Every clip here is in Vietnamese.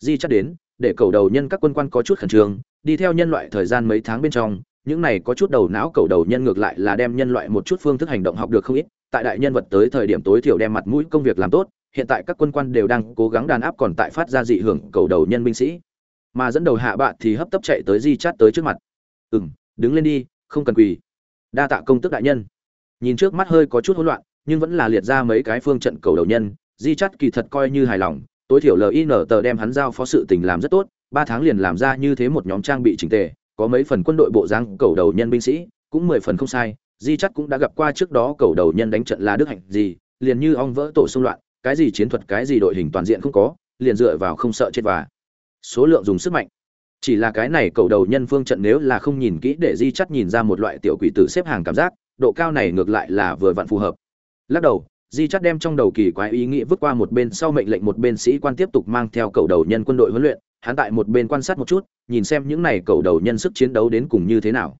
di chắc đến, để cầu đầu nhân các quân quan có chút khẩn trương, đi theo nhân loại thời gian mấy tháng bên trong, những này có chút đầu não cầu đầu nhân ngược lại là đem nhân loại một chút phương thức hành động học được không ít. Tại đại nhân vật tới thời điểm tối thiểu đem mặt mũi công việc làm tốt, hiện tại các quân quan đều đang cố gắng đàn áp còn tại phát ra dị hưởng cầu đầu nhân binh sĩ. Mà dẫn đầu hạ bạn thì hấp tấp chạy tới di chát tới trước mặt. Ừ m đứng lên đi, không cần quỳ. Đa tạ công tức đại nhân. Nhìn trước mắt hơi có chút hỗn loạn, nhưng vẫn là liệt ra mấy cái phương trận cầu đầu nhân, di chát kỳ thật coi như hài lòng tối thiểu lin tờ đem hắn giao phó sự tình làm rất tốt, ba tháng liền làm ra như thế một nhóm trang bị trình tề, có mấy phần quân đội bộ giang cầu đầu nhân binh sĩ, cũng mười phần không sai, di chắc cũng đã gặp qua trước đó cầu đầu nhân đánh trận là đức hạnh gì, liền như ong vỡ tổ xung loạn, cái gì chiến thuật, cái gì đội hình toàn diện không có, liền dựa vào không sợ chết và số lượng dùng sức mạnh. Chỉ là cái này cầu đầu nhân phương trận nếu là không nhìn kỹ để di chắt nhìn ra một loại tiểu quỷ tử xếp hàng cảm giác, độ cao này ngược lại là vừa vặn phù hợp. Lắc đầu di chắt đem trong đầu kỳ quái ý nghĩ vứt qua một bên sau mệnh lệnh một bên sĩ quan tiếp tục mang theo cầu đầu nhân quân đội huấn luyện, hắn tại một bên quan sát một chút, nhìn xem những này cầu đầu nhân sức chiến đấu đến cùng như thế nào.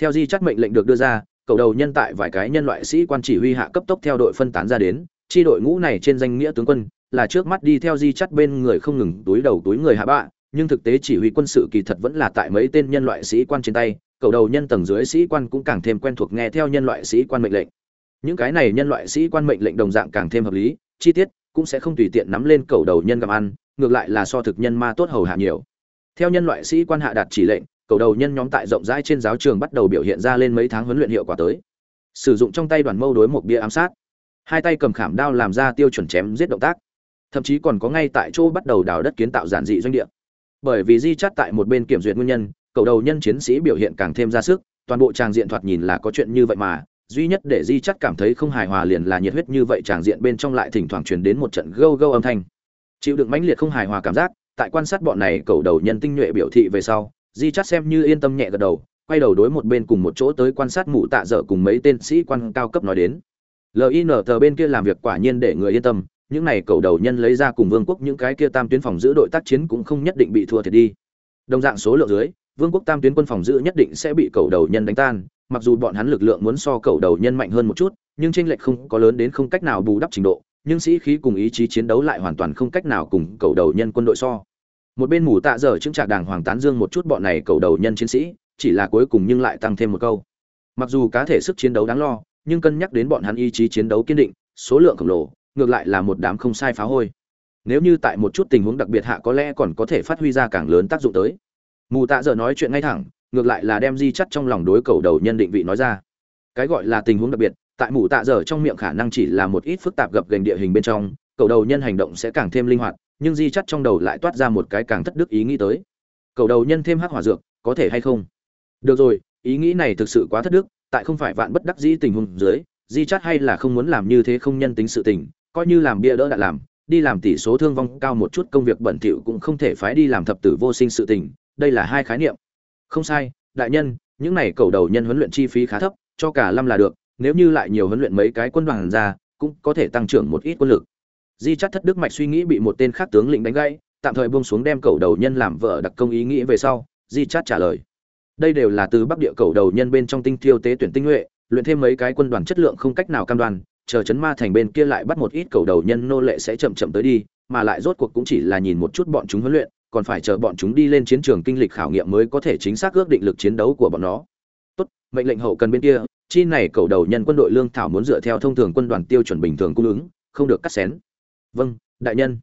Theo di chắt mệnh lệnh được đưa ra, cầu đầu nhân tại vài cái nhân loại sĩ quan chỉ huy hạ cấp tốc theo đội phân tán ra đến, chi đội ngũ này trên danh nghĩa tướng quân, là trước mắt đi theo di chắt bên người không ngừng túi đầu túi người hạ bạ, nhưng thực tế chỉ huy quân sự kỳ thật vẫn là tại mấy tên nhân loại sĩ quan trên tay, cầu đầu nhân tầng dưới sĩ quan cũng càng thêm quen thuộc nghe theo nhân loại sĩ quan mệnh lệnh những cái này nhân loại sĩ quan mệnh lệnh đồng dạng càng thêm hợp lý, chi tiết cũng sẽ không tùy tiện nắm lên cầu đầu nhân gặm ăn, ngược lại là so thực nhân ma tốt hầu hạ nhiều. Theo nhân loại sĩ quan hạ đạt chỉ lệnh, cầu đầu nhân nhóm tại rộng rãi trên giáo trường bắt đầu biểu hiện ra lên mấy tháng huấn luyện hiệu quả tới. Sử dụng trong tay đoàn mâu đối một bia ám sát. Hai tay cầm khảm đao làm ra tiêu chuẩn chém giết động tác. Thậm chí còn có ngay tại chỗ bắt đầu đào đất kiến tạo giản dị doanh địa. Bởi vì di chắt tại một bên kiểm duyệt nguyên nhân, cầu đầu nhân chiến sĩ biểu hiện càng thêm ra sức, toàn bộ tràng diện thoạt nhìn là có chuyện như vậy mà duy nhất để di chắt cảm thấy không hài hòa liền là nhiệt huyết như vậy tràng diện bên trong lại thỉnh thoảng truyền đến một trận gâu gâu âm thanh. Chịu đựng mãnh liệt không hài hòa cảm giác, tại quan sát bọn này cầu đầu nhân tinh nhuệ biểu thị về sau, di chắt xem như yên tâm nhẹ gật đầu, quay đầu đối một bên cùng một chỗ tới quan sát mụ tạ dở cùng mấy tên sĩ quan cao cấp nói đến. Lin tờ bên kia làm việc quả nhiên để người yên tâm, những này cầu đầu nhân lấy ra cùng vương quốc những cái kia tam tuyến phòng giữ đội tác chiến cũng không nhất định bị thua thiệt đi. Đồng dạng số lượng dưới vương quốc tam tuyến quân phòng giữ nhất định sẽ bị cầu đầu nhân đánh tan, mặc dù bọn hắn lực lượng muốn so cầu đầu nhân mạnh hơn một chút, nhưng tranh lệch không có lớn đến không cách nào bù đắp trình độ, nhưng sĩ khí cùng ý chí chiến đấu lại hoàn toàn không cách nào cùng cầu đầu nhân quân đội so. Một bên mù tạ dở chứng trạc đàng hoàng tán dương một chút bọn này cầu đầu nhân chiến sĩ, chỉ là cuối cùng nhưng lại tăng thêm một câu. Mặc dù cá thể sức chiến đấu đáng lo, nhưng cân nhắc đến bọn hắn ý chí chiến đấu kiên định, số lượng khổng lồ, ngược lại là một đám không sai phá hôi. Nếu như tại một chút tình huống đặc biệt hạ có lẽ còn có thể phát huy ra càng lớn tác dụng tới mù tạ dở nói chuyện ngay thẳng, ngược lại là đem di chắt trong lòng đối cầu đầu nhân định vị nói ra. Cái gọi là tình huống đặc biệt, tại mù tạ dở trong miệng khả năng chỉ là một ít phức tạp gập gành địa hình bên trong, cầu đầu nhân hành động sẽ càng thêm linh hoạt, nhưng di chắt trong đầu lại toát ra một cái càng thất đức ý nghĩ tới. Cầu đầu nhân thêm hắc hỏa dược, có thể hay không? Được rồi, ý nghĩ này thực sự quá thất đức, tại không phải vạn bất đắc dĩ tình huống dưới, di chắt hay là không muốn làm như thế không nhân tính sự tình, coi như làm bia đỡ đã làm, đi làm tỷ số thương vong cao một chút công việc bẩn thỉu cũng không thể phái đi làm thập tử vô sinh sự tình đây là hai khái niệm. Không sai, đại nhân, những này cầu đầu nhân huấn luyện chi phí khá thấp, cho cả lâm là được, nếu như lại nhiều huấn luyện mấy cái quân đoàn ra, cũng có thể tăng trưởng một ít quân lực. Di chắc thất đức mạch suy nghĩ bị một tên khác tướng lĩnh đánh gãy, tạm thời buông xuống đem cầu đầu nhân làm vợ đặc công ý nghĩ về sau, di chát trả lời. Đây đều là từ bắc địa cầu đầu nhân bên trong tinh thiêu tế tuyển tinh nhuệ, luyện thêm mấy cái quân đoàn chất lượng không cách nào cam đoan, chờ chấn ma thành bên kia lại bắt một ít cầu đầu nhân nô lệ sẽ chậm chậm tới đi, mà lại rốt cuộc cũng chỉ là nhìn một chút bọn chúng huấn luyện còn phải chờ bọn chúng đi lên chiến trường kinh lịch khảo nghiệm mới có thể chính xác ước định lực chiến đấu của bọn nó. Tốt, mệnh lệnh hậu cần bên kia, chi này cầu đầu nhân quân đội lương thảo muốn dựa theo thông thường quân đoàn tiêu chuẩn bình thường cung ứng, không được cắt xén. Vâng đại nhân.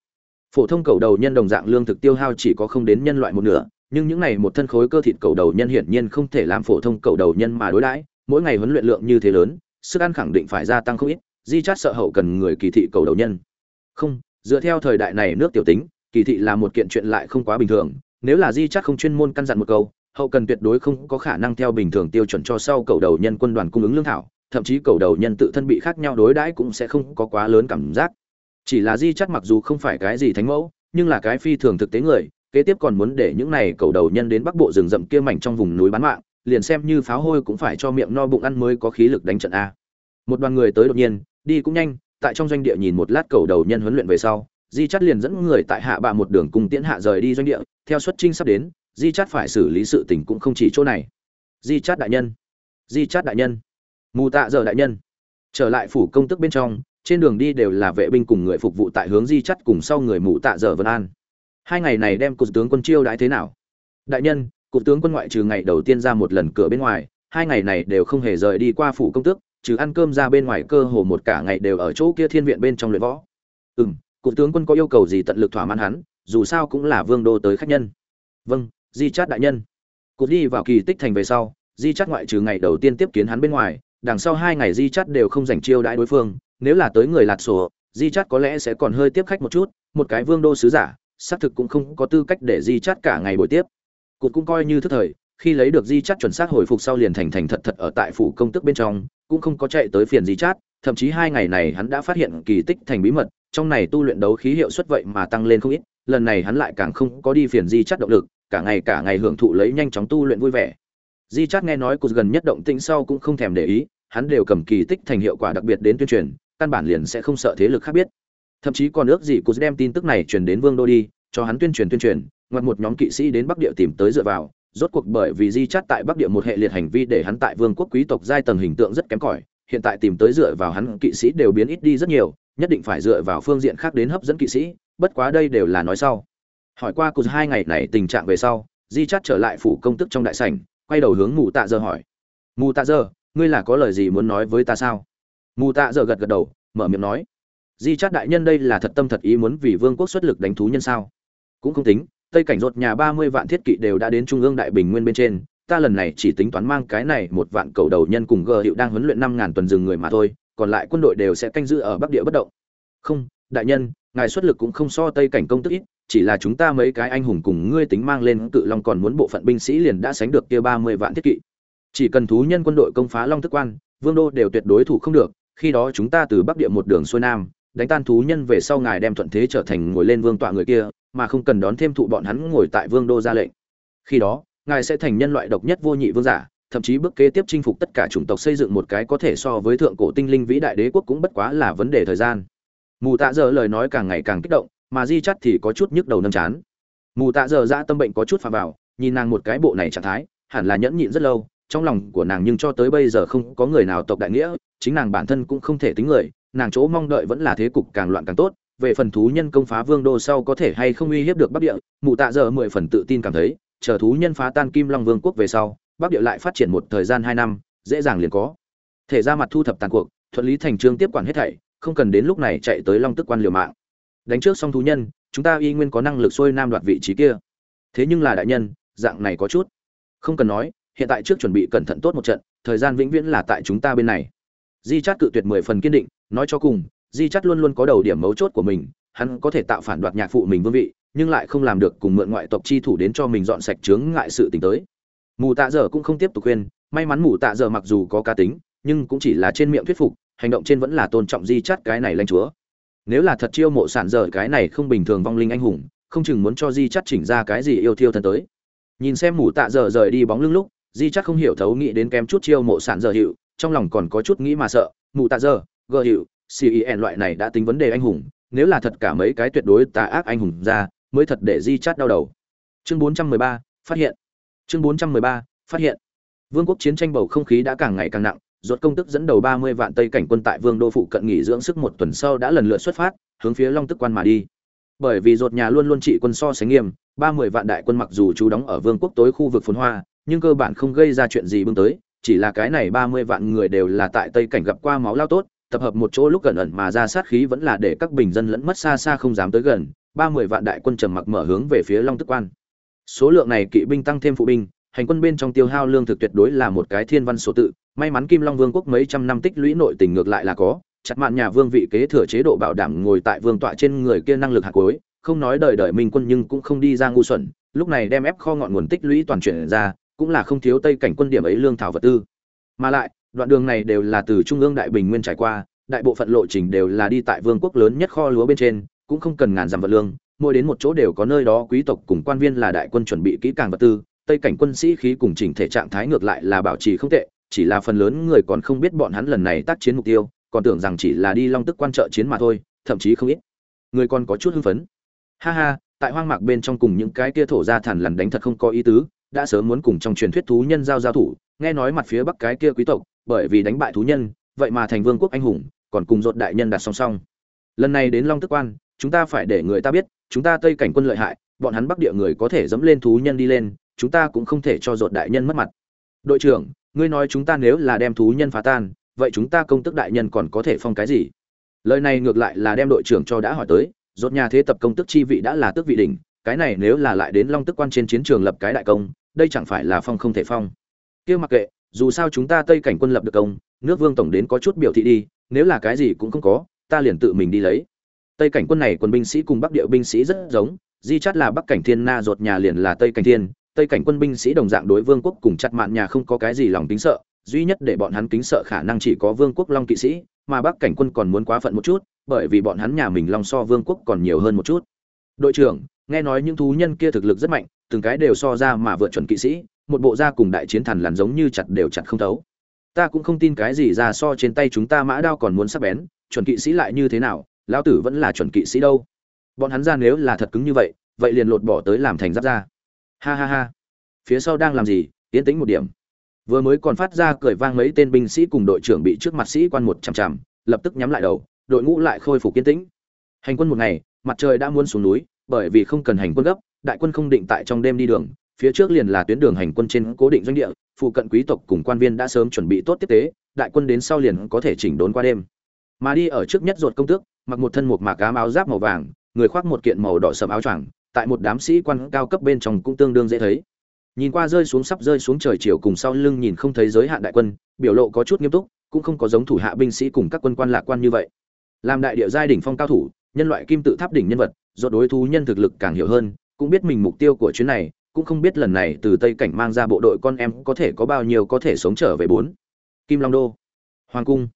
Phổ thông cầu đầu nhân đồng dạng lương thực tiêu hao chỉ có không đến nhân loại một nửa, nhưng những này một thân khối cơ thịt cầu đầu nhân hiển nhiên không thể làm phổ thông cầu đầu nhân mà đối đãi, mỗi ngày huấn luyện lượng như thế lớn, sức ăn khẳng định phải gia tăng không ít, di chát sợ hậu cần người kỳ thị cầu đầu nhân. Không, dựa theo thời đại này nước tiểu tính kỳ thị là một kiện chuyện lại không quá bình thường, nếu là di chắc không chuyên môn căn dặn một câu, hậu cần tuyệt đối không có khả năng theo bình thường tiêu chuẩn cho sau cầu đầu nhân quân đoàn cung ứng lương thảo, thậm chí cầu đầu nhân tự thân bị khác nhau đối đãi cũng sẽ không có quá lớn cảm giác. Chỉ là di chắc mặc dù không phải cái gì thánh mẫu, nhưng là cái phi thường thực tế người, kế tiếp còn muốn để những này cầu đầu nhân đến bắc bộ rừng rậm kia mảnh trong vùng núi bán mạng, liền xem như pháo hôi cũng phải cho miệng no bụng ăn mới có khí lực đánh trận a. Một đoàn người tới đột nhiên, đi cũng nhanh, tại trong doanh địa nhìn một lát cầu đầu nhân huấn luyện về sau di chắt liền dẫn người tại hạ bạ một đường cùng tiễn hạ rời đi doanh địa, theo xuất trinh sắp đến, di chắt phải xử lý sự tình cũng không chỉ chỗ này. Di chắt đại nhân. Di chắt đại nhân. Mù tạ giờ đại nhân. Trở lại phủ công tức bên trong, trên đường đi đều là vệ binh cùng người phục vụ tại hướng di chắt cùng sau người mù tạ giờ vân an. Hai ngày này đem cục tướng quân chiêu đãi thế nào? Đại nhân, cục tướng quân ngoại trừ ngày đầu tiên ra một lần cửa bên ngoài, hai ngày này đều không hề rời đi qua phủ công tước, trừ ăn cơm ra bên ngoài cơ hồ một cả ngày đều ở chỗ kia thiên viện bên trong luyện võ. Ừ m cục tướng quân có yêu cầu gì tận lực thỏa mãn hắn, dù sao cũng là vương đô tới khách nhân. Vâng di chát đại nhân. Cục đi vào kỳ tích thành về sau, di chát ngoại trừ ngày đầu tiên tiếp kiến hắn bên ngoài, đằng sau hai ngày di chát đều không dành chiêu đãi đối phương. Nếu là tới người lạt sổ, di chát có lẽ sẽ còn hơi tiếp khách một chút, một cái vương đô sứ giả, xác thực cũng không có tư cách để di chát cả ngày buổi tiếp. Cụt cũng coi như thức thời, khi lấy được di chát chuẩn xác hồi phục sau liền thành thành thật thật ở tại phủ công tức bên trong, cũng không có chạy tới phiền di chát, thậm chí hai ngày này hắn đã phát hiện kỳ tích thành bí mật trong này tu luyện đấu khí hiệu suất vậy mà tăng lên không ít, lần này hắn lại càng không có đi phiền di chát động lực, cả ngày cả ngày hưởng thụ lấy nhanh chóng tu luyện vui vẻ. Di chát nghe nói cụt gần nhất động tĩnh sau cũng không thèm để ý, hắn đều cầm kỳ tích thành hiệu quả đặc biệt đến tuyên truyền, căn bản liền sẽ không sợ thế lực khác biết. Thậm chí còn ước gì cụt đem tin tức này truyền đến vương đô đi, cho hắn tuyên truyền tuyên truyền, ngoặt một nhóm kỵ sĩ đến bắc địa tìm tới dựa vào, rốt cuộc bởi vì di chát tại bắc địa một hệ liệt hành vi để hắn tại vương quốc quý tộc giai tầng hình tượng rất kém cỏi, hiện tại tìm tới dựa vào hắn kỵ sĩ đều biến ít đi rất nhiều nhất định phải dựa vào phương diện khác đến hấp dẫn kỵ sĩ, bất quá đây đều là nói sau. Hỏi qua cụt hai ngày này tình trạng về sau, di chắt trở lại phủ công tức trong đại sảnh, quay đầu hướng mù tạ giờ hỏi. Mù tạ giờ ngươi là có lời gì muốn nói với ta sao? Mù tạ giờ gật gật đầu, mở miệng nói. Di chát đại nhân đây là thật tâm thật ý muốn vì vương quốc xuất lực đánh thú nhân sao? Cũng không tính, tây cảnh rột nhà ba mươi vạn thiết kỵ đều đã đến trung ương đại bình nguyên bên trên, ta lần này chỉ tính toán mang cái này một vạn cầu đầu nhân cùng gờ hiệu đang huấn luyện năm ngàn tuần rừng người mà thôi còn lại quân đội đều sẽ canh giữ ở bắc địa bất động. Không, đại nhân, ngài xuất lực cũng không so tây cảnh công tức ít, chỉ là chúng ta mấy cái anh hùng cùng ngươi tính mang lên cự long còn muốn bộ phận binh sĩ liền đã sánh được kia ba mươi vạn thiết kỵ. Chỉ cần thú nhân quân đội công phá long thức quan, vương đô đều tuyệt đối thủ không được, khi đó chúng ta từ bắc địa một đường xuôi nam, đánh tan thú nhân về sau ngài đem thuận thế trở thành ngồi lên vương tọa người kia, mà không cần đón thêm thụ bọn hắn ngồi tại vương đô ra lệnh. Khi đó, ngài sẽ thành nhân loại độc nhất vô nhị vương giả thậm chí bước kế tiếp chinh phục tất cả chủng tộc xây dựng một cái có thể so với thượng cổ tinh linh vĩ đại đế quốc cũng bất quá là vấn đề thời gian. Mù tạ giờ lời nói càng ngày càng kích động, mà di chắt thì có chút nhức đầu nâm chán. Mù tạ giờ ra tâm bệnh có chút phà vào, nhìn nàng một cái bộ này trạng thái, hẳn là nhẫn nhịn rất lâu, trong lòng của nàng nhưng cho tới bây giờ không có người nào tộc đại nghĩa, chính nàng bản thân cũng không thể tính người, nàng chỗ mong đợi vẫn là thế cục càng loạn càng tốt, về phần thú nhân công phá vương đô sau có thể hay không uy hiếp được bắc địa mụ tạ giờ mười phần tự tin cảm thấy, chờ thú nhân phá tan kim long vương quốc về sau bắc địa lại phát triển một thời gian hai năm, dễ dàng liền có. Thể ra mặt thu thập tàn cuộc, thuận lý thành trương tiếp quản hết thảy, không cần đến lúc này chạy tới long tức quan liều mạng. Đánh trước xong thú nhân, chúng ta y nguyên có năng lực xuôi nam đoạt vị trí kia. Thế nhưng là đại nhân, dạng này có chút. Không cần nói, hiện tại trước chuẩn bị cẩn thận tốt một trận, thời gian vĩnh viễn là tại chúng ta bên này. Di chát cự tuyệt mười phần kiên định, nói cho cùng, di chát luôn luôn có đầu điểm mấu chốt của mình, hắn có thể tạo phản đoạt nhạc phụ mình vương vị, nhưng lại không làm được cùng mượn ngoại tộc chi thủ đến cho mình dọn sạch chướng ngại sự tình tới mù tạ dở cũng không tiếp tục khuyên may mắn mù tạ dở mặc dù có cá tính nhưng cũng chỉ là trên miệng thuyết phục hành động trên vẫn là tôn trọng di chắt cái này lanh chúa nếu là thật chiêu mộ sản dở cái này không bình thường vong linh anh hùng không chừng muốn cho di chắt chỉnh ra cái gì yêu thiêu thân tới nhìn xem mù tạ dở rời đi bóng lưng lúc di chắt không hiểu thấu nghĩ đến kém chút chiêu mộ sản dở hiệu trong lòng còn có chút nghĩ mà sợ mù tạ dở gờ hiệu CEN loại này đã tính vấn đề anh hùng, nếu là thật cả mấy cái tuyệt đối tà ác anh hùng ra, mới thật để Di chắt đau đầu. Chương 413, phát hiện. Chương 413, phát hiện. Vương quốc chiến tranh bầu không khí đã càng ngày càng nặng, rốt công tức dẫn đầu 30 vạn Tây cảnh quân tại Vương đô phụ cận nghỉ dưỡng sức một tuần sau đã lần lượt xuất phát, hướng phía Long Tức quan mà đi. Bởi vì rốt nhà luôn luôn trị quân so sánh nghiêm, 30 vạn đại quân mặc dù trú đóng ở Vương quốc tối khu vực phồn hoa, nhưng cơ bản không gây ra chuyện gì bưng tới, chỉ là cái này 30 vạn người đều là tại Tây cảnh gặp qua máu lao tốt, tập hợp một chỗ lúc gần ẩn mà ra sát khí vẫn là để các bình dân lẫn mất xa xa không dám tới gần ba mươi vạn đại quân trầm mặc mở hướng về phía long tức quan số lượng này kỵ binh tăng thêm phụ binh, hành quân bên trong tiêu hao lương thực tuyệt đối là một cái thiên văn số tự, may mắn kim long vương quốc mấy trăm năm tích lũy nội tình ngược lại là có, chặt mạn nhà vương vị kế thừa chế độ bảo đảm ngồi tại vương tọa trên người kia năng lực hạt cuối không nói đời đời minh quân nhưng cũng không đi ra ngu xuẩn, lúc này đem ép kho ngọn nguồn tích lũy toàn chuyển ra, cũng là không thiếu tây cảnh quân điểm ấy lương thảo vật tư. Mà lại, đoạn đường này đều là từ trung ương đại bình nguyên trải qua, đại bộ phận lộ trình đều là đi tại vương quốc lớn nhất kho lúa bên trên, cũng không cần ngàn dặm vật lương mỗi đến một chỗ đều có nơi đó quý tộc cùng quan viên là đại quân chuẩn bị kỹ càng vật tư, tây cảnh quân sĩ khí cùng chỉnh thể trạng thái ngược lại là bảo trì không tệ, chỉ là phần lớn người còn không biết bọn hắn lần này tác chiến mục tiêu, còn tưởng rằng chỉ là đi long tức quan trợ chiến mà thôi, thậm chí không ít. Người còn có chút hưng phấn. Ha ha, tại hoang mạc bên trong cùng những cái kia thổ ra thản lằn đánh thật không có ý tứ, đã sớm muốn cùng trong truyền thuyết thú nhân giao giao thủ, nghe nói mặt phía bắc cái kia quý tộc, bởi vì đánh bại thú nhân, vậy mà thành vương quốc anh hùng, còn cùng dột đại nhân đặt song song. Lần này đến long tức quan chúng ta phải để người ta biết, chúng ta tây cảnh quân lợi hại, bọn hắn bắc địa người có thể dẫm lên thú nhân đi lên, chúng ta cũng không thể cho dột đại nhân mất mặt. Đội trưởng, ngươi nói chúng ta nếu là đem thú nhân phá tan, vậy chúng ta công tức đại nhân còn có thể phong cái gì? Lời này ngược lại là đem đội trưởng cho đã hỏi tới dột nhà thế tập công tức chi vị đã là tước vị đỉnh, cái này nếu là lại đến long tức quan trên chiến trường lập cái đại công, đây chẳng phải là phong không thể phong. Kia mặc kệ, dù sao chúng ta tây cảnh quân lập được công, nước vương tổng đến có chút biểu thị đi, nếu là cái gì cũng không có, ta liền tự mình đi lấy tây cảnh quân này quân binh sĩ cùng bắc địa binh sĩ rất giống, di chắt là bắc cảnh thiên na ruột nhà liền là tây cảnh thiên. Tây cảnh quân binh sĩ đồng dạng đối vương quốc cùng chặt mạn nhà không có cái gì lòng kính sợ, duy nhất để bọn hắn kính sợ khả năng chỉ có vương quốc long kỵ sĩ, mà bắc cảnh quân còn muốn quá phận một chút, bởi vì bọn hắn nhà mình long so vương quốc còn nhiều hơn một chút. Đội trưởng, nghe nói những thú nhân kia thực lực rất mạnh, từng cái đều so ra mà vượt chuẩn kỵ sĩ, một bộ da cùng đại chiến thần làn giống như chặt đều chặt không thấu. Ta cũng không tin cái gì ra so trên tay chúng ta mã đao còn muốn sắc bén, chuẩn kỵ sĩ lại như thế nào lão tử vẫn là chuẩn kỵ sĩ đâu. Bọn hắn ra nếu là thật cứng như vậy vậy liền lột bỏ tới làm thành giáp ra ha ha ha. Phía sau đang làm gì? Yên tĩnh một điểm. Vừa mới còn phát ra cười vang mấy tên binh sĩ cùng đội trưởng bị trước mặt sĩ quan một chằm chằm, lập tức nhắm lại đầu, đội ngũ lại khôi phục yên tĩnh. Hành quân một ngày, mặt trời đã muốn xuống núi, bởi vì không cần hành quân gấp, đại quân không định tại trong đêm đi đường, phía trước liền là tuyến đường hành quân trên cố định doanh địa, phụ cận quý tộc cùng quan viên đã sớm chuẩn bị tốt tiếp tế, đại quân đến sau liền có thể chỉnh đốn qua đêm. Mà đi ở trước nhất ruột công tước mặc một thân một mạc ám áo giáp màu vàng, người khoác một kiện màu đỏ sầm áo choàng, tại một đám sĩ quan cao cấp bên trong cũng tương đương dễ thấy. Nhìn qua rơi xuống sắp rơi xuống trời chiều cùng sau lưng nhìn không thấy giới hạn đại quân, biểu lộ có chút nghiêm túc, cũng không có giống thủ hạ binh sĩ cùng các quân quan lạc quan như vậy. Làm đại địa giai đỉnh phong cao thủ, nhân loại kim tự tháp đỉnh nhân vật, do đối thú nhân thực lực càng hiểu hơn, cũng biết mình mục tiêu của chuyến này, cũng không biết lần này từ tây cảnh mang ra bộ đội con em có thể có bao nhiêu có thể sống trở về bốn. Kim long đô, hoàng cung.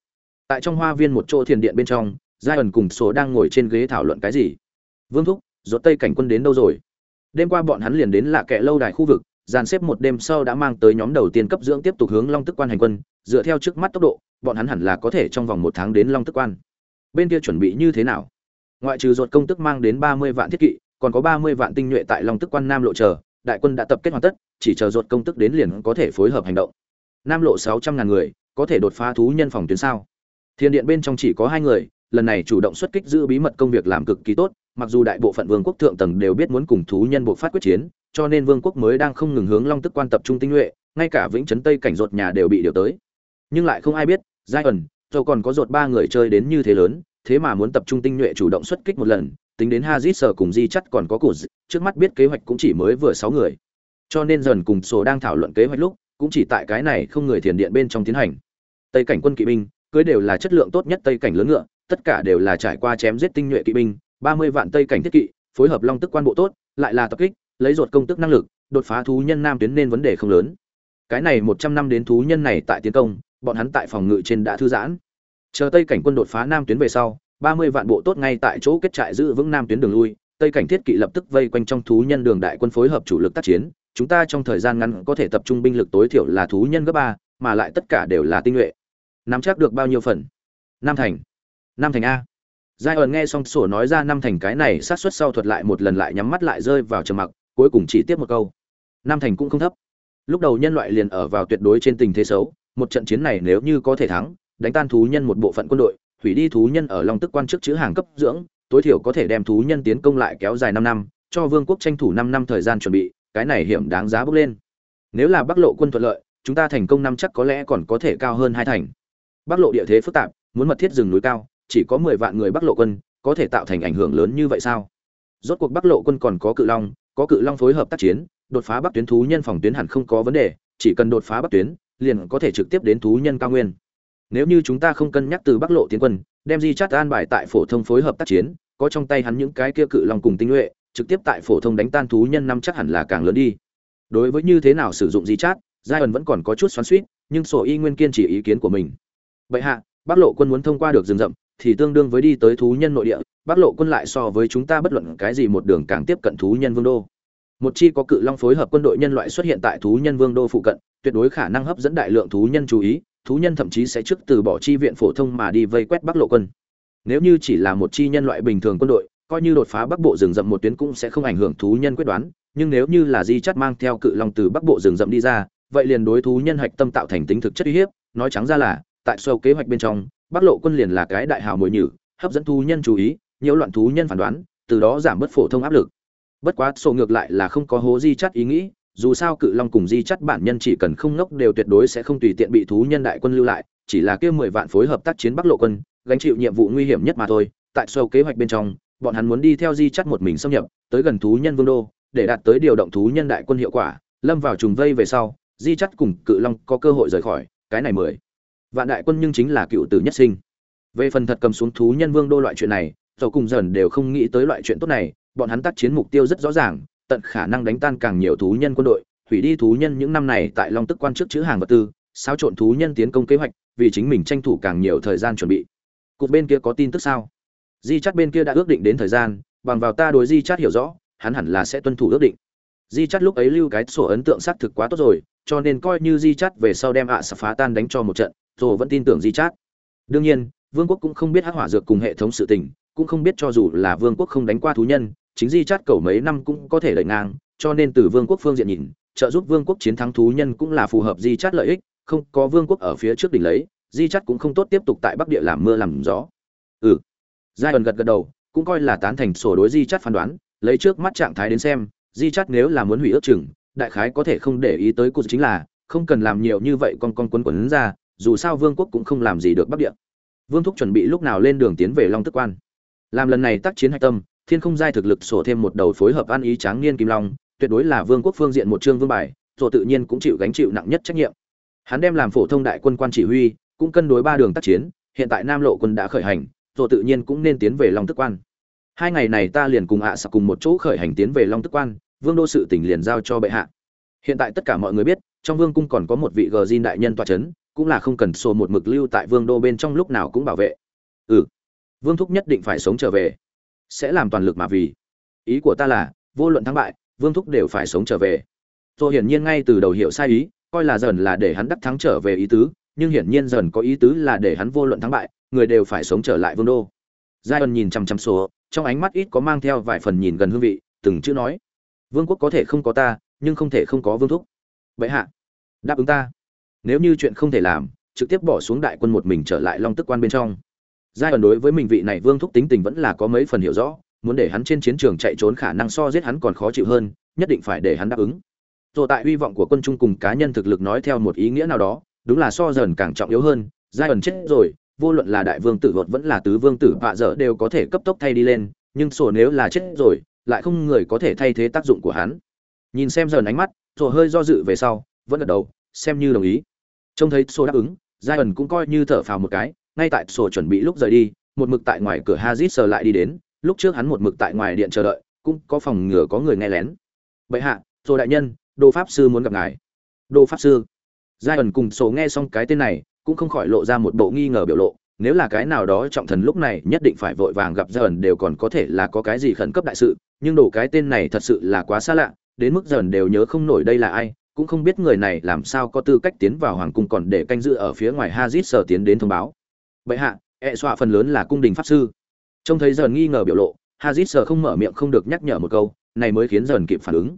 Tại trong hoa viên một chỗ thiền điện bên trong giai ẩn cùng số đang ngồi trên ghế thảo luận cái gì? Vương thúc, rốt tây cảnh quân đến đâu rồi? Đêm qua bọn hắn liền đến lạ kệ lâu đài khu vực, dàn xếp một đêm sau đã mang tới nhóm đầu tiên cấp dưỡng tiếp tục hướng long tức quan hành quân, dựa theo trước mắt tốc độ, bọn hắn hẳn là có thể trong vòng một tháng đến long tức quan. Bên kia chuẩn bị như thế nào? Ngoại trừ ruột công tức mang đến ba mươi vạn thiết kỵ, còn có ba mươi vạn tinh nhuệ tại long tức quan nam lộ chờ, đại quân đã tập kết hoàn tất, chỉ chờ ruột công tức đến liền có thể phối hợp hành động. Nam lộ sáu trăm ngàn người, có thể đột phá thú nhân phòng tuyến sao? Thiên điện bên trong chỉ có hai người lần này chủ động xuất kích giữ bí mật công việc làm cực kỳ tốt, mặc dù đại bộ phận vương quốc thượng tầng đều biết muốn cùng thú nhân bộ phát quyết chiến, cho nên vương quốc mới đang không ngừng hướng long tức quan tập trung tinh nhuệ, ngay cả vĩnh trấn tây cảnh rột nhà đều bị điều tới. Nhưng lại không ai biết, giai ẩn rồi còn có rột ba người chơi đến như thế lớn, thế mà muốn tập trung tinh nhuệ chủ động xuất kích một lần, tính đến hazit sở cùng di chắt còn có cổ trước mắt biết kế hoạch cũng chỉ mới vừa sáu người. Cho nên dần cùng sổ đang thảo luận kế hoạch lúc, cũng chỉ tại cái này không người thiền điện bên trong tiến hành. Tây cảnh quân kỵ binh, cưới đều là chất lượng tốt nhất tây cảnh lớn ngựa tất cả đều là trải qua chém giết tinh nhuệ kỵ binh, ba mươi vạn tây cảnh thiết kỵ, phối hợp long tức quan bộ tốt, lại là tập kích, lấy ruột công tức năng lực, đột phá thú nhân nam tuyến nên vấn đề không lớn. Cái này một trăm năm đến thú nhân này tại tiến công, bọn hắn tại phòng ngự trên đã thư giãn. Chờ tây cảnh quân đột phá nam tuyến về sau, ba mươi vạn bộ tốt ngay tại chỗ kết trại giữ vững nam tuyến đường lui, tây cảnh thiết kỵ lập tức vây quanh trong thú nhân đường đại quân phối hợp chủ lực tác chiến, chúng ta trong thời gian ngắn có thể tập trung binh lực tối thiểu là thú nhân gấp ba, mà lại tất cả đều là tinh nhuệ. Nắm chắc được bao nhiêu phần? Nam thành nam thành a. Giai ẩn nghe xong sổ nói ra năm thành cái này sát xuất sau thuật lại một lần lại nhắm mắt lại rơi vào trầm mặc, cuối cùng chỉ tiếp một câu. Nam thành cũng không thấp. Lúc đầu nhân loại liền ở vào tuyệt đối trên tình thế xấu, một trận chiến này nếu như có thể thắng, đánh tan thú nhân một bộ phận quân đội, hủy đi thú nhân ở long tức quan chức chữ hàng cấp dưỡng, tối thiểu có thể đem thú nhân tiến công lại kéo dài năm năm, cho vương quốc tranh thủ năm năm thời gian chuẩn bị, cái này hiểm đáng giá bước lên. Nếu là bắc lộ quân thuận lợi, chúng ta thành công năm chắc có lẽ còn có thể cao hơn hai thành. Bắc lộ địa thế phức tạp, muốn mật thiết rừng núi cao chỉ có mười vạn người bắc lộ quân có thể tạo thành ảnh hưởng lớn như vậy sao? Rốt cuộc bắc lộ quân còn có cự long có cự long phối hợp tác chiến đột phá bắc tuyến thú nhân phòng tuyến hẳn không có vấn đề chỉ cần đột phá bắc tuyến liền có thể trực tiếp đến thú nhân cao nguyên. Nếu như chúng ta không cân nhắc từ bắc lộ tiến quân đem di chát an bài tại phổ thông phối hợp tác chiến có trong tay hắn những cái kia cự long cùng tinh nhuệ trực tiếp tại phổ thông đánh tan thú nhân năm chắc hẳn là càng lớn đi. Đối với như thế nào sử dụng di chát giai ẩn vẫn còn có chút xoắn xuýt, nhưng sổ y nguyên kiên chỉ ý kiến của mình. Bệ hạ bắc lộ quân muốn thông qua được rừng rậm thì tương đương với đi tới thú nhân nội địa, bắc lộ quân lại so với chúng ta bất luận cái gì một đường càng tiếp cận thú nhân vương đô. Một chi có cự long phối hợp quân đội nhân loại xuất hiện tại thú nhân vương đô phụ cận, tuyệt đối khả năng hấp dẫn đại lượng thú nhân chú ý, thú nhân thậm chí sẽ trước từ bỏ chi viện phổ thông mà đi vây quét bắc lộ quân. Nếu như chỉ là một chi nhân loại bình thường quân đội, coi như đột phá bắc bộ rừng rậm một tuyến cũng sẽ không ảnh hưởng thú nhân quyết đoán, nhưng nếu như là di chắt mang theo cự long từ bắc bộ rừng rậm đi ra, vậy liền đối thú nhân hạch tâm tạo thành tính thực chất uy hiếp, nói trắng ra là, tại sâu kế hoạch bên trong bắc lộ quân liền là cái đại hào mồi nhử, hấp dẫn thú nhân chú ý, nhiễu loạn thú nhân phản đoán, từ đó giảm bớt phổ thông áp lực. Bất quá, sổ ngược lại là không có hố di chắt ý nghĩ, dù sao cự long cùng di chắt bản nhân chỉ cần không ngốc đều tuyệt đối sẽ không tùy tiện bị thú nhân đại quân lưu lại, chỉ là kia mười vạn phối hợp tác chiến bắc lộ quân, gánh chịu nhiệm vụ nguy hiểm nhất mà thôi, tại sâu kế hoạch bên trong, bọn hắn muốn đi theo di chắt một mình xâm nhập, tới gần thú nhân vương đô, để đạt tới điều động thú nhân đại quân hiệu quả, lâm vào trùng vây về sau, di chắt cùng cự long có cơ hội rời khỏi, cái này mười vạn đại quân nhưng chính là cựu tử nhất sinh. Về phần thật cầm xuống thú nhân vương đô loại chuyện này, dầu cùng dần đều không nghĩ tới loại chuyện tốt này, bọn hắn tác chiến mục tiêu rất rõ ràng, tận khả năng đánh tan càng nhiều thú nhân quân đội, hủy đi thú nhân những năm này tại long tức quan trước chữ hàng vật tư, xáo trộn thú nhân tiến công kế hoạch, vì chính mình tranh thủ càng nhiều thời gian chuẩn bị. Cục bên kia có tin tức sao? Di chắt bên kia đã ước định đến thời gian, bằng vào ta đối di chắt hiểu rõ, hắn hẳn là sẽ tuân thủ ước định. Di chắt lúc ấy lưu cái sổ ấn tượng xác thực quá tốt rồi, cho nên coi như di chắt về sau đem ạ à phá tan đánh cho một trận rồi vẫn tin tưởng di chát. Đương nhiên, vương quốc cũng không biết hắc hỏa dược cùng hệ thống sự tình, cũng không biết cho dù là vương quốc không đánh qua thú nhân, chính di chát cầu mấy năm cũng có thể đẩy ngang, cho nên từ vương quốc phương diện nhìn, trợ giúp vương quốc chiến thắng thú nhân cũng là phù hợp di chát lợi ích, không có vương quốc ở phía trước đỉnh lấy, di chát cũng không tốt tiếp tục tại bắc địa làm mưa làm gió. Ừ. Giai ẩn gật gật đầu, cũng coi là tán thành sổ đối di chát phán đoán, lấy trước mắt trạng thái đến xem, di chát nếu là muốn hủy ước chừng, đại khái có thể không để ý tới cụ chính là, không cần làm nhiều như vậy con con quân quấn ra dù sao vương quốc cũng không làm gì được bắc địa. Vương thúc chuẩn bị lúc nào lên đường tiến về long tức quan. Làm lần này tác chiến hạch tâm, thiên không giai thực lực sổ thêm một đầu phối hợp an ý tráng niên kim long, tuyệt đối là vương quốc phương diện một chương vương bài rồi tự nhiên cũng chịu gánh chịu nặng nhất trách nhiệm. Hắn đem làm phổ thông đại quân quan chỉ huy, cũng cân đối ba đường tác chiến, hiện tại nam lộ quân đã khởi hành rồi tự nhiên cũng nên tiến về long tức quan. Hai ngày này ta liền cùng ạ à cùng một chỗ khởi hành tiến về long tức quan, vương đô sự tỉnh liền giao cho bệ hạ. Hiện tại tất cả mọi người biết, trong vương cung còn có một vị gờ diên đại nhân toa c h ấ n cũng là không cần sổ một mực lưu tại vương đô bên trong lúc nào cũng bảo vệ. Ừ vương thúc nhất định phải sống trở về. Sẽ làm toàn lực mà vì. Ý của ta là, vô luận thắng bại, vương thúc đều phải sống trở về. Tôi hiển nhiên ngay từ đầu hiểu sai ý, coi là dần là để hắn đắc thắng trở về ý tứ, nhưng hiển nhiên dần có ý tứ là để hắn vô luận thắng bại, người đều phải sống trở lại vương đô. Giai ân nhìn chăm chăm số trong ánh mắt ít có mang theo vài phần nhìn gần hương vị, từng chữ nói. Vương quốc có thể không có ta, nhưng không thể không có vương thúc. Vậy hạ, đáp ứng ta nếu như chuyện không thể làm, trực tiếp bỏ xuống đại quân một mình trở lại long tức quan bên trong. Giai ẩn đối với mình vị này vương thúc tính tình vẫn là có mấy phần hiểu rõ, muốn để hắn trên chiến trường chạy trốn khả năng so giết hắn còn khó chịu hơn, nhất định phải để hắn đáp ứng. Rồi tại hy vọng của quân trung cùng cá nhân thực lực nói theo một ý nghĩa nào đó, đúng là so dần càng trọng yếu hơn, giai ẩn chết rồi, vô luận là đại vương tử vợt vẫn là tứ vương tử vạ dở đều có thể cấp tốc thay đi lên, nhưng sổ nếu là chết rồi, lại không người có thể thay thế tác dụng của hắn. Nhìn xem dần ánh mắt rồi hơi do dự về sau, vẫn gật đầu xem như đồng ý. Trông thấy sổ đáp ứng giai ẩn cũng coi như thở phào một cái, ngay tại sổ chuẩn bị lúc rời đi, một mực tại ngoài cửa hazit sờ lại đi đến, lúc trước hắn một mực tại ngoài điện chờ đợi, cũng có phòng ngừa có người nghe lén. Bệ hạ rồi đại nhân đô pháp sư muốn gặp ngài. Đô pháp sư? Giai ẩn cùng sổ nghe xong cái tên này, cũng không khỏi lộ ra một bộ nghi ngờ biểu lộ, nếu là cái nào đó trọng thần lúc này nhất định phải vội vàng gặp dần đều còn có thể là có cái gì khẩn cấp đại sự, nhưng đổ cái tên này thật sự là quá xa lạ, đến mức dần đều nhớ không nổi đây là ai cũng không biết người này làm sao có tư cách tiến vào hoàng cung còn để canh giữ ở phía ngoài hazit sở tiến đến thông báo. Bệ hạ e xoa phần lớn là cung đình pháp sư. Trông thấy dần nghi ngờ biểu lộ, hazit sở không mở miệng không được nhắc nhở một câu, này mới khiến dần kịp phản ứng.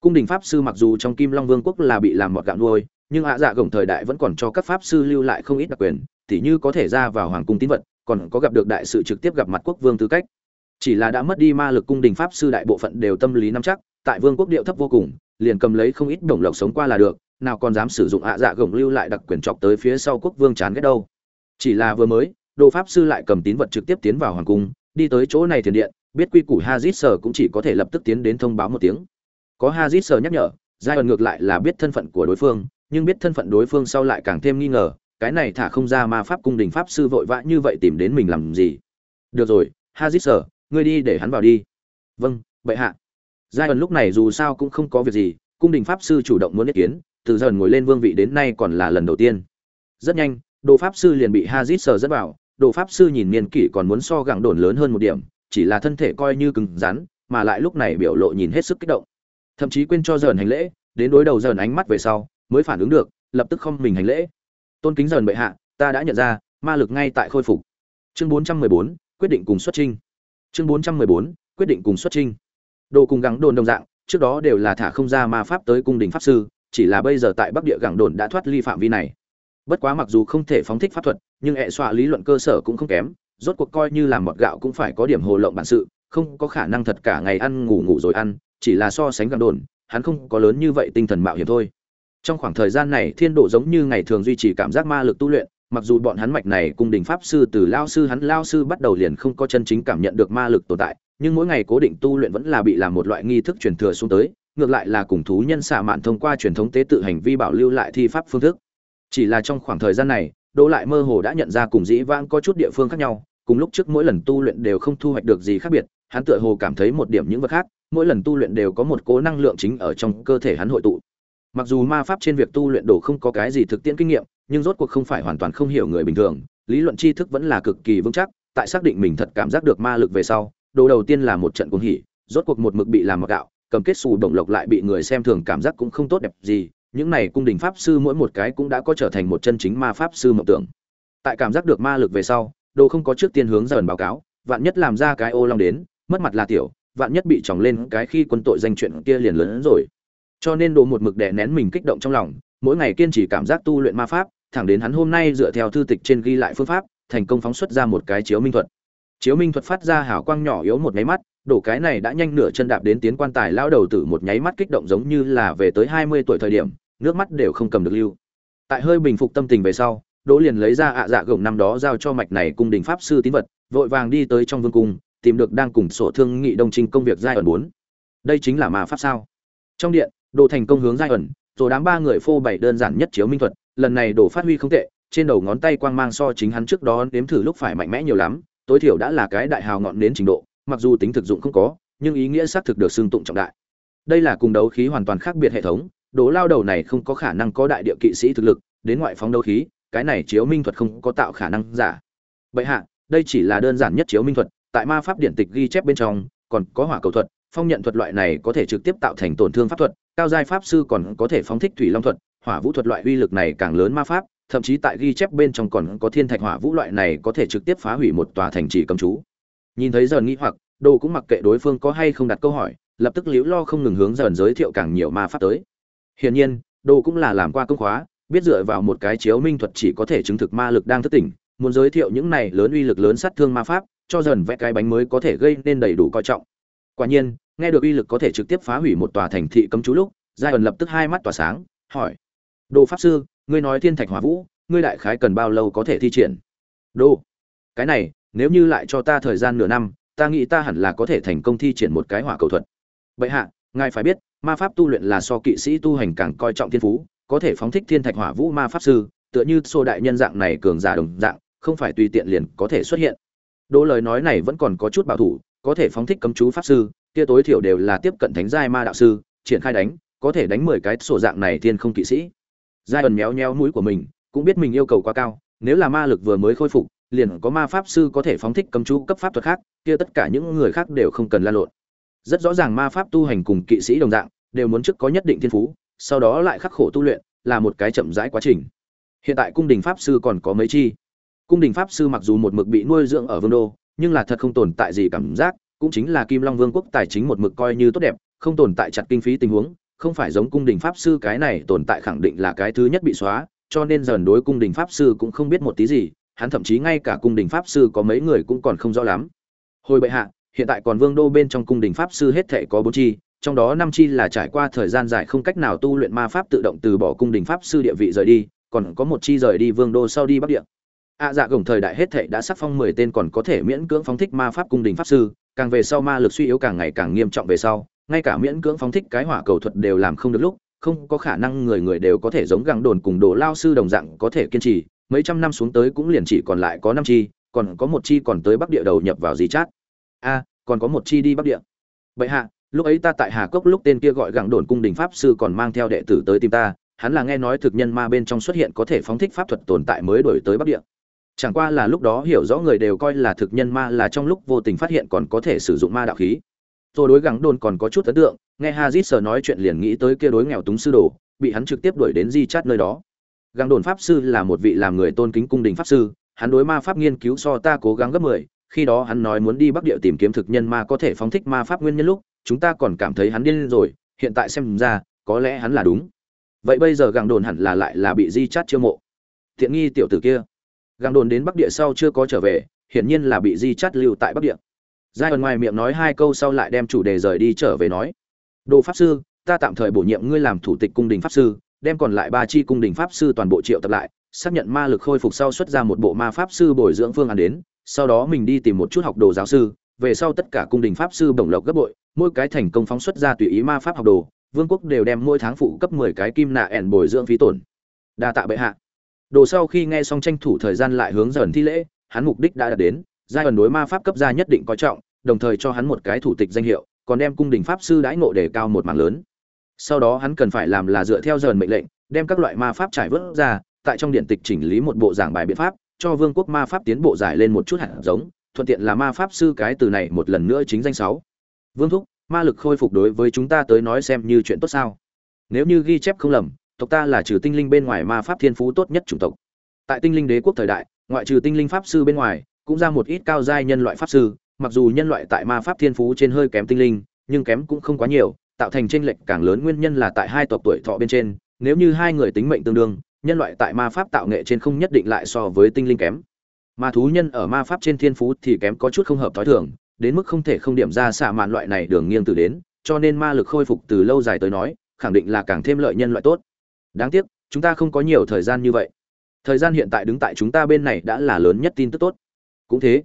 Cung đình pháp sư mặc dù trong kim long vương quốc là bị làm mọt gạo nuôi, nhưng ạ dạ gồng thời đại vẫn còn cho các pháp sư lưu lại không ít đặc quyền, tỉ như có thể ra vào hoàng cung tín vật, còn có gặp được đại sự trực tiếp gặp mặt quốc vương tư cách. Chỉ là đã mất đi ma lực, cung đình pháp sư đại bộ phận đều tâm lý nắm chắc, tại vương quốc điệu thấp vô cùng liền cầm lấy không ít đồng lộc sống qua là được, nào còn dám sử dụng ạ dạ gồng lưu lại đặc quyền chọc tới phía sau quốc vương chán ghét đâu. Chỉ là vừa mới, đồ pháp sư lại cầm tín vật trực tiếp tiến vào hoàng cung, đi tới chỗ này thiền điện, biết quy củ hazit sở cũng chỉ có thể lập tức tiến đến thông báo một tiếng. Có hazit sở nhắc nhở, giai ẩn ngược lại là biết thân phận của đối phương, nhưng biết thân phận đối phương sau lại càng thêm nghi ngờ, cái này thả không ra ma pháp cung đình pháp sư vội vã như vậy tìm đến mình làm gì? Được rồi, hazit sở, ngươi đi để hắn vào đi. Vâng bệ hạ giai ẩn lúc này dù sao cũng không có việc gì cung đình pháp sư chủ động muốn ý kiến từ dần ngồi lên vương vị đến nay còn là lần đầu tiên. Rất nhanh đồ pháp sư liền bị hazit sờ dẫn vào đồ pháp sư nhìn niên kỷ còn muốn so gẳng đồn lớn hơn một điểm chỉ là thân thể coi như cứng rắn mà lại lúc này biểu lộ nhìn hết sức kích động. Thậm chí quên cho dần hành lễ đến đối đầu dần ánh mắt về sau mới phản ứng được lập tức không mình hành lễ. Tôn kính dần bệ hạ ta đã nhận ra ma lực ngay tại khôi phục. Chương 414, quyết định cùng xuất trinh chương 414, quyết định cùng xuất trinh đồ cùng gắng đồn đồng dạng, trước đó đều là thả không ra ma pháp tới cung đình pháp sư, chỉ là bây giờ tại bắc địa gẳng đồn đã thoát ly phạm vi này. Bất quá mặc dù không thể phóng thích pháp thuật, nhưng hệ xoa lý luận cơ sở cũng không kém, rốt cuộc coi như làm mọt gạo cũng phải có điểm hồ lộng bản sự, không có khả năng thật cả ngày ăn, ngủ ngủ rồi ăn, chỉ là so sánh găng đồn, hắn không có lớn như vậy tinh thần mạo hiểm thôi. Trong khoảng thời gian này, thiên độ giống như ngày thường duy trì cảm giác ma lực tu luyện, mặc dù bọn hắn mạch này cung đình pháp sư từ lao sư hắn lao sư bắt đầu liền không có chân chính cảm nhận được ma lực tồn tại nhưng mỗi ngày cố định tu luyện vẫn là bị làm một loại nghi thức truyền thừa xuống tới, ngược lại là cùng thú nhân xạ mạn thông qua truyền thống tế tự hành vi bảo lưu lại thi pháp phương thức. Chỉ là trong khoảng thời gian này, đỗ lại mơ hồ đã nhận ra cùng dĩ vãng có chút địa phương khác nhau, cùng lúc trước mỗi lần tu luyện đều không thu hoạch được gì khác biệt, hắn tựa hồ cảm thấy một điểm những vật khác, mỗi lần tu luyện đều có một cố năng lượng chính ở trong cơ thể hắn hội tụ. Mặc dù ma pháp trên việc tu luyện đồ không có cái gì thực tiễn kinh nghiệm, nhưng rốt cuộc không phải hoàn toàn không hiểu người bình thường, lý luận tri thức vẫn là cực kỳ vững chắc, tại xác định mình thật cảm giác được ma lực về sau đồ đầu tiên là một trận cuồng hỉ, rốt cuộc một mực bị làm mặc gạo, cầm kết xù động lộc lại bị người xem thường cảm giác cũng không tốt đẹp gì, những này cung đình pháp sư mỗi một cái cũng đã có trở thành một chân chính ma pháp sư mộng tưởng. Tại cảm giác được ma lực về sau, đồ không có trước tiên hướng dần báo cáo, vạn nhất làm ra cái ô long đến, mất mặt là tiểu, vạn nhất bị tròng lên cái khi quân tội danh chuyện kia liền lớn hơn rồi. Cho nên đồ một mực đè nén mình kích động trong lòng, mỗi ngày kiên trì cảm giác tu luyện ma pháp, thẳng đến hắn hôm nay dựa theo thư tịch trên ghi lại phương pháp, thành công phóng xuất ra một cái chiếu minh thuật chiếu minh thuật phát ra hào quang nhỏ yếu một nháy mắt, đổ cái này đã nhanh nửa chân đạp đến tiến quan tài lao đầu tử một nháy mắt kích động giống như là về tới hai mươi tuổi thời điểm, nước mắt đều không cầm được lưu. Tại hơi bình phục tâm tình về sau, đỗ liền lấy ra ạ dạ gồng năm đó giao cho mạch này cung đình pháp sư tín vật, vội vàng đi tới trong vương cung, tìm được đang cùng sổ thương nghị đông trinh công việc giai ẩn bốn. Đây chính là mà pháp sao? Trong điện đồ thành công hướng giai ẩn, rồi đám ba người phô bày đơn giản nhất chiếu minh thuật, lần này đồ phát huy không tệ, trên đầu ngón tay quang mang so chính hắn trước đó nếm thử lúc phải mạnh mẽ nhiều lắm tối thiểu đã là cái đại hào ngọn đến trình độ, mặc dù tính thực dụng không có, nhưng ý nghĩa xác thực được xưng tụng trọng đại. Đây là cùng đấu khí hoàn toàn khác biệt hệ thống đố lao đầu này không có khả năng có đại địa kỵ sĩ thực lực, đến ngoại phóng đấu khí, cái này chiếu minh thuật không có tạo khả năng giả. Bệ hạ, đây chỉ là đơn giản nhất chiếu minh thuật, tại ma pháp điển tịch ghi chép bên trong, còn có hỏa cầu thuật, phong nhận thuật loại này có thể trực tiếp tạo thành tổn thương pháp thuật, cao giai pháp sư còn có thể phóng thích thủy long thuật, hỏa vũ thuật loại uy lực này càng lớn ma pháp thậm chí tại ghi chép bên trong còn có thiên thạch hỏa vũ loại này có thể trực tiếp phá hủy một tòa thành trì cầm chú. Nhìn thấy dần nghĩ hoặc đồ cũng mặc kệ đối phương có hay không đặt câu hỏi, lập tức liễu lo không ngừng hướng dần giới thiệu càng nhiều ma pháp tới. Hiển nhiên đồ cũng là làm qua công khóa, biết dựa vào một cái chiếu minh thuật chỉ có thể chứng thực ma lực đang thức tỉnh, muốn giới thiệu những này lớn uy lực lớn sát thương ma pháp, cho dần vẽ cái bánh mới có thể gây nên đầy đủ coi trọng. Quả nhiên, nghe được uy lực có thể trực tiếp phá hủy một tòa thành thị cấm chú lúc giai ẩn lập tức hai mắt tỏa sáng, hỏi đồ pháp sư, ngươi nói thiên thạch hỏa vũ, ngươi đại khái cần bao lâu có thể thi triển? Đồ, cái này, nếu như lại cho ta thời gian nửa năm, ta nghĩ ta hẳn là có thể thành công thi triển một cái hỏa cầu thuật. Bệ hạ, ngài phải biết, ma pháp tu luyện là so kỵ sĩ tu hành càng coi trọng thiên phú, có thể phóng thích thiên thạch hỏa vũ ma pháp sư, tựa như xô đại nhân dạng này cường giả đồng dạng, không phải tùy tiện liền có thể xuất hiện. Đỗ lời nói này vẫn còn có chút bảo thủ, có thể phóng thích cấm chú pháp sư, kia tối thiểu đều là tiếp cận thánh giai ma đạo sư, triển khai đánh, có thể đánh mười cái sổ dạng này thiên không kỵ sĩ giai ẩn méo méo mũi của mình, cũng biết mình yêu cầu quá cao, nếu là ma lực vừa mới khôi phục, liền có ma pháp sư có thể phóng thích cấm chú cấp pháp thuật khác, kia tất cả những người khác đều không cần la lộn. Rất rõ ràng ma pháp tu hành cùng kỵ sĩ đồng dạng, đều muốn trước có nhất định thiên phú, sau đó lại khắc khổ tu luyện, là một cái chậm rãi quá trình. Hiện tại cung đình pháp sư còn có mấy chi? Cung đình pháp sư mặc dù một mực bị nuôi dưỡng ở vương đô, nhưng là thật không tồn tại gì cảm giác, cũng chính là kim long vương quốc tài chính một mực coi như tốt đẹp, không tồn tại chặt kinh phí tình huống không phải giống cung đình pháp sư, cái này tồn tại khẳng định là cái thứ nhất bị xóa, cho nên dần đối cung đình pháp sư cũng không biết một tí gì, hắn thậm chí ngay cả cung đình pháp sư có mấy người cũng còn không rõ lắm. Hồi bệ hạ, hiện tại còn vương đô bên trong cung đình pháp sư hết thể có bốn chi, trong đó năm chi là trải qua thời gian dài không cách nào tu luyện ma pháp tự động từ bỏ cung đình pháp sư địa vị rời đi, còn có một chi rời đi vương đô sau đi bắc địa. Ạ dạ gồng thời đại hết thệ đã sắc phong mười tên còn có thể miễn cưỡng phóng thích ma pháp cung đình pháp sư, càng về sau ma lực suy yếu càng ngày càng nghiêm trọng về sau ngay cả miễn cưỡng phóng thích cái hỏa cầu thuật đều làm không được lúc, không có khả năng người người đều có thể giống găng đồn cùng đồ lao sư đồng dạng có thể kiên trì. Mấy trăm năm xuống tới cũng liền chỉ còn lại có năm chi, còn có một chi còn tới bắc địa đầu nhập vào gì chát. A, còn có một chi đi bắc địa. Vậy hạ, lúc ấy ta tại hà cốc lúc tên kia gọi gặng đồn cung đình pháp sư còn mang theo đệ tử tới tìm ta, hắn là nghe nói thực nhân ma bên trong xuất hiện có thể phóng thích pháp thuật tồn tại mới đổi tới bắc địa. Chẳng qua là lúc đó hiểu rõ người đều coi là thực nhân ma là trong lúc vô tình phát hiện còn có thể sử dụng ma đạo khí tôi đối gắng đồn còn có chút ấn tượng, nghe hazit sờ nói chuyện liền nghĩ tới kia đối nghèo túng sư đồ, bị hắn trực tiếp đuổi đến di chát nơi đó. Gắng đồn pháp sư là một vị làm người tôn kính cung đình pháp sư, hắn đối ma pháp nghiên cứu so ta cố gắng gấp mười, khi đó hắn nói muốn đi bắc địa tìm kiếm thực nhân ma có thể phóng thích ma pháp nguyên nhân lúc, chúng ta còn cảm thấy hắn điên rồi, hiện tại xem ra, có lẽ hắn là đúng. Vậy bây giờ gàng đồn hẳn là lại là bị di chát chiêu mộ. Thiện nghi tiểu tử kia. Gàng đồn đến bắc địa sau chưa có trở về, hiển nhiên là bị di chát lưu tại bắc địa giai ẩn ngoài miệng nói hai câu sau lại đem chủ đề rời đi trở về nói. Đồ pháp sư, ta tạm thời bổ nhiệm ngươi làm thủ tịch cung đình pháp sư, đem còn lại ba chi cung đình pháp sư toàn bộ triệu tập lại, xác nhận ma lực khôi phục sau xuất ra một bộ ma pháp sư bồi dưỡng phương án đến, sau đó mình đi tìm một chút học đồ giáo sư, về sau tất cả cung đình pháp sư bổng lộc gấp bội, mỗi cái thành công phóng xuất ra tùy ý ma pháp học đồ, vương quốc đều đem mỗi tháng phụ cấp mười cái kim nạ ẻn bồi dưỡng phí tổn. Đa tạ bệ hạ. Đồ sau khi nghe xong tranh thủ thời gian lại hướng dần thi lễ, hắn mục đích đã đạt đến, giai ẩn đối ma pháp cấp gia nhất định coi trọng đồng thời cho hắn một cái thủ tịch danh hiệu, còn đem cung đình pháp sư đãi ngộ đề cao một mảng lớn. Sau đó hắn cần phải làm là dựa theo dần mệnh lệnh, đem các loại ma pháp trải vớt ra, tại trong điện tịch chỉnh lý một bộ giảng bài biện pháp, cho vương quốc ma pháp tiến bộ giải lên một chút hạt giống, thuận tiện là ma pháp sư cái từ này một lần nữa chính danh sáu. Vương thúc, ma lực khôi phục đối với chúng ta tới nói xem như chuyện tốt sao? Nếu như ghi chép không lầm, tộc ta là trừ tinh linh bên ngoài ma pháp thiên phú tốt nhất chủng tộc. Tại tinh linh đế quốc thời đại, ngoại trừ tinh linh pháp sư bên ngoài, cũng ra một ít cao giai nhân loại pháp sư mặc dù nhân loại tại ma pháp thiên phú trên hơi kém tinh linh, nhưng kém cũng không quá nhiều, tạo thành tranh lệch càng lớn nguyên nhân là tại hai tộc tuổi thọ bên trên, nếu như hai người tính mệnh tương đương, nhân loại tại ma pháp tạo nghệ trên không nhất định lại so với tinh linh kém. Ma thú nhân ở ma pháp trên thiên phú thì kém có chút không hợp thói thường, đến mức không thể không điểm ra xạ mạn loại này đường nghiêng từ đến, cho nên ma lực khôi phục từ lâu dài tới nói, khẳng định là càng thêm lợi nhân loại tốt. Đáng tiếc, chúng ta không có nhiều thời gian như vậy. Thời gian hiện tại đứng tại chúng ta bên này đã là lớn nhất tin tức tốt. Cũng thế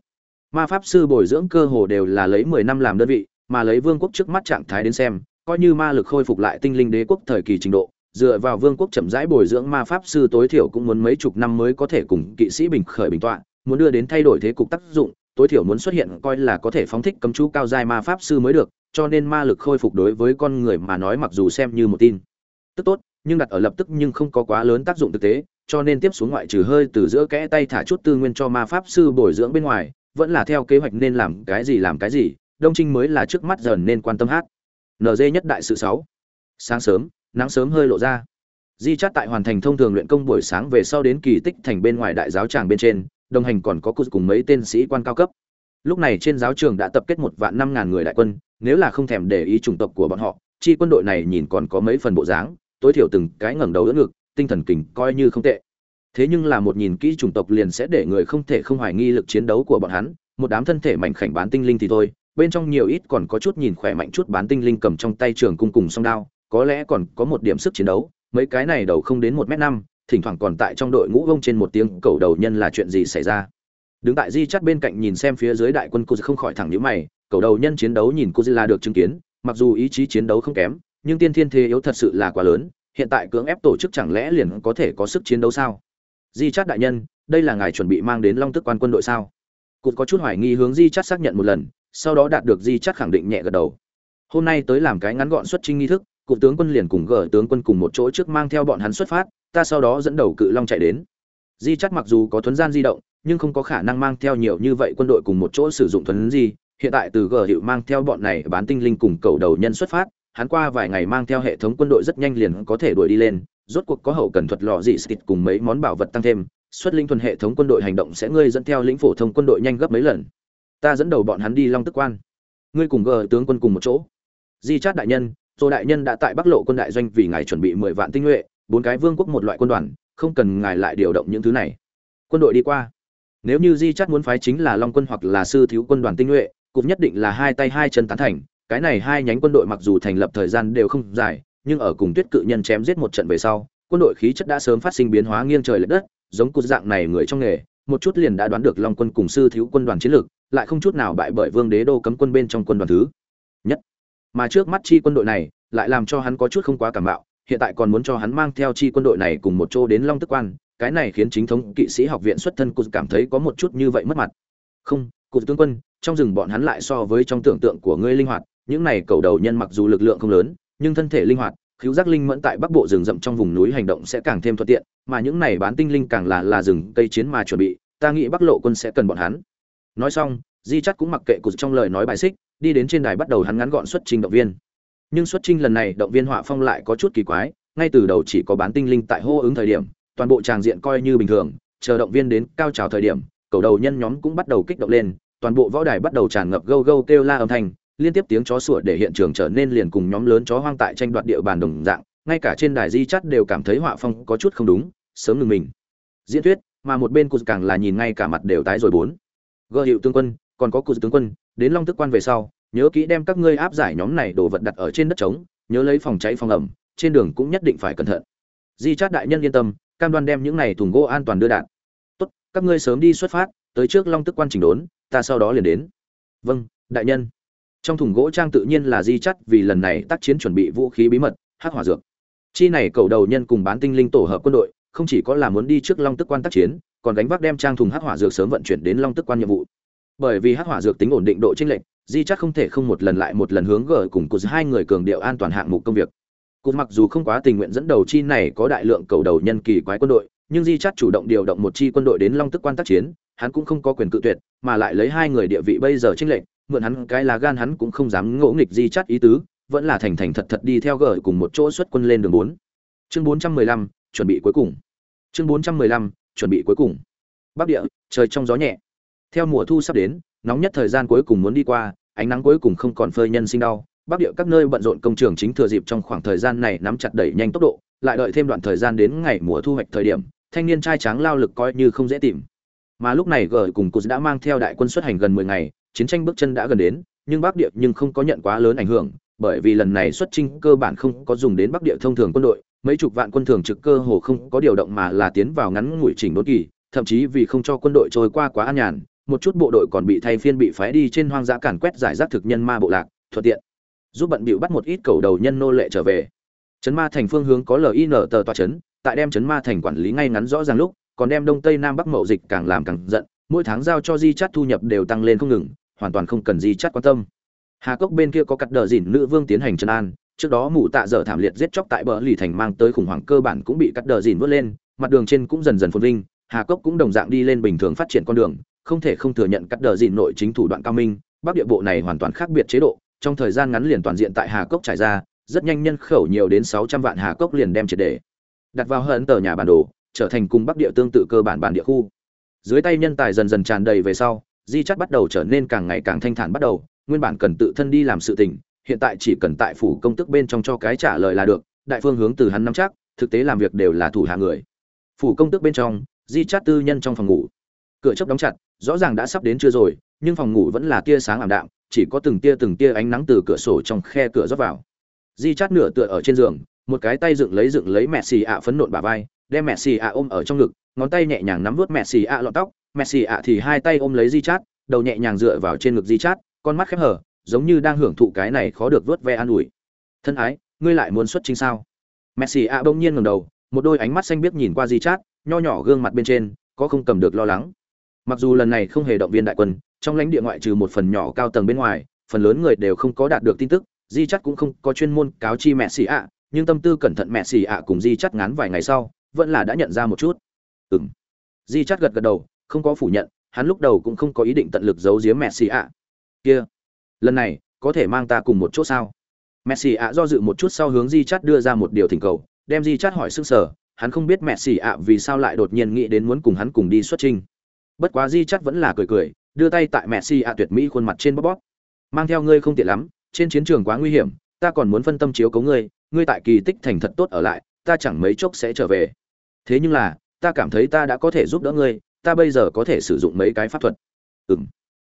ma pháp sư bồi dưỡng cơ hồ đều là lấy mười năm làm đơn vị, mà lấy vương quốc trước mắt trạng thái đến xem, coi như ma lực khôi phục lại tinh linh đế quốc thời kỳ trình độ, dựa vào vương quốc chậm rãi bồi dưỡng ma pháp sư tối thiểu cũng muốn mấy chục năm mới có thể cùng kỵ sĩ bình khởi bình tọa, muốn đưa đến thay đổi thế cục tác dụng, tối thiểu muốn xuất hiện coi là có thể phóng thích cấm chú cao giai ma pháp sư mới được, cho nên ma lực khôi phục đối với con người mà nói mặc dù xem như một tin. Tức tốt, nhưng đặt ở lập tức nhưng không có quá lớn tác dụng thực tế, cho nên tiếp xuống ngoại trừ hơi từ giữa kẽ tay thả chút tư nguyên cho ma pháp sư bồi dưỡng bên ngoài vẫn là theo kế hoạch nên làm cái gì làm cái gì, đông trinh mới là trước mắt dần nên quan tâm hát. Nd nhất đại sự sáu. Sáng sớm, nắng sớm hơi lộ ra. Di chát tại hoàn thành thông thường luyện công buổi sáng về sau đến kỳ tích thành bên ngoài đại giáo tràng bên trên, đồng hành còn có cụt cùng mấy tên sĩ quan cao cấp. Lúc này trên giáo trường đã tập kết một vạn năm ngàn người đại quân, nếu là không thèm để ý chủng tộc của bọn họ, chi quân đội này nhìn còn có mấy phần bộ dáng, tối thiểu từng cái ngẩng đầu đỡ ngực, tinh thần kình coi như không tệ thế nhưng là một nhìn kỹ chủng tộc liền sẽ để người không thể không hoài nghi lực chiến đấu của bọn hắn. Một đám thân thể mảnh khảnh bán tinh linh thì thôi, bên trong nhiều ít còn có chút nhìn khỏe mạnh chút bán tinh linh cầm trong tay trường cung cùng song đao, có lẽ còn có một điểm sức chiến đấu, mấy cái này đầu không đến một m năm, thỉnh thoảng còn tại trong đội ngũ vông trên một tiếng cầu đầu nhân là chuyện gì xảy ra. Đứng tại di chắt bên cạnh nhìn xem phía dưới đại quân cô không khỏi thẳng nhíu mày, cầu đầu nhân chiến đấu nhìn cô là được chứng kiến, mặc dù ý chí chiến đấu không kém, nhưng tiên thiên thế yếu thật sự là quá lớn, hiện tại cưỡng ép tổ chức chẳng lẽ liền có thể có sức chiến đấu sao? Di chát đại nhân, đây là ngài chuẩn bị mang đến long tức quan quân đội sao? Cụt có chút hoài nghi hướng di chát xác nhận một lần, sau đó đạt được di chát khẳng định nhẹ gật đầu. Hôm nay tới làm cái ngắn gọn xuất trinh nghi thức cụ tướng quân liền cùng gờ tướng quân cùng một chỗ trước mang theo bọn hắn xuất phát, ta sau đó dẫn đầu cự long chạy đến. Di chát mặc dù có thuấn gian di động, nhưng không có khả năng mang theo nhiều như vậy quân đội cùng một chỗ sử dụng thuấn di. Hiện tại từ gờ hiệu mang theo bọn này bán tinh linh cùng cầu đầu nhân xuất phát, hắn qua vài ngày mang theo hệ thống quân đội rất nhanh liền có thể đuổi đi lên rốt cuộc có hậu cần thuật lò dị xịt cùng mấy món bảo vật tăng thêm xuất linh thuần hệ thống quân đội hành động sẽ ngươi dẫn theo lĩnh phổ thông quân đội nhanh gấp mấy lần ta dẫn đầu bọn hắn đi long tức quan ngươi cùng gờ tướng quân cùng một chỗ di chát đại nhân rồi đại nhân đã tại Bắc Lộ quân đại doanh vì ngài chuẩn bị mười vạn tinh nhuệ, bốn cái vương quốc một loại quân đoàn, không cần ngài lại điều động những thứ này. Quân đội đi qua. Nếu như Di Chát muốn phái chính là Long quân hoặc là sư thiếu quân đoàn tinh nhuệ, cũng nhất định là hai tay hai chân tán thành, cái này hai nhánh quân đội mặc dù thành lập thời gian đều không dài, nhưng ở cùng Tuyết cự nhân chém giết một trận về sau, quân đội khí chất đã sớm phát sinh biến hóa nghiêng trời lệch đất, giống cụt dạng này người trong nghề, một chút liền đã đoán được Long quân cùng sư thiếu quân đoàn chiến lược, lại không chút nào bại bởi Vương Đế đô cấm quân bên trong quân đoàn thứ nhất. Mà trước mắt chi quân đội này lại làm cho hắn có chút không quá cảm bạo hiện tại còn muốn cho hắn mang theo chi quân đội này cùng một chỗ đến long tức quan cái này khiến chính thống kỵ sĩ học viện xuất thân cụt cảm thấy có một chút như vậy mất mặt. Không cụt tướng quân trong rừng bọn hắn lại so với trong tưởng tượng của ngươi linh hoạt những này cầu đầu nhân mặc dù lực lượng không lớn nhưng thân thể linh hoạt khiếu giác linh mẫn tại bắc bộ rừng rậm trong vùng núi hành động sẽ càng thêm thuận tiện, mà những này bán tinh linh càng là là rừng cây chiến mà chuẩn bị, ta nghĩ bắc lộ quân sẽ cần bọn hắn. Nói xong, di chắc cũng mặc kệ cụt trong lời nói bài xích, đi đến trên đài bắt đầu hắn ngắn gọn xuất trình động viên. Nhưng xuất trình lần này, động viên họa phong lại có chút kỳ quái, ngay từ đầu chỉ có bán tinh linh tại hô ứng thời điểm, toàn bộ tràng diện coi như bình thường, chờ động viên đến cao trào thời điểm, cầu đầu nhân nhóm cũng bắt đầu kích động lên, toàn bộ võ đài bắt đầu tràn ngập gâu gâu kêu la âm thanh liên tiếp tiếng chó sủa để hiện trường trở nên liền cùng nhóm lớn chó hoang tại tranh đoạt địa bàn đồng dạng, ngay cả trên đài di chắt đều cảm thấy họa phong có chút không đúng, sớm ngừng mình. Diễn thuyết, mà một bên cụt càng là nhìn ngay cả mặt đều tái rồi bốn. Gợ hiệu tướng quân, còn có cụt tướng quân, đến long tức quan về sau, nhớ kỹ đem các ngươi áp giải nhóm này đồ vật đặt ở trên đất trống, nhớ lấy phòng cháy phòng ẩm, trên đường cũng nhất định phải cẩn thận. Di chát đại nhân yên tâm, cam đoan đem những này thùng gỗ an toàn đưa đạn tốt, các ngươi sớm đi xuất phát, tới trước long tức quan chỉnh đốn, ta sau đó liền đến. Vâng đại nhân trong thùng gỗ trang tự nhiên là di chắt vì lần này tác chiến chuẩn bị vũ khí bí mật, hắc hỏa dược. Chi này cầu đầu nhân cùng bán tinh linh tổ hợp quân đội, không chỉ có là muốn đi trước long tức quan tác chiến, còn gánh vác đem trang thùng hắc hỏa dược sớm vận chuyển đến long tức quan nhiệm vụ. Bởi vì hắc hỏa dược tính ổn định độ chênh lệch, di chắc không thể không một lần lại một lần hướng gờ cùng cụt hai người cường điệu an toàn hạng mục công việc. Cụt mặc dù không quá tình nguyện dẫn đầu chi này có đại lượng cầu đầu nhân kỳ quái quân đội, nhưng di chắc chủ động điều động một chi quân đội đến long tức quan tác chiến, hắn cũng không có quyền cự tuyệt, mà lại lấy hai người địa vị bây giờ chênh lệch mượn hắn cái là gan hắn cũng không dám ngỗ nghịch di chắt ý tứ, vẫn là thành thành thật thật đi theo gợi cùng một chỗ xuất quân lên đường bốn. Chương bốn trăm mười lăm, chuẩn bị cuối cùng. Chương bốn trăm mười lăm, chuẩn bị cuối cùng. Bắc địa, trời trong gió nhẹ. Theo mùa thu sắp đến, nóng nhất thời gian cuối cùng muốn đi qua, ánh nắng cuối cùng không còn phơi nhân sinh đau. Bắc địa các nơi bận rộn công trường chính thừa dịp trong khoảng thời gian này nắm chặt đẩy nhanh tốc độ, lại đợi thêm đoạn thời gian đến ngày mùa thu hoạch thời điểm, thanh niên trai tráng lao lực coi như không dễ tìm. Mà lúc này gờ cùng cụt đã mang theo đại quân xuất hành gần mười ngày chiến tranh bước chân đã gần đến, nhưng bắc địa nhưng không có nhận quá lớn ảnh hưởng, bởi vì lần này xuất chinh cơ bản không có dùng đến bắc địa thông thường quân đội, mấy chục vạn quân thường trực cơ hồ không có điều động mà là tiến vào ngắn ngủi chỉnh đốn kỳ, thậm chí vì không cho quân đội trôi qua quá an nhàn, một chút bộ đội còn bị thay phiên bị phái đi trên hoang dã càn quét giải rác thực nhân ma bộ lạc, thuận tiện giúp bận bịu bắt một ít cầu đầu nhân nô lệ trở về. Trấn ma thành phương hướng có lin tờ tòa trấn, tại đem trấn ma thành quản lý ngay ngắn rõ ràng lúc, còn đem đông tây nam bắc mậu dịch càng làm càng giận, mỗi tháng giao cho di chát thu nhập đều tăng lên không ngừng hoàn toàn không cần gì chắc quan tâm. Hà cốc bên kia có cắt đờ dìn nữ vương tiến hành trấn an, trước đó mụ tạ dở thảm liệt giết chóc tại bờ lì thành mang tới khủng hoảng cơ bản cũng bị cắt đờ dìn vớt lên, mặt đường trên cũng dần dần phồn vinh, hà cốc cũng đồng dạng đi lên bình thường phát triển con đường, không thể không thừa nhận cắt đờ dìn nội chính thủ đoạn cao minh, bắc địa bộ này hoàn toàn khác biệt chế độ, trong thời gian ngắn liền toàn diện tại hà cốc trải ra, rất nhanh nhân khẩu nhiều đến sáu trăm vạn hà cốc liền đem triệt để. Đặt vào hơn tờ nhà bản đồ, trở thành cùng bắc địa tương tự cơ bản bản địa khu. Dưới tay nhân tài dần dần tràn đầy về sau di chắt bắt đầu trở nên càng ngày càng thanh thản bắt đầu, nguyên bản cần tự thân đi làm sự tình, hiện tại chỉ cần tại phủ công tức bên trong cho cái trả lời là được, đại phương hướng từ hắn nắm chắc, thực tế làm việc đều là thủ hạ người. Phủ công tức bên trong, di chát tư nhân trong phòng ngủ. Cửa chớp đóng chặt, rõ ràng đã sắp đến chưa rồi, nhưng phòng ngủ vẫn là tia sáng ảm đạm, chỉ có từng tia từng tia ánh nắng từ cửa sổ trong khe cửa rót vào. Di chát nửa tựa ở trên giường, một cái tay dựng lấy dựng lấy mẹ xì ạ phấn nộn bà vai, đem mẹ xì ạ ôm ở trong ngực, ngón tay nhẹ nhàng nắm vớt mẹ xì ạ lọn tóc Messi ạ thì hai tay ôm lấy di chát đầu nhẹ nhàng dựa vào trên ngực di chát con mắt khép hở giống như đang hưởng thụ cái này khó được vớt ve an ủi. Thân ái, ngươi lại muốn xuất chính sao? Messi ạ bỗng nhiên ngẩng đầu, một đôi ánh mắt xanh biếc nhìn qua di chát nho nhỏ gương mặt bên trên, có không cầm được lo lắng. Mặc dù lần này không hề động viên đại quân, trong lãnh địa ngoại trừ một phần nhỏ cao tầng bên ngoài, phần lớn người đều không có đạt được tin tức di chắt cũng không có chuyên môn cáo chi Messi ạ, nhưng tâm tư cẩn thận Messi ạ cùng di chắt ngắn vài ngày sau, vẫn là đã nhận ra một chút. Ừm. di chắt gật gật đầu không có phủ nhận, hắn lúc đầu cũng không có ý định tận lực giấu giếm mẹ ạ. Kia, lần này, có thể mang ta cùng một chỗ sao? Messi ạ do dự một chút sau hướng di chắt đưa ra một điều thỉnh cầu, đem di chắt hỏi sức sở hắn không biết messi ạ vì sao lại đột nhiên nghĩ đến muốn cùng hắn cùng đi xuất trình. Bất quá di chắt vẫn là cười cười, đưa tay tại messi ạ tuyệt mỹ khuôn mặt trên bóp bóp. Mang theo ngươi không tiện lắm, trên chiến trường quá nguy hiểm, ta còn muốn phân tâm chiếu cố ngươi ngươi tại kỳ tích thành thật tốt ở lại, ta chẳng mấy chốc sẽ trở về. Thế nhưng là, ta cảm thấy ta đã có thể giúp đỡ ngươi ta bây giờ có thể sử dụng mấy cái pháp thuật. Ừm.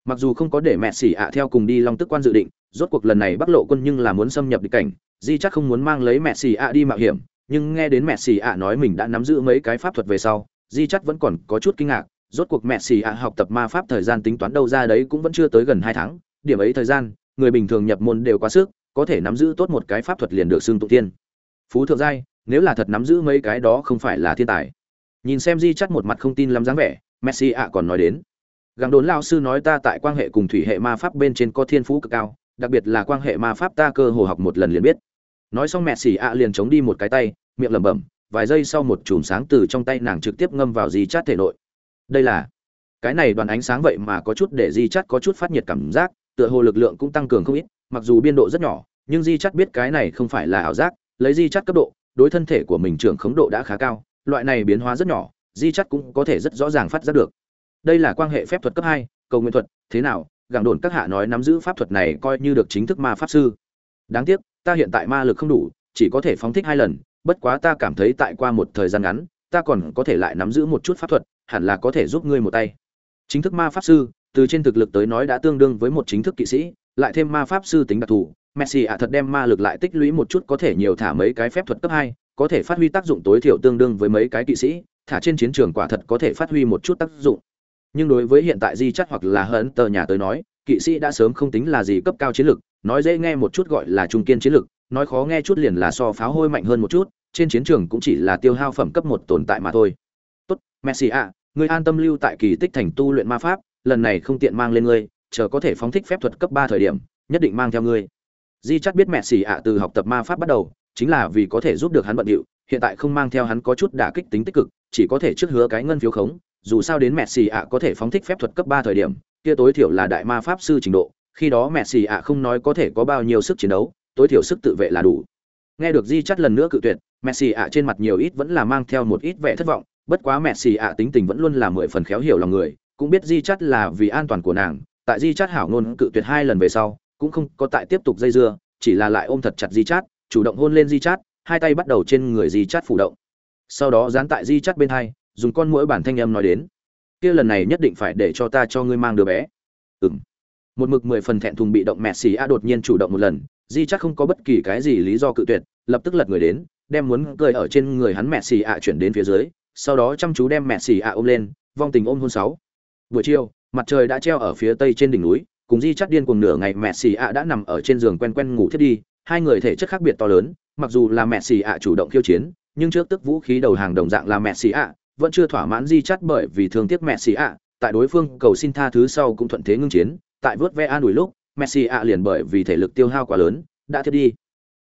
Mặc dù không có để mẹ xỉ ạ theo cùng đi long tức quan dự định, rốt cuộc lần này bắc lộ quân nhưng là muốn xâm nhập địch cảnh, di chắc không muốn mang lấy mẹ xỉ ạ đi mạo hiểm, nhưng nghe đến mẹ xỉ ạ nói mình đã nắm giữ mấy cái pháp thuật về sau, di chắc vẫn còn có chút kinh ngạc, rốt cuộc mẹ xỉ ạ học tập ma pháp thời gian tính toán đâu ra đấy cũng vẫn chưa tới gần hai tháng, điểm ấy thời gian, người bình thường nhập môn đều quá sức, có thể nắm giữ tốt một cái pháp thuật liền được xưng tụ tiên phú thượng giai, nếu là thật nắm giữ mấy cái đó không phải là thiên tài nhìn xem di chắt một mặt không tin lắm dáng vẻ, messi ạ còn nói đến. Gắng đốn lao sư nói ta tại quan hệ cùng thủy hệ ma pháp bên trên có thiên phú cực cao, đặc biệt là quan hệ ma pháp ta cơ hồ học một lần liền biết. Nói xong mẹ xỉ ạ liền chống đi một cái tay, miệng lẩm bẩm, vài giây sau một chùm sáng từ trong tay nàng trực tiếp ngâm vào di chát thể nội. Đây là, cái này đoàn ánh sáng vậy mà có chút để di chát có chút phát nhiệt cảm giác, tựa hồ lực lượng cũng tăng cường không ít, mặc dù biên độ rất nhỏ, nhưng di chát biết cái này không phải là ảo giác, lấy di chát cấp độ, đối thân thể của mình trưởng khống độ đã khá cao loại này biến hóa rất nhỏ di chắt cũng có thể rất rõ ràng phát giác được. Đây là quan hệ phép thuật cấp hai, cầu nguyện thuật, thế nào? Gẳng đồn các hạ nói nắm giữ pháp thuật này coi như được chính thức ma pháp sư. Đáng tiếc, ta hiện tại ma lực không đủ, chỉ có thể phóng thích hai lần, bất quá ta cảm thấy tại qua một thời gian ngắn, ta còn có thể lại nắm giữ một chút pháp thuật, hẳn là có thể giúp ngươi một tay. Chính thức ma pháp sư, từ trên thực lực tới nói đã tương đương với một chính thức kỵ sĩ, lại thêm ma pháp sư tính đặc thù, messi ạ thật đem ma lực lại tích lũy một chút có thể nhiều thả mấy cái phép thuật cấp hai có thể phát huy tác dụng tối thiểu tương đương với mấy cái kỵ sĩ, thả trên chiến trường quả thật có thể phát huy một chút tác dụng. Nhưng đối với hiện tại di chất hoặc là hận tờ nhà tới nói, kỵ sĩ đã sớm không tính là gì cấp cao chiến lược, nói dễ nghe một chút gọi là trung kiên chiến lược, nói khó nghe chút liền là so pháo hôi mạnh hơn một chút, trên chiến trường cũng chỉ là tiêu hao phẩm cấp một tồn tại mà thôi. Tốt, messi ạ ngươi an tâm lưu tại kỳ tích thành tu luyện ma pháp, lần này không tiện mang lên ngươi, chờ có thể phóng thích phép thuật cấp ba thời điểm, nhất định mang theo ngươi. Di chắc biết mẹ xì ạ từ học tập ma pháp bắt đầu chính là vì có thể giúp được hắn bận điệu, hiện tại không mang theo hắn có chút đả kích tính tích cực, chỉ có thể trước hứa cái ngân phiếu khống, dù sao đến mẹ xì ạ có thể phóng thích phép thuật cấp ba thời điểm, kia tối thiểu là đại ma pháp sư trình độ, khi đó mẹ xì ạ không nói có thể có bao nhiêu sức chiến đấu, tối thiểu sức tự vệ là đủ. Nghe được di chắt lần nữa cự tuyệt mẹ xì ạ trên mặt nhiều ít vẫn là mang theo một ít vẻ thất vọng, bất quá mẹ xì ạ tính tình vẫn luôn là mười phần khéo hiểu lòng người, cũng biết di chắt là vì an toàn của nàng, tại di chắt hảo ngôn cự tuyệt hai lần về sau, cũng không có tại tiếp tục dây dưa, chỉ là lại ôm thật chặt di chát chủ động hôn lên di chát hai tay bắt đầu trên người di chát phủ động. Sau đó dán tại di chát bên hai, dùng con mũi bản thanh âm nói đến. Kia lần này nhất định phải để cho ta cho ngươi mang đứa bé. Ừng một mực mười phần thẹn thùng bị động mẹ xì a đột nhiên chủ động một lần di chắc không có bất kỳ cái gì lý do cự tuyệt, lập tức lật người đến, đem muốn cười ở trên người hắn mẹ xì a chuyển đến phía dưới, sau đó chăm chú đem mẹ xì a ôm lên, vong tình ôm hôn sáu. Buổi chiều, mặt trời đã treo ở phía tây trên đỉnh núi, cùng di chắc điên cuồng nửa ngày mẹ xì ạ đã nằm ở trên giường quen quen ngủ thiết đi hai người thể chất khác biệt to lớn, mặc dù là mẹ xì ạ chủ động khiêu chiến, nhưng trước tức vũ khí đầu hàng đồng dạng là mẹ xì ạ, vẫn chưa thỏa mãn di chắt bởi vì thương tiếc mẹ xì ạ, tại đối phương cầu xin tha thứ sau cũng thuận thế ngưng chiến, tại vớt ve an ủi lúc, mẹ xì ạ liền bởi vì thể lực tiêu hao quá lớn, đã thiết đi.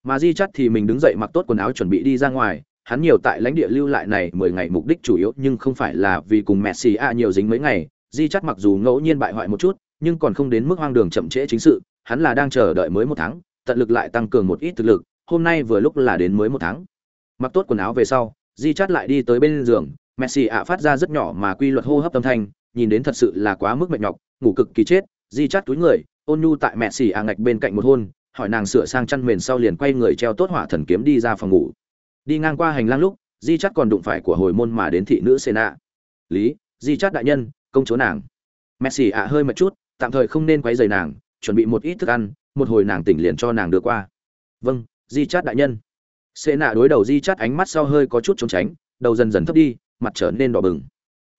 Mà di chắt thì mình đứng dậy mặc tốt quần áo chuẩn bị đi ra ngoài, hắn nhiều tại lãnh địa lưu lại này mười ngày mục đích chủ yếu nhưng không phải là vì cùng mẹ xì ạ nhiều dính mấy ngày. Di chắt mặc dù ngẫu nhiên bại hoại một chút, nhưng còn không đến mức hoang đường chậm trễ chính sự, hắn là đang chờ đợi mới một tháng tận lực lại tăng cường một ít thực lực, hôm nay vừa lúc là đến mới một tháng. Mặc tốt quần áo về sau, di chát lại đi tới bên giường messi ạ phát ra rất nhỏ mà quy luật hô hấp âm thanh, nhìn đến thật sự là quá mức mệt nhọc, ngủ cực kỳ chết, di chát túi người, ôn nhu tại messi ạ ngạch bên cạnh một hôn, hỏi nàng sửa sang chăn mền sau liền quay người treo tốt hỏa thần kiếm đi ra phòng ngủ. Đi ngang qua hành lang lúc, di chát còn đụng phải của hồi môn mà đến thị nữ sena lý, di chát đại nhân, công chúa nàng. Messi ạ hơi mệt chút, tạm thời không nên quấy rầy nàng, chuẩn bị một ít thức ăn một hồi nàng tỉnh liền cho nàng đưa qua. Vâng di chát đại nhân. Xê nạ đối đầu di chát ánh mắt sau hơi có chút trốn tránh, đầu dần dần thấp đi, mặt trở nên đỏ bừng.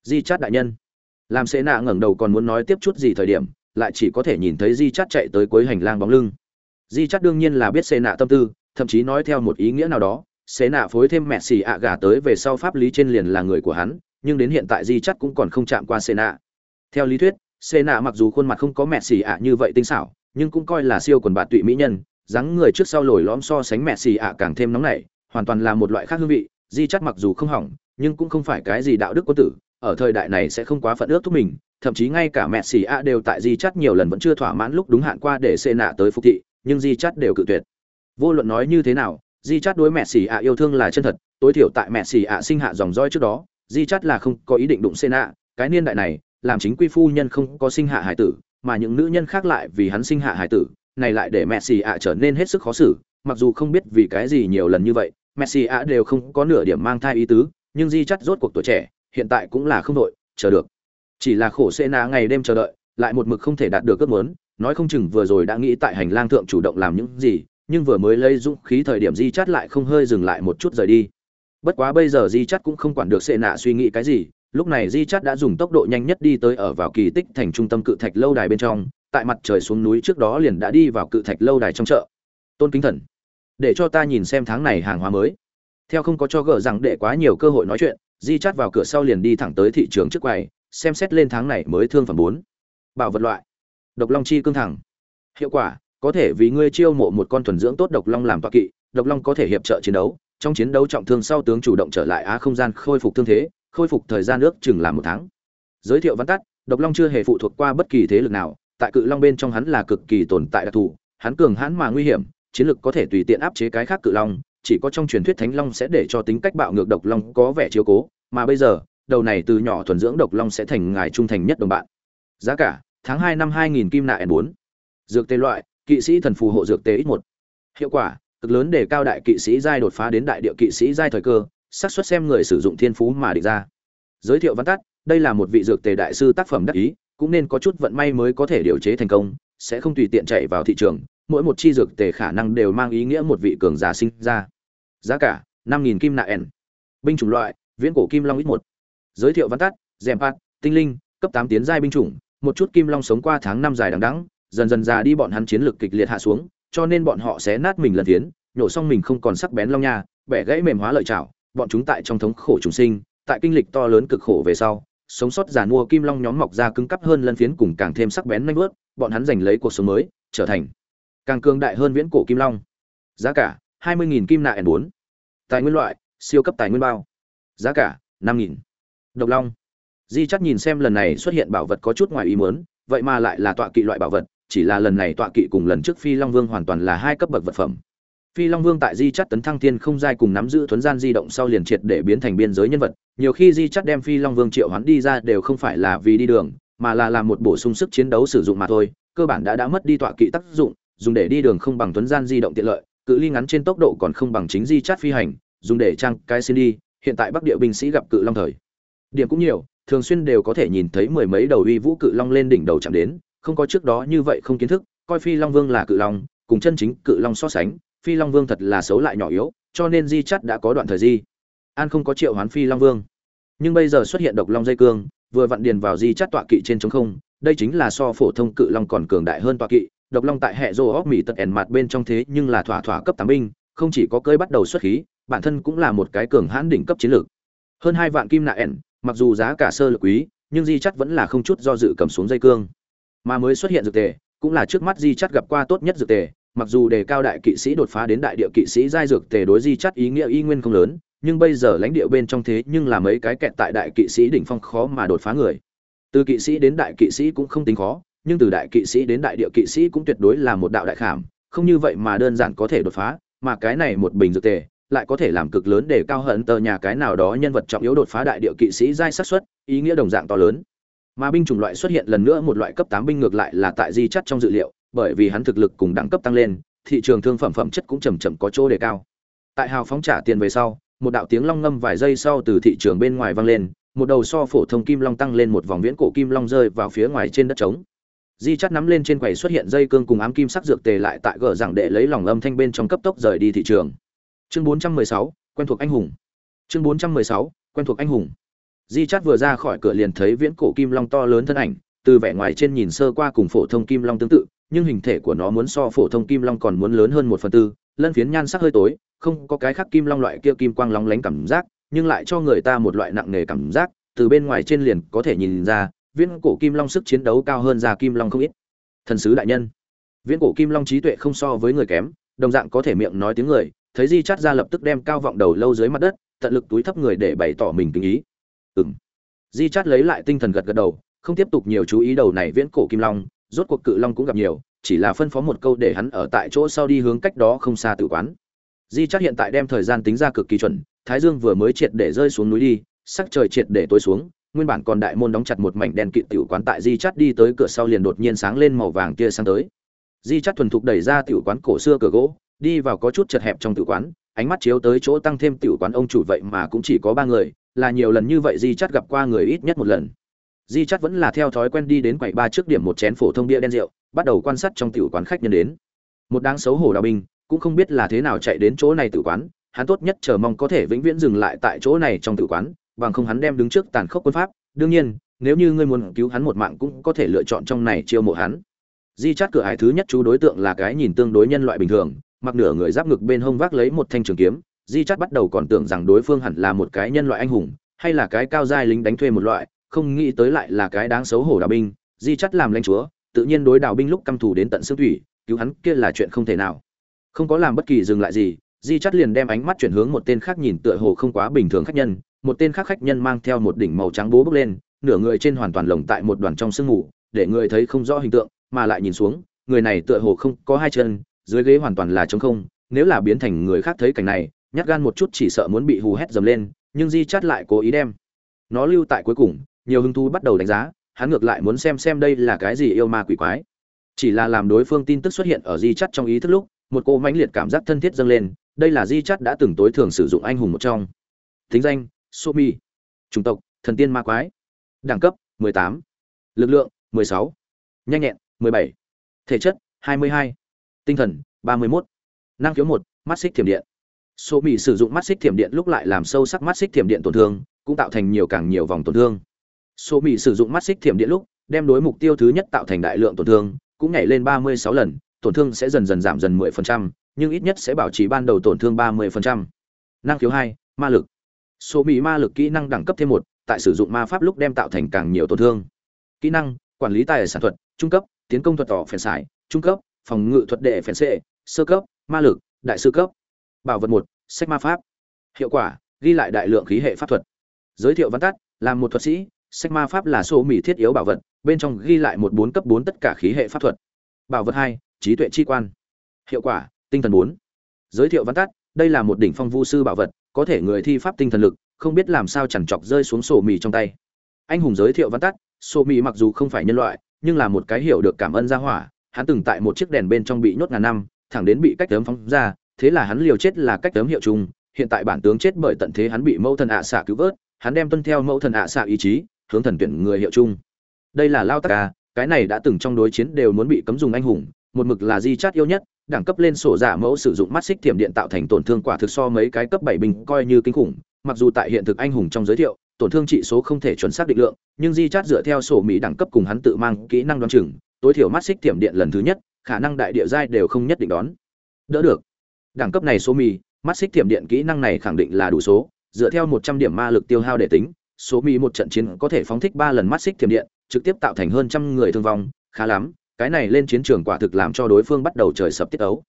Di chát đại nhân. Làm xê nạ ngẩng đầu còn muốn nói tiếp chút gì thời điểm, lại chỉ có thể nhìn thấy di chát chạy tới cuối hành lang bóng lưng. Di chát đương nhiên là biết xê nạ tâm tư, thậm chí nói theo một ý nghĩa nào đó xê nạ phối thêm mẹ xì ạ gà tới về sau pháp lý trên liền là người của hắn, nhưng đến hiện tại di chát cũng còn không chạm qua xê nạ. Theo lý thuyết xê nạ mặc dù khuôn mặt không có mẹ xì ạ như vậy tinh xảo nhưng cũng coi là siêu quần bạn tụy mỹ nhân, dáng người trước sau lồi lõm so sánh mẹ xì ạ càng thêm nóng nảy, hoàn toàn là một loại khác hương vị, di chắc mặc dù không hỏng, nhưng cũng không phải cái gì đạo đức quân tử, ở thời đại này sẽ không quá phận ước thúc mình, thậm chí ngay cả mẹ xì ạ đều tại di chắt nhiều lần vẫn chưa thỏa mãn lúc đúng hạn qua để xê nạ tới phục thị, nhưng di chắt đều cự tuyệt. Vô luận nói như thế nào, di chắt đối mẹ xì ạ yêu thương là chân thật, tối thiểu tại mẹ xì ạ sinh hạ dòng roi trước đó, di chắt là không có ý định đụng xê nạ, cái niên đại này, làm chính quy phu nhân không có sinh hạ hải tử mà những nữ nhân khác lại vì hắn sinh hạ hải tử, này lại để messi ạ trở nên hết sức khó xử, mặc dù không biết vì cái gì nhiều lần như vậy messi ạ đều không có nửa điểm mang thai ý tứ, nhưng di chắt rốt cuộc tuổi trẻ, hiện tại cũng là không đội, chờ được. Chỉ là khổ xê na ngày đêm chờ đợi, lại một mực không thể đạt được ước muốn, nói không chừng vừa rồi đã nghĩ tại hành lang thượng chủ động làm những gì, nhưng vừa mới lấy dũng khí thời điểm di chắt lại không hơi dừng lại một chút rời đi. Bất quá bây giờ di chắt cũng không quản được xê nạ suy nghĩ cái gì lúc này di chắt đã dùng tốc độ nhanh nhất đi tới ở vào kỳ tích thành trung tâm cự thạch lâu đài bên trong, tại mặt trời xuống núi trước đó liền đã đi vào cự thạch lâu đài trong chợ. Tôn kính thần, để cho ta nhìn xem tháng này hàng hóa mới. Theo không có cho gỡ rằng đệ quá nhiều cơ hội nói chuyện, di chắt vào cửa sau liền đi thẳng tới thị trường trước quầy, xem xét lên tháng này mới thương phẩm bốn. Bảo vật loại. Độc long chi cương thẳng. Hiệu quả, có thể vì ngươi chiêu mộ một con thuần dưỡng tốt độc long làm toa kỵ, độc long có thể hiệp trợ chiến đấu, trong chiến đấu trọng thương sau tướng chủ động trở lại á không gian khôi phục thương thế khôi phục thời gian nước chừng là một tháng. Giới thiệu văn tắt, độc long chưa hề phụ thuộc qua bất kỳ thế lực nào, tại cự long bên trong hắn là cực kỳ tồn tại đặc thù, hắn cường hãn mà nguy hiểm, chiến lực có thể tùy tiện áp chế cái khác cự long, chỉ có trong truyền thuyết thánh long sẽ để cho tính cách bạo ngược độc long có vẻ chiếu cố, mà bây giờ, đầu này từ nhỏ thuần dưỡng độc long sẽ thành ngài trung thành nhất đồng bạn. Giá cả, tháng hai năm hai nghìn kim nạ n bốn. Dược tê loại, kỵ sĩ thần phù hộ dược tê ít một. Hiệu quả, cực lớn để cao đại kỵ sĩ giai đột phá đến đại địa kỵ sĩ giai thời cơ xác suất xem người sử dụng thiên phú mà địch ra. Giới thiệu văn tắt, đây là một vị dược tề đại sư tác phẩm đắc ý, cũng nên có chút vận may mới có thể điều chế thành công, sẽ không tùy tiện chạy vào thị trường, mỗi một chi dược tề khả năng đều mang ý nghĩa một vị cường giả sinh ra. Giá cả, năm nghìn kim nạ en. binh chủng loại, viễn cổ kim long ít một. Giới thiệu văn tắt dèm pat tinh linh, cấp tám tiến giai binh chủng, một chút kim long sống qua tháng năm dài đằng đẵng, dần dần già đi bọn hắn chiến lược kịch liệt hạ xuống, cho nên bọn họ sẽ nát mình lần tiến, nhổ xong mình không còn sắc bén long nha, bẻ gãy mềm hóa lợi chảo bọn chúng tại trong thống khổ chúng sinh tại kinh lịch to lớn cực khổ về sau sống sót giàn mua kim long nhóm mọc ra cứng cắp hơn lân phiến cùng càng thêm sắc bén nhanh bước, bọn hắn giành lấy cuộc sống mới trở thành càng cường đại hơn viễn cổ kim long. Giá cả hai mươi nghìn kim nạ n bốn. Tài nguyên loại siêu cấp tài nguyên bao. Giá cả năm nghìn. Độc long. Di chắc nhìn xem lần này xuất hiện bảo vật có chút ngoài ý muốn vậy mà lại là tọa kỵ loại bảo vật chỉ là lần này tọa kỵ cùng lần trước phi long vương hoàn toàn là hai cấp bậc vật phẩm phi long vương tại di Chát tấn thăng thiên không giai cùng nắm giữ thuần gian di động sau liền triệt để biến thành biên giới nhân vật. Nhiều khi di Chát đem phi long vương triệu hoán đi ra đều không phải là vì đi đường, mà là làm một bổ sung sức chiến đấu sử dụng mà thôi, cơ bản đã đã mất đi tọa kỵ tác dụng, dùng để đi đường không bằng thuần gian di động tiện lợi, cự ly ngắn trên tốc độ còn không bằng chính di Chát phi hành, dùng để trang cái xin đi, hiện tại bắc địa binh sĩ gặp cự long thời. Điểm cũng nhiều, thường xuyên đều có thể nhìn thấy mười mấy đầu uy vũ cự long lên đỉnh đầu chạm đến, không có trước đó như vậy không kiến thức, coi phi long vương là cự long, cùng chân chính cự long so sánh phi long vương thật là xấu lại nhỏ yếu, cho nên di chắt đã có đoạn thời di. An không có triệu hoán phi long vương. Nhưng bây giờ xuất hiện độc long dây cương, vừa vặn điền vào di chắt tọa kỵ trên trống không, đây chính là so phổ thông cự long còn cường đại hơn tọa kỵ. Độc long tại hệ rô óc mỹ tật ẻn mặt bên trong thế nhưng là thỏa thỏa cấp tám binh, không chỉ có cơi bắt đầu xuất khí, bản thân cũng là một cái cường hãn đỉnh cấp chiến lược. Hơn hai vạn kim nạ ẻn, mặc dù giá cả sơ lực quý, nhưng di chắt vẫn là không chút do dự cầm xuống dây cương. Mà mới xuất hiện dược tề, cũng là trước mắt di chắt gặp qua tốt nhất dược tề mặc dù đề cao đại kỵ sĩ đột phá đến đại địa kỵ sĩ giai dược tề đối di chắt ý nghĩa y nguyên không lớn, nhưng bây giờ lãnh địa bên trong thế nhưng là mấy cái kẹt tại đại kỵ sĩ đỉnh phong khó mà đột phá người. Từ kỵ sĩ đến đại kỵ sĩ cũng không tính khó, nhưng từ đại kỵ sĩ đến đại địa kỵ sĩ cũng tuyệt đối là một đạo đại khảm, không như vậy mà đơn giản có thể đột phá, mà cái này một bình dược tề lại có thể làm cực lớn để cao hận tờ nhà cái nào đó nhân vật trọng yếu đột phá đại địa kỵ sĩ giai sát xuất ý nghĩa đồng dạng to lớn mà binh chủng loại xuất hiện lần nữa một loại cấp tám binh ngược lại là tại di chất trong dự liệu bởi vì hắn thực lực cùng đẳng cấp tăng lên thị trường thương phẩm phẩm chất cũng chầm chậm có chỗ đề cao. Tại hào phóng trả tiền về sau một đạo tiếng long ngâm vài giây sau từ thị trường bên ngoài vang lên một đầu so phổ thông kim long tăng lên một vòng viễn cổ kim long rơi vào phía ngoài trên đất trống. Di chắt nắm lên trên quầy xuất hiện dây cương cùng ám kim sắc dược tề lại tại gờ giảng để lấy lòng âm thanh bên trong cấp tốc rời đi thị trường. Chương 416, quen thuộc anh hùng. Chương 416, quen thuộc anh hùng di chát vừa ra khỏi cửa liền thấy viễn cổ kim long to lớn thân ảnh, từ vẻ ngoài trên nhìn sơ qua cùng phổ thông kim long tương tự, nhưng hình thể của nó muốn so phổ thông kim long còn muốn lớn hơn một phần tư, lân phiến nhan sắc hơi tối, không có cái khác kim long loại kia kim quang long lánh cảm giác, nhưng lại cho người ta một loại nặng nề cảm giác, từ bên ngoài trên liền có thể nhìn ra, viễn cổ kim long sức chiến đấu cao hơn già kim long không ít. Thần sứ đại nhân. Viễn cổ kim long trí tuệ không so với người kém, đồng dạng có thể miệng nói tiếng người, thấy di chát ra lập tức đem cao vọng đầu lâu dưới mặt đất, tận lực túi thấp người để bày tỏ mình tình ý ừm. Di chát lấy lại tinh thần gật gật đầu, không tiếp tục nhiều chú ý đầu này viễn cổ kim long, rốt cuộc cự long cũng gặp nhiều, chỉ là phân phó một câu để hắn ở tại chỗ sau đi hướng cách đó không xa tự quán. Di chát hiện tại đem thời gian tính ra cực kỳ chuẩn, thái dương vừa mới triệt để rơi xuống núi đi, sắc trời triệt để tối xuống, nguyên bản còn đại môn đóng chặt một mảnh đèn kịt tiểu quán tại di chắt đi tới cửa sau liền đột nhiên sáng lên màu vàng kia sang tới. Di chắt thuần thục đẩy ra tiểu quán cổ xưa cửa gỗ, đi vào có chút chật hẹp trong tiểu quán, ánh mắt chiếu tới chỗ tăng thêm tiểu quán ông chủ vậy mà cũng chỉ có ba người là nhiều lần như vậy di chắt gặp qua người ít nhất một lần. Di chắt vẫn là theo thói quen đi đến quầy ba trước điểm một chén phổ thông bia đen rượu, bắt đầu quan sát trong tiểu quán khách nhân đến. Một đáng xấu hổ đào binh, cũng không biết là thế nào chạy đến chỗ này tiểu quán, hắn tốt nhất chờ mong có thể vĩnh viễn dừng lại tại chỗ này trong tiểu quán, bằng không hắn đem đứng trước tàn khốc quân pháp. Đương nhiên, nếu như ngươi muốn cứu hắn một mạng cũng có thể lựa chọn trong này chiêu mộ hắn. Di chát cửa hải thứ nhất chú đối tượng là cái nhìn tương đối nhân loại bình thường, mặc nửa người giáp ngực bên hông vác lấy một thanh trường kiếm di chắt bắt đầu còn tưởng rằng đối phương hẳn là một cái nhân loại anh hùng, hay là cái cao giai lính đánh thuê một loại, không nghĩ tới lại là cái đáng xấu hổ đào binh. Di chắt làm lãnh chúa, tự nhiên đối đào binh lúc căm thù đến tận xương thủy, cứu hắn kia là chuyện không thể nào. Không có làm bất kỳ dừng lại gì, di chắt liền đem ánh mắt chuyển hướng một tên khác nhìn tựa hồ không quá bình thường khách nhân, một tên khác khách nhân mang theo một đỉnh màu trắng bố bước lên, nửa người trên hoàn toàn lồng tại một đoàn trong sương mù, để người thấy không rõ hình tượng, mà lại nhìn xuống, người này tựa hồ không có hai chân, dưới ghế hoàn toàn là trống không, nếu là biến thành người khác thấy cảnh này nhát gan một chút chỉ sợ muốn bị hù hét dầm lên, nhưng di chát lại cố ý đem nó lưu tại cuối cùng, nhiều hứng thú bắt đầu đánh giá, hắn ngược lại muốn xem xem đây là cái gì yêu ma quỷ quái chỉ là làm đối phương tin tức xuất hiện ở di chắt trong ý thức lúc, một cô mãnh liệt cảm giác thân thiết dâng lên, đây là di chắt đã từng tối thường sử dụng anh hùng một trong thính danh, somi, chủng tộc, thần tiên ma quái đẳng cấp 18. lực lượng 16. nhanh nhẹn 17. thể chất 22. tinh thần 31. năng khiếu một, mắt xích thiểm điện số mỹ sử dụng mắt xích thiểm điện lúc lại làm sâu sắc mắt xích thiểm điện tổn thương cũng tạo thành nhiều càng nhiều vòng tổn thương. Số mỹ sử dụng mắt xích thiểm điện lúc đem đối mục tiêu thứ nhất tạo thành đại lượng tổn thương cũng nhảy lên 36 lần tổn thương sẽ dần dần giảm dần 10%, nhưng ít nhất sẽ bảo trì ban đầu tổn thương 30%. năng khiếu hai ma lực. Số bị ma lực kỹ năng đẳng cấp thêm một tại sử dụng ma pháp lúc đem tạo thành càng nhiều tổn thương. Kỹ năng quản lý tài sản thuật trung cấp tiến công thuật tỏ phèn xài trung cấp phòng ngự thuật đệ phèn xệ sơ cấp ma lực đại sư cấp bảo vật một, sách ma pháp. Hiệu quả, ghi lại đại lượng khí hệ pháp thuật. Giới thiệu văn tắt, làm một thuật sĩ, sách ma pháp là số mỹ thiết yếu bảo vật, bên trong ghi lại một bốn cấp bốn tất cả khí hệ pháp thuật. Bảo vật hai, trí tuệ chi quan. Hiệu quả, tinh thần bốn. Giới thiệu văn tắt, đây là một đỉnh phong vu sư bảo vật, có thể người thi pháp tinh thần lực, không biết làm sao chẳng chọc rơi xuống sổ mì trong tay. Anh hùng giới thiệu văn tắt, sổ mì mặc dù không phải nhân loại, nhưng là một cái hiểu được cảm ơn gia hỏa, hắn từng tại một chiếc đèn bên trong bị nhốt ngàn năm, thẳng đến bị cách tấm phóng ra thế là hắn liều chết là cách tấm hiệu chung, hiện tại bản tướng chết bởi tận thế hắn bị mẫu thần ạ xạ cứu vớt, hắn đem tuân theo mẫu thần ạ xạ ý chí, hướng thần tuyển người hiệu chung. Đây là lao tắc ca cái này đã từng trong đối chiến đều muốn bị cấm dùng anh hùng, một mực là di chát yêu nhất, đẳng cấp lên sổ giả mẫu sử dụng mắt xích thiểm điện tạo thành tổn thương quả thực so mấy cái cấp bảy bình coi như kinh khủng, mặc dù tại hiện thực anh hùng trong giới thiệu, tổn thương trị số không thể chuẩn xác định lượng, nhưng di chát dựa theo sổ mỹ đẳng cấp cùng hắn tự mang kỹ năng đoán chừng, tối thiểu mắt xích thiểm điện lần thứ nhất, khả năng đại địa giai đều không nhất định đón. Đỡ được đẳng cấp này số mì mắt xích thiểm điện kỹ năng này khẳng định là đủ số, dựa theo một trăm điểm ma lực tiêu hao để tính, số mì một trận chiến có thể phóng thích ba lần mắt xích thiểm điện, trực tiếp tạo thành hơn trăm người thương vong, khá lắm, cái này lên chiến trường quả thực làm cho đối phương bắt đầu trời sập tiết ấu.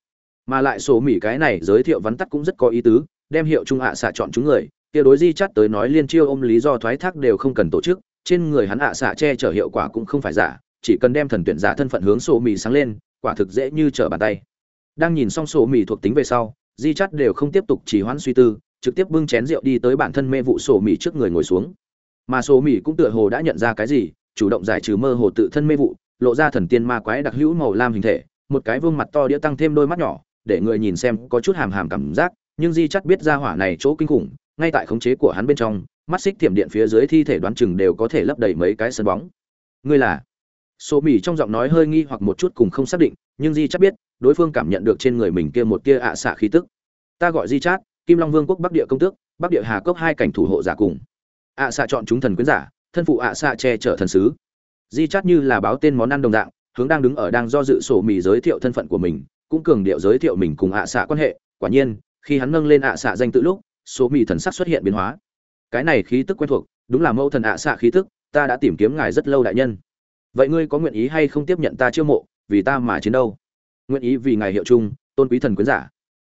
Mà lại số mì cái này giới thiệu vắn tắt cũng rất có ý tứ, đem hiệu trung ạ xạ chọn chúng người, kia đối di chắt tới nói liên chiêu ôm lý do thoái thác đều không cần tổ chức, trên người hắn ạ xạ che chở hiệu quả cũng không phải giả, chỉ cần đem thần tuyển giả thân phận hướng sổ mì sáng lên, quả thực dễ như trở bàn tay đang nhìn xong sổ mì thuộc tính về sau, di chắt đều không tiếp tục chỉ hoãn suy tư, trực tiếp bưng chén rượu đi tới bản thân mê vụ sổ mì trước người ngồi xuống. Mà sổ mì cũng tựa hồ đã nhận ra cái gì, chủ động giải trừ mơ hồ tự thân mê vụ, lộ ra thần tiên ma quái đặc hữu màu lam hình thể, một cái vương mặt to đĩa tăng thêm đôi mắt nhỏ, để người nhìn xem có chút hàm hàm cảm giác, nhưng di chắt biết ra hỏa này chỗ kinh khủng, ngay tại khống chế của hắn bên trong, mắt xích thiểm điện phía dưới thi thể đoán chừng đều có thể lấp đầy mấy cái sân bóng. Ngươi là? Số mì trong giọng nói hơi nghi hoặc một chút cùng không xác định, nhưng di chắc biết, đối phương cảm nhận được trên người mình kia một tia ạ xạ khí tức. Ta gọi di chát, kim long vương quốc bắc địa công tước, bắc địa hà cốc hai cảnh thủ hộ giả cùng. Ạ xạ chọn chúng thần quyến giả, thân phụ ạ xạ che chở thần sứ. Di chát như là báo tên món ăn đồng dạng, hướng đang đứng ở đang do dự sổ mì giới thiệu thân phận của mình, cũng cường điệu giới thiệu mình cùng ạ xạ quan hệ. Quả nhiên, khi hắn nâng lên ạ xạ danh tự lúc số mì thần sắc xuất hiện biến hóa. Cái này khí tức quen thuộc, đúng là mẫu thần ạ xạ khí tức, ta đã tìm kiếm ngài rất lâu đại nhân vậy ngươi có nguyện ý hay không tiếp nhận ta chiêu mộ, vì ta mà chiến đâu? Nguyện ý vì ngài hiệu chung tôn quý thần quyến giả.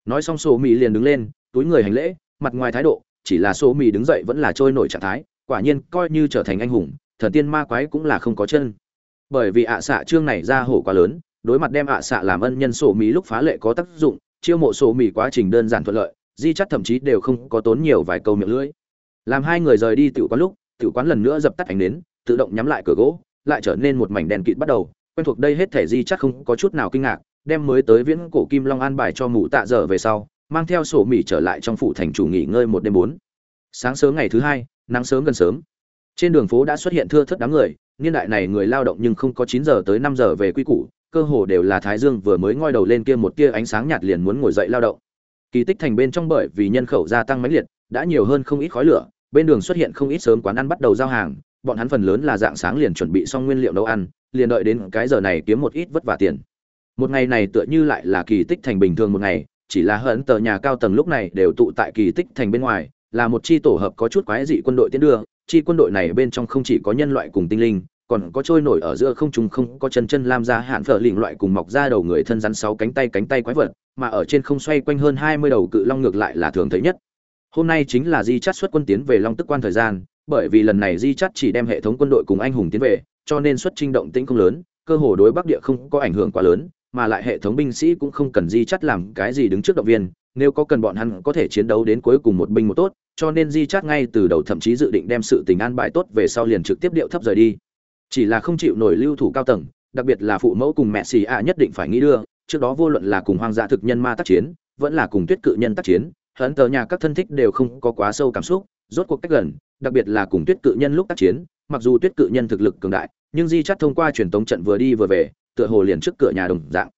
Nói xong số mỹ liền đứng lên, túi người hành lễ, mặt ngoài thái độ, chỉ là số mỹ đứng dậy vẫn là trôi nổi trạng thái, quả nhiên coi như trở thành anh hùng, thần tiên ma quái cũng là không có chân. Bởi vì ạ à xạ trương này ra hổ quá lớn, đối mặt đem ạ à xạ làm ân nhân sổ mỹ lúc phá lệ có tác dụng, chiêu mộ sổ mỹ quá trình đơn giản thuận lợi, di chắc thậm chí đều không có tốn nhiều vài câu miệng lưỡi. Làm hai người rời đi tiểu quán lúc, tiểu quán lần nữa dập tắt ánh đến tự động nhắm lại cửa gỗ lại trở nên một mảnh đèn kịt bắt đầu. Quen thuộc đây hết thể di chắc không có chút nào kinh ngạc, đem mới tới viễn cổ kim long an bài cho mụ tạ dở về sau, mang theo sổ mỉ trở lại trong phủ thành chủ nghỉ ngơi một đêm bốn. Sáng sớm ngày thứ hai, nắng sớm gần sớm. Trên đường phố đã xuất hiện thưa thớt đám người, niên đại này người lao động nhưng không có chín giờ tới năm giờ về quy củ, cơ hồ đều là thái dương vừa mới ngoi đầu lên kia một tia ánh sáng nhạt liền muốn ngồi dậy lao động. Kỳ tích thành bên trong bởi vì nhân khẩu gia tăng mãnh liệt, đã nhiều hơn không ít khói lửa, bên đường xuất hiện không ít sớm quán ăn bắt đầu giao hàng bọn hắn phần lớn là dạng sáng liền chuẩn bị xong nguyên liệu nấu ăn, liền đợi đến cái giờ này kiếm một ít vất vả tiền. Một ngày này tựa như lại là kỳ tích thành bình thường một ngày, chỉ là hận tờ nhà cao tầng lúc này đều tụ tại kỳ tích thành bên ngoài, là một chi tổ hợp có chút quái dị quân đội tiến đưa, chi quân đội này bên trong không chỉ có nhân loại cùng tinh linh, còn có trôi nổi ở giữa không trung không có chân chân lam ra hạn phở lỉnh loại cùng mọc ra đầu người thân rắn sáu cánh tay cánh tay quái vật, mà ở trên không xoay quanh hơn hai mươi đầu cự long ngược lại là thường thấy nhất. Hôm nay chính là di chắt xuất quân tiến về long tức quan thời gian bởi vì lần này di chắt chỉ đem hệ thống quân đội cùng anh hùng tiến về, cho nên xuất trinh động tĩnh không lớn, cơ hồ đối bắc địa không có ảnh hưởng quá lớn, mà lại hệ thống binh sĩ cũng không cần di chắt làm cái gì đứng trước động viên, nếu có cần bọn hắn có thể chiến đấu đến cuối cùng một binh một tốt, cho nên di chắt ngay từ đầu thậm chí dự định đem sự tình an bài tốt về sau liền trực tiếp điệu thấp rời đi. Chỉ là không chịu nổi lưu thủ cao tầng, đặc biệt là phụ mẫu cùng mẹ xì ạ nhất định phải nghĩ đưa, trước đó vô luận là cùng hoang dã thực nhân ma tác chiến, vẫn là cùng tuyết cự nhân tác chiến hận tờ nhà các thân thích đều không có quá sâu cảm xúc rốt cuộc cách gần, đặc biệt là cùng tuyết cự nhân lúc tác chiến, mặc dù tuyết cự nhân thực lực cường đại, nhưng di chắt thông qua truyền tống trận vừa đi vừa về, tựa hồ liền trước cửa nhà đồng dạng.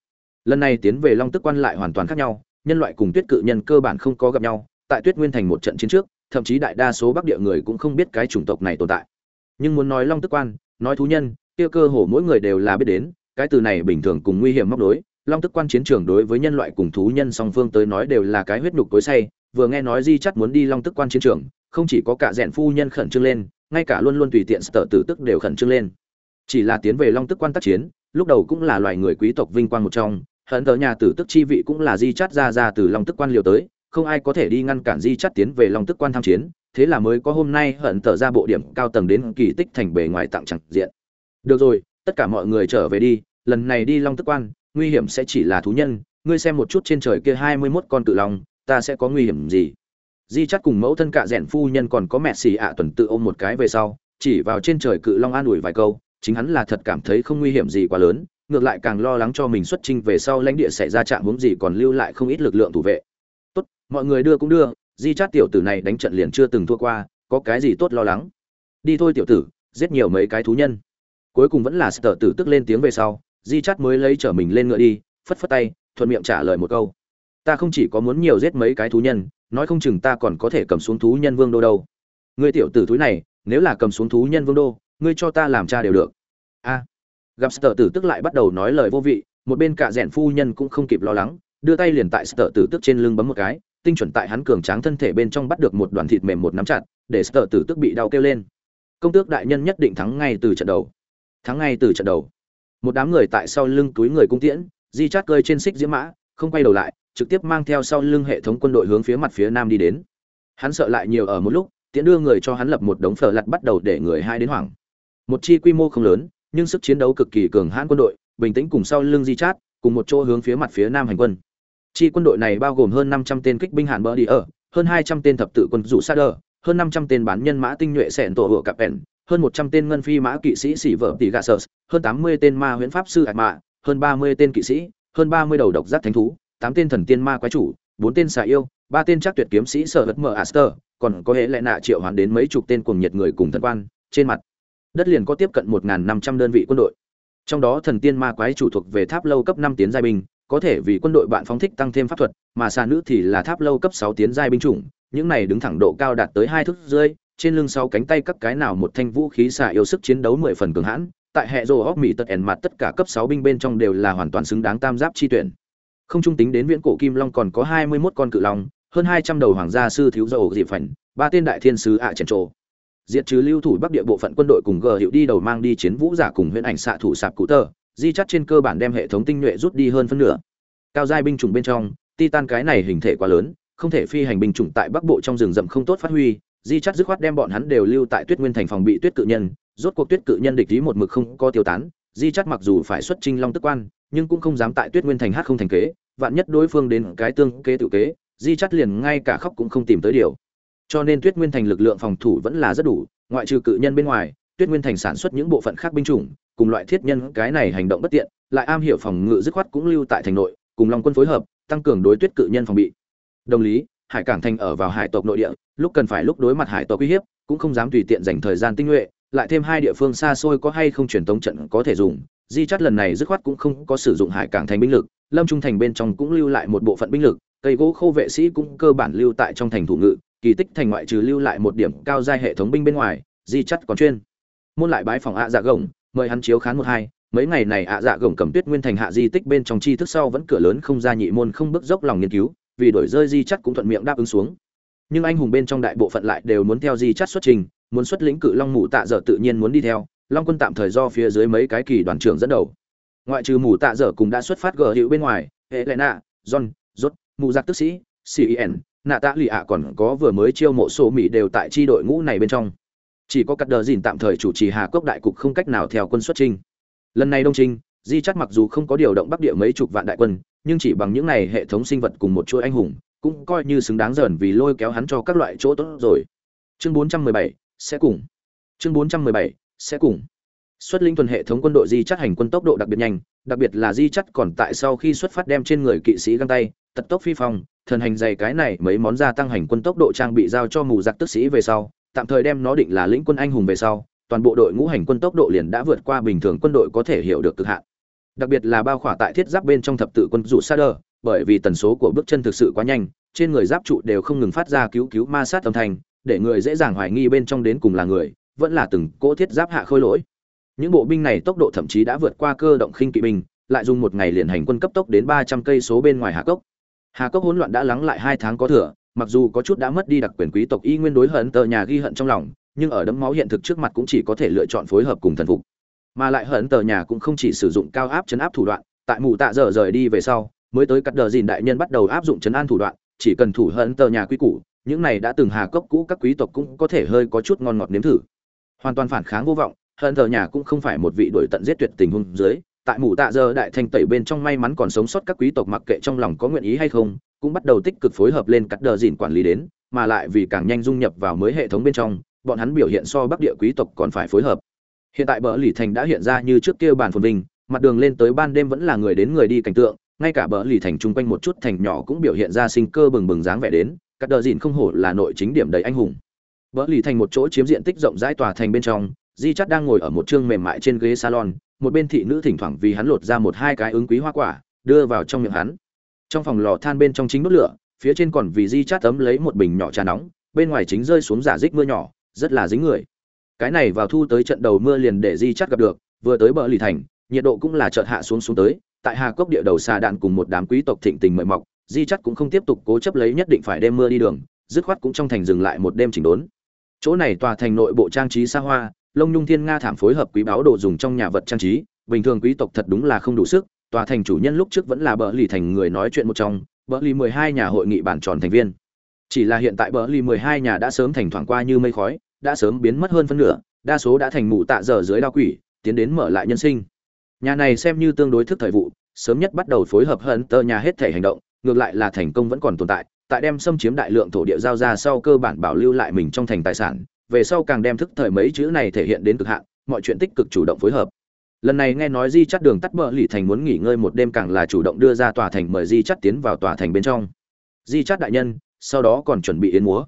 Lần này tiến về long tức quan lại hoàn toàn khác nhau, nhân loại cùng tuyết cự nhân cơ bản không có gặp nhau, tại tuyết nguyên thành một trận chiến trước, thậm chí đại đa số bắc địa người cũng không biết cái chủng tộc này tồn tại. Nhưng muốn nói long tức quan, nói thú nhân, kia cơ hồ mỗi người đều là biết đến, cái từ này bình thường cùng nguy hiểm móc đối long tức quan chiến trường đối với nhân loại cùng thú nhân song phương tới nói đều là cái huyết nhục tối say, vừa nghe nói di chắt muốn đi long tức quan chiến trường không chỉ có cả rèn phu nhân khẩn trương lên, ngay cả luôn luôn tùy tiện sở tử tức đều khẩn trương lên. Chỉ là tiến về long tức quan tác chiến, lúc đầu cũng là loài người quý tộc vinh quang một trong, hận tờ nhà tử tức chi vị cũng là di chắt ra ra từ long tức quan liều tới, không ai có thể đi ngăn cản di chắt tiến về long tức quan tham chiến, thế là mới có hôm nay hận tờ ra bộ điểm cao tầng đến kỳ tích thành bề ngoài tặng chẳng diện. Được rồi, tất cả mọi người trở về đi, lần này đi long tức quan, nguy hiểm sẽ chỉ là thú nhân, ngươi xem một chút trên trời kia hai mươi mốt con tự long, ta sẽ có nguy hiểm gì? Di chắt cùng mẫu thân cạ rẽn phu nhân còn có mẹ xì ạ tuần tự ôm một cái về sau, chỉ vào trên trời cự long an ủi vài câu, chính hắn là thật cảm thấy không nguy hiểm gì quá lớn, ngược lại càng lo lắng cho mình xuất trình về sau lãnh địa xảy ra chạm hướng gì còn lưu lại không ít lực lượng thủ vệ. Tốt, mọi người đưa cũng đưa, di chát tiểu tử này đánh trận liền chưa từng thua qua, có cái gì tốt lo lắng? Đi thôi tiểu tử, giết nhiều mấy cái thú nhân. Cuối cùng vẫn là sở tử tức lên tiếng về sau, di chát mới lấy trở mình lên ngựa đi, phất phất tay, thuận miệng trả lời một câu. Ta không chỉ có muốn nhiều giết mấy cái thú nhân nói không chừng ta còn có thể cầm xuống thú nhân vương đô đâu. Ngươi tiểu tử túi này, nếu là cầm xuống thú nhân vương đô, ngươi cho ta làm cha đều được. A. Gặp sở tử tức lại bắt đầu nói lời vô vị, một bên cả rèn phu nhân cũng không kịp lo lắng, đưa tay liền tại sở tử tức trên lưng bấm một cái, tinh chuẩn tại hắn cường tráng thân thể bên trong bắt được một đoàn thịt mềm một nắm chặt, để sở tử tức bị đau kêu lên. Công tước đại nhân nhất định thắng ngay từ trận đầu. Thắng ngay từ trận đầu. Một đám người tại sau lưng túi người cung tiễn, di chát cơi trên xích diễm mã, không quay đầu lại trực tiếp mang theo sau lưng hệ thống quân đội hướng phía mặt phía nam đi đến. Hắn sợ lại nhiều ở một lúc, tiễn đưa người cho hắn lập một đống phở lặt bắt đầu để người hai đến hoảng. Một chi quy mô không lớn, nhưng sức chiến đấu cực kỳ cường hãn quân đội, bình tĩnh cùng sau lưng di chát, cùng một chỗ hướng phía mặt phía nam hành quân. Chi quân đội này bao gồm hơn 500 tên kích binh hàn bờ đi ở, hơn 200 tên thập tự quân dụ sa đờ, hơn 500 tên bán nhân mã tinh nhuệ sẹn tổ hựa cặp ẻn hơn 100 tên ngân phi mã kỵ sĩ sĩ vợ tỷ gà sơ hơn 80 tên ma huyễn pháp sư ạc mạ, hơn 30 tên kỵ sĩ, hơn 30 đầu độc giác thánh thú tám tên thần tiên ma quái chủ, bốn tên xà yêu, ba tên chắc tuyệt kiếm sĩ sở hất mở aster, còn có hệ lệ nạ triệu hoán đến mấy chục tên cuồng nhiệt người cùng thần quan, trên mặt, đất liền có tiếp cận 1.500 đơn vị quân đội. Trong đó thần tiên ma quái chủ thuộc về tháp lâu cấp năm tiến giai binh, có thể vì quân đội bạn phóng thích tăng thêm pháp thuật, mà xà nữ thì là tháp lâu cấp sáu tiến giai binh chủng, những này đứng thẳng độ cao đạt tới hai thước rơi trên lưng sau cánh tay các cái nào một thanh vũ khí xà yêu sức chiến đấu mười phần cường hãn, tại hệ rồ hóc mỹ tật ẻn mặt tất cả cấp sáu binh bên trong đều là hoàn toàn xứng đáng tam giáp chi tuyển không trung tính đến viễn cổ kim long còn có 21 con cự long, hơn 200 đầu hoàng gia sư thiếu dầu dịp phảnh ba tên đại thiên sứ ạ à trần trồ. Diệt trừ lưu thủ bắc địa bộ phận quân đội cùng gờ hiệu đi đầu mang đi chiến vũ giả cùng huyễn ảnh xạ thủ sạp cụ tơ di chắt trên cơ bản đem hệ thống tinh nhuệ rút đi hơn phân nửa. Cao giai binh chủng bên trong, titan cái này hình thể quá lớn, không thể phi hành binh chủng tại bắc bộ trong rừng rậm không tốt phát huy, di chắt dứt khoát đem bọn hắn đều lưu tại tuyết nguyên thành phòng bị tuyết cự nhân, rốt cuộc tuyết cự nhân địch ý một mực không có tiêu tán, di chắt mặc dù phải xuất trinh long tức quan nhưng cũng không dám tại tuyết nguyên thành hát không thành kế, vạn nhất đối phương đến cái tương kế tự kế, di Chát liền ngay cả khóc cũng không tìm tới điều. Cho nên tuyết nguyên thành lực lượng phòng thủ vẫn là rất đủ, ngoại trừ cự nhân bên ngoài, tuyết nguyên thành sản xuất những bộ phận khác binh chủng, cùng loại thiết nhân cái này hành động bất tiện, lại am hiểu phòng ngự dứt khoát cũng lưu tại thành nội, cùng long quân phối hợp, tăng cường đối tuyết cự nhân phòng bị. Đồng lý, hải cảng thành ở vào hải tộc nội địa, lúc cần phải lúc đối mặt hải tộc uy hiếp, cũng không dám tùy tiện dành thời gian tinh nhuệ, lại thêm hai địa phương xa xôi có hay không truyền tống trận có thể dùng di chắt lần này dứt khoát cũng không có sử dụng hải cảng thành binh lực, lâm trung thành bên trong cũng lưu lại một bộ phận binh lực, cây gỗ khô vệ sĩ cũng cơ bản lưu tại trong thành thủ ngự, kỳ tích thành ngoại trừ lưu lại một điểm cao giai hệ thống binh bên ngoài, di chắt còn chuyên. Môn lại bái phòng ạ dạ gồng, mời hắn chiếu khán một hai, mấy ngày này ạ dạ gồng cầm tuyết nguyên thành hạ di tích bên trong chi thức sau vẫn cửa lớn không ra nhị môn không bước dốc lòng nghiên cứu, vì đổi rơi di chắt cũng thuận miệng đáp ứng xuống. Nhưng anh hùng bên trong đại bộ phận lại đều muốn theo di chắt xuất trình, muốn xuất lĩnh cự long mụ tạ dở tự nhiên muốn đi theo long quân tạm thời do phía dưới mấy cái kỳ đoàn trưởng dẫn đầu. Ngoại trừ mù tạ dở cùng đã xuất phát gờ hiệu bên ngoài hệ lệ nạ john rốt mù giặc tức sĩ cen nạ tạ lì ạ còn có vừa mới chiêu mộ sổ mỹ đều tại tri đội ngũ này bên trong. Chỉ có cắt đờ dìn tạm thời chủ trì hà cốc đại cục không cách nào theo quân xuất trinh lần này đông trinh di chắc mặc dù không có điều động bắc địa mấy chục vạn đại quân nhưng chỉ bằng những này hệ thống sinh vật cùng một chuỗi anh hùng cũng coi như xứng đáng dởn vì lôi kéo hắn cho các loại chỗ tốt rồi. Chương 417, sẽ cùng. Chương 417, sẽ cùng. Xuất linh tuần hệ thống quân đội di chắt hành quân tốc độ đặc biệt nhanh, đặc biệt là di chắt còn tại sau khi xuất phát đem trên người kỵ sĩ găng tay, tật tốc phi phong, thần hành dày cái này mấy món gia tăng hành quân tốc độ trang bị giao cho mù giặc tức sĩ về sau, tạm thời đem nó định là lĩnh quân anh hùng về sau, toàn bộ đội ngũ hành quân tốc độ liền đã vượt qua bình thường quân đội có thể hiểu được cực hạn. Đặc biệt là bao khỏa tại thiết giáp bên trong thập tự quân rủ sa đờ bởi vì tần số của bước chân thực sự quá nhanh, trên người giáp trụ đều không ngừng phát ra cứu cứu ma sát âm thanh, để người dễ dàng hoài nghi bên trong đến cùng là người vẫn là từng cỗ thiết giáp hạ khôi lỗi. Những bộ binh này tốc độ thậm chí đã vượt qua cơ động khinh kỵ binh, lại dùng một ngày liền hành quân cấp tốc đến ba trăm cây số bên ngoài hà cốc. Hà cốc hỗn loạn đã lắng lại hai tháng có thừa, mặc dù có chút đã mất đi đặc quyền quý tộc y nguyên đối hận tờ nhà ghi hận trong lòng, nhưng ở đấm máu hiện thực trước mặt cũng chỉ có thể lựa chọn phối hợp cùng thần phục. Mà lại hận tờ nhà cũng không chỉ sử dụng cao áp chấn áp thủ đoạn, tại mù tạ dở rời đi về sau, mới tới cắt đờ dìn đại nhân bắt đầu áp dụng chấn an thủ đoạn, chỉ cần thủ hận tờ nhà quý củ, những này đã từng hà cốc cũ các quý tộc cũng có thể hơi có chút ngon ngọt nếm thử hoàn toàn phản kháng vô vọng, hận thờ nhà cũng không phải một vị đổi tận giết tuyệt tình huống dưới, tại mù tạ giờ đại thanh tẩy bên trong may mắn còn sống sót các quý tộc mặc kệ trong lòng có nguyện ý hay không, cũng bắt đầu tích cực phối hợp lên cắt đờ dìn quản lý đến, mà lại vì càng nhanh dung nhập vào mới hệ thống bên trong, bọn hắn biểu hiện so bắc địa quý tộc còn phải phối hợp. Hiện tại bờ lì thành đã hiện ra như trước kia bản phồn vinh, mặt đường lên tới ban đêm vẫn là người đến người đi cảnh tượng, ngay cả bờ lì thành chung quanh một chút thành nhỏ cũng biểu hiện ra sinh cơ bừng bừng dáng vẻ đến, cắt đờ dìn không hổ là nội chính điểm đầy anh hùng. Bỡ lì thành một chỗ chiếm diện tích rộng rãi tòa thành bên trong, di Chát đang ngồi ở một trương mềm mại trên ghế salon, một bên thị nữ thỉnh thoảng vì hắn lột ra một hai cái ứng quý hoa quả, đưa vào trong miệng hắn. Trong phòng lò than bên trong chính đốt lửa, phía trên còn vì di chát tấm lấy một bình nhỏ trà nóng, bên ngoài chính rơi xuống giả dích mưa nhỏ, rất là dính người. Cái này vào thu tới trận đầu mưa liền để di chát gặp được, vừa tới bờ lì thành, nhiệt độ cũng là chợt hạ xuống xuống tới, tại hà cốc địa đầu xà đạn cùng một đám quý tộc thịnh tình mời mọc, di Chát cũng không tiếp tục cố chấp lấy nhất định phải đem mưa đi đường, dứt khoát cũng trong thành dừng lại một đêm chỉnh đốn chỗ này tòa thành nội bộ trang trí xa hoa, lông nhung thiên nga thảm phối hợp quý báo đồ dùng trong nhà vật trang trí, bình thường quý tộc thật đúng là không đủ sức, tòa thành chủ nhân lúc trước vẫn là bờ lì thành người nói chuyện một trong, bờ lì mười hai nhà hội nghị bản tròn thành viên. Chỉ là hiện tại bờ lì mười hai nhà đã sớm thành thoảng qua như mây khói, đã sớm biến mất hơn phân nửa, đa số đã thành mụ tạ dở dưới đao quỷ, tiến đến mở lại nhân sinh. Nhà này xem như tương đối thức thời vụ, sớm nhất bắt đầu phối hợp hận tờ nhà hết thể hành động, ngược lại là thành công vẫn còn tồn tại tại đem xâm chiếm đại lượng thổ địa giao ra sau cơ bản bảo lưu lại mình trong thành tài sản, về sau càng đem thức thời mấy chữ này thể hiện đến cực hạn, mọi chuyện tích cực chủ động phối hợp. Lần này nghe nói di chắt đường tắt bờ lì thành muốn nghỉ ngơi một đêm càng là chủ động đưa ra tòa thành mời di chắt tiến vào tòa thành bên trong. Di chắt đại nhân, sau đó còn chuẩn bị yến múa.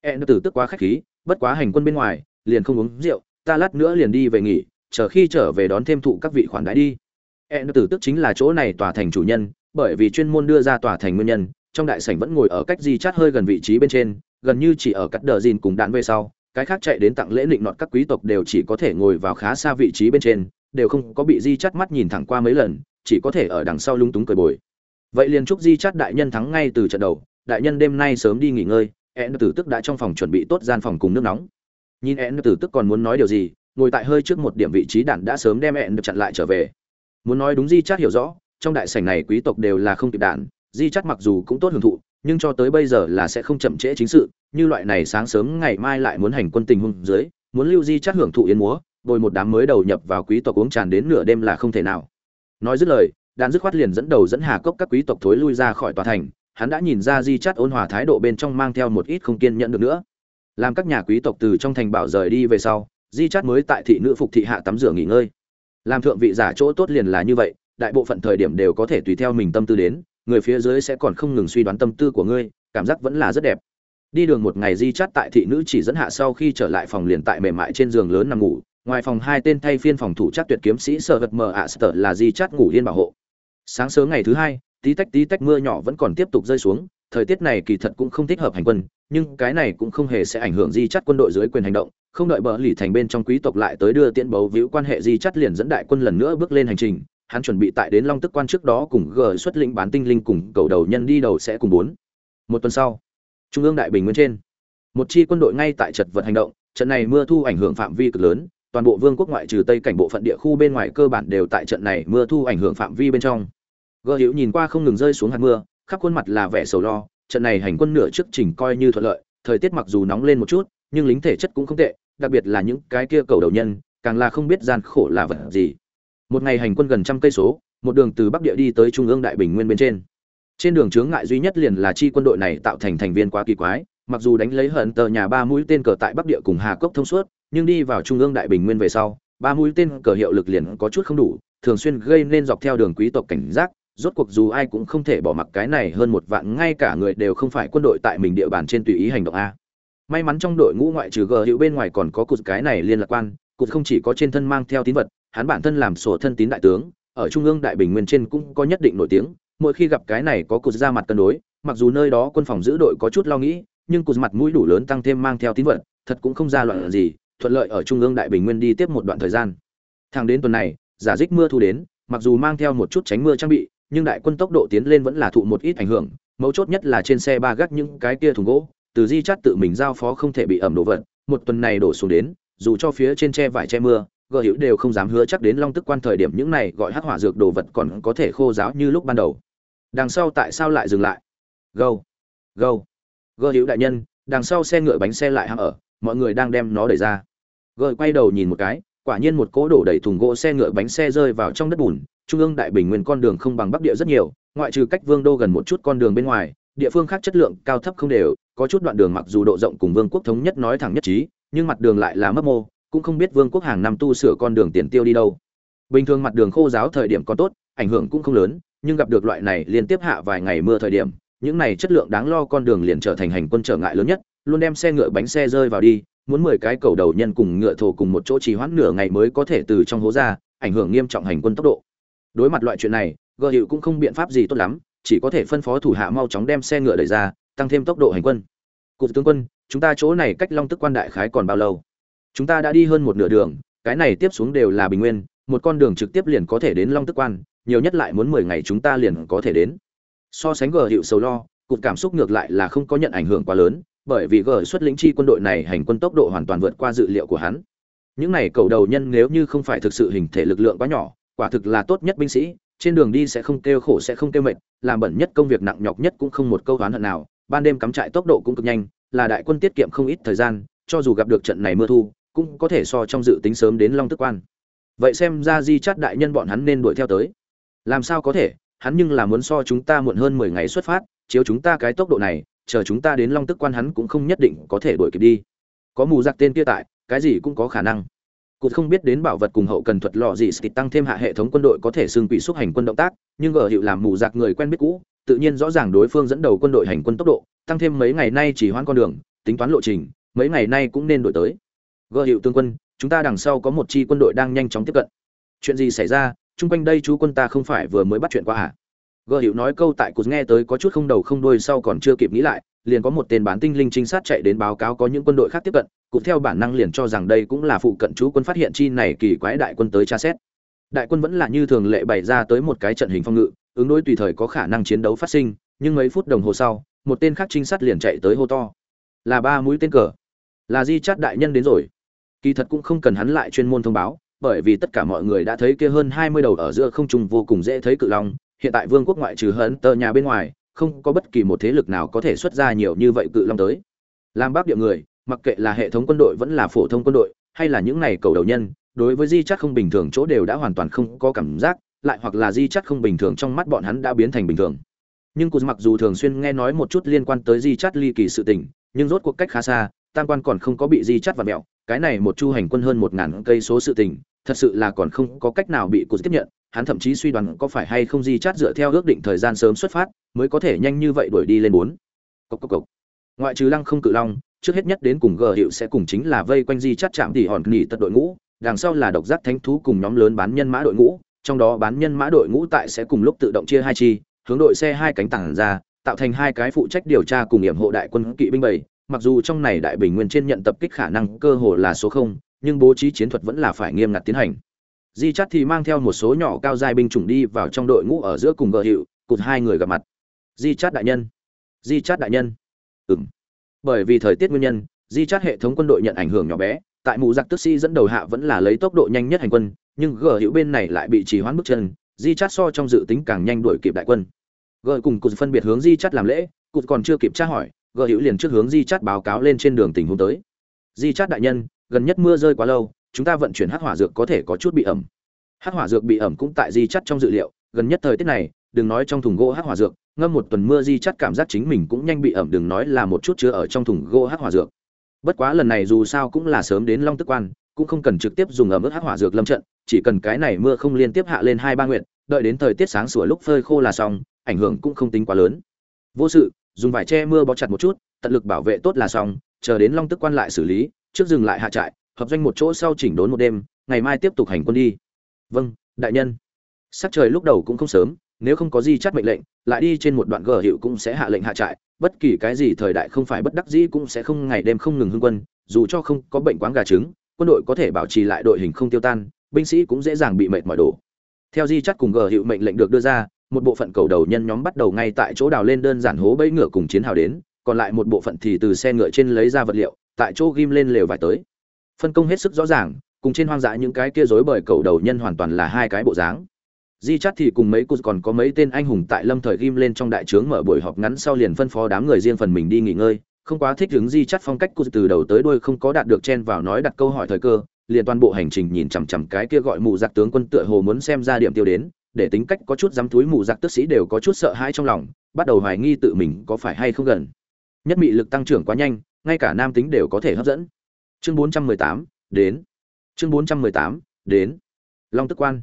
E tử tức quá khách khí, bất quá hành quân bên ngoài, liền không uống rượu, ta lát nữa liền đi về nghỉ, chờ khi trở về đón thêm thụ các vị khoản đãi đi. E tử tức chính là chỗ này tòa thành chủ nhân, bởi vì chuyên môn đưa ra tòa thành nguyên nhân trong đại sảnh vẫn ngồi ở cách di chát hơi gần vị trí bên trên, gần như chỉ ở cắt đờ dìn cùng đạn về sau, cái khác chạy đến tặng lễ định nọt các quý tộc đều chỉ có thể ngồi vào khá xa vị trí bên trên, đều không có bị di chát mắt nhìn thẳng qua mấy lần, chỉ có thể ở đằng sau lung túng cười bồi. Vậy liền chúc di chát đại nhân thắng ngay từ trận đầu, đại nhân đêm nay sớm đi nghỉ ngơi ẹn tử tức đã trong phòng chuẩn bị tốt gian phòng cùng nước nóng. Nhìn ẹn tử tức còn muốn nói điều gì, ngồi tại hơi trước một điểm vị trí đạn đã sớm đem ẹn được chặn lại trở về. Muốn nói đúng di chát hiểu rõ, trong đại sảnh này quý tộc đều là không kịp đạn di chắt mặc dù cũng tốt hưởng thụ, nhưng cho tới bây giờ là sẽ không chậm trễ chính sự, như loại này sáng sớm ngày mai lại muốn hành quân tình huống dưới, muốn lưu di chắt hưởng thụ yến múa, bồi một đám mới đầu nhập vào quý tộc uống tràn đến nửa đêm là không thể nào. Nói dứt lời đàn dứt khoát liền dẫn đầu dẫn hà cốc các quý tộc thối lui ra khỏi tòa thành, hắn đã nhìn ra di chắt ôn hòa thái độ bên trong mang theo một ít không kiên nhẫn được nữa. Làm các nhà quý tộc từ trong thành bảo rời đi về sau, di chắt mới tại thị nữ phục thị hạ tắm rửa nghỉ ngơi. Làm thượng vị giả chỗ tốt liền là như vậy, đại bộ phận thời điểm đều có thể tùy theo mình tâm tư đến người phía dưới sẽ còn không ngừng suy đoán tâm tư của ngươi, cảm giác vẫn là rất đẹp. Đi đường một ngày di Chát tại thị nữ chỉ dẫn hạ sau khi trở lại phòng liền tại mềm mại trên giường lớn nằm ngủ, ngoài phòng hai tên thay phiên phòng thủ chắc tuyệt kiếm sĩ sợ vật mờ ạ sợ là di Chát ngủ yên bảo hộ. Sáng sớm ngày thứ hai, tí tách tí tách mưa nhỏ vẫn còn tiếp tục rơi xuống, thời tiết này kỳ thật cũng không thích hợp hành quân, nhưng cái này cũng không hề sẽ ảnh hưởng di chắt quân đội dưới quyền hành động, không đợi bờ lì thành bên trong quý tộc lại tới đưa tiễn bấu víu quan hệ di chắt liền dẫn đại quân lần nữa bước lên hành trình hắn chuẩn bị tại đến long tức quan trước đó cùng g xuất lĩnh bán tinh linh cùng cầu đầu nhân đi đầu sẽ cùng bốn. Một tuần sau, trung ương đại bình nguyên trên, một chi quân đội ngay tại trật vật hành động, trận này mưa thu ảnh hưởng phạm vi cực lớn, toàn bộ vương quốc ngoại trừ tây cảnh bộ phận địa khu bên ngoài cơ bản đều tại trận này mưa thu ảnh hưởng phạm vi bên trong. Gợ hữu nhìn qua không ngừng rơi xuống hạt mưa, khắp khuôn mặt là vẻ sầu lo, trận này hành quân nửa trước trình coi như thuận lợi, thời tiết mặc dù nóng lên một chút, nhưng lính thể chất cũng không tệ, đặc biệt là những cái kia cầu đầu nhân, càng là không biết gian khổ là vật gì một ngày hành quân gần trăm cây số, một đường từ bắc địa đi tới trung ương đại bình nguyên bên trên. Trên đường chướng ngại duy nhất liền là chi quân đội này tạo thành thành viên quá kỳ quái, mặc dù đánh lấy hận tờ nhà ba mũi tên cờ tại bắc địa cùng hà cốc thông suốt, nhưng đi vào trung ương đại bình nguyên về sau, ba mũi tên cờ hiệu lực liền có chút không đủ, thường xuyên gây nên dọc theo đường quý tộc cảnh giác, rốt cuộc dù ai cũng không thể bỏ mặc cái này hơn một vạn, ngay cả người đều không phải quân đội tại mình địa bàn trên tùy ý hành động a. May mắn trong đội ngũ ngoại trừ g hữu bên ngoài còn có cụt cái này liên lạc quan, cụt không chỉ có trên thân mang theo tín vật hắn bản thân làm sổ thân tín đại tướng, ở trung ương đại bình nguyên trên cũng có nhất định nổi tiếng, mỗi khi gặp cái này có cụt ra mặt cân đối, mặc dù nơi đó quân phòng giữ đội có chút lo nghĩ, nhưng cụt mặt mũi đủ lớn tăng thêm mang theo tín vật, thật cũng không ra loạn gì, thuận lợi ở trung ương đại bình nguyên đi tiếp một đoạn thời gian. Thẳng đến tuần này, giả dích mưa thu đến, mặc dù mang theo một chút tránh mưa trang bị, nhưng đại quân tốc độ tiến lên vẫn là thụ một ít ảnh hưởng, mấu chốt nhất là trên xe ba gác những cái kia thùng gỗ, từ di chắt tự mình giao phó không thể bị ẩm đổ vật, một tuần này đổ xuống đến, dù cho phía trên che vải che mưa gợ hữu đều không dám hứa chắc đến long tức quan thời điểm những này gọi hắc hỏa dược đồ vật còn có thể khô giáo như lúc ban đầu. Đằng sau tại sao lại dừng lại? Gâu gâu gợ hữu đại nhân, đằng sau xe ngựa bánh xe lại hăng ở, mọi người đang đem nó đẩy ra. Gợ quay đầu nhìn một cái, quả nhiên một cỗ đổ đầy thùng gỗ xe ngựa bánh xe rơi vào trong đất bùn. Trung ương đại bình nguyên con đường không bằng bắc địa rất nhiều, ngoại trừ cách vương đô gần một chút con đường bên ngoài, địa phương khác chất lượng cao thấp không đều, có chút đoạn đường mặc dù độ rộng cùng vương quốc thống nhất nói thẳng nhất trí, nhưng mặt đường lại là mấp mô cũng không biết vương quốc hàng năm tu sửa con đường tiền tiêu đi đâu. Bình thường mặt đường khô giáo thời điểm còn tốt, ảnh hưởng cũng không lớn, nhưng gặp được loại này liên tiếp hạ vài ngày mưa thời điểm, những này chất lượng đáng lo con đường liền trở thành hành quân trở ngại lớn nhất, luôn đem xe ngựa bánh xe rơi vào đi, muốn mười cái cầu đầu nhân cùng ngựa thổ cùng một chỗ trì hoãn nửa ngày mới có thể từ trong hố ra, ảnh hưởng nghiêm trọng hành quân tốc độ. Đối mặt loại chuyện này gợ hiệu cũng không biện pháp gì tốt lắm, chỉ có thể phân phó thủ hạ mau chóng đem xe ngựa đẩy ra, tăng thêm tốc độ hành quân. Cục tướng quân, chúng ta chỗ này cách long tức quan đại khái còn bao lâu? Chúng ta đã đi hơn một nửa đường, cái này tiếp xuống đều là bình nguyên, một con đường trực tiếp liền có thể đến long tức quan, nhiều nhất lại muốn mười ngày chúng ta liền có thể đến. So sánh gờ hiệu sầu lo cục cảm xúc ngược lại là không có nhận ảnh hưởng quá lớn, bởi vì gờ xuất lĩnh chi quân đội này hành quân tốc độ hoàn toàn vượt qua dự liệu của hắn. Những này cầu đầu nhân nếu như không phải thực sự hình thể lực lượng quá nhỏ, quả thực là tốt nhất binh sĩ, trên đường đi sẽ không kêu khổ sẽ không kêu mệt, làm bẩn nhất công việc nặng nhọc nhất cũng không một câu oán hận nào, ban đêm cắm trại tốc độ cũng cực nhanh, là đại quân tiết kiệm không ít thời gian, cho dù gặp được trận này mưa thu cũng có thể so trong dự tính sớm đến long tức quan. Vậy xem ra di chát đại nhân bọn hắn nên đuổi theo tới. Làm sao có thể? Hắn nhưng là muốn so chúng ta muộn hơn mười ngày xuất phát chiếu chúng ta cái tốc độ này chờ chúng ta đến long tức quan hắn cũng không nhất định có thể đuổi kịp đi. Có mù giặc tên kia tại cái gì cũng có khả năng. Cụt không biết đến bảo vật cùng hậu cần thuật lò gì Skit tăng thêm hạ hệ thống quân đội có thể xương quỷ xúc hành quân động tác, nhưng ở hiệu làm mù giặc người quen biết cũ, tự nhiên rõ ràng đối phương dẫn đầu quân đội hành quân tốc độ, tăng thêm mấy ngày nay chỉ hoãn con đường, tính toán lộ trình, mấy ngày nay cũng nên đổi tới. Gơ hiệu tương quân, chúng ta đằng sau có một chi quân đội đang nhanh chóng tiếp cận. Chuyện gì xảy ra? Trung quanh đây chú quân ta không phải vừa mới bắt chuyện qua hả? Gơ hiệu nói câu tại Cụt nghe tới có chút không đầu không đuôi sau còn chưa kịp nghĩ lại, liền có một tên bán tinh linh trinh sát chạy đến báo cáo có những quân đội khác tiếp cận, cũng theo bản năng liền cho rằng đây cũng là phụ cận chú quân phát hiện chi này kỳ quái đại quân tới tra xét. Đại quân vẫn là như thường lệ bày ra tới một cái trận hình phong ngự, ứng đối tùy thời có khả năng chiến đấu phát sinh, nhưng mấy phút đồng hồ sau, một tên khác trinh sát liền chạy tới hô to. Là ba mũi tên cờ. Là Di Chát đại nhân đến rồi. Kỳ thật cũng không cần hắn lại chuyên môn thông báo, bởi vì tất cả mọi người đã thấy kia hơn 20 đầu ở giữa không trung vô cùng dễ thấy cự long, hiện tại vương quốc ngoại trừ hấn tờ nhà bên ngoài, không có bất kỳ một thế lực nào có thể xuất ra nhiều như vậy cự long tới. Làm bác địa người, mặc kệ là hệ thống quân đội vẫn là phổ thông quân đội, hay là những này cầu đầu nhân, đối với di chất không bình thường chỗ đều đã hoàn toàn không có cảm giác, lại hoặc là di chất không bình thường trong mắt bọn hắn đã biến thành bình thường. Nhưng Cú mặc dù thường xuyên nghe nói một chút liên quan tới di chất ly kỳ sự tình, nhưng rốt cuộc cách khá xa, tam quan còn không có bị di chất vặn mẹo, cái này một chu hành quân hơn một ngàn cây số sự tình, thật sự là còn không có cách nào bị Cú tiếp nhận, hắn thậm chí suy đoán có phải hay không di chát dựa theo ước định thời gian sớm xuất phát mới có thể nhanh như vậy đuổi đi lên bốn cốc cốc cốc. ngoại trừ lăng không cự long trước hết nhất đến cùng gờ hiệu sẽ cùng chính là vây quanh di chát chạm tỉ hòn nghỉ tật đội ngũ đằng sau là độc giác thánh thú cùng nhóm lớn bán nhân mã đội ngũ trong đó bán nhân mã đội ngũ tại sẽ cùng lúc tự động chia hai chi hướng đội xe hai cánh tảng ra tạo thành hai cái phụ trách điều tra cùng hiểm hộ đại quân kỵ binh bảy mặc dù trong này đại bình nguyên trên nhận tập kích khả năng cơ hồ là số không, nhưng bố trí chiến thuật vẫn là phải nghiêm ngặt tiến hành. Di chắt thì mang theo một số nhỏ cao giai binh chủng đi vào trong đội ngũ ở giữa cùng gợ hiệu, cụt hai người gặp mặt. Di chát đại nhân. Di chát đại nhân. Ừ m bởi vì thời tiết nguyên nhân, di chát hệ thống quân đội nhận ảnh hưởng nhỏ bé, tại mù giặc tức sĩ dẫn đầu hạ vẫn là lấy tốc độ nhanh nhất hành quân, nhưng gờ hiệu bên này lại bị trì hoãn bước chân, di chát so trong dự tính càng nhanh đuổi kịp đại quân. Gờ cùng cụt phân biệt hướng di chát làm lễ, cụt còn chưa kịp tra hỏi Gợi hữu liền trước hướng di chát báo cáo lên trên đường tình huống tới. Di chát đại nhân, gần nhất mưa rơi quá lâu, chúng ta vận chuyển hắc hỏa dược có thể có chút bị ẩm. Hắc hỏa dược bị ẩm cũng tại di chắt trong dự liệu, gần nhất thời tiết này, đừng nói trong thùng gỗ hắc hỏa dược, ngâm một tuần mưa di chắt cảm giác chính mình cũng nhanh bị ẩm, đừng nói là một chút chứa ở trong thùng gỗ hắc hỏa dược. Bất quá lần này dù sao cũng là sớm đến long tức quan, cũng không cần trực tiếp dùng ẩm ướt hắc hỏa dược lâm trận, chỉ cần cái này mưa không liên tiếp hạ lên hai ba nguyện đợi đến thời tiết sáng sủa lúc phơi khô là xong, ảnh hưởng cũng không tính quá lớn. Vô sự dùng vải che mưa bó chặt một chút, tận lực bảo vệ tốt là xong, chờ đến long tức quan lại xử lý, trước dừng lại hạ trại, hợp doanh một chỗ sau chỉnh đốn một đêm, ngày mai tiếp tục hành quân đi. Vâng đại nhân. Sắc trời lúc đầu cũng không sớm, nếu không có gì chắt mệnh lệnh, lại đi trên một đoạn gờ hiệu cũng sẽ hạ lệnh hạ trại, bất kỳ cái gì thời đại không phải bất đắc dĩ cũng sẽ không ngày đêm không ngừng hưng quân, dù cho không có bệnh quáng gà trứng, quân đội có thể bảo trì lại đội hình không tiêu tan, binh sĩ cũng dễ dàng bị mệt mỏi đổ. Theo di chắt cùng gờ hiệu mệnh lệnh được đưa ra một bộ phận cầu đầu nhân nhóm bắt đầu ngay tại chỗ đào lên đơn giản hố bẫy ngựa cùng chiến hào đến, còn lại một bộ phận thì từ xe ngựa trên lấy ra vật liệu, tại chỗ ghim lên lều vải tới. Phân công hết sức rõ ràng, cùng trên hoang dã những cái kia rối bời cầu đầu nhân hoàn toàn là hai cái bộ dáng. Di chắt thì cùng mấy cô còn có mấy tên anh hùng tại lâm thời ghim lên trong đại trướng mở buổi họp ngắn sau liền phân phó đám người riêng phần mình đi nghỉ ngơi, không quá thích hứng di chắt phong cách cô từ đầu tới đuôi không có đạt được chen vào nói đặt câu hỏi thời cơ, liền toàn bộ hành trình nhìn chằm chằm cái kia gọi mù giặc tướng quân tựa hồ muốn xem ra điểm tiêu đến để tính cách có chút dám túi mù giặc tức sĩ đều có chút sợ hãi trong lòng bắt đầu hoài nghi tự mình có phải hay không gần. Nhất mị lực tăng trưởng quá nhanh ngay cả nam tính đều có thể hấp dẫn. Chương 418, đến. Chương 418, đến. Long tức quan.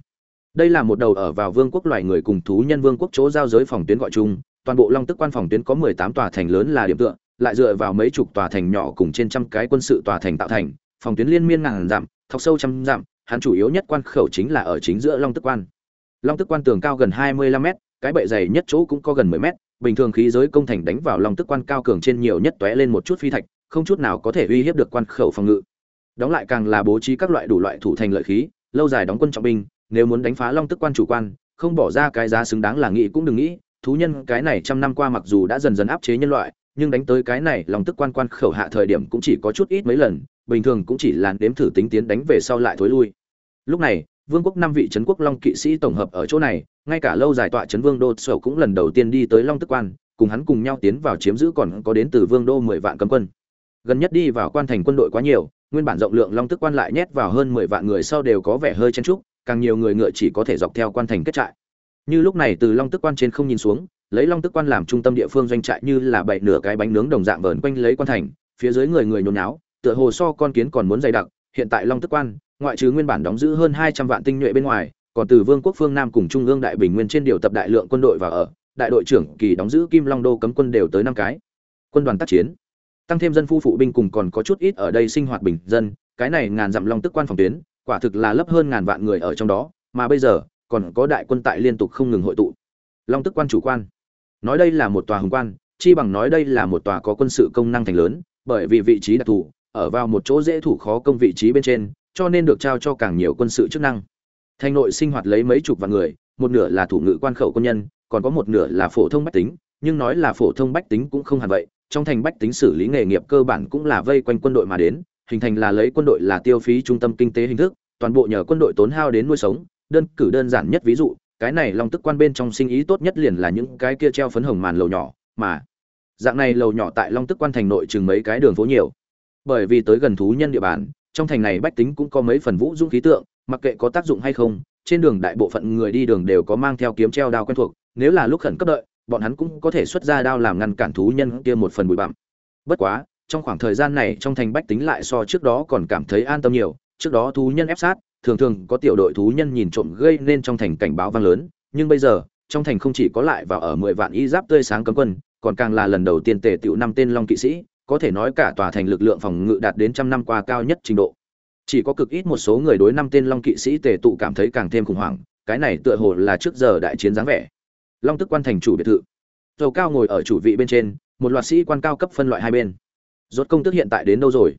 Đây là một đầu ở vào vương quốc loài người cùng thú nhân vương quốc chỗ giao giới phòng tuyến gọi chung toàn bộ long tức quan phòng tuyến có 18 tòa thành lớn là điểm tựa lại dựa vào mấy chục tòa thành nhỏ cùng trên trăm cái quân sự tòa thành tạo thành phòng tuyến liên miên ngàn dặm thọc sâu trăm dặm hắn chủ yếu nhất quan khẩu chính là ở chính giữa long tức quan long tức quan tường cao gần 25 mét, cái bệ dày nhất chỗ cũng có gần 10 mét, bình thường khí giới công thành đánh vào long tức quan cao cường trên nhiều nhất tóe lên một chút phi thạch, không chút nào có thể uy hiếp được quan khẩu phòng ngự. Đóng lại càng là bố trí các loại đủ loại thủ thành lợi khí, lâu dài đóng quân trọng binh, nếu muốn đánh phá long tức quan chủ quan, không bỏ ra cái giá xứng đáng là nghĩ cũng đừng nghĩ, thú nhân cái này trăm năm qua mặc dù đã dần dần áp chế nhân loại, nhưng đánh tới cái này long tức quan quan khẩu hạ thời điểm cũng chỉ có chút ít mấy lần, bình thường cũng chỉ là đếm thử tính tiến đánh về sau lại thối lui. Lúc này vương quốc năm vị trấn quốc long kỵ sĩ tổng hợp ở chỗ này, ngay cả lâu dài tọa trấn vương đô sở cũng lần đầu tiên đi tới long tức quan, cùng hắn cùng nhau tiến vào chiếm giữ còn có đến từ vương đô mười vạn cấm quân. Gần nhất đi vào quan thành quân đội quá nhiều, nguyên bản rộng lượng long tức quan lại nhét vào hơn mười vạn người sau đều có vẻ hơi chen trúc càng nhiều người ngựa chỉ có thể dọc theo quan thành kết trại. Như lúc này từ long tức quan trên không nhìn xuống, lấy long tức quan làm trung tâm địa phương doanh trại như là bảy nửa cái bánh nướng đồng dạng vờn quanh lấy quan thành, phía dưới người người nhốn náo tựa hồ so con kiến còn muốn dày đặc, hiện tại long tức quan ngoại trừ nguyên bản đóng giữ hơn hai trăm vạn tinh nhuệ bên ngoài, còn từ vương quốc phương nam cùng trung ương đại bình nguyên trên điều tập đại lượng quân đội và ở, đại đội trưởng kỳ đóng giữ kim long đô cấm quân đều tới năm cái. Quân đoàn tác chiến, tăng thêm dân phu phụ binh cùng còn có chút ít ở đây sinh hoạt bình dân, cái này ngàn dặm long tức quan phòng tuyến, quả thực là lấp hơn ngàn vạn người ở trong đó, mà bây giờ, còn có đại quân tại liên tục không ngừng hội tụ. Long tức quan chủ quan, nói đây là một tòa hùng quan, chi bằng nói đây là một tòa có quân sự công năng thành lớn, bởi vì vị trí đặc thù, ở vào một chỗ dễ thủ khó công vị trí bên trên cho nên được trao cho càng nhiều quân sự chức năng. Thành nội sinh hoạt lấy mấy chục vạn người, một nửa là thủ ngự quan khẩu quân nhân, còn có một nửa là phổ thông bách tính, nhưng nói là phổ thông bách tính cũng không hẳn vậy, trong thành bách tính xử lý nghề nghiệp cơ bản cũng là vây quanh quân đội mà đến, hình thành là lấy quân đội là tiêu phí trung tâm kinh tế hình thức, toàn bộ nhờ quân đội tốn hao đến nuôi sống, đơn cử đơn giản nhất ví dụ, cái này long tức quan bên trong sinh ý tốt nhất liền là những cái kia treo phấn hồng màn lầu nhỏ, mà dạng này lầu nhỏ tại long tức quan thành nội chừng mấy cái đường phố nhiều. Bởi vì tới gần thú nhân địa bàn trong thành này bách tính cũng có mấy phần vũ dũng khí tượng, mặc kệ có tác dụng hay không, trên đường đại bộ phận người đi đường đều có mang theo kiếm treo đao quen thuộc, nếu là lúc khẩn cấp đợi, bọn hắn cũng có thể xuất ra đao làm ngăn cản thú nhân kia một phần bụi bặm. Bất quá, trong khoảng thời gian này trong thành bách tính lại so trước đó còn cảm thấy an tâm nhiều, trước đó thú nhân ép sát, thường thường có tiểu đội thú nhân nhìn trộm gây nên trong thành cảnh báo vang lớn, nhưng bây giờ, trong thành không chỉ có lại vào ở mười vạn y giáp tươi sáng cấm quân, còn càng là lần đầu tiên tề tiểu năm tên long kỵ sĩ có thể nói cả tòa thành lực lượng phòng ngự đạt đến trăm năm qua cao nhất trình độ. Chỉ có cực ít một số người đối năm tên long kỵ sĩ tề tụ cảm thấy càng thêm khủng hoảng, cái này tựa hồ là trước giờ đại chiến dáng vẻ. Long tức quan thành chủ biệt thự. Dầu cao ngồi ở chủ vị bên trên, một loạt sĩ quan cao cấp phân loại hai bên. Rốt công tức hiện tại đến đâu rồi?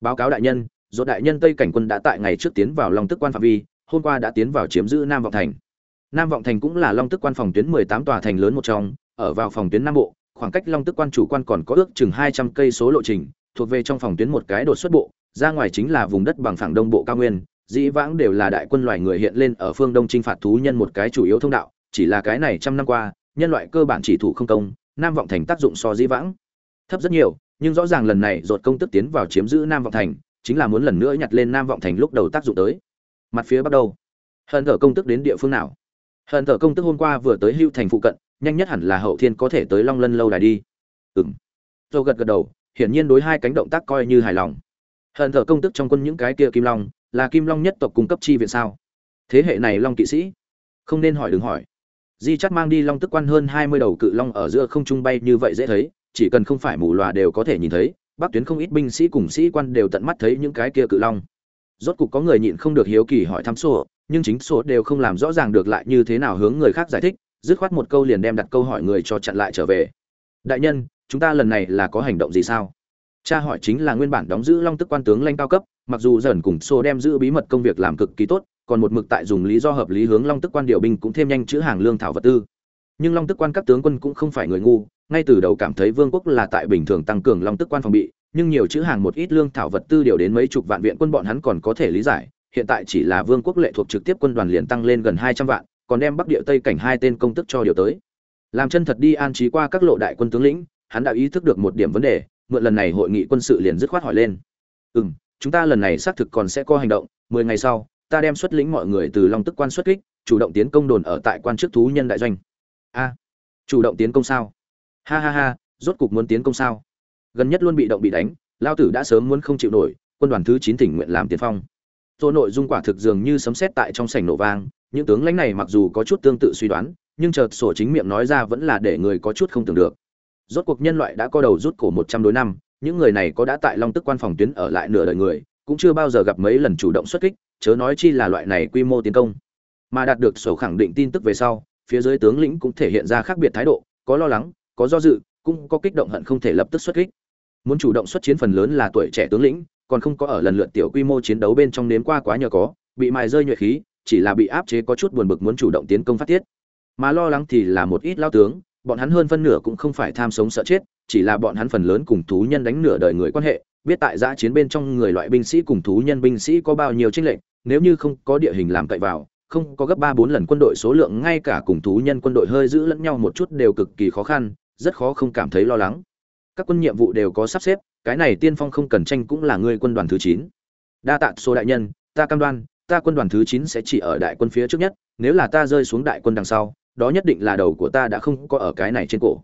Báo cáo đại nhân, rốt đại nhân tây cảnh quân đã tại ngày trước tiến vào long tức quan phạm vi, hôm qua đã tiến vào chiếm giữ nam vọng thành. Nam vọng thành cũng là long tức quan phòng tuyến mười tám tòa thành lớn một trong, ở vào phòng tuyến nam bộ khoảng cách long tức quan chủ quan còn có ước chừng hai trăm cây số lộ trình, thuộc về trong phòng tuyến một cái đột xuất bộ, ra ngoài chính là vùng đất bằng phẳng đông bộ cao nguyên, dĩ vãng đều là đại quân loài người hiện lên ở phương đông chinh phạt thú nhân một cái chủ yếu thông đạo, chỉ là cái này trăm năm qua, nhân loại cơ bản chỉ thủ không công, nam vọng thành tác dụng so dĩ vãng thấp rất nhiều, nhưng rõ ràng lần này dột công tức tiến vào chiếm giữ nam vọng thành, chính là muốn lần nữa nhặt lên nam vọng thành lúc đầu tác dụng tới. Mặt phía bắt đầu hận thở công tức đến địa phương nào? Hận thở công tức hôm qua vừa tới hưu thành phụ cận nhanh nhất hẳn là hậu thiên có thể tới long lân lâu đài đi. Ừ m dầu gật gật đầu, hiển nhiên đối hai cánh động tác coi như hài lòng. Hận thở công tức trong quân những cái kia kim long, là kim long nhất tộc cung cấp chi viện sao? Thế hệ này long kỵ sĩ. Không nên hỏi đừng hỏi. Di chắt mang đi long tức quan hơn hai mươi đầu cự long ở giữa không trung bay như vậy dễ thấy, chỉ cần không phải mù lòa đều có thể nhìn thấy, bắc tuyến không ít binh sĩ cùng sĩ quan đều tận mắt thấy những cái kia cự long. Rốt cục có người nhịn không được hiếu kỳ hỏi thăm sổ, nhưng chính sổ đều không làm rõ ràng được lại như thế nào hướng người khác giải thích dứt khoát một câu liền đem đặt câu hỏi người cho chặn lại trở về. Đại nhân, chúng ta lần này là có hành động gì sao? Cha hỏi chính là nguyên bản đóng giữ long tức quan tướng lanh cao cấp, mặc dù dần cùng xô đem giữ bí mật công việc làm cực kỳ tốt, còn một mực tại dùng lý do hợp lý hướng long tức quan điều binh cũng thêm nhanh chữ hàng lương thảo vật tư. Nhưng long tức quan các tướng quân cũng không phải người ngu, ngay từ đầu cảm thấy vương quốc là tại bình thường tăng cường long tức quan phòng bị, nhưng nhiều chữ hàng một ít lương thảo vật tư điều đến mấy chục vạn viện quân bọn hắn còn có thể lý giải, hiện tại chỉ là vương quốc lệ thuộc trực tiếp quân đoàn liền tăng lên gần hai trăm vạn còn đem bắc địa tây cảnh hai tên công tức cho điều tới. Làm chân thật đi an trí qua các lộ đại quân tướng lĩnh, hắn đã ý thức được một điểm vấn đề, mượn lần này hội nghị quân sự liền dứt khoát hỏi lên. Ừ m chúng ta lần này xác thực còn sẽ có hành động, mười ngày sau, ta đem xuất lĩnh mọi người từ long tức quan xuất kích, chủ động tiến công đồn ở tại quan chức thú nhân đại doanh. A, chủ động tiến công sao? Ha ha ha, rốt cục muốn tiến công sao? Gần nhất luôn bị động bị đánh, lao tử đã sớm muốn không chịu nổi, quân đoàn thứ chín tỉnh nguyện làm tiền phong. Tô nội dung quả thực dường như sấm sét tại trong sảnh nổ vang, những tướng lãnh này mặc dù có chút tương tự suy đoán, nhưng chợt sổ chính miệng nói ra vẫn là để người có chút không tưởng được. Rốt cuộc nhân loại đã có đầu rút cổ một trăm đối năm, những người này có đã tại Long Tức quan phòng tuyến ở lại nửa đời người, cũng chưa bao giờ gặp mấy lần chủ động xuất kích, chớ nói chi là loại này quy mô tiến công. Mà đạt được sổ khẳng định tin tức về sau, phía dưới tướng lĩnh cũng thể hiện ra khác biệt thái độ, có lo lắng, có do dự, cũng có kích động hận không thể lập tức xuất kích. Muốn chủ động xuất chiến phần lớn là tuổi trẻ tướng lĩnh, còn không có ở lần lượt tiểu quy mô chiến đấu bên trong nếm qua quá nhờ có, bị mài rơi nhuệ khí, chỉ là bị áp chế có chút buồn bực muốn chủ động tiến công phát tiết. Mà lo lắng thì là một ít lao tướng, bọn hắn hơn phân nửa cũng không phải tham sống sợ chết, chỉ là bọn hắn phần lớn cùng thú nhân đánh nửa đời người quan hệ, biết tại giã chiến bên trong người loại binh sĩ cùng thú nhân binh sĩ có bao nhiêu chênh lệch, nếu như không có địa hình làm cậy vào, không có gấp ba bốn lần quân đội số lượng ngay cả cùng thú nhân quân đội hơi giữ lẫn nhau một chút đều cực kỳ khó khăn, rất khó không cảm thấy lo lắng. Các quân nhiệm vụ đều có sắp xếp, cái này tiên phong không cần tranh cũng là ngươi quân đoàn thứ chín. Đa tạ số đại nhân, ta cam đoan, ta quân đoàn thứ chín sẽ chỉ ở đại quân phía trước nhất, nếu là ta rơi xuống đại quân đằng sau, đó nhất định là đầu của ta đã không có ở cái này trên cổ.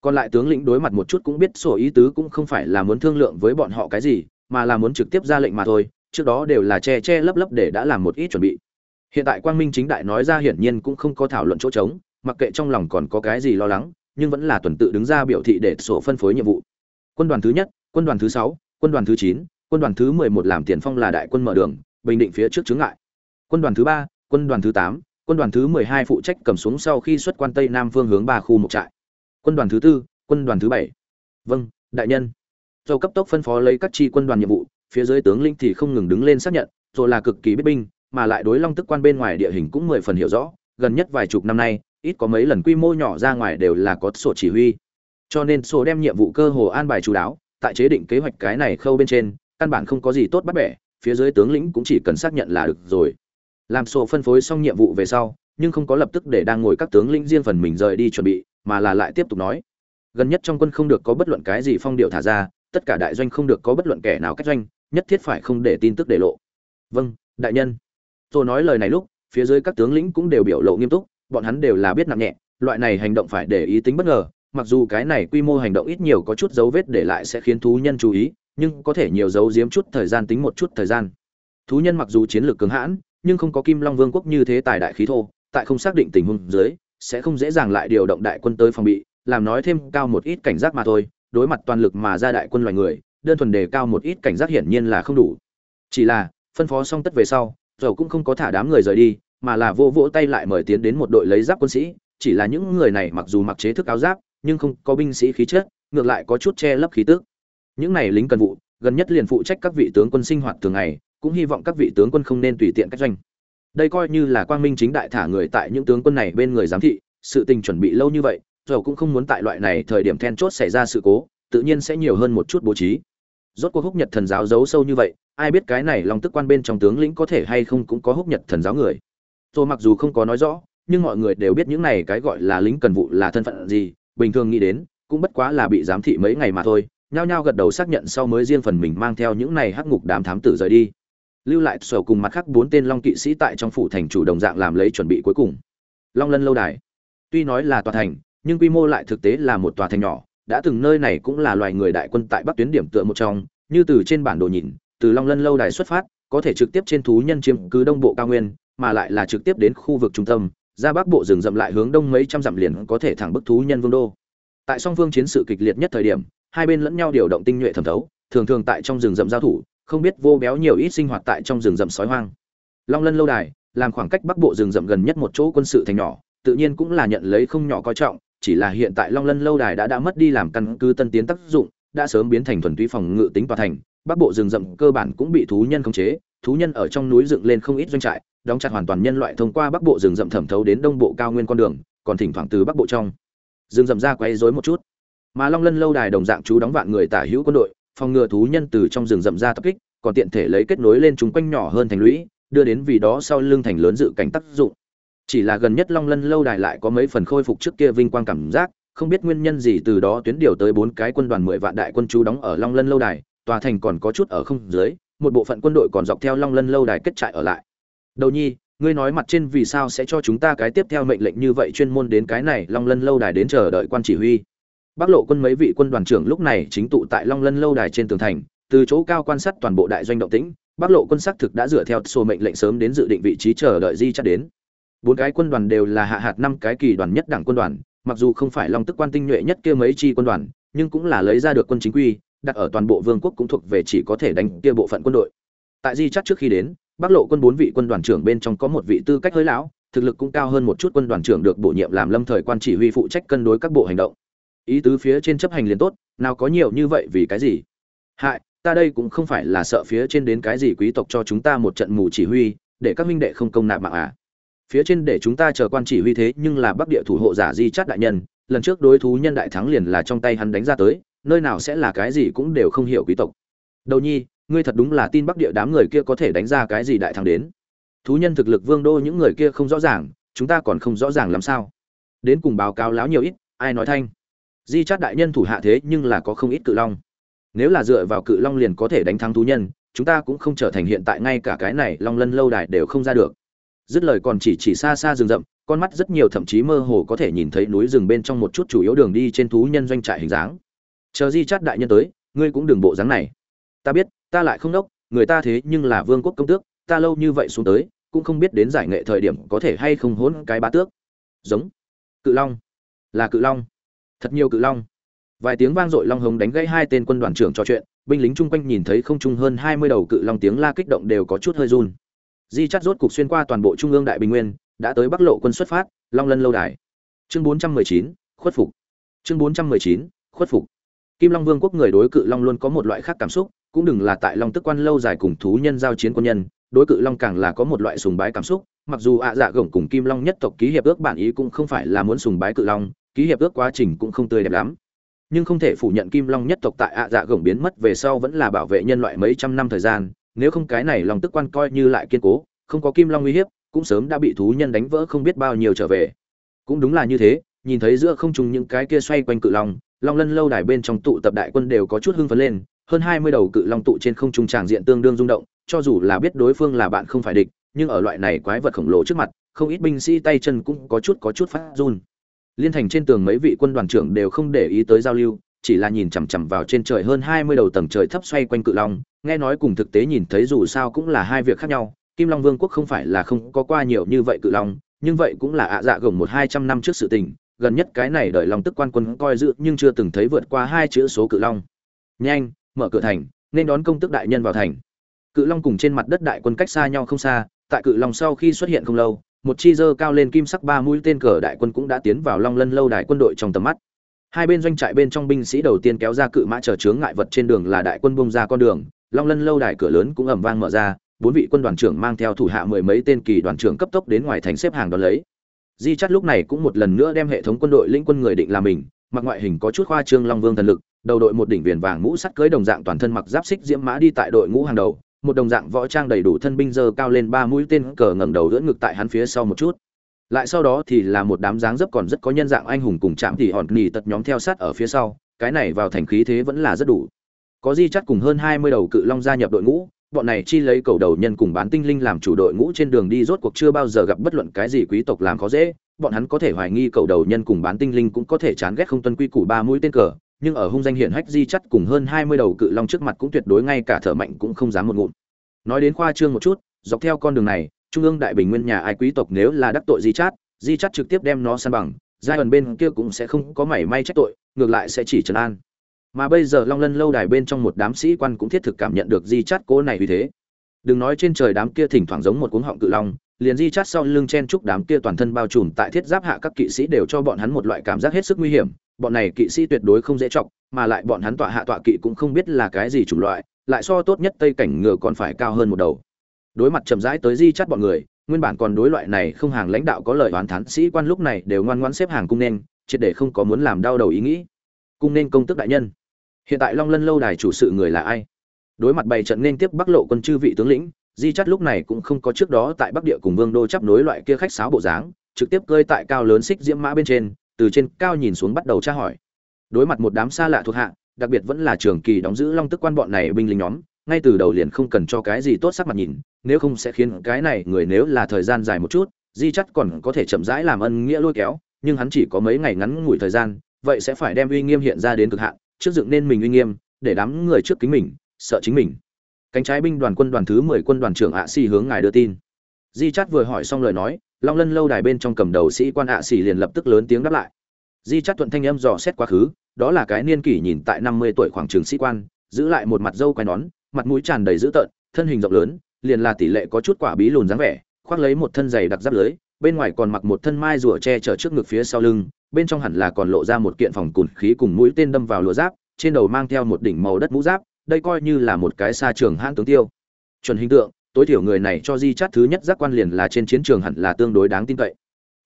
Còn lại tướng lĩnh đối mặt một chút cũng biết sổ ý tứ cũng không phải là muốn thương lượng với bọn họ cái gì, mà là muốn trực tiếp ra lệnh mà thôi, trước đó đều là che che lấp lấp để đã làm một ít chuẩn bị. Hiện tại quang minh chính đại nói ra hiển nhiên cũng không có thảo luận chỗ trống, mặc kệ trong lòng còn có cái gì lo lắng, nhưng vẫn là tuần tự đứng ra biểu thị để sổ phân phối nhiệm vụ. Quân đoàn thứ nhất quân đoàn thứ sáu, quân đoàn thứ chín, quân đoàn thứ mười một làm tiền phong là đại quân mở đường, bình định phía trước chướng ngại. Quân đoàn thứ ba, quân đoàn thứ tám, quân đoàn thứ mười hai phụ trách cầm xuống sau khi xuất quan tây nam phương hướng ba khu một trại. Quân đoàn thứ tư, quân đoàn thứ bảy. Vâng đại nhân. Dầu cấp tốc phân phó lấy các chi quân đoàn nhiệm vụ, phía dưới tướng lĩnh thì không ngừng đứng lên xác nhận rồi là cực kỳ biết binh, mà lại đối long tức quan bên ngoài địa hình cũng mười phần hiểu rõ, gần nhất vài chục năm nay, ít có mấy lần quy mô nhỏ ra ngoài đều là có sổ chỉ huy. Cho nên sổ đem nhiệm vụ cơ hồ an bài chú đáo tại chế định kế hoạch cái này khâu bên trên, căn bản không có gì tốt bắt bẻ, phía dưới tướng lĩnh cũng chỉ cần xác nhận là được rồi. Làm sổ phân phối xong nhiệm vụ về sau, nhưng không có lập tức để đang ngồi các tướng lĩnh riêng phần mình rời đi chuẩn bị, mà là lại tiếp tục nói. Gần nhất trong quân không được có bất luận cái gì phong điệu thả ra, tất cả đại doanh không được có bất luận kẻ nào cách doanh, nhất thiết phải không để tin tức để lộ. Vâng đại nhân. Tôi nói lời này lúc, phía dưới các tướng lĩnh cũng đều biểu lộ nghiêm túc, bọn hắn đều là biết nặng nhẹ, loại này hành động phải để ý tính bất ngờ mặc dù cái này quy mô hành động ít nhiều có chút dấu vết để lại sẽ khiến thú nhân chú ý, nhưng có thể nhiều dấu giếm chút thời gian tính một chút thời gian. Thú nhân mặc dù chiến lược cứng hãn, nhưng không có kim long vương quốc như thế tài đại khí thô, tại không xác định tình huống dưới, sẽ không dễ dàng lại điều động đại quân tới phòng bị, làm nói thêm cao một ít cảnh giác mà thôi, đối mặt toàn lực mà ra đại quân loài người, đơn thuần đề cao một ít cảnh giác hiển nhiên là không đủ. Chỉ là, phân phó xong tất về sau dầu cũng không có thả đám người rời đi, mà là vô vỗ tay lại mời tiến đến một đội lấy giáp quân sĩ, chỉ là những người này mặc dù mặc chế thức áo giáp nhưng không có binh sĩ khí chất, ngược lại có chút che lấp khí tức. Những này lính cần vụ, gần nhất liền phụ trách các vị tướng quân sinh hoạt thường ngày, cũng hy vọng các vị tướng quân không nên tùy tiện cách doanh. Đây coi như là quang minh chính đại thả người tại những tướng quân này bên người giám thị, sự tình chuẩn bị lâu như vậy, rồi cũng không muốn tại loại này thời điểm then chốt xảy ra sự cố, tự nhiên sẽ nhiều hơn một chút bố trí. Rốt cuộc húc nhật thần giáo giấu sâu như vậy, ai biết cái này lòng tức quan bên trong tướng lĩnh có thể hay không cũng có húc nhật thần giáo người. Tôi mặc dù không có nói rõ, nhưng mọi người đều biết những này cái gọi là lính cần vụ là thân phận gì, bình thường nghĩ đến, cũng bất quá là bị giám thị mấy ngày mà thôi, nhao nhao gật đầu xác nhận sau mới riêng phần mình mang theo những này hắc ngục đám thám tử rời đi. Lưu lại sổ cùng mặt khác bốn tên long kỵ sĩ tại trong phủ thành chủ đồng dạng làm lấy chuẩn bị cuối cùng. Long lân lâu đài. Tuy nói là tòa thành, nhưng quy mô lại thực tế là một tòa thành nhỏ, đã từng nơi này cũng là loài người đại quân tại bắc tuyến điểm tựa một trong, như từ trên bản đồ nhìn, từ long lân lâu đài xuất phát, có thể trực tiếp trên thú nhân chiếm cứ đông bộ cao nguyên, mà lại là trực tiếp đến khu vực trung tâm ra bắc bộ rừng rậm lại hướng đông mấy trăm dặm liền có thể thẳng bức thú nhân vương đô. Tại song phương chiến sự kịch liệt nhất thời điểm, hai bên lẫn nhau điều động tinh nhuệ thẩm thấu, thường thường tại trong rừng rậm giao thủ, không biết vô béo nhiều ít sinh hoạt tại trong rừng rậm sói hoang. Long lân lâu đài, làm khoảng cách bắc bộ rừng rậm gần nhất một chỗ quân sự thành nhỏ, tự nhiên cũng là nhận lấy không nhỏ coi trọng, chỉ là hiện tại long lân lâu đài đã đã mất đi làm căn cứ tân tiến tác dụng, đã sớm biến thành thuần túy phòng ngự tính tòa thành, bắc bộ rừng rậm cơ bản cũng bị thú nhân khống chế thú nhân ở trong núi dựng lên không ít doanh trại, đóng chặt hoàn toàn nhân loại thông qua bắc bộ rừng rậm thẩm thấu đến đông bộ cao nguyên con đường, còn thỉnh thoảng từ bắc bộ trong. Rừng rậm ra quay rối một chút. Mà long lân lâu đài đồng dạng chú đóng vạn người tả hữu quân đội, phòng ngừa thú nhân từ trong rừng rậm ra tập kích, còn tiện thể lấy kết nối lên chúng quanh nhỏ hơn thành lũy, đưa đến vì đó sau lưng thành lớn dự cảnh tác dụng. Chỉ là gần nhất long lân lâu đài lại có mấy phần khôi phục trước kia vinh quang cảm giác, không biết nguyên nhân gì từ đó tuyến điều tới bốn cái quân đoàn mười vạn đại quân chú đóng ở long lân lâu đài, tòa thành còn có chút ở không dưới một bộ phận quân đội còn dọc theo long lân lâu đài kết trại ở lại. Đầu nhi, ngươi nói mặt trên vì sao sẽ cho chúng ta cái tiếp theo mệnh lệnh như vậy chuyên môn đến cái này long lân lâu đài đến chờ đợi quan chỉ huy? Bắc lộ quân mấy vị quân đoàn trưởng lúc này chính tụ tại long lân lâu đài trên tường thành, từ chỗ cao quan sát toàn bộ đại doanh động tĩnh bắc lộ quân xác thực đã dựa theo sổ mệnh lệnh sớm đến dự định vị trí chờ đợi di chắc đến. Bốn cái quân đoàn đều là hạ hạt năm cái kỳ đoàn nhất đảng quân đoàn, mặc dù không phải long tức quan tinh nhuệ nhất kia mấy chi quân đoàn, nhưng cũng là lấy ra được quân chính quy đặt ở toàn bộ vương quốc cũng thuộc về chỉ có thể đánh kia bộ phận quân đội. Tại di chắc trước khi đến, bắc lộ quân bốn vị quân đoàn trưởng bên trong có một vị tư cách hơi lão, thực lực cũng cao hơn một chút quân đoàn trưởng được bổ nhiệm làm lâm thời quan chỉ huy phụ trách cân đối các bộ hành động. Ý tứ phía trên chấp hành liền tốt, nào có nhiều như vậy vì cái gì? Hại, ta đây cũng không phải là sợ phía trên đến cái gì quý tộc cho chúng ta một trận mù chỉ huy, để các minh đệ không công nạp mạng à. Phía trên để chúng ta chờ quan chỉ huy thế nhưng là bắc địa thủ hộ giả di chát đại nhân, lần trước đối thú nhân đại thắng liền là trong tay hắn đánh ra tới nơi nào sẽ là cái gì cũng đều không hiểu quý tộc. Đầu nhi, ngươi thật đúng là tin bắc địa đám người kia có thể đánh ra cái gì đại thắng đến. Thú nhân thực lực vương đô những người kia không rõ ràng, chúng ta còn không rõ ràng làm sao. Đến cùng báo cáo láo nhiều ít, ai nói thanh? Di chát đại nhân thủ hạ thế nhưng là có không ít cự long. Nếu là dựa vào cự long liền có thể đánh thắng thú nhân, chúng ta cũng không trở thành hiện tại ngay cả cái này long lân lâu đài đều không ra được. Dứt lời còn chỉ chỉ xa xa rừng rậm, con mắt rất nhiều thậm chí mơ hồ có thể nhìn thấy núi rừng bên trong một chút chủ yếu đường đi trên thú nhân doanh trại hình dáng chờ di chát đại nhân tới, ngươi cũng đừng bộ dáng này. Ta biết, ta lại không đốc, người ta thế nhưng là vương quốc công tước, ta lâu như vậy xuống tới, cũng không biết đến giải nghệ thời điểm có thể hay không hỗn cái bá tước. Giống. Cự long. Là cự long. Thật nhiều cự long. Vài tiếng vang dội long hống đánh gãy hai tên quân đoàn trưởng trò chuyện, binh lính chung quanh nhìn thấy không trung hơn hai mươi đầu cự long tiếng la kích động đều có chút hơi run. Di chắt rốt cục xuyên qua toàn bộ trung ương đại bình nguyên, đã tới bắc lộ quân xuất phát, long lân lâu đài. Chương bốn trăm mười chín, khuất phục. Chương bốn trăm mười chín, khuất phục kim long vương quốc người đối cự long luôn có một loại khác cảm xúc, cũng đừng là tại long tức quan lâu dài cùng thú nhân giao chiến quân nhân, đối cự long càng là có một loại sùng bái cảm xúc, mặc dù ạ dạ gổng cùng kim long nhất tộc ký hiệp ước bản ý cũng không phải là muốn sùng bái cự long, ký hiệp ước quá trình cũng không tươi đẹp lắm. Nhưng không thể phủ nhận kim long nhất tộc tại ạ dạ gổng biến mất về sau vẫn là bảo vệ nhân loại mấy trăm năm thời gian, nếu không cái này long tức quan coi như lại kiên cố, không có kim long uy hiếp, cũng sớm đã bị thú nhân đánh vỡ không biết bao nhiêu trở về. Cũng đúng là như thế, nhìn thấy giữa không trùng những cái kia xoay quanh cự long long lân lâu đài bên trong tụ tập đại quân đều có chút hưng phấn lên, hơn hai mươi đầu cự long tụ trên không trung tràng diện tương đương rung động, cho dù là biết đối phương là bạn không phải địch, nhưng ở loại này quái vật khổng lồ trước mặt, không ít binh sĩ tay chân cũng có chút có chút phát run. Liên thành trên tường mấy vị quân đoàn trưởng đều không để ý tới giao lưu, chỉ là nhìn chằm chằm vào trên trời hơn hai mươi đầu tầng trời thấp xoay quanh cự long, nghe nói cùng thực tế nhìn thấy dù sao cũng là hai việc khác nhau, kim long vương quốc không phải là không có qua nhiều như vậy cự long, nhưng vậy cũng là ạ dạ gồng một hai trăm năm trước sự tình gần nhất cái này đợi long tức quan quân coi dự nhưng chưa từng thấy vượt qua hai chữ số cự long. Nhanh, mở cửa thành, nên đón công tức đại nhân vào thành. Cự long cùng trên mặt đất đại quân cách xa nhau không xa, tại cự long sau khi xuất hiện không lâu, một chi dơ cao lên kim sắc ba mũi tên cờ đại quân cũng đã tiến vào long lân lâu đài quân đội trong tầm mắt. Hai bên doanh trại bên trong binh sĩ đầu tiên kéo ra cự mã chờ chướng ngại vật trên đường là đại quân bông ra con đường, long lân lâu đài cửa lớn cũng ẩm vang mở ra, bốn vị quân đoàn trưởng mang theo thủ hạ mười mấy tên kỳ đoàn trưởng cấp tốc đến ngoài thành xếp hàng đón lấy di chắt lúc này cũng một lần nữa đem hệ thống quân đội lĩnh quân người định làm mình, mặc ngoại hình có chút khoa trương long vương thần lực, đầu đội một đỉnh viền vàng mũ sắt cưới đồng dạng toàn thân mặc giáp xích diễm mã đi tại đội ngũ hàng đầu, một đồng dạng võ trang đầy đủ thân binh dơ cao lên ba mũi tên cờ ngẩng đầu đỡ ngực tại hắn phía sau một chút. Lại sau đó thì là một đám dáng dấp còn rất có nhân dạng anh hùng cùng chạm thì hòn nỉ tật nhóm theo sát ở phía sau, cái này vào thành khí thế vẫn là rất đủ. Có di chắt cùng hơn hai mươi đầu cự long gia nhập đội ngũ bọn này chi lấy cầu đầu nhân cùng bán tinh linh làm chủ đội ngũ trên đường đi rốt cuộc chưa bao giờ gặp bất luận cái gì quý tộc làm khó dễ. Bọn hắn có thể hoài nghi cầu đầu nhân cùng bán tinh linh cũng có thể chán ghét không tuân quy củ ba mũi tên cờ, nhưng ở hung danh hiển hách di chắt cùng hơn hai mươi đầu cự long trước mặt cũng tuyệt đối ngay cả thở mạnh cũng không dám một ngụm. Nói đến khoa trương một chút, dọc theo con đường này, trung ương đại bình nguyên nhà ai quý tộc nếu là đắc tội di chát di chát trực tiếp đem nó san bằng, giai ẩn bên kia cũng sẽ không có mảy may trách tội, ngược lại sẽ chỉ trấn an mà bây giờ long lân lâu đài bên trong một đám sĩ quan cũng thiết thực cảm nhận được di chát cố này vì thế. Đừng nói trên trời đám kia thỉnh thoảng giống một cuống họng cự long, liền di chát sau lưng chen trúc đám kia toàn thân bao trùm tại thiết giáp hạ các kỵ sĩ đều cho bọn hắn một loại cảm giác hết sức nguy hiểm. Bọn này kỵ sĩ tuyệt đối không dễ chọc, mà lại bọn hắn tọa hạ tọa kỵ cũng không biết là cái gì chủng loại, lại so tốt nhất tây cảnh ngựa còn phải cao hơn một đầu. Đối mặt chậm rãi tới di chát bọn người, nguyên bản còn đối loại này không hàng lãnh đạo có lời oán thán sĩ quan lúc này đều ngoan ngoãn xếp hàng cung nên, triệt để không có muốn làm đau đầu ý nghĩ. Cung nên công tức đại nhân hiện tại long lân lâu đài chủ sự người là ai? Đối mặt bày trận nên tiếp bắc lộ quân chư vị tướng lĩnh, di chắt lúc này cũng không có trước đó tại bắc địa cùng vương đô chấp nối loại kia khách sáo bộ dáng, trực tiếp cơi tại cao lớn xích diễm mã bên trên, từ trên cao nhìn xuống bắt đầu tra hỏi. Đối mặt một đám xa lạ thuộc hạ, đặc biệt vẫn là trường kỳ đóng giữ long tức quan bọn này binh lính nhóm, ngay từ đầu liền không cần cho cái gì tốt sắc mặt nhìn, nếu không sẽ khiến cái này người nếu là thời gian dài một chút, di chắt còn có thể chậm rãi làm ân nghĩa lôi kéo, nhưng hắn chỉ có mấy ngày ngắn ngủi thời gian, vậy sẽ phải đem uy nghiêm hiện ra đến cực hạn trước dựng nên mình uy nghiêm, để đám người trước kính mình, sợ chính mình. Cánh trái binh đoàn quân đoàn thứ mười quân đoàn trưởng ạ xì hướng ngài đưa tin. Di chát vừa hỏi xong lời nói, long lân lâu đài bên trong cầm đầu sĩ quan ạ xì liền lập tức lớn tiếng đáp lại. Di chát thuận thanh âm dò xét quá khứ, đó là cái niên kỷ nhìn tại năm mươi tuổi khoảng trường sĩ quan, giữ lại một mặt dâu quai nón, mặt mũi tràn đầy dữ tợn, thân hình rộng lớn, liền là tỷ lệ có chút quả bí lùn dáng vẻ, khoác lấy một thân giày đặc giáp lưới bên ngoài còn mặc một thân mai rùa che chở trước ngực phía sau lưng, bên trong hẳn là còn lộ ra một kiện phòng cùn khí cùng mũi tên đâm vào lụa giáp, trên đầu mang theo một đỉnh màu đất mũ giáp, đây coi như là một cái xa trường hãn tướng tiêu. Chuẩn hình tượng, tối thiểu người này cho di chát thứ nhất giác quan liền là trên chiến trường hẳn là tương đối đáng tin cậy.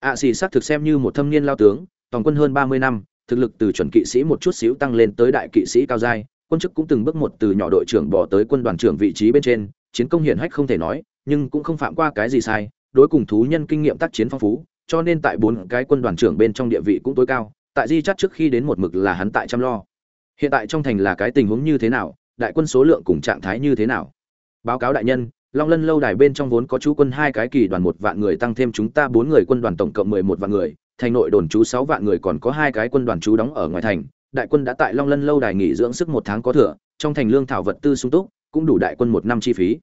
Ạ xì xác thực xem như một thâm niên lao tướng toàn quân hơn ba mươi năm, thực lực từ chuẩn kỵ sĩ một chút xíu tăng lên tới đại kỵ sĩ cao giai, quân chức cũng từng bước một từ nhỏ đội trưởng bỏ tới quân đoàn trưởng vị trí bên trên, chiến công hiển hách không thể nói, nhưng cũng không phạm qua cái gì sai đối cùng thú nhân kinh nghiệm tác chiến phong phú, cho nên tại bốn cái quân đoàn trưởng bên trong địa vị cũng tối cao, tại di chắt trước khi đến một mực là hắn tại chăm lo. Hiện tại trong thành là cái tình huống như thế nào, đại quân số lượng cùng trạng thái như thế nào? Báo cáo đại nhân, long lân lâu đài bên trong vốn có chú quân hai cái kỳ đoàn một vạn người tăng thêm chúng ta bốn người quân đoàn tổng cộng mười một vạn người, thành nội đồn trú sáu vạn người còn có hai cái quân đoàn trú đóng ở ngoài thành. Đại quân đã tại long lân lâu đài nghỉ dưỡng sức một tháng có thừa, trong thành lương thảo vật tư sung túc, cũng đủ đại quân một năm chi phí.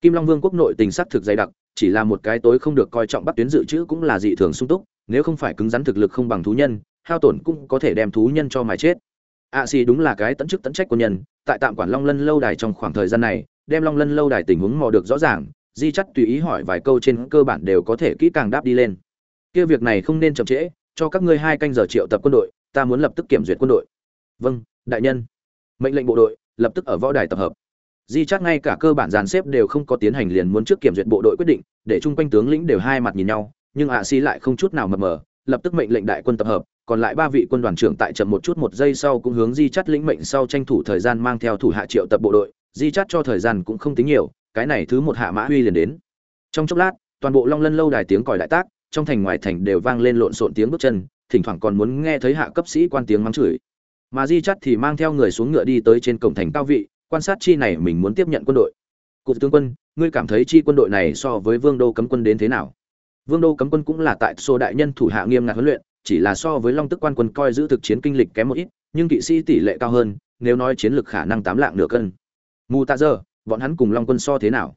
Kim long vương quốc nội tình sắc thực dày đặc chỉ là một cái tối không được coi trọng bắt tuyến dự trữ cũng là dị thường sung túc nếu không phải cứng rắn thực lực không bằng thú nhân hao tổn cũng có thể đem thú nhân cho mài chết. Ạ à, xì đúng là cái tận chức tận trách quân nhân tại tạm quản long lân lâu đài trong khoảng thời gian này đem long lân lâu đài tình huống mò được rõ ràng di chắt tùy ý hỏi vài câu trên cơ bản đều có thể kỹ càng đáp đi lên. Kia việc này không nên chậm trễ cho các ngươi hai canh giờ triệu tập quân đội ta muốn lập tức kiểm duyệt quân đội. Vâng đại nhân. Mệnh lệnh bộ đội lập tức ở võ đài tập hợp di chắc ngay cả cơ bản dàn xếp đều không có tiến hành liền muốn trước kiểm duyệt bộ đội quyết định, để chung quanh tướng lĩnh đều hai mặt nhìn nhau, nhưng ạ xi lại không chút nào mập mờ, lập tức mệnh lệnh đại quân tập hợp, còn lại ba vị quân đoàn trưởng tại chậm một chút một giây sau cũng hướng di chắt lĩnh mệnh sau tranh thủ thời gian mang theo thủ hạ triệu tập bộ đội, di chắt cho thời gian cũng không tính nhiều, cái này thứ một hạ mã huy liền đến. Trong chốc lát, toàn bộ long lân lâu đài tiếng còi đại tác, trong thành ngoài thành đều vang lên lộn xộn tiếng bước chân, thỉnh thoảng còn muốn nghe thấy hạ cấp sĩ quan tiếng mắng chửi. Mà di chắt thì mang theo người xuống ngựa đi tới trên cổng thành cao vị quan sát chi này mình muốn tiếp nhận quân đội. Cục tướng quân, ngươi cảm thấy chi quân đội này so với vương đô cấm quân đến thế nào? Vương đô cấm quân cũng là tại số đại nhân thủ hạ nghiêm ngặt huấn luyện, chỉ là so với long tức quan quân coi giữ thực chiến kinh lịch kém một ít, nhưng kỵ sĩ tỷ lệ cao hơn, nếu nói chiến lược khả năng tám lạng nửa cân. Mù tạ giờ bọn hắn cùng long quân so thế nào?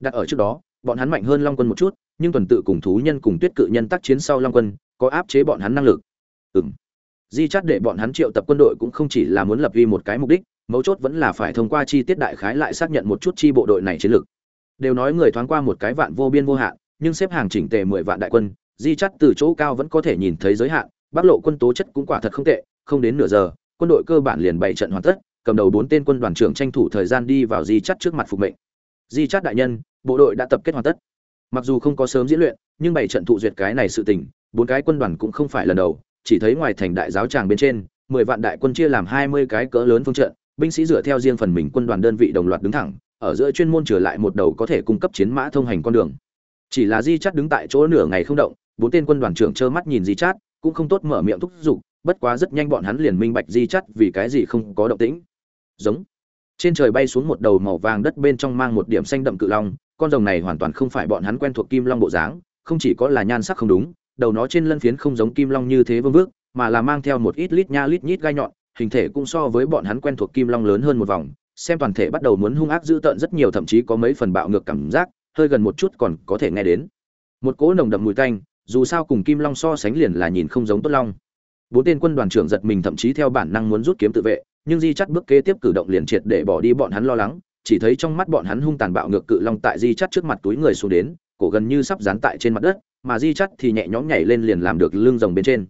Đặt ở trước đó, bọn hắn mạnh hơn long quân một chút, nhưng tuần tự cùng thú nhân cùng tuyết cự nhân tác chiến sau long quân, có áp chế bọn hắn năng lực. Ừ m di chắt để bọn hắn triệu tập quân đội cũng không chỉ là muốn lập vi một cái mục đích mấu chốt vẫn là phải thông qua chi tiết đại khái lại xác nhận một chút chi bộ đội này chiến lược. Đều nói người thoáng qua một cái vạn vô biên vô hạn, nhưng xếp hàng chỉnh tề mười vạn đại quân, di chắt từ chỗ cao vẫn có thể nhìn thấy giới hạn, bắc lộ quân tố chất cũng quả thật không tệ, không đến nửa giờ, quân đội cơ bản liền bày trận hoàn tất, cầm đầu bốn tên quân đoàn trưởng tranh thủ thời gian đi vào di chắt trước mặt phục mệnh. Di chắt đại nhân, bộ đội đã tập kết hoàn tất. Mặc dù không có sớm diễn luyện, nhưng bảy trận thụ duyệt cái này sự tình, bốn cái quân đoàn cũng không phải lần đầu, chỉ thấy ngoài thành đại giáo tràng bên trên, mười vạn đại quân chia làm hai mươi cái cỡ lớn phương trận binh sĩ dựa theo riêng phần mình quân đoàn đơn vị đồng loạt đứng thẳng, ở giữa chuyên môn trở lại một đầu có thể cung cấp chiến mã thông hành con đường. Chỉ là di chắt đứng tại chỗ nửa ngày không động, bốn tên quân đoàn trưởng trơ mắt nhìn di chát, cũng không tốt mở miệng thúc giục, bất quá rất nhanh bọn hắn liền minh bạch di chắt vì cái gì không có động tĩnh. Giống. Trên trời bay xuống một đầu màu vàng đất bên trong mang một điểm xanh đậm cự long, con rồng này hoàn toàn không phải bọn hắn quen thuộc kim long bộ dáng, không chỉ có là nhan sắc không đúng, đầu nó trên lân phiến không giống kim long như thế vương vước, mà là mang theo một ít lít nha lít nhít gai nhọn hình thể cũng so với bọn hắn quen thuộc kim long lớn hơn một vòng, xem toàn thể bắt đầu muốn hung ác dữ tợn rất nhiều, thậm chí có mấy phần bạo ngược cảm giác, hơi gần một chút còn có thể nghe đến. Một cỗ nồng đậm mùi tanh, dù sao cùng kim long so sánh liền là nhìn không giống tốt long. Bốn tên quân đoàn trưởng giật mình thậm chí theo bản năng muốn rút kiếm tự vệ, nhưng di chắt bước kế tiếp cử động liền triệt để bỏ đi bọn hắn lo lắng, chỉ thấy trong mắt bọn hắn hung tàn bạo ngược cự long tại di chắt trước mặt túi người xuống đến, cổ gần như sắp dán tại trên mặt đất, mà di chắt thì nhẹ nhõm nhảy lên liền làm được lưng rồng bên trên.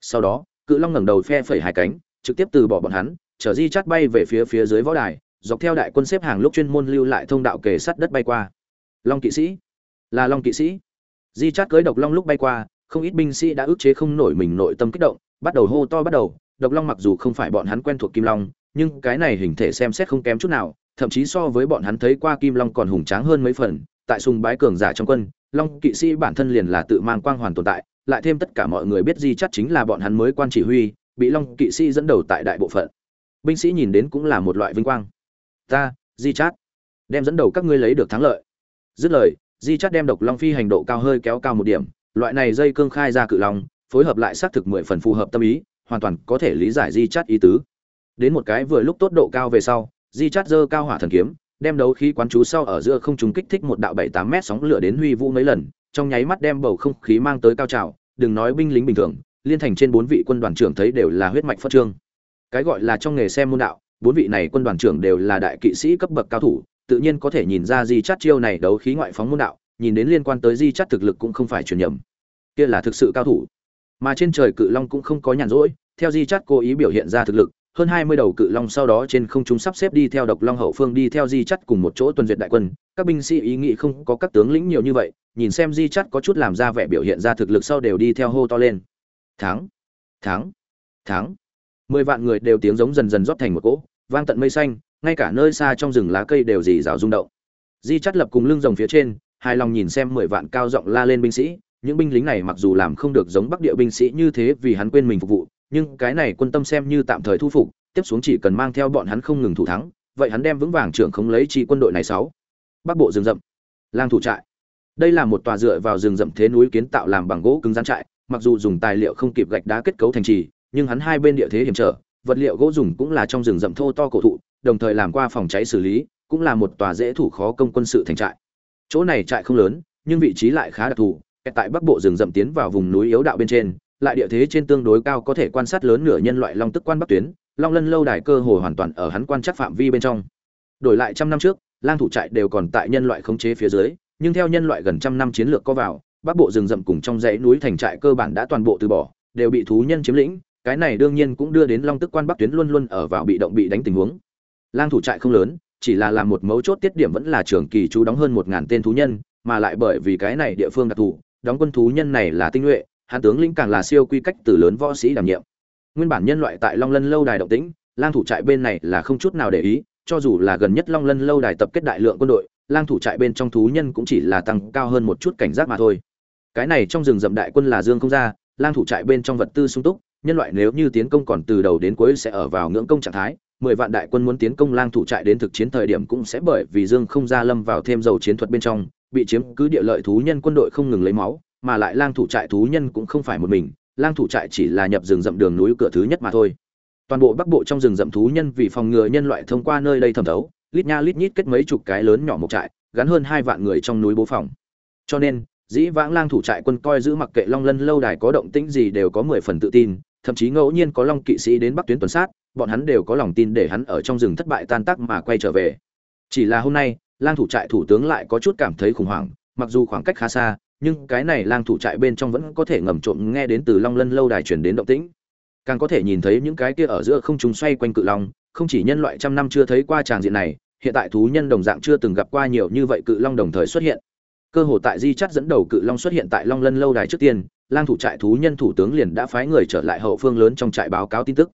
Sau đó, cự long ngẩng đầu phe phẩy hai cánh trực tiếp từ bỏ bọn hắn, chở di chát bay về phía phía dưới võ đài, dọc theo đại quân xếp hàng lúc chuyên môn lưu lại thông đạo kề sắt đất bay qua. Long kỵ sĩ. Là long kỵ sĩ. Di chát cưới độc long lúc bay qua, không ít binh sĩ đã ức chế không nổi mình nội tâm kích động, bắt đầu hô to bắt đầu, độc long mặc dù không phải bọn hắn quen thuộc kim long, nhưng cái này hình thể xem xét không kém chút nào, thậm chí so với bọn hắn thấy qua kim long còn hùng tráng hơn mấy phần, tại sùng bái cường giả trong quân, long kỵ sĩ bản thân liền là tự mang quang hoàn tồn tại, lại thêm tất cả mọi người biết di chắc chính là bọn hắn mới quan chỉ huy bị long kỵ sĩ dẫn đầu tại đại bộ phận. Binh sĩ nhìn đến cũng là một loại vinh quang. Ta, di chát, đem dẫn đầu các ngươi lấy được thắng lợi. Dứt lời, di chát đem độc long phi hành độ cao hơi kéo cao một điểm, loại này dây cương khai ra cự long, phối hợp lại xác thực mười phần phù hợp tâm ý, hoàn toàn có thể lý giải di chát ý tứ. Đến một cái vừa lúc tốt độ cao về sau, di chát dơ cao hỏa thần kiếm, đem đấu khí quán chú sau ở giữa không trung kích thích một đạo bảy tám mét sóng lửa đến huy vũ mấy lần, trong nháy mắt đem bầu không khí mang tới cao trào, đừng nói binh lính bình thường liên thành trên bốn vị quân đoàn trưởng thấy đều là huyết mạch phát trương. Cái gọi là trong nghề xem môn đạo, bốn vị này quân đoàn trưởng đều là đại kỵ sĩ cấp bậc cao thủ, tự nhiên có thể nhìn ra di chát chiêu này đấu khí ngoại phóng môn đạo, nhìn đến liên quan tới di chát thực lực cũng không phải truyền nhầm. Kia là thực sự cao thủ. Mà trên trời cự long cũng không có nhàn rỗi, theo di chát cố ý biểu hiện ra thực lực, hơn hai mươi đầu cự long sau đó trên không trung sắp xếp đi theo độc long hậu phương đi theo di chắt cùng một chỗ tuần duyệt đại quân. Các binh sĩ ý nghĩ không có các tướng lĩnh nhiều như vậy, nhìn xem di chắt có chút làm ra vẻ biểu hiện ra thực lực sau đều đi theo hô to lên thắng thắng thắng. Mười vạn người đều tiếng giống dần dần rót thành một cỗ, vang tận mây xanh, ngay cả nơi xa trong rừng lá cây đều dì rào rung động. Di chắt lập cùng lưng rồng phía trên, hài lòng nhìn xem mười vạn cao giọng la lên binh sĩ. Những binh lính này mặc dù làm không được giống bắc địa binh sĩ như thế vì hắn quên mình phục vụ, nhưng cái này quân tâm xem như tạm thời thu phục, tiếp xuống chỉ cần mang theo bọn hắn không ngừng thủ thắng, vậy hắn đem vững vàng trưởng không lấy chi quân đội này sáu. Bắc bộ rừng rậm, lang thủ trại. Đây là một tòa dựa vào rừng rậm thế núi kiến tạo làm bằng gỗ cứng rắn trại mặc dù dùng tài liệu không kịp gạch đá kết cấu thành trì, nhưng hắn hai bên địa thế hiểm trở, vật liệu gỗ dùng cũng là trong rừng rậm thô to cổ thụ, đồng thời làm qua phòng cháy xử lý, cũng là một tòa dễ thủ khó công quân sự thành trại. Chỗ này trại không lớn, nhưng vị trí lại khá đặc thù tại bắc bộ rừng rậm tiến vào vùng núi yếu đạo bên trên, lại địa thế trên tương đối cao có thể quan sát lớn nửa nhân loại long tức quan bắc tuyến, long lân lâu đài cơ hồ hoàn toàn ở hắn quan chắc phạm vi bên trong. Đổi lại trăm năm trước, lang thủ trại đều còn tại nhân loại khống chế phía dưới, nhưng theo nhân loại gần trăm năm chiến lược có vào bắc bộ rừng rậm cùng trong dãy núi thành trại cơ bản đã toàn bộ từ bỏ, đều bị thú nhân chiếm lĩnh, cái này đương nhiên cũng đưa đến long tức quan bắc tuyến luôn luôn ở vào bị động bị đánh tình huống. Lang thủ trại không lớn, chỉ là làm một mấu chốt tiết điểm vẫn là trường kỳ chú đóng hơn một ngàn tên thú nhân, mà lại bởi vì cái này địa phương đặc thù, đóng quân thú nhân này là tinh nhuệ hạ tướng lĩnh càng là siêu quy cách từ lớn võ sĩ đảm nhiệm. Nguyên bản nhân loại tại long lân lâu đài động tĩnh, lang thủ trại bên này là không chút nào để ý, cho dù là gần nhất long lân lâu đài tập kết đại lượng quân đội, lang thủ trại bên trong thú nhân cũng chỉ là tăng cao hơn một chút cảnh giác mà thôi cái này trong rừng rậm đại quân là dương không ra, lang thủ trại bên trong vật tư sung túc, nhân loại nếu như tiến công còn từ đầu đến cuối sẽ ở vào ngưỡng công trạng thái, mười vạn đại quân muốn tiến công lang thủ trại đến thực chiến thời điểm cũng sẽ bởi vì dương không ra lâm vào thêm dầu chiến thuật bên trong, bị chiếm cứ địa lợi thú nhân quân đội không ngừng lấy máu, mà lại lang thủ trại thú nhân cũng không phải một mình, lang thủ trại chỉ là nhập rừng rậm đường núi cửa thứ nhất mà thôi. Toàn bộ bắc bộ trong rừng rậm thú nhân vì phòng ngừa nhân loại thông qua nơi đây thẩm thấu, lít nha lít nhít kết mấy chục cái lớn nhỏ một trại, gắn hơn hai vạn người trong núi bố phòng. Cho nên dĩ vãng lang thủ trại quân coi giữ mặc kệ long lân lâu đài có động tĩnh gì đều có mười phần tự tin, thậm chí ngẫu nhiên có long kỵ sĩ đến bắc tuyến tuần sát, bọn hắn đều có lòng tin để hắn ở trong rừng thất bại tan tác mà quay trở về. Chỉ là hôm nay, lang thủ trại thủ tướng lại có chút cảm thấy khủng hoảng, mặc dù khoảng cách khá xa, nhưng cái này lang thủ trại bên trong vẫn có thể ngầm trộm nghe đến từ long lân lâu đài truyền đến động tĩnh. Càng có thể nhìn thấy những cái kia ở giữa không trung xoay quanh cự long, không chỉ nhân loại trăm năm chưa thấy qua tràng diện này, hiện tại thú nhân đồng dạng chưa từng gặp qua nhiều như vậy cự long đồng thời xuất hiện cơ hồ tại di chắt dẫn đầu cự long xuất hiện tại long lân lâu đài trước tiên, lang thủ trại thú nhân thủ tướng liền đã phái người trở lại hậu phương lớn trong trại báo cáo tin tức.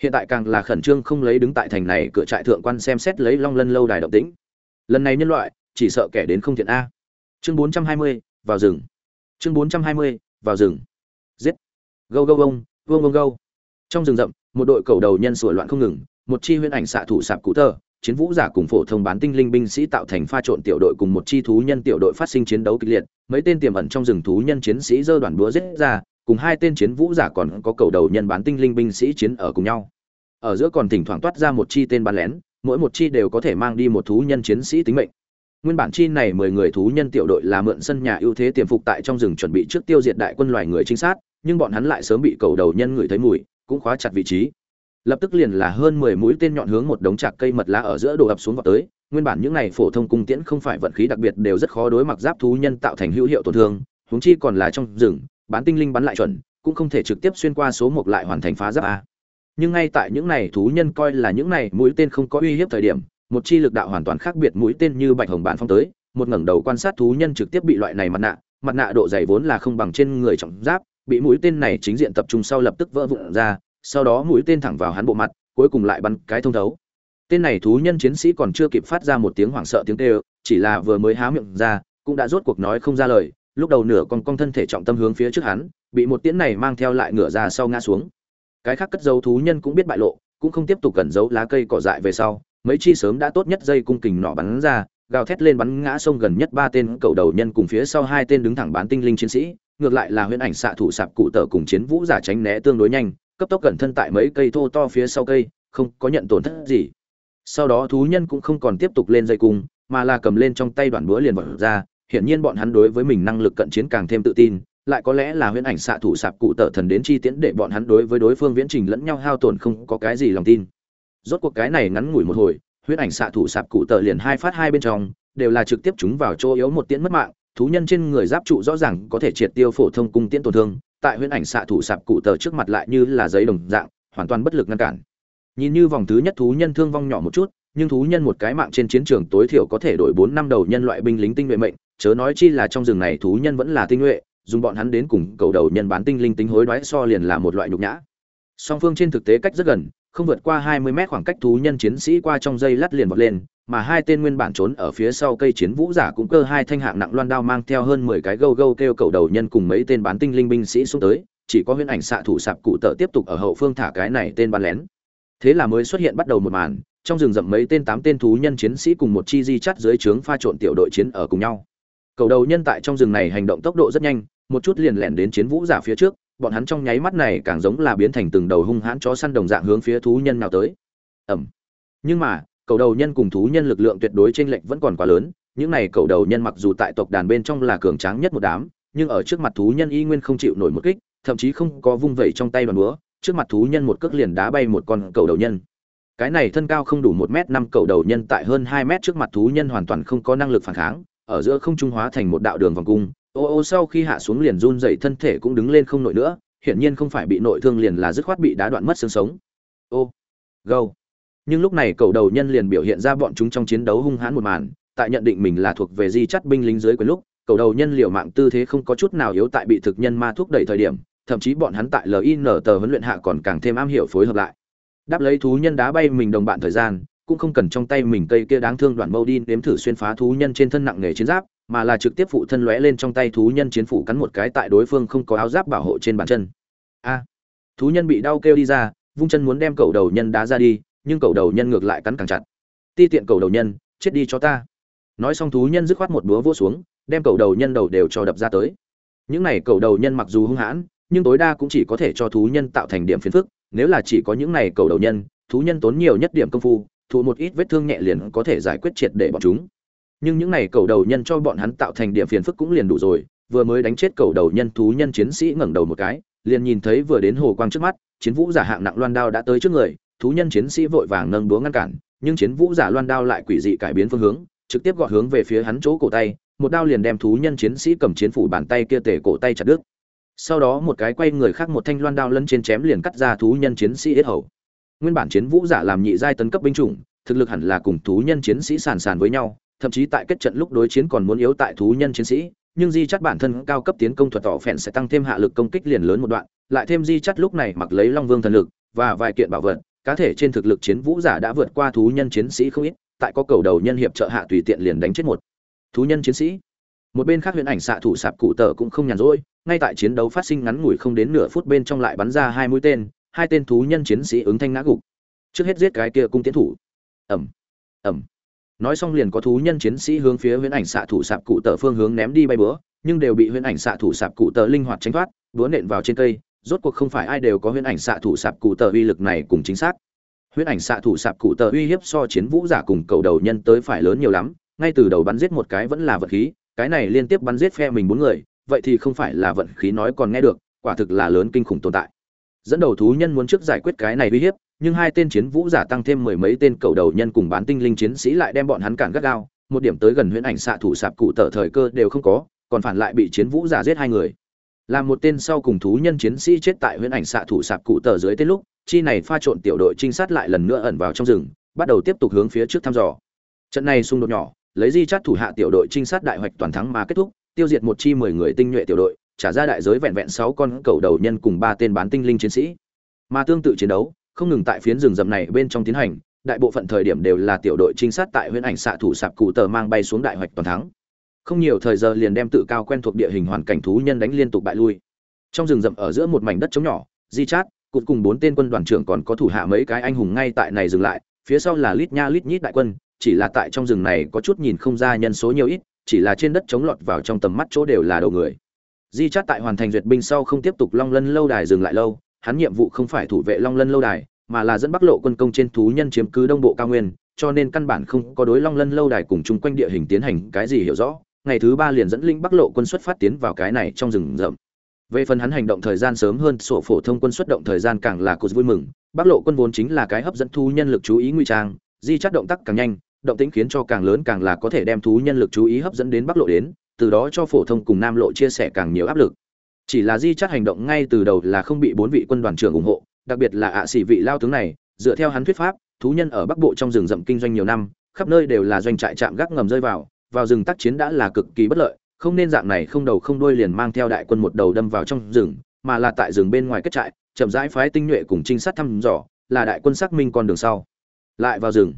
Hiện tại càng là khẩn trương không lấy đứng tại thành này cửa trại thượng quan xem xét lấy long lân lâu đài động tĩnh. Lần này nhân loại, chỉ sợ kẻ đến không thiện a. Chương bốn trăm hai mươi, vào rừng. Chương bốn trăm hai mươi, vào rừng. Giết. Gâu gâu gông vương vương gâu. Trong rừng rậm, một đội cầu đầu nhân sủa loạn không ngừng, một chi huyễn ảnh xạ thủ sạp cụ tơ chiến vũ giả cùng phổ thông bán tinh linh binh sĩ tạo thành pha trộn tiểu đội cùng một chi thú nhân tiểu đội phát sinh chiến đấu kịch liệt. Mấy tên tiềm ẩn trong rừng thú nhân chiến sĩ dơ đoàn búa giết ra cùng hai tên chiến vũ giả còn có cầu đầu nhân bán tinh linh binh sĩ chiến ở cùng nhau. Ở giữa còn thỉnh thoảng toát ra một chi tên bắn lén mỗi một chi đều có thể mang đi một thú nhân chiến sĩ tính mệnh. Nguyên bản chi này mười người thú nhân tiểu đội là mượn sân nhà ưu thế tiềm phục tại trong rừng chuẩn bị trước tiêu diệt đại quân loài người trinh sát, nhưng bọn hắn lại sớm bị cầu đầu nhân người thấy mùi, cũng khóa chặt vị trí lập tức liền là hơn mười mũi tên nhọn hướng một đống chạc cây mật lá ở giữa đổ ập xuống vào tới. Nguyên bản những này phổ thông cung tiễn không phải vận khí đặc biệt đều rất khó đối mặt giáp thú nhân tạo thành hữu hiệu tổn thương, huống chi còn là trong rừng, bán tinh linh bắn lại chuẩn, cũng không thể trực tiếp xuyên qua số một lại hoàn thành phá giáp a. Nhưng ngay tại những này thú nhân coi là những này mũi tên không có uy hiếp thời điểm, một chi lực đạo hoàn toàn khác biệt mũi tên như bạch hồng bản phong tới, một ngẩng đầu quan sát thú nhân trực tiếp bị loại này mặt nạ mặt nạ độ dày vốn là không bằng trên người trọng giáp, bị mũi tên này chính diện tập trung sau lập tức vỡ vụn ra sau đó mũi tên thẳng vào hắn bộ mặt, cuối cùng lại bắn cái thông thấu. Tên này thú nhân chiến sĩ còn chưa kịp phát ra một tiếng hoảng sợ tiếng kêu, chỉ là vừa mới há miệng ra, cũng đã rốt cuộc nói không ra lời, lúc đầu nửa con con thân thể trọng tâm hướng phía trước hắn, bị một tiễn này mang theo lại ngửa ra sau ngã xuống. Cái khác cất dấu thú nhân cũng biết bại lộ, cũng không tiếp tục cẩn giấu lá cây cỏ dại về sau, mấy chi sớm đã tốt nhất dây cung kình nọ bắn ra, gào thét lên bắn ngã sông gần nhất ba tên cầu đầu nhân cùng phía sau hai tên đứng thẳng bán tinh linh chiến sĩ, ngược lại là huyễn ảnh xạ thủ sạp cụ tở cùng chiến vũ giả tránh né tương đối nhanh cấp tốc cẩn thân tại mấy cây thô to phía sau cây, không có nhận tổn thất gì. Sau đó thú nhân cũng không còn tiếp tục lên dây cung, mà là cầm lên trong tay đoạn búa liền vọt ra. Hiển nhiên bọn hắn đối với mình năng lực cận chiến càng thêm tự tin, lại có lẽ là huyễn ảnh xạ thủ sạp cụ tở thần đến chi tiễn để bọn hắn đối với đối phương viễn trình lẫn nhau hao tổn không có cái gì lòng tin. Rốt cuộc cái này ngắn ngủi một hồi, huyễn ảnh xạ thủ sạp cụ tở liền hai phát hai bên trong, đều là trực tiếp chúng vào chỗ yếu một tiễn mất mạng. Thú nhân trên người giáp trụ rõ ràng có thể triệt tiêu phổ thông cung tiễn tổn thương tại huyễn ảnh xạ thủ sạp cụ tờ trước mặt lại như là giấy đồng dạng, hoàn toàn bất lực ngăn cản. Nhìn như vòng thứ nhất thú nhân thương vong nhỏ một chút, nhưng thú nhân một cái mạng trên chiến trường tối thiểu có thể đổi bốn năm đầu nhân loại binh lính tinh nhuệ mệnh, chớ nói chi là trong rừng này thú nhân vẫn là tinh nhuệ, dùng bọn hắn đến cùng cầu đầu nhân bán tinh linh tính hối đoái so liền là một loại nhục nhã. Song phương trên thực tế cách rất gần, không vượt qua hai mươi mét khoảng cách thú nhân chiến sĩ qua trong dây lát liền vọt lên mà hai tên nguyên bản trốn ở phía sau cây chiến vũ giả cũng cơ hai thanh hạng nặng loan đao mang theo hơn mười cái gâu gâu kêu cầu đầu nhân cùng mấy tên bán tinh linh binh sĩ xuống tới, chỉ có huyễn ảnh xạ thủ sạp cụ tợ tiếp tục ở hậu phương thả cái này tên bắn lén. Thế là mới xuất hiện bắt đầu một màn, trong rừng rậm mấy tên tám tên thú nhân chiến sĩ cùng một chi di chắt dưới trướng pha trộn tiểu đội chiến ở cùng nhau. Cầu đầu nhân tại trong rừng này hành động tốc độ rất nhanh, một chút liền lẻn đến chiến vũ giả phía trước, bọn hắn trong nháy mắt này càng giống là biến thành từng đầu hung hãn chó săn đồng dạng hướng phía thú nhân nào tới. Ầm. Nhưng mà cầu đầu nhân cùng thú nhân lực lượng tuyệt đối trên lệnh vẫn còn quá lớn, những này cầu đầu nhân mặc dù tại tộc đàn bên trong là cường tráng nhất một đám, nhưng ở trước mặt thú nhân y nguyên không chịu nổi một kích, thậm chí không có vung vẩy trong tay bàn búa, trước mặt thú nhân một cước liền đá bay một con cầu đầu nhân. Cái này thân cao không đủ một m năm cầu đầu nhân tại hơn hai m trước mặt thú nhân hoàn toàn không có năng lực phản kháng, ở giữa không trung hóa thành một đạo đường vòng cung, ô ô sau khi hạ xuống liền run dậy thân thể cũng đứng lên không nổi nữa, hiển nhiên không phải bị nội thương liền là dứt khoát bị đá đoạn mất xương sống. Ô, gâu nhưng lúc này cầu đầu nhân liền biểu hiện ra bọn chúng trong chiến đấu hung hãn một màn, tại nhận định mình là thuộc về di chắt binh lính dưới quyền lúc, cầu đầu nhân liều mạng tư thế không có chút nào yếu tại bị thực nhân ma thúc đẩy thời điểm, thậm chí bọn hắn tại lin tờ huấn luyện hạ còn càng thêm am hiểu phối hợp lại. Đáp lấy thú nhân đá bay mình đồng bạn thời gian, cũng không cần trong tay mình cây kia đáng thương đoạn mâu đi nếm thử xuyên phá thú nhân trên thân nặng nghề chiến giáp, mà là trực tiếp phụ thân lóe lên trong tay thú nhân chiến phủ cắn một cái tại đối phương không có áo giáp bảo hộ trên bàn chân. A, thú nhân bị đau kêu đi ra, vung chân muốn đem cầu đầu nhân đá ra đi nhưng cầu đầu nhân ngược lại cắn càng chặt. Ti tiện cầu đầu nhân, chết đi cho ta. Nói xong thú nhân dứt khoát một búa vỗ xuống, đem cầu đầu nhân đầu đều cho đập ra tới. Những này cầu đầu nhân mặc dù hung hãn, nhưng tối đa cũng chỉ có thể cho thú nhân tạo thành điểm phiền phức. Nếu là chỉ có những này cầu đầu nhân, thú nhân tốn nhiều nhất điểm công phu, thụ một ít vết thương nhẹ liền có thể giải quyết triệt để bọn chúng. Nhưng những này cầu đầu nhân cho bọn hắn tạo thành điểm phiền phức cũng liền đủ rồi. Vừa mới đánh chết cầu đầu nhân thú nhân chiến sĩ ngẩng đầu một cái, liền nhìn thấy vừa đến hồ quang trước mắt, chiến vũ giả hạng nặng loan đao đã tới trước người thú nhân chiến sĩ vội vàng nâng búa ngăn cản, nhưng chiến vũ giả loan đao lại quỷ dị cải biến phương hướng, trực tiếp gọt hướng về phía hắn chỗ cổ tay, một đao liền đem thú nhân chiến sĩ cầm chiến phủ bàn tay kia tể cổ tay chặt đứt. Sau đó một cái quay người khác một thanh loan đao lấn trên chém liền cắt ra thú nhân chiến sĩ yết hầu. Nguyên bản chiến vũ giả làm nhị giai tấn cấp binh chủng, thực lực hẳn là cùng thú nhân chiến sĩ sàn sàn với nhau, thậm chí tại kết trận lúc đối chiến còn muốn yếu tại thú nhân chiến sĩ, nhưng di chắt bản thân cao cấp tiến công thuật tỏ phèn sẽ tăng thêm hạ lực công kích liền lớn một đoạn, lại thêm di chắt lúc này mặc lấy long vương thần lực và vài kiện bảo vật cá thể trên thực lực chiến vũ giả đã vượt qua thú nhân chiến sĩ không ít, tại có cầu đầu nhân hiệp trợ hạ tùy tiện liền đánh chết một. Thú nhân chiến sĩ. Một bên khác huyền ảnh xạ thủ sạp cụ tờ cũng không nhàn rỗi, ngay tại chiến đấu phát sinh ngắn ngủi không đến nửa phút bên trong lại bắn ra hai mũi tên, hai tên thú nhân chiến sĩ ứng thanh ngã gục. Trước hết giết cái kia cung tiến thủ. Ẩm ẩm nói xong liền có thú nhân chiến sĩ hướng phía huyễn ảnh xạ thủ sạp cụ tờ phương hướng ném đi bay bữa nhưng đều bị huyễn ảnh xạ thủ sạp cụ tờ linh hoạt tránh thoát, búa nện vào trên cây rốt cuộc không phải ai đều có huyễn ảnh xạ thủ sạp cụ tờ uy lực này cùng chính xác. Huyễn ảnh xạ thủ sạp cụ tờ uy hiếp so chiến vũ giả cùng cầu đầu nhân tới phải lớn nhiều lắm, ngay từ đầu bắn giết một cái vẫn là vật khí, cái này liên tiếp bắn giết phe mình bốn người, vậy thì không phải là vận khí nói còn nghe được, quả thực là lớn kinh khủng tồn tại. Dẫn đầu thú nhân muốn trước giải quyết cái này uy hiếp, nhưng hai tên chiến vũ giả tăng thêm mười mấy tên cầu đầu nhân cùng bán tinh linh chiến sĩ lại đem bọn hắn cản gắt gao, một điểm tới gần huyễn ảnh xạ thủ sạp cụ tờ thời cơ đều không có, còn phản lại bị chiến vũ giả giết hai người làm một tên sau cùng thú nhân chiến sĩ chết tại huyễn ảnh xạ thủ sạp cụ tờ dưới tên lúc, chi này pha trộn tiểu đội trinh sát lại lần nữa ẩn vào trong rừng, bắt đầu tiếp tục hướng phía trước thăm dò. Trận này xung đột nhỏ, lấy di chát thủ hạ tiểu đội trinh sát đại hoạch toàn thắng mà kết thúc, tiêu diệt một chi mười người tinh nhuệ tiểu đội, trả ra đại giới vẹn vẹn sáu con cầu đầu nhân cùng ba tên bán tinh linh chiến sĩ. Mà tương tự chiến đấu, không ngừng tại phiến rừng rậm này bên trong tiến hành, đại bộ phận thời điểm đều là tiểu đội trinh sát tại huyễn ảnh xạ thủ sạp cụ tờ mang bay xuống đại hoạch toàn thắng không nhiều thời giờ liền đem tự cao quen thuộc địa hình hoàn cảnh thú nhân đánh liên tục bại lui. Trong rừng rậm ở giữa một mảnh đất trống nhỏ, di chát cụt cùng bốn tên quân đoàn trưởng còn có thủ hạ mấy cái anh hùng ngay tại này dừng lại, phía sau là lít nha lít nhít đại quân, chỉ là tại trong rừng này có chút nhìn không ra nhân số nhiều ít, chỉ là trên đất chống lọt vào trong tầm mắt chỗ đều là đầu người. Di chát tại hoàn thành duyệt binh sau không tiếp tục long lân lâu đài dừng lại lâu, hắn nhiệm vụ không phải thủ vệ long lân lâu đài, mà là dẫn bắc lộ quân công trên thú nhân chiếm cứ đông bộ cao nguyên, cho nên căn bản không có đối long lân lâu đài cùng chung quanh địa hình tiến hành cái gì hiểu rõ ngày thứ ba liền dẫn linh bắc lộ quân xuất phát tiến vào cái này trong rừng rậm. Về phần hắn hành động thời gian sớm hơn, sổ phổ thông quân xuất động thời gian càng là cột vui mừng. Bắc lộ quân vốn chính là cái hấp dẫn thu nhân lực chú ý nguy trang, di chắc động tác càng nhanh, động tĩnh khiến cho càng lớn càng là có thể đem thú nhân lực chú ý hấp dẫn đến bắc lộ đến, từ đó cho phổ thông cùng nam lộ chia sẻ càng nhiều áp lực. Chỉ là di chắc hành động ngay từ đầu là không bị bốn vị quân đoàn trưởng ủng hộ, đặc biệt là ạ xỉ vị lao tướng này, dựa theo hắn thuyết pháp, thú nhân ở bắc bộ trong rừng rậm kinh doanh nhiều năm, khắp nơi đều là doanh trại chạm gác ngầm rơi vào vào rừng tác chiến đã là cực kỳ bất lợi, không nên dạng này không đầu không đuôi liền mang theo đại quân một đầu đâm vào trong rừng, mà là tại rừng bên ngoài kết trại, chậm rãi phái tinh nhuệ cùng trinh sát thăm dò, là đại quân xác minh con đường sau. Lại vào rừng.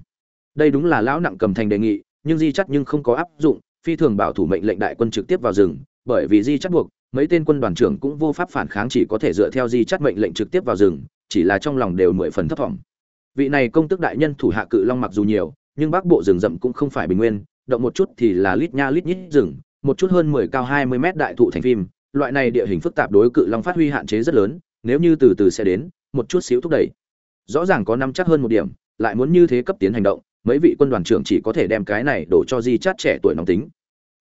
Đây đúng là lão nặng cầm thành đề nghị, nhưng di chắc nhưng không có áp dụng, phi thường bảo thủ mệnh lệnh đại quân trực tiếp vào rừng, bởi vì di chắc buộc, mấy tên quân đoàn trưởng cũng vô pháp phản kháng chỉ có thể dựa theo di chắc mệnh lệnh trực tiếp vào rừng, chỉ là trong lòng đều mười phần thấp thỏm. Vị này công tức đại nhân thủ hạ cự long mặc dù nhiều, nhưng bắc bộ rừng rậm cũng không phải bình nguyên động một chút thì là lít nha lít nhít rừng một chút hơn mười cao hai mươi mét đại thụ thành phim. Loại này địa hình phức tạp đối cự long phát huy hạn chế rất lớn nếu như từ từ sẽ đến một chút xíu thúc đẩy. Rõ ràng có năm chắc hơn một điểm lại muốn như thế cấp tiến hành động mấy vị quân đoàn trưởng chỉ có thể đem cái này đổ cho di chát trẻ tuổi nóng tính.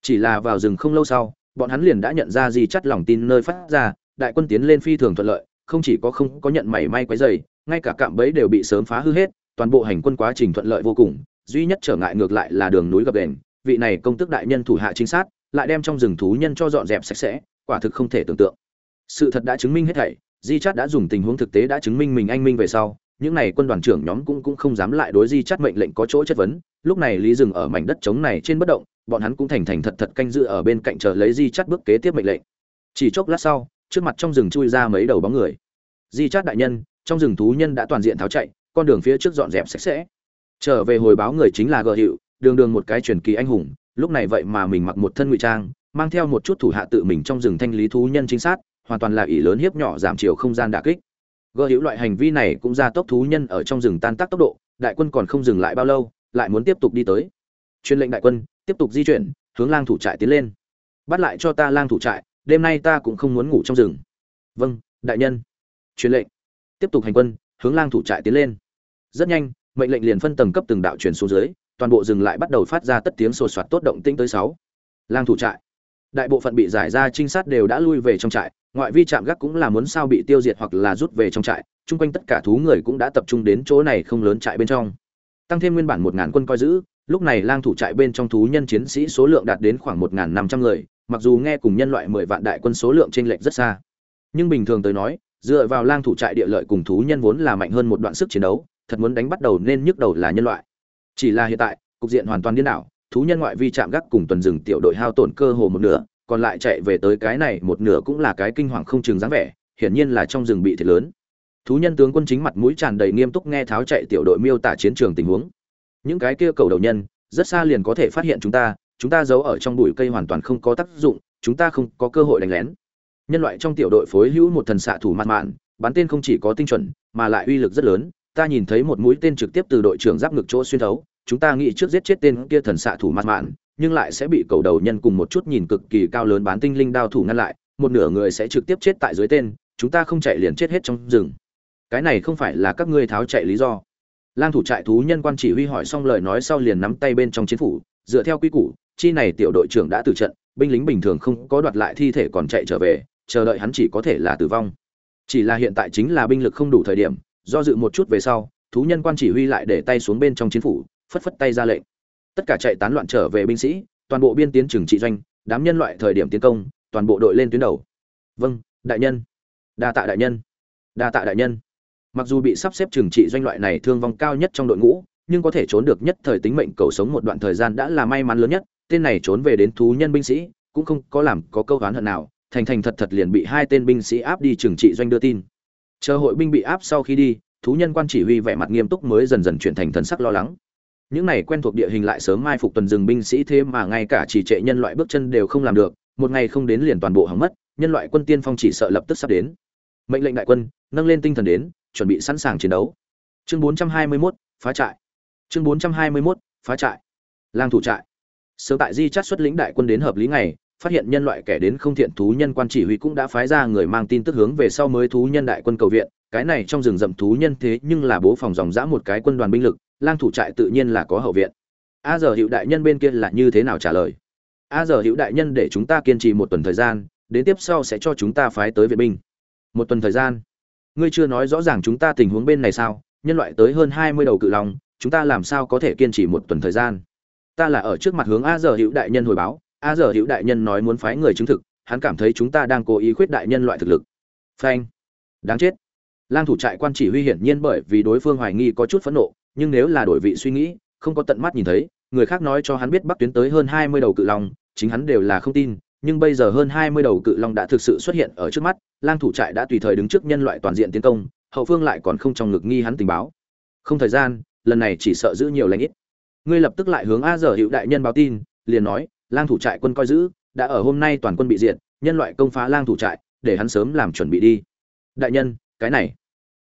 Chỉ là vào rừng không lâu sau bọn hắn liền đã nhận ra di chắt lòng tin nơi phát ra đại quân tiến lên phi thường thuận lợi không chỉ có không có nhận mảy may quấy rầy, ngay cả cạm bẫy đều bị sớm phá hư hết toàn bộ hành quân quá trình thuận lợi vô cùng duy nhất trở ngại ngược lại là đường núi gập đền, vị này công tức đại nhân thủ hạ chính sát, lại đem trong rừng thú nhân cho dọn dẹp sạch sẽ, quả thực không thể tưởng tượng. Sự thật đã chứng minh hết thảy, di chát đã dùng tình huống thực tế đã chứng minh mình anh minh về sau, những này quân đoàn trưởng nhóm cũng cũng không dám lại đối di chát mệnh lệnh có chỗ chất vấn, lúc này lý dừng ở mảnh đất trống này trên bất động, bọn hắn cũng thành thành thật thật canh giữ ở bên cạnh chờ lấy di chát bước kế tiếp mệnh lệnh. Chỉ chốc lát sau, trước mặt trong rừng chui ra mấy đầu bóng người. Di chát đại nhân, trong rừng thú nhân đã toàn diện tháo chạy, con đường phía trước dọn dẹp sạch sẽ trở về hồi báo người chính là gợ hiệu đường đường một cái truyền kỳ anh hùng, lúc này vậy mà mình mặc một thân ngụy trang, mang theo một chút thủ hạ tự mình trong rừng thanh lý thú nhân chính xác hoàn toàn là ỷ lớn hiếp nhỏ giảm chiều không gian đả kích. Gợ hiệu loại hành vi này cũng ra tốc thú nhân ở trong rừng tan tác tốc độ, đại quân còn không dừng lại bao lâu, lại muốn tiếp tục đi tới. Truyền lệnh đại quân, tiếp tục di chuyển, hướng lang thủ trại tiến lên. Bắt lại cho ta lang thủ trại, đêm nay ta cũng không muốn ngủ trong rừng. Vâng đại nhân. Truyền lệnh. Tiếp tục hành quân, hướng lang thủ trại tiến lên. Rất nhanh mệnh lệnh liền phân tầng cấp từng đạo truyền xuống dưới, toàn bộ rừng lại bắt đầu phát ra tất tiếng sột soạt tốt động tĩnh tới sáu. Lang thủ trại. Đại bộ phận bị giải ra trinh sát đều đã lui về trong trại, ngoại vi trạm gác cũng là muốn sao bị tiêu diệt hoặc là rút về trong trại, chung quanh tất cả thú người cũng đã tập trung đến chỗ này không lớn trại bên trong. Tăng thêm nguyên bản một ngàn quân coi giữ, lúc này lang thủ trại bên trong thú nhân chiến sĩ số lượng đạt đến khoảng một năm trăm người, mặc dù nghe cùng nhân loại mười vạn đại quân số lượng t r ê n lệch rất xa. Nhưng bình thường tới nói, dựa vào lang thủ trại địa lợi cùng thú nhân vốn là mạnh hơn một đoạn sức chiến đấu thật muốn đánh bắt đầu nên nhức đầu là nhân loại. Chỉ là hiện tại, cục diện hoàn toàn điên đảo, thú nhân ngoại vi chạm gác cùng tuần rừng tiểu đội hao tổn cơ hồ một nửa, còn lại chạy về tới cái này một nửa cũng là cái kinh hoàng không chừng dáng vẻ, hiển nhiên là trong rừng bị thiệt lớn. Thú nhân tướng quân chính mặt mũi tràn đầy nghiêm túc nghe tháo chạy tiểu đội miêu tả chiến trường tình huống. Những cái kia cầu đầu nhân, rất xa liền có thể phát hiện chúng ta chúng ta giấu ở trong bụi cây hoàn toàn không có tác dụng, chúng ta không có cơ hội đánh lén. Nhân loại trong tiểu đội phối hữu một thần xạ thủ mặt mạn, bắn tên không chỉ có tinh chuẩn, mà lại uy lực rất lớn ta nhìn thấy một mũi tên trực tiếp từ đội trưởng giáp ngực chỗ xuyên thấu, chúng ta nghĩ trước giết chết tên kia thần xạ thủ mặt mạn, nhưng lại sẽ bị cầu đầu nhân cùng một chút nhìn cực kỳ cao lớn bán tinh linh đao thủ ngăn lại, một nửa người sẽ trực tiếp chết tại dưới tên, chúng ta không chạy liền chết hết trong rừng. Cái này không phải là các ngươi tháo chạy lý do. Lang thủ trại thú nhân quan chỉ huy hỏi xong lời nói sau liền nắm tay bên trong chiến phủ, dựa theo quy củ, chi này tiểu đội trưởng đã từ trận, binh lính bình thường không có đoạt lại thi thể còn chạy trở về, chờ đợi hắn chỉ có thể là tử vong. Chỉ là hiện tại chính là binh lực không đủ thời điểm do dự một chút về sau, thú nhân quan chỉ huy lại để tay xuống bên trong chiến phủ, phất phất tay ra lệnh. Tất cả chạy tán loạn trở về binh sĩ, toàn bộ biên tiến trừng trị doanh, đám nhân loại thời điểm tiến công, toàn bộ đội lên tuyến đầu. Vâng đại nhân. Đa tạ đại nhân. Đa tạ đại nhân. Mặc dù bị sắp xếp trừng trị doanh loại này thương vong cao nhất trong đội ngũ, nhưng có thể trốn được nhất thời tính mệnh cầu sống một đoạn thời gian đã là may mắn lớn nhất, tên này trốn về đến thú nhân binh sĩ, cũng không có làm có câu oán hận nào, thành thành thật thật liền bị hai tên binh sĩ áp đi trừng trị doanh đưa tin chờ hội binh bị áp sau khi đi thú nhân quan chỉ huy vẻ mặt nghiêm túc mới dần dần chuyển thành thần sắc lo lắng. Những này quen thuộc địa hình lại sớm mai phục tuần rừng binh sĩ thế mà ngay cả chỉ trệ nhân loại bước chân đều không làm được một ngày không đến liền toàn bộ hỏng mất nhân loại quân tiên phong chỉ sợ lập tức sắp đến. Mệnh lệnh đại quân nâng lên tinh thần đến chuẩn bị sẵn sàng chiến đấu. Chương 421, phá trại. Chương 421, phá trại. Lang thủ trại. Sớm tại di chắt xuất lĩnh đại quân đến hợp lý ngày phát hiện nhân loại kẻ đến không thiện thú nhân quan chỉ huy cũng đã phái ra người mang tin tức hướng về sau mới thú nhân đại quân cầu viện. Cái này trong rừng rậm thú nhân thế nhưng là bố phòng dòng dã một cái quân đoàn binh lực, lang thủ trại tự nhiên là có hậu viện. A giờ hiệu đại nhân bên kia là như thế nào trả lời? A giờ hiệu đại nhân để chúng ta kiên trì một tuần thời gian, đến tiếp sau sẽ cho chúng ta phái tới viện binh. Một tuần thời gian? Ngươi chưa nói rõ ràng chúng ta tình huống bên này sao? Nhân loại tới hơn hai mươi đầu cự long, chúng ta làm sao có thể kiên trì một tuần thời gian? Ta là ở trước mặt hướng a giờ hữu đại nhân hồi báo a giờ hữu đại nhân nói muốn phái người chứng thực, hắn cảm thấy chúng ta đang cố ý khuyết đại nhân loại thực lực. Phanh. Đáng chết. Lang thủ trại quan chỉ huy hiển nhiên bởi vì đối phương hoài nghi có chút phẫn nộ, nhưng nếu là đổi vị suy nghĩ, không có tận mắt nhìn thấy, người khác nói cho hắn biết bắc tuyến tới hơn hai mươi đầu cự long, chính hắn đều là không tin, nhưng bây giờ hơn hai mươi đầu cự long đã thực sự xuất hiện ở trước mắt, lang thủ trại đã tùy thời đứng trước nhân loại toàn diện tiến công, hậu phương lại còn không trong ngực nghi hắn tình báo. Không thời gian, lần này chỉ sợ giữ nhiều lãnh ít. Ngươi lập tức lại hướng a giờ hữu đại nhân báo tin, liền nói lang thủ trại quân coi giữ, đã ở hôm nay toàn quân bị diệt, nhân loại công phá lang thủ trại, để hắn sớm làm chuẩn bị đi. Đại nhân, cái này.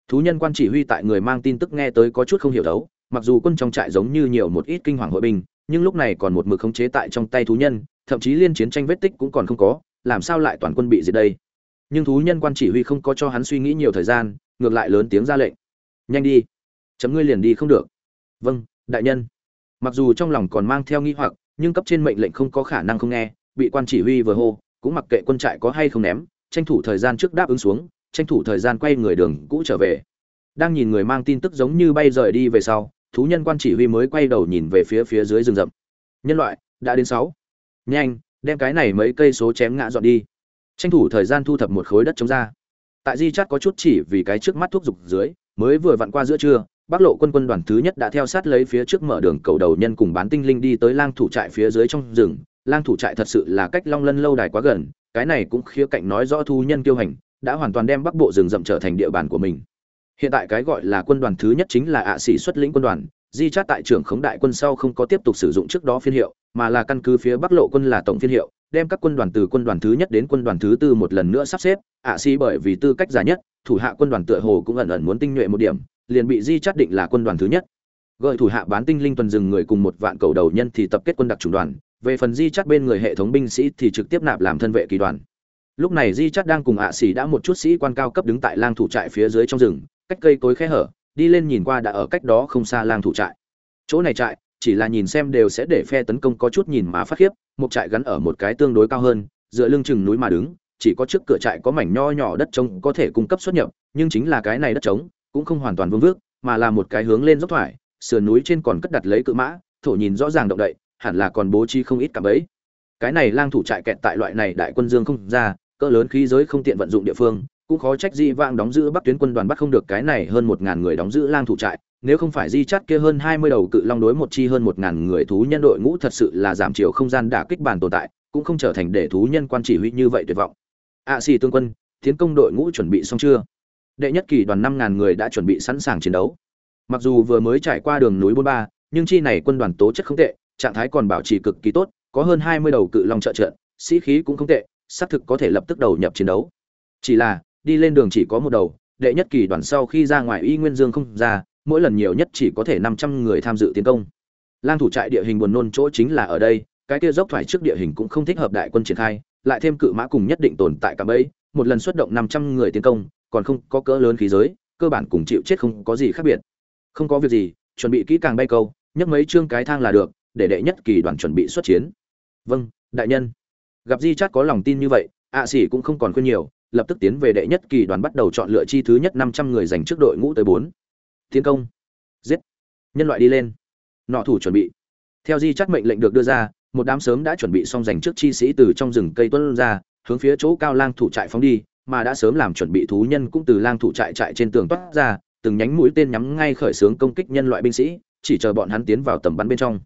Thú nhân quan chỉ huy tại người mang tin tức nghe tới có chút không hiểu đấu mặc dù quân trong trại giống như nhiều một ít kinh hoàng hội binh, nhưng lúc này còn một mực khống chế tại trong tay thú nhân, thậm chí liên chiến tranh vết tích cũng còn không có, làm sao lại toàn quân bị diệt đây? Nhưng thú nhân quan chỉ huy không có cho hắn suy nghĩ nhiều thời gian, ngược lại lớn tiếng ra lệnh. Nhanh đi. Chấm ngươi liền đi không được. Vâng đại nhân. Mặc dù trong lòng còn mang theo nghi hoặc nhưng cấp trên mệnh lệnh không có khả năng không nghe, bị quan chỉ huy vừa hô, cũng mặc kệ quân trại có hay không ném, tranh thủ thời gian trước đáp ứng xuống, tranh thủ thời gian quay người đường cũ trở về. Đang nhìn người mang tin tức giống như bay rời đi về sau, thú nhân quan chỉ huy mới quay đầu nhìn về phía phía dưới rừng rậm. Nhân loại, đã đến sáu. Nhanh, đem cái này mấy cây số chém ngã dọn đi. Tranh thủ thời gian thu thập một khối đất chống ra. Tại di chắt có chút chỉ vì cái trước mắt thuốc dục dưới, mới vừa vặn qua giữa trưa bắc lộ quân quân đoàn thứ nhất đã theo sát lấy phía trước mở đường cầu đầu nhân cùng bán tinh linh đi tới lang thủ trại phía dưới trong rừng. Lang thủ trại thật sự là cách long lân lâu đài quá gần, cái này cũng khía cạnh nói rõ thu nhân kiêu hành, đã hoàn toàn đem bắc bộ rừng rậm trở thành địa bàn của mình. Hiện tại cái gọi là quân đoàn thứ nhất chính là ạ sĩ xuất lĩnh quân đoàn, di chát tại trưởng khống đại quân sau không có tiếp tục sử dụng trước đó phiên hiệu, mà là căn cứ phía bắc lộ quân là tổng phiên hiệu, đem các quân đoàn từ quân đoàn thứ nhất đến quân đoàn thứ tư một lần nữa sắp xếp, ạ sĩ bởi vì tư cách giả nhất, thủ hạ quân đoàn tựa hồ cũng ẩn ẩn muốn tinh nhuệ một điểm liền bị di chắt định là quân đoàn thứ nhất. Gợi thủ hạ bán tinh linh tuần rừng người cùng một vạn cầu đầu nhân thì tập kết quân đặc trùng đoàn. Về phần di chắt bên người hệ thống binh sĩ thì trực tiếp nạp làm thân vệ kỳ đoàn. Lúc này di chắt đang cùng ạ xỉ đã một chút sĩ quan cao cấp đứng tại lang thủ trại phía dưới trong rừng, cách cây cối khe hở, đi lên nhìn qua đã ở cách đó không xa lang thủ trại. Chỗ này trại, chỉ là nhìn xem đều sẽ để phe tấn công có chút nhìn mà phát khiếp, một trại gắn ở một cái tương đối cao hơn, dựa lưng chừng núi mà đứng, chỉ có trước cửa trại có mảnh nho nhỏ đất trống có thể cung cấp xuất nhập, nhưng chính là cái này đất trống cũng không hoàn toàn vương vước, mà là một cái hướng lên dốc thoải, sườn núi trên còn cất đặt lấy cự mã, thổ nhìn rõ ràng động đậy, hẳn là còn bố trí không ít cả bấy cái này lang thủ trại kẹt tại loại này đại quân dương không ra, cỡ lớn khí giới không tiện vận dụng địa phương, cũng khó trách di vang đóng giữ bắc tuyến quân đoàn bắt không được cái này hơn một ngàn người đóng giữ lang thủ trại, nếu không phải di chắt kia hơn hai mươi đầu cự long đối một chi hơn một ngàn người thú nhân đội ngũ thật sự là giảm chiều không gian đả kích bản tồn tại, cũng không trở thành để thú nhân quan chỉ huy như vậy tuyệt vọng. Ạ xì tương quân, tiến công đội ngũ chuẩn bị xong chưa? Đệ nhất kỳ đoàn năm ngàn người đã chuẩn bị sẵn sàng chiến đấu. Mặc dù vừa mới trải qua đường núi bốn ba, nhưng chi này quân đoàn tố chất không tệ, trạng thái còn bảo trì cực kỳ tốt, có hơn hai mươi đầu cự long trợ trận, sĩ khí cũng không tệ, xác thực có thể lập tức đầu nhập chiến đấu. Chỉ là, đi lên đường chỉ có một đầu, đệ nhất kỳ đoàn sau khi ra ngoài y nguyên dương không ra, mỗi lần nhiều nhất chỉ có thể năm trăm người tham dự tiến công. Lang thủ trại địa hình buồn nôn chỗ chính là ở đây, cái kia dốc thoải trước địa hình cũng không thích hợp đại quân triển khai, lại thêm cự mã cùng nhất định tồn tại cả bẫy, một lần xuất động năm trăm người tiến công còn không có cỡ lớn khí giới cơ bản cùng chịu chết không có gì khác biệt. Không có việc gì chuẩn bị kỹ càng bay câu nhấc mấy chương cái thang là được để đệ nhất kỳ đoàn chuẩn bị xuất chiến. Vâng đại nhân. Gặp di chát có lòng tin như vậy ạ à, sĩ cũng không còn khuyên nhiều lập tức tiến về đệ nhất kỳ đoàn bắt đầu chọn lựa chi thứ nhất năm trăm người dành trước đội ngũ tới bốn. Tiến công. Giết. Nhân loại đi lên. Nọ thủ chuẩn bị. Theo di chắc mệnh lệnh được đưa ra một đám sớm đã chuẩn bị xong dành trước chi sĩ từ trong rừng cây tuân ra hướng phía chỗ cao lang thủ trại phóng đi mà đã sớm làm chuẩn bị thú nhân cũng từ lang thủ trại trại trên tường toát ra, từng nhánh mũi tên nhắm ngay khởi xướng công kích nhân loại binh sĩ, chỉ chờ bọn hắn tiến vào tầm bắn bên trong.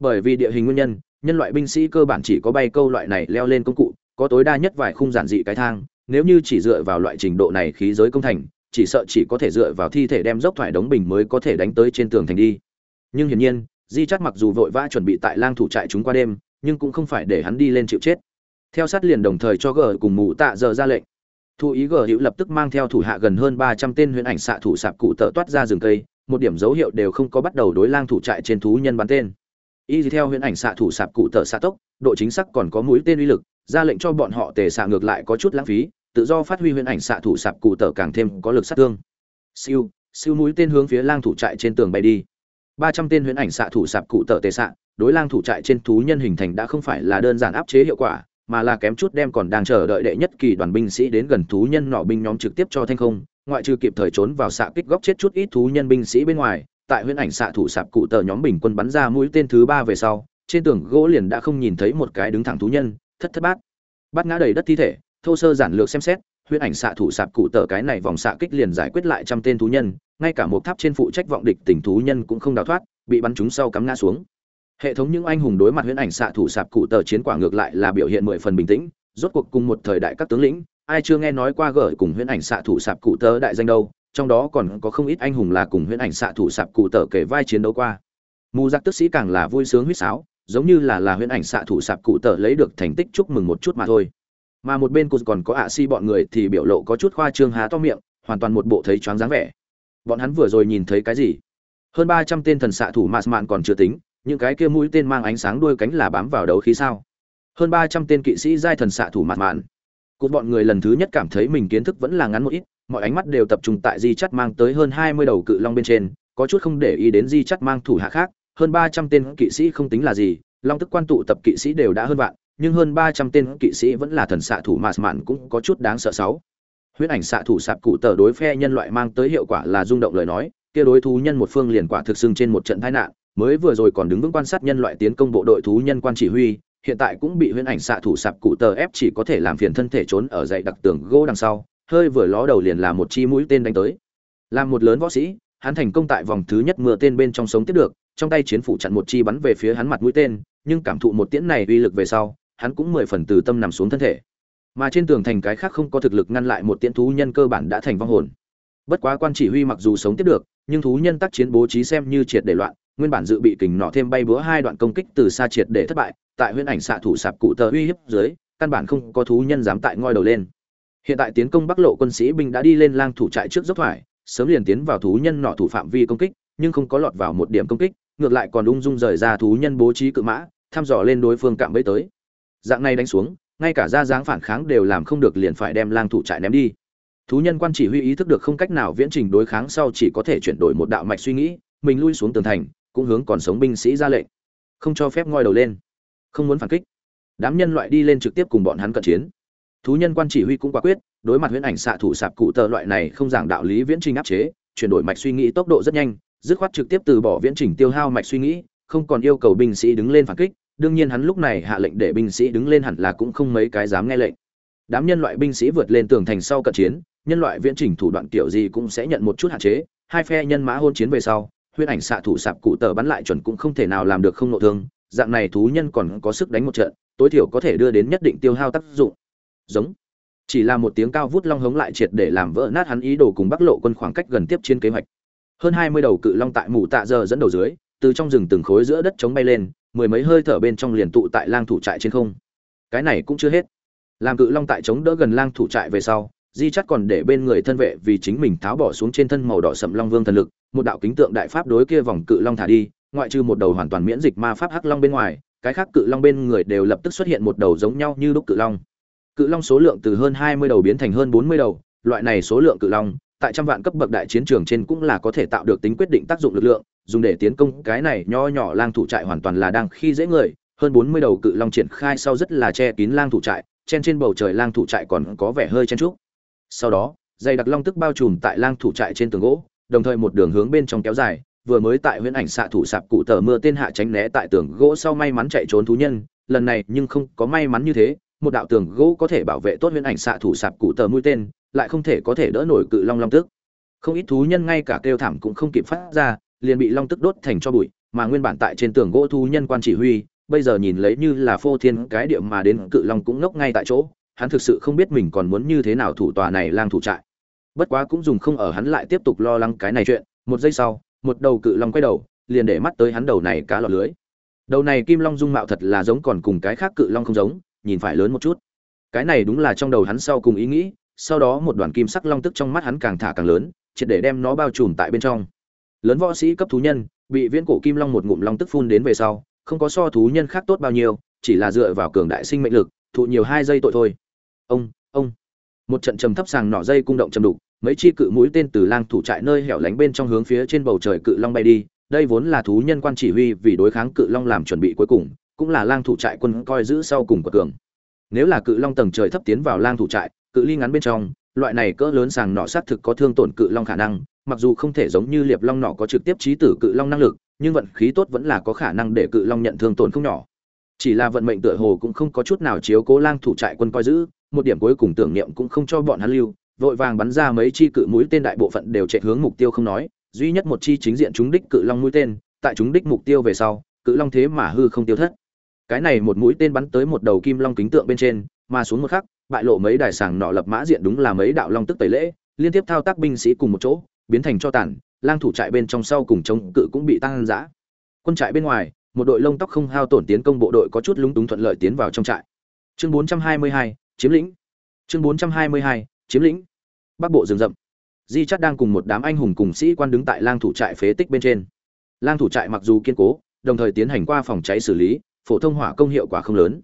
Bởi vì địa hình nguyên nhân nhân loại binh sĩ cơ bản chỉ có bay câu loại này leo lên công cụ, có tối đa nhất vài khung giản dị cái thang, nếu như chỉ dựa vào loại trình độ này khí giới công thành, chỉ sợ chỉ có thể dựa vào thi thể đem dốc thoải đống bình mới có thể đánh tới trên tường thành đi. Nhưng hiển nhiên, di Chát mặc dù vội vã chuẩn bị tại lang thủ trại chúng qua đêm, nhưng cũng không phải để hắn đi lên chịu chết. Theo sát liền đồng thời cho gở cùng mụ tạ giờ ra lệnh thụ ý gờ hữu lập tức mang theo thủ hạ gần hơn ba trăm tên huyễn ảnh xạ thủ sạp cụ tợ toát ra rừng cây, một điểm dấu hiệu đều không có bắt đầu đối lang thủ trại trên thú nhân bắn tên. Y theo huyễn ảnh xạ thủ sạp cụ tợ xạ tốc, độ chính xác còn có mũi tên uy lực, ra lệnh cho bọn họ tề xạ ngược lại có chút lãng phí, tự do phát huy huyễn ảnh xạ thủ sạp cụ tợ càng thêm có lực sát thương. Siêu siêu mũi tên hướng phía lang thủ trại trên tường bay đi. Ba trăm tên huyễn ảnh xạ thủ sạp cụ tợ tề xạ, đối lang thủ trại trên thú nhân hình thành đã không phải là đơn giản áp chế hiệu quả mà là kém chút đem còn đang chờ đợi đệ nhất kỳ đoàn binh sĩ đến gần thú nhân nọ binh nhóm trực tiếp cho thanh không, ngoại trừ kịp thời trốn vào xạ kích góc chết chút ít thú nhân binh sĩ bên ngoài, tại huyễn ảnh xạ thủ sạp cụ tờ nhóm bình quân bắn ra mũi tên thứ ba về sau, trên tường gỗ liền đã không nhìn thấy một cái đứng thẳng thú nhân, thất thất bát. Bắt ngã đầy đất thi thể, thô sơ giản lược xem xét, huyễn ảnh xạ thủ sạp cụ tờ cái này vòng xạ kích liền giải quyết lại trăm tên thú nhân, ngay cả một tháp trên phụ trách vọng địch tỉnh thú nhân cũng không đào thoát, bị bắn trúng sau cắm ngã xuống hệ thống những anh hùng đối mặt huyễn ảnh xạ thủ sạp cụ tờ chiến quả ngược lại là biểu hiện mười phần bình tĩnh, rốt cuộc cùng một thời đại các tướng lĩnh, ai chưa nghe nói qua gở cùng huyễn ảnh xạ thủ sạp cụ tờ đại danh đâu, trong đó còn có không ít anh hùng là cùng huyễn ảnh xạ thủ sạp cụ tờ kể vai chiến đấu qua. Mù giặc tức sĩ càng là vui sướng huýt sáo, giống như là là huyễn ảnh xạ thủ sạp cụ tờ lấy được thành tích chúc mừng một chút mà thôi. Mà một bên cụt còn có ạ si bọn người thì biểu lộ có chút khoa trương há to miệng, hoàn toàn một bộ thấy choáng dáng vẻ. Bọn hắn vừa rồi nhìn thấy cái gì? Hơn ba trăm tên thần xạ thủ mạt mạn còn chưa tính những cái kia mũi tên mang ánh sáng đuôi cánh là bám vào đấu khí sao? Hơn ba trăm tên kỵ sĩ giai thần xạ thủ mạt mạn. Cụt bọn người lần thứ nhất cảm thấy mình kiến thức vẫn là ngắn một ít, mọi ánh mắt đều tập trung tại di chắt mang tới hơn hai mươi đầu cự long bên trên, có chút không để ý đến di chắt mang thủ hạ khác, hơn ba trăm tên kỵ sĩ không tính là gì, long tức quan tụ tập kỵ sĩ đều đã hơn vạn, nhưng hơn ba trăm tên kỵ sĩ vẫn là thần xạ thủ mạt mạn cũng có chút đáng sợ sáu. Huyết ảnh xạ thủ sạp cụ tờ đối phe nhân loại mang tới hiệu quả là rung động lời nói, kia đối thú nhân một phương liền quả thực sưng trên một trận tai nạn mới vừa rồi còn đứng vững quan sát nhân loại tiến công bộ đội thú nhân quan chỉ huy, hiện tại cũng bị huyễn ảnh xạ thủ sạp cụ tờ ép chỉ có thể làm phiền thân thể trốn ở dậy đặc tường gỗ đằng sau, hơi vừa ló đầu liền là một chi mũi tên đánh tới. Làm một lớn võ sĩ, hắn thành công tại vòng thứ nhất mưa tên bên trong sống tiếp được, trong tay chiến phủ chặn một chi bắn về phía hắn mặt mũi tên, nhưng cảm thụ một tiễn này uy lực về sau, hắn cũng mười phần từ tâm nằm xuống thân thể. Mà trên tường thành cái khác không có thực lực ngăn lại một tiễn thú nhân cơ bản đã thành vong hồn. Bất quá quan chỉ huy mặc dù sống tiếp được, nhưng thú nhân tác chiến bố trí xem như triệt để loạn nguyên bản dự bị kình nọ thêm bay búa hai đoạn công kích từ xa triệt để thất bại, tại huyễn ảnh xạ thủ sạp cụ tờ uy hiếp dưới, căn bản không có thú nhân dám tại ngoi đầu lên. Hiện tại tiến công bắc lộ quân sĩ binh đã đi lên lang thủ trại trước dốc thoải, sớm liền tiến vào thú nhân nọ thủ phạm vi công kích, nhưng không có lọt vào một điểm công kích, ngược lại còn ung dung rời ra thú nhân bố trí cự mã, thăm dò lên đối phương cạm bẫy tới. Dạng này đánh xuống, ngay cả ra dáng phản kháng đều làm không được liền phải đem lang thủ trại ném đi. Thú nhân quan chỉ huy ý thức được không cách nào viễn trình đối kháng sau chỉ có thể chuyển đổi một đạo mạch suy nghĩ, mình lui xuống tường thành cũng hướng còn sống binh sĩ ra lệnh. Không cho phép ngoi đầu lên. Không muốn phản kích. Đám nhân loại đi lên trực tiếp cùng bọn hắn cận chiến. Thú nhân quan chỉ huy cũng quả quyết, đối mặt huyễn ảnh xạ thủ sạp cụ tờ loại này không giảng đạo lý viễn trình áp chế, chuyển đổi mạch suy nghĩ tốc độ rất nhanh, dứt khoát trực tiếp từ bỏ viễn trình tiêu hao mạch suy nghĩ, không còn yêu cầu binh sĩ đứng lên phản kích, đương nhiên hắn lúc này hạ lệnh để binh sĩ đứng lên hẳn là cũng không mấy cái dám nghe lệnh. Đám nhân loại binh sĩ vượt lên tường thành sau cận chiến, nhân loại viễn trình thủ đoạn kiểu gì cũng sẽ nhận một chút hạn chế, hai phe nhân mã hôn chiến về sau huyễn ảnh xạ thủ sạp cụ tờ bắn lại chuẩn cũng không thể nào làm được không nội thương, dạng này thú nhân còn có sức đánh một trận, tối thiểu có thể đưa đến nhất định tiêu hao tác dụng. Giống. Chỉ là một tiếng cao vút long hống lại triệt để làm vỡ nát hắn ý đồ cùng bắc lộ quân khoảng cách gần tiếp trên kế hoạch. Hơn hai mươi đầu cự long tại mù tạ giờ dẫn đầu dưới, từ trong rừng từng khối giữa đất chống bay lên, mười mấy hơi thở bên trong liền tụ tại lang thủ trại trên không. Cái này cũng chưa hết. Làm cự long tại chống đỡ gần lang thủ trại về sau di chắc còn để bên người thân vệ vì chính mình tháo bỏ xuống trên thân màu đỏ sậm long vương thần lực, một đạo kính tượng đại pháp đối kia vòng cự long thả đi, ngoại trừ một đầu hoàn toàn miễn dịch ma pháp hắc long bên ngoài, cái khác cự long bên người đều lập tức xuất hiện một đầu giống nhau như đúc cự long. Cự long số lượng từ hơn hai mươi đầu biến thành hơn bốn mươi đầu, loại này số lượng cự long, tại trăm vạn cấp bậc đại chiến trường trên cũng là có thể tạo được tính quyết định tác dụng lực lượng, dùng để tiến công cái này nho nhỏ lang thủ trại hoàn toàn là đang khi dễ người, hơn bốn mươi đầu cự long triển khai sau rất là che kín lang thủ trại, chen trên bầu trời lang thủ trại còn có vẻ hơi chen trúc sau đó, dây đặc long tức bao trùm tại lang thủ trại trên tường gỗ, đồng thời một đường hướng bên trong kéo dài, vừa mới tại huyễn ảnh xạ thủ sạp cụ tờ mưa tên hạ tránh né tại tường gỗ sau may mắn chạy trốn thú nhân, lần này nhưng không có may mắn như thế, một đạo tường gỗ có thể bảo vệ tốt huyễn ảnh xạ thủ sạp cụ tờ mũi tên, lại không thể có thể đỡ nổi cự long long tức. Không ít thú nhân ngay cả kêu thảm cũng không kịp phát ra, liền bị long tức đốt thành cho bụi, mà nguyên bản tại trên tường gỗ thú nhân quan chỉ huy, bây giờ nhìn lấy như là phô thiên cái điệu mà đến cự long cũng ngốc ngay tại chỗ hắn thực sự không biết mình còn muốn như thế nào thủ tòa này lang thủ trại. Bất quá cũng dùng không ở hắn lại tiếp tục lo lắng cái này chuyện, một giây sau, một đầu cự long quay đầu, liền để mắt tới hắn đầu này cá lọt lưới. Đầu này kim long dung mạo thật là giống còn cùng cái khác cự long không giống, nhìn phải lớn một chút. Cái này đúng là trong đầu hắn sau cùng ý nghĩ, sau đó một đoàn kim sắc long tức trong mắt hắn càng thả càng lớn, triệt để đem nó bao trùm tại bên trong. Lớn võ sĩ cấp thú nhân, bị viễn cổ kim long một ngụm long tức phun đến về sau, không có so thú nhân khác tốt bao nhiêu, chỉ là dựa vào cường đại sinh mệnh lực, thụ nhiều hai giây tội thôi ông ông. Một trận trầm thấp sàng nỏ dây cung động trầm đục, mấy chi cự mũi tên từ lang thủ trại nơi hẻo lánh bên trong hướng phía trên bầu trời cự long bay đi. Đây vốn là thú nhân quan chỉ huy vì đối kháng cự long làm chuẩn bị cuối cùng, cũng là lang thủ trại quân coi giữ sau cùng của cường. Nếu là cự long tầng trời thấp tiến vào lang thủ trại, cự ly ngắn bên trong, loại này cỡ lớn sàng nỏ sát thực có thương tổn cự long khả năng, mặc dù không thể giống như liệp long nỏ có trực tiếp trí tử cự long năng lực, nhưng vận khí tốt vẫn là có khả năng để cự long nhận thương tổn không nhỏ. Chỉ là vận mệnh tựa hồ cũng không có chút nào chiếu cố lang thủ trại quân coi giữ một điểm cuối cùng tưởng niệm cũng không cho bọn hắn lưu vội vàng bắn ra mấy chi cự mũi tên đại bộ phận đều chạy hướng mục tiêu không nói duy nhất một chi chính diện chúng đích cự long mũi tên tại chúng đích mục tiêu về sau cự long thế mà hư không tiêu thất cái này một mũi tên bắn tới một đầu kim long kính tượng bên trên mà xuống một khắc bại lộ mấy đài sàng nọ lập mã diện đúng là mấy đạo long tức tẩy lễ liên tiếp thao tác binh sĩ cùng một chỗ biến thành cho tàn lang thủ trại bên trong sau cùng chống cự cũng bị tăng dã. quân trại bên ngoài một đội lông tóc không hao tổn tiến công bộ đội có chút lúng túng thuận lợi tiến vào trong trại chương 422, chiếm lĩnh. Chương 422, chiếm lĩnh. Bắc bộ rừng rậm. Di chắt đang cùng một đám anh hùng cùng sĩ quan đứng tại lang thủ trại phế tích bên trên. Lang thủ trại mặc dù kiên cố đồng thời tiến hành qua phòng cháy xử lý phổ thông hỏa công hiệu quả không lớn.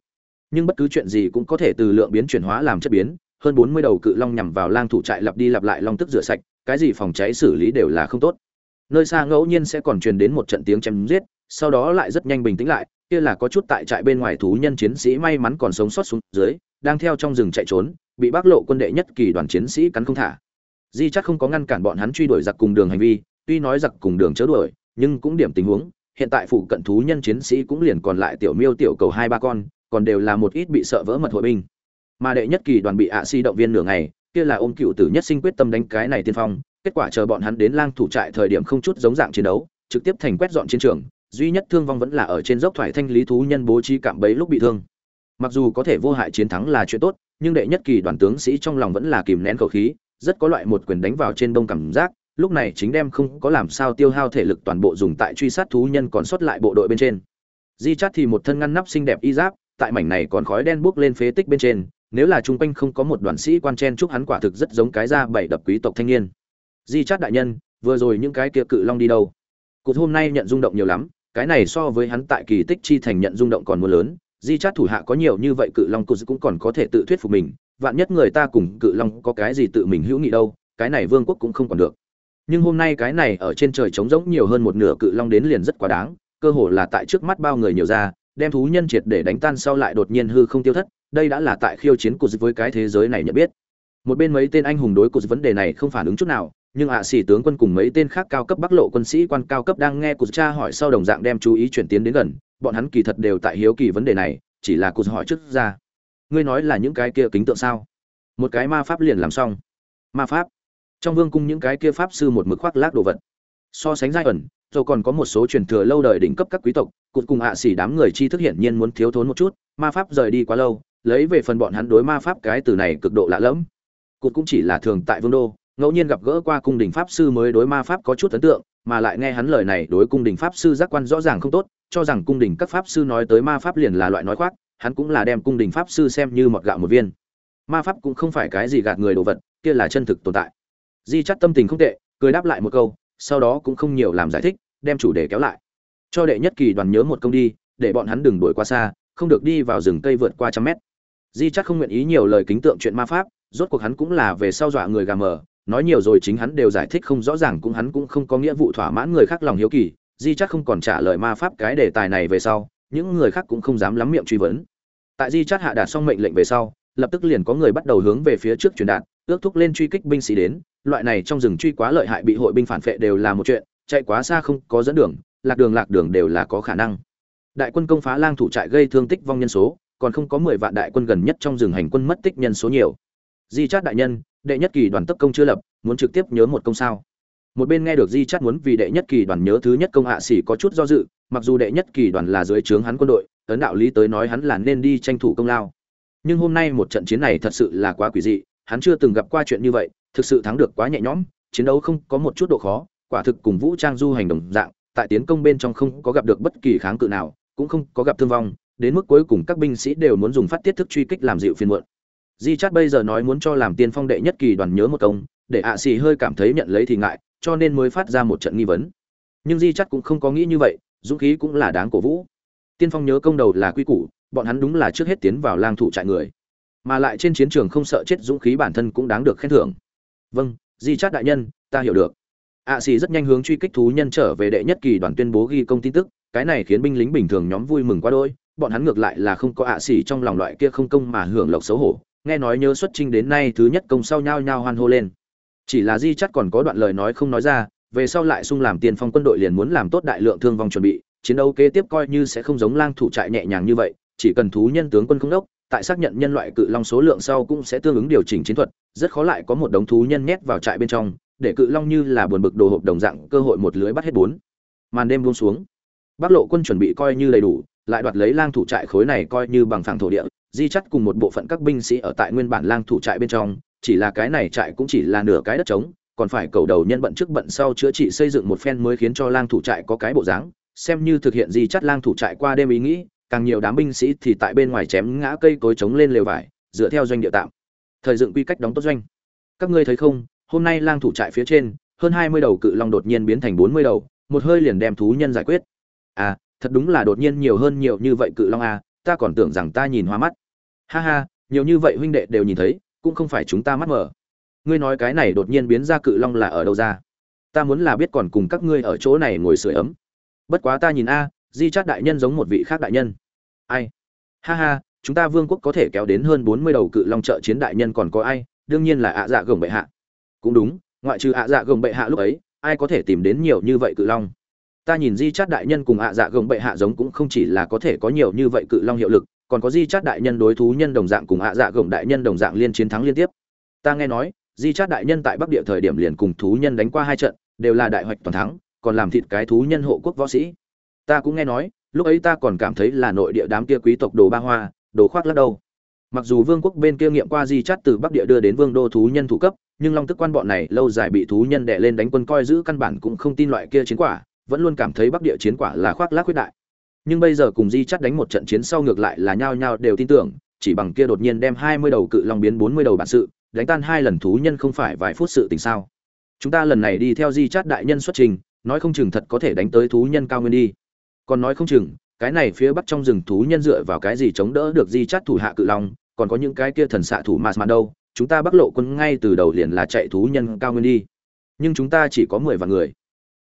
Nhưng bất cứ chuyện gì cũng có thể từ lượng biến chuyển hóa làm chất biến hơn bốn mươi đầu cự long nhằm vào lang thủ trại lặp đi lặp lại long tức rửa sạch cái gì phòng cháy xử lý đều là không tốt. Nơi xa ngẫu nhiên sẽ còn truyền đến một trận tiếng chém giết sau đó lại rất nhanh bình tĩnh lại kia là có chút tại trại bên ngoài thú nhân chiến sĩ may mắn còn sống sót xuống dưới đang theo trong rừng chạy trốn, bị bác lộ quân đệ nhất kỳ đoàn chiến sĩ cắn không thả. Di chắc không có ngăn cản bọn hắn truy đuổi giặc cùng đường hành vi, tuy nói giặc cùng đường chớ đuổi, nhưng cũng điểm tình huống, hiện tại phụ cận thú nhân chiến sĩ cũng liền còn lại tiểu miêu tiểu cầu hai ba con, còn đều là một ít bị sợ vỡ mật hội binh. Mà đệ nhất kỳ đoàn bị ạ si động viên nửa ngày, kia là ôm cựu tử nhất sinh quyết tâm đánh cái này tiên phong, kết quả chờ bọn hắn đến lang thủ trại thời điểm không chút giống dạng chiến đấu, trực tiếp thành quét dọn chiến trường, duy nhất thương vong vẫn là ở trên dốc thoải thanh lý thú nhân bố trí cạm bẫy lúc bị thương mặc dù có thể vô hại chiến thắng là chuyện tốt, nhưng đệ nhất kỳ đoàn tướng sĩ trong lòng vẫn là kìm nén khẩu khí, rất có loại một quyền đánh vào trên đông cảm giác, lúc này chính đem không có làm sao tiêu hao thể lực toàn bộ dùng tại truy sát thú nhân còn sót lại bộ đội bên trên. Di chát thì một thân ngăn nắp xinh đẹp y giáp, tại mảnh này còn khói đen bốc lên phế tích bên trên, nếu là trung quanh không có một đoàn sĩ quan chen chúc hắn quả thực rất giống cái ra bảy đập quý tộc thanh niên. Di chát đại nhân, vừa rồi những cái kia cự long đi đâu? Cụt hôm nay nhận rung động nhiều lắm, cái này so với hắn tại kỳ tích chi thành nhận rung động còn mưa lớn di chát thủ hạ có nhiều như vậy cự long cụt cũng còn có thể tự thuyết phục mình. Vạn nhất người ta cùng cự long có cái gì tự mình hữu nghị đâu, cái này vương quốc cũng không còn được. Nhưng hôm nay cái này ở trên trời trống rỗng nhiều hơn một nửa cự long đến liền rất quá đáng, cơ hồ là tại trước mắt bao người nhiều ra, đem thú nhân triệt để đánh tan sau lại đột nhiên hư không tiêu thất, đây đã là tại khiêu chiến của với cái thế giới này nhận biết. Một bên mấy tên anh hùng đối của vấn đề này không phản ứng chút nào, nhưng ạ xỉ tướng quân cùng mấy tên khác cao cấp bắc lộ quân sĩ quan cao cấp đang nghe của cha hỏi sau đồng dạng đem chú ý chuyển tiến đến gần bọn hắn kỳ thật đều tại hiếu kỳ vấn đề này, chỉ là của hỏi trước ra. Ngươi nói là những cái kia kính tượng sao? Một cái ma pháp liền làm xong. Ma pháp? Trong vương cung những cái kia pháp sư một mực khoác lác đồ vật. So sánh giai ẩn rồi còn có một số truyền thừa lâu đời đỉnh cấp các quý tộc, cụt cùng hạ xỉ đám người chi thức hiển nhiên muốn thiếu thốn một chút, ma pháp rời đi quá lâu, lấy về phần bọn hắn đối ma pháp cái từ này cực độ lạ lẫm. Cụt cũng chỉ là thường tại vương đô, ngẫu nhiên gặp gỡ qua cung đình pháp sư mới đối ma pháp có chút ấn tượng, mà lại nghe hắn lời này đối cung đình pháp sư giác quan rõ ràng không tốt cho rằng cung đình các pháp sư nói tới ma pháp liền là loại nói khoác, hắn cũng là đem cung đình pháp sư xem như mọt gạo một viên. Ma pháp cũng không phải cái gì gạt người đồ vật, kia là chân thực tồn tại. Di chắc tâm tình không tệ, cười đáp lại một câu, sau đó cũng không nhiều làm giải thích, đem chủ đề kéo lại. Cho đệ nhất kỳ đoàn nhớ một công đi, để bọn hắn đừng đuổi qua xa, không được đi vào rừng cây vượt qua trăm mét. Di chắc không nguyện ý nhiều lời kính tượng chuyện ma pháp, rốt cuộc hắn cũng là về sau dọa người gà mờ, nói nhiều rồi chính hắn đều giải thích không rõ ràng cũng hắn cũng không có nghĩa vụ thỏa mãn người khác lòng hiếu kỳ di chắc không còn trả lời ma pháp cái đề tài này về sau, những người khác cũng không dám lắm miệng truy vấn. Tại di chắc hạ đạt xong mệnh lệnh về sau, lập tức liền có người bắt đầu hướng về phía trước truyền đạt, ước thúc lên truy kích binh sĩ đến. Loại này trong rừng truy quá lợi hại bị hội binh phản phệ đều là một chuyện, chạy quá xa không có dẫn đường, lạc đường lạc đường đều là có khả năng. Đại quân công phá lang thủ trại gây thương tích vong nhân số, còn không có mười vạn đại quân gần nhất trong rừng hành quân mất tích nhân số nhiều. Di chát đại nhân, đệ nhất kỳ đoàn tấp công chưa lập, muốn trực tiếp nhớ một công sao một bên nghe được di chắt muốn vì đệ nhất kỳ đoàn nhớ thứ nhất công hạ sĩ có chút do dự, mặc dù đệ nhất kỳ đoàn là dưới trướng hắn quân đội, ấn đạo lý tới nói hắn là nên đi tranh thủ công lao. Nhưng hôm nay một trận chiến này thật sự là quá quỷ dị, hắn chưa từng gặp qua chuyện như vậy, thực sự thắng được quá nhẹ nhõm, chiến đấu không có một chút độ khó, quả thực cùng vũ trang du hành đồng dạng, tại tiến công bên trong không có gặp được bất kỳ kháng cự nào, cũng không có gặp thương vong, đến mức cuối cùng các binh sĩ đều muốn dùng phát tiết thức truy kích làm dịu phiên muộn. Di chát bây giờ nói muốn cho làm tiên phong đệ nhất kỳ đoàn nhớ một công, để ạ xì hơi cảm thấy nhận lấy thì ngại cho nên mới phát ra một trận nghi vấn. Nhưng di chắc cũng không có nghĩ như vậy, dũng khí cũng là đáng cổ vũ. Tiên phong nhớ công đầu là quy củ, bọn hắn đúng là trước hết tiến vào lang thủ trại người. Mà lại trên chiến trường không sợ chết dũng khí bản thân cũng đáng được khen thưởng. Vâng di chát đại nhân, ta hiểu được. Ạ xì rất nhanh hướng truy kích thú nhân trở về đệ nhất kỳ đoàn tuyên bố ghi công tin tức, cái này khiến binh lính bình thường nhóm vui mừng quá đôi bọn hắn ngược lại là không có ạ xì trong lòng loại kia không công mà hưởng lộc xấu hổ. Nghe nói nhớ xuất trinh đến nay thứ nhất công sau nhao nhao hoan hô lên chỉ là di chắt còn có đoạn lời nói không nói ra, về sau lại sung làm tiền phong quân đội liền muốn làm tốt đại lượng thương vong chuẩn bị, chiến đấu kế tiếp coi như sẽ không giống lang thủ trại nhẹ nhàng như vậy, chỉ cần thú nhân tướng quân không đốc, tại xác nhận nhân loại cự long số lượng sau cũng sẽ tương ứng điều chỉnh chiến thuật, rất khó lại có một đống thú nhân nhét vào trại bên trong, để cự long như là buồn bực đồ hộp đồng dạng, cơ hội một lưới bắt hết bốn. Màn đêm buông xuống. Bắc lộ quân chuẩn bị coi như đầy đủ, lại đoạt lấy lang thủ trại khối này coi như bằng phẳng thổ địa, di chắt cùng một bộ phận các binh sĩ ở tại nguyên bản lang thủ trại bên trong chỉ là cái này trại cũng chỉ là nửa cái đất trống, còn phải cầu đầu nhân bận trước bận sau chữa trị xây dựng một phen mới khiến cho lang thủ trại có cái bộ dáng, xem như thực hiện gì chắt lang thủ trại qua đêm ý nghĩ, càng nhiều đám binh sĩ thì tại bên ngoài chém ngã cây cối trống lên lều vải, dựa theo doanh địa tạm. Thời dựng quy cách đóng tốt doanh. Các ngươi thấy không, hôm nay lang thủ trại phía trên, hơn hai mươi đầu cự long đột nhiên biến thành bốn mươi đầu, một hơi liền đem thú nhân giải quyết. À thật đúng là đột nhiên nhiều hơn nhiều như vậy cự long à ta còn tưởng rằng ta nhìn hoa mắt. Ha ha, nhiều như vậy huynh đệ đều nhìn thấy cũng không phải chúng ta mắt mở. Ngươi nói cái này đột nhiên biến ra cự long là ở đâu ra? Ta muốn là biết còn cùng các ngươi ở chỗ này ngồi sưởi ấm. Bất quá ta nhìn a, di chát đại nhân giống một vị khác đại nhân. Ai? Ha ha, chúng ta vương quốc có thể kéo đến hơn bốn mươi đầu cự long trợ chiến đại nhân còn có ai? Đương nhiên là ạ dạ gồng bệ hạ. Cũng đúng, ngoại trừ ạ dạ gồng bệ hạ lúc ấy, ai có thể tìm đến nhiều như vậy cự long? Ta nhìn di chát đại nhân cùng ạ dạ gồng bệ hạ giống cũng không chỉ là có thể có nhiều như vậy cự long hiệu lực còn có di chát đại nhân đối thú nhân đồng dạng cùng hạ dạ gồng đại nhân đồng dạng liên chiến thắng liên tiếp. Ta nghe nói, di chát đại nhân tại bắc địa thời điểm liền cùng thú nhân đánh qua hai trận, đều là đại hoạch toàn thắng, còn làm thịt cái thú nhân hộ quốc võ sĩ. Ta cũng nghe nói, lúc ấy ta còn cảm thấy là nội địa đám kia quý tộc đồ ba hoa, đồ khoác lắc đâu mặc dù vương quốc bên kia nghiệm qua di chát từ bắc địa đưa đến vương đô thú nhân thủ cấp, nhưng long tức quan bọn này lâu dài bị thú nhân đè lên đánh quân coi giữ căn bản cũng không tin loại kia chiến quả, vẫn luôn cảm thấy bắc địa chiến quả là khoác lác khuyết đại nhưng bây giờ cùng di chắt đánh một trận chiến sau ngược lại là nhao nhao đều tin tưởng, chỉ bằng kia đột nhiên đem hai mươi đầu cự long biến bốn mươi đầu bản sự, đánh tan hai lần thú nhân không phải vài phút sự tình sao. Chúng ta lần này đi theo di chắt đại nhân xuất trình, nói không chừng thật có thể đánh tới thú nhân cao nguyên đi. Còn nói không chừng, cái này phía bắc trong rừng thú nhân dựa vào cái gì chống đỡ được di chắt thủ hạ cự long, còn có những cái kia thần xạ thủ mạt mà đâu, chúng ta bắc lộ quân ngay từ đầu liền là chạy thú nhân cao nguyên đi. Nhưng chúng ta chỉ có mười vạn người.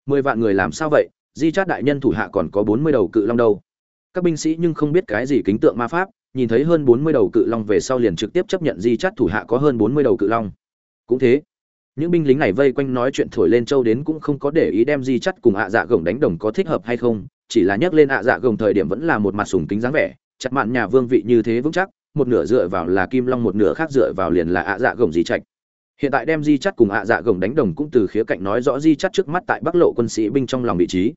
Mười vạn người làm sao vậy? Di chát đại nhân thủ hạ còn có bốn mươi đầu cự long đâu. Các binh sĩ nhưng không biết cái gì kính tượng ma pháp, nhìn thấy hơn bốn mươi đầu cự long về sau liền trực tiếp chấp nhận di chát thủ hạ có hơn bốn mươi đầu cự long. Cũng thế, những binh lính này vây quanh nói chuyện thổi lên châu đến cũng không có để ý đem di chắt cùng ạ dạ gồng đánh đồng có thích hợp hay không, chỉ là nhắc lên ạ dạ gồng thời điểm vẫn là một mặt sùng kính dáng vẻ, chặt mạn nhà vương vị như thế vững chắc, một nửa dựa vào là kim long, một nửa khác dựa vào liền là ạ dạ gồng di trạch hiện tại đem di chắt cùng ạ dạ gồng đánh đồng cũng từ khía cạnh nói rõ di chắt trước mắt tại bắc lộ quân sĩ binh trong lòng vị trí.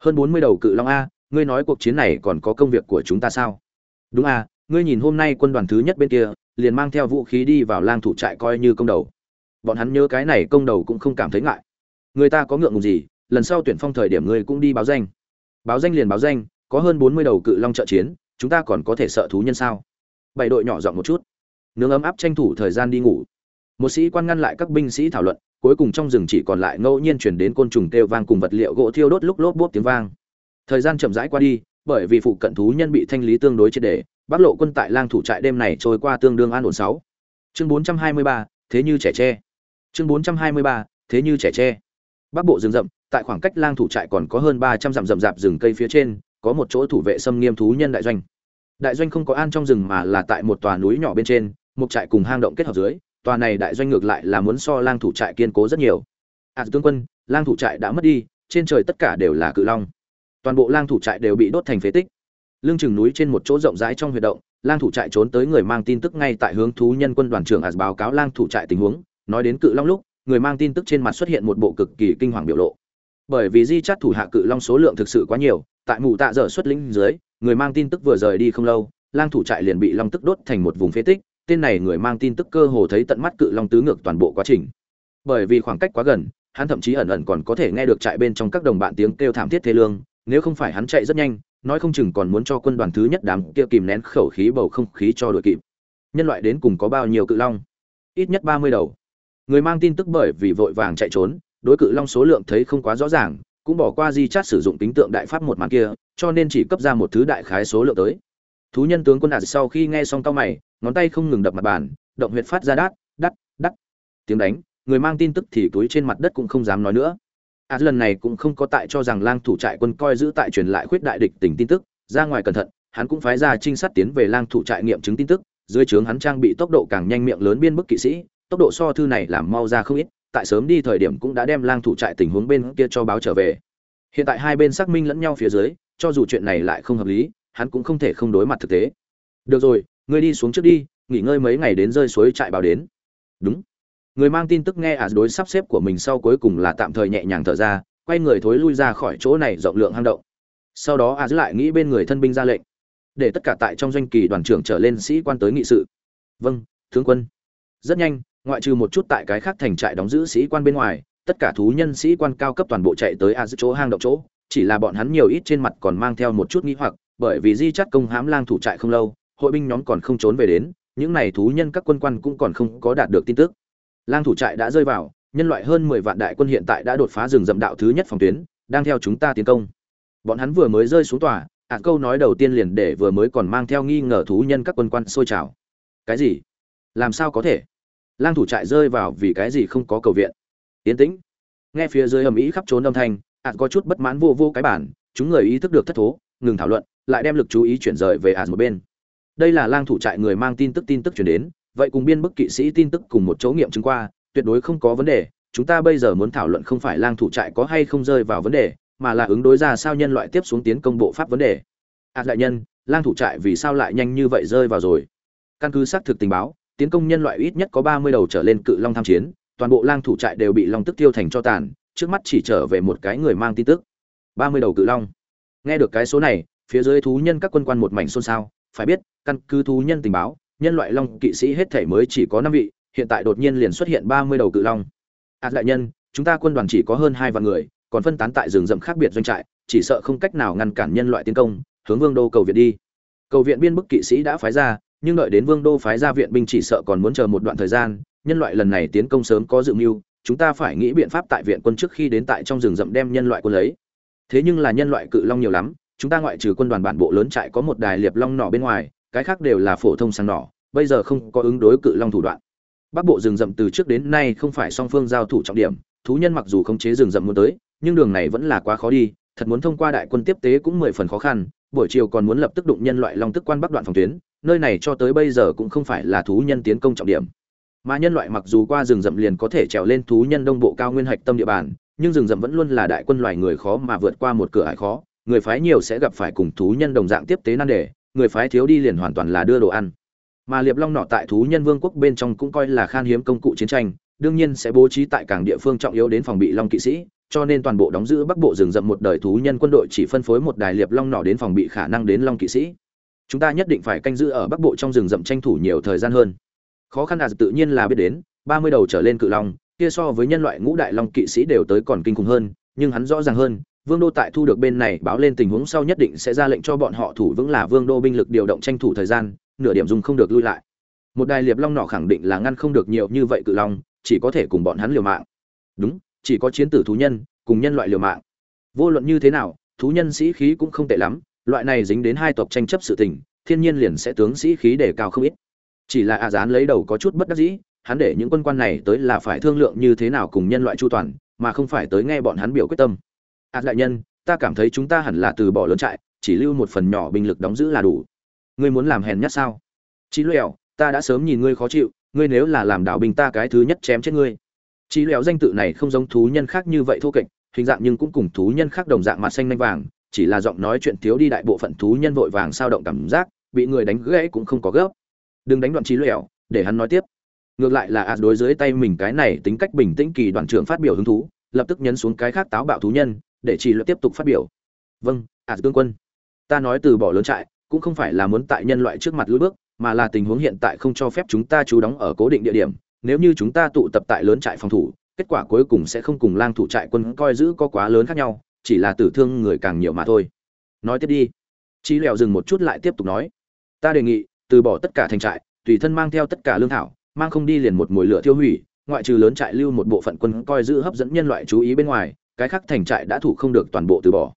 Hơn bốn mươi đầu cự long a, ngươi nói cuộc chiến này còn có công việc của chúng ta sao? Đúng a, ngươi nhìn hôm nay quân đoàn thứ nhất bên kia, liền mang theo vũ khí đi vào lang thủ trại coi như công đầu. Bọn hắn nhớ cái này công đầu cũng không cảm thấy ngại. Người ta có ngượng ngùng gì, lần sau tuyển phong thời điểm ngươi cũng đi báo danh. Báo danh liền báo danh, có hơn bốn mươi đầu cự long trợ chiến, chúng ta còn có thể sợ thú nhân sao? Bảy đội nhỏ dọn một chút. Nướng ấm áp tranh thủ thời gian đi ngủ một sĩ quan ngăn lại các binh sĩ thảo luận, cuối cùng trong rừng chỉ còn lại ngẫu nhiên chuyển đến côn trùng kêu vang cùng vật liệu gỗ thiêu đốt lúc lốp bốp tiếng vang. Thời gian chậm rãi qua đi, bởi vì phụ cận thú nhân bị thanh lý tương đối triệt đề bắc lộ quân tại lang thủ trại đêm này trôi qua tương đương an ổn sáu. Chương bốn trăm hai mươi ba, thế như trẻ tre. Chương bốn trăm hai mươi ba, thế như trẻ tre. Bắc bộ rừng rậm, tại khoảng cách lang thủ trại còn có hơn ba trăm dặm rậm rạp rừng cây phía trên, có một chỗ thủ vệ xâm nghiêm thú nhân đại doanh. Đại doanh không có an trong rừng mà là tại một tòa núi nhỏ bên trên, một trại cùng hang động kết hợp dưới tòa này đại doanh ngược lại là muốn so lang thủ trại kiên cố rất nhiều. À tướng quân, lang thủ trại đã mất đi, trên trời tất cả đều là cự long. Toàn bộ lang thủ trại đều bị đốt thành phế tích. Lương chừng núi trên một chỗ rộng rãi trong huyệt động, lang thủ trại trốn tới người mang tin tức ngay tại hướng thú nhân quân đoàn trưởng ạt báo cáo lang thủ trại tình huống. Nói đến cự long lúc, người mang tin tức trên mặt xuất hiện một bộ cực kỳ kinh hoàng biểu lộ. Bởi vì di chắt thủ hạ cự long số lượng thực sự quá nhiều, tại mù tạ dở xuất lĩnh dưới, người mang tin tức vừa rời đi không lâu, lang thủ trại liền bị long tức đốt thành một vùng phế tích tên này người mang tin tức cơ hồ thấy tận mắt cự long tứ ngược toàn bộ quá trình. Bởi vì khoảng cách quá gần, hắn thậm chí ẩn ẩn còn có thể nghe được trại bên trong các đồng bạn tiếng kêu thảm thiết thế lương, nếu không phải hắn chạy rất nhanh, nói không chừng còn muốn cho quân đoàn thứ nhất đám kia kìm nén khẩu khí bầu không khí cho đội kịp. Nhân loại đến cùng có bao nhiêu cự long? Ít nhất ba mươi đầu. Người mang tin tức bởi vì vội vàng chạy trốn, đối cự long số lượng thấy không quá rõ ràng, cũng bỏ qua di chát sử dụng tính tượng đại pháp một màn kia, cho nên chỉ cấp ra một thứ đại khái số lượng tới thú nhân tướng quân đạt sau khi nghe xong cao mày, ngón tay không ngừng đập mặt bàn, động huyệt phát ra đát, đắt đắt. Tiếng đánh, người mang tin tức thì túi trên mặt đất cũng không dám nói nữa. À lần này cũng không có tại cho rằng lang thủ trại quân coi giữ tại truyền lại khuyết đại địch tình tin tức, ra ngoài cẩn thận, hắn cũng phái ra trinh sát tiến về lang thủ trại nghiệm chứng tin tức, dưới trướng hắn trang bị tốc độ càng nhanh miệng lớn biên bức kỵ sĩ, tốc độ so thư này làm mau ra không ít, tại sớm đi thời điểm cũng đã đem lang thủ trại tình huống bên kia cho báo trở về. Hiện tại hai bên xác minh lẫn nhau phía dưới, cho dù chuyện này lại không hợp lý hắn cũng không thể không đối mặt thực tế. Được rồi, ngươi đi xuống trước đi, nghỉ ngơi mấy ngày đến rơi suối trại báo đến. Đúng. Người mang tin tức nghe ả đối sắp xếp của mình sau cuối cùng là tạm thời nhẹ nhàng thở ra, quay người thối lui ra khỏi chỗ này rộng lượng hang động. Sau đó à, ả lại nghĩ bên người thân binh ra lệnh, để tất cả tại trong doanh kỳ đoàn trưởng trở lên sĩ quan tới nghị sự. Vâng tướng quân. Rất nhanh, ngoại trừ một chút tại cái khác thành trại đóng giữ sĩ quan bên ngoài, tất cả thú nhân sĩ quan cao cấp toàn bộ chạy tới à, a chỗ hang động chỗ, chỉ là bọn hắn nhiều ít trên mặt còn mang theo một chút nghĩ hoặc bởi vì di chắt công hãm lang thủ trại không lâu, hội binh nhóm còn không trốn về đến, những này thú nhân các quân quan cũng còn không có đạt được tin tức. Lang thủ trại đã rơi vào, nhân loại hơn mười vạn đại quân hiện tại đã đột phá rừng rậm đạo thứ nhất phòng tuyến, đang theo chúng ta tiến công. Bọn hắn vừa mới rơi xuống tòa, ạ câu nói đầu tiên liền để vừa mới còn mang theo nghi ngờ thú nhân các quân quan sôi trào. Cái gì? Làm sao có thể? Lang thủ trại rơi vào vì cái gì không có cầu viện? Yến tĩnh. Nghe phía dưới ầm ĩ khắp trốn âm thanh ạt có chút bất mãn vô vô cái bản, chúng người ý thức được thất thố, ngừng thảo luận lại đem lực chú ý chuyển rời về ạt một bên. Đây là lang thủ trại người mang tin tức tin tức chuyển đến, vậy cùng biên bức kỵ sĩ tin tức cùng một chỗ nghiệm chứng qua, tuyệt đối không có vấn đề, chúng ta bây giờ muốn thảo luận không phải lang thủ trại có hay không rơi vào vấn đề, mà là ứng đối ra sao nhân loại tiếp xuống tiến công bộ pháp vấn đề. Ạt đại nhân, lang thủ trại vì sao lại nhanh như vậy rơi vào rồi? Căn cứ xác thực tình báo, tiến công nhân loại ít nhất có ba mươi đầu trở lên cự long tham chiến, toàn bộ lang thủ trại đều bị long tức tiêu thành cho tàn, trước mắt chỉ trở về một cái người mang tin tức. ba mươi đầu cự long. Nghe được cái số này phía dưới thú nhân các quân quan một mảnh xôn xao phải biết căn cứ thú nhân tình báo nhân loại long kỵ sĩ hết thể mới chỉ có năm vị hiện tại đột nhiên liền xuất hiện ba mươi đầu cự long. Ạt à, đại nhân chúng ta quân đoàn chỉ có hơn hai vạn người còn phân tán tại rừng rậm khác biệt doanh trại chỉ sợ không cách nào ngăn cản nhân loại tiến công hướng vương đô cầu viện đi. Cầu viện biên bức kỵ sĩ đã phái ra nhưng đợi đến vương đô phái ra viện binh chỉ sợ còn muốn chờ một đoạn thời gian nhân loại lần này tiến công sớm có dự mưu chúng ta phải nghĩ biện pháp tại viện quân trước khi đến tại trong rừng rậm đem nhân loại quân lấy. Thế nhưng là nhân loại cự long nhiều lắm chúng ta ngoại trừ quân đoàn bản bộ lớn trại có một đài liệp long nỏ bên ngoài, cái khác đều là phổ thông sang nỏ, bây giờ không có ứng đối cự long thủ đoạn. Bắc bộ rừng rậm từ trước đến nay không phải song phương giao thủ trọng điểm, thú nhân mặc dù không chế rừng rậm muốn tới, nhưng đường này vẫn là quá khó đi, thật muốn thông qua đại quân tiếp tế cũng mười phần khó khăn, buổi chiều còn muốn lập tức đụng nhân loại long tức quan bắc đoạn phòng tuyến, nơi này cho tới bây giờ cũng không phải là thú nhân tiến công trọng điểm. Mà nhân loại mặc dù qua rừng rậm liền có thể trèo lên thú nhân đông bộ cao nguyên hạch tâm địa bàn, nhưng rừng rậm vẫn luôn là đại quân loài người khó mà vượt qua một cửa ải khó người phái nhiều sẽ gặp phải cùng thú nhân đồng dạng tiếp tế nan đề, người phái thiếu đi liền hoàn toàn là đưa đồ ăn. Mà liệp long nọ tại thú nhân vương quốc bên trong cũng coi là khan hiếm công cụ chiến tranh, đương nhiên sẽ bố trí tại cảng địa phương trọng yếu đến phòng bị long kỵ sĩ, cho nên toàn bộ đóng giữ bắc bộ rừng rậm một đời thú nhân quân đội chỉ phân phối một đài liệp long nọ đến phòng bị khả năng đến long kỵ sĩ. Chúng ta nhất định phải canh giữ ở bắc bộ trong rừng rậm tranh thủ nhiều thời gian hơn. Khó khăn là tự nhiên là biết đến, ba mươi đầu trở lên cự long, kia so với nhân loại ngũ đại long kỵ sĩ đều tới còn kinh khủng hơn, nhưng hắn rõ ràng hơn vương đô tại thu được bên này báo lên tình huống sau nhất định sẽ ra lệnh cho bọn họ thủ vững là vương đô binh lực điều động tranh thủ thời gian, nửa điểm dùng không được lui lại. Một đài liệp long nọ khẳng định là ngăn không được nhiều như vậy cự long, chỉ có thể cùng bọn hắn liều mạng. Đúng, chỉ có chiến tử thú nhân, cùng nhân loại liều mạng. Vô luận như thế nào, thú nhân sĩ khí cũng không tệ lắm, loại này dính đến hai tộc tranh chấp sự tình, thiên nhiên liền sẽ tướng sĩ khí đề cao không ít. Chỉ là a dán lấy đầu có chút bất đắc dĩ, hắn để những quân quan này tới là phải thương lượng như thế nào cùng nhân loại chu toàn, mà không phải tới nghe bọn hắn biểu quyết tâm a đại nhân, ta cảm thấy chúng ta hẳn là từ bỏ lớn trại, chỉ lưu một phần nhỏ binh lực đóng giữ là đủ. Ngươi muốn làm hèn nhất sao? Chí lẹo, ta đã sớm nhìn ngươi khó chịu, ngươi nếu là làm đạo binh ta cái thứ nhất chém chết ngươi. Chí lẹo danh tự này không giống thú nhân khác như vậy thô kệch, hình dạng nhưng cũng cùng thú nhân khác đồng dạng mặt xanh nanh vàng, chỉ là giọng nói chuyện thiếu đi đại bộ phận thú nhân vội vàng sao động cảm giác, bị người đánh gãy cũng không có gấp. Đừng đánh đoạn chí lẹo, để hắn nói tiếp. Ngược lại là ạt đối dưới tay mình cái này tính cách bình tĩnh kỳ đoàn trưởng phát biểu hứng thú, lập tức nhấn xuống cái khác táo bạo thú nhân để chỉ luyện tiếp tục phát biểu. Vâng ạt tướng quân. Ta nói từ bỏ lớn trại, cũng không phải là muốn tại nhân loại trước mặt lùi bước, mà là tình huống hiện tại không cho phép chúng ta trú đóng ở cố định địa điểm. Nếu như chúng ta tụ tập tại lớn trại phòng thủ, kết quả cuối cùng sẽ không cùng lang thủ trại quân coi giữ có quá lớn khác nhau, chỉ là tử thương người càng nhiều mà thôi. Nói tiếp đi. Chí lẹo dừng một chút lại tiếp tục nói. Ta đề nghị, từ bỏ tất cả thành trại, tùy thân mang theo tất cả lương thảo, mang không đi liền một mồi lửa tiêu hủy, ngoại trừ lớn trại lưu một bộ phận quân coi giữ hấp dẫn nhân loại chú ý bên ngoài cái khác thành trại đã thủ không được toàn bộ từ bỏ.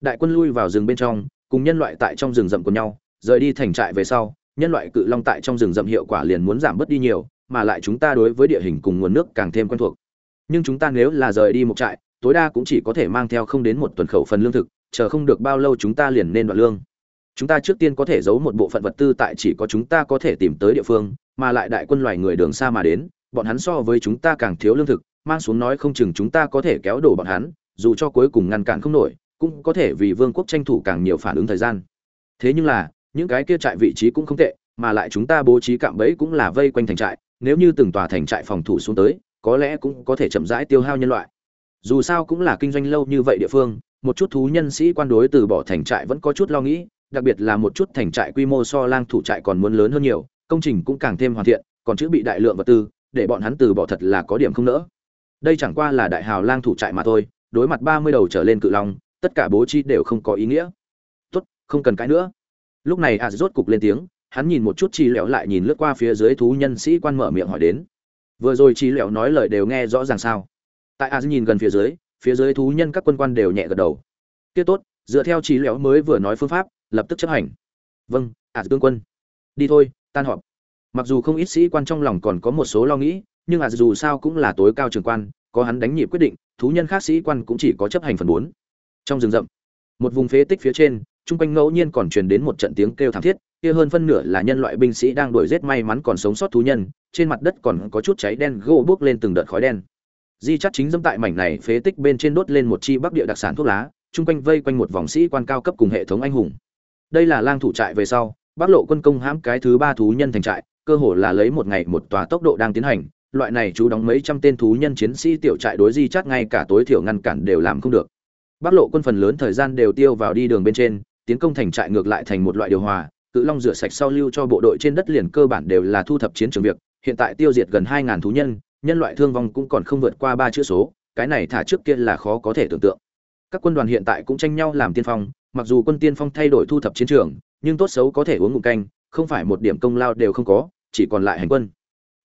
Đại quân lui vào rừng bên trong, cùng nhân loại tại trong rừng rậm của nhau, rời đi thành trại về sau, nhân loại cự long tại trong rừng rậm hiệu quả liền muốn giảm bớt đi nhiều, mà lại chúng ta đối với địa hình cùng nguồn nước càng thêm quen thuộc. Nhưng chúng ta nếu là rời đi một trại, tối đa cũng chỉ có thể mang theo không đến một tuần khẩu phần lương thực, chờ không được bao lâu chúng ta liền nên đoạn lương. Chúng ta trước tiên có thể giấu một bộ phận vật tư tại chỉ có chúng ta có thể tìm tới địa phương, mà lại đại quân loài người đường xa mà đến, bọn hắn so với chúng ta càng thiếu lương thực mang xuống nói không chừng chúng ta có thể kéo đổ bọn hắn, dù cho cuối cùng ngăn cản không nổi, cũng có thể vì vương quốc tranh thủ càng nhiều phản ứng thời gian. Thế nhưng là, những cái kia trại vị trí cũng không tệ, mà lại chúng ta bố trí cạm bẫy cũng là vây quanh thành trại, nếu như từng tòa thành trại phòng thủ xuống tới, có lẽ cũng có thể chậm rãi tiêu hao nhân loại. Dù sao cũng là kinh doanh lâu như vậy địa phương, một chút thú nhân sĩ quan đối từ bỏ thành trại vẫn có chút lo nghĩ, đặc biệt là một chút thành trại quy mô so lang thủ trại còn muốn lớn hơn nhiều, công trình cũng càng thêm hoàn thiện, còn chữ bị đại lượng vật tư, để bọn hắn từ bỏ thật là có điểm không nỡ đây chẳng qua là đại hào lang thủ trại mà thôi, đối mặt ba mươi đầu trở lên cự long, tất cả bố trí đều không có ý nghĩa. Tốt, không cần cãi nữa. Lúc này a rốt cục lên tiếng, hắn nhìn một chút chi lẻo lại nhìn lướt qua phía dưới thú nhân sĩ quan mở miệng hỏi đến. Vừa rồi chi lẻo nói lời đều nghe rõ ràng sao? Tại a nhìn gần phía dưới phía dưới thú nhân các quân quan đều nhẹ gật đầu. Kia tốt, dựa theo chi lẻo mới vừa nói phương pháp, lập tức chấp hành. Vâng a tướng quân. Đi thôi, tan họp. Mặc dù không ít sĩ quan trong lòng còn có một số lo nghĩ nhưng à dù sao cũng là tối cao trường quan, có hắn đánh nhịp quyết định, thú nhân khác sĩ quan cũng chỉ có chấp hành phần bốn. Trong rừng rậm, một vùng phế tích phía trên chung quanh ngẫu nhiên còn truyền đến một trận tiếng kêu thảm thiết, kia hơn phân nửa là nhân loại binh sĩ đang đuổi giết may mắn còn sống sót thú nhân, trên mặt đất còn có chút cháy đen, gỗ bước lên từng đợt khói đen. Di chắc chính dẫm tại mảnh này phế tích bên trên đốt lên một chi bắc địa đặc sản thuốc lá chung quanh vây quanh một vòng sĩ quan cao cấp cùng hệ thống anh hùng. Đây là lang thủ trại về sau, bắc lộ quân công hãm cái thứ ba thú nhân thành trại, cơ hồ là lấy một ngày một tòa tốc độ đang tiến hành loại này chú đóng mấy trăm tên thú nhân chiến sĩ tiểu trại đối di chát ngay cả tối thiểu ngăn cản đều làm không được. Bắc lộ quân phần lớn thời gian đều tiêu vào đi đường bên trên, tiến công thành trại ngược lại thành một loại điều hòa, cự long rửa sạch sau lưu cho bộ đội trên đất liền cơ bản đều là thu thập chiến trường việc, hiện tại tiêu diệt gần hai ngàn thú nhân nhân loại thương vong cũng còn không vượt qua ba chữ số, cái này thả trước kia là khó có thể tưởng tượng. Các quân đoàn hiện tại cũng tranh nhau làm tiên phong, mặc dù quân tiên phong thay đổi thu thập chiến trường, nhưng tốt xấu có thể uống ngụm canh, không phải một điểm công lao đều không có, chỉ còn lại hành quân.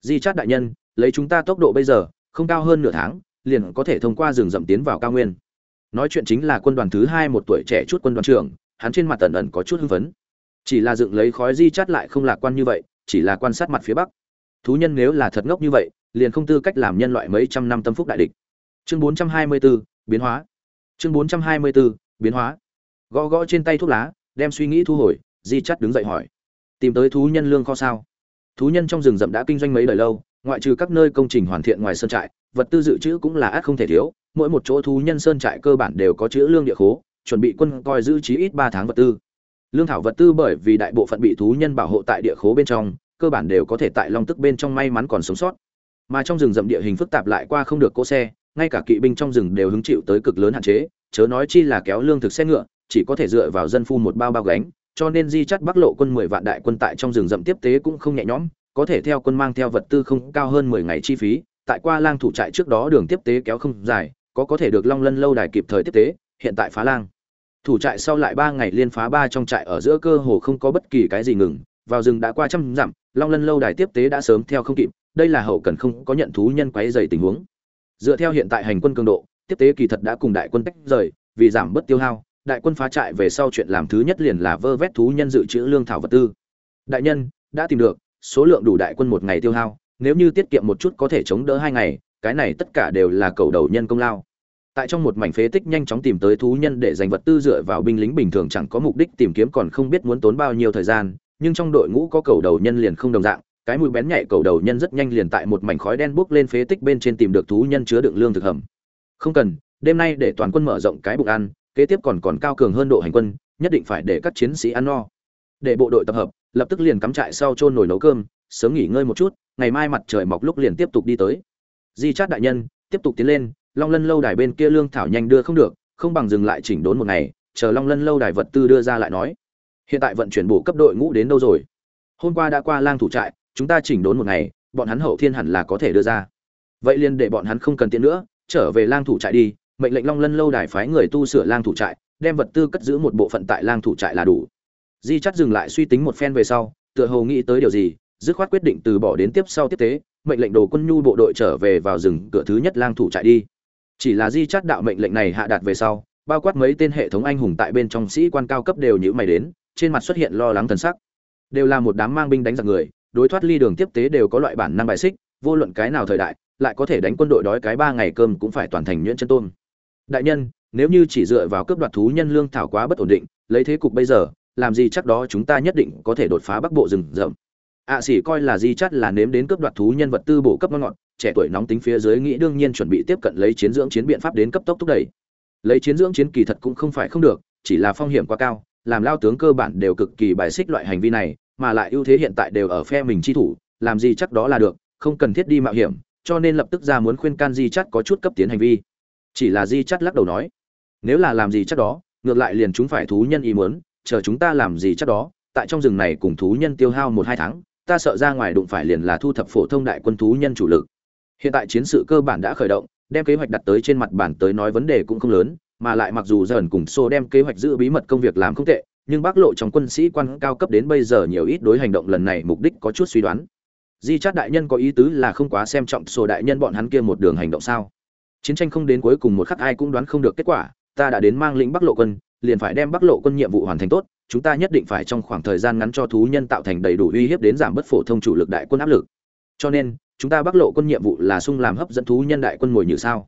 Di chát đại nhân lấy chúng ta tốc độ bây giờ không cao hơn nửa tháng liền có thể thông qua rừng rậm tiến vào cao nguyên. Nói chuyện chính là quân đoàn thứ hai một tuổi trẻ chút quân đoàn trưởng hắn trên mặt tần ẩn có chút hưng phấn. Chỉ là dựng lấy khói di chắt lại không lạc quan như vậy chỉ là quan sát mặt phía bắc. Thú nhân nếu là thật ngốc như vậy liền không tư cách làm nhân loại mấy trăm năm tâm phúc đại địch. Chương 424, biến hóa. Chương 424, biến hóa. Gõ gõ trên tay thuốc lá đem suy nghĩ thu hồi di chắt đứng dậy hỏi. Tìm tới thú nhân lương kho sao? Thú nhân trong rừng rậm đã kinh doanh mấy đời lâu ngoại trừ các nơi công trình hoàn thiện ngoài sơn trại, vật tư dự trữ cũng là át không thể thiếu, mỗi một chỗ thú nhân sơn trại cơ bản đều có chữ lương địa khố, chuẩn bị quân coi giữ chí ít ba tháng vật tư. Lương thảo vật tư bởi vì đại bộ phận bị thú nhân bảo hộ tại địa khố bên trong, cơ bản đều có thể tại long tức bên trong may mắn còn sống sót. Mà trong rừng rậm địa hình phức tạp lại qua không được cỗ xe, ngay cả kỵ binh trong rừng đều hứng chịu tới cực lớn hạn chế, chớ nói chi là kéo lương thực xe ngựa, chỉ có thể dựa vào dân phu một bao bao gánh, cho nên di chắt bắc lộ quân mười vạn đại quân tại trong rừng rậm tiếp tế cũng không nhẹ nhõm có thể theo quân mang theo vật tư không cao hơn mười ngày chi phí, tại qua lang thủ trại trước đó đường tiếp tế kéo không dài, có có thể được long lân lâu đài kịp thời tiếp tế, hiện tại phá lang. Thủ trại sau lại ba ngày liên phá ba trong trại ở giữa cơ hồ không có bất kỳ cái gì ngừng, vào rừng đã qua trăm dặm, long lân lâu đài tiếp tế đã sớm theo không kịp, đây là hậu cần không có nhận thú nhân quấy rầy tình huống. Dựa theo hiện tại hành quân cường độ, tiếp tế kỳ thật đã cùng đại quân tách rời, vì giảm bất tiêu hao, đại quân phá trại về sau chuyện làm thứ nhất liền là vơ vét thú nhân dự trữ lương thảo vật tư. Đại nhân, đã tìm được số lượng đủ đại quân một ngày tiêu hao, nếu như tiết kiệm một chút có thể chống đỡ hai ngày, cái này tất cả đều là cầu đầu nhân công lao. Tại trong một mảnh phế tích nhanh chóng tìm tới thú nhân để giành vật tư dựa vào binh lính bình thường chẳng có mục đích tìm kiếm còn không biết muốn tốn bao nhiêu thời gian, nhưng trong đội ngũ có cầu đầu nhân liền không đồng dạng, cái mũi bén nhạy cầu đầu nhân rất nhanh liền tại một mảnh khói đen bốc lên phế tích bên trên tìm được thú nhân chứa đựng lương thực hầm. Không cần, đêm nay để toàn quân mở rộng cái bụng ăn, kế tiếp còn còn cao cường hơn độ hành quân, nhất định phải để các chiến sĩ ăn no để bộ đội tập hợp, lập tức liền cắm trại sau chôn nồi nấu cơm, sớm nghỉ ngơi một chút, ngày mai mặt trời mọc lúc liền tiếp tục đi tới. Di chát đại nhân, tiếp tục tiến lên, long lân lâu đài bên kia lương thảo nhanh đưa không được, không bằng dừng lại chỉnh đốn một ngày, chờ long lân lâu đài vật tư đưa ra lại nói. Hiện tại vận chuyển bổ cấp đội ngũ đến đâu rồi? Hôm qua đã qua lang thủ trại, chúng ta chỉnh đốn một ngày, bọn hắn hậu thiên hẳn là có thể đưa ra. Vậy liền để bọn hắn không cần tiện nữa, trở về lang thủ trại đi, mệnh lệnh long lân lâu đài phái người tu sửa lang thủ trại, đem vật tư cất giữ một bộ phận tại lang thủ trại là đủ di chắt dừng lại suy tính một phen về sau, tựa hồ nghĩ tới điều gì, dứt khoát quyết định từ bỏ đến tiếp sau tiếp tế, mệnh lệnh đồ quân nhu bộ đội trở về vào rừng cửa thứ nhất lang thủ chạy đi. Chỉ là di chắt đạo mệnh lệnh này hạ đạt về sau, bao quát mấy tên hệ thống anh hùng tại bên trong sĩ quan cao cấp đều nhữ mày đến, trên mặt xuất hiện lo lắng thần sắc. Đều là một đám mang binh đánh giặc người, đối thoát ly đường tiếp tế đều có loại bản năng bài xích, vô luận cái nào thời đại, lại có thể đánh quân đội đói cái ba ngày cơm cũng phải toàn thành nhuyễn chân tôm. Đại nhân, nếu như chỉ dựa vào cướp đoạt thú nhân lương thảo quá bất ổn định, lấy thế cục bây giờ làm gì chắc đó chúng ta nhất định có thể đột phá bắc bộ rừng rậm. Ạ à, coi là di chắt là nếm đến cướp đoạt thú nhân vật tư bổ cấp ngon ngọt trẻ tuổi nóng tính phía dưới nghĩ đương nhiên chuẩn bị tiếp cận lấy chiến dưỡng chiến biện pháp đến cấp tốc thúc đẩy. Lấy chiến dưỡng chiến kỳ thật cũng không phải không được chỉ là phong hiểm quá cao làm lao tướng cơ bản đều cực kỳ bài xích loại hành vi này mà lại ưu thế hiện tại đều ở phe mình chi thủ làm gì chắc đó là được không cần thiết đi mạo hiểm cho nên lập tức ra muốn khuyên can di chắt có chút cấp tiến hành vi. Chỉ là di chắt lắc đầu nói nếu là làm gì chắc đó ngược lại liền chúng phải thú nhân ý muốn chờ chúng ta làm gì chắc đó, tại trong rừng này cùng thú nhân tiêu hao một hai tháng, ta sợ ra ngoài đụng phải liền là thu thập phổ thông đại quân thú nhân chủ lực. Hiện tại chiến sự cơ bản đã khởi động, đem kế hoạch đặt tới trên mặt bản tới nói vấn đề cũng không lớn, mà lại mặc dù dần cùng xô đem kế hoạch giữ bí mật công việc làm không tệ, nhưng bác lộ trong quân sĩ quan cao cấp đến bây giờ nhiều ít đối hành động lần này mục đích có chút suy đoán. Di chát đại nhân có ý tứ là không quá xem trọng sổ đại nhân bọn hắn kia một đường hành động sao? Chiến tranh không đến cuối cùng một khắc ai cũng đoán không được kết quả ta đã đến mang lĩnh bắc lộ quân, liền phải đem bắc lộ quân nhiệm vụ hoàn thành tốt, chúng ta nhất định phải trong khoảng thời gian ngắn cho thú nhân tạo thành đầy đủ uy hiếp đến giảm bất phổ thông chủ lực đại quân áp lực. Cho nên, chúng ta bắc lộ quân nhiệm vụ là sung làm hấp dẫn thú nhân đại quân ngồi như sao?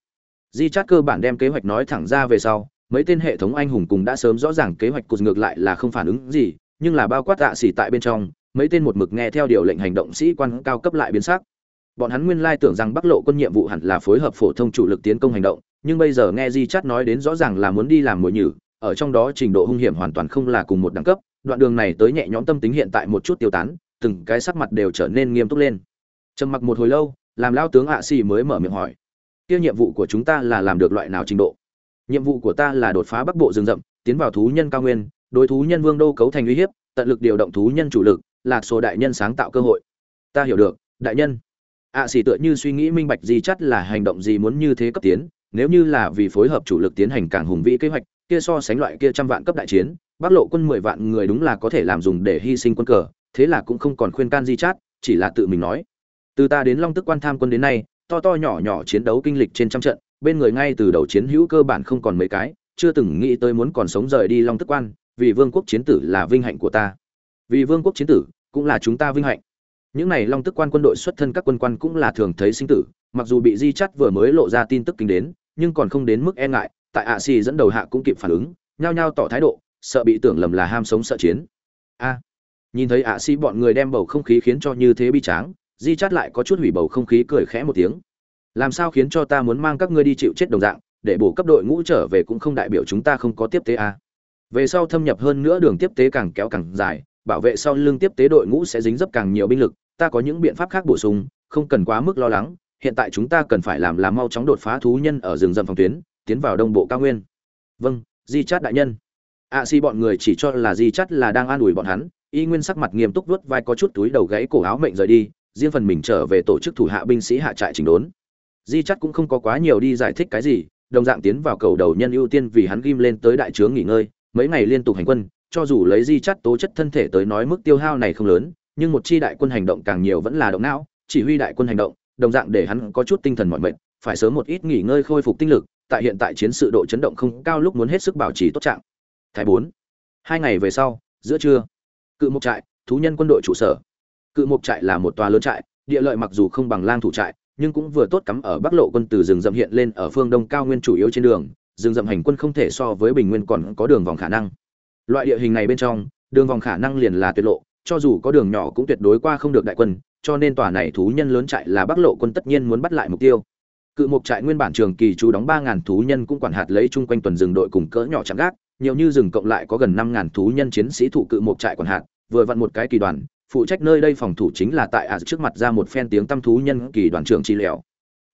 Di chát cơ bản đem kế hoạch nói thẳng ra về sau, mấy tên hệ thống anh hùng cùng đã sớm rõ ràng kế hoạch cụt ngược lại là không phản ứng gì, nhưng là bao quát tạ xỉ tại bên trong, mấy tên một mực nghe theo điều lệnh hành động sĩ quan cao cấp lại biến sắc. Bọn hắn nguyên lai tưởng rằng bắc lộ quân nhiệm vụ hẳn là phối hợp phổ thông chủ lực tiến công hành động nhưng bây giờ nghe di chát nói đến rõ ràng là muốn đi làm mồi nhử, ở trong đó trình độ hung hiểm hoàn toàn không là cùng một đẳng cấp, đoạn đường này tới nhẹ nhõm tâm tính hiện tại một chút tiêu tán, từng cái sắc mặt đều trở nên nghiêm túc lên. Trầm mặc một hồi lâu, làm lao tướng ạ xì mới mở miệng hỏi, kia nhiệm vụ của chúng ta là làm được loại nào trình độ? Nhiệm vụ của ta là đột phá bắc bộ rừng rậm, tiến vào thú nhân cao nguyên, đối thú nhân vương đô cấu thành uy hiếp, tận lực điều động thú nhân chủ lực là số đại nhân sáng tạo cơ hội. Ta hiểu được, đại nhân. ạ Sĩ tựa như suy nghĩ minh bạch gì chắc là hành động gì muốn như thế cấp tiến nếu như là vì phối hợp chủ lực tiến hành càng hùng vĩ kế hoạch, kia so sánh loại kia trăm vạn cấp đại chiến, bắc lộ quân mười vạn người đúng là có thể làm dùng để hy sinh quân cờ, thế là cũng không còn khuyên can di chát, chỉ là tự mình nói. Từ ta đến long tức quan tham quân đến nay, to to nhỏ nhỏ chiến đấu kinh lịch trên trăm trận, bên người ngay từ đầu chiến hữu cơ bản không còn mấy cái, chưa từng nghĩ tới muốn còn sống rời đi long tức quan, vì vương quốc chiến tử là vinh hạnh của ta. Vì vương quốc chiến tử cũng là chúng ta vinh hạnh. Những này long tức quan quân đội xuất thân các quân quan cũng là thường thấy sinh tử, mặc dù bị di chắt vừa mới lộ ra tin tức kinh đến nhưng còn không đến mức e ngại, tại ạ xì dẫn đầu hạ cũng kịp phản ứng, nhao nhao tỏ thái độ, sợ bị tưởng lầm là ham sống sợ chiến. A. Nhìn thấy ạ xì bọn người đem bầu không khí khiến cho như thế bi tráng, di chát lại có chút hủy bầu không khí cười khẽ một tiếng. Làm sao khiến cho ta muốn mang các ngươi đi chịu chết đồng dạng, để bổ cấp đội ngũ trở về cũng không đại biểu chúng ta không có tiếp tế a. Về sau thâm nhập hơn nữa đường tiếp tế càng kéo càng dài, bảo vệ sau lưng tiếp tế đội ngũ sẽ dính dấp càng nhiều binh lực, ta có những biện pháp khác bổ sung, không cần quá mức lo lắng hiện tại chúng ta cần phải làm là mau chóng đột phá thú nhân ở rừng rậm phòng tuyến tiến vào đông bộ cao nguyên. Vâng di chát đại nhân. Ạ à, si bọn người chỉ cho là di chát là đang an ủi bọn hắn y nguyên sắc mặt nghiêm túc vuốt vai có chút túi đầu gãy cổ áo mệnh rời đi riêng phần mình trở về tổ chức thủ hạ binh sĩ hạ trại chỉnh đốn. Di chát cũng không có quá nhiều đi giải thích cái gì đồng dạng tiến vào cầu đầu nhân ưu tiên vì hắn ghim lên tới đại trướng nghỉ ngơi mấy ngày liên tục hành quân cho dù lấy di chắt tố chất thân thể tới nói mức tiêu hao này không lớn nhưng một chi đại quân hành động càng nhiều vẫn là động não chỉ huy đại quân hành động đồng dạng để hắn có chút tinh thần mọi mệt, phải sớm một ít nghỉ ngơi khôi phục tinh lực, tại hiện tại chiến sự độ chấn động không cao lúc muốn hết sức bảo trì tốt trạng. Thái bốn, hai ngày về sau, giữa trưa, cự mục trại, thú nhân quân đội trụ sở. Cự mục trại là một tòa lớn trại, địa lợi mặc dù không bằng lang thủ trại, nhưng cũng vừa tốt cắm ở bắc lộ quân từ rừng rậm hiện lên ở phương đông cao nguyên chủ yếu trên đường, rừng rậm hành quân không thể so với bình nguyên còn có đường vòng khả năng. Loại địa hình này bên trong, đường vòng khả năng liền là tuyệt lộ, cho dù có đường nhỏ cũng tuyệt đối qua không được đại quân cho nên tòa này thú nhân lớn trại là Bắc Lộ quân tất nhiên muốn bắt lại mục tiêu. Cự mục trại nguyên bản trường kỳ chú đóng 3000 thú nhân cũng quản hạt lấy chung quanh tuần rừng đội cùng cỡ nhỏ chạm gác, nhiều như rừng cộng lại có gần 5000 thú nhân chiến sĩ thủ cự mục trại quản hạt, vừa vặn một cái kỳ đoàn, phụ trách nơi đây phòng thủ chính là tại ả trước mặt ra một phen tiếng tâm thú nhân kỳ đoàn trưởng Chi Lẻo.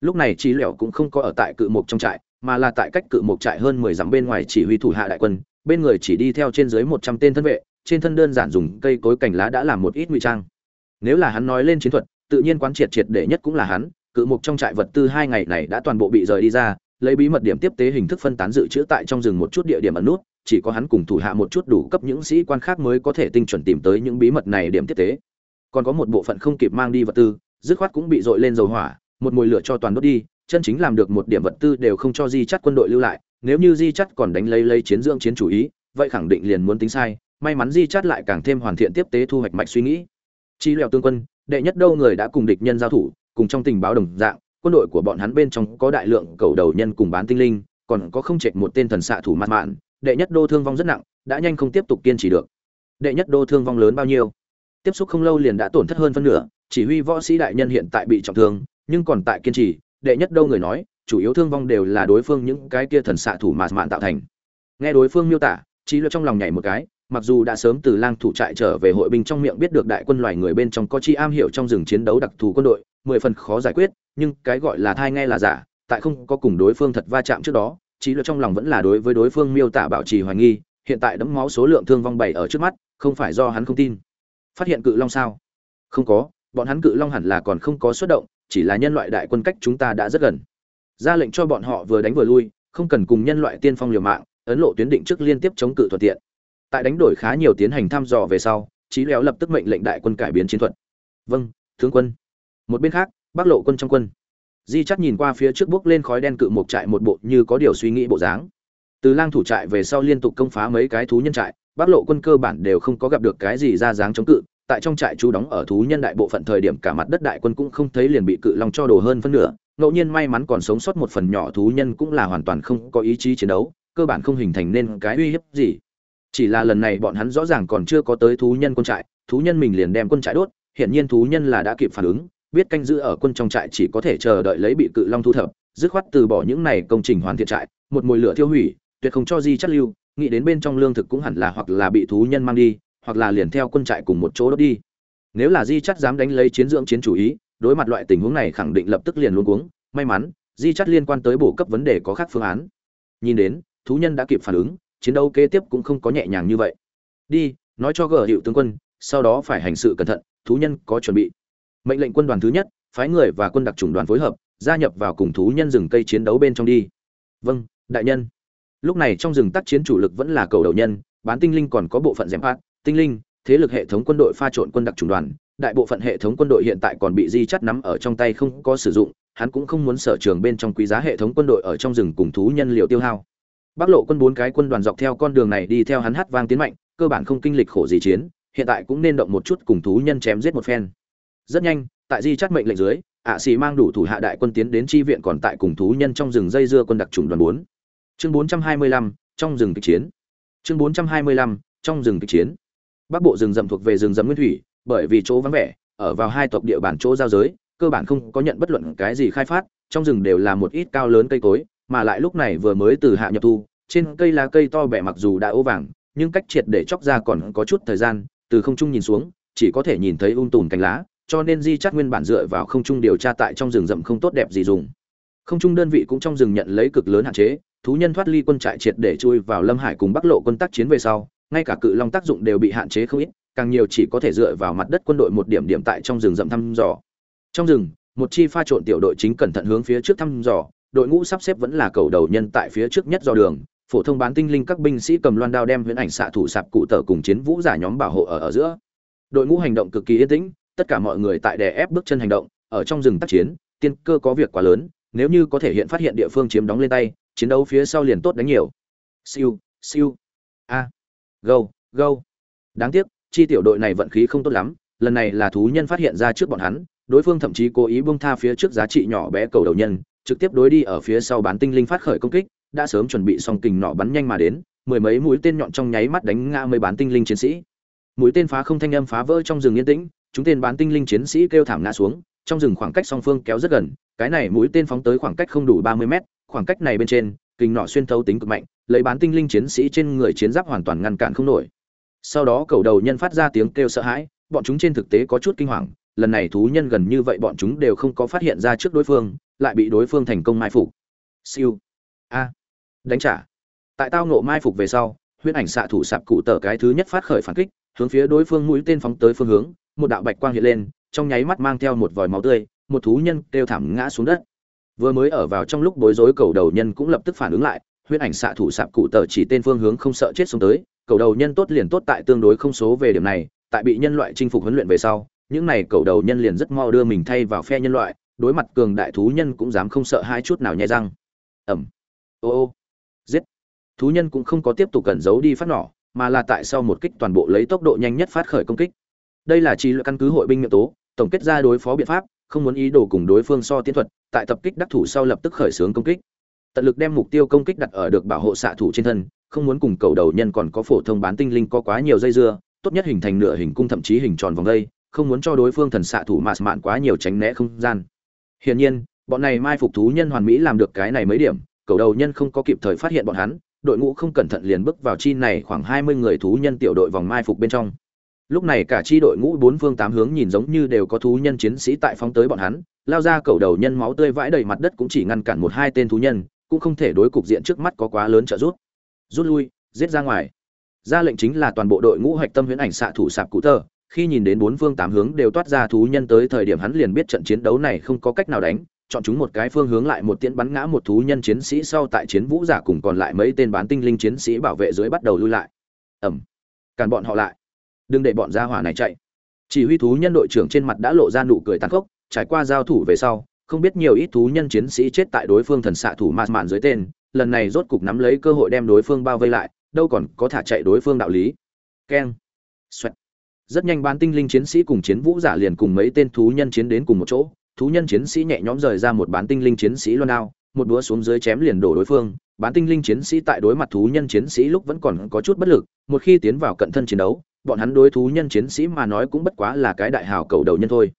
Lúc này Chi Lẻo cũng không có ở tại cự mục trong trại, mà là tại cách cự mục trại hơn 10 dặm bên ngoài chỉ huy thủ hạ đại quân, bên người chỉ đi theo trên dưới 100 tên thân vệ, trên thân đơn giản dùng cây cối cành lá đã làm một ít ngụy trang. Nếu là hắn nói lên chiến thuật, tự nhiên quán triệt triệt để nhất cũng là hắn, cự mục trong trại vật tư hai ngày này đã toàn bộ bị rời đi ra, lấy bí mật điểm tiếp tế hình thức phân tán dự trữ tại trong rừng một chút địa điểm ẩn nút, chỉ có hắn cùng thủ hạ một chút đủ cấp những sĩ quan khác mới có thể tinh chuẩn tìm tới những bí mật này điểm tiếp tế. Còn có một bộ phận không kịp mang đi vật tư, dứt khoát cũng bị dội lên dầu hỏa, một mùi lửa cho toàn đốt đi, chân chính làm được một điểm vật tư đều không cho Di Chắt quân đội lưu lại, nếu như Di Chắt còn đánh lấy lấy chiến dưỡng chiến chủ ý, vậy khẳng định liền muốn tính sai, may mắn Di Chắt lại càng thêm hoàn thiện tiếp tế thu hoạch mạch suy nghĩ. Chi lèo tương quân, đệ nhất đâu người đã cùng địch nhân giao thủ, cùng trong tình báo đồng dạng, quân đội của bọn hắn bên trong có đại lượng cầu đầu nhân cùng bán tinh linh, còn có không chệch một tên thần xạ thủ mạn mạn, đệ nhất đô thương vong rất nặng, đã nhanh không tiếp tục kiên trì được. Đệ nhất đô thương vong lớn bao nhiêu? Tiếp xúc không lâu liền đã tổn thất hơn phân nửa, chỉ huy võ sĩ đại nhân hiện tại bị trọng thương, nhưng còn tại kiên trì, đệ nhất đô người nói, chủ yếu thương vong đều là đối phương những cái kia thần xạ thủ mạn mạn tạo thành. Nghe đối phương miêu tả, trí luật trong lòng nhảy một cái, mặc dù đã sớm từ lang thủ trại trở về hội binh trong miệng biết được đại quân loài người bên trong có chi am hiểu trong rừng chiến đấu đặc thù quân đội, mười phần khó giải quyết, nhưng cái gọi là thai nghe là giả, tại không có cùng đối phương thật va chạm trước đó trí luật trong lòng vẫn là đối với đối phương miêu tả bảo trì hoài nghi, hiện tại đấm máu số lượng thương vong bảy ở trước mắt, không phải do hắn không tin. Phát hiện cự long sao? Không có, bọn hắn cự long hẳn là còn không có xuất động, chỉ là nhân loại đại quân cách chúng ta đã rất gần. Ra lệnh cho bọn họ vừa đánh vừa lui, không cần cùng nhân loại tiên phong liều mạng, ấn lộ tuyến định trước liên tiếp chống cự thuận tiện tại đánh đổi khá nhiều tiến hành thăm dò về sau trí léo lập tức mệnh lệnh đại quân cải biến chiến thuật. Vâng tướng quân. Một bên khác, bắc lộ quân trong quân. Di chắc nhìn qua phía trước bước lên khói đen cự một trại một bộ như có điều suy nghĩ bộ dáng. Từ lang thủ trại về sau liên tục công phá mấy cái thú nhân trại, bắc lộ quân cơ bản đều không có gặp được cái gì ra dáng chống cự, tại trong trại chú đóng ở thú nhân đại bộ phận thời điểm cả mặt đất đại quân cũng không thấy liền bị cự long cho đồ hơn phân nửa, ngẫu nhiên may mắn còn sống sót một phần nhỏ thú nhân cũng là hoàn toàn không có ý chí chiến đấu, cơ bản không hình thành nên cái uy hiếp gì chỉ là lần này bọn hắn rõ ràng còn chưa có tới thú nhân quân trại, thú nhân mình liền đem quân trại đốt Hiện nhiên thú nhân là đã kịp phản ứng, biết canh giữ ở quân trong trại chỉ có thể chờ đợi lấy bị cự long thu thập, dứt khoát từ bỏ những này công trình hoàn thiện trại, một mùi lửa thiêu hủy, tuyệt không cho di chất lưu, nghĩ đến bên trong lương thực cũng hẳn là hoặc là bị thú nhân mang đi, hoặc là liền theo quân trại cùng một chỗ đốt đi. Nếu là di chất dám đánh lấy chiến dưỡng chiến chủ ý, đối mặt loại tình huống này khẳng định lập tức liền luôn cuống, may mắn, di chất liên quan tới bổ cấp vấn đề có khác phương án. Nhìn đến, thú nhân đã kịp phản ứng chiến đấu kế tiếp cũng không có nhẹ nhàng như vậy. Đi, nói cho gờ hiệu tướng quân, sau đó phải hành sự cẩn thận, thú nhân có chuẩn bị. Mệnh lệnh quân đoàn thứ nhất, phái người và quân đặc trùng đoàn phối hợp, gia nhập vào cùng thú nhân rừng cây chiến đấu bên trong đi. Vâng đại nhân. Lúc này trong rừng tác chiến chủ lực vẫn là cầu đầu nhân, bán tinh linh còn có bộ phận dèm phát, tinh linh, thế lực hệ thống quân đội pha trộn quân đặc trùng đoàn. Đại bộ phận hệ thống quân đội hiện tại còn bị di chắt nắm ở trong tay không có sử dụng, hắn cũng không muốn sở trường bên trong quý giá hệ thống quân đội ở trong rừng cùng thú nhân liệu tiêu hao. Bắc Lộ quân bốn cái quân đoàn dọc theo con đường này đi theo hắn hát vang tiến mạnh, cơ bản không kinh lịch khổ gì chiến, hiện tại cũng nên động một chút cùng thú nhân chém giết một phen. Rất nhanh, tại Di Chát mệnh lệnh dưới, ạ sĩ mang đủ thủ hạ đại quân tiến đến chi viện còn tại cùng thú nhân trong rừng dây dưa quân đặc chủng đoàn 4. Chương 425, trong rừng kịch chiến. Chương 425, trong rừng kịch chiến. Bắc bộ rừng rậm thuộc về rừng rậm nguyên thủy, bởi vì chỗ vắng vẻ, ở vào hai tộc địa bàn chỗ giao giới, cơ bản không có nhận bất luận cái gì khai phát, trong rừng đều là một ít cao lớn cây cối, mà lại lúc này vừa mới từ hạ nhập thu, trên cây lá cây to bẹ mặc dù đã ố vàng, nhưng cách triệt để chóc ra còn có chút thời gian, từ không trung nhìn xuống, chỉ có thể nhìn thấy um tùm cánh lá, cho nên Di Chắc nguyên bản dựa vào không trung điều tra tại trong rừng rậm không tốt đẹp gì dùng. Không trung đơn vị cũng trong rừng nhận lấy cực lớn hạn chế, thú nhân thoát ly quân trại triệt để chui vào Lâm Hải cùng Bắc Lộ quân tác chiến về sau, ngay cả cự long tác dụng đều bị hạn chế không ít, càng nhiều chỉ có thể dựa vào mặt đất quân đội một điểm điểm tại trong rừng rậm thăm dò. Trong rừng, một chi pha trộn tiểu đội chính cẩn thận hướng phía trước thăm dò, đội ngũ sắp xếp vẫn là cầu đầu nhân tại phía trước nhất do đường, phổ thông bán tinh linh các binh sĩ cầm loan đao đem huyễn ảnh xạ thủ sạp cụ tờ cùng chiến vũ giả nhóm bảo hộ ở ở giữa. Đội ngũ hành động cực kỳ yên tĩnh, tất cả mọi người tại đè ép bước chân hành động, ở trong rừng tác chiến, tiên cơ có việc quá lớn, nếu như có thể hiện phát hiện địa phương chiếm đóng lên tay, chiến đấu phía sau liền tốt đánh nhiều. Siêu, siêu. A. Go, go. Đáng tiếc, chi tiểu đội này vận khí không tốt lắm, lần này là thú nhân phát hiện ra trước bọn hắn, đối phương thậm chí cố ý buông tha phía trước giá trị nhỏ bé cầu đầu nhân, trực tiếp đối đi ở phía sau bán tinh linh phát khởi công kích, đã sớm chuẩn bị xong kình nọ bắn nhanh mà đến, mười mấy mũi tên nhọn trong nháy mắt đánh ngã mấy bán tinh linh chiến sĩ. Mũi tên phá không thanh âm phá vỡ trong rừng yên tĩnh, chúng tên bán tinh linh chiến sĩ kêu thảm ngã xuống trong rừng khoảng cách song phương kéo rất gần cái này mũi tên phóng tới khoảng cách không đủ ba mươi mét khoảng cách này bên trên kình nọ xuyên thấu tính cực mạnh lấy bán tinh linh chiến sĩ trên người chiến giáp hoàn toàn ngăn cản không nổi sau đó cầu đầu nhân phát ra tiếng kêu sợ hãi bọn chúng trên thực tế có chút kinh hoàng lần này thú nhân gần như vậy bọn chúng đều không có phát hiện ra trước đối phương, lại bị đối phương thành công mai phục. Siêu. A. Đánh trả. Tại tao nộ mai phục về sau, huyễn ảnh xạ thủ sạp cụ tờ cái thứ nhất phát khởi phản kích, hướng phía đối phương mũi tên phóng tới phương hướng, một đạo bạch quang hiện lên, trong nháy mắt mang theo một vòi máu tươi, một thú nhân kêu thảm ngã xuống đất. Vừa mới ở vào trong lúc bối rối cầu đầu nhân cũng lập tức phản ứng lại, huyễn ảnh xạ thủ sạp cụ tờ chỉ tên phương hướng không sợ chết xuống tới, cầu đầu nhân tốt liền tốt tại tương đối không số về điểm này, tại bị nhân loại chinh phục huấn luyện về sau những này cầu đầu nhân liền rất mau đưa mình thay vào phe nhân loại, đối mặt cường đại thú nhân cũng dám không sợ hai chút nào nhai răng. Ẩm. Ô ô. Giết. Thú nhân cũng không có tiếp tục cẩn giấu đi phát nỏ, mà là tại sau một kích toàn bộ lấy tốc độ nhanh nhất phát khởi công kích. Đây là chỉ lựa căn cứ hội binh miệng tố, tổng kết ra đối phó biện pháp, không muốn ý đồ cùng đối phương so tiến thuật, tại tập kích đắc thủ sau lập tức khởi xướng công kích. Tận lực đem mục tiêu công kích đặt ở được bảo hộ xạ thủ trên thân, không muốn cùng cầu đầu nhân còn có phổ thông bán tinh linh có quá nhiều dây dưa, tốt nhất hình thành nửa hình cung thậm chí hình tròn vòng dây không muốn cho đối phương thần xạ thủ mạt mạn quá nhiều tránh né không gian. Hiển nhiên, bọn này mai phục thú nhân hoàn mỹ làm được cái này mấy điểm, cầu đầu nhân không có kịp thời phát hiện bọn hắn, đội ngũ không cẩn thận liền bước vào chi này khoảng hai mươi người thú nhân tiểu đội vòng mai phục bên trong. Lúc này cả chi đội ngũ bốn phương tám hướng nhìn giống như đều có thú nhân chiến sĩ tại phóng tới bọn hắn, lao ra cầu đầu nhân máu tươi vãi đầy mặt đất cũng chỉ ngăn cản một hai tên thú nhân, cũng không thể đối cục diện trước mắt có quá lớn trợ giúp. Rút lui, giết ra ngoài. Ra lệnh chính là toàn bộ đội ngũ hạch tâm huyễn ảnh xạ thủ sạp cụ tơ khi nhìn đến bốn phương tám hướng đều toát ra thú nhân tới thời điểm hắn liền biết trận chiến đấu này không có cách nào đánh, chọn chúng một cái phương hướng lại một tiễn bắn ngã một thú nhân chiến sĩ sau tại chiến vũ giả cùng còn lại mấy tên bán tinh linh chiến sĩ bảo vệ dưới bắt đầu lui lại. Ẩm càn bọn họ lại. Đừng để bọn gia hỏa này chạy. Chỉ huy thú nhân đội trưởng trên mặt đã lộ ra nụ cười tàn khốc, trải qua giao thủ về sau, không biết nhiều ít thú nhân chiến sĩ chết tại đối phương thần xạ thủ mạt mạn dưới tên, lần này rốt cục nắm lấy cơ hội đem đối phương bao vây lại, đâu còn có thả chạy đối phương đạo lý. Keng. Xoẹt rất nhanh bán tinh linh chiến sĩ cùng chiến vũ giả liền cùng mấy tên thú nhân chiến đến cùng một chỗ. Thú nhân chiến sĩ nhẹ nhõm rời ra một bán tinh linh chiến sĩ loan đao, một đũa xuống dưới chém liền đổ đối phương. Bán tinh linh chiến sĩ tại đối mặt thú nhân chiến sĩ lúc vẫn còn có chút bất lực, một khi tiến vào cận thân chiến đấu, bọn hắn đối thú nhân chiến sĩ mà nói cũng bất quá là cái đại hào cầu đầu nhân thôi.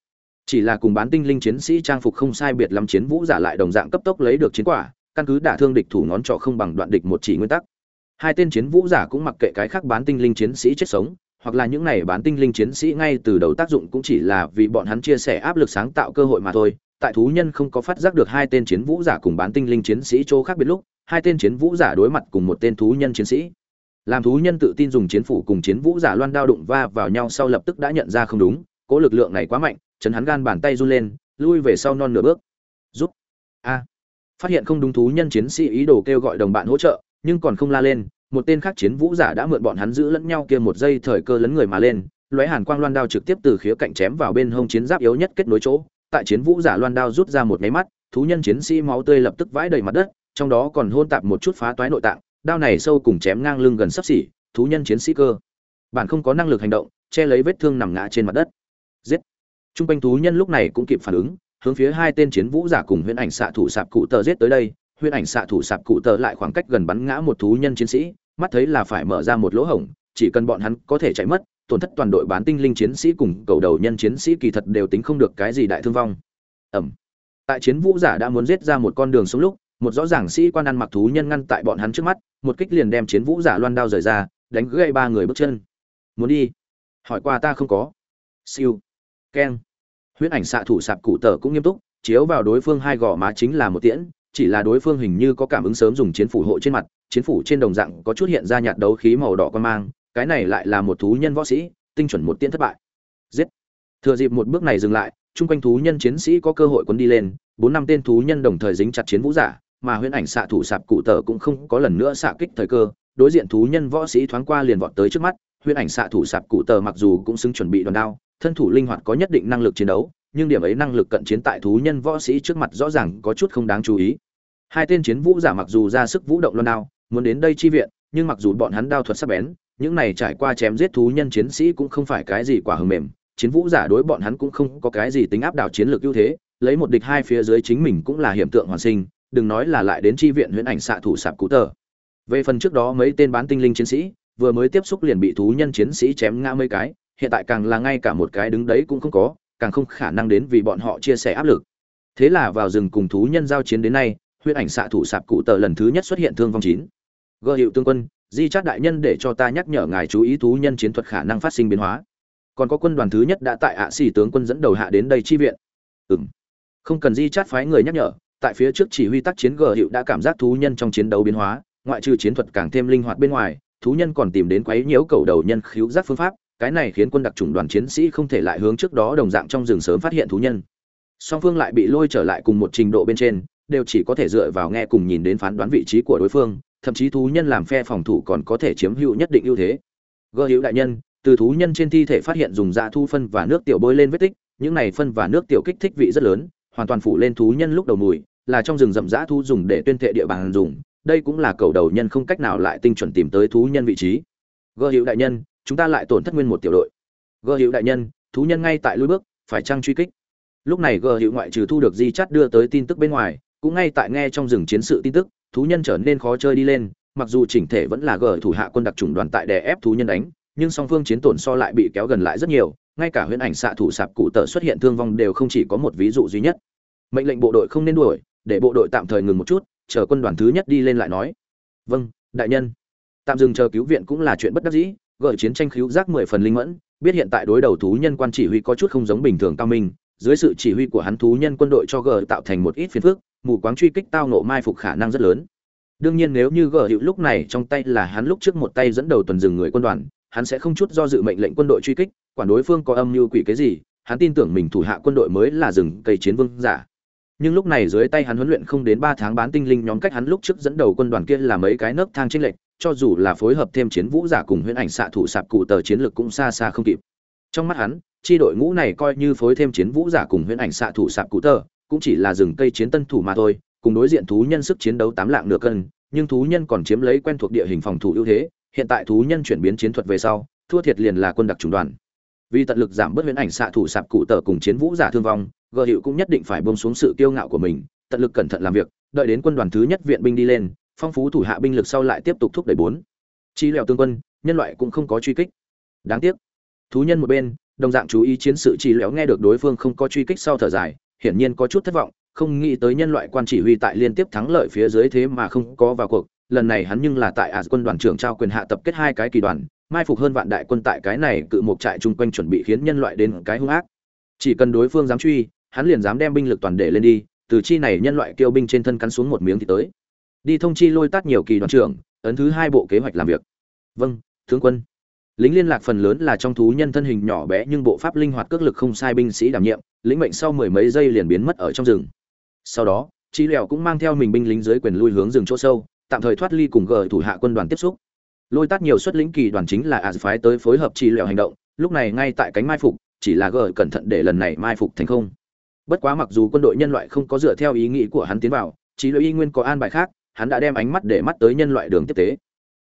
Chỉ là cùng bán tinh linh chiến sĩ trang phục không sai biệt lắm chiến vũ giả lại đồng dạng cấp tốc lấy được chiến quả, căn cứ đả thương địch thủ ngón trỏ không bằng đoạn địch một chỉ nguyên tắc. Hai tên chiến vũ giả cũng mặc kệ cái khác bán tinh linh chiến sĩ chết sống hoặc là những này bán tinh linh chiến sĩ ngay từ đầu tác dụng cũng chỉ là vì bọn hắn chia sẻ áp lực sáng tạo cơ hội mà thôi. Tại thú nhân không có phát giác được hai tên chiến vũ giả cùng bán tinh linh chiến sĩ chỗ khác biệt lúc, hai tên chiến vũ giả đối mặt cùng một tên thú nhân chiến sĩ. Làm thú nhân tự tin dùng chiến phủ cùng chiến vũ giả loan đao đụng va vào nhau sau lập tức đã nhận ra không đúng, cố lực lượng này quá mạnh, chấn hắn gan bàn tay run lên, lui về sau non nửa bước. Giúp a. Phát hiện không đúng thú nhân chiến sĩ ý đồ kêu gọi đồng bạn hỗ trợ, nhưng còn không la lên một tên khác chiến vũ giả đã mượn bọn hắn giữ lẫn nhau kia một giây thời cơ lấn người mà lên, lóe hàn quang loan đao trực tiếp từ khía cạnh chém vào bên hông chiến giáp yếu nhất kết nối chỗ. Tại chiến vũ giả loan đao rút ra một máy mắt, thú nhân chiến sĩ máu tươi lập tức vãi đầy mặt đất, trong đó còn hôn tạp một chút phá toái nội tạng, đao này sâu cùng chém ngang lưng gần sấp xỉ, thú nhân chiến sĩ cơ. Bản không có năng lực hành động, che lấy vết thương nằm ngã trên mặt đất. Giết! Trung quanh thú nhân lúc này cũng kịp phản ứng, hướng phía hai tên chiến vũ giả cùng huyễn ảnh xạ thủ sạp cụ tờ giết tới đây. Huyễn ảnh xạ thủ sạp cụ tờ lại khoảng cách gần bắn ngã một thú nhân chiến sĩ mắt thấy là phải mở ra một lỗ hổng, chỉ cần bọn hắn có thể chạy mất, tổn thất toàn đội bán tinh linh chiến sĩ cùng cầu đầu nhân chiến sĩ kỳ thật đều tính không được cái gì đại thương vong. Ẩm tại chiến vũ giả đã muốn giết ra một con đường xuống lúc, một rõ ràng sĩ quan ăn mặc thú nhân ngăn tại bọn hắn trước mắt, một kích liền đem chiến vũ giả loan đao rời ra, đánh gãy ba người bước chân. Muốn đi? Hỏi qua ta không có. Siêu. Keng. Huyễn ảnh xạ thủ sạp cụ tờ cũng nghiêm túc, chiếu vào đối phương hai gò má chính là một tiễn, chỉ là đối phương hình như có cảm ứng sớm dùng chiến phủ hộ trên mặt chiến phủ trên đồng dạng có chút hiện ra nhạt đấu khí màu đỏ quan mang, cái này lại là một thú nhân võ sĩ, tinh chuẩn một tiên thất bại. Giết. Thừa dịp một bước này dừng lại, chung quanh thú nhân chiến sĩ có cơ hội cuốn đi lên, bốn năm tên thú nhân đồng thời dính chặt chiến vũ giả, mà huyễn ảnh xạ thủ sạp cụ tờ cũng không có lần nữa xạ kích thời cơ, đối diện thú nhân võ sĩ thoáng qua liền vọt tới trước mắt, huyễn ảnh xạ thủ sạp cụ tờ mặc dù cũng xứng chuẩn bị đòn đao, thân thủ linh hoạt có nhất định năng lực chiến đấu, nhưng điểm ấy năng lực cận chiến tại thú nhân võ sĩ trước mặt rõ ràng có chút không đáng chú ý. Hai tên chiến vũ giả mặc dù ra sức vũ động loan đao muốn đến đây chi viện, nhưng mặc dù bọn hắn đao thuật sắc bén, những này trải qua chém giết thú nhân chiến sĩ cũng không phải cái gì quả hờ mềm. Chiến vũ giả đối bọn hắn cũng không có cái gì tính áp đảo chiến lược ưu thế, lấy một địch hai phía dưới chính mình cũng là hiện tượng hoàn sinh, đừng nói là lại đến chi viện huyễn ảnh xạ thủ sạp cú tờ. Về phần trước đó mấy tên bán tinh linh chiến sĩ, vừa mới tiếp xúc liền bị thú nhân chiến sĩ chém ngã mấy cái, hiện tại càng là ngay cả một cái đứng đấy cũng không có, càng không khả năng đến vì bọn họ chia sẻ áp lực. Thế là vào rừng cùng thú nhân giao chiến đến nay huyết ảnh xạ thủ sạp cụ tờ lần thứ nhất xuất hiện thương vong chín gợ hiệu tương quân, di chát đại nhân để cho ta nhắc nhở ngài chú ý thú nhân chiến thuật khả năng phát sinh biến hóa. Còn có quân đoàn thứ nhất đã tại ạ xỉ tướng quân dẫn đầu hạ đến đây chi viện. Ừng không cần di chát phái người nhắc nhở, tại phía trước chỉ huy tác chiến gờ hiệu đã cảm giác thú nhân trong chiến đấu biến hóa, ngoại trừ chiến thuật càng thêm linh hoạt bên ngoài, thú nhân còn tìm đến quấy nhiễu cầu đầu nhân khiếu giác phương pháp, cái này khiến quân đặc trùng đoàn chiến sĩ không thể lại hướng trước đó đồng dạng trong rừng sớm phát hiện thú nhân. Song phương lại bị lôi trở lại cùng một trình độ bên trên, đều chỉ có thể dựa vào nghe cùng nhìn đến phán đoán vị trí của đối phương thậm chí thú nhân làm phe phòng thủ còn có thể chiếm hữu nhất định ưu thế. Gơ hữu đại nhân, từ thú nhân trên thi thể phát hiện dùng dạ thu phân và nước tiểu bôi lên vết tích, những này phân và nước tiểu kích thích vị rất lớn, hoàn toàn phủ lên thú nhân lúc đầu mùi, là trong rừng rậm dã thu dùng để tuyên thệ địa bàn dùng. Đây cũng là cầu đầu nhân không cách nào lại tinh chuẩn tìm tới thú nhân vị trí. Gơ hữu đại nhân, chúng ta lại tổn thất nguyên một tiểu đội. Gơ hữu đại nhân, thú nhân ngay tại lối bước, phải trăng truy kích? Lúc này gờ hữu ngoại trừ thu được di chắt đưa tới tin tức bên ngoài, cũng ngay tại nghe trong rừng chiến sự tin tức thú nhân trở nên khó chơi đi lên, mặc dù chỉnh thể vẫn là gờ thủ hạ quân đặc trùng đoàn tại đè ép thú nhân đánh, nhưng song phương chiến tổn so lại bị kéo gần lại rất nhiều, ngay cả huyễn ảnh xạ thủ sạp cụ tợ xuất hiện thương vong đều không chỉ có một ví dụ duy nhất. Mệnh lệnh bộ đội không nên đuổi, để bộ đội tạm thời ngừng một chút, chờ quân đoàn thứ nhất đi lên lại nói. Vâng đại nhân. Tạm dừng chờ cứu viện cũng là chuyện bất đắc dĩ gợi chiến tranh cứu giác mười phần linh mẫn, biết hiện tại đối đầu thú nhân quan chỉ huy có chút không giống bình thường cao minh, dưới sự chỉ huy của hắn thú nhân quân đội cho gờ tạo thành một ít phiền phức mù quáng truy kích tao nộ mai phục khả năng rất lớn. Đương nhiên nếu như gờ hiệu lúc này trong tay là hắn lúc trước một tay dẫn đầu tuần rừng người quân đoàn, hắn sẽ không chút do dự mệnh lệnh quân đội truy kích, quản đối phương có âm mưu quỷ cái gì, hắn tin tưởng mình thủ hạ quân đội mới là rừng cây chiến vương giả. Nhưng lúc này dưới tay hắn huấn luyện không đến ba tháng bán tinh linh nhóm cách hắn lúc trước dẫn đầu quân đoàn kia là mấy cái nấc thang chênh lệch, cho dù là phối hợp thêm chiến vũ giả cùng huyễn ảnh xạ thủ sạp cụ tờ chiến lược cũng xa xa không kịp. Trong mắt hắn, chi đội ngũ này coi như phối thêm chiến vũ giả cùng huyễn ảnh xạ thủ sạp cụ tờ cũng chỉ là rừng cây chiến tân thủ mà thôi, cùng đối diện thú nhân sức chiến đấu tám lạng nửa cân, nhưng thú nhân còn chiếm lấy quen thuộc địa hình phòng thủ ưu thế, hiện tại thú nhân chuyển biến chiến thuật về sau, thua thiệt liền là quân đặc chủng đoàn. Vì tận lực giảm bớt huyễn ảnh xạ thủ sạp cụ tở cùng chiến vũ giả thương vong gờ hiệu cũng nhất định phải buông xuống sự kiêu ngạo của mình, tận lực cẩn thận làm việc, đợi đến quân đoàn thứ nhất viện binh đi lên, phong phú thủ hạ binh lực sau lại tiếp tục thúc đẩy bốn. Chi lèo tương quân, nhân loại cũng không có truy kích. Đáng tiếc, thú nhân một bên, đồng dạng chú ý chiến sự chỉ lẻo nghe được đối phương không có truy kích sau thở dài hiển nhiên có chút thất vọng, không nghĩ tới nhân loại quan chỉ huy tại liên tiếp thắng lợi phía dưới thế mà không có vào cuộc. Lần này hắn nhưng là tại ả quân đoàn trưởng trao quyền hạ tập kết hai cái kỳ đoàn, mai phục hơn vạn đại quân tại cái này cự một trại chung quanh chuẩn bị khiến nhân loại đến cái hung ác. Chỉ cần đối phương dám truy, hắn liền dám đem binh lực toàn để lên đi, từ chi này nhân loại kêu binh trên thân cắn xuống một miếng thì tới. Đi thông chi lôi tát nhiều kỳ đoàn trưởng, ấn thứ hai bộ kế hoạch làm việc. Vâng tướng quân lính liên lạc phần lớn là trong thú nhân thân hình nhỏ bé nhưng bộ pháp linh hoạt cước lực không sai binh sĩ đảm nhiệm, lĩnh mệnh sau mười mấy giây liền biến mất ở trong rừng. Sau đó trí lèo cũng mang theo mình binh lính dưới quyền lui hướng rừng chỗ sâu, tạm thời thoát ly cùng gờ thủ hạ quân đoàn tiếp xúc. Lôi tát nhiều xuất lĩnh kỳ đoàn chính là as phái tới phối hợp trí lèo hành động, lúc này ngay tại cánh mai phục, chỉ là gờ cẩn thận để lần này mai phục thành không. Bất quá mặc dù quân đội nhân loại không có dựa theo ý nghĩ của hắn tiến vào trí lỗi y nguyên có an bài khác, hắn đã đem ánh mắt để mắt tới nhân loại đường tiếp tế.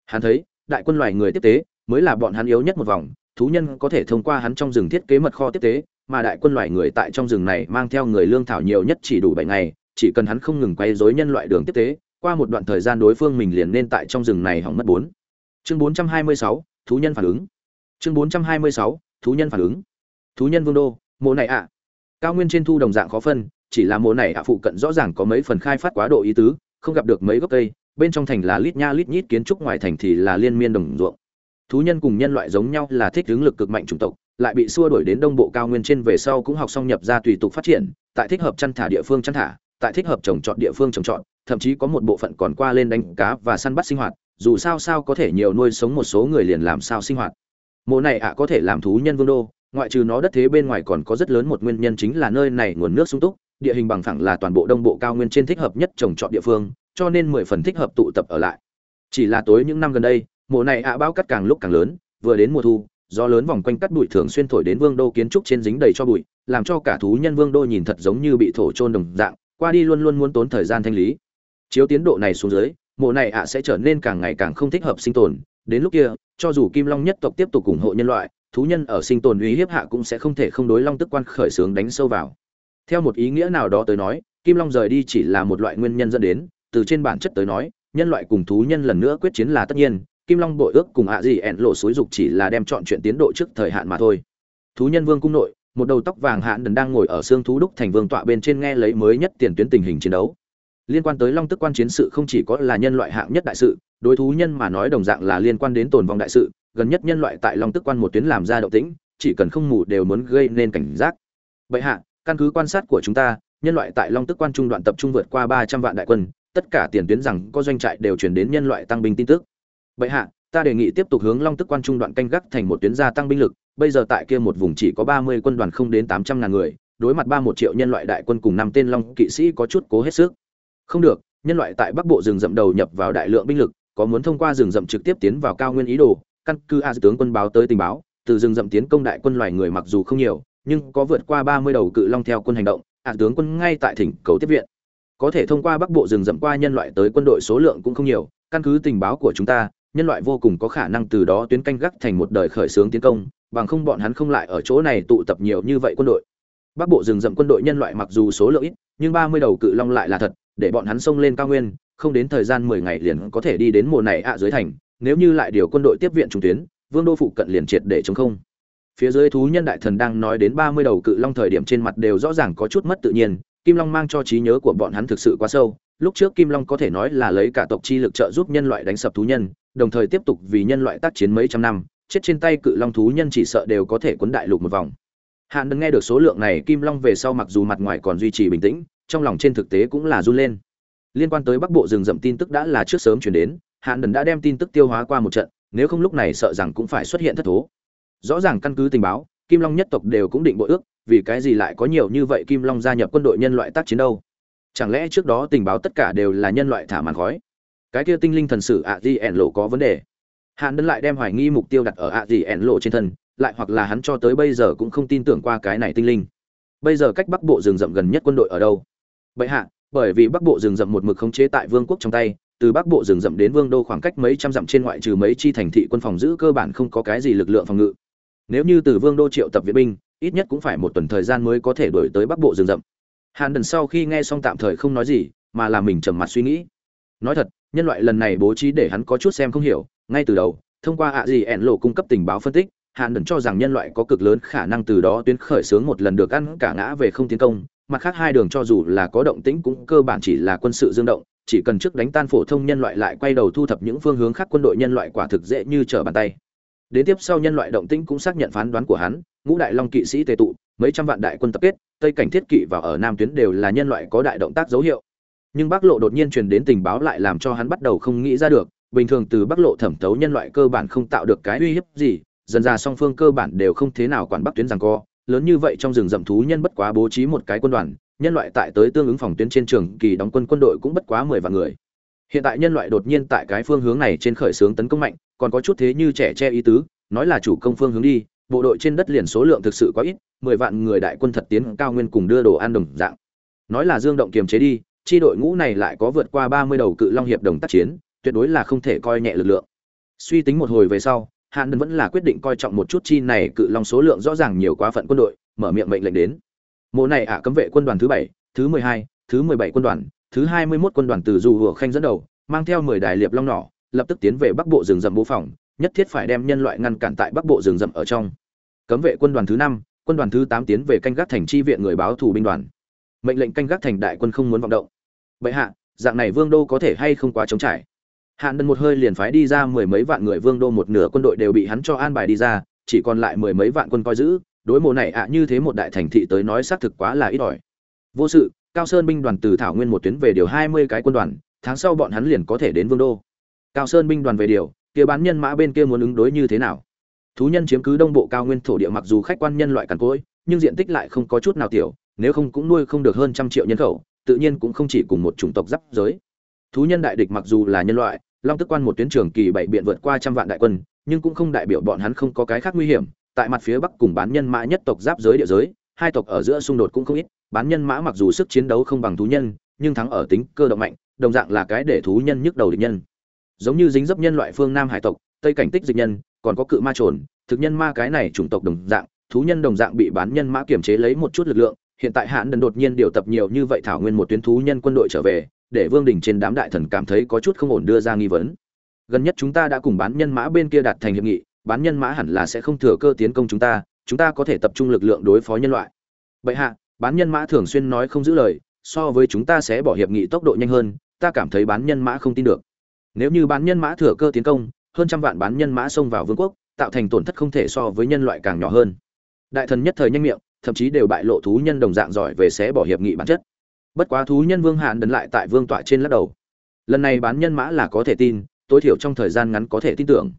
Hắn thấy, đại quân loài người tiếp tế mới là bọn hắn yếu nhất một vòng, thú nhân có thể thông qua hắn trong rừng thiết kế mật kho tiếp tế, mà đại quân loài người tại trong rừng này mang theo người lương thảo nhiều nhất chỉ đủ bảy ngày, chỉ cần hắn không ngừng quay dối nhân loại đường tiếp tế, qua một đoạn thời gian đối phương mình liền nên tại trong rừng này hỏng mất bốn. Chương bốn trăm hai mươi sáu, thú nhân phản ứng. Chương bốn trăm hai mươi sáu, thú nhân phản ứng. Thú nhân vương đô, mộ này ạ. Cao nguyên trên thu đồng dạng khó phân, chỉ là mộ này ạ phụ cận rõ ràng có mấy phần khai phát quá độ ý tứ, không gặp được mấy gốc cây, bên trong thành là lít nha lít nhít kiến trúc, ngoài thành thì là liên miên đồng ruộng thú nhân cùng nhân loại giống nhau là thích hướng lực cực mạnh chủng tộc, lại bị xua đuổi đến đông bộ cao nguyên trên về sau cũng học xong nhập ra tùy tục phát triển, tại thích hợp chăn thả địa phương chăn thả, tại thích hợp trồng trọt địa phương trồng trọt, thậm chí có một bộ phận còn qua lên đánh cá và săn bắt sinh hoạt, dù sao sao có thể nhiều nuôi sống một số người liền làm sao sinh hoạt. Mộ này ạ có thể làm thú nhân vương đô, ngoại trừ nó đất thế bên ngoài còn có rất lớn một nguyên nhân chính là nơi này nguồn nước sung túc, địa hình bằng phẳng là toàn bộ đông bộ cao nguyên trên thích hợp nhất trồng trọt địa phương, cho nên mười phần thích hợp tụ tập ở lại. Chỉ là tối những năm gần đây mùa này ạ à bão cắt càng lúc càng lớn, vừa đến mùa thu, gió lớn vòng quanh cắt bụi thường xuyên thổi đến vương đô kiến trúc trên dính đầy cho bụi, làm cho cả thú nhân vương đô nhìn thật giống như bị thổ trôn đồng dạng, qua đi luôn luôn muốn tốn thời gian thanh lý. Chiếu tiến độ này xuống dưới, mùa này ạ sẽ trở nên càng ngày càng không thích hợp sinh tồn, đến lúc kia, cho dù kim long nhất tộc tiếp tục ủng hộ nhân loại, thú nhân ở sinh tồn uy hiếp hạ cũng sẽ không thể không đối long tức quan khởi xướng đánh sâu vào. Theo một ý nghĩa nào đó tới nói, kim long rời đi chỉ là một loại nguyên nhân dẫn đến, từ trên bản chất tới nói, nhân loại cùng thú nhân lần nữa quyết chiến là tất nhiên kim long bội ước cùng ạ gì ẹn lộ xối dục chỉ là đem chọn chuyện tiến độ trước thời hạn mà thôi. Thú nhân vương cung nội, một đầu tóc vàng hạn đần đang ngồi ở xương thú đúc thành vương tọa bên trên nghe lấy mới nhất tiền tuyến tình hình chiến đấu. Liên quan tới long tức quan chiến sự không chỉ có là nhân loại hạng nhất đại sự, đối thú nhân mà nói đồng dạng là liên quan đến tồn vong đại sự, gần nhất nhân loại tại long tức quan một tuyến làm ra động tĩnh, chỉ cần không mù đều muốn gây nên cảnh giác. Bệ hạ, căn cứ quan sát của chúng ta, nhân loại tại long tức quan trung đoạn tập trung vượt qua ba trăm vạn đại quân, tất cả tiền tuyến rằng có doanh trại đều chuyển đến nhân loại tăng binh tin tức bệ hạ, ta đề nghị tiếp tục hướng long tức quan trung đoạn canh gác thành một tuyến gia tăng binh lực, bây giờ tại kia một vùng chỉ có ba mươi quân đoàn không đến tám trăm ngàn người, đối mặt ba một triệu nhân loại đại quân cùng năm tên long kỵ sĩ có chút cố hết sức. Không được, nhân loại tại bắc bộ rừng rậm đầu nhập vào đại lượng binh lực, có muốn thông qua rừng rậm trực tiếp tiến vào cao nguyên ý đồ, căn cứ a tướng quân báo tới tình báo, từ rừng rậm tiến công đại quân loài người mặc dù không nhiều, nhưng có vượt qua ba mươi đầu cự long theo quân hành động, a tướng quân ngay tại thỉnh cầu tiếp viện. Có thể thông qua bắc bộ rừng rậm qua nhân loại tới quân đội số lượng cũng không nhiều, căn cứ tình báo của chúng ta nhân loại vô cùng có khả năng từ đó tuyến canh gác thành một đời khởi xướng tiến công, bằng không bọn hắn không lại ở chỗ này tụ tập nhiều như vậy quân đội. Bắc bộ rừng rậm quân đội nhân loại mặc dù số lượng ít, nhưng ba mươi đầu cự long lại là thật, để bọn hắn xông lên cao nguyên, không đến thời gian mười ngày liền có thể đi đến mùa này ạ dưới thành, nếu như lại điều quân đội tiếp viện trung tuyến, vương đô phụ cận liền triệt để chống không. Phía dưới thú nhân đại thần đang nói đến ba mươi đầu cự long thời điểm trên mặt đều rõ ràng có chút mất tự nhiên, kim long mang cho trí nhớ của bọn hắn thực sự quá sâu lúc trước kim long có thể nói là lấy cả tộc chi lực trợ giúp nhân loại đánh sập thú nhân, đồng thời tiếp tục vì nhân loại tác chiến mấy trăm năm, chết trên tay cự long thú nhân chỉ sợ đều có thể cuốn đại lục một vòng. Hạn đừng nghe được số lượng này, kim long về sau mặc dù mặt ngoài còn duy trì bình tĩnh, trong lòng trên thực tế cũng là run lên. Liên quan tới bắc bộ rừng rậm tin tức đã là trước sớm chuyển đến, hạn đần đã đem tin tức tiêu hóa qua một trận, nếu không lúc này sợ rằng cũng phải xuất hiện thất thố. Rõ ràng căn cứ tình báo, kim long nhất tộc đều cũng định bộ ước, vì cái gì lại có nhiều như vậy kim long gia nhập quân đội nhân loại tác chiến đâu? Chẳng lẽ trước đó tình báo tất cả đều là nhân loại thả màn khói? Cái kia tinh linh thần sử ạ di ẻn lộ có vấn đề? Hàn đân lại đem hoài nghi mục tiêu đặt ở ạ di ẻn lộ trên thân, lại hoặc là hắn cho tới bây giờ cũng không tin tưởng qua cái này tinh linh. Bây giờ cách bắc bộ rừng rậm gần nhất quân đội ở đâu? Bệ hạ, bởi vì bắc bộ rừng rậm một mực khống chế tại vương quốc trong tay, từ bắc bộ rừng rậm đến vương đô khoảng cách mấy trăm dặm trên ngoại trừ mấy chi thành thị quân phòng giữ cơ bản không có cái gì lực lượng phòng ngự. Nếu như từ vương đô triệu tập viện binh, ít nhất cũng phải một tuần thời gian mới có thể đổi tới bắc bộ rừng rậm hàn đần sau khi nghe xong tạm thời không nói gì, mà là mình trầm mặt suy nghĩ. Nói thật, nhân loại lần này bố trí để hắn có chút xem không hiểu, ngay từ đầu, thông qua ạ gì ẻn lộ cung cấp tình báo phân tích, hàn đần cho rằng nhân loại có cực lớn khả năng từ đó tuyến khởi xướng một lần được ăn cả ngã về không tiến công, mặt khác hai đường cho dù là có động tĩnh cũng cơ bản chỉ là quân sự dương động, chỉ cần trước đánh tan phổ thông nhân loại lại quay đầu thu thập những phương hướng khác quân đội nhân loại quả thực dễ như trở bàn tay. Đến tiếp sau nhân loại động tĩnh cũng xác nhận phán đoán của hắn, ngũ đại long kỵ sĩ tề tụ, mấy trăm vạn đại quân tập kết tây cảnh thiết kỵ và ở nam tuyến đều là nhân loại có đại động tác dấu hiệu. Nhưng bắc lộ đột nhiên truyền đến tình báo lại làm cho hắn bắt đầu không nghĩ ra được, bình thường từ bắc lộ thẩm thấu nhân loại cơ bản không tạo được cái uy hiếp gì, dần ra song phương cơ bản đều không thế nào quản bắc tuyến rằng co. Lớn như vậy trong rừng rậm thú nhân bất quá bố trí một cái quân đoàn, nhân loại tại tới tương ứng phòng tuyến trên trường kỳ đóng quân quân đội cũng bất quá mười vạn người. Hiện tại nhân loại đột nhiên tại cái phương hướng này trên khởi xướng tấn công mạnh, còn có chút thế như trẻ che ý tứ, nói là chủ công phương hướng đi bộ đội trên đất liền số lượng thực sự quá ít, mười vạn người đại quân thật tiến cao nguyên cùng đưa đồ ăn đồng dạng. Nói là dương động kiềm chế đi, chi đội ngũ này lại có vượt qua ba mươi đầu cự long hiệp đồng tác chiến, tuyệt đối là không thể coi nhẹ lực lượng. Suy tính một hồi về sau hạn đần vẫn là quyết định coi trọng một chút chi này cự long số lượng rõ ràng nhiều quá phận quân đội, mở miệng mệnh lệnh đến. Mùa này ạ, cấm vệ quân đoàn thứ bảy, thứ mười hai, thứ mười bảy quân đoàn, thứ hai mươi 21 quân đoàn từ dù hùa khanh dẫn đầu, mang theo mười đài liệp long nỏ, lập tức tiến về bắc bộ rừng rậm bố phòng nhất thiết phải đem nhân loại ngăn cản tại bắc bộ rừng rậm ở trong. Cấm vệ quân đoàn thứ năm, quân đoàn thứ tám tiến về canh gác thành tri viện người báo thủ binh đoàn. Mệnh lệnh canh gác thành đại quân không muốn vọng động. Vậy hạ, dạng này vương đô có thể hay không quá chống trải? Hạn đần một hơi liền phái đi ra mười mấy vạn người vương đô một nửa quân đội đều bị hắn cho an bài đi ra, chỉ còn lại mười mấy vạn quân coi giữ, đối mộ này ạ như thế một đại thành thị tới nói xác thực quá là ít ỏi. Vô sự, cao sơn binh đoàn từ thảo nguyên một tuyến về điều hai mươi cái quân đoàn, tháng sau bọn hắn liền có thể đến vương đô. Cao sơn binh đoàn về điều kia bán nhân mã bên kia muốn ứng đối như thế nào? Thú nhân chiếm cứ đông bộ cao nguyên thổ địa mặc dù khách quan nhân loại cằn cỗi, nhưng diện tích lại không có chút nào tiểu, nếu không cũng nuôi không được hơn trăm triệu nhân khẩu, tự nhiên cũng không chỉ cùng một chủng tộc giáp giới. Thú nhân đại địch mặc dù là nhân loại, long tức quan một tuyến trường kỳ bảy biện vượt qua trăm vạn đại quân, nhưng cũng không đại biểu bọn hắn không có cái khác nguy hiểm. Tại mặt phía bắc cùng bán nhân mã nhất tộc giáp giới địa giới, hai tộc ở giữa xung đột cũng không ít. Bán nhân mã mặc dù sức chiến đấu không bằng thú nhân, nhưng thắng ở tính cơ động mạnh, đồng dạng là cái để thú nhân nhức đầu địch nhân giống như dính dấp nhân loại phương nam hải tộc, tây cảnh tích dịch nhân, còn có cự ma trồn, thực nhân ma cái này chủng tộc đồng dạng, thú nhân đồng dạng bị bán nhân mã kiểm chế lấy một chút lực lượng, hiện tại hãn đần đột nhiên điều tập nhiều như vậy thảo nguyên một tuyến thú nhân quân đội trở về, để vương đình trên đám đại thần cảm thấy có chút không ổn đưa ra nghi vấn. Gần nhất chúng ta đã cùng bán nhân mã bên kia đạt thành hiệp nghị, bán nhân mã hẳn là sẽ không thừa cơ tiến công chúng ta chúng ta có thể tập trung lực lượng đối phó nhân loại. Bệ hạ, bán nhân mã thường xuyên nói không giữ lời, so với chúng ta sẽ bỏ hiệp nghị tốc độ nhanh hơn, ta cảm thấy bán nhân mã không tin được nếu như bán nhân mã thừa cơ tiến công, hơn trăm vạn bán nhân mã xông vào vương quốc, tạo thành tổn thất không thể so với nhân loại càng nhỏ hơn. Đại thần nhất thời nhanh miệng, thậm chí đều bại lộ thú nhân đồng dạng giỏi về sẽ bỏ hiệp nghị bản chất. Bất quá thú nhân vương hạn đấn lại tại vương tọa trên lắc đầu. Lần này bán nhân mã là có thể tin, tối thiểu trong thời gian ngắn có thể tin tưởng.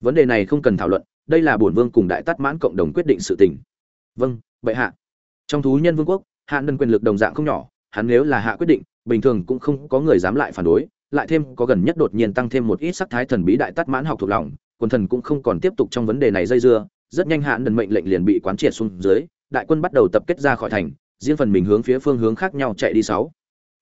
Vấn đề này không cần thảo luận, đây là bổn vương cùng đại tát mãn cộng đồng quyết định sự tình. Vâng bệ hạ. Trong thú nhân vương quốc hạn đần quyền lực đồng dạng không nhỏ, hắn nếu là hạ quyết định, bình thường cũng không có người dám lại phản đối lại thêm có gần nhất đột nhiên tăng thêm một ít sắc thái thần bí đại tát mãn học thuộc lòng, quần thần cũng không còn tiếp tục trong vấn đề này dây dưa, rất nhanh hạn đần mệnh lệnh liền bị quán triệt xuống dưới, đại quân bắt đầu tập kết ra khỏi thành, riêng phần mình hướng phía phương hướng khác nhau chạy đi sáu.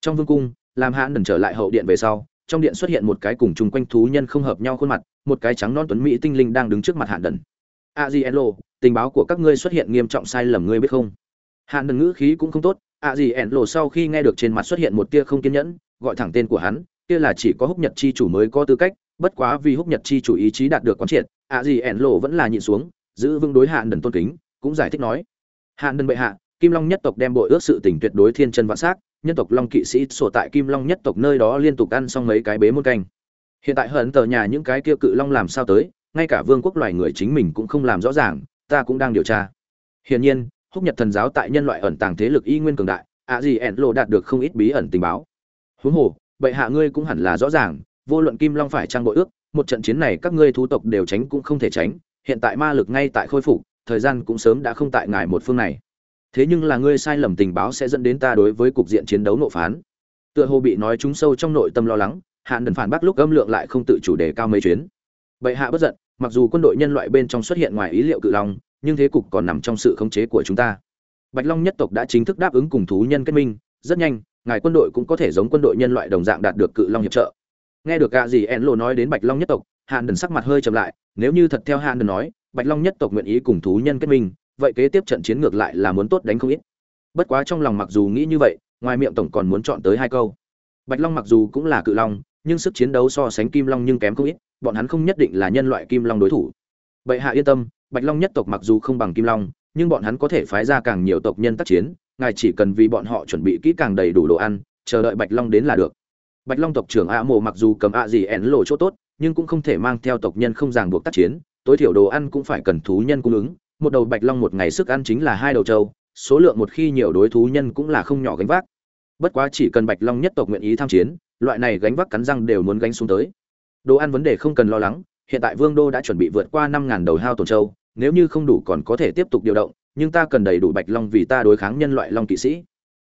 Trong vương cung, làm hạn đần trở lại hậu điện về sau, trong điện xuất hiện một cái cùng chung quanh thú nhân không hợp nhau khuôn mặt, một cái trắng non tuấn mỹ tinh linh đang đứng trước mặt hạn đần. A di elo tình báo của các ngươi xuất hiện nghiêm trọng sai lầm ngươi biết không? Hạn đần ngữ khí cũng không tốt, a di elo sau khi nghe được trên mặt xuất hiện một tia không kiên nhẫn, gọi thẳng tên của hắn kia là chỉ có húc nhật chi chủ mới có tư cách, bất quá vì húc nhật chi chủ ý chí đạt được quán triệt, ạ gì ẻn lộ vẫn là nhịn xuống, giữ vững đối hạn đần tôn kính, cũng giải thích nói hạn đần bệ hạ, kim long nhất tộc đem bội ước sự tình tuyệt đối thiên chân vạn sắc nhân tộc long kỵ sĩ sổ tại kim long nhất tộc nơi đó liên tục ăn xong mấy cái bế môn canh. Hiện tại hận tờ nhà những cái kia cự long làm sao tới, ngay cả vương quốc loài người chính mình cũng không làm rõ ràng, ta cũng đang điều tra. Hiển nhiên, húc nhật thần giáo tại nhân loại ẩn tàng thế lực y nguyên cường đại, ạ gì ẻn lộ đạt được không ít bí ẩn tình báo. Huống hồ bệ hạ ngươi cũng hẳn là rõ ràng, vô luận kim long phải trang bội ước, một trận chiến này các ngươi thú tộc đều tránh cũng không thể tránh, hiện tại ma lực ngay tại khôi phục, thời gian cũng sớm đã không tại ngài một phương này. Thế nhưng là ngươi sai lầm tình báo sẽ dẫn đến ta đối với cục diện chiến đấu nộ phán. Tựa hồ bị nói trúng sâu trong nội tâm lo lắng hạn đần phản bác lúc âm lượng lại không tự chủ đề cao mấy chuyến. Bệ hạ bất giận, mặc dù quân đội nhân loại bên trong xuất hiện ngoài ý liệu cự long, nhưng thế cục còn nằm trong sự khống chế của chúng ta. Bạch long nhất tộc đã chính thức đáp ứng cùng thú nhân kết minh, rất nhanh ngài quân đội cũng có thể giống quân đội nhân loại đồng dạng đạt được cự long hiệp trợ. Nghe được gạ gì en lộ nói đến bạch long nhất tộc, Hàn đần sắc mặt hơi chậm lại, nếu như thật theo Hàn đần nói, bạch long nhất tộc nguyện ý cùng thú nhân kết minh, vậy kế tiếp trận chiến ngược lại là muốn tốt đánh không ít. Bất quá trong lòng mặc dù nghĩ như vậy, ngoài miệng tổng còn muốn chọn tới hai câu. Bạch long mặc dù cũng là cự long, nhưng sức chiến đấu so sánh kim long nhưng kém không ít, bọn hắn không nhất định là nhân loại kim long đối thủ. Bệ hạ yên tâm, bạch long nhất tộc mặc dù không bằng kim long nhưng bọn hắn có thể phái ra càng nhiều tộc nhân tác chiến, ngài chỉ cần vì bọn họ chuẩn bị kỹ càng đầy đủ đồ ăn, chờ đợi bạch long đến là được. Bạch long tộc trưởng a mộ mặc dù cầm a gì ẻn lộ chỗ tốt, nhưng cũng không thể mang theo tộc nhân không ràng buộc tác chiến, tối thiểu đồ ăn cũng phải cần thú nhân cung ứng. Một đầu bạch long một ngày sức ăn chính là hai đầu trâu, số lượng một khi nhiều đối thú nhân cũng là không nhỏ gánh vác. Bất quá chỉ cần bạch long nhất tộc nguyện ý tham chiến, loại này gánh vác cắn răng đều muốn gánh xuống tới. Đồ ăn vấn đề không cần lo lắng, hiện tại vương đô đã chuẩn bị vượt qua năm ngàn đầu hao tổn châu nếu như không đủ còn có thể tiếp tục điều động, nhưng ta cần đầy đủ bạch long vì ta đối kháng nhân loại long kỵ sĩ.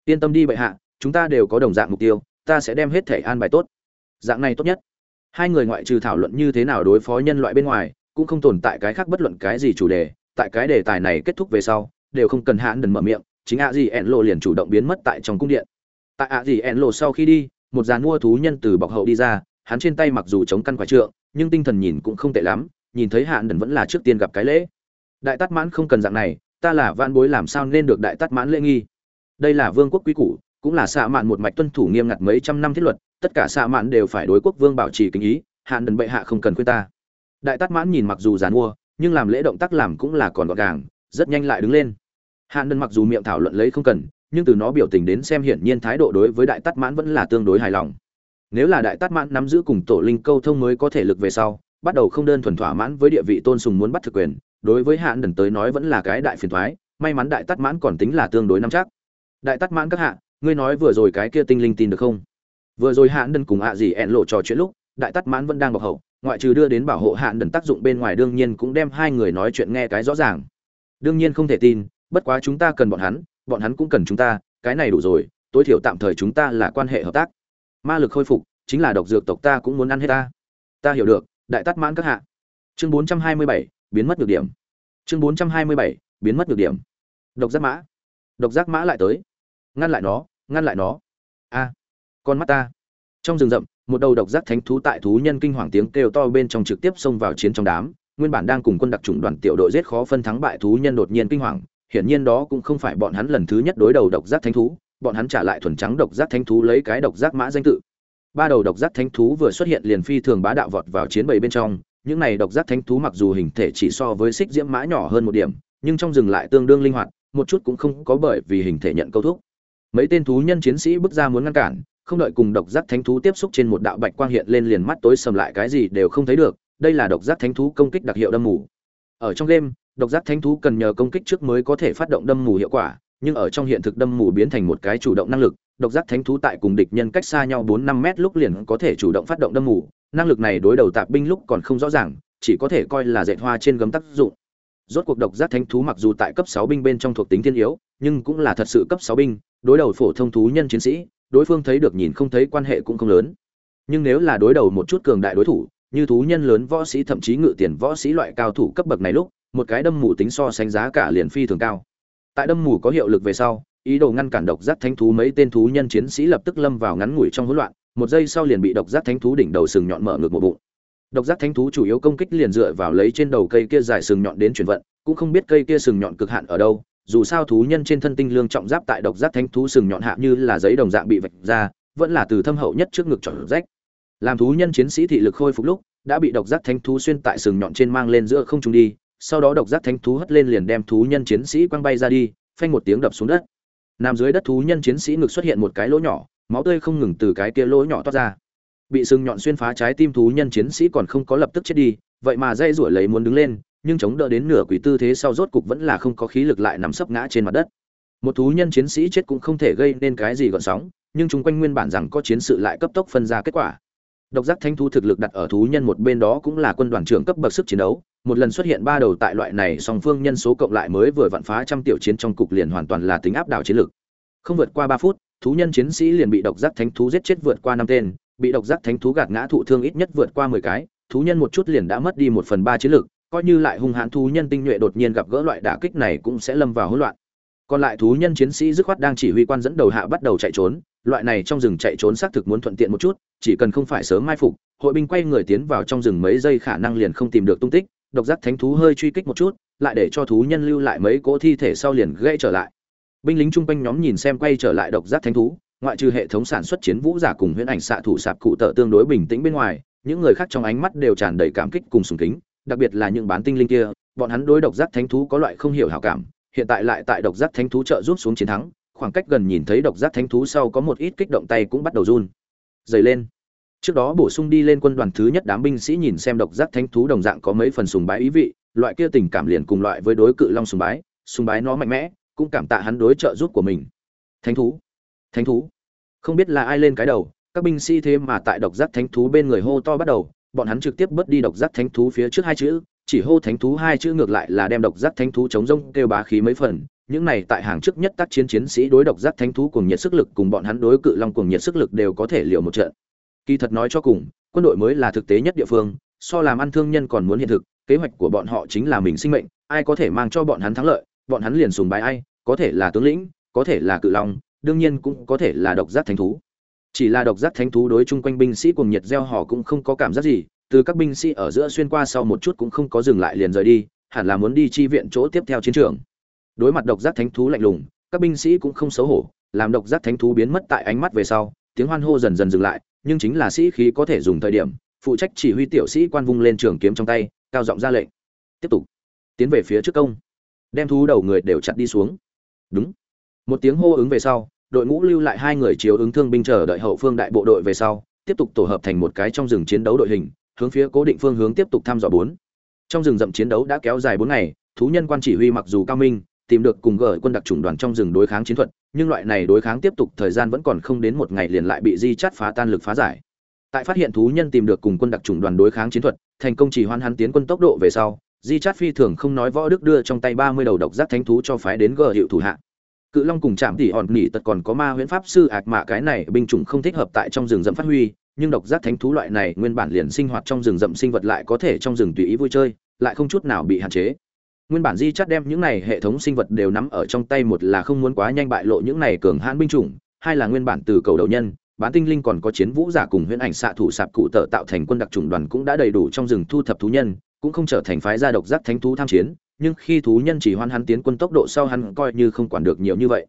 Yên tâm đi bệ hạ, chúng ta đều có đồng dạng mục tiêu, ta sẽ đem hết thể an bài tốt. Dạng này tốt nhất. Hai người ngoại trừ thảo luận như thế nào đối phó nhân loại bên ngoài, cũng không tồn tại cái khác bất luận cái gì chủ đề, tại cái đề tài này kết thúc về sau, đều không cần hãn đần mở miệng, chính ạ gì ẹn lộ liền chủ động biến mất tại trong cung điện. Tại ạ gì ẹn lộ sau khi đi, một dàn mua thú nhân từ bọc hậu đi ra, hắn trên tay mặc dù chống căn quả trượng, nhưng tinh thần nhìn cũng không tệ lắm, nhìn thấy hạ đần vẫn là trước tiên gặp cái lễ đại tát mãn không cần dạng này, ta là vạn bối làm sao nên được đại tát mãn lễ nghi? Đây là vương quốc quý củ, cũng là xạ mạn một mạch tuân thủ nghiêm ngặt mấy trăm năm thiết luật, tất cả xạ mạn đều phải đối quốc vương bảo trì kính ý, hạn đần bệ hạ không cần khuyên ta. Đại tát mãn nhìn mặc dù giàn mua, nhưng làm lễ động tác làm cũng là còn gọn gàng, rất nhanh lại đứng lên. Hạn đần mặc dù miệng thảo luận lấy không cần, nhưng từ nó biểu tình đến xem hiển nhiên thái độ đối với đại tát mãn vẫn là tương đối hài lòng. Nếu là đại tát mãn nắm giữ cùng tổ linh câu thông mới có thể lực về sau, bắt đầu không đơn thuần thỏa mãn với địa vị tôn sùng muốn bắt thực quyền đối với hạn đần tới nói vẫn là cái đại phiền thoái, may mắn đại tát mãn còn tính là tương đối nắm chắc. Đại tát mãn các hạ, ngươi nói vừa rồi cái kia tinh linh tin được không? Vừa rồi hạn đần cùng ạ gì ẹn lộ trò chuyện lúc, đại tát mãn vẫn đang bọc hậu, ngoại trừ đưa đến bảo hộ hạn đần tác dụng bên ngoài đương nhiên cũng đem hai người nói chuyện nghe cái rõ ràng. Đương nhiên không thể tin, bất quá chúng ta cần bọn hắn bọn hắn cũng cần chúng ta, cái này đủ rồi, tối thiểu tạm thời chúng ta là quan hệ hợp tác. Ma lực khôi phục, chính là độc dược tộc ta cũng muốn ăn hết ta. Ta hiểu được, đại tát mãn các hạ. Chương bốn trăm hai mươi bảy biến mất được điểm. Chương bốn trăm hai mươi bảy, biến mất được điểm. Độc giác mã. Độc giác mã lại tới. Ngăn lại nó, ngăn lại nó. A. Con mắt ta. Trong rừng rậm, một đầu độc giác thánh thú tại thú nhân kinh hoàng tiếng kêu to bên trong trực tiếp xông vào chiến trong đám. Nguyên bản đang cùng quân đặc trùng đoàn tiểu đội giết khó phân thắng bại thú nhân đột nhiên kinh hoàng. Hiển nhiên đó cũng không phải bọn hắn lần thứ nhất đối đầu độc giác thánh thú. Bọn hắn trả lại thuần trắng độc giác thánh thú lấy cái độc giác mã danh tự. Ba đầu độc giác thánh thú vừa xuất hiện liền phi thường bá đạo vọt vào chiến bầy bên trong những này độc giác thánh thú mặc dù hình thể chỉ so với xích diễm mã nhỏ hơn một điểm, nhưng trong rừng lại tương đương linh hoạt, một chút cũng không có bởi vì hình thể nhận câu thúc. Mấy tên thú nhân chiến sĩ bước ra muốn ngăn cản, không đợi cùng độc giác thánh thú tiếp xúc trên một đạo bạch quang hiện lên liền mắt tối sầm lại, cái gì đều không thấy được, đây là độc giác thánh thú công kích đặc hiệu đâm mù. Ở trong game, độc giác thánh thú cần nhờ công kích trước mới có thể phát động đâm mù hiệu quả, nhưng ở trong hiện thực đâm mù biến thành một cái chủ động năng lực, độc giác thánh thú tại cùng địch nhân cách xa nhau bốn năm mét lúc liền có thể chủ động phát động đâm mù năng lực này đối đầu tạp binh lúc còn không rõ ràng, chỉ có thể coi là dạy hoa trên gấm tác dụng. Rốt cuộc độc giác thánh thú mặc dù tại cấp sáu binh bên trong thuộc tính thiên yếu, nhưng cũng là thật sự cấp sáu binh, đối đầu phổ thông thú nhân chiến sĩ, đối phương thấy được nhìn không thấy quan hệ cũng không lớn. Nhưng nếu là đối đầu một chút cường đại đối thủ, như thú nhân lớn võ sĩ thậm chí ngự tiền võ sĩ loại cao thủ cấp bậc này lúc, một cái đâm mù tính so sánh giá cả liền phi thường cao. Tại đâm mù có hiệu lực về sau, ý đồ ngăn cản độc giác thánh thú mấy tên thú nhân chiến sĩ lập tức lâm vào ngắn ngủi trong hỗn loạn một giây sau liền bị độc giác thánh thú đỉnh đầu sừng nhọn mở ngược một bụng. Độc giác thánh thú chủ yếu công kích liền dựa vào lấy trên đầu cây kia dài sừng nhọn đến chuyển vận, cũng không biết cây kia sừng nhọn cực hạn ở đâu, dù sao thú nhân trên thân tinh lương trọng giáp tại độc giác thánh thú sừng nhọn hạ như là giấy đồng dạng bị vạch ra, vẫn là từ thâm hậu nhất trước ngực chọn rách. Làm thú nhân chiến sĩ thị lực khôi phục lúc, đã bị độc giác thánh thú xuyên tại sừng nhọn trên mang lên giữa không trung đi, sau đó độc giác thánh thú hất lên liền đem thú nhân chiến sĩ quăng bay ra đi, phanh một tiếng đập xuống đất. Nằm dưới đất thú nhân chiến sĩ ngực xuất hiện một cái lỗ nhỏ máu tươi không ngừng từ cái kia lỗ nhỏ toát ra. Bị sừng nhọn xuyên phá trái tim thú nhân chiến sĩ còn không có lập tức chết đi, vậy mà dây rủi lấy muốn đứng lên, nhưng chống đỡ đến nửa quỷ tư thế sau rốt cục vẫn là không có khí lực lại nằm sấp ngã trên mặt đất. Một thú nhân chiến sĩ chết cũng không thể gây nên cái gì gợn sóng, nhưng chúng quanh nguyên bản rằng có chiến sự lại cấp tốc phân ra kết quả. Độc giác thanh thú thực lực đặt ở thú nhân một bên đó cũng là quân đoàn trưởng cấp bậc sức chiến đấu, một lần xuất hiện ba đầu tại loại này song phương nhân số cộng lại mới vừa vặn phá trăm tiểu chiến trong cục liền hoàn toàn là tính áp đảo chiến lực. Không vượt qua ba phút thú nhân chiến sĩ liền bị độc giác thánh thú giết chết vượt qua năm tên, bị độc giác thánh thú gạt ngã thụ thương ít nhất vượt qua mười cái, thú nhân một chút liền đã mất đi một phần ba chiến lực, coi như lại hung hãn thú nhân tinh nhuệ đột nhiên gặp gỡ loại đả kích này cũng sẽ lâm vào hỗn loạn. Còn lại thú nhân chiến sĩ dứt khoát đang chỉ huy quan dẫn đầu hạ bắt đầu chạy trốn, loại này trong rừng chạy trốn xác thực muốn thuận tiện một chút, chỉ cần không phải sớm mai phục, hội binh quay người tiến vào trong rừng mấy giây khả năng liền không tìm được tung tích, độc giác thánh thú hơi truy kích một chút, lại để cho thú nhân lưu lại mấy cỗ thi thể sau liền gãy trở lại binh lính chung quanh nhóm nhìn xem quay trở lại độc giác thánh thú, ngoại trừ hệ thống sản xuất chiến vũ giả cùng huyễn ảnh xạ thủ sạp cụ tợ tương đối bình tĩnh bên ngoài, những người khác trong ánh mắt đều tràn đầy cảm kích cùng sùng kính, đặc biệt là những bán tinh linh kia, bọn hắn đối độc giác thánh thú có loại không hiểu hảo cảm, hiện tại lại tại độc giác thánh thú trợ giúp xuống chiến thắng, khoảng cách gần nhìn thấy độc giác thánh thú sau có một ít kích động tay cũng bắt đầu run. Dày lên. Trước đó bổ sung đi lên quân đoàn thứ nhất đám binh sĩ nhìn xem độc giác thánh thú đồng dạng có mấy phần sùng bái ý vị, loại kia tình cảm liền cùng loại với đối cự long sùng bái sùng bái nó mạnh mẽ cũng cảm tạ hắn đối trợ giúp của mình. Thánh thú thánh thú. Không biết là ai lên cái đầu, các binh sĩ thế mà tại độc giác thánh thú bên người hô to bắt đầu, bọn hắn trực tiếp bớt đi độc giác thánh thú phía trước hai chữ, chỉ hô thánh thú hai chữ ngược lại là đem độc giác thánh thú chống rông kêu bá khí mấy phần. Những này tại hàng trước nhất tác chiến chiến sĩ đối độc giác thánh thú cùng nhiệt sức lực cùng bọn hắn đối cự long cùng nhiệt sức lực đều có thể liều một trận. Kỳ thật nói cho cùng, quân đội mới là thực tế nhất địa phương, so làm ăn thương nhân còn muốn hiện thực, kế hoạch của bọn họ chính là mình sinh mệnh, ai có thể mang cho bọn hắn thắng lợi bọn hắn liền sùng bái ai, có thể là tướng lĩnh, có thể là cự long, đương nhiên cũng có thể là độc giác thánh thú. Chỉ là độc giác thánh thú đối chung quanh binh sĩ cuồng nhiệt gieo họ cũng không có cảm giác gì, từ các binh sĩ ở giữa xuyên qua sau một chút cũng không có dừng lại liền rời đi, hẳn là muốn đi chi viện chỗ tiếp theo chiến trường. Đối mặt độc giác thánh thú lạnh lùng, các binh sĩ cũng không xấu hổ, làm độc giác thánh thú biến mất tại ánh mắt về sau, tiếng hoan hô dần dần dừng lại, nhưng chính là sĩ khí có thể dùng thời điểm, phụ trách chỉ huy tiểu sĩ quan vung lên trường kiếm trong tay, cao giọng ra lệnh. Tiếp tục. Tiến về phía trước công đem thú đầu người đều chặt đi xuống. Đúng. Một tiếng hô ứng về sau, đội ngũ lưu lại hai người chiếu ứng thương binh chờ đợi hậu phương đại bộ đội về sau, tiếp tục tổ hợp thành một cái trong rừng chiến đấu đội hình, hướng phía cố định phương hướng tiếp tục thăm dò bốn. Trong rừng rậm chiến đấu đã kéo dài bốn ngày, thú nhân quan chỉ huy mặc dù cao minh, tìm được cùng gửi quân đặc chủng đoàn trong rừng đối kháng chiến thuật, nhưng loại này đối kháng tiếp tục thời gian vẫn còn không đến một ngày liền lại bị di chắt phá tan lực phá giải. Tại phát hiện thú nhân tìm được cùng quân đặc chủng đoàn đối kháng chiến thuật, thành công chỉ hoan hắn tiến quân tốc độ về sau di chát phi thường không nói võ đức đưa trong tay ba mươi đầu độc giác thánh thú cho phái đến gờ hiệu thủ hạ. Cự long cùng chạm tỉ hòn nỉ tật còn có ma huyễn pháp sư ạc mạ cái này binh chủng không thích hợp tại trong rừng rậm phát huy, nhưng độc giác thánh thú loại này nguyên bản liền sinh hoạt trong rừng rậm sinh vật lại có thể trong rừng tùy ý vui chơi, lại không chút nào bị hạn chế. Nguyên bản di chắt đem những này hệ thống sinh vật đều nắm ở trong tay, một là không muốn quá nhanh bại lộ những này cường hãn binh chủng, hai là nguyên bản từ cầu đầu nhân, bán tinh linh còn có chiến vũ giả cùng huyễn ảnh xạ thủ sạp cụ tợ tạo thành quân đặc chủng đoàn cũng đã đầy đủ trong rừng thu thập thú nhân cũng không trở thành phái gia độc giác thánh thú tham chiến, nhưng khi thú nhân chỉ hoan hắn tiến quân tốc độ sau hắn coi như không quản được nhiều như vậy.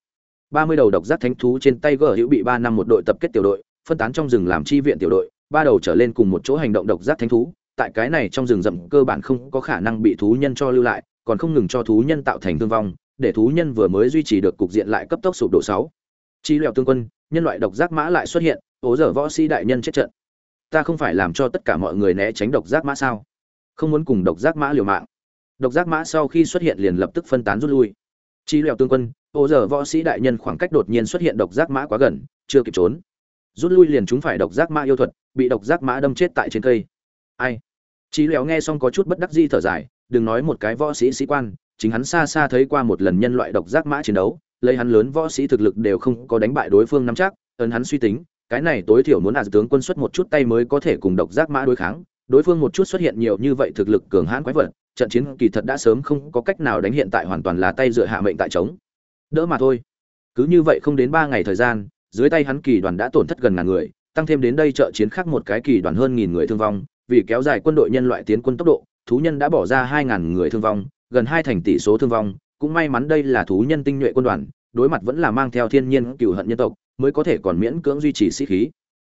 Ba mươi đầu độc giác thánh thú trên tay gờ hữu bị ba năm một đội tập kết tiểu đội, phân tán trong rừng làm chi viện tiểu đội, ba đầu trở lên cùng một chỗ hành động độc giác thánh thú. Tại cái này trong rừng rậm cơ bản không có khả năng bị thú nhân cho lưu lại, còn không ngừng cho thú nhân tạo thành thương vong, để thú nhân vừa mới duy trì được cục diện lại cấp tốc sụp đổ sáu. Chi lèo tương quân, nhân loại độc giác mã lại xuất hiện, ố giờ võ sĩ đại nhân chết trận. Ta không phải làm cho tất cả mọi người né tránh độc giác mã sao? Không muốn cùng độc giác mã liều mạng. Độc giác mã sau khi xuất hiện liền lập tức phân tán rút lui. Chi lèo tương quân, ô giờ võ sĩ đại nhân khoảng cách đột nhiên xuất hiện độc giác mã quá gần, chưa kịp trốn. Rút lui liền chúng phải độc giác mã yêu thuật, bị độc giác mã đâm chết tại trên cây. Ai? Chi lèo nghe xong có chút bất đắc di thở dài, đừng nói một cái võ sĩ sĩ quan, chính hắn xa xa thấy qua một lần nhân loại độc giác mã chiến đấu, lấy hắn lớn võ sĩ thực lực đều không có đánh bại đối phương nắm chắc, ấn hắn suy tính, cái này tối thiểu muốn là tướng quân xuất một chút tay mới có thể cùng độc giác mã đối kháng đối phương một chút xuất hiện nhiều như vậy thực lực cường hãn quái vật, trận chiến kỳ thật đã sớm không có cách nào đánh hiện tại hoàn toàn là tay dựa hạ mệnh tại chống đỡ mà thôi. Cứ như vậy không đến ba ngày thời gian, dưới tay hắn kỳ đoàn đã tổn thất gần ngàn người, tăng thêm đến đây trợ chiến khác một cái kỳ đoàn hơn nghìn người thương vong, vì kéo dài quân đội nhân loại tiến quân tốc độ, thú nhân đã bỏ ra hai ngàn người thương vong, gần hai thành tỷ số thương vong, cũng may mắn đây là thú nhân tinh nhuệ quân đoàn, đối mặt vẫn là mang theo thiên nhiên cừu hận nhân tộc, mới có thể còn miễn cưỡng duy trì sĩ khí.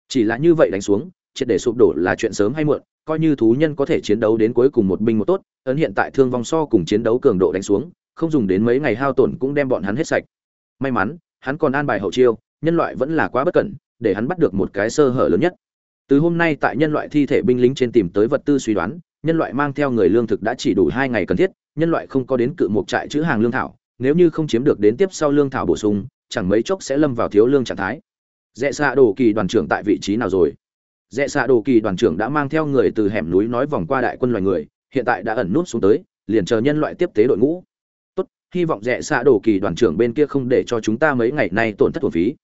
Chỉ là như vậy đánh xuống, triệt để sụp đổ là chuyện sớm hay muộn coi như thú nhân có thể chiến đấu đến cuối cùng một binh một tốt, ấn hiện tại thương vong so cùng chiến đấu cường độ đánh xuống, không dùng đến mấy ngày hao tổn cũng đem bọn hắn hết sạch. May mắn, hắn còn an bài hậu chiêu, nhân loại vẫn là quá bất cẩn, để hắn bắt được một cái sơ hở lớn nhất. Từ hôm nay tại nhân loại thi thể binh lính trên tìm tới vật tư suy đoán, nhân loại mang theo người lương thực đã chỉ đủ hai ngày cần thiết, nhân loại không có đến cự một trại chữ hàng lương thảo, nếu như không chiếm được đến tiếp sau lương thảo bổ sung, chẳng mấy chốc sẽ lâm vào thiếu lương trạng thái. Rẽ xạ đồ kỳ đoàn trưởng tại vị trí nào rồi? Rẽ xạ đồ kỳ đoàn trưởng đã mang theo người từ hẻm núi nói vòng qua đại quân loài người, hiện tại đã ẩn nút xuống tới, liền chờ nhân loại tiếp tế đội ngũ. Tốt, hy vọng rẽ xạ đồ kỳ đoàn trưởng bên kia không để cho chúng ta mấy ngày nay tổn thất thuần phí.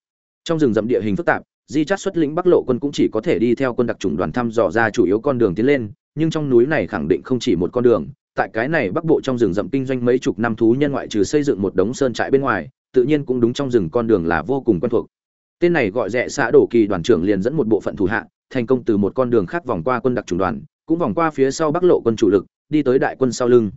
Trong rừng rậm địa hình phức tạp, di chắt xuất lĩnh bắc lộ quân cũng chỉ có thể đi theo quân đặc chủng đoàn thăm dò ra chủ yếu con đường tiến lên, nhưng trong núi này khẳng định không chỉ một con đường. Tại cái này bắc bộ trong rừng rậm kinh doanh mấy chục năm thú nhân ngoại trừ xây dựng một đống sơn trại bên ngoài, tự nhiên cũng đúng trong rừng con đường là vô cùng quen thuộc. Tên này gọi rẽ xã đổ kỳ đoàn trưởng liền dẫn một bộ phận thủ hạ thành công từ một con đường khác vòng qua quân đặc chủng đoàn, cũng vòng qua phía sau bắc lộ quân chủ lực, đi tới đại quân sau lưng.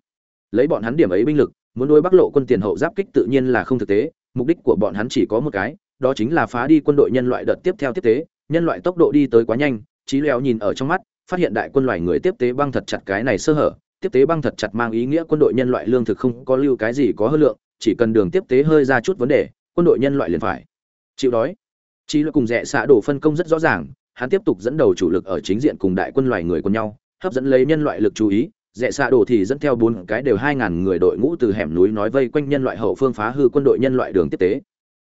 Lấy bọn hắn điểm ấy binh lực, muốn đối bắc lộ quân tiền hậu giáp kích tự nhiên là không thực tế, mục đích của bọn hắn chỉ có một cái, đó chính là phá đi quân đội nhân loại đợt tiếp theo tiếp tế, nhân loại tốc độ đi tới quá nhanh, Chí leo nhìn ở trong mắt, phát hiện đại quân loài người tiếp tế băng thật chặt cái này sơ hở, tiếp tế băng thật chặt mang ý nghĩa quân đội nhân loại lương thực không có lưu cái gì có hơn lượng, chỉ cần đường tiếp tế hơi ra chút vấn đề, quân đội nhân loại liền phải chịu đói. Chí lệ cùng dạ rẽ xạ đổ phân công rất rõ ràng hắn tiếp tục dẫn đầu chủ lực ở chính diện cùng đại quân loài người quân nhau, hấp dẫn lấy nhân loại lực chú ý rẽ xạ đổ thì dẫn theo bốn cái đều hai ngàn người đội ngũ từ hẻm núi nói vây quanh nhân loại hậu phương phá hư quân đội nhân loại đường tiếp tế.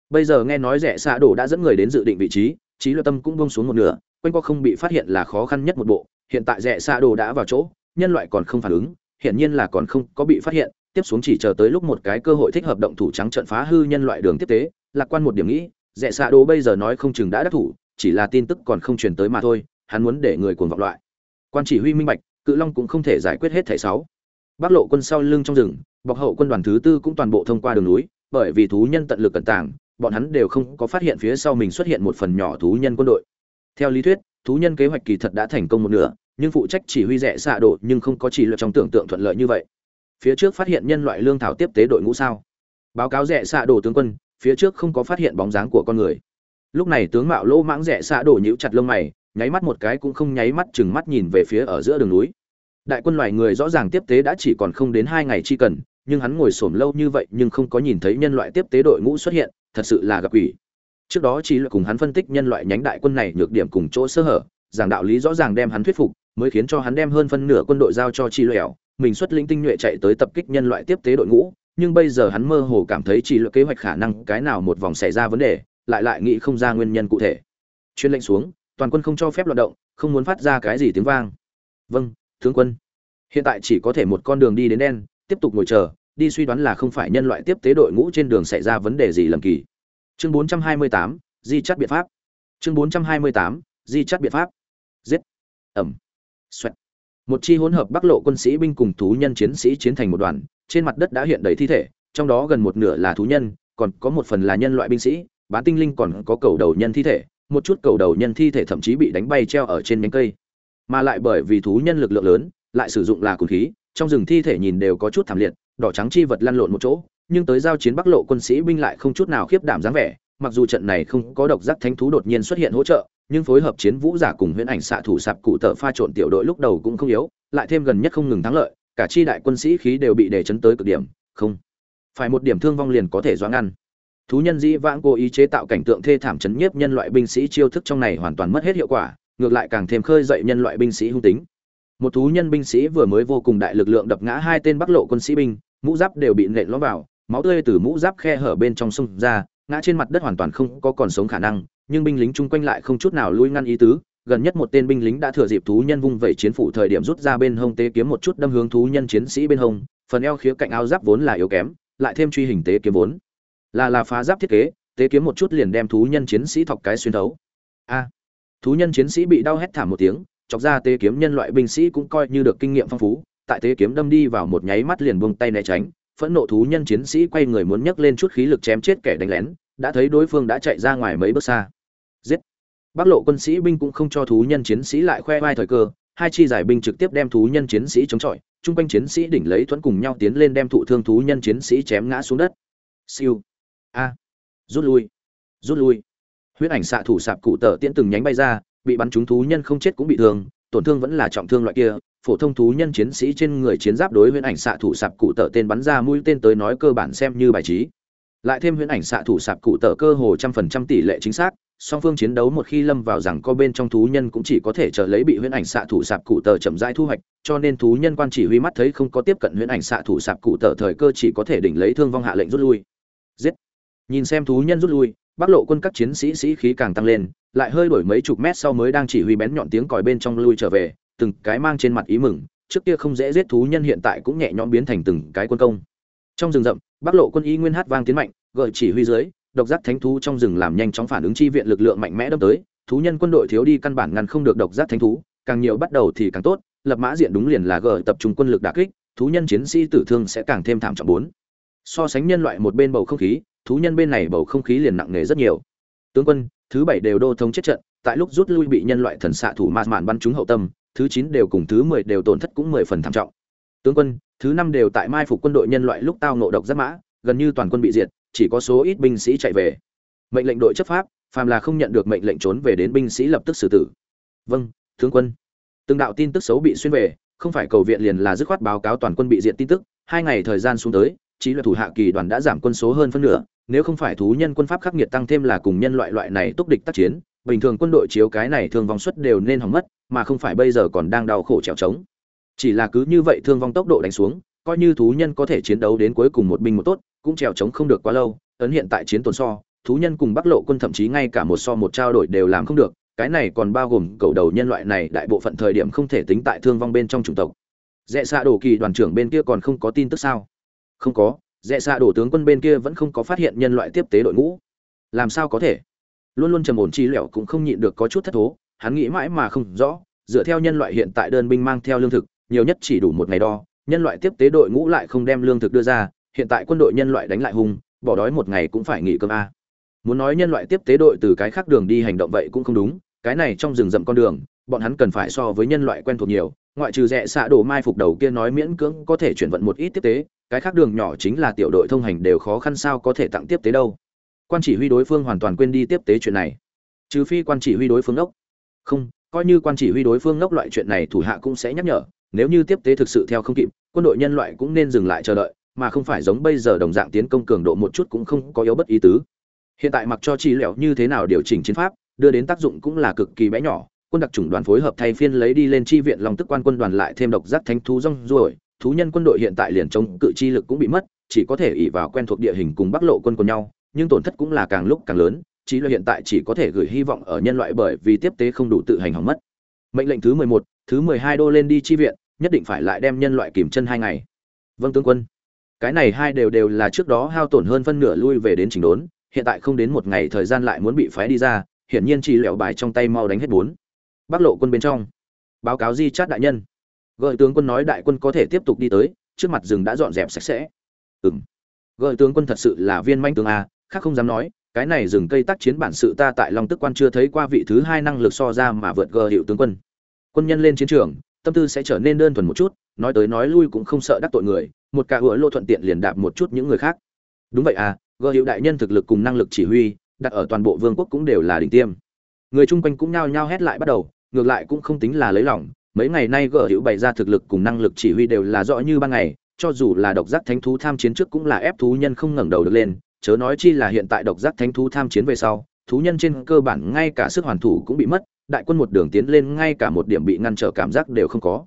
Bây giờ nghe nói rẽ xạ đổ đã dẫn người đến dự định vị trí trí lợi tâm cũng buông xuống một nửa, quanh qua không bị phát hiện là khó khăn nhất một bộ, hiện tại rẽ xạ đồ đã vào chỗ, nhân loại còn không phản ứng hiện nhiên là còn không có bị phát hiện, tiếp xuống chỉ chờ tới lúc một cái cơ hội thích hợp động thủ trắng trận phá hư nhân loại đường tiếp tế, lạc quan một điểm nghĩ rẽ xạ đồ bây giờ nói không chừng đã đắc thủ chỉ là tin tức còn không truyền tới mà thôi, hắn muốn để người cuồng vọng loại. Quan chỉ huy minh bạch, cự long cũng không thể giải quyết hết thảy sáu. Bắc lộ quân sau lưng trong rừng, bọc hậu quân đoàn thứ tư cũng toàn bộ thông qua đường núi, bởi vì thú nhân tận lực cẩn tàng, bọn hắn đều không có phát hiện phía sau mình xuất hiện một phần nhỏ thú nhân quân đội. Theo lý thuyết, thú nhân kế hoạch kỳ thật đã thành công một nửa, nhưng phụ trách chỉ huy rẻ xạ độ nhưng không có chỉ lựa trong tưởng tượng thuận lợi như vậy. Phía trước phát hiện nhân loại lương thảo tiếp tế đội ngũ sao? Báo cáo rẻ xạ độ tướng quân, phía trước không có phát hiện bóng dáng của con người lúc này tướng mạo lỗ mãng rẻ xạ đổ nhíu chặt lông mày, nháy mắt một cái cũng không nháy mắt chừng mắt nhìn về phía ở giữa đường núi. Đại quân loài người rõ ràng tiếp tế đã chỉ còn không đến hai ngày chi cần, nhưng hắn ngồi xổm lâu như vậy nhưng không có nhìn thấy nhân loại tiếp tế đội ngũ xuất hiện, thật sự là gặp quỷ. Trước đó chỉ là cùng hắn phân tích nhân loại nhánh đại quân này nhược điểm cùng chỗ sơ hở, giảng đạo lý rõ ràng đem hắn thuyết phục, mới khiến cho hắn đem hơn phân nửa quân đội giao cho chi lẻo mình xuất lĩnh tinh nhuệ chạy tới tập kích nhân loại tiếp tế đội ngũ, nhưng bây giờ hắn mơ hồ cảm thấy chỉ lựa kế hoạch khả năng cái nào một vòng xảy ra vấn đề lại lại nghĩ không ra nguyên nhân cụ thể. Chuyên lệnh xuống toàn quân không cho phép loạt động không muốn phát ra cái gì tiếng vang. Vâng tướng quân. Hiện tại chỉ có thể một con đường đi đến đen tiếp tục ngồi chờ đi suy đoán là không phải nhân loại tiếp tế đội ngũ trên đường xảy ra vấn đề gì lầm kỳ. Chương 428, di chắt biện pháp. Chương 428, di chắt biện pháp. Giết. Ẩm. Xoẹt. Một chi hỗn hợp bắc lộ quân sĩ binh cùng thú nhân chiến sĩ chiến thành một đoàn trên mặt đất đã hiện đầy thi thể trong đó gần một nửa là thú nhân còn có một phần là nhân loại binh sĩ bán tinh linh còn có cầu đầu nhân thi thể, một chút cầu đầu nhân thi thể thậm chí bị đánh bay treo ở trên nhánh cây. Mà lại bởi vì thú nhân lực lượng lớn, lại sử dụng là cồn khí, trong rừng thi thể nhìn đều có chút thảm liệt, đỏ trắng chi vật lăn lộn một chỗ, nhưng tới giao chiến bắc lộ quân sĩ binh lại không chút nào khiếp đảm dáng vẻ, mặc dù trận này không có độc giác thánh thú đột nhiên xuất hiện hỗ trợ, nhưng phối hợp chiến vũ giả cùng huyễn ảnh xạ thủ sạp cụ tợ pha trộn tiểu đội lúc đầu cũng không yếu, lại thêm gần nhất không ngừng thắng lợi, cả chi đại quân sĩ khí đều bị đề chấn tới cực điểm, không, phải một điểm thương vong liền có thể doãn ngăn thú nhân dĩ vãng cố ý chế tạo cảnh tượng thê thảm chấn nhiếp nhân loại binh sĩ chiêu thức trong này hoàn toàn mất hết hiệu quả, ngược lại càng thêm khơi dậy nhân loại binh sĩ hung tính. Một thú nhân binh sĩ vừa mới vô cùng đại lực lượng đập ngã hai tên bắc lộ quân sĩ binh, mũ giáp đều bị nện lõm vào, máu tươi từ mũ giáp khe hở bên trong sông ra, ngã trên mặt đất hoàn toàn không có còn sống khả năng, nhưng binh lính chung quanh lại không chút nào lui ngăn ý tứ. Gần nhất một tên binh lính đã thừa dịp thú nhân vung vẩy chiến phủ thời điểm rút ra bên hông tế kiếm một chút đâm hướng thú nhân chiến sĩ bên hông, phần eo khía cạnh áo giáp vốn là yếu kém, lại thêm truy hình tế kiếm vốn là là phá giáp thiết kế, tế kiếm một chút liền đem thú nhân chiến sĩ thọc cái xuyên thấu. A, thú nhân chiến sĩ bị đau hét thảm một tiếng, chọc ra tế kiếm nhân loại binh sĩ cũng coi như được kinh nghiệm phong phú, tại tế kiếm đâm đi vào một nháy mắt liền buông tay né tránh, phẫn nộ thú nhân chiến sĩ quay người muốn nhấc lên chút khí lực chém chết kẻ đánh lén, đã thấy đối phương đã chạy ra ngoài mấy bước xa. Giết. Bắc lộ quân sĩ binh cũng không cho thú nhân chiến sĩ lại khoe vai thời cơ, hai chi giải binh trực tiếp đem thú nhân chiến sĩ chống chọi, chung quanh chiến sĩ đỉnh lấy thuẫn cùng nhau tiến lên đem thụ thương thú nhân chiến sĩ chém ngã xuống đất. Siêu a. Rút lui. Rút lui. Huyết ảnh xạ thủ sạp cụ tở tiễn từng nhánh bay ra, bị bắn trúng thú nhân không chết cũng bị thương, tổn thương vẫn là trọng thương loại kia. Phổ thông thú nhân chiến sĩ trên người chiến giáp đối huyễn ảnh xạ thủ sạp cụ tở tên bắn ra mũi tên tới nói cơ bản xem như bài trí. Lại thêm huyễn ảnh xạ thủ sạp cụ tở cơ hồ trăm phần trăm tỷ lệ chính xác, song phương chiến đấu một khi lâm vào rằng co bên trong thú nhân cũng chỉ có thể chờ lấy bị huyễn ảnh xạ thủ sạp cụ tờ chậm rãi thu hoạch, cho nên thú nhân quan chỉ huy mắt thấy không có tiếp cận huyễn ảnh xạ thủ sạp cụ tờ thời cơ chỉ có thể đỉnh lấy thương vong hạ lệnh rút lui. Giết! Nhìn xem thú nhân rút lui, bắc lộ quân các chiến sĩ sĩ khí càng tăng lên, lại hơi đổi mấy chục mét sau mới đang chỉ huy bén nhọn tiếng còi bên trong lui trở về, từng cái mang trên mặt ý mừng, trước kia không dễ giết thú nhân hiện tại cũng nhẹ nhõm biến thành từng cái quân công. Trong rừng rậm, bắc lộ quân y nguyên hát vang tiến mạnh, gợi chỉ huy dưới, độc giác thánh thú trong rừng làm nhanh chóng phản ứng chi viện lực lượng mạnh mẽ đâm tới, thú nhân quân đội thiếu đi căn bản ngăn không được độc giác thánh thú, càng nhiều bắt đầu thì càng tốt, lập mã diện đúng liền là gợi tập trung quân lực đả kích, thú nhân chiến sĩ tử thương sẽ càng thêm thảm trọng bốn. So sánh nhân loại một bên bầu không khí thú nhân bên này bầu không khí liền nặng nề rất nhiều. Tướng quân, thứ bảy đều đô thống chết trận, tại lúc rút lui bị nhân loại thần xạ thủ mạt mạn bắn trúng hậu tâm, thứ chín đều cùng thứ mười đều tổn thất cũng mười phần thảm trọng. Tướng quân, thứ năm đều tại mai phục quân đội nhân loại lúc tao nộ độc rất mã, gần như toàn quân bị diệt, chỉ có số ít binh sĩ chạy về. Mệnh lệnh đội chấp pháp, phàm là không nhận được mệnh lệnh trốn về đến binh sĩ lập tức xử tử. Vâng tướng quân. Từng đạo tin tức xấu bị xuyên về, không phải cầu viện liền là dứt khoát báo cáo toàn quân bị diệt tin tức, hai ngày thời gian xuống tới chỉ là thủ hạ kỳ đoàn đã giảm quân số hơn phân nửa, nếu không phải thú nhân quân pháp khắc nghiệt tăng thêm là cùng nhân loại loại này túc địch tác chiến, bình thường quân đội chiếu cái này thương vong suất đều nên hỏng mất, mà không phải bây giờ còn đang đau khổ trèo trống. Chỉ là cứ như vậy thương vong tốc độ đánh xuống, coi như thú nhân có thể chiến đấu đến cuối cùng một binh một tốt, cũng trèo trống không được quá lâu, ấn hiện tại chiến tồn so, thú nhân cùng bắc lộ quân thậm chí ngay cả một so một trao đổi đều làm không được, cái này còn bao gồm cầu đầu nhân loại này đại bộ phận thời điểm không thể tính tại thương vong bên trong chủng tộc. Dễ xa đổ kỳ đoàn trưởng bên kia còn không có tin tức sao? Không có dạ dẹ xa đổ tướng quân bên kia vẫn không có phát hiện nhân loại tiếp tế đội ngũ. Làm sao có thể? Luôn luôn trầm ổn chi lẻo cũng không nhịn được có chút thất thố, hắn nghĩ mãi mà không rõ, dựa theo nhân loại hiện tại đơn binh mang theo lương thực, nhiều nhất chỉ đủ một ngày đo, nhân loại tiếp tế đội ngũ lại không đem lương thực đưa ra, hiện tại quân đội nhân loại đánh lại hung, bỏ đói một ngày cũng phải nghỉ cơm a. Muốn nói nhân loại tiếp tế đội từ cái khác đường đi hành động vậy cũng không đúng, cái này trong rừng rậm con đường, bọn hắn cần phải so với nhân loại quen thuộc nhiều, ngoại trừ rẽ xạ đổ mai phục đầu kia nói miễn cưỡng có thể chuyển vận một ít tiếp tế cái khác đường nhỏ chính là tiểu đội thông hành đều khó khăn sao có thể tặng tiếp tế đâu. Quan chỉ huy đối phương hoàn toàn quên đi tiếp tế chuyện này. Trừ phi quan chỉ huy đối phương ốc không, coi như quan chỉ huy đối phương ngốc loại chuyện này thủ hạ cũng sẽ nhắc nhở, nếu như tiếp tế thực sự theo không kịp, quân đội nhân loại cũng nên dừng lại chờ đợi, mà không phải giống bây giờ đồng dạng tiến công cường độ một chút cũng không có yếu bất ý tứ. Hiện tại mặc cho chi lẻo như thế nào điều chỉnh chiến pháp, đưa đến tác dụng cũng là cực kỳ bé nhỏ, quân đặc chủng đoàn phối hợp thay phiên lấy đi lên chi viện lòng tức quan quân đoàn lại thêm độc giác thánh thú rong ruổi thú nhân quân đội hiện tại liền chống cự chi lực cũng bị mất, chỉ có thể ỉ vào quen thuộc địa hình cùng bắc lộ quân của nhau, nhưng tổn thất cũng là càng lúc càng lớn, chí là hiện tại chỉ có thể gửi hy vọng ở nhân loại bởi vì tiếp tế không đủ tự hành hỏng mất. Mệnh lệnh thứ mười một, thứ mười hai đô lên đi chi viện, nhất định phải lại đem nhân loại kìm chân hai ngày. Vâng tướng quân. Cái này hai đều đều là trước đó hao tổn hơn phân nửa lui về đến chỉnh đốn, hiện tại không đến một ngày thời gian lại muốn bị phái đi ra, hiển nhiên chỉ lẹo bài trong tay mau đánh hết bốn. Bắc lộ quân bên trong. Báo cáo di chát đại nhân gợi tướng quân nói đại quân có thể tiếp tục đi tới, trước mặt rừng đã dọn dẹp sạch sẽ. Ừng gợi tướng quân thật sự là viên manh tướng a, khác không dám nói, cái này rừng cây tác chiến bản sự ta tại long tức quan chưa thấy qua vị thứ hai năng lực so ra mà vượt gờ hiệu tướng quân. Quân nhân lên chiến trường, tâm tư sẽ trở nên đơn thuần một chút, nói tới nói lui cũng không sợ đắc tội người, một cả hứa lô thuận tiện liền đạp một chút những người khác. Đúng vậy à gờ hiệu đại nhân thực lực cùng năng lực chỉ huy, đặt ở toàn bộ vương quốc cũng đều là đỉnh tiêm. Người chung quanh cũng nhao nhao hét lại bắt đầu, ngược lại cũng không tính là lấy lòng mấy ngày nay gở hữu bày ra thực lực cùng năng lực chỉ huy đều là rõ như ban ngày, cho dù là độc giác thánh thú tham chiến trước cũng là ép thú nhân không ngẩng đầu được lên, chớ nói chi là hiện tại độc giác thánh thú tham chiến về sau, thú nhân trên cơ bản ngay cả sức hoàn thủ cũng bị mất, đại quân một đường tiến lên ngay cả một điểm bị ngăn trở cảm giác đều không có.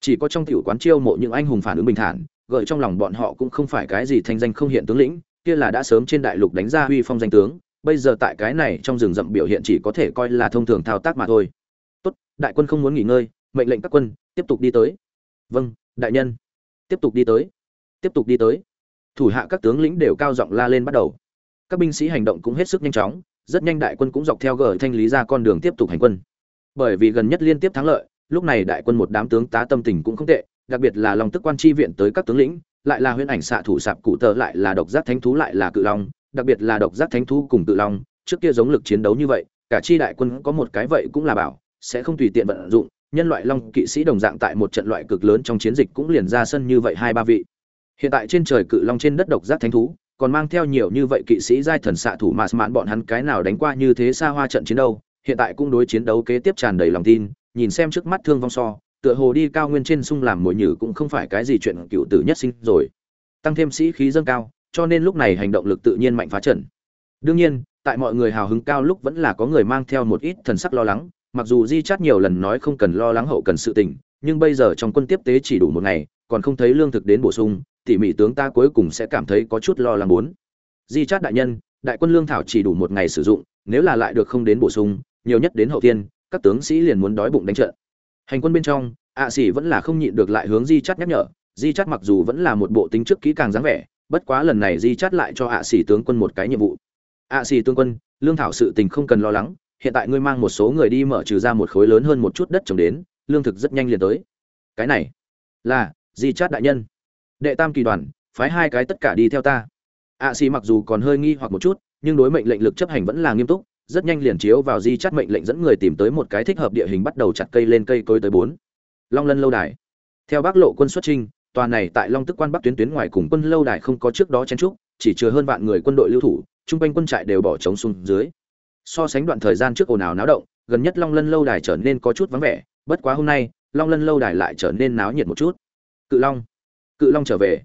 Chỉ có trong tiểu quán chiêu mộ những anh hùng phản ứng bình thản, gợi trong lòng bọn họ cũng không phải cái gì thanh danh không hiện tướng lĩnh, kia là đã sớm trên đại lục đánh ra huy phong danh tướng, bây giờ tại cái này trong rừng rậm biểu hiện chỉ có thể coi là thông thường thao tác mà thôi. Tốt, đại quân không muốn nghỉ ngơi mệnh lệnh các quân, tiếp tục đi tới. Vâng đại nhân. Tiếp tục đi tới. Tiếp tục đi tới. Thủ hạ các tướng lĩnh đều cao giọng la lên bắt đầu. Các binh sĩ hành động cũng hết sức nhanh chóng, rất nhanh đại quân cũng dọc theo gờ thanh lý ra con đường tiếp tục hành quân. Bởi vì gần nhất liên tiếp thắng lợi, lúc này đại quân một đám tướng tá tâm tình cũng không tệ, đặc biệt là lòng tức quan tri viện tới các tướng lĩnh, lại là huyễn ảnh xạ thủ sạp cụ tờ lại là độc giác thánh thú lại là cự long, đặc biệt là độc giác thánh thú cùng cự long, trước kia giống lực chiến đấu như vậy, cả chi đại quân có một cái vậy cũng là bảo, sẽ không tùy tiện vận dụng nhân loại long kỵ sĩ đồng dạng tại một trận loại cực lớn trong chiến dịch cũng liền ra sân như vậy hai ba vị. Hiện tại trên trời cự long trên đất độc giác thánh thú, còn mang theo nhiều như vậy kỵ sĩ giai thần xạ thủ mà mạn bọn hắn cái nào đánh qua như thế xa hoa trận chiến đấu hiện tại cũng đối chiến đấu kế tiếp tràn đầy lòng tin, nhìn xem trước mắt thương vong so, tựa hồ đi cao nguyên trên sung làm mồi nhử cũng không phải cái gì chuyện cựu tử nhất sinh rồi. Tăng thêm sĩ khí dâng cao, cho nên lúc này hành động lực tự nhiên mạnh phá trận. Đương nhiên, tại mọi người hào hứng cao lúc vẫn là có người mang theo một ít thần sắc lo lắng mặc dù di chát nhiều lần nói không cần lo lắng hậu cần sự tình, nhưng bây giờ trong quân tiếp tế chỉ đủ một ngày, còn không thấy lương thực đến bổ sung, tỉ mỉ tướng ta cuối cùng sẽ cảm thấy có chút lo lắng muốn. Di chát đại nhân, đại quân lương thảo chỉ đủ một ngày sử dụng, nếu là lại được không đến bổ sung, nhiều nhất đến hậu thiên, các tướng sĩ liền muốn đói bụng đánh trận. Hành quân bên trong ạ sĩ vẫn là không nhịn được lại hướng di chát nhắc nhở, di chát mặc dù vẫn là một bộ tính trước kỹ càng dáng vẻ, bất quá lần này di chát lại cho ạ sĩ tướng quân một cái nhiệm vụ. Ạ sĩ tướng quân, lương thảo sự tình không cần lo lắng hiện tại ngươi mang một số người đi mở trừ ra một khối lớn hơn một chút đất trồng đến, lương thực rất nhanh liền tới. Cái này là di chát đại nhân. Đệ tam kỳ đoàn, phái hai cái tất cả đi theo ta. Ạ xì mặc dù còn hơi nghi hoặc một chút, nhưng đối mệnh lệnh lực chấp hành vẫn là nghiêm túc, rất nhanh liền chiếu vào di chắt mệnh lệnh dẫn người tìm tới một cái thích hợp địa hình bắt đầu chặt cây lên cây cối tới bốn. Long lân lâu đài. Theo bác lộ quân xuất trinh, tòa này tại long tức quan bắc tuyến tuyến ngoài cùng quân lâu đài không có trước đó chen trúc chỉ chứa hơn vạn người quân đội lưu thủ, chung quanh quân trại đều bỏ trống xuống dưới so sánh đoạn thời gian trước ồn ào náo động, gần nhất long lân lâu đài trở nên có chút vắng vẻ, bất quá hôm nay, long lân lâu đài lại trở nên náo nhiệt một chút. Cự long cự long trở về.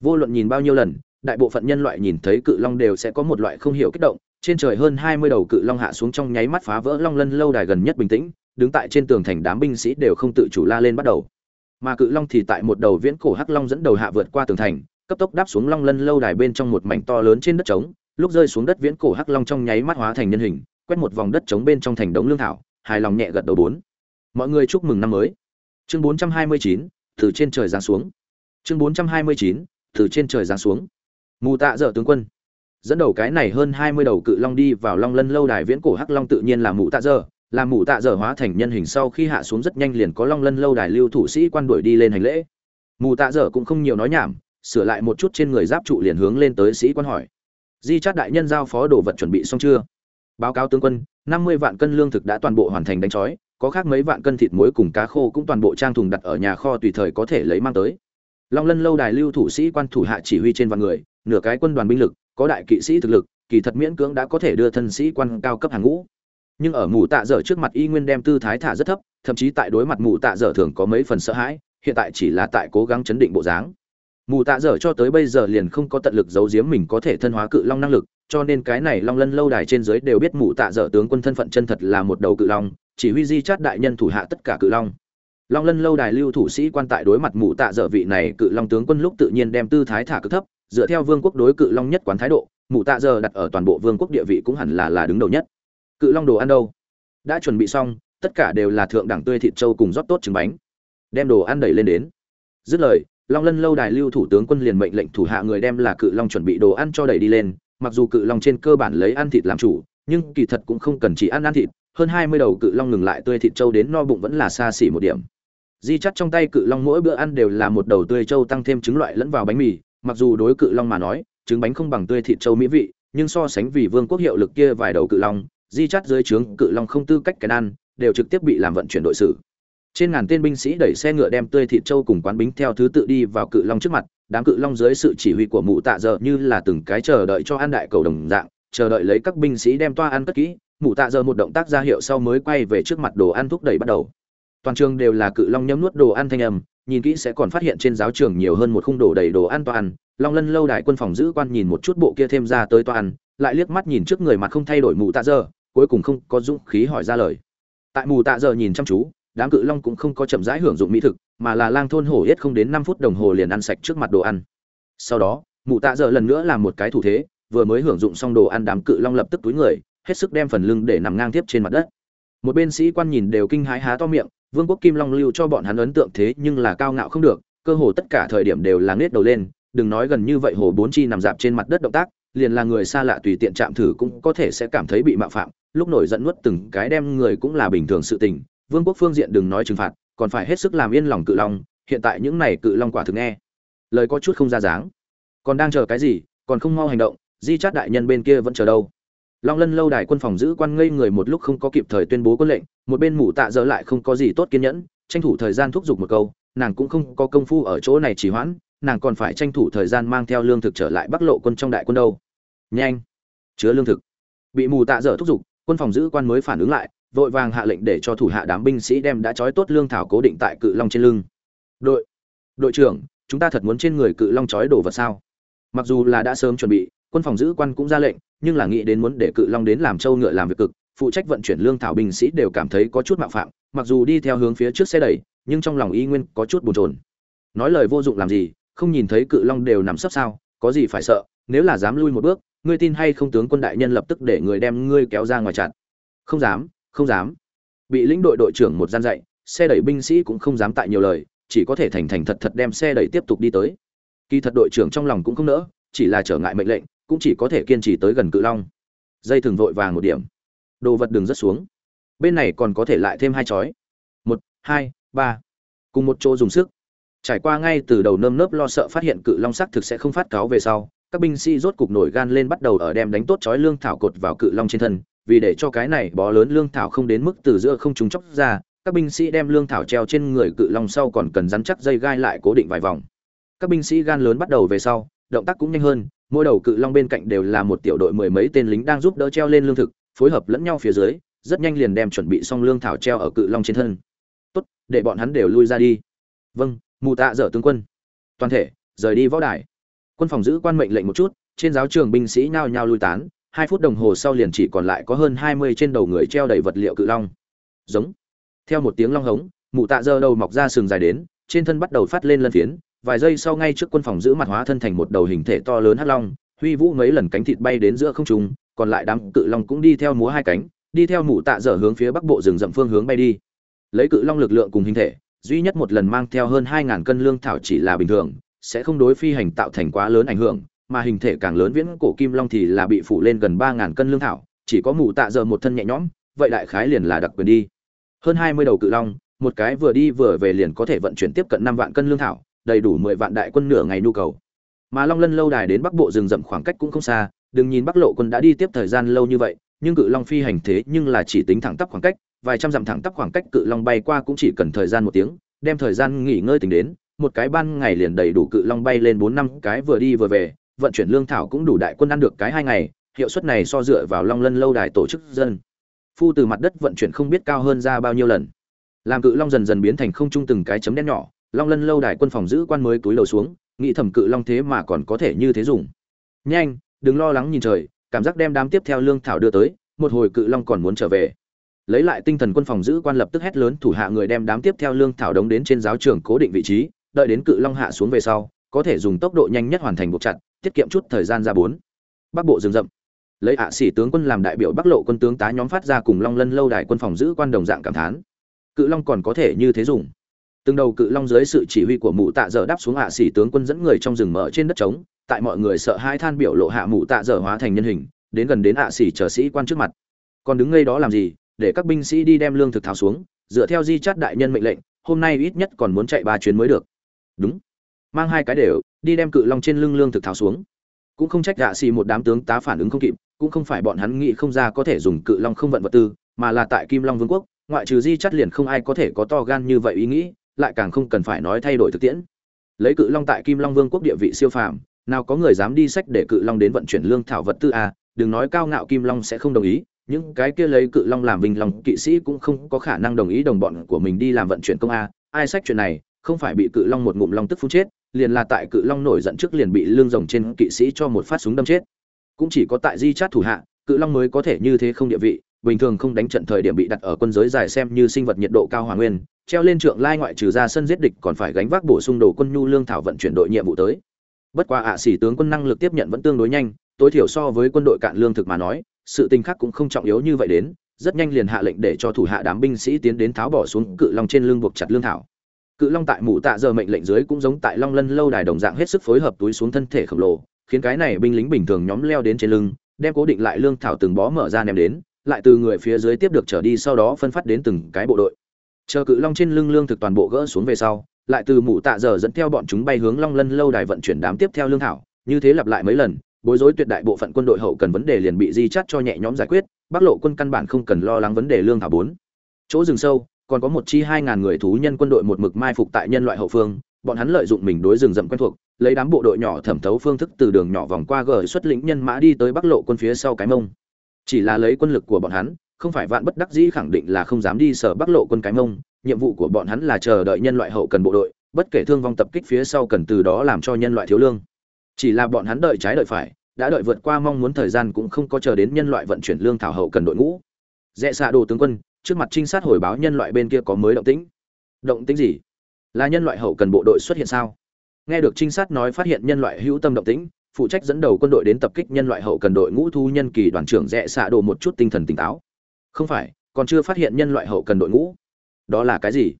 Vô luận nhìn bao nhiêu lần, đại bộ phận nhân loại nhìn thấy cự long đều sẽ có một loại không hiểu kích động. Trên trời hơn hai mươi đầu cự long hạ xuống trong nháy mắt phá vỡ long lân lâu đài gần nhất bình tĩnh, đứng tại trên tường thành đám binh sĩ đều không tự chủ la lên bắt đầu. Mà cự long thì tại một đầu viễn cổ hắc long dẫn đầu hạ vượt qua tường thành, cấp tốc đáp xuống long lân lâu đài bên trong một mảnh to lớn trên đất trống lúc rơi xuống đất viễn cổ hắc long trong nháy mắt hóa thành nhân hình, quét một vòng đất trống bên trong thành đống lương thảo, hài lòng nhẹ gật đầu bốn. Mọi người chúc mừng năm mới. Chương bốn trăm hai mươi chín, từ trên trời giáng xuống. Chương bốn trăm hai mươi chín, từ trên trời giáng xuống. Mù tạ dở tướng quân. Dẫn đầu cái này hơn hai mươi đầu cự long đi vào long lân lâu đài viễn cổ hắc long tự nhiên là mù tạ dở. Làm mù tạ dở hóa thành nhân hình sau khi hạ xuống rất nhanh liền có long lân lâu đài lưu thủ sĩ quan đuổi đi lên hành lễ. Mù tạ dở cũng không nhiều nói nhảm, sửa lại một chút trên người giáp trụ liền hướng lên tới sĩ quan hỏi di chát đại nhân giao phó đồ vật chuẩn bị xong chưa? Báo cáo tướng quân, năm mươi vạn cân lương thực đã toàn bộ hoàn thành đánh chói, có khác mấy vạn cân thịt muối cùng cá khô cũng toàn bộ trang thùng đặt ở nhà kho tùy thời có thể lấy mang tới. Long lân lâu đài lưu thủ sĩ quan thủ hạ chỉ huy trên vạn người, nửa cái quân đoàn binh lực, có đại kỵ sĩ thực lực, kỳ thật miễn cưỡng đã có thể đưa thân sĩ quan cao cấp hàng ngũ. Nhưng ở mù tạ dở trước mặt y nguyên đem tư thái thả rất thấp, thậm chí tại đối mặt mù tạ dở thường có mấy phần sợ hãi, hiện tại chỉ là tại cố gắng chấn định bộ dáng mù tạ dở cho tới bây giờ liền không có tận lực giấu giếm mình có thể thân hóa cự long năng lực, cho nên cái này long lân lâu đài trên dưới đều biết mù tạ dở tướng quân thân phận chân thật là một đầu cự long, chỉ huy di chát đại nhân thủ hạ tất cả cự long. Long lân lâu đài lưu thủ sĩ quan tại đối mặt mù tạ dở vị này cự long tướng quân lúc tự nhiên đem tư thái thả cực thấp, dựa theo vương quốc đối cự long nhất quán thái độ, mù tạ dở đặt ở toàn bộ vương quốc địa vị cũng hẳn là là đứng đầu nhất. Cự long đồ ăn đâu? Đã chuẩn bị xong, tất cả đều là thượng đẳng tươi thịt trâu cùng rót tốt trứng bánh. Đem đồ ăn đẩy lên đến. Dứt lời long lân lâu đài lưu thủ tướng quân liền mệnh lệnh thủ hạ người đem là cự long chuẩn bị đồ ăn cho đẩy đi lên, mặc dù cự long trên cơ bản lấy ăn thịt làm chủ, nhưng kỳ thật cũng không cần chỉ ăn ăn thịt, hơn hai mươi đầu cự long ngừng lại tươi thịt trâu đến no bụng vẫn là xa xỉ một điểm. Di chắt trong tay cự long mỗi bữa ăn đều là một đầu tươi trâu tăng thêm trứng loại lẫn vào bánh mì, mặc dù đối cự long mà nói, trứng bánh không bằng tươi thịt trâu mỹ vị, nhưng so sánh vì vương quốc hiệu lực kia vài đầu cự long, di chắt dưới trướng cự long không tư cách cái ăn, đều trực tiếp bị làm vận chuyển đội sử trên ngàn tên binh sĩ đẩy xe ngựa đem tươi thịt trâu cùng quán bính theo thứ tự đi vào cự long trước mặt, đám cự long dưới sự chỉ huy của mụ tạ dợ như là từng cái chờ đợi cho ăn đại cầu đồng dạng, chờ đợi lấy các binh sĩ đem toa ăn cất kỹ. Mụ tạ giờ một động tác ra hiệu sau mới quay về trước mặt đồ ăn thúc đẩy bắt đầu. Toàn trường đều là cự long nhấm nuốt đồ ăn thanh âm, nhìn kỹ sẽ còn phát hiện trên giáo trường nhiều hơn một khung đồ đầy đồ ăn toàn long lân lâu đại quân phòng giữ quan nhìn một chút bộ kia thêm ra tới toàn lại liếc mắt nhìn trước người mặt không thay đổi mụ tạ giờ, cuối cùng không có dũng khí hỏi ra lời. Tại mù tạ giờ nhìn chăm chú đám cự long cũng không có chậm rãi hưởng dụng mỹ thực, mà là lang thôn hổ yết không đến năm phút đồng hồ liền ăn sạch trước mặt đồ ăn. Sau đó, mụ tạ dợ lần nữa làm một cái thủ thế, vừa mới hưởng dụng xong đồ ăn đám cự long lập tức túi người, hết sức đem phần lưng để nằm ngang tiếp trên mặt đất. Một bên sĩ quan nhìn đều kinh hái há to miệng, vương quốc kim long lưu cho bọn hắn ấn tượng thế nhưng là cao ngạo không được, cơ hồ tất cả thời điểm đều là nết đầu lên, đừng nói gần như vậy hồ bốn chi nằm dạp trên mặt đất động tác, liền là người xa lạ tùy tiện chạm thử cũng có thể sẽ cảm thấy bị mạo phạm, lúc nổi giận nuốt từng cái đem người cũng là bình thường sự tình vương quốc phương diện đừng nói trừng phạt, còn phải hết sức làm yên lòng cự long, hiện tại những này cự long quả thực nghe. Lời có chút không ra dáng. Còn đang chờ cái gì, còn không mau hành động, di chát đại nhân bên kia vẫn chờ đâu. Long lân lâu đài quân phòng giữ quan ngây người một lúc không có kịp thời tuyên bố quân lệnh, một bên mủ tạ dở lại không có gì tốt kiên nhẫn, tranh thủ thời gian thúc giục một câu, nàng cũng không có công phu ở chỗ này trì hoãn, nàng còn phải tranh thủ thời gian mang theo lương thực trở lại bắc lộ quân trong đại quân đâu. Nhanh. Chứa lương thực. Bị mù tạ dở thúc giục, quân phòng giữ quan mới phản ứng lại vội vàng hạ lệnh để cho thủ hạ đám binh sĩ đem đã trói tốt lương thảo cố định tại cự long trên lưng. Đội đội trưởng, chúng ta thật muốn trên người cự long trói đổ vật sao? Mặc dù là đã sớm chuẩn bị, quân phòng giữ quan cũng ra lệnh, nhưng là nghĩ đến muốn để cự long đến làm châu ngựa làm việc cực, phụ trách vận chuyển lương thảo binh sĩ đều cảm thấy có chút mạo phạm, mặc dù đi theo hướng phía trước xe đẩy, nhưng trong lòng y nguyên có chút bồn chồn. Nói lời vô dụng làm gì, không nhìn thấy cự long đều nằm sấp sao, có gì phải sợ, nếu là dám lui một bước, ngươi tin hay không tướng quân đại nhân lập tức để người đem ngươi kéo ra ngoài chặn. Không dám không dám. Bị lĩnh đội đội trưởng một gian dạy, xe đẩy binh sĩ cũng không dám tại nhiều lời, chỉ có thể thành thành thật thật đem xe đẩy tiếp tục đi tới. Kỳ thật đội trưởng trong lòng cũng không nỡ, chỉ là trở ngại mệnh lệnh, cũng chỉ có thể kiên trì tới gần cự long. Dây thường vội vàng một điểm. Đồ vật đường rất xuống. Bên này còn có thể lại thêm hai chói. Một, hai, ba. Cùng một chỗ dùng sức. Trải qua ngay từ đầu nơm nớp lo sợ phát hiện cự long sắc thực sẽ không phát cáo về sau, các binh sĩ rốt cục nổi gan lên bắt đầu ở đem đánh tốt chói lương thảo cột vào cự long trên thân vì để cho cái này bó lớn lương thảo không đến mức từ giữa không trúng chóc ra, các binh sĩ đem lương thảo treo trên người cự long sau còn cần rắn chắc dây gai lại cố định vài vòng. Các binh sĩ gan lớn bắt đầu về sau, động tác cũng nhanh hơn, mỗi đầu cự long bên cạnh đều là một tiểu đội mười mấy tên lính đang giúp đỡ treo lên lương thực, phối hợp lẫn nhau phía dưới, rất nhanh liền đem chuẩn bị xong lương thảo treo ở cự long trên thân. Tốt, để bọn hắn đều lui ra đi. Vâng mù tạ dở tướng quân. Toàn thể, rời đi võ đài. Quân phòng giữ quan mệnh lệnh một chút, trên giáo trường binh sĩ nhao nhao lui tán hai phút đồng hồ sau liền chỉ còn lại có hơn hai mươi trên đầu người treo đầy vật liệu cự long. Giống. Theo một tiếng long hống, mụ tạ dơ đầu mọc ra sừng dài đến, trên thân bắt đầu phát lên lân phiến, vài giây sau ngay trước quân phòng giữ mặt hóa thân thành một đầu hình thể to lớn hắc long, huy vũ mấy lần cánh thịt bay đến giữa không trung, còn lại đám cự long cũng đi theo múa hai cánh, đi theo mụ tạ dở hướng phía bắc bộ rừng rậm phương hướng bay đi. Lấy cự long lực lượng cùng hình thể, duy nhất một lần mang theo hơn hai ngàn cân lương thảo chỉ là bình thường, sẽ không đối phi hành tạo thành quá lớn ảnh hưởng mà hình thể càng lớn viễn cổ kim long thì là bị phủ lên gần ba ngàn cân lương thảo, chỉ có mù tạ giờ một thân nhẹ nhõm, vậy đại khái liền là đặc quyền đi. Hơn hai mươi đầu cự long, một cái vừa đi vừa về liền có thể vận chuyển tiếp cận năm vạn cân lương thảo, đầy đủ mười vạn đại quân nửa ngày nhu cầu. Mà long lân lâu đài đến bắc bộ rừng rậm khoảng cách cũng không xa, đừng nhìn bắc lộ quân đã đi tiếp thời gian lâu như vậy, nhưng cự long phi hành thế nhưng là chỉ tính thẳng tắp khoảng cách, vài trăm dặm thẳng tắp khoảng cách cự long bay qua cũng chỉ cần thời gian một tiếng, đem thời gian nghỉ ngơi tính đến, một cái ban ngày liền đầy đủ cự long bay lên bốn năm cái vừa đi vừa về vận chuyển lương thảo cũng đủ đại quân ăn được cái hai ngày, hiệu suất này so dựa vào long lân lâu đài tổ chức dân. Phu từ mặt đất vận chuyển không biết cao hơn ra bao nhiêu lần. Làm cự long dần dần biến thành không trung từng cái chấm đen nhỏ, long lân lâu đài quân phòng giữ quan mới túi lầu xuống, nghĩ thầm cự long thế mà còn có thể như thế dùng. Nhanh, đừng lo lắng nhìn trời, cảm giác đem đám tiếp theo lương thảo đưa tới, một hồi cự long còn muốn trở về. Lấy lại tinh thần quân phòng giữ quan lập tức hét lớn thủ hạ người đem đám tiếp theo lương thảo đống đến trên giáo trường cố định vị trí, đợi đến cự long hạ xuống về sau, có thể dùng tốc độ nhanh nhất hoàn thành buộc chặt tiết kiệm chút thời gian ra bốn. Bắc bộ rừng rậm. Lấy ạ sĩ tướng quân làm đại biểu bắc lộ quân tướng tá nhóm phát ra cùng long lân lâu đài quân phòng giữ quan đồng dạng cảm thán. Cự long còn có thể như thế dùng. Từng đầu cự long dưới sự chỉ huy của mụ tạ dở đáp xuống hạ sĩ tướng quân dẫn người trong rừng mở trên đất trống, tại mọi người sợ hai than biểu lộ hạ mụ tạ dở hóa thành nhân hình, đến gần đến hạ sĩ chờ sĩ quan trước mặt. Còn đứng ngay đó làm gì? Để các binh sĩ đi đem lương thực tháo xuống, dựa theo di chát đại nhân mệnh lệnh, hôm nay ít nhất còn muốn chạy ba chuyến mới được. Đúng. Mang hai cái đều đi đem cự long trên lưng lương thực tháo xuống. Cũng không trách dạ xì một đám tướng tá phản ứng không kịp cũng không phải bọn hắn nghĩ không ra có thể dùng cự long không vận vật tư mà là tại kim long vương quốc ngoại trừ di chắt liền không ai có thể có to gan như vậy ý nghĩ lại càng không cần phải nói thay đổi thực tiễn. Lấy cự long tại kim long vương quốc địa vị siêu phàm nào có người dám đi sách để cự long đến vận chuyển lương thảo vật tư à, đừng nói cao ngạo kim long sẽ không đồng ý những cái kia lấy cự long làm vinh lòng kỵ sĩ cũng không có khả năng đồng ý đồng bọn của mình đi làm vận chuyển công a ai sách chuyện này không phải bị cự long một ngụm long tức phun chết liền là tại cự long nổi giận trước liền bị lương rồng trên kỵ sĩ cho một phát súng đâm chết. Cũng chỉ có tại di chát thủ hạ cự long mới có thể như thế không địa vị bình thường không đánh trận thời điểm bị đặt ở quân giới dài xem như sinh vật nhiệt độ cao hòa nguyên treo lên trượng lai ngoại trừ ra sân giết địch còn phải gánh vác bổ sung đồ quân nhu lương thảo vận chuyển đội nhiệm vụ tới. Bất qua ạ à, xỉ tướng quân năng lực tiếp nhận vẫn tương đối nhanh tối thiểu so với quân đội cạn lương thực mà nói sự tình khác cũng không trọng yếu như vậy đến rất nhanh liền hạ lệnh để cho thủ hạ đám binh sĩ tiến đến tháo bỏ xuống cự long trên lưng buộc chặt lương thảo cự long tại mụ tạ giờ mệnh lệnh dưới cũng giống tại long lân lâu đài đồng dạng hết sức phối hợp túi xuống thân thể khổng lồ, khiến cái này binh lính bình thường nhóm leo đến trên lưng, đem cố định lại lương thảo từng bó mở ra ném đến, lại từ người phía dưới tiếp được trở đi sau đó phân phát đến từng cái bộ đội. Chờ cự long trên lưng lương thực toàn bộ gỡ xuống về sau, lại từ mụ tạ giờ dẫn theo bọn chúng bay hướng long lân lâu đài vận chuyển đám tiếp theo lương thảo, như thế lặp lại mấy lần, bối rối tuyệt đại bộ phận quân đội hậu cần vấn đề liền bị di chắt cho nhẹ nhõm giải quyết, bắc lộ quân căn bản không cần lo lắng vấn đề lương thảo bốn. Chỗ rừng sâu còn có một chi hai ngàn người thú nhân quân đội một mực mai phục tại nhân loại hậu phương, bọn hắn lợi dụng mình đối rừng rậm quen thuộc, lấy đám bộ đội nhỏ thẩm thấu phương thức từ đường nhỏ vòng qua gờ xuất lĩnh nhân mã đi tới bắc lộ quân phía sau cái mông. Chỉ là lấy quân lực của bọn hắn, không phải vạn bất đắc dĩ khẳng định là không dám đi sở bắc lộ quân cái mông, nhiệm vụ của bọn hắn là chờ đợi nhân loại hậu cần bộ đội, bất kể thương vong tập kích phía sau cần từ đó làm cho nhân loại thiếu lương. Chỉ là bọn hắn đợi trái đợi phải, đã đợi vượt qua mong muốn thời gian cũng không có chờ đến nhân loại vận chuyển lương thảo hậu cần đội ngũ. Rẽ xạ đồ tướng quân trước mặt trinh sát hồi báo nhân loại bên kia có mới động tĩnh. Động tĩnh gì? Là nhân loại hậu cần bộ đội xuất hiện sao? Nghe được trinh sát nói phát hiện nhân loại hữu tâm động tĩnh, phụ trách dẫn đầu quân đội đến tập kích nhân loại hậu cần đội ngũ thu nhân kỳ đoàn trưởng rẽ xạ đồ một chút tinh thần tỉnh táo. Không phải, còn chưa phát hiện nhân loại hậu cần đội ngũ. Đó là cái gì?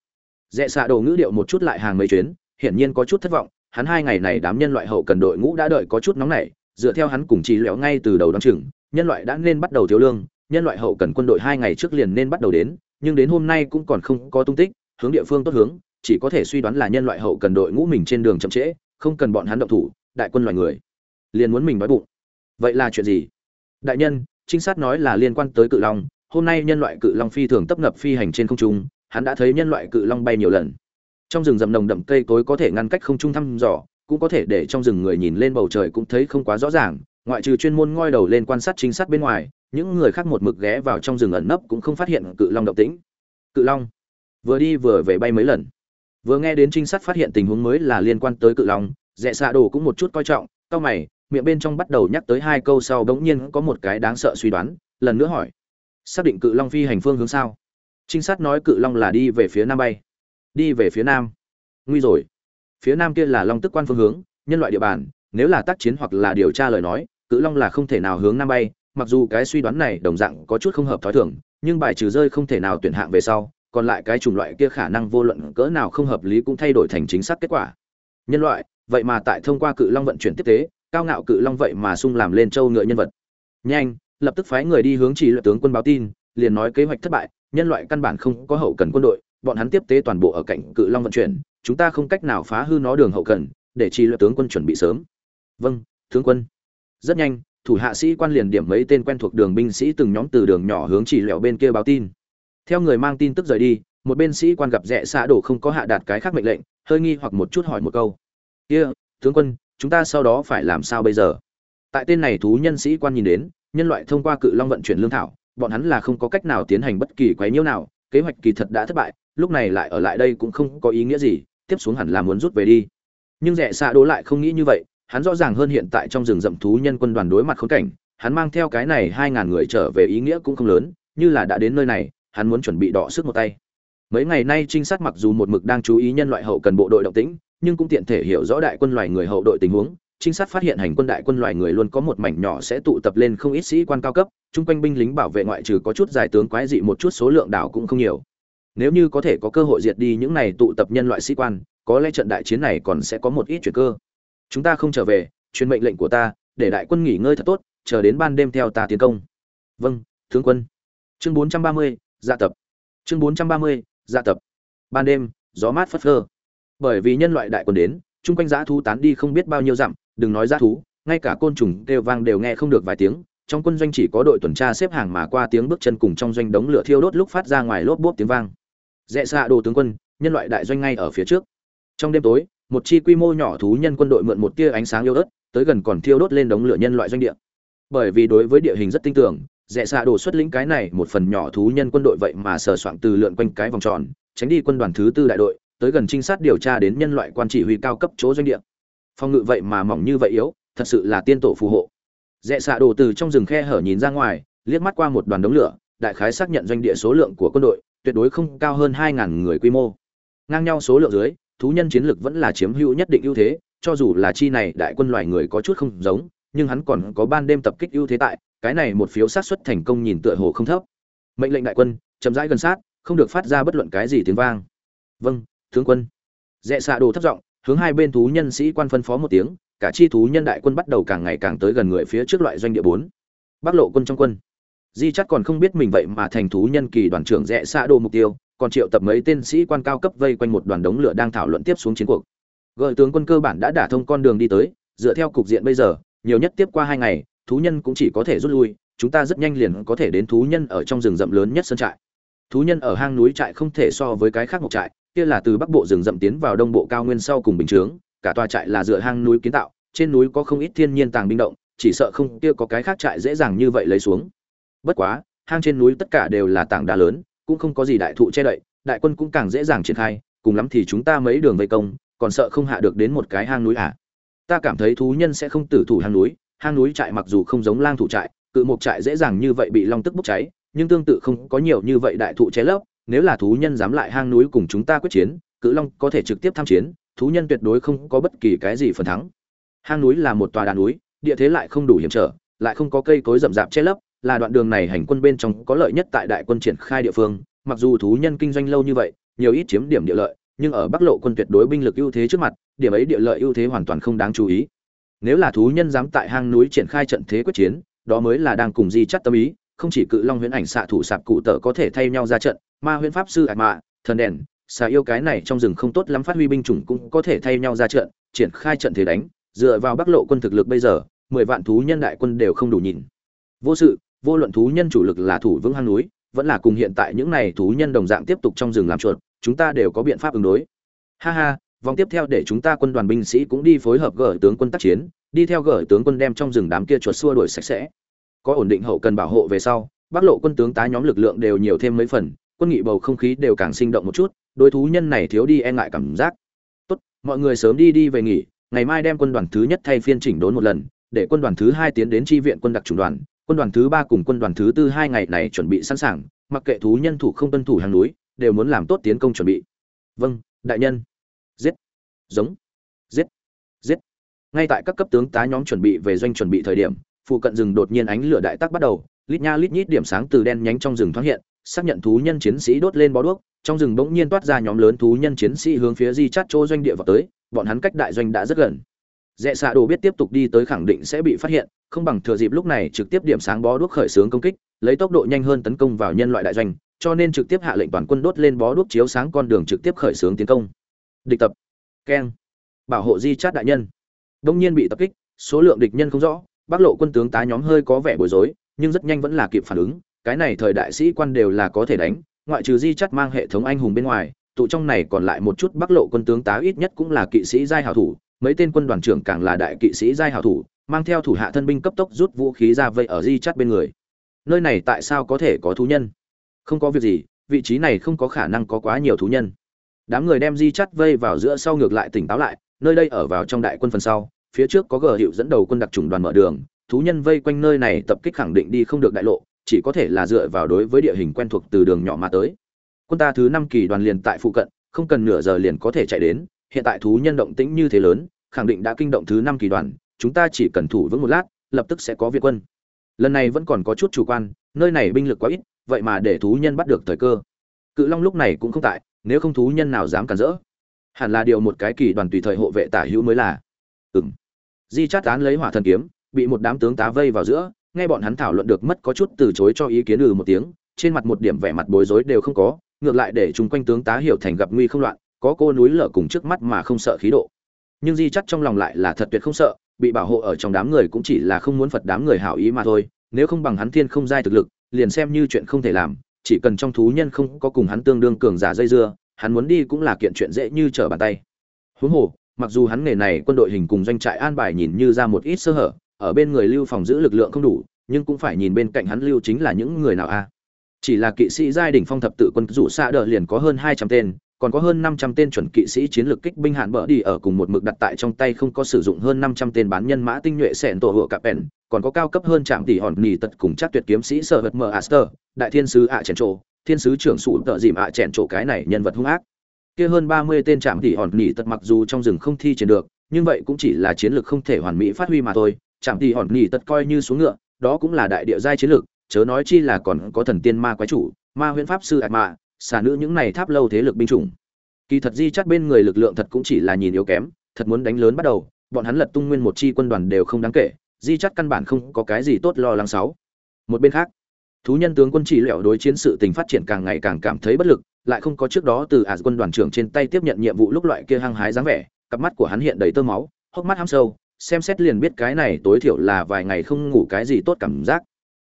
Rẽ xạ đồ ngữ điệu một chút lại hàng mấy chuyến, hiển nhiên có chút thất vọng, hắn hai ngày này đám nhân loại hậu cần đội ngũ đã đợi có chút nóng nảy, dựa theo hắn cùng chỉ lẻo ngay từ đầu đ o chừng, nhân loại đã nên bắt đầu thiếu lương nhân loại hậu cần quân đội hai ngày trước liền nên bắt đầu đến, nhưng đến hôm nay cũng còn không có tung tích, hướng địa phương tốt hướng, chỉ có thể suy đoán là nhân loại hậu cần đội ngũ mình trên đường chậm trễ, không cần bọn hắn động thủ, đại quân loài người liền muốn mình đói bụng. Vậy là chuyện gì? Đại nhân, trinh sát nói là liên quan tới cự long, hôm nay nhân loại cự long phi thường tấp nập phi hành trên không trung, hắn đã thấy nhân loại cự long bay nhiều lần. Trong rừng rậm nồng đậm cây cối có thể ngăn cách không trung thăm dò, cũng có thể để trong rừng người nhìn lên bầu trời cũng thấy không quá rõ ràng ngoại trừ chuyên môn ngoi đầu lên quan sát chính sát bên ngoài, những người khác một mực ghé vào trong rừng ẩn nấp cũng không phát hiện cự long động tĩnh. Cự long? Vừa đi vừa về bay mấy lần. Vừa nghe đến trinh sát phát hiện tình huống mới là liên quan tới cự long dẹ xạ đồ cũng một chút coi trọng, cau mày, miệng bên trong bắt đầu nhắc tới hai câu sau bỗng nhiên có một cái đáng sợ suy đoán, lần nữa hỏi. Xác định cự long phi hành phương hướng sao? Trinh sát nói cự long là đi về phía nam bay. Đi về phía nam. Nguy rồi. Phía nam kia là long tức quan phương hướng, nhân loại địa bàn nếu là tác chiến hoặc là điều tra lời nói, cự long là không thể nào hướng nam bay, mặc dù cái suy đoán này đồng dạng có chút không hợp thói thường, nhưng bài trừ rơi không thể nào tuyển hạng về sau, còn lại cái chủng loại kia khả năng vô luận cỡ nào không hợp lý cũng thay đổi thành chính xác kết quả. Nhân loại, vậy mà tại thông qua cự long vận chuyển tiếp tế, cao ngạo cự long vậy mà sung làm lên châu ngựa nhân vật. Nhanh, lập tức phái người đi hướng chỉ luyện tướng quân báo tin, liền nói kế hoạch thất bại, nhân loại căn bản không có hậu cần quân đội, bọn hắn tiếp tế toàn bộ ở cạnh cự long vận chuyển, chúng ta không cách nào phá hư nó đường hậu cần, để chỉ luyện tướng quân chuẩn bị sớm vâng tướng quân. Rất nhanh thủ hạ sĩ quan liền điểm mấy tên quen thuộc đường binh sĩ từng nhóm từ đường nhỏ hướng chỉ lẻo bên kia báo tin. Theo người mang tin tức rời đi một bên sĩ quan gặp rẽ xã đổ không có hạ đạt cái khác mệnh lệnh hơi nghi hoặc một chút hỏi một câu. Kia、yeah, tướng quân chúng ta sau đó phải làm sao bây giờ? Tại tên này thú nhân sĩ quan nhìn đến nhân loại thông qua cự long vận chuyển lương thảo bọn hắn là không có cách nào tiến hành bất kỳ quấy nhiễu nào kế hoạch kỳ thật đã thất bại lúc này lại ở lại đây cũng không có ý nghĩa gì tiếp xuống hẳn là muốn rút về đi. Nhưng rẽ xạ đổ lại không nghĩ như vậy hắn rõ ràng hơn hiện tại trong rừng rậm thú nhân quân đoàn đối mặt khốn cảnh, hắn mang theo cái này hai ngàn người trở về ý nghĩa cũng không lớn, như là đã đến nơi này, hắn muốn chuẩn bị đọ sức một tay. Mấy ngày nay trinh sát mặc dù một mực đang chú ý nhân loại hậu cần bộ đội động tĩnh, nhưng cũng tiện thể hiểu rõ đại quân loài người hậu đội tình huống. Trinh sát phát hiện hành quân đại quân loài người luôn có một mảnh nhỏ sẽ tụ tập lên không ít sĩ quan cao cấp, chung quanh binh lính bảo vệ ngoại trừ có chút giải tướng quái dị một chút số lượng đảo cũng không nhiều. Nếu như có thể có cơ hội diệt đi những này tụ tập nhân loại sĩ quan, có lẽ trận đại chiến này còn sẽ có một ít chuyển cơ chúng ta không trở về truyền mệnh lệnh của ta để đại quân nghỉ ngơi thật tốt chờ đến ban đêm theo ta tiến công. Vâng tướng quân. Chương 430, dạ tập. Chương 430, dạ tập. Ban đêm gió mát phất phơ. Bởi vì nhân loại đại quân đến chung quanh dã thú tán đi không biết bao nhiêu dặm đừng nói dã thú ngay cả côn trùng kêu vang đều nghe không được vài tiếng. Trong quân doanh chỉ có đội tuần tra xếp hàng mà qua tiếng bước chân cùng trong doanh đống lửa thiêu đốt lúc phát ra ngoài lốp bốp tiếng vang. Rẽ xạ đồ tướng quân nhân loại đại doanh ngay ở phía trước. Trong đêm tối một chi quy mô nhỏ thú nhân quân đội mượn một tia ánh sáng yếu ớt, tới gần còn thiêu đốt lên đống lửa nhân loại doanh địa. Bởi vì đối với địa hình rất tinh tưởng, rẽ xạ đồ xuất lĩnh cái này một phần nhỏ thú nhân quân đội vậy mà sờ soạn từ lượn quanh cái vòng tròn, tránh đi quân đoàn thứ tư đại đội, tới gần trinh sát điều tra đến nhân loại quan chỉ huy cao cấp chỗ doanh địa. Phòng ngự vậy mà mỏng như vậy yếu, thật sự là tiên tổ phù hộ. Rẽ xạ đồ từ trong rừng khe hở nhìn ra ngoài, liếc mắt qua một đoàn đống lửa, đại khái xác nhận doanh địa số lượng của quân đội, tuyệt đối không cao hơn hai ngàn người quy mô. Ngang nhau số lượng dưới thú nhân chiến lực vẫn là chiếm hữu nhất định ưu thế, cho dù là chi này đại quân loài người có chút không giống, nhưng hắn còn có ban đêm tập kích ưu thế tại, cái này một phiếu sát xuất thành công nhìn tựa hồ không thấp. Mệnh lệnh đại quân, chậm rãi gần sát, không được phát ra bất luận cái gì tiếng vang. Vâng tướng quân. Rẽ xạ đồ thấp giọng, hướng hai bên thú nhân sĩ quan phân phó một tiếng, cả chi thú nhân đại quân bắt đầu càng ngày càng tới gần người phía trước loại doanh địa bốn. Bắc lộ quân trong quân. Di chắc còn không biết mình vậy mà thành thú nhân kỳ đoàn trưởng rẽ xa đồ mục tiêu còn triệu tập mấy tên sĩ quan cao cấp vây quanh một đoàn đống lửa đang thảo luận tiếp xuống chiến cuộc. Gợi tướng quân cơ bản đã đả thông con đường đi tới, dựa theo cục diện bây giờ, nhiều nhất tiếp qua hai ngày, thú nhân cũng chỉ có thể rút lui, chúng ta rất nhanh liền có thể đến thú nhân ở trong rừng rậm lớn nhất sân trại. Thú nhân ở hang núi trại không thể so với cái khác một trại, kia là từ bắc bộ rừng rậm tiến vào đông bộ cao nguyên sau cùng bình chướng, cả tòa trại là dựa hang núi kiến tạo, trên núi có không ít thiên nhiên tàng binh động, chỉ sợ không, kia có cái khác trại dễ dàng như vậy lấy xuống. Bất quá, hang trên núi tất cả đều là tảng đá lớn cũng không có gì đại thụ che đậy, đại quân cũng càng dễ dàng triển khai, cùng lắm thì chúng ta mấy đường vây công, còn sợ không hạ được đến một cái hang núi à? Ta cảm thấy thú nhân sẽ không tử thủ hang núi hang núi trại mặc dù không giống lang thủ trại, cự một trại dễ dàng như vậy bị long tức bốc cháy, nhưng tương tự không có nhiều như vậy đại thụ cháy lấp, nếu là thú nhân dám lại hang núi cùng chúng ta quyết chiến, cự long có thể trực tiếp tham chiến, thú nhân tuyệt đối không có bất kỳ cái gì phần thắng. Hang núi là một tòa đá núi, địa thế lại không đủ hiểm trở, lại không có cây cối rậm rạp che lấp là đoạn đường này hành quân bên trong có lợi nhất tại đại quân triển khai địa phương. Mặc dù thú nhân kinh doanh lâu như vậy, nhiều ít chiếm điểm địa lợi, nhưng ở bắc lộ quân tuyệt đối binh lực ưu thế trước mặt, điểm ấy địa lợi ưu thế hoàn toàn không đáng chú ý. Nếu là thú nhân dám tại hang núi triển khai trận thế quyết chiến, đó mới là đang cùng di chắt tâm ý, không chỉ cự long huyễn ảnh xạ thủ sạp cụ tở có thể thay nhau ra trận, ma huyễn pháp sư ạc mạ, thần đèn, xà yêu cái này trong rừng không tốt lắm phát huy binh chủng cũng có thể thay nhau ra trận, triển khai trận thế đánh. Dựa vào bắc lộ quân thực lực bây giờ, mười vạn thú nhân đại quân đều không đủ nhìn. Vô sự vô luận thú nhân chủ lực là thủ vững hang núi, vẫn là cùng hiện tại những này thú nhân đồng dạng tiếp tục trong rừng làm chuột, chúng ta đều có biện pháp ứng đối. Ha ha, vòng tiếp theo để chúng ta quân đoàn binh sĩ cũng đi phối hợp gửi tướng quân tác chiến, đi theo gửi tướng quân đem trong rừng đám kia chuột xua đuổi sạch sẽ. Có ổn định hậu cần bảo hộ về sau, bắc lộ quân tướng tá nhóm lực lượng đều nhiều thêm mấy phần, quân nghị bầu không khí đều càng sinh động một chút, đối thú nhân này thiếu đi e ngại cảm giác. Tốt, mọi người sớm đi đi về nghỉ, ngày mai đem quân đoàn thứ nhất thay phiên chỉnh đốn một lần, để quân đoàn thứ hai tiến đến tri viện quân đặc trùng đoàn quân đoàn thứ ba cùng quân đoàn thứ tư hai ngày này chuẩn bị sẵn sàng, mặc kệ thú nhân thủ không tuân thủ hàng núi, đều muốn làm tốt tiến công chuẩn bị. Vâng đại nhân. Giết. Giống. Giết. Giết. Ngay tại các cấp tướng tá nhóm chuẩn bị về doanh chuẩn bị thời điểm, phụ cận rừng đột nhiên ánh lửa đại tác bắt đầu, lít nha lít nhít điểm sáng từ đen nhánh trong rừng thoáng hiện, xác nhận thú nhân chiến sĩ đốt lên bó đuốc, trong rừng bỗng nhiên toát ra nhóm lớn thú nhân chiến sĩ hướng phía di chát chỗ doanh địa vào tới, bọn hắn cách đại doanh đã rất gần rẽ xạ đồ biết tiếp tục đi tới khẳng định sẽ bị phát hiện, không bằng thừa dịp lúc này trực tiếp điểm sáng bó đuốc khởi xướng công kích, lấy tốc độ nhanh hơn tấn công vào nhân loại đại doanh, cho nên trực tiếp hạ lệnh toàn quân đốt lên bó đuốc chiếu sáng con đường trực tiếp khởi xướng tiến công. Địch tập. Keng. Bảo hộ di chát đại nhân. Đông nhiên bị tập kích, số lượng địch nhân không rõ, bắc lộ quân tướng tá nhóm hơi có vẻ bối rối, nhưng rất nhanh vẫn là kịp phản ứng, cái này thời đại sĩ quan đều là có thể đánh, ngoại trừ di chắt mang hệ thống anh hùng bên ngoài, tụ trong này còn lại một chút bắc lộ quân tướng tá ít nhất cũng là kỵ sĩ giai hảo thủ mấy tên quân đoàn trưởng càng là đại kỵ sĩ giai hảo thủ, mang theo thủ hạ thân binh cấp tốc rút vũ khí ra vây ở di chắt bên người. Nơi này tại sao có thể có thú nhân? Không có việc gì, vị trí này không có khả năng có quá nhiều thú nhân. Đám người đem di chắt vây vào giữa sau ngược lại tỉnh táo lại, nơi đây ở vào trong đại quân phần sau, phía trước có gờ hiệu dẫn đầu quân đặc trùng đoàn mở đường, thú nhân vây quanh nơi này tập kích khẳng định đi không được đại lộ, chỉ có thể là dựa vào đối với địa hình quen thuộc từ đường nhỏ mà tới. Quân ta thứ năm kỳ đoàn liền tại phụ cận, không cần nửa giờ liền có thể chạy đến hiện tại thú nhân động tĩnh như thế lớn, khẳng định đã kinh động thứ năm kỳ đoàn, chúng ta chỉ cần thủ vững một lát, lập tức sẽ có viện quân. Lần này vẫn còn có chút chủ quan, nơi này binh lực quá ít, vậy mà để thú nhân bắt được thời cơ. Cự long lúc này cũng không tại, nếu không thú nhân nào dám cản rỡ. Hẳn là điều một cái kỳ đoàn tùy thời hộ vệ tả hữu mới là. Ừm. di chát tán lấy hỏa thần kiếm, bị một đám tướng tá vây vào giữa, nghe bọn hắn thảo luận được mất có chút từ chối cho ý kiến ừ một tiếng, trên mặt một điểm vẻ mặt bối rối đều không có, ngược lại để chúng quanh tướng tá hiểu thành gặp nguy không loạn có cô núi lở cùng trước mắt mà không sợ khí độ. Nhưng di chắc trong lòng lại là thật tuyệt không sợ, bị bảo hộ ở trong đám người cũng chỉ là không muốn phật đám người hảo ý mà thôi, nếu không bằng hắn thiên không giai thực lực, liền xem như chuyện không thể làm, chỉ cần trong thú nhân không có cùng hắn tương đương cường giả dây dưa, hắn muốn đi cũng là kiện chuyện dễ như trở bàn tay. Huống hồ, mặc dù hắn nghề này quân đội hình cùng doanh trại an bài nhìn như ra một ít sơ hở, ở bên người lưu phòng giữ lực lượng không đủ, nhưng cũng phải nhìn bên cạnh hắn lưu chính là những người nào a. Chỉ là kỵ sĩ giai đỉnh phong thập tự quân rủ xa đờ liền có hơn hai trăm tên còn có hơn năm trăm tên chuẩn kỵ sĩ chiến lược kích binh hạn bỡ đi ở cùng một mực đặt tại trong tay không có sử dụng hơn năm trăm tên bán nhân mã tinh nhuệ xẹn tổ hựa cả bèn, còn có cao cấp hơn trạm tỷ hòn nỉ tật cùng chắc tuyệt kiếm sĩ sở vật mờ Aster, đại thiên sứ ạ chèn trổ, thiên sứ trưởng sụ tợ dìm ạ chèn trổ cái này nhân vật hung ác. Kia hơn ba mươi tên trạm tỷ hòn nỉ tật mặc dù trong rừng không thi triển được, nhưng vậy cũng chỉ là chiến lược không thể hoàn mỹ phát huy mà thôi, trạm tỷ hòn nỉ tật coi như xuống ngựa, đó cũng là đại địa giai chiến lược, chớ nói chi là còn có thần tiên ma quái chủ, ma huyễn pháp sư ạc mạ, xả nữ những này tháp lâu thế lực binh chủng. Kỳ thật di chắt bên người lực lượng thật cũng chỉ là nhìn yếu kém, thật muốn đánh lớn bắt đầu, bọn hắn lật tung nguyên một chi quân đoàn đều không đáng kể, di chắt căn bản không có cái gì tốt lo lắng sáu. Một bên khác, thú nhân tướng quân chỉ lẹo đối chiến sự tình phát triển càng ngày càng cảm thấy bất lực, lại không có trước đó từ ả quân đoàn trưởng trên tay tiếp nhận nhiệm vụ lúc loại kia hăng hái dáng vẻ, cặp mắt của hắn hiện đầy tơ máu, hốc mắt hăm sâu, xem xét liền biết cái này tối thiểu là vài ngày không ngủ cái gì tốt cảm giác.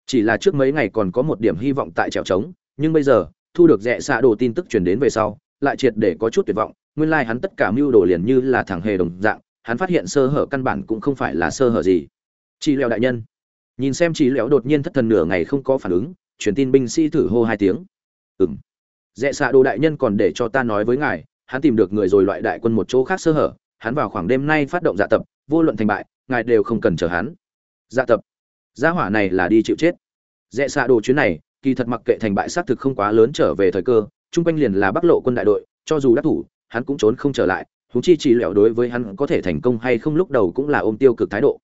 Chỉ là trước mấy ngày còn có một điểm hy vọng tại trèo trống, nhưng bây giờ thu được rẻ xạ đồ tin tức truyền đến về sau, lại triệt để có chút tuyệt vọng. Nguyên lai hắn tất cả mưu đồ liền như là thằng hề đồng dạng, hắn phát hiện sơ hở căn bản cũng không phải là sơ hở gì. Chị lẹo đại nhân. Nhìn xem chị lẹo đột nhiên thất thần nửa ngày không có phản ứng, truyền tin binh sĩ thử hô hai tiếng. Ừng rẽ xạ đồ đại nhân còn để cho ta nói với ngài, hắn tìm được người rồi loại đại quân một chỗ khác sơ hở, hắn vào khoảng đêm nay phát động dạ tập, vô luận thành bại, ngài đều không cần chờ hắn. Dạ tập. Gia hỏa này là đi chịu chết. Rẽ xạ đồ chuyến này kỳ thật mặc kệ thành bại sát thực không quá lớn trở về thời cơ Trung quanh liền là Bắc Lộ quân đại đội, cho dù đắc thủ, hắn cũng trốn không trở lại, huống chi chỉ lẻo đối với hắn có thể thành công hay không lúc đầu cũng là ôm tiêu cực thái độ.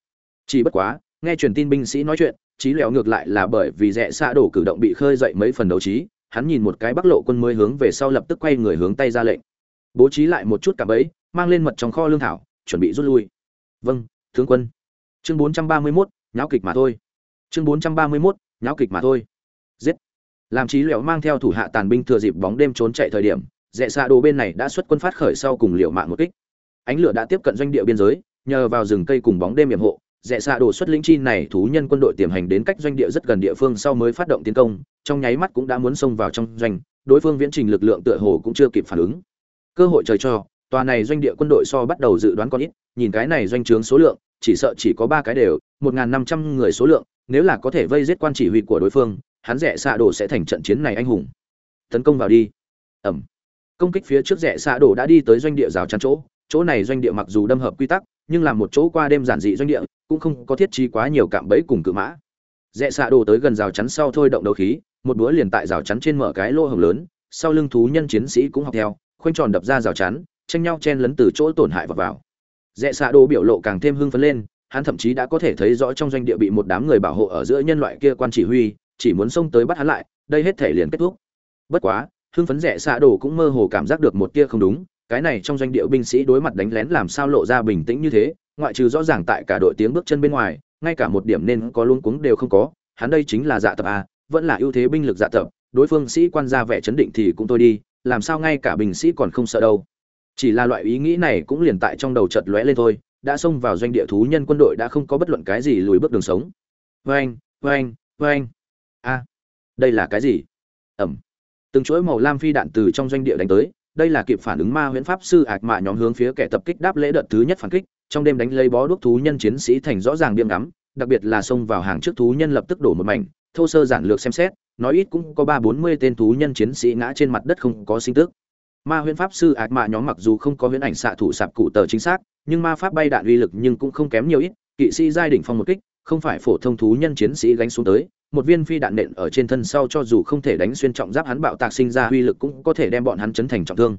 Chỉ bất quá, nghe truyền tin binh sĩ nói chuyện, trí lẻo ngược lại là bởi vì rẽ xa đổ cử động bị khơi dậy mấy phần đấu trí, hắn nhìn một cái Bắc Lộ quân mới hướng về sau lập tức quay người hướng tay ra lệnh. Bố trí lại một chút cả bẫy, mang lên mật trong kho lương thảo, chuẩn bị rút lui. Vâng, tướng quân. Chương 431, nháo kịch mà thôi. Chương 431, nháo kịch mà thôi. Làm trí liệu mang theo thủ hạ tàn binh thừa dịp bóng đêm trốn chạy thời điểm, rẽ xa đồ bên này đã xuất quân phát khởi sau cùng liệu mạng một kích. Ánh lửa đã tiếp cận doanh địa biên giới, nhờ vào rừng cây cùng bóng đêm hiểm hộ, rẽ xa đồ xuất lĩnh chi này thú nhân quân đội tiềm hành đến cách doanh địa rất gần địa phương sau mới phát động tiến công, trong nháy mắt cũng đã muốn xông vào trong doanh, đối phương viễn trình lực lượng tựa hồ cũng chưa kịp phản ứng. Cơ hội trời cho, tòa này doanh địa quân đội so bắt đầu dự đoán con ít, nhìn cái này doanh trướng số lượng, chỉ sợ chỉ có ba cái đều, một năm trăm người số lượng, nếu là có thể vây giết quan chỉ huy của đối phương hắn rẽ xạ đồ sẽ thành trận chiến này anh hùng. Tấn công vào đi. Ẩm. Công kích phía trước rẽ xạ Đổ đã đi tới doanh địa rào chắn chỗ. Chỗ này doanh địa mặc dù đâm hợp quy tắc, nhưng là một chỗ qua đêm giản dị doanh địa, cũng không có thiết trí quá nhiều cạm bẫy cùng cự mã. Rẽ xạ Đổ tới gần rào chắn sau thôi động đầu khí, một búa liền tại rào chắn trên mở cái lỗ hồng lớn, sau lưng thú nhân chiến sĩ cũng học theo, khoanh tròn đập ra rào chắn, tranh nhau chen lấn từ chỗ tổn hại vào vào. Rẽ xạ Đổ biểu lộ càng thêm hưng phấn lên, hắn thậm chí đã có thể thấy rõ trong doanh địa bị một đám người bảo hộ ở giữa nhân loại kia quan chỉ huy chỉ muốn xông tới bắt hắn lại, đây hết thể liền kết thúc. Bất quá, hưng phấn rẻ xạ đồ cũng mơ hồ cảm giác được một tia không đúng, cái này trong doanh địa binh sĩ đối mặt đánh lén làm sao lộ ra bình tĩnh như thế, ngoại trừ rõ ràng tại cả đội tiếng bước chân bên ngoài, ngay cả một điểm nên có luôn cuống đều không có, hắn đây chính là dạ tập a, vẫn là ưu thế binh lực dạ tập, đối phương sĩ quan ra vẻ chấn định thì cũng thôi đi, làm sao ngay cả binh sĩ còn không sợ đâu. Chỉ là loại ý nghĩ này cũng liền tại trong đầu chợt lóe lên thôi, đã xông vào doanh địa thú nhân quân đội đã không có bất luận cái gì lùi bước đường sống. Vê anh vê a, đây là cái gì? Ẩm. Từng chuỗi màu lam phi đạn từ trong doanh địa đánh tới, đây là kịp phản ứng ma huyễn pháp sư ạc mạ nhóm hướng phía kẻ tập kích đáp lễ đợt thứ nhất phản kích, trong đêm đánh lấy bó đuốc thú nhân chiến sĩ thành rõ ràng điềm ngắm, đặc biệt là xông vào hàng trước thú nhân lập tức đổ một mảnh, thô sơ giản lược xem xét, nói ít cũng có ba bốn mươi tên thú nhân chiến sĩ ngã trên mặt đất không có sinh tức. Ma huyễn pháp sư ạc mạ nhóm mặc dù không có huyễn ảnh xạ thủ sạp cụ tờ chính xác, nhưng ma pháp bay đạn uy lực nhưng cũng không kém nhiều ít, kỵ sĩ giai đỉnh phong một kích không phải phổ thông thú nhân chiến sĩ gánh xuống tới, một viên phi đạn nện ở trên thân sau cho dù không thể đánh xuyên trọng giáp hắn bạo tạc sinh ra uy lực cũng có thể đem bọn hắn chấn thành trọng thương.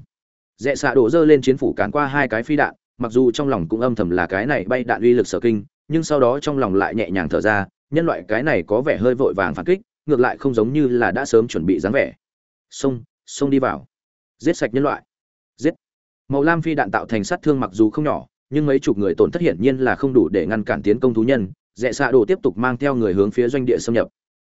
Dẹ xạ đổ dơ lên chiến phủ cán qua hai cái phi đạn, mặc dù trong lòng cũng âm thầm là cái này bay đạn uy lực sở kinh, nhưng sau đó trong lòng lại nhẹ nhàng thở ra, nhân loại cái này có vẻ hơi vội vàng phản kích, ngược lại không giống như là đã sớm chuẩn bị dáng vẻ. Xông xông đi vào. Giết sạch nhân loại. Giết. Màu lam phi đạn tạo thành sát thương mặc dù không nhỏ, nhưng mấy chục người tổn thất hiển nhiên là không đủ để ngăn cản tiến công thú nhân rẽ xạ đồ tiếp tục mang theo người hướng phía doanh địa xâm nhập.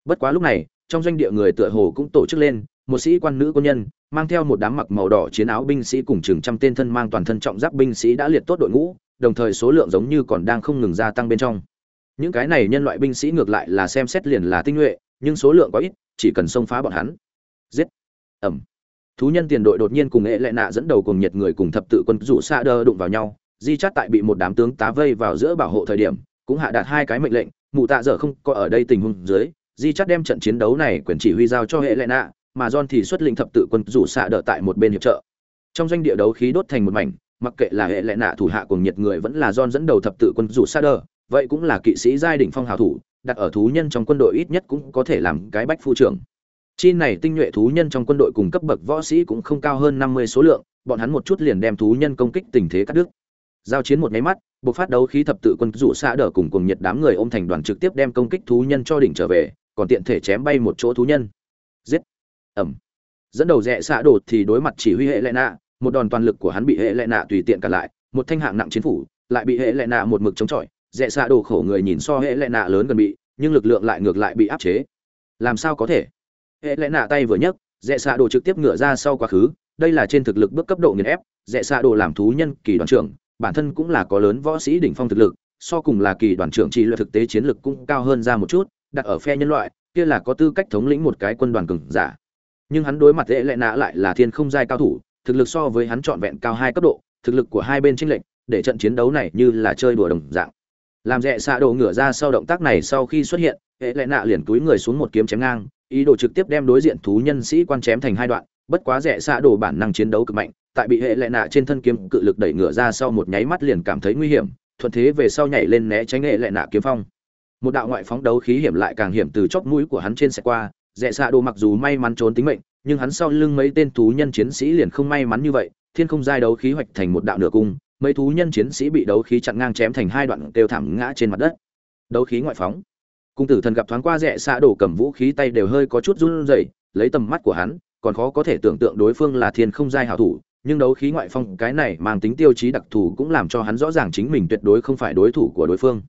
Bất quá lúc này, trong doanh địa người tựa hồ cũng tổ chức lên, một sĩ quan nữ quân nhân, mang theo một đám mặc màu đỏ chiến áo binh sĩ cùng chừng trăm tên thân mang toàn thân trọng giáp binh sĩ đã liệt tốt đội ngũ, đồng thời số lượng giống như còn đang không ngừng gia tăng bên trong. Những cái này nhân loại binh sĩ ngược lại là xem xét liền là tinh nhuệ, nhưng số lượng quá ít, chỉ cần xông phá bọn hắn. Giết. Ẩm. Thú nhân tiền đội đột nhiên cùng nghệ lệ nạ dẫn đầu cùng nhiệt người cùng thập tự quân rủ xa đơ đụng vào nhau, di chát tại bị một đám tướng tá vây vào giữa bảo hộ thời điểm cũng hạ đạt hai cái mệnh lệnh, mụ tạ dở không có ở đây tình huống dưới, di chắt đem trận chiến đấu này quyền chỉ huy giao cho hệ lệ nạ, mà john thì xuất lĩnh thập tự quân rủ xạ đỡ tại một bên hiệp trợ. Trong doanh địa đấu khí đốt thành một mảnh, mặc kệ là hệ lệ nạ thủ hạ cùng nhiệt người vẫn là john dẫn đầu thập tự quân rủ xạ đỡ, vậy cũng là kỵ sĩ giai đỉnh phong hào thủ, đặt ở thú nhân trong quân đội ít nhất cũng có thể làm cái bách phu trưởng. Chi này tinh nhuệ thú nhân trong quân đội cùng cấp bậc võ sĩ cũng không cao hơn năm mươi số lượng, bọn hắn một chút liền đem thú nhân công kích tình thế cắt đứt. Giao chiến một máy mắt buộc phát đấu khí thập tự quân dụ xạ đỡ cùng cùng nhiệt đám người ôm thành đoàn trực tiếp đem công kích thú nhân cho đỉnh trở về, còn tiện thể chém bay một chỗ thú nhân. Giết. Ẩm dẫn đầu rẽ xạ đột thì đối mặt chỉ huy hệ lệ nạ, một đòn toàn lực của hắn bị hệ lệ nạ tùy tiện cả lại, một thanh hạng nặng chiến phủ, lại bị hệ lệ nạ một mực chống chọi, rẽ xạ đồ khổ người nhìn so hệ lệ nạ lớn gần bị, nhưng lực lượng lại ngược lại bị áp chế. Làm sao có thể? Hệ lệ nạ tay vừa nhấc, rẽ xạ đồ trực tiếp ngửa ra sau quá khứ, đây là trên thực lực bước cấp độ nghiền ép, rẽ xạ đồ làm thú nhân kỳ đoàn trưởng bản thân cũng là có lớn võ sĩ đỉnh phong thực lực, so cùng là kỳ đoàn trưởng chỉ luật thực tế chiến lực cũng cao hơn ra một chút, đặt ở phe nhân loại, kia là có tư cách thống lĩnh một cái quân đoàn cường giả. Nhưng hắn đối mặt dễ lệ nạ lại là thiên không giai cao thủ, thực lực so với hắn trọn vẹn cao hai cấp độ, thực lực của hai bên chênh lệch, để trận chiến đấu này như là chơi đùa đồng dạng. Làm dạ dễ xạ đồ ngửa ra sau động tác này sau khi xuất hiện hệ lệ nạ liền túi người xuống một kiếm chém ngang, ý đồ trực tiếp đem đối diện thú nhân sĩ quan chém thành hai đoạn, bất quá dạ dễ xạ đồ bản năng chiến đấu cực mạnh tại bị hệ lệ nạ trên thân kiếm cự lực đẩy ngửa ra sau một nháy mắt liền cảm thấy nguy hiểm, thuận thế về sau nhảy lên né tránh hệ lệ nạ kiếm phong. Một đạo ngoại phóng đấu khí hiểm lại càng hiểm từ chóp mũi của hắn trên xe qua, rẽ xạ đồ mặc dù may mắn trốn tính mệnh, nhưng hắn sau lưng mấy tên thú nhân chiến sĩ liền không may mắn như vậy, thiên không giai đấu khí hoạch thành một đạo nửa cung, mấy thú nhân chiến sĩ bị đấu khí chặn ngang chém thành hai đoạn đều thảm ngã trên mặt đất. Đấu khí ngoại phóng. Cung tử thần gặp thoáng qua rẽ xạ đổ cầm vũ khí tay đều hơi có chút run rẩy, lấy tầm mắt của hắn, còn khó có thể tưởng tượng đối phương là thiên không giai hảo thủ nhưng đấu khí ngoại phong cái này mang tính tiêu chí đặc thù cũng làm cho hắn rõ ràng chính mình tuyệt đối không phải đối thủ của đối phương.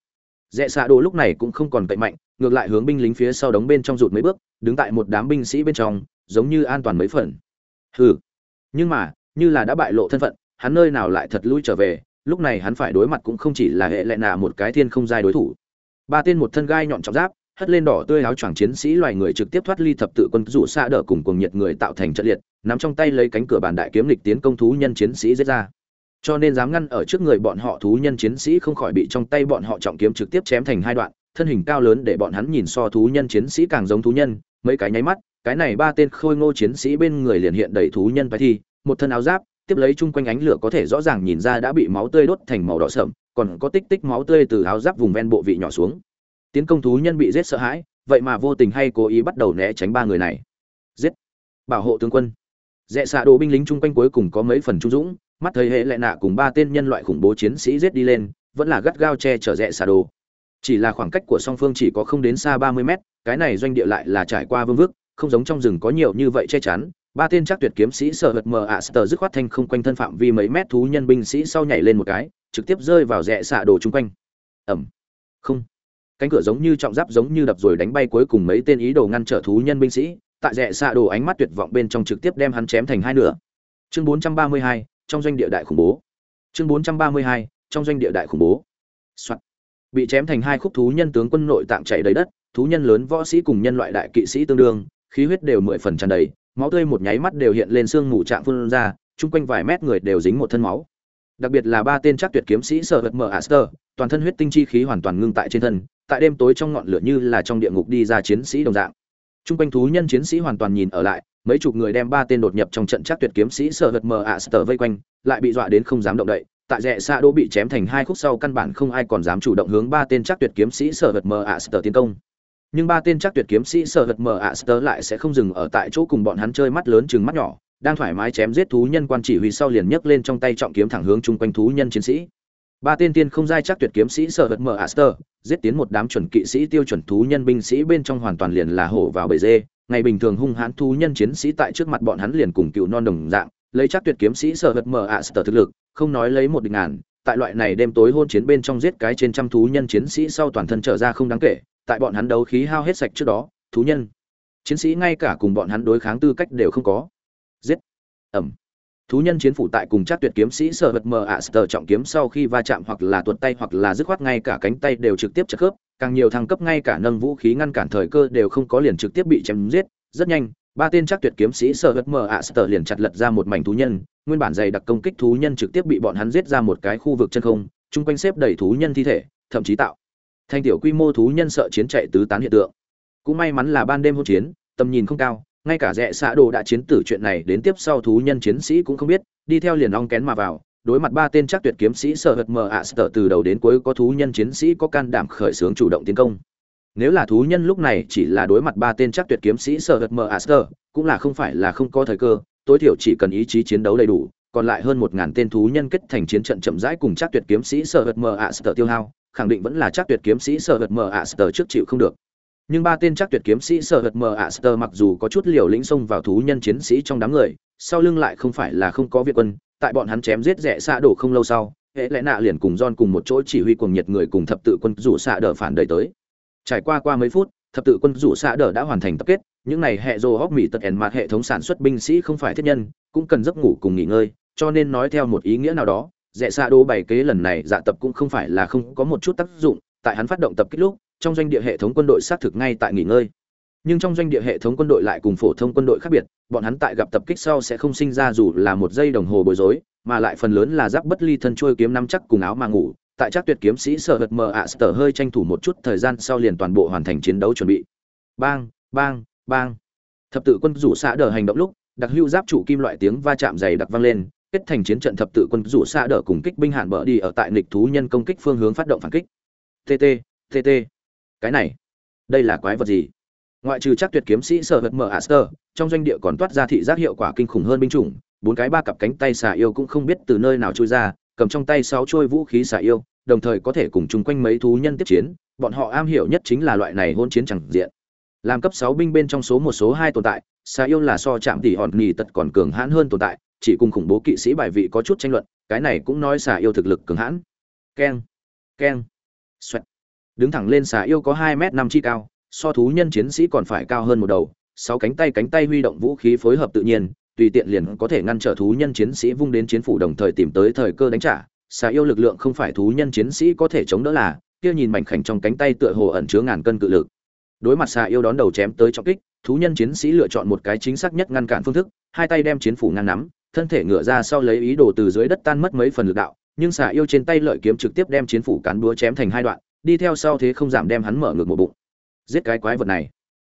Dạ Rẽ xạ đồ lúc này cũng không còn cậy mạnh, ngược lại hướng binh lính phía sau đống bên trong rụt mấy bước, đứng tại một đám binh sĩ bên trong, giống như an toàn mấy phần. Hừ, nhưng mà, như là đã bại lộ thân phận, hắn nơi nào lại thật lui trở về, lúc này hắn phải đối mặt cũng không chỉ là hệ lệ nạ một cái thiên không giai đối thủ. Ba tên một thân gai nhọn trọng giáp hất lên đỏ tươi áo choàng chiến sĩ loài người trực tiếp thoát ly thập tự quân, rủ xa đỡ cùng cuồng nhiệt người tạo thành trận liệt, nắm trong tay lấy cánh cửa bàn đại kiếm lịch tiến công thú nhân chiến sĩ giết ra. Cho nên dám ngăn ở trước người bọn họ thú nhân chiến sĩ không khỏi bị trong tay bọn họ trọng kiếm trực tiếp chém thành hai đoạn, thân hình cao lớn để bọn hắn nhìn so thú nhân chiến sĩ càng giống thú nhân. Mấy cái nháy mắt, cái này ba tên khôi ngô chiến sĩ bên người liền hiện đầy thú nhân bài thi, một thân áo giáp, tiếp lấy chung quanh ánh lửa có thể rõ ràng nhìn ra đã bị máu tươi đốt thành màu đỏ sậm còn có tích tích máu tươi từ áo giáp vùng ven bộ vị nhỏ xuống tiến công thú nhân bị giết sợ hãi, vậy mà vô tình hay cố ý bắt đầu né tránh ba người này. Giết! Bảo hộ tướng quân. Rẽ xạ đồ binh lính chung quanh cuối cùng có mấy phần trung dũng, mắt thấy hệ lại nạ cùng ba tên nhân loại khủng bố chiến sĩ giết đi lên, vẫn là gắt gao che chở rẽ xạ đồ. Chỉ là khoảng cách của song phương chỉ có không đến xa ba mươi mét, cái này doanh địa lại là trải qua vương vức, không giống trong rừng có nhiều như vậy che chắn. Ba tên chắc tuyệt kiếm sĩ sợ hật mờ ạ sờ dứt khoát thanh không quanh thân phạm vi mấy mét thú nhân binh sĩ sau nhảy lên một cái, trực tiếp rơi vào rẽ xạ đồ chung quanh. Ẩm! Không! Cánh cửa giống như trọng giáp giống như đập rồi đánh bay cuối cùng mấy tên ý đồ ngăn trở thú nhân binh sĩ tại rẽ xạ đồ ánh mắt tuyệt vọng bên trong trực tiếp đem hắn chém thành hai nửa. Chương 432, trong doanh địa đại khủng bố. Chương 432, trong doanh địa đại khủng bố. Soạn. bị chém thành hai khúc thú nhân tướng quân nội tạng chảy đầy đất thú nhân lớn võ sĩ cùng nhân loại đại kỵ sĩ tương đương khí huyết đều mười phần tràn đầy máu tươi một nháy mắt đều hiện lên xương mù trạng phun ra chung quanh vài mét người đều dính một thân máu. Đặc biệt là ba tên chắc tuyệt kiếm sĩ sợ vật mở aster toàn thân huyết tinh chi khí hoàn toàn ngưng tại trên thân tại đêm tối trong ngọn lửa như là trong địa ngục đi ra chiến sĩ đồng dạng. Trung quanh thú nhân chiến sĩ hoàn toàn nhìn ở lại, mấy chục người đem ba tên đột nhập trong trận chắc tuyệt kiếm sĩ sợ vật mở aster vây quanh, lại bị dọa đến không dám động đậy. Tại rẽ xa đô bị chém thành hai khúc sau căn bản không ai còn dám chủ động hướng ba tên chắc tuyệt kiếm sĩ sợ vật mờ aster tiến công. Nhưng ba tên chắc tuyệt kiếm sĩ sợ vật mờ aster lại sẽ không dừng ở tại chỗ cùng bọn hắn chơi mắt lớn chừng mắt nhỏ, đang thoải mái chém giết thú nhân quan chỉ huy sau liền nhấc lên trong tay trọng kiếm thẳng hướng chung quanh thú nhân chiến sĩ ba tên tiên không giai chắc tuyệt kiếm sĩ sở vật mở aster giết tiến một đám chuẩn kỵ sĩ tiêu chuẩn thú nhân binh sĩ bên trong hoàn toàn liền là hổ vào bầy dê. Ngày bình thường hung hãn thú nhân chiến sĩ tại trước mặt bọn hắn liền cùng cựu non đồng dạng, lấy chắc tuyệt kiếm sĩ sở vật mở aster thực lực, không nói lấy một địch ngàn, tại loại này đêm tối hôn chiến bên trong giết cái trên trăm thú nhân chiến sĩ sau toàn thân trở ra không đáng kể, tại bọn hắn đấu khí hao hết sạch trước đó, thú nhân, chiến sĩ ngay cả cùng bọn hắn đối kháng tư cách đều không có. Giết. Ẩm thú nhân chiến phủ tại cùng chắc tuyệt kiếm sĩ sở vật mờ ạ sờ trọng kiếm sau khi va chạm hoặc là tuột tay hoặc là dứt khoát ngay cả cánh tay đều trực tiếp chặt khớp, càng nhiều thăng cấp ngay cả nâng vũ khí ngăn cản thời cơ đều không có liền trực tiếp bị chém giết. Rất nhanh, ba tên chắc tuyệt kiếm sĩ sở vật mờ ạ sờ liền chặt lật ra một mảnh thú nhân, nguyên bản dày đặc công kích thú nhân trực tiếp bị bọn hắn giết ra một cái khu vực chân không, chung quanh xếp đầy thú nhân thi thể, thậm chí tạo thành tiểu quy mô thú nhân sợ chiến chạy tứ tán hiện tượng. Cũng may mắn là ban đêm hỗn chiến, tầm nhìn không cao ngay cả rẽ xã đồ đã chiến tử chuyện này đến tiếp sau thú nhân chiến sĩ cũng không biết, đi theo liền ong kén mà vào, đối mặt ba tên chắc tuyệt kiếm sĩ sợ hật mờ ạ sợ từ đầu đến cuối có thú nhân chiến sĩ có can đảm khởi xướng chủ động tiến công. Nếu là thú nhân lúc này chỉ là đối mặt ba tên chắc tuyệt kiếm sĩ sợ hật mờ ạ sợ, cũng là không phải là không có thời cơ, tối thiểu chỉ cần ý chí chiến đấu đầy đủ, còn lại hơn một ngàn tên thú nhân kết thành chiến trận chậm rãi cùng chắc tuyệt kiếm sĩ sợ hật mờ ạ sợ tiêu hao, khẳng định vẫn là chắc tuyệt kiếm sĩ sợ hật mờ ạ sợ trước chịu không được nhưng ba tên chắc tuyệt kiếm sĩ sợ hật mờ ạ sơ mặc dù có chút liều lĩnh xông vào thú nhân chiến sĩ trong đám người, sau lưng lại không phải là không có việt quân, tại bọn hắn chém giết rẻ xạ đổ không lâu sau, hệ lẽ nạ liền cùng don cùng một chỗ chỉ huy cuồng nhiệt người cùng thập tự quân rủ xạ đỡ phản đời tới. Trải qua qua mấy phút, thập tự quân rủ xạ đỡ đã hoàn thành tập kết, những này hệ rồ hóc mỹ tật ẻn mặt hệ thống sản xuất binh sĩ không phải thiết nhân, cũng cần giấc ngủ cùng nghỉ ngơi, cho nên nói theo một ý nghĩa nào đó rẽ xạ đô bày kế lần này dạ tập cũng không phải là không có một chút tác dụng, tại hắn phát động tập kích lúc trong doanh địa hệ thống quân đội xác thực ngay tại nghỉ ngơi. Nhưng trong doanh địa hệ thống quân đội lại cùng phổ thông quân đội khác biệt, bọn hắn tại gặp tập kích sau sẽ không sinh ra dù là một giây đồng hồ bối rối, mà lại phần lớn là giáp bất ly thân trôi kiếm nắm chắc cùng áo mà ngủ. Tại chắc tuyệt kiếm sĩ sở hật mờ ạ, sở hơi tranh thủ một chút thời gian sau liền toàn bộ hoàn thành chiến đấu chuẩn bị. Bang bang bang. Thập tự quân rủ xã đờ hành động lúc, đặc hưu giáp trụ kim loại tiếng va chạm dày đặc vang lên, kết thành chiến trận thập tự quân rủ xã đờ cùng kích binh hạn bờ đi ở tại nghịch thú nhân công kích phương hướng phát động phản kích. Tt tt cái này, đây là quái vật gì? Ngoại trừ chắc tuyệt kiếm sĩ sở hật mở aster, trong doanh địa còn toát ra thị giác hiệu quả kinh khủng hơn binh chủng, bốn cái ba cặp cánh tay xà yêu cũng không biết từ nơi nào trôi ra, cầm trong tay sáu trôi vũ khí xà yêu, đồng thời có thể cùng chung quanh mấy thú nhân tiếp chiến, bọn họ am hiểu nhất chính là loại này hôn chiến chẳng diện. Làm cấp sáu binh bên trong số một, số hai tồn tại, xà yêu là so chạm tỉ hòn nghỉ tật còn cường hãn hơn tồn tại, chỉ cùng khủng bố kỵ sĩ bài vị có chút tranh luận, cái này cũng nói xà yêu thực lực cường hãn. Keng keng, xoẹt đứng thẳng lên xà yêu có hai m năm chi cao, so thú nhân chiến sĩ còn phải cao hơn một đầu, sáu cánh tay cánh tay huy động vũ khí phối hợp tự nhiên, tùy tiện liền có thể ngăn trở thú nhân chiến sĩ vung đến chiến phủ đồng thời tìm tới thời cơ đánh trả. Xà yêu lực lượng không phải thú nhân chiến sĩ có thể chống đỡ là, kia nhìn mảnh khảnh trong cánh tay tựa hồ ẩn chứa ngàn cân cự lực. Đối mặt xà yêu đón đầu chém tới trọng kích, thú nhân chiến sĩ lựa chọn một cái chính xác nhất ngăn cản phương thức, hai tay đem chiến phủ ngăn nắm, thân thể ngựa ra sau lấy ý đồ từ dưới đất tan mất mấy phần lực đạo, nhưng xà yêu trên tay lợi kiếm trực tiếp đem chiến phủ cán búa chém thành hai đoạn đi theo sau thế không giảm đem hắn mở ngược một bụng. Giết cái quái vật này.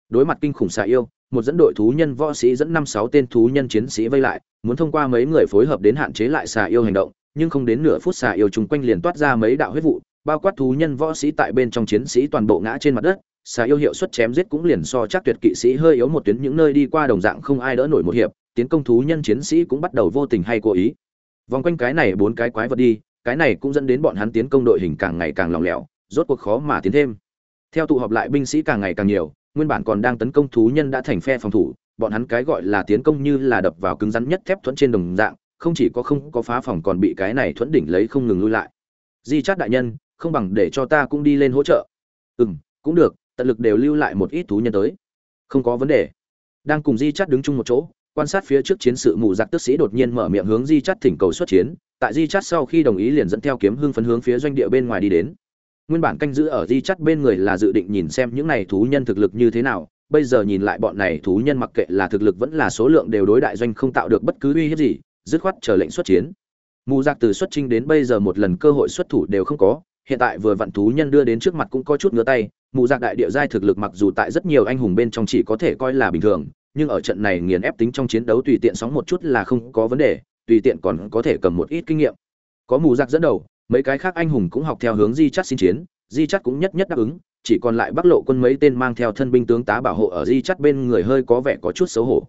Đối mặt kinh khủng xà yêu, một dẫn đội thú nhân võ sĩ dẫn năm sáu tên thú nhân chiến sĩ vây lại, muốn thông qua mấy người phối hợp đến hạn chế lại xà yêu hành động, nhưng không đến nửa phút xà yêu chung quanh liền toát ra mấy đạo huyết vụ, bao quát thú nhân võ sĩ tại bên trong chiến sĩ toàn bộ ngã trên mặt đất, xà yêu hiệu suất chém giết cũng liền so chắc tuyệt kỵ sĩ hơi yếu một tuyến, những nơi đi qua đồng dạng không ai đỡ nổi một hiệp, tiến công thú nhân chiến sĩ cũng bắt đầu vô tình hay cố ý. Vòng quanh cái này bốn cái quái vật đi, cái này cũng dẫn đến bọn hắn tiến công đội hình càng ngày càng lỏng lẻo rốt cuộc khó mà tiến thêm. Theo tụ họp lại binh sĩ càng ngày càng nhiều, nguyên bản còn đang tấn công thú nhân đã thành phe phòng thủ, bọn hắn cái gọi là tiến công như là đập vào cứng rắn nhất thép thuẫn trên đồng dạng, không chỉ có không có phá phòng còn bị cái này thuẫn đỉnh lấy không ngừng lui lại. Di chát đại nhân, không bằng để cho ta cũng đi lên hỗ trợ. Ừ m cũng được, tận lực đều lưu lại một ít thú nhân tới. Không có vấn đề. Đang cùng di chát đứng chung một chỗ, quan sát phía trước chiến sự mù giặc tức sĩ đột nhiên mở miệng hướng di chát thỉnh cầu xuất chiến. Tại di chát sau khi đồng ý liền dẫn theo kiếm hưng phấn hướng phía doanh địa bên ngoài đi đến nguyên bản canh giữ ở di chắt bên người là dự định nhìn xem những này thú nhân thực lực như thế nào, bây giờ nhìn lại bọn này thú nhân mặc kệ là thực lực vẫn là số lượng đều đối đại doanh không tạo được bất cứ uy hiếp gì, dứt khoát chờ lệnh xuất chiến. Mù giặc từ xuất trinh đến bây giờ một lần cơ hội xuất thủ đều không có, hiện tại vừa vặn thú nhân đưa đến trước mặt cũng có chút ngứa tay, mù giặc đại địa giai thực lực mặc dù tại rất nhiều anh hùng bên trong chỉ có thể coi là bình thường, nhưng ở trận này nghiền ép tính trong chiến đấu tùy tiện sóng một chút là không có vấn đề, tùy tiện còn có thể cầm một ít kinh nghiệm. Có mù giặc dẫn đầu mấy cái khác anh hùng cũng học theo hướng di chắt xin chiến, di chắt cũng nhất nhất đáp ứng, chỉ còn lại bắc lộ quân mấy tên mang theo thân binh tướng tá bảo hộ ở di chắt bên người hơi có vẻ có chút xấu hổ.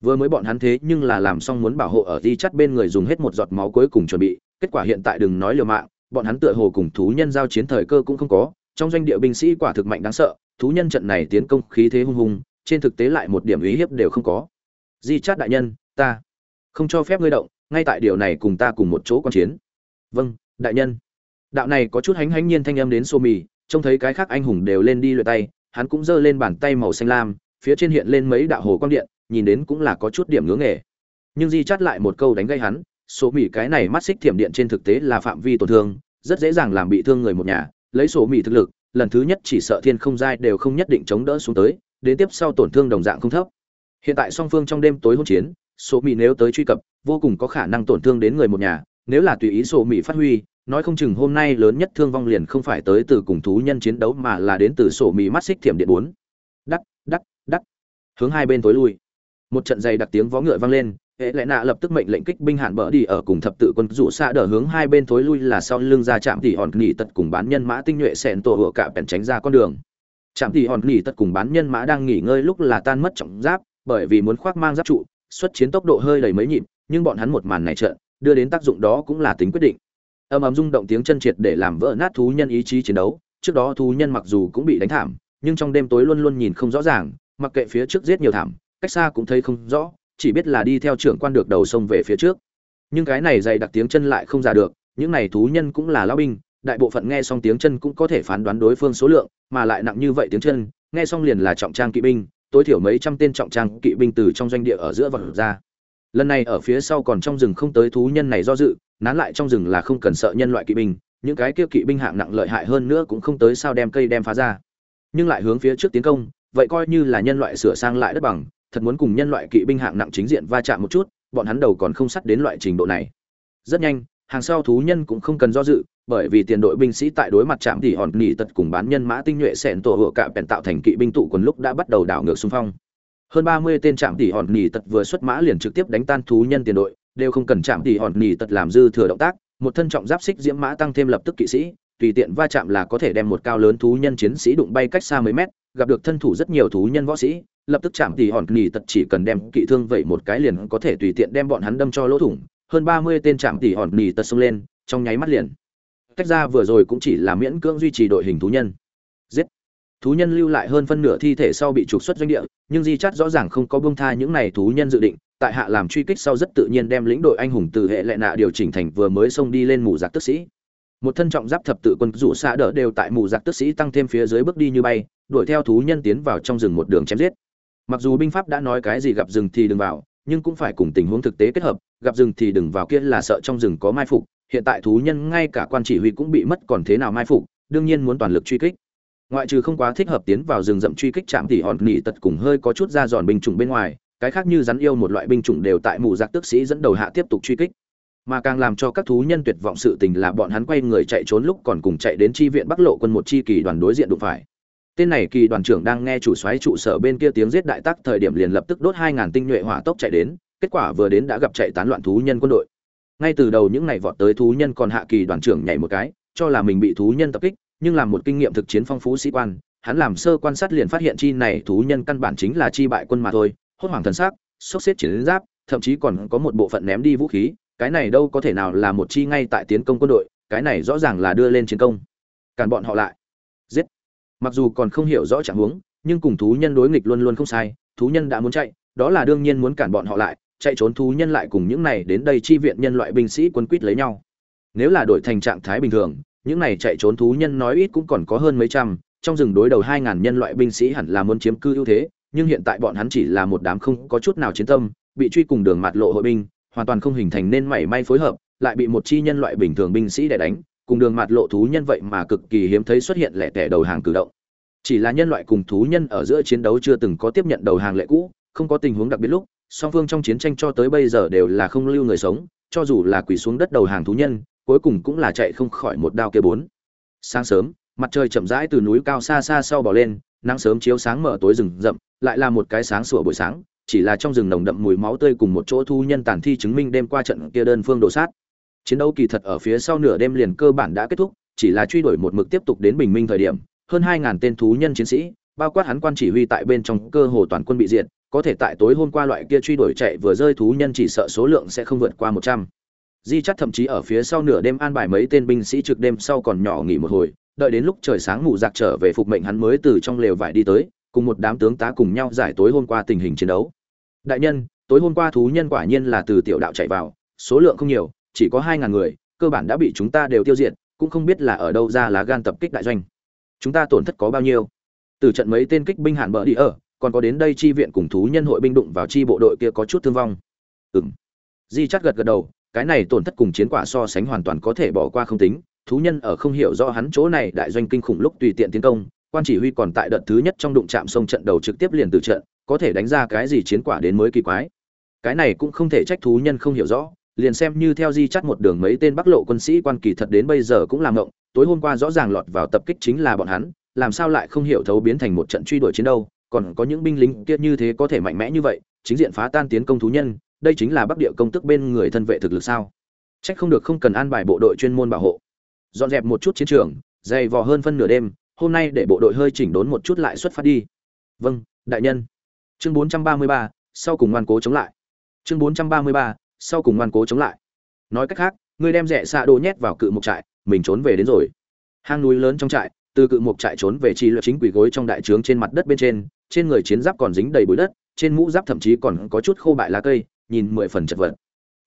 Vừa mới bọn hắn thế nhưng là làm xong muốn bảo hộ ở di chắt bên người dùng hết một giọt máu cuối cùng chuẩn bị, kết quả hiện tại đừng nói liều mạng, bọn hắn tựa hồ cùng thú nhân giao chiến thời cơ cũng không có, trong doanh địa binh sĩ quả thực mạnh đáng sợ, thú nhân trận này tiến công khí thế hung hùng, trên thực tế lại một điểm ý hiếp đều không có. Di chát đại nhân, ta không cho phép ngươi động, ngay tại điều này cùng ta cùng một chỗ quan chiến. Vâng đại nhân. Đạo này có chút hánh hánh nhiên thanh âm đến xô mì, trông thấy cái khác anh hùng đều lên đi luyện tay, hắn cũng giơ lên bàn tay màu xanh lam, phía trên hiện lên mấy đạo hồ quang điện, nhìn đến cũng là có chút điểm ngưỡng nghề. Nhưng di chắt lại một câu đánh gây hắn số mì cái này mắt xích thiểm điện trên thực tế là phạm vi tổn thương, rất dễ dàng làm bị thương người một nhà, lấy số mì thực lực, lần thứ nhất chỉ sợ thiên không giai đều không nhất định chống đỡ xuống tới, đến tiếp sau tổn thương đồng dạng không thấp. Hiện tại song phương trong đêm tối hỗn chiến số mì nếu tới truy cập, vô cùng có khả năng tổn thương đến người một nhà nếu là tùy ý sổ mỹ phát huy, nói không chừng hôm nay lớn nhất thương vong liền không phải tới từ cùng thú nhân chiến đấu mà là đến từ sổ mỹ mắt xích thiểm điện bốn. Đắc đắc đắc. Hướng hai bên tối lui. Một trận dày đặc tiếng vó ngựa vang lên, hệ lẽ nạ lập tức mệnh lệnh kích binh hạn bỡ đi ở cùng thập tự quân rủ xa đỡ hướng hai bên thối lui là sau lưng ra chạm tỉ hòn nghỉ tật cùng bán nhân mã tinh nhuệ xẹn tổ hựa cả bèn tránh ra con đường. Chạm tỉ hòn nghỉ tật cùng bán nhân mã đang nghỉ ngơi lúc là tan mất trọng giáp, bởi vì muốn khoác mang giáp trụ, xuất chiến tốc độ hơi đầy mấy nhịp, nhưng bọn hắn một màn này trận đưa đến tác dụng đó cũng là tính quyết định. Âm ầm rung động tiếng chân triệt để làm vỡ nát thú nhân ý chí chiến đấu. Trước đó thú nhân mặc dù cũng bị đánh thảm, nhưng trong đêm tối luôn luôn nhìn không rõ ràng, mặc kệ phía trước giết nhiều thảm, cách xa cũng thấy không rõ, chỉ biết là đi theo trưởng quan được đầu sông về phía trước. Nhưng cái này dày đặc tiếng chân lại không giả được, những này thú nhân cũng là lão binh, đại bộ phận nghe xong tiếng chân cũng có thể phán đoán đối phương số lượng, mà lại nặng như vậy tiếng chân, nghe xong liền là trọng trang kỵ binh, tối thiểu mấy trăm tên trọng trang kỵ binh từ trong doanh địa ở giữa vật ra lần này ở phía sau còn trong rừng không tới thú nhân này do dự, nán lại trong rừng là không cần sợ nhân loại kỵ binh, những cái kia kỵ binh hạng nặng lợi hại hơn nữa cũng không tới sao đem cây đem phá ra. Nhưng lại hướng phía trước tiến công, vậy coi như là nhân loại sửa sang lại đất bằng, thật muốn cùng nhân loại kỵ binh hạng nặng chính diện va chạm một chút, bọn hắn đầu còn không sắt đến loại trình độ này. Rất nhanh, hàng sau thú nhân cũng không cần do dự, bởi vì tiền đội binh sĩ tại đối mặt chạm thì hòn nỉ tật cùng bán nhân mã tinh nhuệ sẹn tổ hựa cạm bèn tạo thành kỵ binh tụ quần lúc đã bắt đầu đảo ngược xung phong hơn ba mươi tên chạm tỉ hòn nỉ tật vừa xuất mã liền trực tiếp đánh tan thú nhân tiền đội, đều không cần chạm tỉ hòn nỉ tật làm dư thừa động tác, một thân trọng giáp xích diễm mã tăng thêm lập tức kỵ sĩ, tùy tiện va chạm là có thể đem một cao lớn thú nhân chiến sĩ đụng bay cách xa mấy mét, gặp được thân thủ rất nhiều thú nhân võ sĩ, lập tức chạm tỉ hòn nỉ tật chỉ cần đem kỵ thương vậy một cái liền có thể tùy tiện đem bọn hắn đâm cho lỗ thủng, hơn ba mươi tên chạm tỉ hòn nỉ tật xông lên, trong nháy mắt liền. Cách ra vừa rồi cũng chỉ là miễn cưỡng duy trì đội hình thú nhân. Giết! Thú nhân lưu lại hơn phân nửa thi thể sau bị trục xuất doanh địa, nhưng di chắt rõ ràng không có bông tha những này thú nhân dự định, tại hạ làm truy kích sau rất tự nhiên đem lĩnh đội anh hùng từ hệ lệ nạ điều chỉnh thành vừa mới xông đi lên mù giặc tức sĩ. Một thân trọng giáp thập tự quân rủ xa đỡ đều tại mù giặc tức sĩ tăng thêm phía dưới bước đi như bay, đuổi theo thú nhân tiến vào trong rừng một đường chém giết. Mặc dù binh pháp đã nói cái gì gặp rừng thì đừng vào, nhưng cũng phải cùng tình huống thực tế kết hợp, gặp rừng thì đừng vào kia là sợ trong rừng có mai phục, hiện tại thú nhân ngay cả quan chỉ huy cũng bị mất còn thế nào mai phục, đương nhiên muốn toàn lực truy kích ngoại trừ không quá thích hợp tiến vào rừng rậm truy kích chạm thì hòn nỉ tật cùng hơi có chút ra giòn binh chủng bên ngoài, cái khác như rắn yêu một loại binh chủng đều tại mù giặc tước sĩ dẫn đầu hạ tiếp tục truy kích. Mà càng làm cho các thú nhân tuyệt vọng sự tình là bọn hắn quay người chạy trốn lúc còn cùng chạy đến chi viện bắc lộ quân một chi kỳ đoàn đối diện đụng phải. Tên này kỳ đoàn trưởng đang nghe chủ soái trụ sở bên kia tiếng giết đại tác thời điểm liền lập tức đốt hai ngàn tinh nhuệ hỏa tốc chạy đến, kết quả vừa đến đã gặp chạy tán loạn thú nhân quân đội. Ngay từ đầu những ngày vọt tới thú nhân còn hạ kỳ đoàn trưởng nhảy một cái, cho là mình bị thú nhân tập kích nhưng làm một kinh nghiệm thực chiến phong phú sĩ quan, hắn làm sơ quan sát liền phát hiện chi này thú nhân căn bản chính là chi bại quân mà thôi, hốt hoảng thần sắc, sốc xếp chiến giáp, thậm chí còn có một bộ phận ném đi vũ khí, cái này đâu có thể nào là một chi ngay tại tiến công quân đội, cái này rõ ràng là đưa lên chiến công. Cản bọn họ lại. Giết. Mặc dù còn không hiểu rõ trạng huống, nhưng cùng thú nhân đối nghịch luôn luôn không sai, thú nhân đã muốn chạy, đó là đương nhiên muốn cản bọn họ lại, chạy trốn thú nhân lại cùng những này đến đây chi viện nhân loại binh sĩ quân quýt lấy nhau. Nếu là đổi thành trạng thái bình thường những này chạy trốn thú nhân nói ít cũng còn có hơn mấy trăm, trong rừng đối đầu hai ngàn nhân loại binh sĩ hẳn là muốn chiếm cư ưu thế, nhưng hiện tại bọn hắn chỉ là một đám không có chút nào chiến tâm, bị truy cùng đường mặt lộ hội binh, hoàn toàn không hình thành nên mảy may phối hợp, lại bị một chi nhân loại bình thường binh sĩ để đánh, cùng đường mặt lộ thú nhân vậy mà cực kỳ hiếm thấy xuất hiện lẻ tẻ đầu hàng cử động. Chỉ là nhân loại cùng thú nhân ở giữa chiến đấu chưa từng có tiếp nhận đầu hàng lệ cũ, không có tình huống đặc biệt lúc, song phương trong chiến tranh cho tới bây giờ đều là không lưu người sống, cho dù là quỳ xuống đất đầu hàng thú nhân cuối cùng cũng là chạy không khỏi một đao kia bốn. Sáng sớm, mặt trời chậm rãi từ núi cao xa xa sau bỏ lên, nắng sớm chiếu sáng mở tối rừng rậm, lại là một cái sáng sủa buổi sáng, chỉ là trong rừng nồng đậm mùi máu tươi cùng một chỗ thu nhân tàn thi chứng minh đêm qua trận kia đơn phương đổ sát. Chiến đấu kỳ thật ở phía sau nửa đêm liền cơ bản đã kết thúc, chỉ là truy đuổi một mực tiếp tục đến bình minh thời điểm, hơn hai ngàn tên thú nhân chiến sĩ, bao quát hắn quan chỉ huy tại bên trong cơ hồ toàn quân bị diệt, có thể tại tối hôm qua loại kia truy đuổi chạy vừa rơi thú nhân chỉ sợ số lượng sẽ không vượt qua một trăm di chắt thậm chí ở phía sau nửa đêm an bài mấy tên binh sĩ trực đêm sau còn nhỏ nghỉ một hồi, đợi đến lúc trời sáng mù giặc trở về phục mệnh hắn mới từ trong lều vải đi tới, cùng một đám tướng tá cùng nhau giải tối hôm qua tình hình chiến đấu. Đại nhân, tối hôm qua thú nhân quả nhiên là từ tiểu đạo chạy vào, số lượng không nhiều, chỉ có hai ngàn người, cơ bản đã bị chúng ta đều tiêu diệt, cũng không biết là ở đâu ra lá gan tập kích đại doanh. Chúng ta tổn thất có bao nhiêu? Từ trận mấy tên kích binh hàn bờ đi ở, còn có đến đây chi viện cùng thú nhân hội binh đụng vào chi bộ đội kia có chút thương vong. Ừ m di chắc gật gật đầu cái này tổn thất cùng chiến quả so sánh hoàn toàn có thể bỏ qua không tính, thú nhân ở không hiểu rõ hắn chỗ này đại doanh kinh khủng lúc tùy tiện tiến công, quan chỉ huy còn tại đợt thứ nhất trong đụng chạm sông trận đầu trực tiếp liền từ trận, có thể đánh ra cái gì chiến quả đến mới kỳ quái. Cái này cũng không thể trách thú nhân không hiểu rõ, liền xem như theo di chắt một đường mấy tên bắc lộ quân sĩ quan kỳ thật đến bây giờ cũng làm ngộng, tối hôm qua rõ ràng lọt vào tập kích chính là bọn hắn, làm sao lại không hiểu thấu biến thành một trận truy đuổi chiến đâu, còn có những binh lính kia như thế có thể mạnh mẽ như vậy, chính diện phá tan tiến công thú nhân đây chính là bắc địa công tức bên người thân vệ thực lực sao? Trách không được không cần an bài bộ đội chuyên môn bảo hộ. Dọn dẹp một chút chiến trường dày vò hơn phân nửa đêm hôm nay để bộ đội hơi chỉnh đốn một chút lại xuất phát đi. Vâng đại nhân. Chương 433, sau cùng ngoan cố chống lại. Chương 433, sau cùng ngoan cố chống lại. Nói cách khác ngươi đem rẻ xạ đồ nhét vào cự mục trại mình trốn về đến rồi. Hang núi lớn trong trại từ cự mục trại trốn về chi luật chính quỷ gối trong đại trướng trên mặt đất bên trên trên người chiến giáp còn dính đầy bụi đất trên mũ giáp thậm chí còn có chút khô bại lá cây nhìn mười phần chật vật.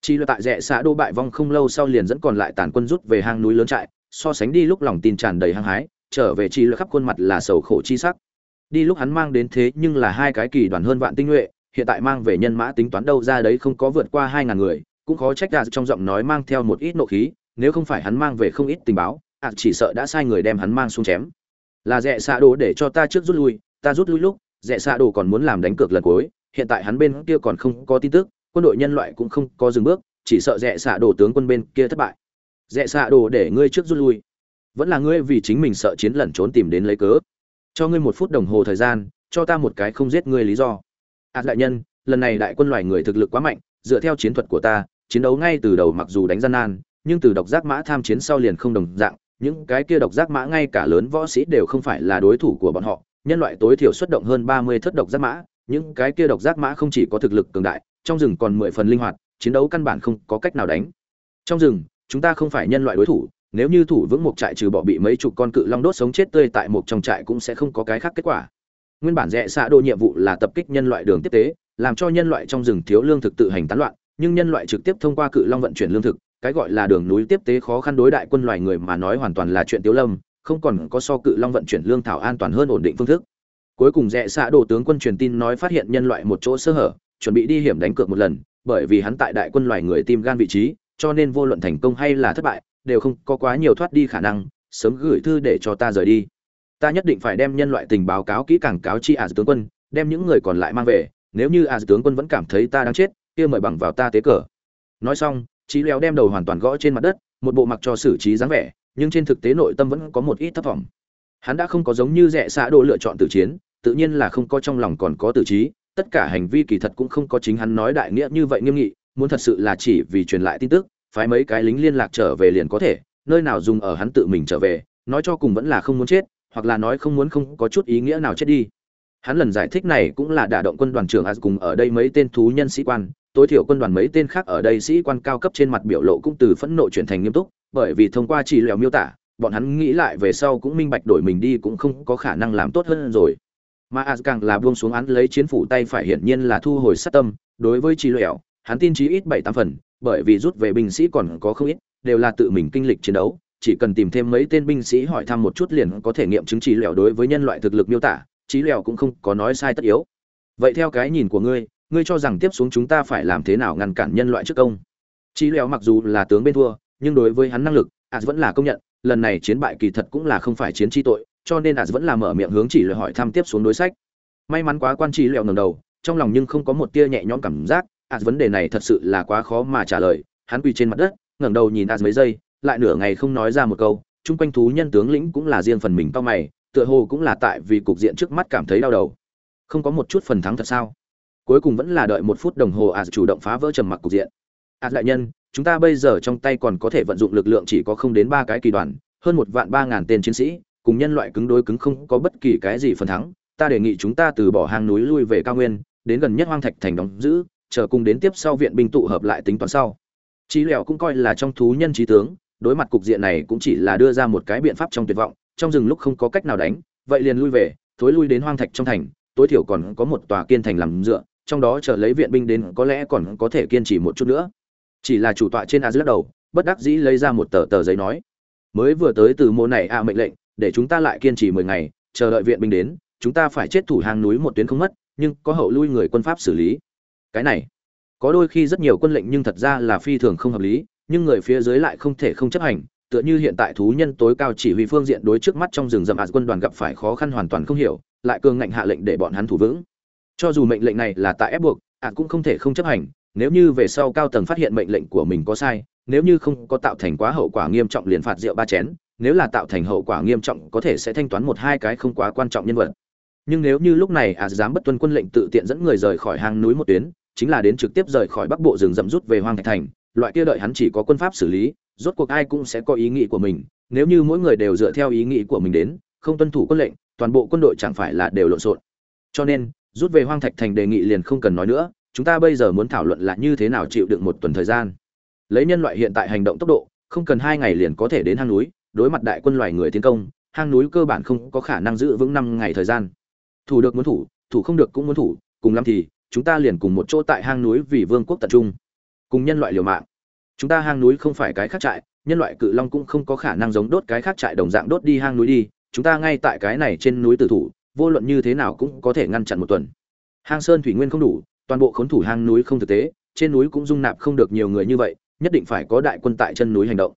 Chi là tại rẽ xã đô bại vong không lâu sau liền dẫn còn lại tàn quân rút về hang núi lớn trại, so sánh đi lúc lòng tin tràn đầy hăng hái, trở về chi là khắp khuôn mặt là sầu khổ chi sắc. Đi lúc hắn mang đến thế nhưng là hai cái kỳ đoàn hơn vạn tinh nhuệ, hiện tại mang về nhân mã tính toán đâu ra đấy không có vượt qua hai ngàn người, cũng khó trách đạt trong giọng nói mang theo một ít nộ khí, nếu không phải hắn mang về không ít tình báo ạt chỉ sợ đã sai người đem hắn mang xuống chém. Là rẽ xạ đồ để cho ta trước rút lui, ta rút lui lúc, rẽ xạ đồ còn muốn làm đánh cược lần cuối, hiện tại hắn bên kia còn không có tin tức quân đội nhân loại cũng không có dừng bước, chỉ sợ rẽ xạ đồ tướng quân bên kia thất bại. Rẽ xạ đồ để ngươi trước rút lui. Vẫn là ngươi vì chính mình sợ chiến lẩn trốn tìm đến lấy cớ. Cho ngươi một phút đồng hồ thời gian, cho ta một cái không giết ngươi lý do. Ạt đại nhân, lần này đại quân loài người thực lực quá mạnh, dựa theo chiến thuật của ta, chiến đấu ngay từ đầu mặc dù đánh gian nan, nhưng từ độc giác mã tham chiến sau liền không đồng dạng, những cái kia độc giác mã ngay cả lớn võ sĩ đều không phải là đối thủ của bọn họ. Nhân loại tối thiểu xuất động hơn ba mươi thất độc giác mã, những cái kia độc giác mã không chỉ có thực lực cường đại trong rừng còn mười phần linh hoạt, chiến đấu căn bản không có cách nào đánh. Trong rừng, chúng ta không phải nhân loại đối thủ, nếu như thủ vững một trại trừ bỏ bị mấy chục con cự long đốt sống chết tươi tại một trong trại cũng sẽ không có cái khác kết quả. Nguyên bản rẽ xạ đồ nhiệm vụ là tập kích nhân loại đường tiếp tế, làm cho nhân loại trong rừng thiếu lương thực tự hành tán loạn, nhưng nhân loại trực tiếp thông qua cự long vận chuyển lương thực, cái gọi là đường núi tiếp tế khó khăn đối đại quân loài người mà nói hoàn toàn là chuyện tiếu lâm, không còn có so cự long vận chuyển lương thảo an toàn hơn ổn định phương thức. Cuối cùng rẽ xạ đồ tướng quân truyền tin nói phát hiện nhân loại một chỗ sơ hở chuẩn bị đi hiểm đánh cược một lần, bởi vì hắn tại đại quân loài người tim gan vị trí, cho nên vô luận thành công hay là thất bại, đều không có quá nhiều thoát đi khả năng, sớm gửi thư để cho ta rời đi. Ta nhất định phải đem nhân loại tình báo cáo kỹ càng cáo chi ả tướng quân, đem những người còn lại mang về, nếu như ả tướng quân vẫn cảm thấy ta đang chết, kia mời bằng vào ta tế cờ. Nói xong, Chí Lèo đem đầu hoàn toàn gõ trên mặt đất, một bộ mặc cho xử trí dáng vẻ, nhưng trên thực tế nội tâm vẫn có một ít thất vọng. Hắn đã không có giống như rẻ xã đồ lựa chọn tử chiến, tự nhiên là không có trong lòng còn có tử trí tất cả hành vi kỳ thật cũng không có chính hắn nói đại nghĩa như vậy nghiêm nghị, muốn thật sự là chỉ vì truyền lại tin tức, phái mấy cái lính liên lạc trở về liền có thể, nơi nào dùng ở hắn tự mình trở về, nói cho cùng vẫn là không muốn chết, hoặc là nói không muốn không có chút ý nghĩa nào chết đi. Hắn lần giải thích này cũng là đả động quân đoàn trưởng as cùng ở đây mấy tên thú nhân sĩ quan, tối thiểu quân đoàn mấy tên khác ở đây sĩ quan cao cấp trên mặt biểu lộ cũng từ phẫn nộ chuyển thành nghiêm túc, bởi vì thông qua chỉ lèo miêu tả, bọn hắn nghĩ lại về sau cũng minh bạch đổi mình đi cũng không có khả năng làm tốt hơn rồi mà a càng là buông xuống án lấy chiến phủ tay phải hiển nhiên là thu hồi sát tâm đối với trí lẻo, hắn tin chí ít bảy tám phần bởi vì rút về binh sĩ còn có không ít đều là tự mình kinh lịch chiến đấu chỉ cần tìm thêm mấy tên binh sĩ hỏi thăm một chút liền có thể nghiệm chứng trí lẻo đối với nhân loại thực lực miêu tả trí lẻo cũng không có nói sai tất yếu. Vậy theo cái nhìn của ngươi ngươi cho rằng tiếp xuống chúng ta phải làm thế nào ngăn cản nhân loại trước công? Trí lẻo mặc dù là tướng bên thua nhưng đối với hắn năng lực a vẫn là công nhận lần này chiến bại kỳ thật cũng là không phải chiến chi tội cho nên as vẫn là mở miệng hướng chỉ lời hỏi thăm tiếp xuống đối sách. May mắn quá quan trí lèo ngầm đầu, trong lòng nhưng không có một tia nhẹ nhõm cảm giác as vấn đề này thật sự là quá khó mà trả lời, hắn quỳ trên mặt đất, ngẩng đầu nhìn as mấy giây, lại nửa ngày không nói ra một câu, chung quanh thú nhân tướng lĩnh cũng là riêng phần mình to mày, tựa hồ cũng là tại vì cục diện trước mắt cảm thấy đau đầu. Không có một chút phần thắng thật sao? Cuối cùng vẫn là đợi một phút đồng hồ as chủ động phá vỡ trầm mặc cục diện. As đại nhân, chúng ta bây giờ trong tay còn có thể vận dụng lực lượng chỉ có không đến ba cái kỳ đoàn, hơn một vạn ba ngàn tên chiến sĩ cùng nhân loại cứng đối cứng không có bất kỳ cái gì phần thắng ta đề nghị chúng ta từ bỏ hang núi lui về cao nguyên đến gần nhất hoang thạch thành đóng giữ chờ cùng đến tiếp sau viện binh tụ hợp lại tính toán sau trí Lẹo cũng coi là trong thú nhân trí tướng, đối mặt cục diện này cũng chỉ là đưa ra một cái biện pháp trong tuyệt vọng, trong rừng lúc không có cách nào đánh, vậy liền lui về, thối lui đến hoang thạch trong thành, tối thiểu còn có một tòa kiên thành làm dựa, trong đó chờ lấy viện binh đến có lẽ còn có thể kiên trì một chút nữa. Chỉ là chủ tọa trên Azir đầu, bất đắc dĩ lấy ra một tờ tờ giấy nói, mới vừa tới từ mô này a mệnh lệnh, để chúng ta lại kiên trì 10 ngày, chờ đợi viện binh đến, chúng ta phải chết thủ hàng núi một tuyến không mất, nhưng có hậu lui người quân pháp xử lý. Cái này, có đôi khi rất nhiều quân lệnh nhưng thật ra là phi thường không hợp lý nhưng người phía dưới lại không thể không chấp hành tựa như hiện tại thú nhân tối cao chỉ huy phương diện đối trước mắt trong rừng rậm ạt quân đoàn gặp phải khó khăn hoàn toàn không hiểu lại cường ngạnh hạ lệnh để bọn hắn thủ vững cho dù mệnh lệnh này là tại ép buộc ạt cũng không thể không chấp hành nếu như về sau cao tầng phát hiện mệnh lệnh của mình có sai nếu như không có tạo thành quá hậu quả nghiêm trọng liền phạt rượu ba chén nếu là tạo thành hậu quả nghiêm trọng, có thể sẽ thanh toán một hai cái không quá quan trọng nhân vật. Nhưng nếu như lúc này à dám bất tuân quân lệnh tự tiện dẫn người rời khỏi hang núi một tuyến, chính là đến trực tiếp rời khỏi bắc bộ rừng rậm rút về hoang thạch thành, loại kia đợi hắn chỉ có quân pháp xử lý, rốt cuộc ai cũng sẽ có ý nghĩ của mình. Nếu như mỗi người đều dựa theo ý nghĩ của mình đến, không tuân thủ quân lệnh, toàn bộ quân đội chẳng phải là đều lộn xộn. Cho nên, rút về hoang thạch thành đề nghị liền không cần nói nữa, chúng ta bây giờ muốn thảo luận là như thế nào chịu đựng một tuần thời gian. Lấy nhân loại hiện tại hành động tốc độ, không cần hai ngày liền có thể đến hang núi đối mặt đại quân loài người tiến công, hang núi cơ bản không có khả năng giữ vững năm ngày thời gian. Thủ được muốn thủ thủ không được cũng muốn thủ, cùng lắm thì, chúng ta liền cùng một chỗ tại hang núi vì vương quốc tập trung, cùng nhân loại liều mạng. Chúng ta hang núi không phải cái khác trại, nhân loại cự long cũng không có khả năng giống đốt cái khác trại đồng dạng đốt đi hang núi đi, chúng ta ngay tại cái này trên núi tử thủ, vô luận như thế nào cũng có thể ngăn chặn một tuần. Hang sơn thủy nguyên không đủ, toàn bộ khốn thủ hang núi không thực tế, trên núi cũng dung nạp không được nhiều người như vậy, nhất định phải có đại quân tại chân núi hành động.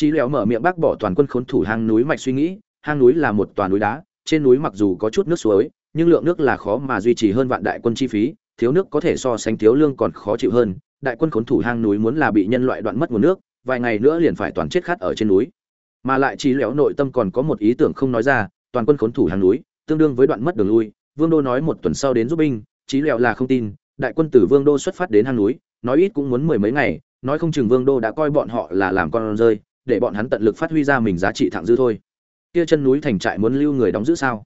Chí Lẹo mở miệng bác bỏ toàn quân khốn thủ hang núi mạch suy nghĩ, hang núi là một tòa núi đá, trên núi mặc dù có chút nước suối, nhưng lượng nước là khó mà duy trì hơn vạn đại quân chi phí, thiếu nước có thể so sánh thiếu lương còn khó chịu hơn. Đại quân khốn thủ hang núi muốn là bị nhân loại đoạn mất nguồn nước, vài ngày nữa liền phải toàn chết khát ở trên núi. Mà lại Chí Lẹo nội tâm còn có một ý tưởng không nói ra, toàn quân khốn thủ hang núi, tương đương với đoạn mất đường lui. Vương Đô nói một tuần sau đến giúp binh, Chí Lẹo là không tin, đại quân từ Vương Đô xuất phát đến hang núi, nói ít cũng muốn mười mấy ngày, nói không chừng Vương Đô đã coi bọn họ là làm con rơi, để bọn hắn tận lực phát huy ra mình giá trị thẳng dư thôi. Kia chân núi thành trại muốn lưu người đóng giữ sao?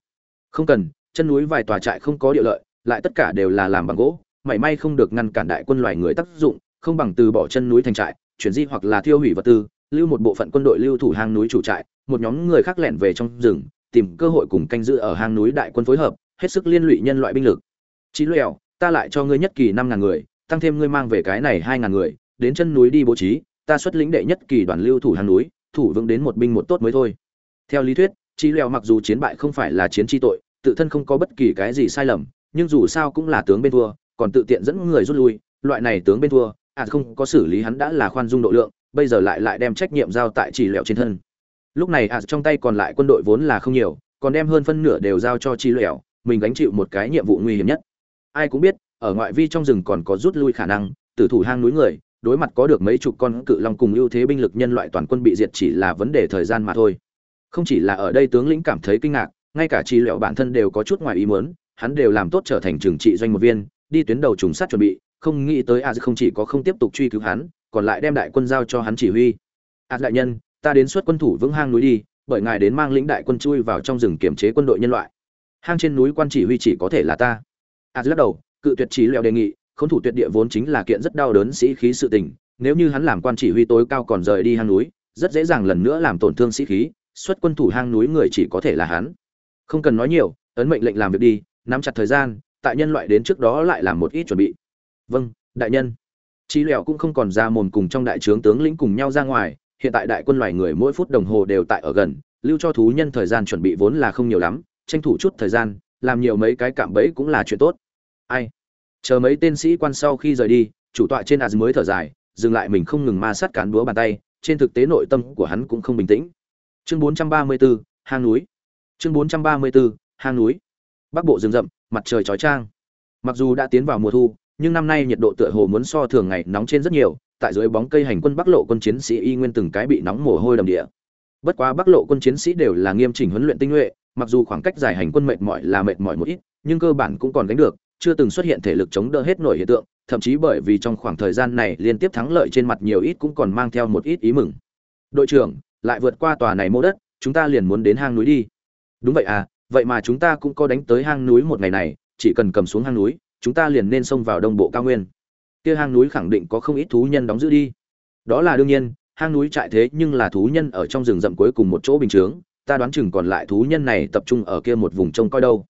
Không cần, chân núi vài tòa trại không có địa lợi, lại tất cả đều là làm bằng gỗ, mảy may không được ngăn cản đại quân loài người tác dụng, không bằng từ bỏ chân núi thành trại, chuyển di hoặc là thiêu hủy vật tư, lưu một bộ phận quân đội lưu thủ hang núi chủ trại, một nhóm người khác lẻn về trong rừng, tìm cơ hội cùng canh giữ ở hang núi đại quân phối hợp, hết sức liên lụy nhân loại binh lực. Chí lẹo, ta lại cho ngươi nhất kỳ năm ngàn người, tăng thêm ngươi mang về cái này hai ngàn người, đến chân núi đi bố trí ta xuất lĩnh đệ nhất kỳ đoàn lưu thủ hàng núi, thủ vững đến một binh một tốt mới thôi. Theo lý thuyết chi lèo mặc dù chiến bại không phải là chiến chi tội, tự thân không có bất kỳ cái gì sai lầm, nhưng dù sao cũng là tướng bên thua, còn tự tiện dẫn người rút lui, loại này tướng bên thua à không, có xử lý hắn đã là khoan dung độ lượng, bây giờ lại lại đem trách nhiệm giao tại chỉ lẹo trên thân. Lúc này à trong tay còn lại quân đội vốn là không nhiều, còn đem hơn phân nửa đều giao cho chi lẹo, mình gánh chịu một cái nhiệm vụ nguy hiểm nhất. Ai cũng biết, ở ngoại vi trong rừng còn có rút lui khả năng, tử thủ hang núi người đối mặt có được mấy chục con cự long cùng ưu thế binh lực nhân loại toàn quân bị diệt chỉ là vấn đề thời gian mà thôi. Không chỉ là ở đây tướng lĩnh cảm thấy kinh ngạc, ngay cả trí liệu bản thân đều có chút ngoài ý muốn, hắn đều làm tốt trở thành trường trị doanh một viên, đi tuyến đầu trùng sát chuẩn bị, không nghĩ tới a không chỉ có không tiếp tục truy cứu hắn, còn lại đem đại quân giao cho hắn chỉ huy. A đại nhân, ta đến suất quân thủ vững hang núi đi, bởi ngài đến mang lĩnh đại quân chui vào trong rừng kiểm chế quân đội nhân loại. Hang trên núi quan chỉ huy chỉ có thể là ta. A lắc đầu, cự tuyệt trí liệu đề nghị khốn thủ tuyệt địa vốn chính là kiện rất đau đớn sĩ khí sự tình, nếu như hắn làm quan chỉ huy tối cao còn rời đi hang núi, rất dễ dàng lần nữa làm tổn thương sĩ khí, xuất quân thủ hang núi người chỉ có thể là hắn. Không cần nói nhiều, ấn mệnh lệnh làm việc đi, nắm chặt thời gian, tại nhân loại đến trước đó lại làm một ít chuẩn bị. Vâng đại nhân. Trí lẹo cũng không còn ra mồm cùng trong đại trướng tướng lĩnh cùng nhau ra ngoài, hiện tại đại quân loài người mỗi phút đồng hồ đều tại ở gần, lưu cho thú nhân thời gian chuẩn bị vốn là không nhiều lắm, tranh thủ chút thời gian, làm nhiều mấy cái cạm bẫy cũng là chuyện tốt. Ai? Chờ mấy tên sĩ quan sau khi rời đi chủ tọa trên as mới thở dài dừng lại mình không ngừng ma sát cán búa bàn tay trên thực tế nội tâm của hắn cũng không bình tĩnh. Chương 434, hang núi. Chương 434, hang núi. Bắc bộ rừng rậm mặt trời chói trang. mặc dù đã tiến vào mùa thu nhưng năm nay nhiệt độ tựa hồ muốn so thường ngày nóng trên rất nhiều tại dưới bóng cây hành quân bắc lộ quân chiến sĩ y nguyên từng cái bị nóng mồ hôi đầm địa. Bất quá bắc lộ quân chiến sĩ đều là nghiêm chỉnh huấn luyện tinh nhuệ mặc dù khoảng cách dài hành quân mệt mỏi là mệt mỏi một ít nhưng cơ bản cũng còn đánh được chưa từng xuất hiện thể lực chống đỡ hết nổi hiện tượng, thậm chí bởi vì trong khoảng thời gian này liên tiếp thắng lợi trên mặt nhiều ít cũng còn mang theo một ít ý mừng. Đội trưởng, lại vượt qua tòa này mô đất, chúng ta liền muốn đến hang núi đi. Đúng vậy à, vậy mà chúng ta cũng có đánh tới hang núi một ngày này, chỉ cần cầm xuống hang núi, chúng ta liền nên xông vào đông bộ cao nguyên. Kia hang núi khẳng định có không ít thú nhân đóng giữ đi. Đó là đương nhiên, hang núi trại thế nhưng là thú nhân ở trong rừng rậm cuối cùng một chỗ bình chướng, ta đoán chừng còn lại thú nhân này tập trung ở kia một vùng trông coi đâu.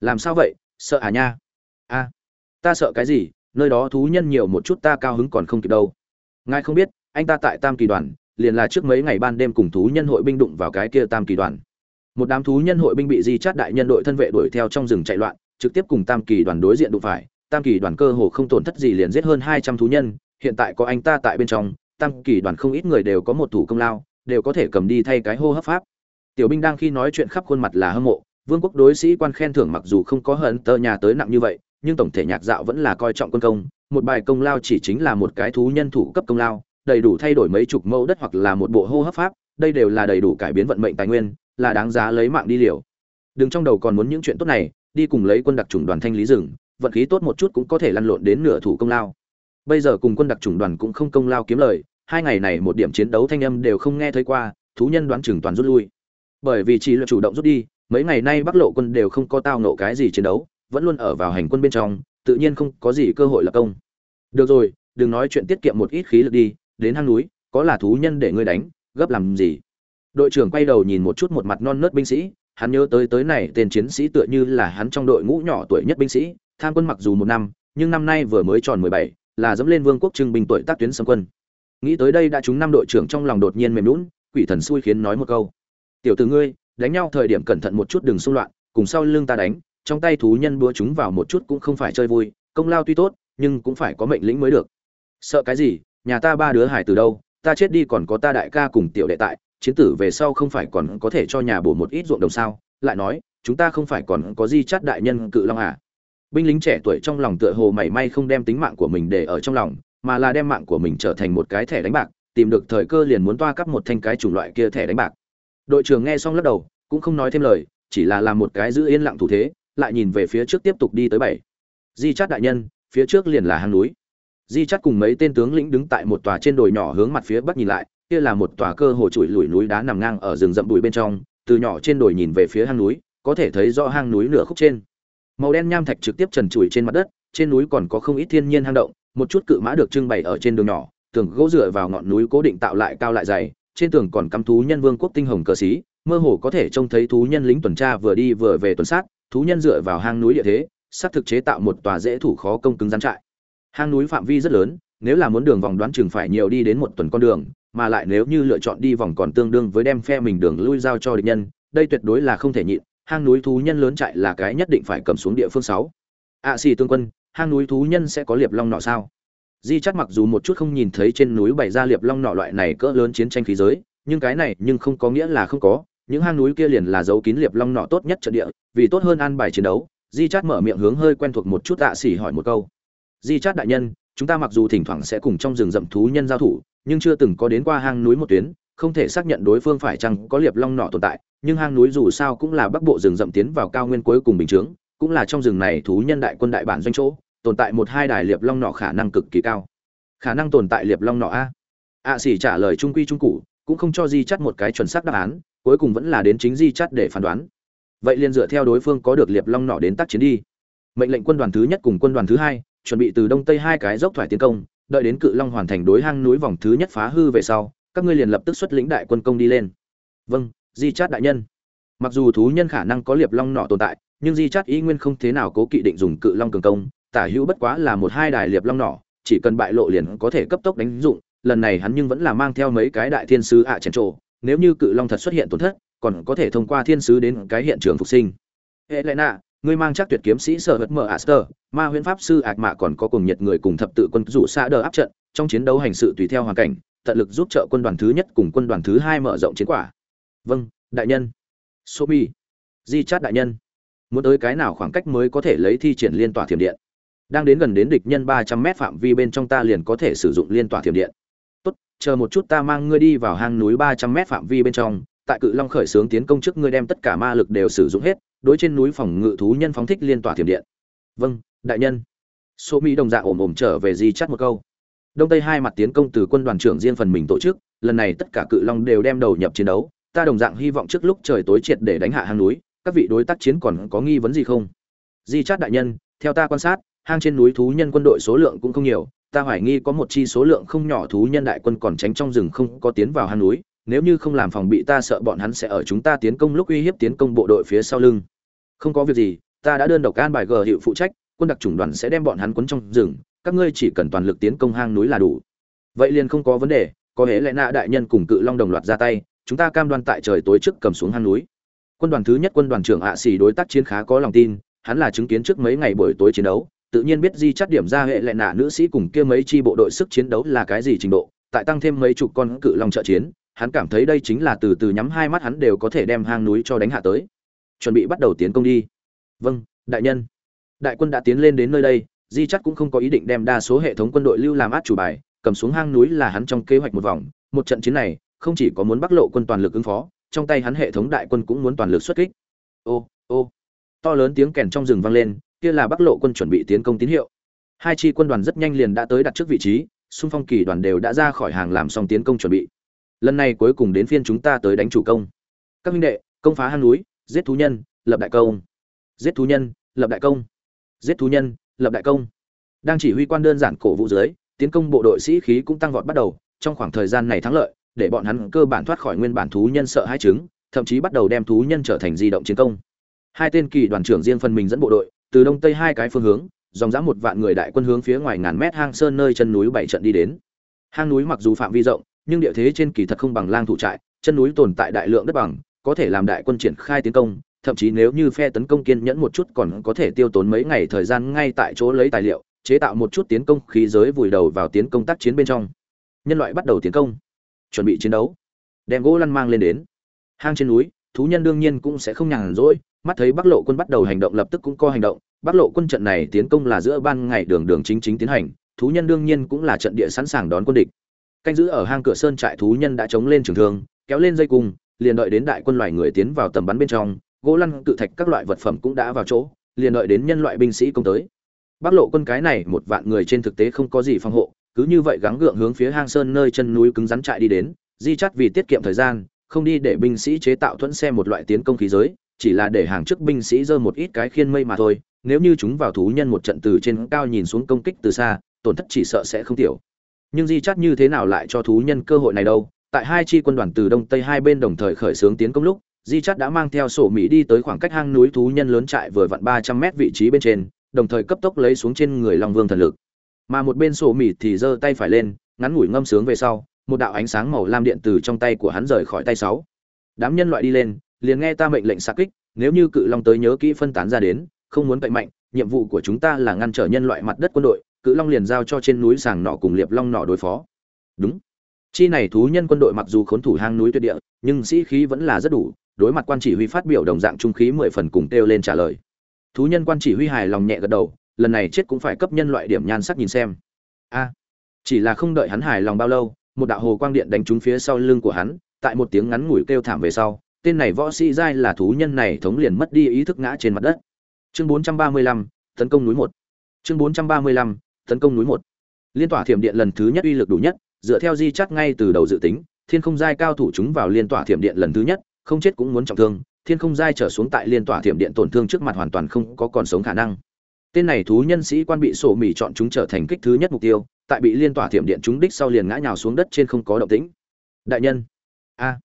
Làm sao vậy? Sợ à nha? A, ta sợ cái gì, nơi đó thú nhân nhiều một chút ta cao hứng còn không kịp đâu. Ngài không biết, anh ta tại tam kỳ đoàn, liền là trước mấy ngày ban đêm cùng thú nhân hội binh đụng vào cái kia tam kỳ đoàn. Một đám thú nhân hội binh bị di chát đại nhân đội thân vệ đuổi theo trong rừng chạy loạn, trực tiếp cùng tam kỳ đoàn đối diện đụng phải. Tam kỳ đoàn cơ hồ không tổn thất gì liền giết hơn hai trăm thú nhân, hiện tại có anh ta tại bên trong, tam kỳ đoàn không ít người đều có một thủ công lao, đều có thể cầm đi thay cái hô hấp pháp. Tiểu binh đang khi nói chuyện khắp khuôn mặt là hâm mộ, vương quốc đối sĩ quan khen thưởng mặc dù không có hận tờ nhà tới nặng như vậy nhưng tổng thể nhạc dạo vẫn là coi trọng quân công, một bài công lao chỉ chính là một cái thú nhân thủ cấp công lao, đầy đủ thay đổi mấy chục mẫu đất hoặc là một bộ hô hấp pháp, đây đều là đầy đủ cải biến vận mệnh tài nguyên, là đáng giá lấy mạng đi liều. Đừng trong đầu còn muốn những chuyện tốt này, đi cùng lấy quân đặc trùng đoàn thanh lý rừng, vận khí tốt một chút cũng có thể lăn lộn đến nửa thủ công lao. Bây giờ cùng quân đặc trùng đoàn cũng không công lao kiếm lời, hai ngày này một điểm chiến đấu thanh âm đều không nghe thấy qua, thú nhân đoán chừng toàn rút lui. Bởi vì chỉ là chủ động rút đi, mấy ngày nay bắc lộ quân đều không có tao nộ cái gì chiến đấu vẫn luôn ở vào hành quân bên trong, tự nhiên không có gì cơ hội lập công. Được rồi, đừng nói chuyện tiết kiệm một ít khí lực đi, đến hang núi, có là thú nhân để ngươi đánh, gấp làm gì? Đội trưởng quay đầu nhìn một chút một mặt non nớt binh sĩ, hắn nhớ tới tới này tên chiến sĩ tựa như là hắn trong đội ngũ nhỏ tuổi nhất binh sĩ, tham quân mặc dù một năm, nhưng năm nay vừa mới tròn mười bảy, là dẫm lên vương quốc trưng binh tuổi tác tuyến xâm quân. Nghĩ tới đây đã trúng năm đội trưởng trong lòng đột nhiên mềm lún quỷ thần xui khiến nói một câu. Tiểu tử ngươi, đánh nhau thời điểm cẩn thận một chút đừng xung loạn, cùng sau lưng ta đánh trong tay thú nhân búa chúng vào một chút cũng không phải chơi vui, công lao tuy tốt, nhưng cũng phải có mệnh lĩnh mới được. Sợ cái gì, nhà ta ba đứa hải từ đâu, ta chết đi còn có ta đại ca cùng tiểu đệ tại, chiến tử về sau không phải còn có thể cho nhà bổ một ít ruộng đồng sao? Lại nói, chúng ta không phải còn có di chát đại nhân cự long à? Binh lính trẻ tuổi trong lòng tựa hồ mảy may không đem tính mạng của mình để ở trong lòng, mà là đem mạng của mình trở thành một cái thẻ đánh bạc, tìm được thời cơ liền muốn toa cắp một thanh cái chủng loại kia thẻ đánh bạc. Đội trưởng nghe xong lắc đầu, cũng không nói thêm lời, chỉ là làm một cái giữ yên lặng thủ thế lại nhìn về phía trước tiếp tục đi tới bảy. Di chát đại nhân, phía trước liền là hang núi. Di chát cùng mấy tên tướng lĩnh đứng tại một tòa trên đồi nhỏ hướng mặt phía bắc nhìn lại, kia là một tòa cơ hồ trụi lùi núi đá nằm ngang ở rừng rậm bụi bên trong, từ nhỏ trên đồi nhìn về phía hang núi, có thể thấy rõ hang núi nửa khúc trên. Màu đen nham thạch trực tiếp trần trụi trên mặt đất, trên núi còn có không ít thiên nhiên hang động, một chút cự mã được trưng bày ở trên đường nhỏ, tường gỗ dựa vào ngọn núi cố định tạo lại cao lại dày, trên tường còn cắm thú nhân vương quốc tinh hồng cờ xí, mơ hồ có thể trông thấy thú nhân lính tuần tra vừa đi vừa về tuần sát thú nhân dựa vào hang núi địa thế xác thực chế tạo một tòa dễ thủ khó công cứng rắn trại. Hang núi phạm vi rất lớn nếu là muốn đường vòng đoán chừng phải nhiều đi đến một tuần con đường mà lại nếu như lựa chọn đi vòng còn tương đương với đem phe mình đường lui giao cho địch nhân đây tuyệt đối là không thể nhịn hang núi thú nhân lớn trại là cái nhất định phải cầm xuống địa phương sáu. Ạ à, xì tương quân hang núi thú nhân sẽ có liệp long nọ sao? Di chắc mặc dù một chút không nhìn thấy trên núi bày ra liệp long nọ loại này cỡ lớn chiến tranh khí giới nhưng cái này nhưng không có nghĩa là không có những hang núi kia liền là dấu kín liệp long nọ tốt nhất trận địa, vì tốt hơn an bài chiến đấu, di chát mở miệng hướng hơi quen thuộc một chút tạ xỉ hỏi một câu. Di chát đại nhân, chúng ta mặc dù thỉnh thoảng sẽ cùng trong rừng rậm thú nhân giao thủ, nhưng chưa từng có đến qua hang núi một tuyến, không thể xác nhận đối phương phải chăng có liệp long nọ tồn tại, nhưng hang núi dù sao cũng là bắc bộ rừng rậm tiến vào cao nguyên cuối cùng bình chướng, cũng là trong rừng này thú nhân đại quân đại bản doanh chỗ, tồn tại một hai đài liệp long nọ khả năng cực kỳ cao. Khả năng tồn tại liệp long nọ a? a xỉ trả lời trung quy trung cụ, cũng không cho di chắt một cái chuẩn xác đáp án cuối cùng vẫn là đến chính di chắt để phán đoán. Vậy liền dựa theo đối phương có được liệp long nỏ đến tác chiến đi. Mệnh lệnh quân đoàn thứ nhất cùng quân đoàn thứ hai, chuẩn bị từ đông tây hai cái dốc thoải tiến công, đợi đến cự long hoàn thành đối hang núi vòng thứ nhất phá hư về sau, các ngươi liền lập tức xuất lĩnh đại quân công đi lên. Vâng di chát đại nhân. Mặc dù thú nhân khả năng có liệp long nọ tồn tại, nhưng di chát ý nguyên không thế nào cố kỵ định dùng cự long cường công, tả hữu bất quá là một hai đài liệp long nọ, chỉ cần bại lộ liền có thể cấp tốc đánh dụng, lần này hắn nhưng vẫn là mang theo mấy cái đại thiên sứ ạ à chèn trộ nếu như cự long thật xuất hiện tổn thất, còn có thể thông qua thiên sứ đến cái hiện trường phục sinh. Helena, ngươi mang chắc tuyệt kiếm sĩ sở hất mở aster, ma huyễn pháp sư ạc mạ còn có cùng nhiệt người cùng thập tự quân rủ xa đờ áp trận, trong chiến đấu hành sự tùy theo hoàn cảnh, tận lực giúp trợ quân đoàn thứ nhất cùng quân đoàn thứ hai mở rộng chiến quả. Vâng đại nhân. Sobi di chát đại nhân. Muốn tới cái nào khoảng cách mới có thể lấy thi triển liên tỏa thiểm điện? Đang đến gần đến địch nhân ba trăm mét phạm vi bên trong ta liền có thể sử dụng liên tỏa thiểm điện chờ một chút ta mang ngươi đi vào hang núi ba trăm mét phạm vi bên trong, tại cự long khởi sướng tiến công trước ngươi đem tất cả ma lực đều sử dụng hết, đối trên núi phòng ngự thú nhân phóng thích liên tỏa thiểm điện. Vâng đại nhân. Số mỹ đồng dạ ồm ồm trở về di chắt một câu. Đông tây hai mặt tiến công từ quân đoàn trưởng riêng phần mình tổ chức, lần này tất cả cự long đều đem đầu nhập chiến đấu. Ta đồng dạng hy vọng trước lúc trời tối triệt để đánh hạ hang núi, các vị đối tác chiến còn có nghi vấn gì không? Di chát đại nhân, theo ta quan sát, hang trên núi thú nhân quân đội số lượng cũng không nhiều ta hoài nghi có một chi số lượng không nhỏ thú nhân đại quân còn tránh trong rừng không có tiến vào hang núi, nếu như không làm phòng bị ta sợ bọn hắn sẽ ở chúng ta tiến công lúc uy hiếp tiến công bộ đội phía sau lưng. Không có việc gì, ta đã đơn độc an bài gờ hiệu phụ trách, quân đặc chủng đoàn sẽ đem bọn hắn quấn trong rừng, các ngươi chỉ cần toàn lực tiến công hang núi là đủ. Vậy liền không có vấn đề, có hễ lẽ nạ đại nhân cùng cự long đồng loạt ra tay, chúng ta cam đoan tại trời tối trước cầm xuống hang núi. Quân đoàn thứ nhất quân đoàn trưởng ạ xỉ đối tác chiến khá có lòng tin, hắn là chứng kiến trước mấy ngày buổi tối chiến đấu tự nhiên biết di chắt điểm ra hệ lệ nạ nữ sĩ cùng kia mấy chi bộ đội sức chiến đấu là cái gì trình độ, tại tăng thêm mấy chục con cự long trợ chiến, hắn cảm thấy đây chính là từ từ nhắm hai mắt hắn đều có thể đem hang núi cho đánh hạ tới. Chuẩn bị bắt đầu tiến công đi. Vâng đại nhân. Đại quân đã tiến lên đến nơi đây, di chắc cũng không có ý định đem đa số hệ thống quân đội lưu làm át chủ bài, cầm xuống hang núi là hắn trong kế hoạch một vòng. Một trận chiến này, không chỉ có muốn bắc lộ quân toàn lực ứng phó, trong tay hắn hệ thống đại quân cũng muốn toàn lực xuất kích. Ô ô. To lớn tiếng kèn trong rừng vang lên kia là bắc lộ quân chuẩn bị tiến công tín hiệu. Hai chi quân đoàn rất nhanh liền đã tới đặt trước vị trí, xung phong kỳ đoàn đều đã ra khỏi hàng làm xong tiến công chuẩn bị. Lần này cuối cùng đến phiên chúng ta tới đánh chủ công. Các huynh đệ, công phá hang núi, giết thú nhân, lập đại công. Giết thú nhân, lập đại công. Giết thú nhân, lập đại công. Đang chỉ huy quan đơn giản cổ vũ dưới, tiến công bộ đội sĩ khí cũng tăng vọt bắt đầu, trong khoảng thời gian này thắng lợi, để bọn hắn cơ bản thoát khỏi nguyên bản thú nhân sợ hai chứng, thậm chí bắt đầu đem thú nhân trở thành di động chiến công. Hai tên kỳ đoàn trưởng riêng phần mình dẫn bộ đội từ đông tây hai cái phương hướng, dòng dã một vạn người đại quân hướng phía ngoài ngàn mét hang sơn nơi chân núi bảy trận đi đến. Hang núi mặc dù phạm vi rộng, nhưng địa thế trên kỳ thật không bằng lang thủ trại, chân núi tồn tại đại lượng đất bằng, có thể làm đại quân triển khai tiến công, thậm chí nếu như phe tấn công kiên nhẫn một chút còn có thể tiêu tốn mấy ngày thời gian ngay tại chỗ lấy tài liệu, chế tạo một chút tiến công khí giới vùi đầu vào tiến công tác chiến bên trong. Nhân loại bắt đầu tiến công, chuẩn bị chiến đấu. Đem gỗ lăn mang lên đến. Hang trên núi, thú nhân đương nhiên cũng sẽ không nhàn rỗi mắt thấy bắc lộ quân bắt đầu hành động lập tức cũng có hành động. Bắc lộ quân trận này tiến công là giữa ban ngày đường đường chính chính tiến hành, thú nhân đương nhiên cũng là trận địa sẵn sàng đón quân địch. Canh giữ ở hang cửa sơn trại thú nhân đã chống lên trường thương, kéo lên dây cung, liền đợi đến đại quân loài người tiến vào tầm bắn bên trong, gỗ lăn, cự thạch các loại vật phẩm cũng đã vào chỗ, liền đợi đến nhân loại binh sĩ công tới. Bắc lộ quân cái này một vạn người trên thực tế không có gì phòng hộ, cứ như vậy gắng gượng hướng phía hang sơn nơi chân núi cứng rắn trại đi đến, di chắt vì tiết kiệm thời gian, không đi để binh sĩ chế tạo thuẫn xe một loại tiến công khí giới chỉ là để hàng trước binh sĩ giơ một ít cái khiên mây mà thôi, nếu như chúng vào thú nhân một trận từ trên cao nhìn xuống công kích từ xa, tổn thất chỉ sợ sẽ không tiểu. Nhưng di Chát như thế nào lại cho thú nhân cơ hội này đâu? Tại hai chi quân đoàn từ đông tây hai bên đồng thời khởi xướng tiến công lúc, di Chát đã mang theo sổ mỹ đi tới khoảng cách hang núi thú nhân lớn trại vừa vặn ba trăm mét vị trí bên trên, đồng thời cấp tốc lấy xuống trên người long vương thần lực. Mà một bên sổ mỹ thì giơ tay phải lên, ngắn ngủi ngâm sướng về sau, một đạo ánh sáng màu lam điện từ trong tay của hắn rời khỏi tay sáu. Đám nhân loại đi lên liền nghe ta mệnh lệnh xạ kích, nếu như cự long tới nhớ kỹ phân tán ra đến, không muốn cậy mạnh, nhiệm vụ của chúng ta là ngăn trở nhân loại mặt đất quân đội, cự long liền giao cho trên núi sàng nọ cùng liệp long nọ đối phó. Đúng. Chi này thú nhân quân đội mặc dù khốn thủ hang núi tuyệt địa, nhưng sĩ khí vẫn là rất đủ, đối mặt quan chỉ huy phát biểu đồng dạng trung khí mười phần cùng kêu lên trả lời. Thú nhân quan chỉ huy hài lòng nhẹ gật đầu, lần này chết cũng phải cấp nhân loại điểm nhan sắc nhìn xem. A. Chỉ là không đợi hắn hài lòng bao lâu, một đạo hồ quang điện đánh trúng phía sau lưng của hắn, tại một tiếng ngắn ngủi kêu thảm về sau tên này võ sĩ giai là thú nhân này thống liền mất đi ý thức ngã trên mặt đất. Chương 435, tấn công núi một. Chương 435, tấn công núi một. Liên tỏa thiểm điện lần thứ nhất uy lực đủ nhất dựa theo di chắt ngay từ đầu dự tính thiên không giai cao thủ chúng vào liên tỏa thiểm điện lần thứ nhất không chết cũng muốn trọng thương thiên không giai trở xuống tại liên tỏa thiểm điện tổn thương trước mặt hoàn toàn không có còn sống khả năng. Tên này thú nhân sĩ quan bị sổ mỉ chọn chúng trở thành kích thứ nhất mục tiêu tại bị liên tỏa thiểm điện chúng đích sau liền ngã nhào xuống đất trên không có động tĩnh. Đại nhân. A.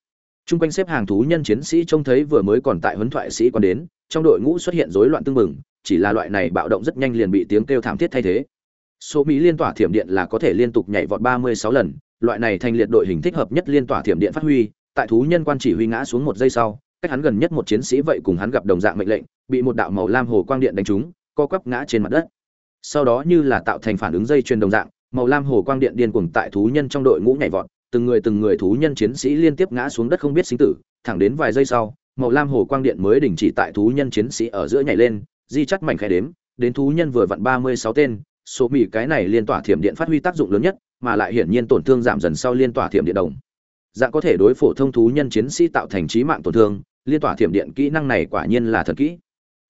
Trung quanh xếp hàng thú nhân chiến sĩ trông thấy vừa mới còn tại huấn thoại sĩ quan đến, trong đội ngũ xuất hiện rối loạn tương mừng chỉ là loại này bạo động rất nhanh liền bị tiếng kêu thảm thiết thay thế. Số mỹ liên tỏa thiểm điện là có thể liên tục nhảy vọt 36 lần, loại này thành liệt đội hình thích hợp nhất liên tỏa thiểm điện phát huy, tại thú nhân quan chỉ huy ngã xuống một giây sau, cách hắn gần nhất một chiến sĩ vậy cùng hắn gặp đồng dạng mệnh lệnh, bị một đạo màu lam hồ quang điện đánh trúng, co quắp ngã trên mặt đất. Sau đó như là tạo thành phản ứng dây chuyền đồng dạng, màu lam hồ quang điện điên cuồng tại thú nhân trong đội ngũ nhảy vọt từng người từng người thú nhân chiến sĩ liên tiếp ngã xuống đất không biết sinh tử, thẳng đến vài giây sau, màu lam hồ quang điện mới đình chỉ tại thú nhân chiến sĩ ở giữa nhảy lên, di chắt mảnh khai đếm, đến thú nhân vừa vặn ba mươi sáu tên, số mỹ cái này liên tỏa thiểm điện phát huy tác dụng lớn nhất, mà lại hiển nhiên tổn thương giảm dần sau liên tỏa thiểm điện đồng. Dạng có thể đối phổ thông thú nhân chiến sĩ tạo thành trí mạng tổn thương, liên tỏa thiểm điện kỹ năng này quả nhiên là thật kỹ.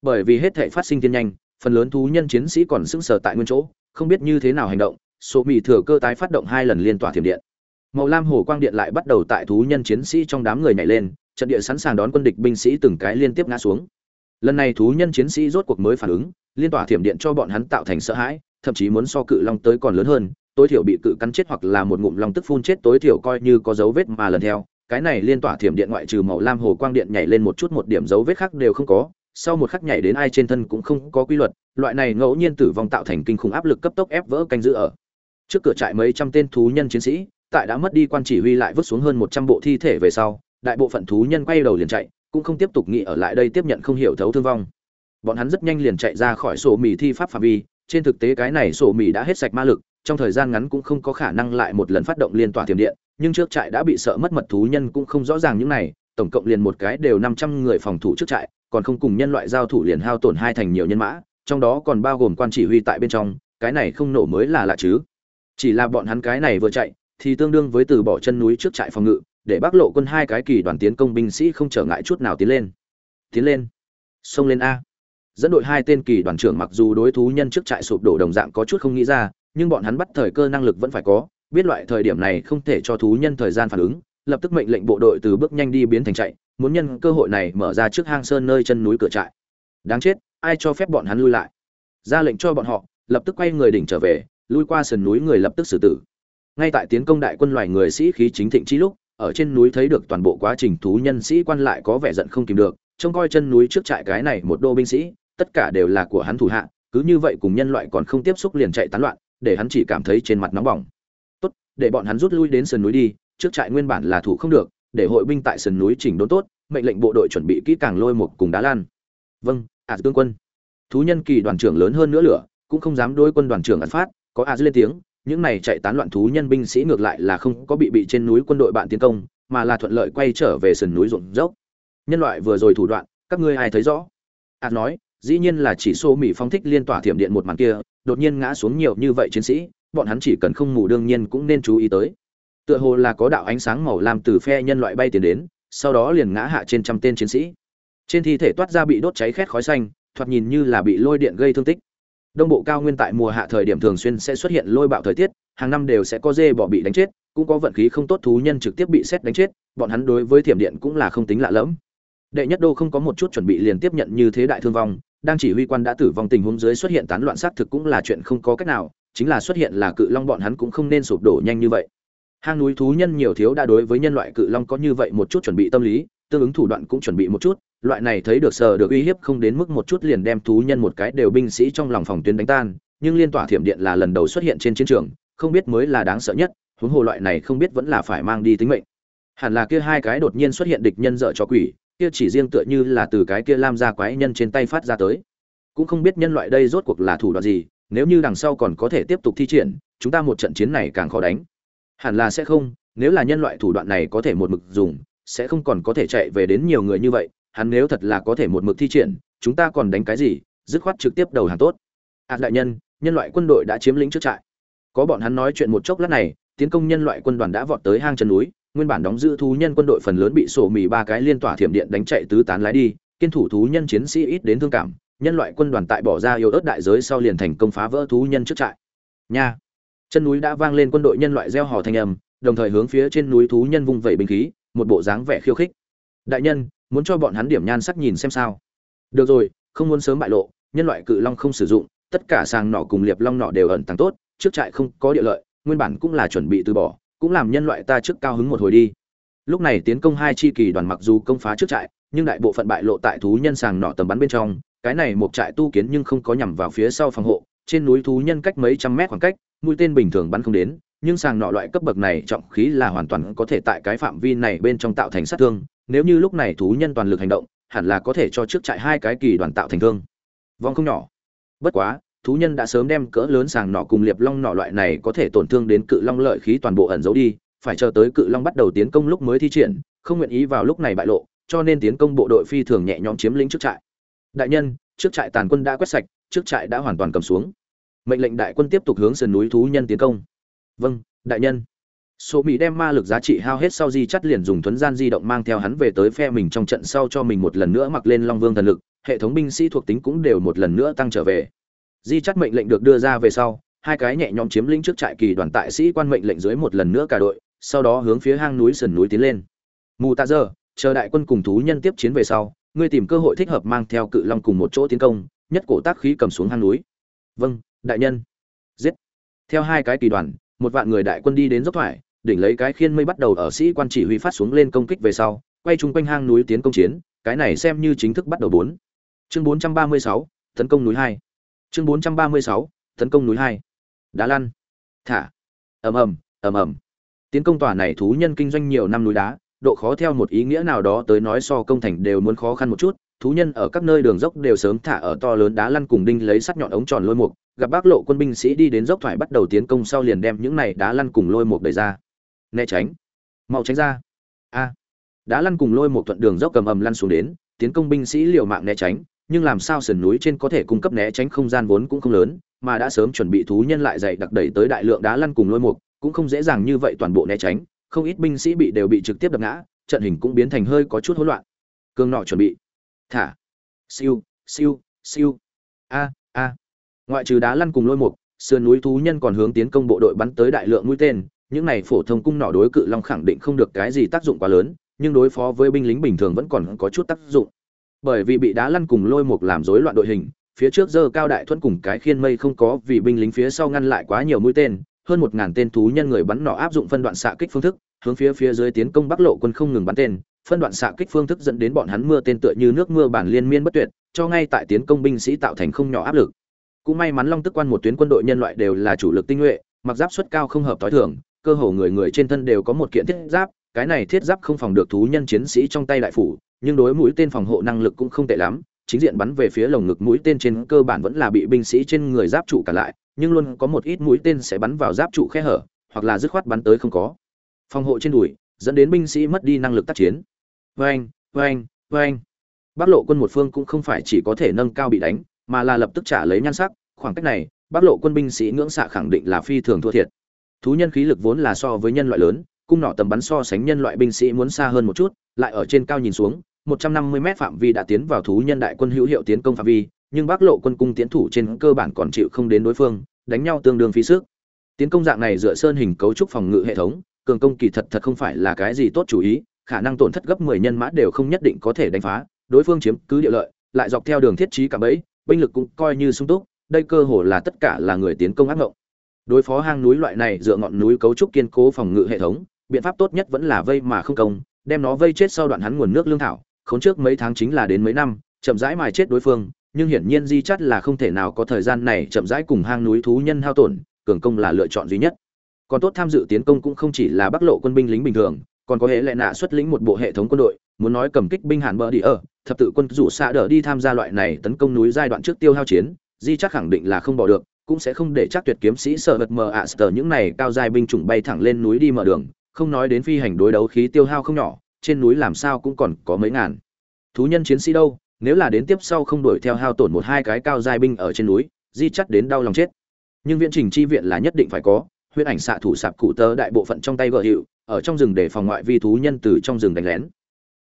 Bởi vì hết thể phát sinh tiên nhanh, phần lớn thú nhân chiến sĩ còn sững sờ tại nguyên chỗ, không biết như thế nào hành động, số mỹ thừa cơ tái phát động hai lần liên tỏa thiểm điện màu lam hồ quang điện lại bắt đầu tại thú nhân chiến sĩ trong đám người nhảy lên, trận địa sẵn sàng đón quân địch binh sĩ từng cái liên tiếp ngã xuống. Lần này thú nhân chiến sĩ rốt cuộc mới phản ứng, liên tỏa thiểm điện cho bọn hắn tạo thành sợ hãi, thậm chí muốn so cự long tới còn lớn hơn, tối thiểu bị cự cắn chết hoặc là một ngụm long tức phun chết tối thiểu coi như có dấu vết mà lần theo. Cái này liên tỏa thiểm điện ngoại trừ màu lam hồ quang điện nhảy lên một chút một điểm dấu vết khác đều không có, sau một khắc nhảy đến ai trên thân cũng không có quy luật, loại này ngẫu nhiên tử vong tạo thành kinh khủng áp lực cấp tốc ép vỡ canh giữ ở trước cửa trại mấy trăm tên thú nhân chiến sĩ tại đã mất đi quan chỉ huy lại vứt xuống hơn một trăm bộ thi thể về sau, đại bộ phận thú nhân quay đầu liền chạy, cũng không tiếp tục nghĩ ở lại đây tiếp nhận không hiểu thấu thương vong. Bọn hắn rất nhanh liền chạy ra khỏi sổ mì thi pháp phạm vi, trên thực tế cái này sổ mì đã hết sạch ma lực, trong thời gian ngắn cũng không có khả năng lại một lần phát động liên tỏa tiềm điện, nhưng trước trại đã bị sợ mất mật thú nhân cũng không rõ ràng những này, tổng cộng liền một cái đều năm trăm người phòng thủ trước trại, còn không cùng nhân loại giao thủ liền hao tổn hai thành nhiều nhân mã, trong đó còn bao gồm quan chỉ huy tại bên trong, cái này không nổ mới là lạ chứ. Chỉ là bọn hắn cái này vừa chạy thì tương đương với từ bỏ chân núi trước trại phòng ngự, để bác lộ quân hai cái kỳ đoàn tiến công binh sĩ không trở ngại chút nào tiến lên. Tiến lên. Xông lên a. Dẫn đội hai tên kỳ đoàn trưởng mặc dù đối thú nhân trước trại sụp đổ đồng dạng có chút không nghĩ ra, nhưng bọn hắn bắt thời cơ năng lực vẫn phải có, biết loại thời điểm này không thể cho thú nhân thời gian phản ứng, lập tức mệnh lệnh bộ đội từ bước nhanh đi biến thành chạy, muốn nhân cơ hội này mở ra trước hang sơn nơi chân núi cửa trại. Đáng chết, ai cho phép bọn hắn lui lại? Ra lệnh cho bọn họ, lập tức quay người đỉnh trở về, lui qua sườn núi người lập tức xử tử ngay tại tiến công đại quân loài người sĩ khí chính thịnh chi lúc ở trên núi thấy được toàn bộ quá trình thú nhân sĩ quan lại có vẻ giận không kìm được trông coi chân núi trước trại cái này một đô binh sĩ tất cả đều là của hắn thủ hạ cứ như vậy cùng nhân loại còn không tiếp xúc liền chạy tán loạn để hắn chỉ cảm thấy trên mặt nóng bỏng. Tốt để bọn hắn rút lui đến sườn núi đi trước trại nguyên bản là thủ không được để hội binh tại sườn núi chỉnh đốn tốt mệnh lệnh bộ đội chuẩn bị kỹ càng lôi một cùng đá lan. Vâng ạt à, quân. Thú nhân kỳ đoàn trưởng lớn hơn nữa lửa cũng không dám đối quân đoàn trưởng ạt phát có ạt lên tiếng những này chạy tán loạn thú nhân binh sĩ ngược lại là không có bị bị trên núi quân đội bạn tiến công, mà là thuận lợi quay trở về sườn núi ruộng dốc. Nhân loại vừa rồi thủ đoạn, các ngươi ai thấy rõ? Ạt nói, dĩ nhiên là chỉ số mỹ phong thích liên tỏa thiểm điện một màn kia, đột nhiên ngã xuống nhiều như vậy chiến sĩ, bọn hắn chỉ cần không mù đương nhiên cũng nên chú ý tới. Tựa hồ là có đạo ánh sáng màu lam từ phe nhân loại bay tiến đến, sau đó liền ngã hạ trên trăm tên chiến sĩ. Trên thi thể toát ra bị đốt cháy khét khói xanh, thoạt nhìn như là bị lôi điện gây thương tích đông bộ cao nguyên tại mùa hạ thời điểm thường xuyên sẽ xuất hiện lôi bạo thời tiết, hàng năm đều sẽ có dê bỏ bị đánh chết, cũng có vận khí không tốt thú nhân trực tiếp bị xét đánh chết, bọn hắn đối với thiểm điện cũng là không tính lạ lẫm. Đệ nhất đô không có một chút chuẩn bị liền tiếp nhận như thế đại thương vong, đang chỉ huy quan đã tử vong tình huống dưới xuất hiện tán loạn sát thực cũng là chuyện không có cách nào, chính là xuất hiện là cự long bọn hắn cũng không nên sụp đổ nhanh như vậy. Hang núi thú nhân nhiều thiếu đã đối với nhân loại cự long có như vậy một chút chuẩn bị tâm lý, tương ứng thủ đoạn cũng chuẩn bị một chút loại này thấy được sờ được uy hiếp không đến mức một chút liền đem thú nhân một cái đều binh sĩ trong lòng phòng tuyến đánh tan, nhưng liên tỏa thiểm điện là lần đầu xuất hiện trên chiến trường, không biết mới là đáng sợ nhất, huống hồ loại này không biết vẫn là phải mang đi tính mệnh. Hẳn là kia hai cái đột nhiên xuất hiện địch nhân dợ cho quỷ, kia chỉ riêng tựa như là từ cái kia lam ra quái nhân trên tay phát ra tới. Cũng không biết nhân loại đây rốt cuộc là thủ đoạn gì, nếu như đằng sau còn có thể tiếp tục thi triển, chúng ta một trận chiến này càng khó đánh. Hẳn là sẽ không, nếu là nhân loại thủ đoạn này có thể một mực dùng, sẽ không còn có thể chạy về đến nhiều người như vậy hắn nếu thật là có thể một mực thi triển, chúng ta còn đánh cái gì, dứt khoát trực tiếp đầu hàng tốt. Ạt đại nhân nhân loại quân đội đã chiếm lĩnh trước trại. Có bọn hắn nói chuyện một chốc lát này, tiến công nhân loại quân đoàn đã vọt tới hang chân núi, nguyên bản đóng giữ thú nhân quân đội phần lớn bị sổ mì ba cái liên tỏa thiểm điện đánh chạy tứ tán lái đi, kiên thủ thú nhân chiến sĩ ít đến thương cảm, nhân loại quân đoàn tại bỏ ra yếu ớt đại giới sau liền thành công phá vỡ thú nhân trước trại. Nha. Chân núi đã vang lên quân đội nhân loại reo hò thanh âm, đồng thời hướng phía trên núi thú nhân vung vẩy binh khí, một bộ dáng vẻ khiêu khích. Đại nhân muốn cho bọn hắn điểm nhan sắc nhìn xem sao. Được rồi, không muốn sớm bại lộ, nhân loại cự long không sử dụng, tất cả sàng nỏ cùng liệp long nỏ đều ẩn tàng tốt, trước trại không có địa lợi, nguyên bản cũng là chuẩn bị từ bỏ, cũng làm nhân loại ta trước cao hứng một hồi đi. Lúc này tiến công hai chi kỳ đoàn mặc dù công phá trước trại, nhưng đại bộ phận bại lộ tại thú nhân sàng nỏ tầm bắn bên trong, cái này một trại tu kiến nhưng không có nhằm vào phía sau phòng hộ, trên núi thú nhân cách mấy trăm mét khoảng cách mũi tên bình thường bắn không đến, nhưng sàng nọ loại cấp bậc này trọng khí là hoàn toàn có thể tại cái phạm vi này bên trong tạo thành sát thương, nếu như lúc này thú nhân toàn lực hành động, hẳn là có thể cho trước trại hai cái kỳ đoàn tạo thành thương. Vong không nhỏ. Bất quá, thú nhân đã sớm đem cỡ lớn sàng nọ cùng liệp long nọ loại này có thể tổn thương đến cự long lợi khí toàn bộ ẩn giấu đi, phải chờ tới cự long bắt đầu tiến công lúc mới thi triển, không nguyện ý vào lúc này bại lộ, cho nên tiến công bộ đội phi thường nhẹ nhõm chiếm lĩnh trước trại. Đại nhân, trước trại tàn quân đã quét sạch, trước trại đã hoàn toàn cầm xuống mệnh lệnh đại quân tiếp tục hướng sườn núi thú nhân tiến công. Vâng đại nhân. Số mỹ đem ma lực giá trị hao hết sau di chắt liền dùng thuấn gian di động mang theo hắn về tới phe mình trong trận sau cho mình một lần nữa mặc lên long vương thần lực, hệ thống binh sĩ thuộc tính cũng đều một lần nữa tăng trở về. Di chắt mệnh lệnh được đưa ra về sau, hai cái nhẹ nhõm chiếm lĩnh trước trại kỳ đoàn tại sĩ quan mệnh lệnh dưới một lần nữa cả đội, sau đó hướng phía hang núi sườn núi tiến lên. Mù tạ giờ chờ đại quân cùng thú nhân tiếp chiến về sau, ngươi tìm cơ hội thích hợp mang theo cự long cùng một chỗ tiến công, nhất cổ tác khí cầm xuống hang núi. Vâng đại nhân. Giết. Theo hai cái kỳ đoàn, một vạn người đại quân đi đến dốc thoải, đỉnh lấy cái khiên mây bắt đầu ở sĩ quan chỉ huy phát xuống lên công kích về sau, quay chung quanh hang núi tiến công chiến, cái này xem như chính thức bắt đầu bốn. Chương bốn trăm ba mươi sáu, tấn công núi hai. Chương bốn trăm ba mươi sáu, tấn công núi hai. Đá lăn. Thả. Ầm ầm ầm ầm. Tiến công tòa này thú nhân kinh doanh nhiều năm núi đá, độ khó theo một ý nghĩa nào đó tới nói so công thành đều muốn khó khăn một chút thú nhân ở các nơi đường dốc đều sớm thả ở to lớn đá lăn cùng đinh lấy sắt nhọn ống tròn lôi mục, gặp bác lộ quân binh sĩ đi đến dốc thoải bắt đầu tiến công sau liền đem những này đá lăn cùng lôi mục đẩy ra. Né tránh. Mau tránh ra. A. Đá lăn cùng lôi một thuận đường dốc cầm ầm lăn xuống đến, tiến công binh sĩ liều mạng né tránh, nhưng làm sao sườn núi trên có thể cung cấp né tránh không gian vốn cũng không lớn, mà đã sớm chuẩn bị thú nhân lại dày đặc đẩy tới đại lượng đá lăn cùng lôi mục, cũng không dễ dàng như vậy toàn bộ né tránh, không ít binh sĩ bị đều bị trực tiếp đập ngã, trận hình cũng biến thành hơi có chút hỗn loạn. Cương nọ chuẩn bị thả. Siêu siêu siêu. A a. Ngoại trừ đá lăn cùng lôi mục, sườn núi thú nhân còn hướng tiến công bộ đội bắn tới đại lượng mũi tên. Những này phổ thông cung nỏ đối cự long khẳng định không được cái gì tác dụng quá lớn, nhưng đối phó với binh lính bình thường vẫn còn có chút tác dụng. Bởi vì bị đá lăn cùng lôi mục làm rối loạn đội hình, phía trước dơ cao đại thuẫn cùng cái khiên mây không có vì binh lính phía sau ngăn lại quá nhiều mũi tên. Hơn một ngàn tên thú nhân người bắn nỏ áp dụng phân đoạn xạ kích phương thức, hướng phía phía dưới tiến công bắc lộ quân không ngừng bắn tên phân đoạn xạ kích phương thức dẫn đến bọn hắn mưa tên tựa như nước mưa bản liên miên bất tuyệt, cho ngay tại tiến công binh sĩ tạo thành không nhỏ áp lực. Cũng may mắn long tức quan một tuyến quân đội nhân loại đều là chủ lực tinh nhuệ, mặc giáp suất cao không hợp tối thường, cơ hồ người người trên thân đều có một kiện thiết giáp, cái này thiết giáp không phòng được thú nhân chiến sĩ trong tay đại phủ, nhưng đối mũi tên phòng hộ năng lực cũng không tệ lắm, chính diện bắn về phía lồng ngực mũi tên trên cơ bản vẫn là bị binh sĩ trên người giáp trụ cả lại, nhưng luôn có một ít mũi tên sẽ bắn vào giáp trụ khe hở, hoặc là dứt khoát bắn tới không có. Phòng hộ trên đùi, dẫn đến binh sĩ mất đi năng lực tác chiến vâng vâng vâng bắc lộ quân một phương cũng không phải chỉ có thể nâng cao bị đánh, mà là lập tức trả lấy nhan sắc. Khoảng cách này bắc lộ quân binh sĩ ngưỡng xạ khẳng định là phi thường thua thiệt. Thú nhân khí lực vốn là so với nhân loại lớn, cung nỏ tầm bắn so sánh nhân loại binh sĩ muốn xa hơn một chút, lại ở trên cao nhìn xuống 150 mét phạm vi đã tiến vào thú nhân đại quân hữu hiệu tiến công phạm vi, nhưng bắc lộ quân cung tiến thủ trên cơ bản còn chịu không đến đối phương, đánh nhau tương đương phí sức. Tiến công dạng này dựa sơn hình cấu trúc phòng ngự hệ thống, cường công kỳ thật thật không phải là cái gì tốt chủ ý khả năng tổn thất gấp 10 nhân mã đều không nhất định có thể đánh phá, đối phương chiếm cứ địa lợi, lại dọc theo đường thiết trí cả bẫy, binh lực cũng coi như sung túc, đây cơ hồ là tất cả là người tiến công ác ngộng. Đối phó hang núi loại này dựa ngọn núi cấu trúc kiên cố phòng ngự hệ thống, biện pháp tốt nhất vẫn là vây mà không công, đem nó vây chết sau đoạn hắn nguồn nước lương thảo, khốn trước mấy tháng chính là đến mấy năm, chậm rãi mài chết đối phương, nhưng hiển nhiên di chất là không thể nào có thời gian này chậm rãi cùng hang núi thú nhân hao tổn, cường công là lựa chọn duy nhất. Còn tốt tham dự tiến công cũng không chỉ là bắc lộ quân binh lính bình thường còn có hệ lệ nạ xuất lĩnh một bộ hệ thống quân đội, muốn nói cầm kích binh hàn bờ đi ở, thập tự quân rủ xạ đỡ đi tham gia loại này tấn công núi giai đoạn trước tiêu hao chiến, di chắc khẳng định là không bỏ được, cũng sẽ không để chắc tuyệt kiếm sĩ sợ vật mờ ạ sờ những này cao giai binh chủng bay thẳng lên núi đi mở đường, không nói đến phi hành đối đấu khí tiêu hao không nhỏ, trên núi làm sao cũng còn có mấy ngàn. Thú nhân chiến sĩ đâu, nếu là đến tiếp sau không đuổi theo hao tổn một hai cái cao giai binh ở trên núi, di chắc đến đau lòng chết. Nhưng viện trình chi viện là nhất định phải có huyết ảnh xạ thủ sạp cụ tơ đại bộ phận trong tay vợ hiệu ở trong rừng để phòng ngoại vi thú nhân từ trong rừng đánh lén.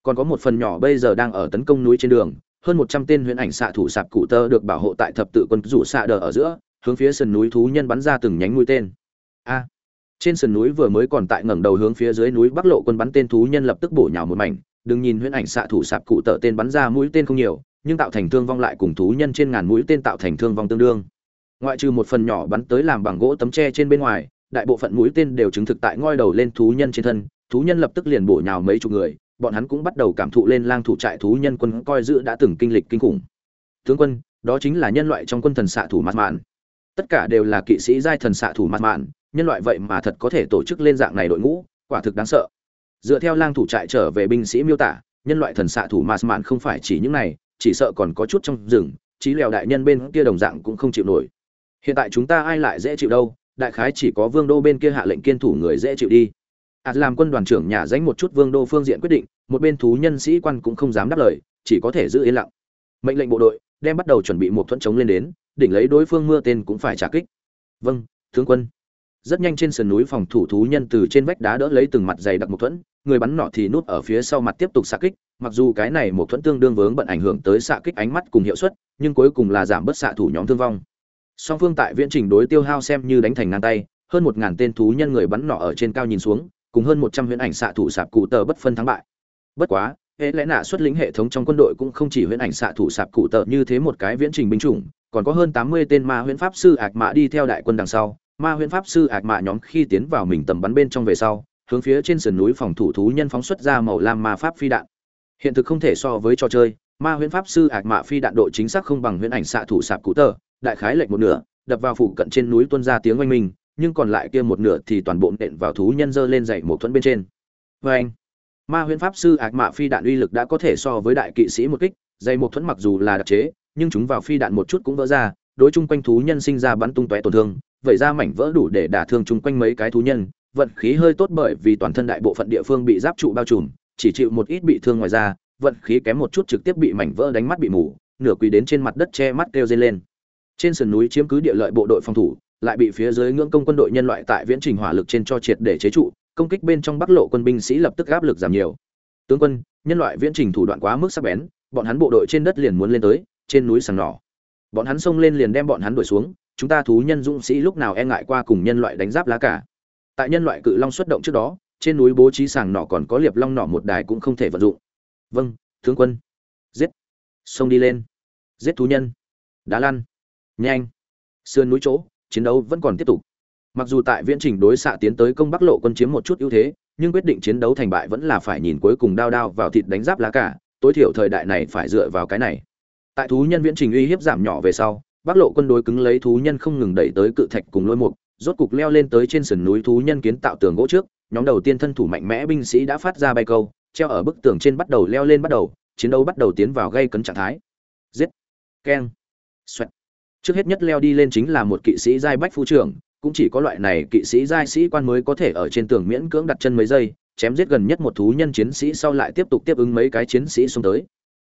Còn có một phần nhỏ bây giờ đang ở tấn công núi trên đường, hơn một trăm tên huyễn ảnh xạ thủ sạp cụ tơ được bảo hộ tại thập tự quân rủ xạ đờ ở giữa, hướng phía sườn núi thú nhân bắn ra từng nhánh mũi tên. A! Trên sườn núi vừa mới còn tại ngẩng đầu hướng phía dưới núi bắc lộ quân bắn tên thú nhân lập tức bổ nhào một mảnh. Đừng nhìn huyễn ảnh xạ thủ sạp cụ tợ tên bắn ra mũi tên không nhiều, nhưng tạo thành thương vong lại cùng thú nhân trên ngàn mũi tên tạo thành thương vong tương đương. Ngoại trừ một phần nhỏ bắn tới làm bằng gỗ tấm tre trên bên ngoài đại bộ phận mũi tên đều chứng thực tại ngoi đầu lên thú nhân trên thân, thú nhân lập tức liền bổ nhào mấy chục người, bọn hắn cũng bắt đầu cảm thụ lên lang thủ trại thú nhân quân coi giữ đã từng kinh lịch kinh khủng. Tướng quân, đó chính là nhân loại trong quân thần xạ thủ mặt mạn. Tất cả đều là kỵ sĩ giai thần xạ thủ mặt mạn, nhân loại vậy mà thật có thể tổ chức lên dạng này đội ngũ, quả thực đáng sợ. Dựa theo lang thủ trại trở về binh sĩ miêu tả, nhân loại thần xạ thủ mặt mạn không phải chỉ những này, chỉ sợ còn có chút trong rừng trí lèo đại nhân bên kia đồng dạng cũng không chịu nổi. Hiện tại chúng ta ai lại dễ chịu đâu? Đại khái chỉ có vương đô bên kia hạ lệnh kiên thủ người dễ chịu đi. Ạt làm quân đoàn trưởng nhà danh một chút vương đô phương diện quyết định, một bên thú nhân sĩ quan cũng không dám đáp lời, chỉ có thể giữ yên lặng. Mệnh lệnh bộ đội đem bắt đầu chuẩn bị một thuẫn chống lên đến, đỉnh lấy đối phương mưa tên cũng phải trả kích. Vâng tướng quân. Rất nhanh trên sườn núi phòng thủ thú nhân từ trên vách đá đỡ lấy từng mặt dày đặc một thuẫn, người bắn nọ thì núp ở phía sau mặt tiếp tục xạ kích, mặc dù cái này một thuẫn tương đương vướng bận ảnh hưởng tới xạ kích ánh mắt cùng hiệu suất, nhưng cuối cùng là giảm bớt xạ thủ nhóm thương vong song phương tại viễn trình đối tiêu hao xem như đánh thành ngang tay, hơn một ngàn tên thú nhân người bắn nọ ở trên cao nhìn xuống, cùng hơn một trăm huyễn ảnh xạ thủ sạp cụ tờ bất phân thắng bại. Bất quá, hệ lẽ nạ xuất lĩnh hệ thống trong quân đội cũng không chỉ huyễn ảnh xạ thủ sạp cụ tờ như thế một cái viễn trình binh chủng, còn có hơn tám mươi tên ma huyễn pháp sư ạc mã đi theo đại quân đằng sau. Ma huyễn pháp sư ạc mã nhóm khi tiến vào mình tầm bắn bên trong về sau, hướng phía trên sườn núi phòng thủ thú nhân phóng xuất ra màu lam ma pháp phi đạn. Hiện thực không thể so với trò chơi, ma huyễn pháp sư ạc mã phi đạn độ chính xác không bằng huyễn ảnh xạ thủ sạp cụ tờ đại khái lệch một nửa, đập vào phụ cận trên núi tuân ra tiếng oanh minh, nhưng còn lại kia một nửa thì toàn bộ nện vào thú nhân dơ lên dậy một thuẫn bên trên. Vê anh ma huyễn pháp sư ạc mạ phi đạn uy lực đã có thể so với đại kỵ sĩ một kích, dây một thuẫn mặc dù là đặc chế, nhưng chúng vào phi đạn một chút cũng vỡ ra, đối chung quanh thú nhân sinh ra bắn tung tóe tổn thương vậy ra mảnh vỡ đủ để đả thương chung quanh mấy cái thú nhân, vận khí hơi tốt bởi vì toàn thân đại bộ phận địa phương bị giáp trụ bao trùm, chỉ chịu một ít bị thương ngoài ra vận khí kém một chút trực tiếp bị mảnh vỡ đánh mắt bị mù, nửa quỳ đến trên mặt đất che mắt kêu dây lên trên sườn núi chiếm cứ địa lợi bộ đội phòng thủ, lại bị phía dưới ngưỡng công quân đội nhân loại tại viễn trình hỏa lực trên cho triệt để chế trụ, công kích bên trong bắc lộ quân binh sĩ lập tức áp lực giảm nhiều. Tướng quân, nhân loại viễn trình thủ đoạn quá mức sắc bén, bọn hắn bộ đội trên đất liền muốn lên tới, trên núi sàng nỏ. Bọn hắn xông lên liền đem bọn hắn đuổi xuống, chúng ta thú nhân dũng sĩ lúc nào e ngại qua cùng nhân loại đánh giáp lá cả. Tại nhân loại cự long xuất động trước đó, trên núi bố trí sàng nỏ còn có liệp long nỏ một đài cũng không thể vận dụng. Vâng tướng quân. Giết. Xông đi lên. Giết thú nhân. Đá lăn nhanh. Sườn núi chỗ, chiến đấu vẫn còn tiếp tục. Mặc dù tại viễn trình đối xạ tiến tới công bắc lộ quân chiếm một chút ưu thế, nhưng quyết định chiến đấu thành bại vẫn là phải nhìn cuối cùng đao đao vào thịt đánh giáp lá cả, tối thiểu thời đại này phải dựa vào cái này. Tại thú nhân viễn trình uy hiếp giảm nhỏ về sau, bắc lộ quân đối cứng lấy thú nhân không ngừng đẩy tới cự thạch cùng lôi mục, rốt cục leo lên tới trên sườn núi thú nhân kiến tạo tường gỗ trước, nhóm đầu tiên thân thủ mạnh mẽ binh sĩ đã phát ra bay câu, treo ở bức tường trên bắt đầu leo lên bắt đầu, chiến đấu bắt đầu tiến vào gây cấn trạng thái. Giết. Keng. Xoẹt trước hết nhất leo đi lên chính là một kỵ sĩ giai bách phu trưởng, cũng chỉ có loại này kỵ sĩ giai sĩ quan mới có thể ở trên tường miễn cưỡng đặt chân mấy giây, chém giết gần nhất một thú nhân chiến sĩ sau lại tiếp tục tiếp ứng mấy cái chiến sĩ xông tới.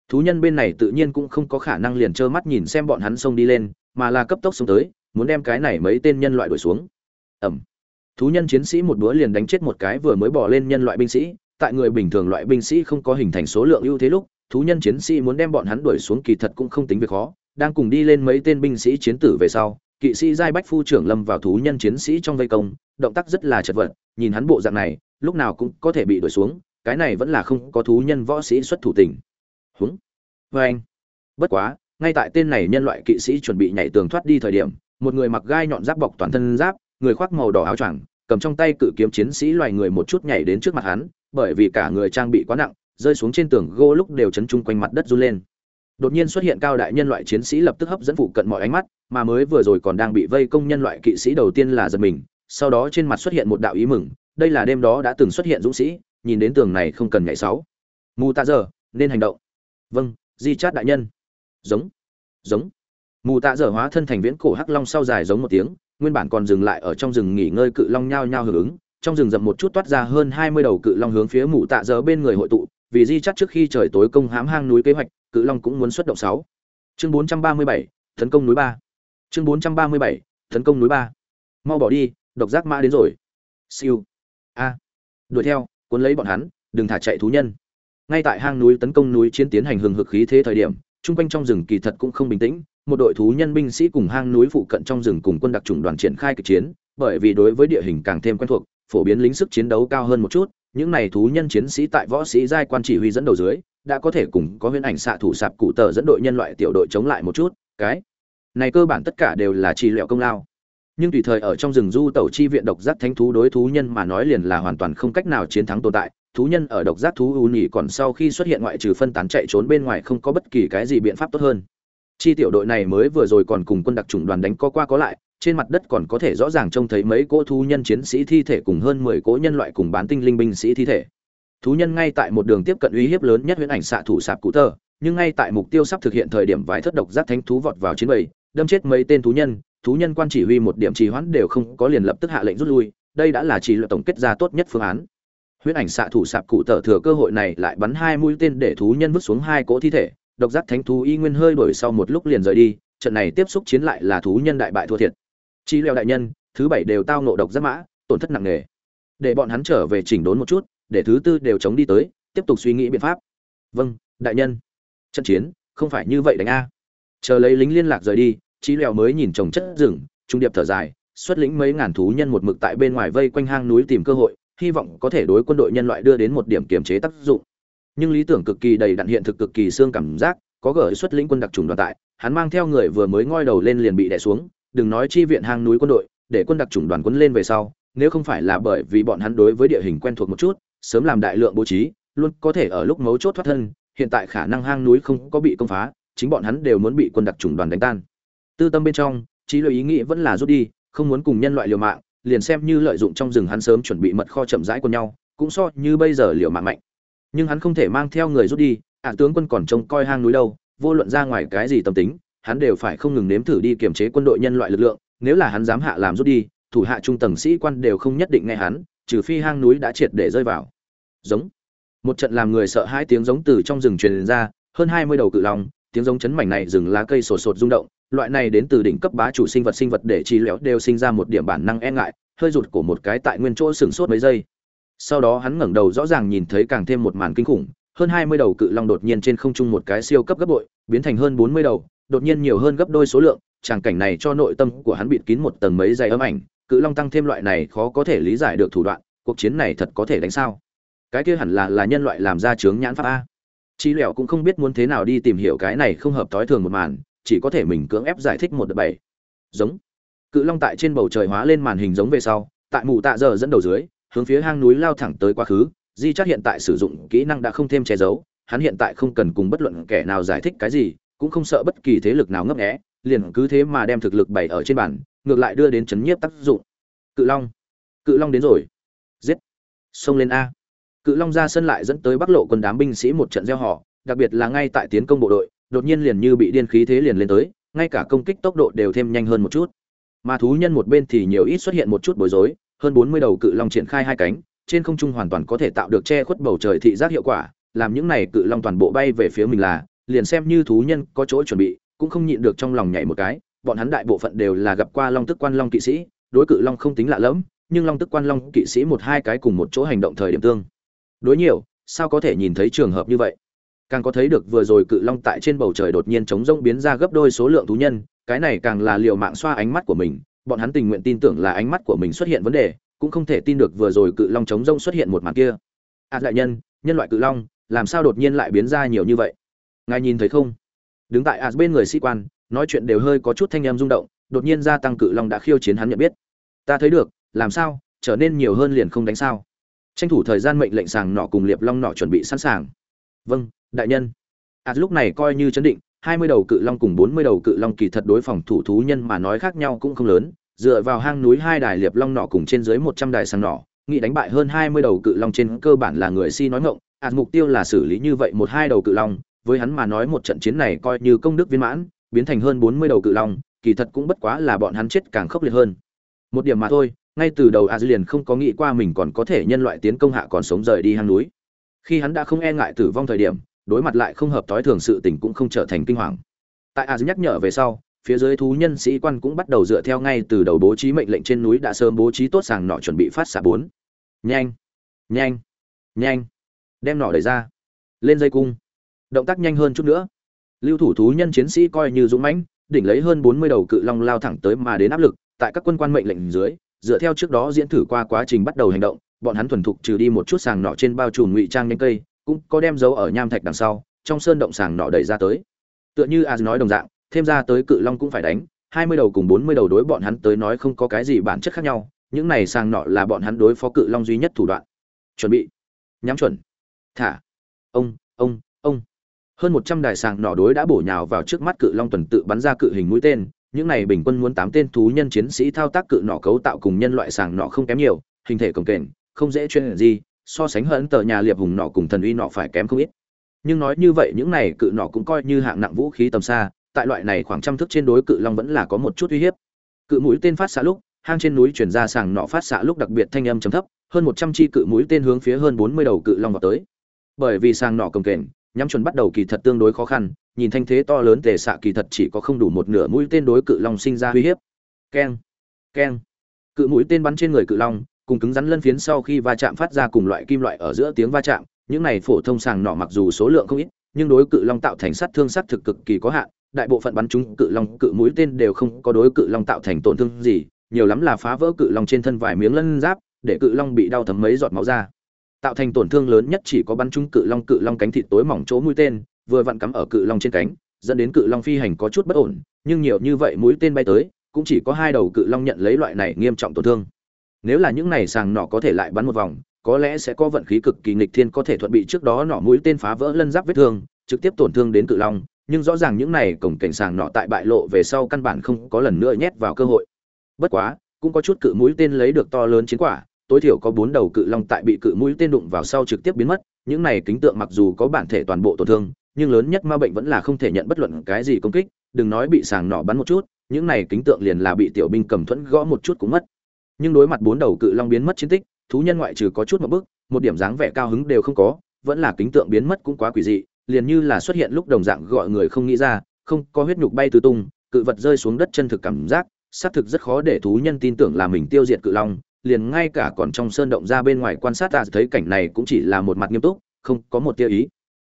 Thú nhân bên này tự nhiên cũng không có khả năng liền trơ mắt nhìn xem bọn hắn xông đi lên, mà là cấp tốc xông tới, muốn đem cái này mấy tên nhân loại đuổi xuống. Ẩm. Thú nhân chiến sĩ một bữa liền đánh chết một cái vừa mới bỏ lên nhân loại binh sĩ, tại người bình thường loại binh sĩ không có hình thành số lượng ưu thế lúc, thú nhân chiến sĩ muốn đem bọn hắn đuổi xuống kỳ thật cũng không tính việc khó đang cùng đi lên mấy tên binh sĩ chiến tử về sau, kỵ sĩ giai bách phu trưởng lâm vào thú nhân chiến sĩ trong vây công, động tác rất là chật vật, nhìn hắn bộ dạng này, lúc nào cũng có thể bị đuổi xuống, cái này vẫn là không có thú nhân võ sĩ xuất thủ tình. Húng. Vê anh. Bất quá, ngay tại tên này nhân loại kỵ sĩ chuẩn bị nhảy tường thoát đi thời điểm, một người mặc gai nhọn giáp bọc toàn thân giáp, người khoác màu đỏ áo choàng, cầm trong tay cự kiếm chiến sĩ loài người một chút nhảy đến trước mặt hắn, bởi vì cả người trang bị quá nặng, rơi xuống trên tường gỗ lúc đều chấn chung quanh mặt đất run lên đột nhiên xuất hiện cao đại nhân loại chiến sĩ lập tức hấp dẫn phụ cận mọi ánh mắt, mà mới vừa rồi còn đang bị vây công nhân loại kỵ sĩ đầu tiên là giật mình, sau đó trên mặt xuất hiện một đạo ý mừng, đây là đêm đó đã từng xuất hiện dũng sĩ, nhìn đến tường này không cần nhảy sáu. Mù tạ giờ nên hành động. Vâng di chát đại nhân. Giống giống. Mù tạ dở hóa thân thành viễn cổ hắc long sau dài giống một tiếng, nguyên bản còn dừng lại ở trong rừng nghỉ ngơi cự long nhao nhao hưởng ứng, trong rừng rậm một chút toát ra hơn hai mươi đầu cự long hướng phía mù tạ dở bên người hội tụ, vì di chắt trước khi trời tối công hãm hang núi kế hoạch cự long cũng muốn xuất động sáu. Chương bốn trăm ba mươi bảy, tấn công núi ba. Chương bốn trăm ba mươi bảy, tấn công núi ba. Mau bỏ đi, độc giác mã đến rồi. Siêu. A. Đuổi theo, cuốn lấy bọn hắn, đừng thả chạy thú nhân. Ngay tại hang núi tấn công núi chiến tiến hành hừng hực khí thế thời điểm, chung quanh trong rừng kỳ thật cũng không bình tĩnh, một đội thú nhân binh sĩ cùng hang núi phụ cận trong rừng cùng quân đặc trùng đoàn triển khai kịch chiến, bởi vì đối với địa hình càng thêm quen thuộc, phổ biến lính sức chiến đấu cao hơn một chút những này thú nhân chiến sĩ tại võ sĩ giai quan chỉ huy dẫn đầu dưới, đã có thể cùng có huyễn ảnh xạ thủ sạp cụ tờ dẫn đội nhân loại tiểu đội chống lại một chút, cái này cơ bản tất cả đều là trì liệu công lao. Nhưng tùy thời ở trong rừng du tẩu chi viện độc giác thánh thú đối thú nhân mà nói liền là hoàn toàn không cách nào chiến thắng tồn tại, thú nhân ở độc giác thú u nhỉ còn sau khi xuất hiện ngoại trừ phân tán chạy trốn bên ngoài không có bất kỳ cái gì biện pháp tốt hơn. Chi tiểu đội này mới vừa rồi còn cùng quân đặc chủng đoàn đánh co qua có lại trên mặt đất còn có thể rõ ràng trông thấy mấy cỗ thú nhân chiến sĩ thi thể cùng hơn mười cỗ nhân loại cùng bán tinh linh binh sĩ thi thể. Thú nhân ngay tại một đường tiếp cận uy hiếp lớn nhất huyễn ảnh xạ thủ sạp cụ tơ nhưng ngay tại mục tiêu sắp thực hiện thời điểm vài thất độc giác thánh thú vọt vào chiến bầy, đâm chết mấy tên thú nhân thú nhân quan chỉ huy một điểm trì hoãn đều không có liền lập tức hạ lệnh rút lui, đây đã là chỉ lựa tổng kết ra tốt nhất phương án. Huyễn ảnh xạ thủ sạp cụ tờ thừa cơ hội này lại bắn hai mũi tên để thú nhân vứt xuống hai cỗ thi thể, độc giác thánh thú y nguyên hơi đổi sau một lúc liền rời đi, trận này tiếp xúc chiến lại là thú nhân đại bại thua thiệt chi leo đại nhân, thứ bảy đều tao nộ độc giáp mã, tổn thất nặng nề. Để bọn hắn trở về chỉnh đốn một chút, để thứ tư đều chống đi tới, tiếp tục suy nghĩ biện pháp. Vâng đại nhân. Trận chiến, không phải như vậy đánh a. Chờ lấy lính liên lạc rời đi Chi lèo mới nhìn trồng chất rừng, trung điệp thở dài, xuất lĩnh mấy ngàn thú nhân một mực tại bên ngoài vây quanh hang núi tìm cơ hội, hy vọng có thể đối quân đội nhân loại đưa đến một điểm kiềm chế tác dụng. Nhưng lý tưởng cực kỳ đầy đặn hiện thực cực kỳ xương cảm giác, có gỡ xuất lĩnh quân đặc trùng đoàn tại, hắn mang theo người vừa mới ngoi đầu lên liền bị đè xuống đừng nói chi viện hang núi quân đội, để quân đặc chủng đoàn quân lên về sau, nếu không phải là bởi vì bọn hắn đối với địa hình quen thuộc một chút, sớm làm đại lượng bố trí, luôn có thể ở lúc mấu chốt thoát thân, hiện tại khả năng hang núi không có bị công phá, chính bọn hắn đều muốn bị quân đặc chủng đoàn đánh tan. Tư tâm bên trong, trí lợi ý nghĩ vẫn là rút đi, không muốn cùng nhân loại liều mạng, liền xem như lợi dụng trong rừng hắn sớm chuẩn bị mật kho chậm rãi quân nhau, cũng so như bây giờ liều mạng mạnh. Nhưng hắn không thể mang theo người rút đi ả tướng quân còn trông coi hang núi đâu, vô luận ra ngoài cái gì tâm tính hắn đều phải không ngừng nếm thử đi kiềm chế quân đội nhân loại lực lượng, nếu là hắn dám hạ làm rút đi, thủ hạ trung tầng sĩ quan đều không nhất định nghe hắn, trừ phi hang núi đã triệt để rơi vào. Giống. Một trận làm người sợ hai tiếng giống từ trong rừng truyền ra, hơn hai mươi đầu cự long, tiếng giống chấn mảnh này rừng lá cây sổ sột rung động, loại này đến từ đỉnh cấp bá chủ sinh vật sinh vật để trí léo đều sinh ra một điểm bản năng e ngại, hơi rụt cổ một cái tại nguyên chỗ sừng sốt mấy giây. Sau đó hắn ngẩng đầu rõ ràng nhìn thấy càng thêm một màn kinh khủng, hơn hai mươi đầu cự long đột nhiên trên không trung một cái siêu cấp gấp bội, biến thành hơn bốn mươi đầu đột nhiên nhiều hơn gấp đôi số lượng, tràng cảnh này cho nội tâm của hắn bịt kín một tầng mấy dày ấm ảnh, cự long tăng thêm loại này khó có thể lý giải được thủ đoạn, cuộc chiến này thật có thể đánh sao? Cái kia hẳn là là nhân loại làm ra chướng nhãn pháp a. Chi lẹo cũng không biết muốn thế nào đi tìm hiểu cái này không hợp tối thường một màn, chỉ có thể mình cưỡng ép giải thích một đợt bảy. Giống. Cự long tại trên bầu trời hóa lên màn hình giống về sau, tại mù tạ giờ dẫn đầu dưới, hướng phía hang núi lao thẳng tới quá khứ, di chắc hiện tại sử dụng kỹ năng đã không thêm che giấu, hắn hiện tại không cần cùng bất luận kẻ nào giải thích cái gì cũng không sợ bất kỳ thế lực nào ngấp nghé, liền cứ thế mà đem thực lực bày ở trên bàn, ngược lại đưa đến chấn nhiếp tác dụng. Cự long. Cự long đến rồi. Giết. Xông lên a. Cự long ra sân lại dẫn tới bắc lộ quân đám binh sĩ một trận gieo họ, đặc biệt là ngay tại tiến công bộ đội, đột nhiên liền như bị điên khí thế liền lên tới, ngay cả công kích tốc độ đều thêm nhanh hơn một chút. Mà thú nhân một bên thì nhiều ít xuất hiện một chút bối rối, hơn bốn mươi đầu cự long triển khai hai cánh, trên không trung hoàn toàn có thể tạo được che khuất bầu trời thị giác hiệu quả, làm những này cự long toàn bộ bay về phía mình là liền xem như thú nhân có chỗ chuẩn bị cũng không nhịn được trong lòng nhảy một cái bọn hắn đại bộ phận đều là gặp qua long tức quan long kỵ sĩ đối cự long không tính lạ lẫm nhưng long tức quan long kỵ sĩ một hai cái cùng một chỗ hành động thời điểm tương. Đối nhiều sao có thể nhìn thấy trường hợp như vậy? Càng có thấy được vừa rồi cự long tại trên bầu trời đột nhiên chống rông biến ra gấp đôi số lượng thú nhân cái này càng là liều mạng xoa ánh mắt của mình bọn hắn tình nguyện tin tưởng là ánh mắt của mình xuất hiện vấn đề cũng không thể tin được vừa rồi cự long chống rông xuất hiện một màn kia. A à, đại nhân nhân loại cự long làm sao đột nhiên lại biến ra nhiều như vậy? Ngài nhìn thấy không? Đứng tại as bên người sĩ quan, nói chuyện đều hơi có chút thanh em rung động, đột nhiên gia tăng cự long đã khiêu chiến hắn nhận biết. Ta thấy được, làm sao, trở nên nhiều hơn liền không đánh sao? Tranh thủ thời gian mệnh lệnh sàng nọ cùng liệp long nọ chuẩn bị sẵn sàng. Vâng đại nhân. As lúc này coi như chấn định, hai mươi đầu cự long cùng bốn mươi đầu cự long kỳ thật đối phòng thủ thú nhân mà nói khác nhau cũng không lớn. Dựa vào hang núi hai đài liệp long nọ cùng trên dưới một trăm đài sàng nọ nghị đánh bại hơn hai mươi đầu cự long trên cơ bản là người si nói ngộng ạt mục tiêu là xử lý như vậy một hai đầu cự long với hắn mà nói một trận chiến này coi như công đức viên mãn, biến thành hơn bốn mươi đầu cự long, kỳ thật cũng bất quá là bọn hắn chết càng khốc liệt hơn. Một điểm mà thôi, ngay từ đầu a liền không có nghĩ qua mình còn có thể nhân loại tiến công hạ còn sống rời đi hang núi. Khi hắn đã không e ngại tử vong thời điểm, đối mặt lại không hợp tối thường sự tình cũng không trở thành kinh hoàng. Tại a nhắc nhở về sau, phía dưới thú nhân sĩ quan cũng bắt đầu dựa theo ngay từ đầu bố trí mệnh lệnh trên núi đã sớm bố trí tốt sàng nọ chuẩn bị phát xạ bốn. Nhanh! Nhanh! Nhanh! Đem nỏ đẩy ra. Lên dây cung động tác nhanh hơn chút nữa. Lưu thủ thú nhân chiến sĩ coi như dũng mãnh, đỉnh lấy hơn bốn mươi đầu cự long lao thẳng tới mà đến áp lực, tại các quân quan mệnh lệnh dưới, dựa theo trước đó diễn thử qua quá trình bắt đầu hành động, bọn hắn thuần thục trừ đi một chút sàng nọ trên bao trùm ngụy trang nhanh cây, cũng có đem dấu ở nham thạch đằng sau, trong sơn động sàng nọ đẩy ra tới. Tựa như a nói đồng dạng, thêm ra tới cự long cũng phải đánh, hai mươi đầu cùng bốn mươi đầu đối bọn hắn tới nói không có cái gì bản chất khác nhau, những này sàng nọ là bọn hắn đối phó cự long duy nhất thủ đoạn. Chuẩn bị. Nhắm chuẩn. Thả. Ông ông hơn một trăm đài sàng nỏ đối đã bổ nhào vào trước mắt cự long tuần tự bắn ra cự hình mũi tên. Những này bình quân muốn tám tên thú nhân chiến sĩ thao tác cự nỏ cấu tạo cùng nhân loại sàng nỏ không kém nhiều, hình thể cồng kềnh, không dễ chuyên gì, so sánh hơn tờ nhà liệp hùng nỏ cùng thần uy nỏ phải kém không ít. Nhưng nói như vậy, những này cự nỏ cũng coi như hạng nặng vũ khí tầm xa, tại loại này khoảng trăm thước trên đối cự long vẫn là có một chút uy hiếp. Cự mũi tên phát xạ lúc, hang trên núi chuyển ra sàng nọ phát xạ lúc đặc biệt thanh âm trầm thấp, hơn một trăm chi cự mũi tên hướng phía hơn bốn mươi đầu cự long vào tới. Bởi vì sàng nọ cồng kềnh nhắm chuẩn bắt đầu kỳ thật tương đối khó khăn, nhìn thanh thế to lớn tề xạ kỳ thật chỉ có không đủ một nửa mũi tên đối cự long sinh ra uy hiếp. Keng keng. Cự mũi tên bắn trên người cự long, cùng cứng rắn lân phiến sau khi va chạm phát ra cùng loại kim loại ở giữa tiếng va chạm, những này phổ thông sàng nỏ mặc dù số lượng không ít, nhưng đối cự long tạo thành sát thương sát thực cực kỳ có hạn, đại bộ phận bắn chúng cự long, cự mũi tên đều không có đối cự long tạo thành tổn thương gì, nhiều lắm là phá vỡ cự long trên thân vài miếng lân giáp, để cự long bị đau thấm mấy giọt máu ra tạo thành tổn thương lớn nhất chỉ có bắn trúng cự long cự long cánh thịt tối mỏng chỗ mũi tên, vừa vặn cắm ở cự long trên cánh, dẫn đến cự long phi hành có chút bất ổn, nhưng nhiều như vậy mũi tên bay tới, cũng chỉ có hai đầu cự long nhận lấy loại này nghiêm trọng tổn thương. Nếu là những này sàng nọ có thể lại bắn một vòng, có lẽ sẽ có vận khí cực kỳ nghịch thiên có thể thuận bị trước đó nọ mũi tên phá vỡ lân giáp vết thương, trực tiếp tổn thương đến cự long, nhưng rõ ràng những này cổng cảnh sàng nọ tại bại lộ về sau căn bản không có lần nữa nhét vào cơ hội. Bất quá, cũng có chút cự mũi tên lấy được to lớn chiến quả tối thiểu có bốn đầu cự long tại bị cự mũi tên đụng vào sau trực tiếp biến mất, những này kính tượng mặc dù có bản thể toàn bộ tổn thương, nhưng lớn nhất ma bệnh vẫn là không thể nhận bất luận cái gì công kích, đừng nói bị sàng nỏ bắn một chút, những này kính tượng liền là bị tiểu binh cầm thuẫn gõ một chút cũng mất. Nhưng đối mặt bốn đầu cự long biến mất chiến tích, thú nhân ngoại trừ có chút một bước một điểm dáng vẻ cao hứng đều không có, vẫn là kính tượng biến mất cũng quá quỷ dị, liền như là xuất hiện lúc đồng dạng gọi người không nghĩ ra, không có huyết nhục bay tứ tung, cự vật rơi xuống đất chân thực cảm giác, xác thực rất khó để thú nhân tin tưởng là mình tiêu diệt cự long liền ngay cả còn trong sơn động ra bên ngoài quan sát ta thấy cảnh này cũng chỉ là một mặt nghiêm túc, không có một tia ý.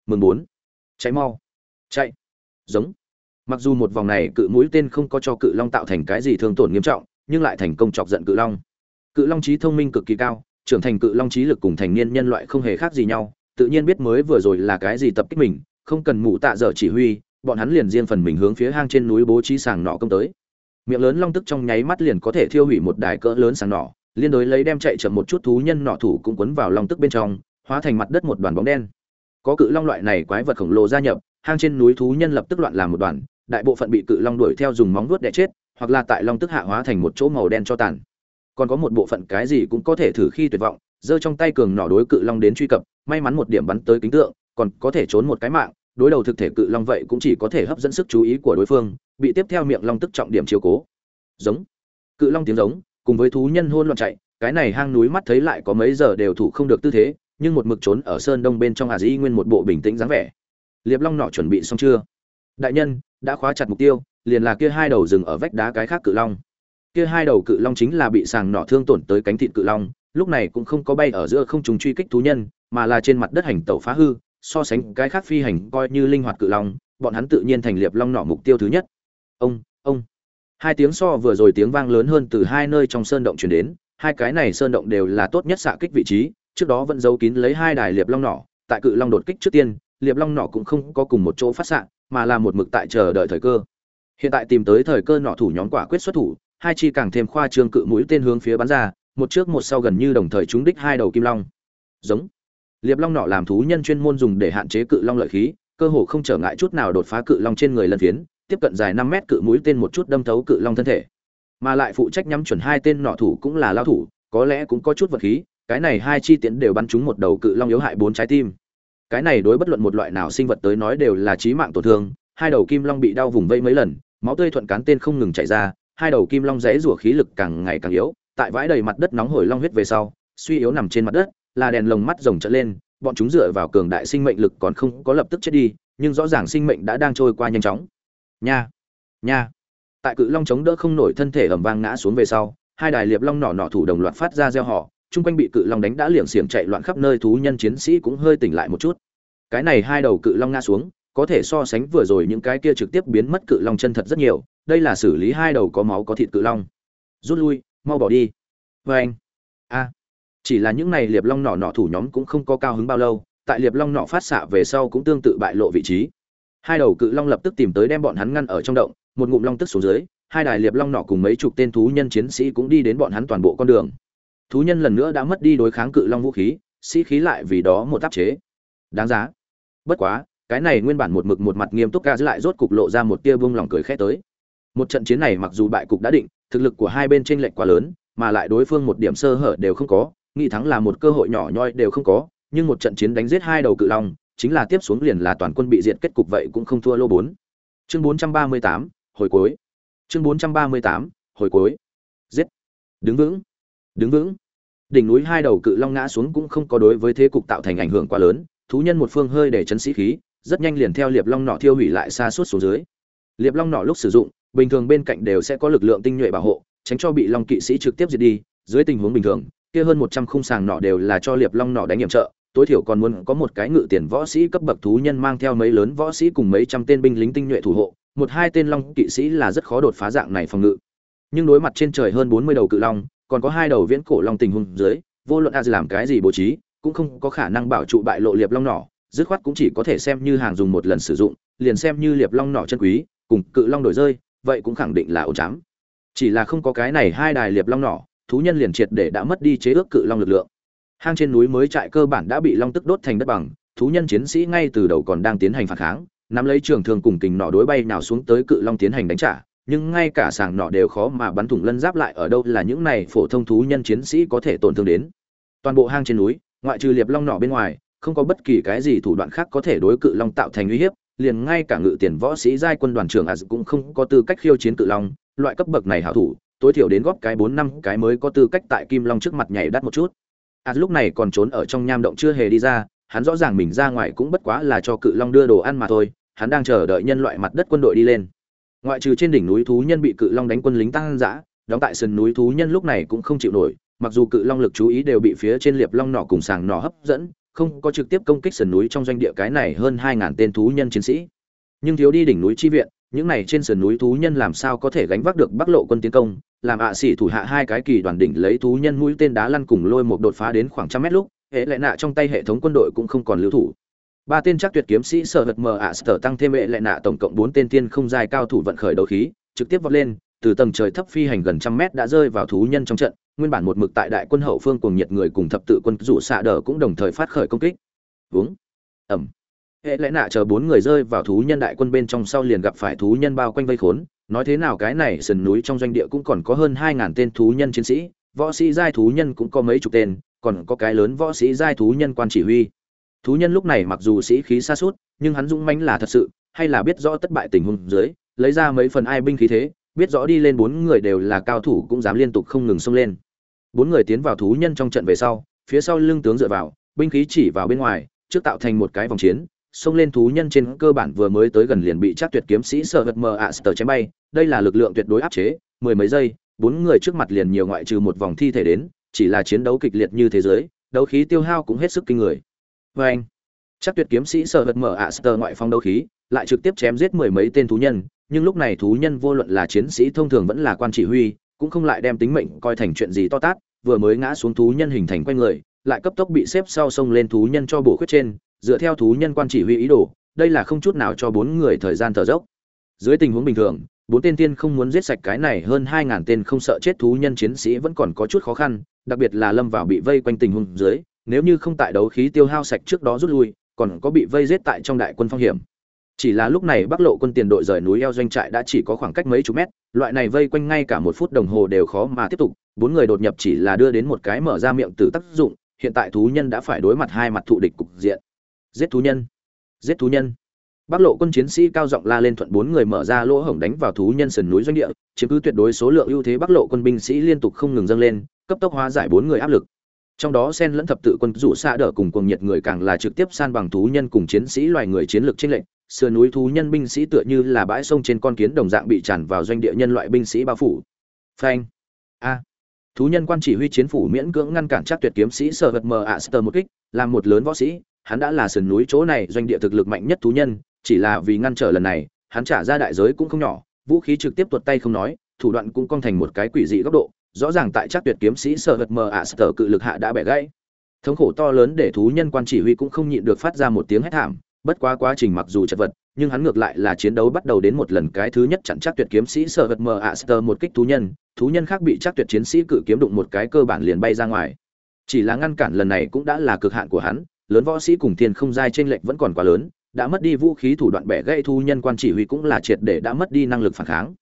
Mừng bốn. Cháy mau. Chạy. Giống. Mặc dù một vòng này cự mũi tên không có cho cự long tạo thành cái gì thương tổn nghiêm trọng, nhưng lại thành công chọc giận cự long. Cự long trí thông minh cực kỳ cao, trưởng thành cự long trí lực cùng thành niên nhân loại không hề khác gì nhau, tự nhiên biết mới vừa rồi là cái gì tập kích mình, không cần mụ tạ dở chỉ huy, bọn hắn liền riêng phần mình hướng phía hang trên núi bố trí sàng nọ công tới. Miệng lớn long tức trong nháy mắt liền có thể thiêu hủy một đài cỡ lớn sàng nọ liên đối lấy đem chạy chậm một chút thú nhân nọ thủ cũng quấn vào long tức bên trong, hóa thành mặt đất một đoàn bóng đen. Có cự long loại này quái vật khổng lồ gia nhập, hang trên núi thú nhân lập tức loạn làm một đoàn, đại bộ phận bị cự long đuổi theo dùng móng vuốt đẻ chết, hoặc là tại long tức hạ hóa thành một chỗ màu đen cho tàn. Còn có một bộ phận cái gì cũng có thể thử khi tuyệt vọng, giơ trong tay cường nỏ đối cự long đến truy cập, may mắn một điểm bắn tới kính tượng, còn có thể trốn một cái mạng, đối đầu thực thể cự long vậy cũng chỉ có thể hấp dẫn sức chú ý của đối phương, bị tiếp theo miệng long tức trọng điểm chiều cố. Giống. Cự long tiếng giống cùng với thú nhân hôn loạn chạy, cái này hang núi mắt thấy lại có mấy giờ đều thủ không được tư thế, nhưng một mực trốn ở sơn đông bên trong hà dĩ nguyên một bộ bình tĩnh dáng vẻ. Liệp long nọ chuẩn bị xong chưa? Đại nhân, đã khóa chặt mục tiêu, liền là kia hai đầu rừng ở vách đá cái khác cự long. Kia hai đầu cự long chính là bị sàng nọ thương tổn tới cánh thịt cự long, lúc này cũng không có bay ở giữa không trùng truy kích thú nhân, mà là trên mặt đất hành tẩu phá hư, so sánh cái khác phi hành coi như linh hoạt cự long, bọn hắn tự nhiên thành liệp long nọ mục tiêu thứ nhất. Ông ông hai tiếng so vừa rồi tiếng vang lớn hơn từ hai nơi trong sơn động truyền đến, hai cái này sơn động đều là tốt nhất xạ kích vị trí, trước đó vẫn giấu kín lấy hai đài liệp long nỏ, tại cự long đột kích trước tiên, liệp long nỏ cũng không có cùng một chỗ phát xạ, mà là một mực tại chờ đợi thời cơ. Hiện tại tìm tới thời cơ nọ thủ nhóm quả quyết xuất thủ, hai chi càng thêm khoa trương cự mũi tên hướng phía bắn ra, một trước một sau gần như đồng thời trúng đích hai đầu kim long. Giống. Liệp long nọ làm thú nhân chuyên môn dùng để hạn chế cự long lợi khí, cơ hồ không trở ngại chút nào đột phá cự long trên người lân phiến tiếp cận dài năm mét cự mũi tên một chút đâm thấu cự long thân thể. Mà lại phụ trách nhắm chuẩn hai tên nọ thủ cũng là lao thủ, có lẽ cũng có chút vật khí, cái này hai chi tiễn đều bắn trúng một đầu cự long yếu hại bốn trái tim. Cái này đối bất luận một loại nào sinh vật tới nói đều là chí mạng tổn thương, hai đầu kim long bị đau vùng vây mấy lần, máu tươi thuận cán tên không ngừng chảy ra, hai đầu kim long rẽ rủa khí lực càng ngày càng yếu, tại vãi đầy mặt đất nóng hổi long huyết về sau, suy yếu nằm trên mặt đất, là đèn lồng mắt rồng trở lên, bọn chúng dựa vào cường đại sinh mệnh lực còn không có lập tức chết đi, nhưng rõ ràng sinh mệnh đã đang trôi qua nhanh chóng nha. Nha. Tại cự long chống đỡ không nổi thân thể ầm vang ngã xuống về sau, hai đài liệp long nỏ nỏ thủ đồng loạt phát ra gieo họ chung quanh bị cự long đánh đã liệng xiềng chạy loạn khắp nơi thú nhân chiến sĩ cũng hơi tỉnh lại một chút. Cái này hai đầu cự long ngã xuống, có thể so sánh vừa rồi những cái kia trực tiếp biến mất cự long chân thật rất nhiều, đây là xử lý hai đầu có máu có thịt cự long. Rút lui, mau bỏ đi. Vê anh a. Chỉ là những này liệp long nỏ nỏ thủ nhóm cũng không có cao hứng bao lâu, tại liệp long nỏ phát xạ về sau cũng tương tự bại lộ vị trí hai đầu cự long lập tức tìm tới đem bọn hắn ngăn ở trong động, một ngụm long tức xuống dưới, hai đài liệp long nỏ cùng mấy chục tên thú nhân chiến sĩ cũng đi đến bọn hắn toàn bộ con đường. Thú nhân lần nữa đã mất đi đối kháng cự long vũ khí, sĩ khí lại vì đó một tác chế. Đáng giá. Bất quá, cái này nguyên bản một mực một mặt nghiêm túc ca giữ lại rốt cục lộ ra một tia vung lòng cười khẽ tới. Một trận chiến này mặc dù bại cục đã định, thực lực của hai bên tranh lệch quá lớn, mà lại đối phương một điểm sơ hở đều không có nghĩ thắng là một cơ hội nhỏ nhoi đều không có, nhưng một trận chiến đánh giết hai đầu cự long chính là tiếp xuống liền là toàn quân bị diệt kết cục vậy cũng không thua lô bốn. Chương bốn trăm ba mươi tám, hồi cuối. Chương bốn trăm ba mươi tám, hồi cuối. Giết. Đứng vững. Đứng vững. Đỉnh núi hai đầu cự long ngã xuống cũng không có đối với thế cục tạo thành ảnh hưởng quá lớn, thú nhân một phương hơi để chấn sĩ khí, rất nhanh liền theo liệp long nọ thiêu hủy lại xa suốt xuống dưới. Liệp long nọ lúc sử dụng, bình thường bên cạnh đều sẽ có lực lượng tinh nhuệ bảo hộ, tránh cho bị long kỵ sĩ trực tiếp diệt đi, dưới tình huống bình thường, kia hơn một trăm khung sàng nọ đều là cho liệp long nọ đánh nhiệm trợ tối thiểu còn muốn có một cái ngự tiền võ sĩ cấp bậc thú nhân mang theo mấy lớn võ sĩ cùng mấy trăm tên binh lính tinh nhuệ thủ hộ, một hai tên long kỵ sĩ là rất khó đột phá dạng này phòng ngự nhưng đối mặt trên trời hơn bốn mươi đầu cự long, còn có hai đầu viễn cổ long tình huống dưới, vô luận a làm cái gì bố trí, cũng không có khả năng bảo trụ bại lộ liệp long nỏ, dứt khoát cũng chỉ có thể xem như hàng dùng một lần sử dụng, liền xem như liệp long nỏ chân quý, cùng cự long đổi rơi, vậy cũng khẳng định là ổ trắng. chỉ là không có cái này hai đài liệp long nỏ, thú nhân liền triệt để đã mất đi chế ước cự long lực lượng hang trên núi mới trại cơ bản đã bị long tức đốt thành đất bằng, thú nhân chiến sĩ ngay từ đầu còn đang tiến hành phản kháng, nắm lấy trường thường cùng kình nọ đối bay nào xuống tới cự long tiến hành đánh trả, nhưng ngay cả sàng nọ đều khó mà bắn thủng lân giáp lại ở đâu là những này phổ thông thú nhân chiến sĩ có thể tổn thương đến. Toàn bộ hang trên núi, ngoại trừ liệp long nọ bên ngoài, không có bất kỳ cái gì thủ đoạn khác có thể đối cự long tạo thành uy hiếp, liền ngay cả ngự tiền võ sĩ giai quân đoàn trưởng az cũng không có tư cách khiêu chiến cự long, loại cấp bậc này hảo thủ, tối thiểu đến góp cái bốn năm cái mới có tư cách tại kim long trước mặt nhảy đắt một chút az lúc này còn trốn ở trong nham động chưa hề đi ra, hắn rõ ràng mình ra ngoài cũng bất quá là cho cự long đưa đồ ăn mà thôi, hắn đang chờ đợi nhân loại mặt đất quân đội đi lên. Ngoại trừ trên đỉnh núi thú nhân bị cự long đánh quân lính tăng dã, đóng tại sườn núi thú nhân lúc này cũng không chịu nổi, mặc dù cự long lực chú ý đều bị phía trên liệp long nỏ cùng sàng nỏ hấp dẫn, không có trực tiếp công kích sườn núi trong doanh địa cái này hơn hai ngàn tên thú nhân chiến sĩ. Nhưng thiếu đi đỉnh núi chi viện những này trên sườn núi thú nhân làm sao có thể gánh vác được bắc lộ quân tiến công? Làm ạ xỉ thủ hạ hai cái kỳ đoàn đỉnh lấy thú nhân mũi tên đá lăn cùng lôi một đột phá đến khoảng trăm mét lúc, hệ lệ nạ trong tay hệ thống quân đội cũng không còn lưu thủ. Ba tên chắc tuyệt kiếm sĩ sở hật mờ ạ sở tăng thêm hệ lệ nạ tổng cộng bốn tên tiên không dài cao thủ vận khởi đấu khí, trực tiếp vọt lên, từ tầng trời thấp phi hành gần trăm mét đã rơi vào thú nhân trong trận, nguyên bản một mực tại đại quân hậu phương cùng nhiệt người cùng thập tự quân rủ xạ đờ cũng đồng thời phát khởi công kích. Uống ẩm hệ lẽ nạ chờ bốn người rơi vào thú nhân đại quân bên trong sau liền gặp phải thú nhân bao quanh vây khốn. Nói thế nào cái này, sườn núi trong doanh địa cũng còn có hơn hai ngàn tên thú nhân chiến sĩ. Võ sĩ giai thú nhân cũng có mấy chục tên, còn có cái lớn võ sĩ giai thú nhân quan chỉ huy. Thú nhân lúc này mặc dù sĩ khí xa suốt nhưng hắn dũng mãnh là thật sự, hay là biết rõ tất bại tình huống dưới, lấy ra mấy phần ai binh khí thế, biết rõ đi lên bốn người đều là cao thủ cũng dám liên tục không ngừng xông lên. Bốn người tiến vào thú nhân trong trận về sau, phía sau lưng tướng dựa vào, binh khí chỉ vào bên ngoài, trước tạo thành một cái vòng chiến xông lên thú nhân trên cơ bản vừa mới tới gần liền bị chắc tuyệt kiếm sĩ sợ vật mờ ạ sờ chém bay. Đây là lực lượng tuyệt đối áp chế, mười mấy giây, bốn người trước mặt liền nhiều ngoại trừ một vòng thi thể đến, chỉ là chiến đấu kịch liệt như thế giới, đấu khí tiêu hao cũng hết sức kinh người. Vê anh, chắc tuyệt kiếm sĩ sợ vật mở ạ sờ ngoại phong đấu khí, lại trực tiếp chém giết mười mấy tên thú nhân, nhưng lúc này thú nhân vô luận là chiến sĩ thông thường vẫn là quan chỉ huy, cũng không lại đem tính mệnh coi thành chuyện gì to tát, vừa mới ngã xuống thú nhân hình thành quanh người, lại cấp tốc bị xếp sau sông lên thú nhân cho bổ khuyết trên dựa theo thú nhân quan chỉ huy ý đồ, đây là không chút nào cho bốn người thời gian thở dốc. Dưới tình huống bình thường, bốn tên tiên không muốn giết sạch cái này hơn hai ngàn tên không sợ chết thú nhân chiến sĩ vẫn còn có chút khó khăn, đặc biệt là lâm vào bị vây quanh tình huống dưới, nếu như không tại đấu khí tiêu hao sạch trước đó rút lui, còn có bị vây giết tại trong đại quân phong hiểm. Chỉ là lúc này bắc lộ quân tiền đội rời núi eo doanh trại đã chỉ có khoảng cách mấy chục mét, loại này vây quanh ngay cả một phút đồng hồ đều khó mà tiếp tục, bốn người đột nhập chỉ là đưa đến một cái mở ra miệng từ tác dụng, hiện tại thú nhân đã phải đối mặt hai mặt thụ địch cục diện giết thú nhân. Giết thú nhân. Bắc lộ quân chiến sĩ cao giọng la lên thuận bốn người mở ra lỗ hổng đánh vào thú nhân sườn núi doanh địa, chiếm cứ tuyệt đối số lượng ưu thế bắc lộ quân binh sĩ liên tục không ngừng dâng lên, cấp tốc hóa giải bốn người áp lực. Trong đó sen lẫn thập tự quân rủ xa đỡ cùng cuồng nhiệt người càng là trực tiếp san bằng thú nhân cùng chiến sĩ loài người chiến lược trên lệnh sườn núi thú nhân binh sĩ tựa như là bãi sông trên con kiến đồng dạng bị tràn vào doanh địa nhân loại binh sĩ bao phủ. Phanh. A. Thú nhân quan chỉ huy chiến phủ miễn cưỡng ngăn cản chắc tuyệt kiếm sĩ sở vật mờ ạ sờ một kích, làm một lớn võ sĩ hắn đã là sườn núi chỗ này doanh địa thực lực mạnh nhất thú nhân, chỉ là vì ngăn trở lần này, hắn trả ra đại giới cũng không nhỏ, vũ khí trực tiếp tuột tay không nói, thủ đoạn cũng cong thành một cái quỷ dị góc độ, rõ ràng tại chắc tuyệt kiếm sĩ sở vật mờ ạ sở cự lực hạ đã bẻ gãy. Thống khổ to lớn để thú nhân quan chỉ huy cũng không nhịn được phát ra một tiếng hét thảm, bất quá quá trình mặc dù chật vật, nhưng hắn ngược lại là chiến đấu bắt đầu đến một lần cái thứ nhất chặn chắc tuyệt kiếm sĩ sở vật mờ ạ sở một kích thú nhân thú nhân khác bị chắc tuyệt chiến sĩ cự kiếm đụng một cái cơ bản liền bay ra ngoài. Chỉ là ngăn cản lần này cũng đã là cực hạn của hắn lớn võ sĩ cùng thiên không giai trên lệnh vẫn còn quá lớn, đã mất đi vũ khí thủ đoạn bẻ gãy thú nhân quan chỉ huy cũng là triệt để đã mất đi năng lực phản kháng.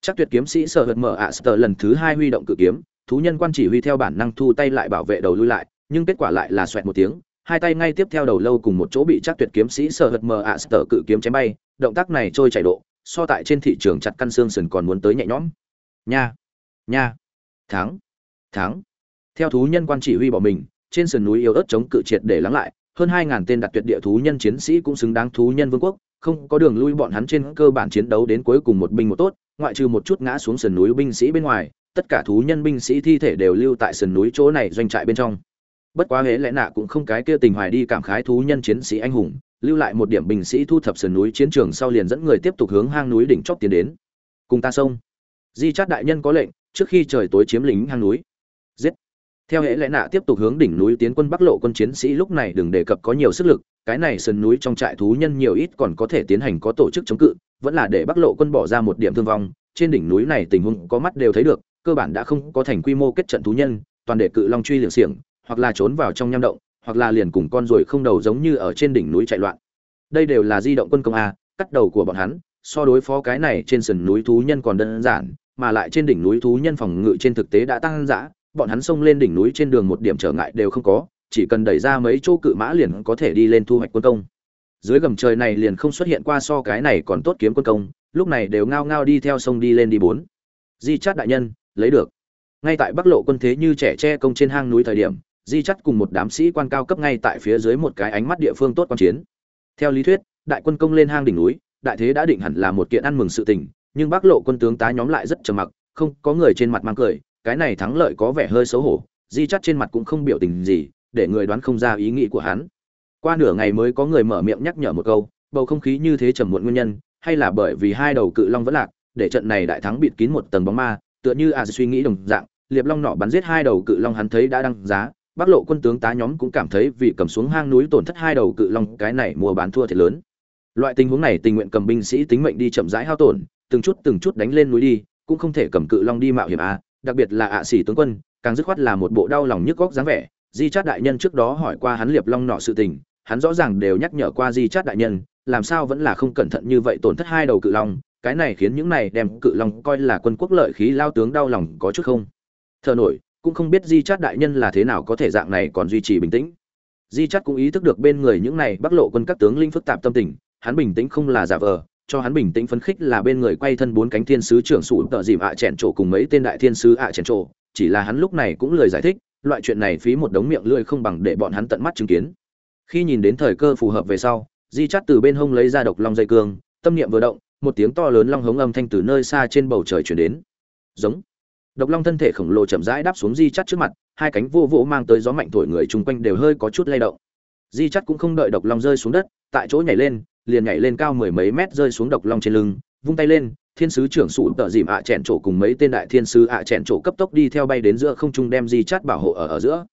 Chắc tuyệt kiếm sĩ sở hật mở ạ sờ lần thứ hai huy động cự kiếm, thú nhân quan chỉ huy theo bản năng thu tay lại bảo vệ đầu lui lại, nhưng kết quả lại là xoẹt một tiếng, hai tay ngay tiếp theo đầu lâu cùng một chỗ bị chắc tuyệt kiếm sĩ sở hật mở ạ sờ cự kiếm chém bay, động tác này trôi chảy độ, so tại trên thị trường chặt căn xương sườn còn muốn tới nhẹ nhõm. Nha nha, thắng thắng. Theo thú nhân quan chỉ huy bỏ mình trên sườn núi yếu ớt chống cự triệt để lắng lại, hơn 2000 tên đặt tuyệt địa thú nhân chiến sĩ cũng xứng đáng thú nhân vương quốc, không có đường lui bọn hắn trên cơ bản chiến đấu đến cuối cùng một binh một tốt, ngoại trừ một chút ngã xuống sườn núi binh sĩ bên ngoài, tất cả thú nhân binh sĩ thi thể đều lưu tại sườn núi chỗ này doanh trại bên trong. Bất quá hễ lẽ nạ cũng không cái kia tình hoài đi cảm khái thú nhân chiến sĩ anh hùng, lưu lại một điểm binh sĩ thu thập sườn núi chiến trường sau liền dẫn người tiếp tục hướng hang núi đỉnh chót tiến đến. Cùng ta sông di chát đại nhân có lệnh, trước khi trời tối chiếm lính hang núi theo hệ lẽ nạ tiếp tục hướng đỉnh núi tiến quân bắc lộ quân chiến sĩ lúc này đừng đề cập có nhiều sức lực, cái này sườn núi trong trại thú nhân nhiều ít còn có thể tiến hành có tổ chức chống cự, vẫn là để bắc lộ quân bỏ ra một điểm thương vong. Trên đỉnh núi này tình huống có mắt đều thấy được, cơ bản đã không có thành quy mô kết trận thú nhân, toàn để cự long truy liệng xiềng, hoặc là trốn vào trong nham động, hoặc là liền cùng con ruồi không đầu giống như ở trên đỉnh núi chạy loạn. Đây đều là di động quân công a, cắt đầu của bọn hắn, so đối phó cái này trên sườn núi thú nhân còn đơn giản, mà lại trên đỉnh núi thú nhân phòng ngự trên thực tế đã tăng dã bọn hắn xông lên đỉnh núi trên đường một điểm trở ngại đều không có, chỉ cần đẩy ra mấy chỗ cự mã liền có thể đi lên thu hoạch quân công. Dưới gầm trời này liền không xuất hiện qua so cái này còn tốt kiếm quân công, lúc này đều ngao ngao đi theo sông đi lên đi bốn. Di chát đại nhân, lấy được. Ngay tại bắc lộ quân thế như trẻ tre công trên hang núi thời điểm, di chắt cùng một đám sĩ quan cao cấp ngay tại phía dưới một cái ánh mắt địa phương tốt quan chiến. Theo lý thuyết, đại quân công lên hang đỉnh núi, đại thế đã định hẳn là một kiện ăn mừng sự tình, nhưng bắc lộ quân tướng tá nhóm lại rất trầm mặc, không có người trên mặt mang cười cái này thắng lợi có vẻ hơi xấu hổ, di chắt trên mặt cũng không biểu tình gì, để người đoán không ra ý nghĩ của hắn. Qua nửa ngày mới có người mở miệng nhắc nhở một câu, bầu không khí như thế trầm muộn nguyên nhân, hay là bởi vì hai đầu cự long vẫn lạc, để trận này đại thắng bịt kín một tầng bóng ma, tựa như à suy nghĩ đồng dạng, liệp long nọ bắn giết hai đầu cự long hắn thấy đã đăng giá, bắc lộ quân tướng tá nhóm cũng cảm thấy vì cầm xuống hang núi tổn thất hai đầu cự long, cái này mua bán thua thiệt lớn. Loại tình huống này tình nguyện cầm binh sĩ tính mệnh đi chậm rãi hao tổn, từng chút từng chút đánh lên núi đi, cũng không thể cầm cự long đi mạo hiểm à đặc biệt là ạ à sĩ tướng quân, càng dứt khoát là một bộ đau lòng nhức góc dáng vẻ. Di chát đại nhân trước đó hỏi qua hắn liệp long nọ sự tình, hắn rõ ràng đều nhắc nhở qua di chát đại nhân, làm sao vẫn là không cẩn thận như vậy tổn thất hai đầu cự long, cái này khiến những này đem cự long coi là quân quốc lợi khí lao tướng đau lòng có chút không? Thờ nổi, cũng không biết di chát đại nhân là thế nào có thể dạng này còn duy trì bình tĩnh. Di chát cũng ý thức được bên người những này bắc lộ quân các tướng linh phức tạp tâm tình, hắn bình tĩnh không là giả vờ cho hắn bình tĩnh phấn khích là bên người quay thân bốn cánh thiên sứ trưởng sủ tợ dìm ạ à chèn trổ cùng mấy tên đại thiên sứ ạ à chèn trổ. Chỉ là hắn lúc này cũng lời giải thích, loại chuyện này phí một đống miệng lưỡi không bằng để bọn hắn tận mắt chứng kiến. Khi nhìn đến thời cơ phù hợp về sau, di chắt từ bên hông lấy ra độc long dây cương, tâm niệm vừa động, một tiếng to lớn long hống âm thanh từ nơi xa trên bầu trời chuyển đến. Giống. Độc long thân thể khổng lồ chậm rãi đáp xuống di chắt trước mặt, hai cánh vô vỗ mang tới gió mạnh thổi người chung quanh đều hơi có chút lay động. Di chắt cũng không đợi độc long rơi xuống đất, tại chỗ nhảy lên liền nhảy lên cao mười mấy mét rơi xuống độc long trên lưng, vung tay lên, thiên sứ trưởng sụ tợ dìm ạ à chèn trổ cùng mấy tên đại thiên sứ ạ à chèn trổ cấp tốc đi theo bay đến giữa không trung đem di chát bảo hộ ở ở giữa.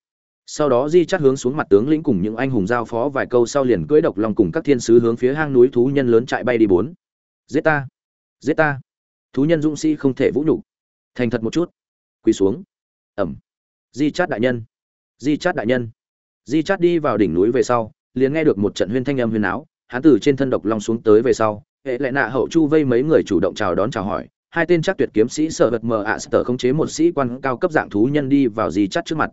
Sau đó di chát hướng xuống mặt tướng lĩnh cùng những anh hùng giao phó vài câu sau liền cưỡi độc long cùng các thiên sứ hướng phía hang núi thú nhân lớn chạy bay đi bốn. Giết ta! Giết ta! Thú nhân dũng sĩ không thể vũ nhục. Thành thật một chút. Quỳ xuống. Ẩm. Di chát đại nhân. Di chát đại nhân. Di chát đi vào đỉnh núi về sau, liền nghe được một trận huyên thanh âm huyên áo hắn từ trên thân độc long xuống tới về sau, hệ lại nạ hậu chu vây mấy người chủ động chào đón chào hỏi, hai tên chắc tuyệt kiếm sĩ sợ vật mờ ạ sở khống chế một sĩ quan cao cấp dạng thú nhân đi vào gì chắc trước mặt.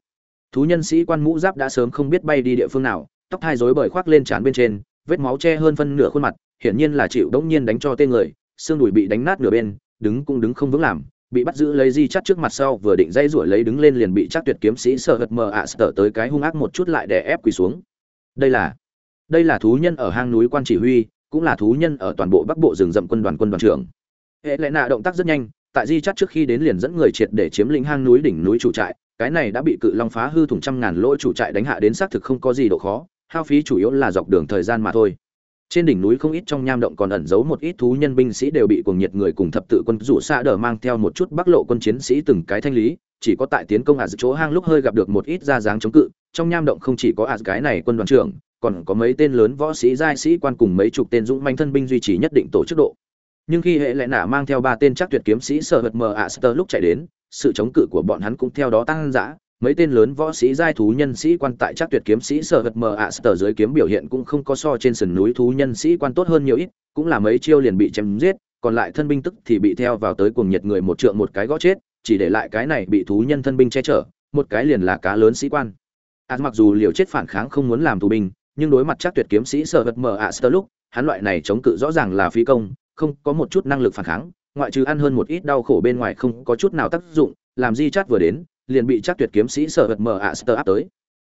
Thú nhân sĩ quan mũ giáp đã sớm không biết bay đi địa phương nào, tóc hai rối bời khoác lên trán bên trên, vết máu che hơn phân nửa khuôn mặt, hiển nhiên là chịu đống nhiên đánh cho tên người, xương đùi bị đánh nát nửa bên, đứng cũng đứng không vững làm, bị bắt giữ lấy di chắt trước mặt sau vừa định dây rủi lấy đứng lên liền bị chắc tuyệt kiếm sĩ sợ hật mờ ạ sở tới cái hung ác một chút lại để ép quỳ xuống. Đây là đây là thú nhân ở hang núi quan chỉ huy, cũng là thú nhân ở toàn bộ bắc bộ rừng rậm quân đoàn quân đoàn trưởng. Hệ lệ nạ động tác rất nhanh, tại di chắt trước khi đến liền dẫn người triệt để chiếm lĩnh hang núi đỉnh núi chủ trại, cái này đã bị cự long phá hư thủng trăm ngàn lỗ chủ trại đánh hạ đến xác thực không có gì độ khó, hao phí chủ yếu là dọc đường thời gian mà thôi. Trên đỉnh núi không ít trong nham động còn ẩn giấu một ít thú nhân binh sĩ đều bị cuồng nhiệt người cùng thập tự quân rủ xa đờ mang theo một chút bắc lộ quân chiến sĩ từng cái thanh lý, chỉ có tại tiến công ạt chỗ hang lúc hơi gặp được một ít ra dáng chống cự, trong nham động không chỉ có ạt cái này quân đoàn trưởng còn có mấy tên lớn võ sĩ giai sĩ quan cùng mấy chục tên dũng manh thân binh duy trì nhất định tổ chức độ. Nhưng khi hệ lệ nạ mang theo ba tên chắc tuyệt kiếm sĩ sợ hật mờ ạ sơ lúc chạy đến, sự chống cự của bọn hắn cũng theo đó tăng dã. Mấy tên lớn võ sĩ giai thú nhân sĩ quan tại chắc tuyệt kiếm sĩ sở vật mờ ạ sơ dưới kiếm biểu hiện cũng không có so trên sườn núi thú nhân sĩ quan tốt hơn nhiều ít, cũng là mấy chiêu liền bị chém giết, còn lại thân binh tức thì bị theo vào tới cuồng nhiệt người một trượng một cái gõ chết, chỉ để lại cái này bị thú nhân thân binh che chở, một cái liền là cá lớn sĩ quan. Ạt mặc dù liều chết phản kháng không muốn làm tù binh nhưng đối mặt chắc tuyệt kiếm sĩ sở vật Mở ạ sơ lúc, hắn loại này chống cự rõ ràng là phí công, không có một chút năng lực phản kháng, ngoại trừ ăn hơn một ít đau khổ bên ngoài không có chút nào tác dụng, làm di chát vừa đến, liền bị chắc tuyệt kiếm sĩ sở vật mở ạ sơ áp tới.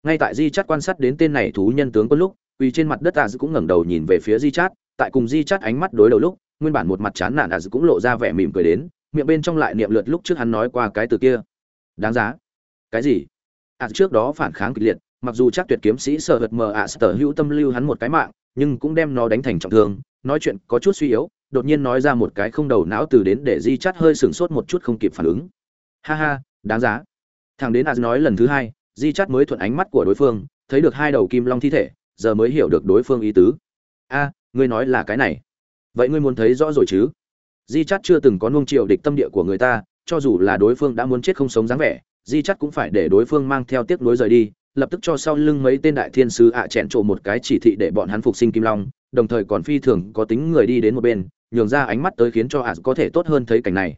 Ngay tại di chát quan sát đến tên này thú nhân tướng quân lúc, quỳ trên mặt đất ạ cũng ngẩng đầu nhìn về phía di chát, tại cùng di chát ánh mắt đối đầu lúc, nguyên bản một mặt chán nản ạ cũng lộ ra vẻ mỉm cười đến, miệng bên trong lại niệm lượt lúc trước hắn nói qua cái từ kia. Đáng giá. Cái gì? ạ trước đó phản kháng kịch liệt mặc dù chắc tuyệt kiếm sĩ sở hật mờ ạ sở hữu tâm lưu hắn một cái mạng, nhưng cũng đem nó đánh thành trọng thương. Nói chuyện có chút suy yếu, đột nhiên nói ra một cái không đầu não từ đến để di chắt hơi sửng sốt một chút không kịp phản ứng. Ha ha, đáng giá. Thằng đến az nói lần thứ hai, di chắt mới thuận ánh mắt của đối phương, thấy được hai đầu kim long thi thể, giờ mới hiểu được đối phương ý tứ. A, ngươi nói là cái này. Vậy ngươi muốn thấy rõ rồi chứ? Di chắt chưa từng có nuông triệu địch tâm địa của người ta, cho dù là đối phương đã muốn chết không sống dáng vẻ, di chắt cũng phải để đối phương mang theo tiếc nối rời đi lập tức cho sau lưng mấy tên đại thiên sứ ạ à chẹn trộ một cái chỉ thị để bọn hắn phục sinh kim long, đồng thời còn phi thường có tính người đi đến một bên, nhường ra ánh mắt tới khiến cho ạ có thể tốt hơn thấy cảnh này.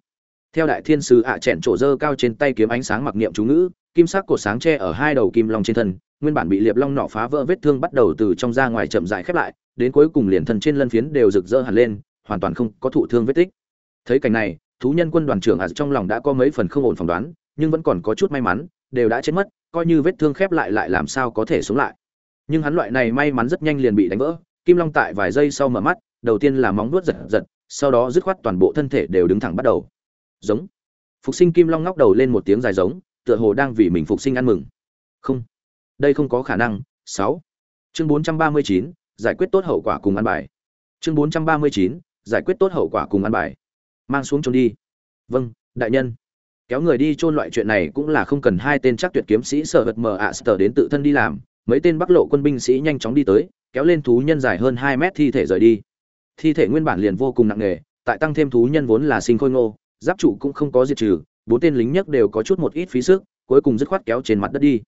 Theo đại thiên sứ ạ chẹn trổ dơ cao trên tay kiếm ánh sáng mặc niệm chú ngữ, kim sắc cột sáng tre ở hai đầu kim long trên thân, nguyên bản bị liệp long nọ phá vỡ vết thương bắt đầu từ trong ra ngoài chậm dại khép lại, đến cuối cùng liền thân trên lân phiến đều rực rỡ hẳn lên, hoàn toàn không có thụ thương vết tích. Thấy cảnh này, thú nhân quân đoàn trưởng ạ trong lòng đã có mấy phần không ổn phỏng đoán, nhưng vẫn còn có chút may mắn, đều đã chết mất coi như vết thương khép lại lại làm sao có thể sống lại. Nhưng hắn loại này may mắn rất nhanh liền bị đánh vỡ, kim long tại vài giây sau mở mắt, đầu tiên là móng nuốt giật giật, sau đó dứt khoát toàn bộ thân thể đều đứng thẳng bắt đầu. Giống. Phục sinh kim long ngóc đầu lên một tiếng dài giống, tựa hồ đang vì mình phục sinh ăn mừng. Không. Đây không có khả năng. Sáu. Chương bốn trăm ba mươi chín, giải quyết tốt hậu quả cùng ăn bài. Chương bốn trăm ba mươi chín, giải quyết tốt hậu quả cùng ăn bài. Mang xuống trốn đi. Vâng đại nhân kéo người đi chôn loại chuyện này cũng là không cần hai tên chắc tuyệt kiếm sĩ sở vật mờ ạ sở đến tự thân đi làm, mấy tên bắc lộ quân binh sĩ nhanh chóng đi tới, kéo lên thú nhân dài hơn hai mét thi thể rời đi. Thi thể nguyên bản liền vô cùng nặng nề, tại tăng thêm thú nhân vốn là sinh khôi ngô, giáp trụ cũng không có diệt trừ, bốn tên lính nhất đều có chút một ít phí sức, cuối cùng dứt khoát kéo trên mặt đất đi.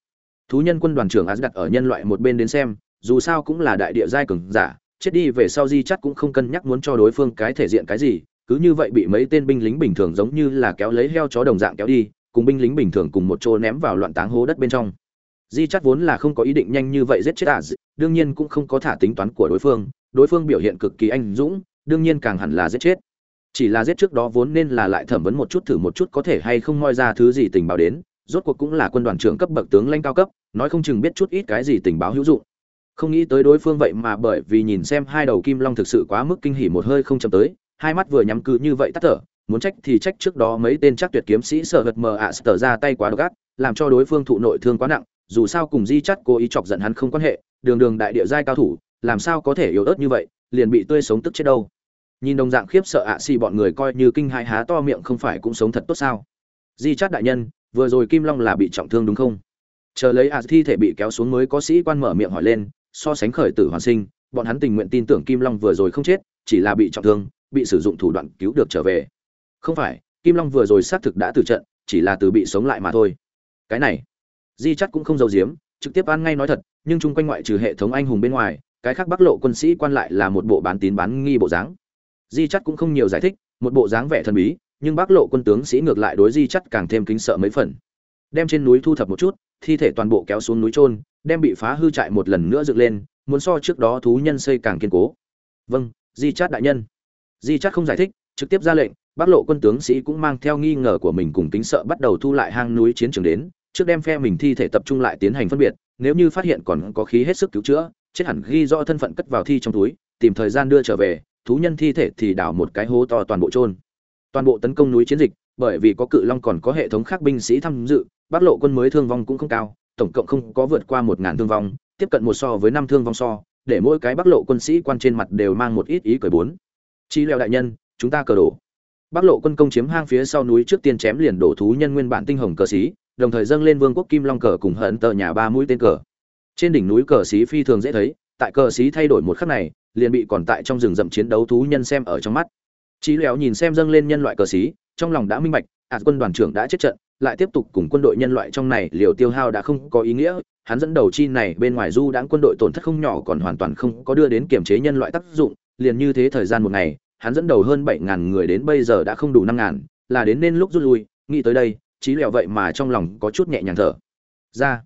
Thú nhân quân đoàn trưởng đặt ở nhân loại một bên đến xem, dù sao cũng là đại địa giai cường giả, chết đi về sau di chắc cũng không cân nhắc muốn cho đối phương cái thể diện cái gì cứ như vậy bị mấy tên binh lính bình thường giống như là kéo lấy heo chó đồng dạng kéo đi, cùng binh lính bình thường cùng một chỗ ném vào loạn táng hố đất bên trong. Di chắc vốn là không có ý định nhanh như vậy giết chết à đương nhiên cũng không có thả tính toán của đối phương đối phương biểu hiện cực kỳ anh dũng, đương nhiên càng hẳn là giết chết. Chỉ là giết trước đó vốn nên là lại thẩm vấn một chút thử một chút có thể hay không moi ra thứ gì tình báo đến, rốt cuộc cũng là quân đoàn trưởng cấp bậc tướng lãnh cao cấp, nói không chừng biết chút ít cái gì tình báo hữu dụng. Không nghĩ tới đối phương vậy mà bởi vì nhìn xem hai đầu kim long thực sự quá mức kinh hỉ một hơi không chậm tới hai mắt vừa nhắm cứ như vậy tắt thở, muốn trách thì trách trước đó mấy tên chắc tuyệt kiếm sĩ sợ hật mờ ạ à ra tay quá gắt làm cho đối phương thụ nội thương quá nặng, dù sao cùng di chắt cố ý chọc giận hắn không quan hệ, đường đường đại địa giai cao thủ, làm sao có thể yếu ớt như vậy, liền bị tươi sống tức chết đâu. Nhìn đồng dạng khiếp sợ ạ, xì bọn người coi như kinh hai há to miệng không phải cũng sống thật tốt sao? Di chát đại nhân, vừa rồi kim long là bị trọng thương đúng không? Chờ lấy ạ, thi thể bị kéo xuống mới có sĩ quan mở miệng hỏi lên, so sánh khởi tử hoàn sinh, bọn hắn tình nguyện tin tưởng kim long vừa rồi không chết, chỉ là bị trọng thương bị sử dụng thủ đoạn cứu được trở về. Không phải, kim long vừa rồi xác thực đã từ trận, chỉ là từ bị sống lại mà thôi. Cái này, di chắc cũng không giấu giếm, trực tiếp ăn ngay nói thật, nhưng chung quanh ngoại trừ hệ thống anh hùng bên ngoài, cái khác bắc lộ quân sĩ quan lại là một bộ bán tín bán nghi bộ dáng. Di chắc cũng không nhiều giải thích, một bộ dáng vẻ thần bí, nhưng bắc lộ quân tướng sĩ ngược lại đối di chắc càng thêm kính sợ mấy phần. Đem trên núi thu thập một chút, thi thể toàn bộ kéo xuống núi trôn đem bị phá hư trại một lần nữa dựng lên, muốn so trước đó thú nhân xây càng kiên cố. Vâng di chát đại nhân di chắc không giải thích, trực tiếp ra lệnh bác lộ quân tướng sĩ cũng mang theo nghi ngờ của mình cùng tính sợ bắt đầu thu lại hang núi chiến trường đến, trước đem phe mình thi thể tập trung lại tiến hành phân biệt, nếu như phát hiện còn có khí hết sức cứu chữa, chết hẳn ghi rõ thân phận cất vào thi trong túi, tìm thời gian đưa trở về, thú nhân thi thể thì đào một cái hố to toàn bộ trôn toàn bộ tấn công núi chiến dịch, bởi vì có cự long còn có hệ thống khác binh sĩ tham dự bác lộ quân mới thương vong cũng không cao, tổng cộng không có vượt qua một ngàn thương vong, tiếp cận một so với năm thương vong so, để mỗi cái bác lộ quân sĩ quan trên mặt đều mang một ít ý cười bốn chi leo đại nhân chúng ta cờ đổ. Bắc lộ quân công chiếm hang phía sau núi trước tiên chém liền đổ thú nhân nguyên bản tinh hồng cờ xí, đồng thời dâng lên vương quốc kim long cờ cùng hận tờ nhà ba mũi tên cờ. Trên đỉnh núi cờ xí phi thường dễ thấy tại cờ xí thay đổi một khắc này liền bị còn tại trong rừng rậm chiến đấu thú nhân xem ở trong mắt. Chí lẻo nhìn xem dâng lên nhân loại cờ xí trong lòng đã minh bạch ạt quân đoàn trưởng đã chết trận lại tiếp tục cùng quân đội nhân loại trong này liều tiêu hao đã không có ý nghĩa hắn dẫn đầu chi này bên ngoài du đãng quân đội tổn thất không nhỏ còn hoàn toàn không có đưa đến kiểm chế nhân loại tác dụng liền như thế thời gian một ngày, hắn dẫn đầu hơn bảy ngàn người đến bây giờ đã không đủ năm ngàn, là đến nên lúc rút lui, nghĩ tới đây, chí lẹo vậy mà trong lòng có chút nhẹ nhàng thở. Ra,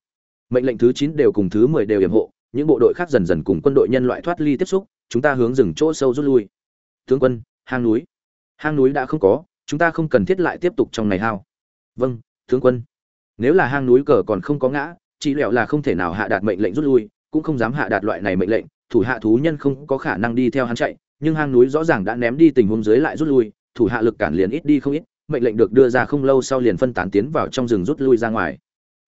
mệnh lệnh thứ chín đều cùng thứ mười đều yểm hộ, những bộ đội khác dần dần cùng quân đội nhân loại thoát ly tiếp xúc, chúng ta hướng rừng chỗ sâu rút lui. Tướng quân, hang núi. Hang núi đã không có, chúng ta không cần thiết lại tiếp tục trong này hao. Vâng tướng quân. Nếu là hang núi cờ còn không có ngã, chí lẹo là không thể nào hạ đạt mệnh lệnh rút lui, cũng không dám hạ đạt loại này mệnh lệnh thủ hạ thú nhân không có khả năng đi theo hắn chạy, nhưng hang núi rõ ràng đã ném đi tình huống dưới lại rút lui, thủ hạ lực cản liền ít đi không ít, mệnh lệnh được đưa ra không lâu sau liền phân tán tiến vào trong rừng rút lui ra ngoài.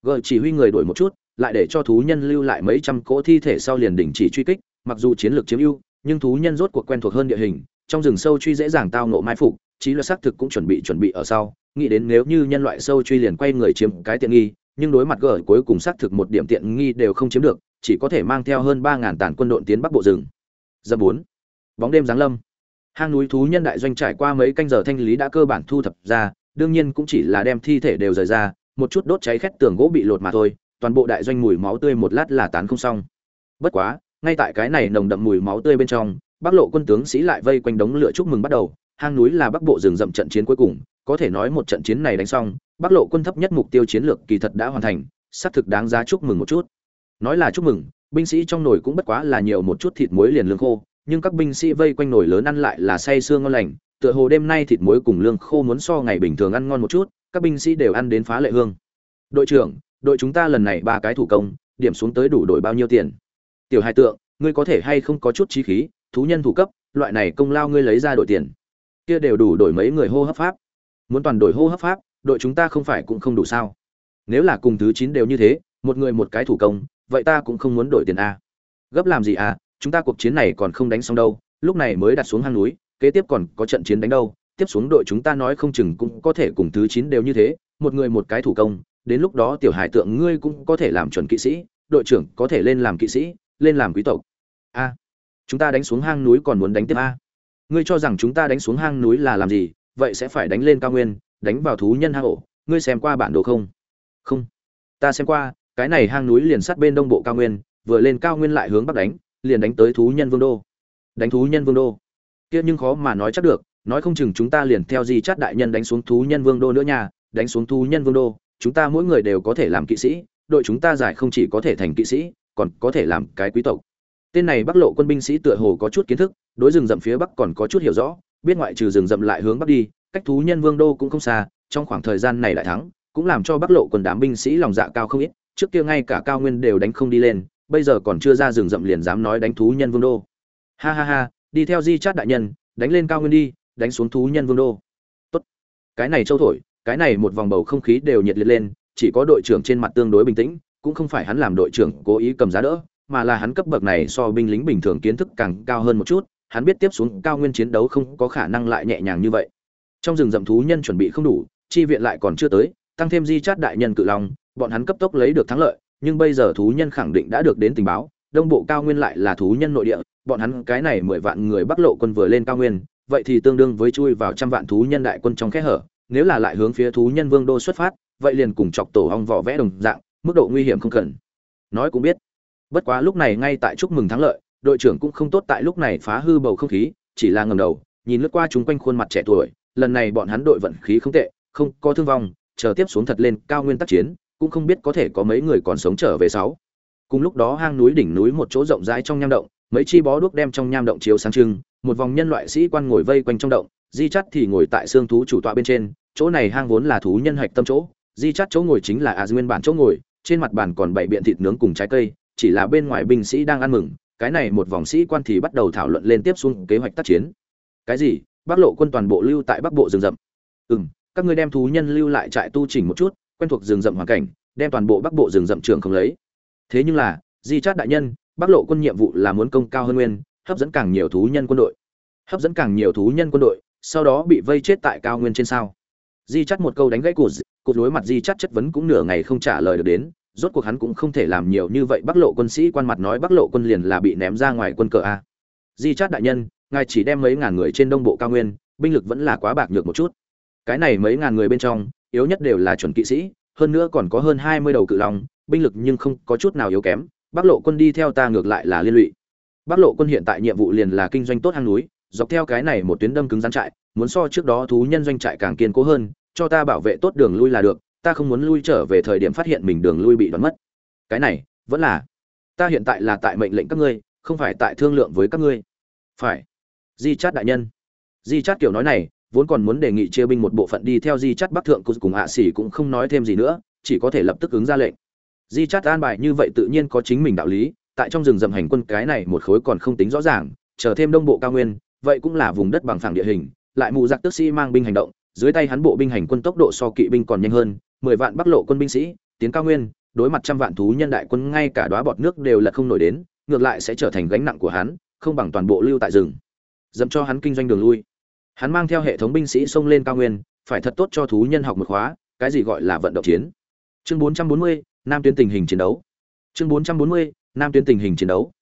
Gợi chỉ huy người đuổi một chút, lại để cho thú nhân lưu lại mấy trăm cỗ thi thể sau liền đình chỉ truy kích, mặc dù chiến lược chiếm ưu, nhưng thú nhân rốt cuộc quen thuộc hơn địa hình, trong rừng sâu truy dễ dàng tao nộ mai phục, trí luật xác thực cũng chuẩn bị chuẩn bị ở sau, nghĩ đến nếu như nhân loại sâu truy liền quay người chiếm cái tiện nghi nhưng đối mặt gở cuối cùng xác thực một điểm tiện nghi đều không chiếm được, chỉ có thể mang theo hơn ba ngàn tàn quân đội tiến bắc bộ rừng. Dâm bốn, bóng đêm giáng lâm. Hang núi thú nhân đại doanh trải qua mấy canh giờ thanh lý đã cơ bản thu thập ra, đương nhiên cũng chỉ là đem thi thể đều rời ra, một chút đốt cháy khét tường gỗ bị lột mà thôi, toàn bộ đại doanh mùi máu tươi một lát là tán không xong. Bất quá, ngay tại cái này nồng đậm mùi máu tươi bên trong, bắc lộ quân tướng sĩ lại vây quanh đống lửa chúc mừng bắt đầu hang núi là bắc bộ rừng rậm trận chiến cuối cùng, có thể nói một trận chiến này đánh xong, bắc lộ quân thấp nhất mục tiêu chiến lược kỳ thật đã hoàn thành, xác thực đáng giá chúc mừng một chút. Nói là chúc mừng, binh sĩ trong nồi cũng bất quá là nhiều một chút thịt muối liền lương khô, nhưng các binh sĩ vây quanh nồi lớn ăn lại là say sương ngon lành, tựa hồ đêm nay thịt muối cùng lương khô muốn so ngày bình thường ăn ngon một chút, các binh sĩ đều ăn đến phá lệ hương. Đội trưởng, đội chúng ta lần này ba cái thủ công, điểm xuống tới đủ đổi bao nhiêu tiền? Tiểu hai tượng, ngươi có thể hay không có chút trí khí, thú nhân thủ cấp, loại này công lao ngươi lấy ra đổi tiền kia đều đủ đổi mấy người hô hấp pháp. Muốn toàn đổi hô hấp pháp, đội chúng ta không phải cũng không đủ sao? Nếu là cùng thứ chín đều như thế, một người một cái thủ công, vậy ta cũng không muốn đổi tiền a. Gấp làm gì à chúng ta cuộc chiến này còn không đánh xong đâu, lúc này mới đặt xuống hang núi, kế tiếp còn có trận chiến đánh đâu, tiếp xuống đội chúng ta nói không chừng cũng có thể cùng thứ chín đều như thế, một người một cái thủ công, đến lúc đó tiểu hải tượng ngươi cũng có thể làm chuẩn kỵ sĩ, đội trưởng có thể lên làm kỵ sĩ, lên làm quý tộc. A, chúng ta đánh xuống hang núi còn muốn đánh tiếp a ngươi cho rằng chúng ta đánh xuống hang núi là làm gì, vậy sẽ phải đánh lên cao nguyên, đánh vào thú nhân hang ổ. Ngươi xem qua bản đồ không? Không. Ta xem qua, cái này hang núi liền sát bên đông bộ cao nguyên, vừa lên cao nguyên lại hướng bắc đánh, liền đánh tới thú nhân vương đô. Đánh thú nhân vương đô. Kia nhưng khó mà nói chắc được, nói không chừng chúng ta liền theo di chát đại nhân đánh xuống thú nhân vương đô nữa nha, đánh xuống thú nhân vương đô, chúng ta mỗi người đều có thể làm kỵ sĩ, đội chúng ta giải không chỉ có thể thành kỵ sĩ, còn có thể làm cái quý tộc tên này bắc lộ quân binh sĩ tựa hồ có chút kiến thức, đối rừng rậm phía bắc còn có chút hiểu rõ, biết ngoại trừ rừng rậm lại hướng bắc đi, cách thú nhân vương đô cũng không xa, trong khoảng thời gian này lại thắng, cũng làm cho bắc lộ quân đám binh sĩ lòng dạ cao không ít, trước kia ngay cả cao nguyên đều đánh không đi lên, bây giờ còn chưa ra rừng rậm liền dám nói đánh thú nhân vương đô. Ha ha ha, đi theo di chát đại nhân, đánh lên cao nguyên đi, đánh xuống thú nhân vương đô. Tốt. Cái này châu thổi, cái này một vòng bầu không khí đều nhiệt liệt lên, chỉ có đội trưởng trên mặt tương đối bình tĩnh, cũng không phải hắn làm đội trưởng cố ý cầm giá đỡ mà là hắn cấp bậc này so binh lính bình thường kiến thức càng cao hơn một chút, hắn biết tiếp xuống cao nguyên chiến đấu không có khả năng lại nhẹ nhàng như vậy. Trong rừng rậm thú nhân chuẩn bị không đủ, chi viện lại còn chưa tới, tăng thêm di chát đại nhân cự long, bọn hắn cấp tốc lấy được thắng lợi, nhưng bây giờ thú nhân khẳng định đã được đến tình báo, đông bộ cao nguyên lại là thú nhân nội địa, bọn hắn cái này mười vạn người bắc lộ quân vừa lên cao nguyên, vậy thì tương đương với chui vào trăm vạn thú nhân đại quân trong khe hở, nếu là lại hướng phía thú nhân vương đô xuất phát, vậy liền cùng chọc tổ ong vỏ vẽ đồng dạng, mức độ nguy hiểm không cần. Nói cũng biết bất quá lúc này ngay tại chúc mừng thắng lợi, đội trưởng cũng không tốt tại lúc này phá hư bầu không khí, chỉ là ngầm đầu, nhìn lướt qua chúng quanh khuôn mặt trẻ tuổi, lần này bọn hắn đội vận khí không tệ, không có thương vong, chờ tiếp xuống thật lên cao nguyên tác chiến, cũng không biết có thể có mấy người còn sống trở về sáu cùng lúc đó hang núi đỉnh núi một chỗ rộng rãi trong nham động, mấy chi bó đuốc đem trong nham động chiếu sáng trưng, một vòng nhân loại sĩ quan ngồi vây quanh trong động, di chắt thì ngồi tại xương thú chủ tọa bên trên, chỗ này hang vốn là thú nhân hạch tâm chỗ, di chắt chỗ ngồi chính là a nguyên bản chỗ ngồi, trên mặt bàn còn bảy biện thịt nướng cùng trái cây chỉ là bên ngoài binh sĩ đang ăn mừng, cái này một vòng sĩ quan thì bắt đầu thảo luận lên tiếp xuống kế hoạch tác chiến. Cái gì? Bắc lộ quân toàn bộ lưu tại bắc bộ rừng rậm. Ừ các ngươi đem thú nhân lưu lại trại tu chỉnh một chút, quen thuộc rừng rậm hoàn cảnh, đem toàn bộ bắc bộ rừng rậm trường không lấy. Thế nhưng là, di chát đại nhân, bắc lộ quân nhiệm vụ là muốn công cao hơn nguyên, hấp dẫn càng nhiều thú nhân quân đội. Hấp dẫn càng nhiều thú nhân quân đội, sau đó bị vây chết tại cao nguyên trên sao. Di chắt một câu đánh gãy cụt cụt đối mặt di chắt chất vấn cũng nửa ngày không trả lời được đến rốt cuộc hắn cũng không thể làm nhiều như vậy. Bắc lộ quân sĩ quan mặt nói bắc lộ quân liền là bị ném ra ngoài quân cờ a. Di chát đại nhân, ngài chỉ đem mấy ngàn người trên đông bộ cao nguyên, binh lực vẫn là quá bạc nhược một chút. Cái này mấy ngàn người bên trong, yếu nhất đều là chuẩn kỵ sĩ, hơn nữa còn có hơn hai mươi đầu cự long, binh lực nhưng không có chút nào yếu kém. Bắc lộ quân đi theo ta ngược lại là liên lụy. Bắc lộ quân hiện tại nhiệm vụ liền là kinh doanh tốt hang núi, dọc theo cái này một tuyến đâm cứng rắn trại, muốn so trước đó thú nhân doanh trại càng kiên cố hơn, cho ta bảo vệ tốt đường lui là được ta không muốn lui trở về thời điểm phát hiện mình đường lui bị đoán mất. Cái này, vẫn là, ta hiện tại là tại mệnh lệnh các ngươi, không phải tại thương lượng với các ngươi. Phải. Di chát đại nhân. Di chát kiểu nói này, vốn còn muốn đề nghị chia binh một bộ phận đi theo di chát bắc thượng cùng hạ sĩ cũng không nói thêm gì nữa, chỉ có thể lập tức ứng ra lệnh. Di chát an bài như vậy tự nhiên có chính mình đạo lý, tại trong rừng rậm hành quân cái này một khối còn không tính rõ ràng, chờ thêm đông bộ cao nguyên, vậy cũng là vùng đất bằng phẳng địa hình, lại mù giặc tức sĩ mang binh hành động, dưới tay hắn bộ binh hành quân tốc độ so kỵ binh còn nhanh hơn mười vạn bắc lộ quân binh sĩ tiến cao nguyên đối mặt trăm vạn thú nhân đại quân ngay cả đóa bọt nước đều là không nổi đến ngược lại sẽ trở thành gánh nặng của hắn không bằng toàn bộ lưu tại rừng dẫm cho hắn kinh doanh đường lui. Hắn mang theo hệ thống binh sĩ xông lên cao nguyên phải thật tốt cho thú nhân học một khóa cái gì gọi là vận động chiến. Chương 440, nam tuyến tình hình chiến đấu. Chương 440, nam tuyến tình hình chiến đấu.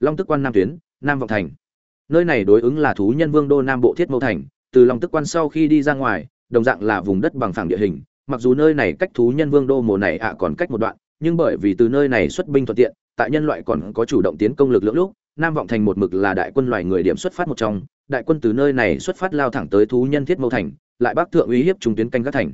Long tức quan nam tuyến nam vọng thành. Nơi này đối ứng là thú nhân vương đô nam bộ thiết mâu thành từ long tức quan sau khi đi ra ngoài đồng dạng là vùng đất bằng phẳng địa hình mặc dù nơi này cách thú nhân vương đô mùa này ạ còn cách một đoạn, nhưng bởi vì từ nơi này xuất binh thuận tiện, tại nhân loại còn có chủ động tiến công lực lượng lúc, nam vọng thành một mực là đại quân loài người điểm xuất phát một trong, đại quân từ nơi này xuất phát lao thẳng tới thú nhân thiết mâu thành, lại bắc thượng uy hiếp trung tuyến canh các thành.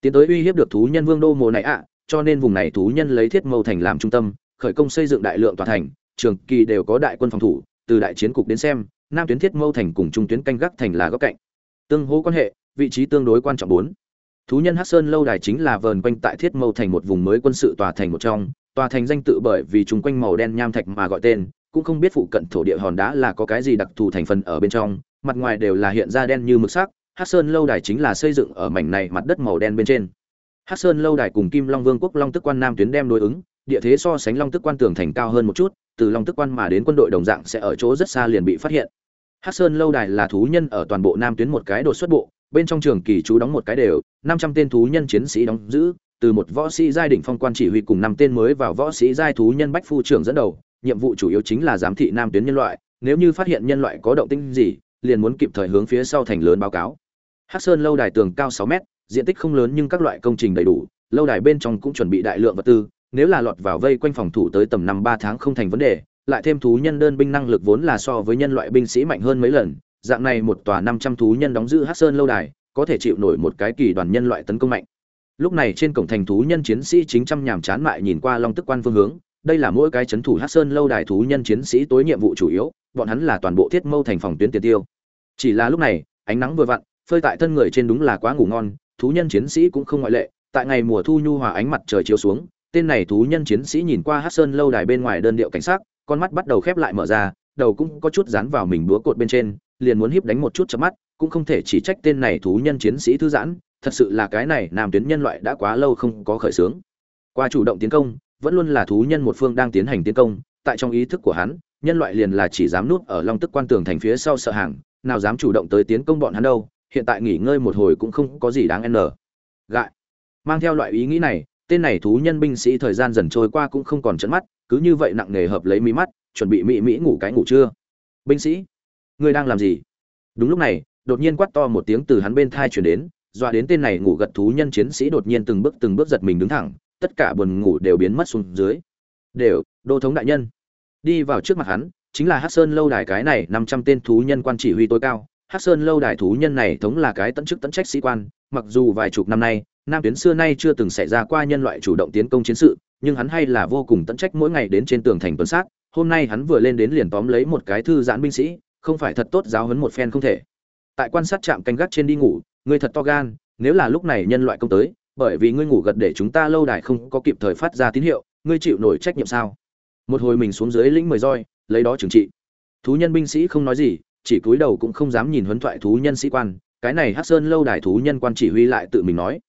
Tiến tới uy hiếp được thú nhân vương đô mùa này ạ, cho nên vùng này thú nhân lấy thiết mâu thành làm trung tâm, khởi công xây dựng đại lượng tòa thành, trường kỳ đều có đại quân phòng thủ, từ đại chiến cục đến xem, nam tuyến thiết mâu thành cùng trung tuyến canh gác thành là góc cạnh. Tương hỗ quan hệ, vị trí tương đối quan trọng bốn thú nhân hắc sơn lâu đài chính là vờn quanh tại thiết mâu thành một vùng mới quân sự tòa thành một trong, tòa thành danh tự bởi vì chúng quanh màu đen nham thạch mà gọi tên, cũng không biết phụ cận thổ địa hòn đá là có cái gì đặc thù thành phần ở bên trong, mặt ngoài đều là hiện ra đen như mực sắc, hắc sơn lâu đài chính là xây dựng ở mảnh này mặt đất màu đen bên trên. Hắc sơn lâu đài cùng kim long vương quốc long tức quan nam tuyến đem đối ứng, địa thế so sánh long tức quan tường thành cao hơn một chút, từ long tức quan mà đến quân đội đồng dạng sẽ ở chỗ rất xa liền bị phát hiện. Hắc sơn lâu đài là thú nhân ở toàn bộ nam tuyến một cái đột xuất bộ, bên trong trường kỳ chú đóng một cái đều năm trăm tên thú nhân chiến sĩ đóng giữ, từ một võ sĩ giai đỉnh phong quan chỉ huy cùng năm tên mới vào võ sĩ giai thú nhân bách phu trưởng dẫn đầu, nhiệm vụ chủ yếu chính là giám thị nam tuyến nhân loại, nếu như phát hiện nhân loại có động tĩnh gì, liền muốn kịp thời hướng phía sau thành lớn báo cáo. Hắc sơn lâu đài tường cao sáu mét, diện tích không lớn nhưng các loại công trình đầy đủ, lâu đài bên trong cũng chuẩn bị đại lượng vật tư, nếu là lọt vào vây quanh phòng thủ tới tầm năm ba tháng không thành vấn đề, lại thêm thú nhân đơn binh năng lực vốn là so với nhân loại binh sĩ mạnh hơn mấy lần, dạng này một tòa năm trăm thú nhân đóng giữ hắc sơn lâu đài có thể chịu nổi một cái kỳ đoàn nhân loại tấn công mạnh. Lúc này trên cổng thành thú nhân chiến sĩ chính trăm nhàm chán mại nhìn qua long tức quan phương hướng. Đây là mỗi cái chấn thủ hắc sơn lâu đài thú nhân chiến sĩ tối nhiệm vụ chủ yếu, bọn hắn là toàn bộ thiết mâu thành phòng tuyến tiền tiêu. Chỉ là lúc này, ánh nắng vừa vặn, phơi tại thân người trên đúng là quá ngủ ngon, thú nhân chiến sĩ cũng không ngoại lệ, tại ngày mùa thu nhu hòa ánh mặt trời chiếu xuống, tên này thú nhân chiến sĩ nhìn qua hát sơn lâu đài bên ngoài đơn điệu cảnh sát con mắt bắt đầu khép lại mở ra, đầu cũng có chút dán vào mình búa cột bên trên, liền muốn híp đánh một chút chớp mắt cũng không thể chỉ trách tên này thú nhân chiến sĩ thư giãn, thật sự là cái này nam tuyến nhân loại đã quá lâu không có khởi xướng. Qua chủ động tiến công, vẫn luôn là thú nhân một phương đang tiến hành tiến công, tại trong ý thức của hắn, nhân loại liền là chỉ dám nuốt ở long tức quan tường thành phía sau sợ hàng, nào dám chủ động tới tiến công bọn hắn đâu, hiện tại nghỉ ngơi một hồi cũng không có gì đáng n gại. Mang theo loại ý nghĩ này, tên này thú nhân binh sĩ thời gian dần trôi qua cũng không còn trận mắt, cứ như vậy nặng nề hợp lấy mí mắt, chuẩn bị mỹ mỹ ngủ cái ngủ trưa. Binh sĩ, ngươi đang làm gì? Đúng lúc này đột nhiên quát to một tiếng từ hắn bên thai chuyển đến, dọa đến tên này ngủ gật thú nhân chiến sĩ đột nhiên từng bước từng bước giật mình đứng thẳng, tất cả buồn ngủ đều biến mất xuống dưới. Đều, đô thống đại nhân. Đi vào trước mặt hắn, chính là hát sơn lâu đài cái này năm trăm tên thú nhân quan chỉ huy tối cao. Hát sơn lâu đài thú nhân này thống là cái tận chức tận trách sĩ quan, mặc dù vài chục năm nay, nam tuyến xưa nay chưa từng xảy ra qua nhân loại chủ động tiến công chiến sự, nhưng hắn hay là vô cùng tận trách mỗi ngày đến trên tường thành tuần sát. Hôm nay hắn vừa lên đến liền tóm lấy một cái thư giãn binh sĩ, không phải thật tốt giáo huấn một phen không thể tại quan sát trạm canh gác trên đi ngủ, ngươi thật to gan, nếu là lúc này nhân loại công tới, bởi vì ngươi ngủ gật để chúng ta lâu đài không có kịp thời phát ra tín hiệu, ngươi chịu nổi trách nhiệm sao? Một hồi mình xuống dưới lĩnh mười roi, lấy đó trừng trị. Thú nhân binh sĩ không nói gì, chỉ cúi đầu cũng không dám nhìn huấn thoại thú nhân sĩ quan, cái này hát sơn lâu đài thú nhân quan chỉ huy lại tự mình nói.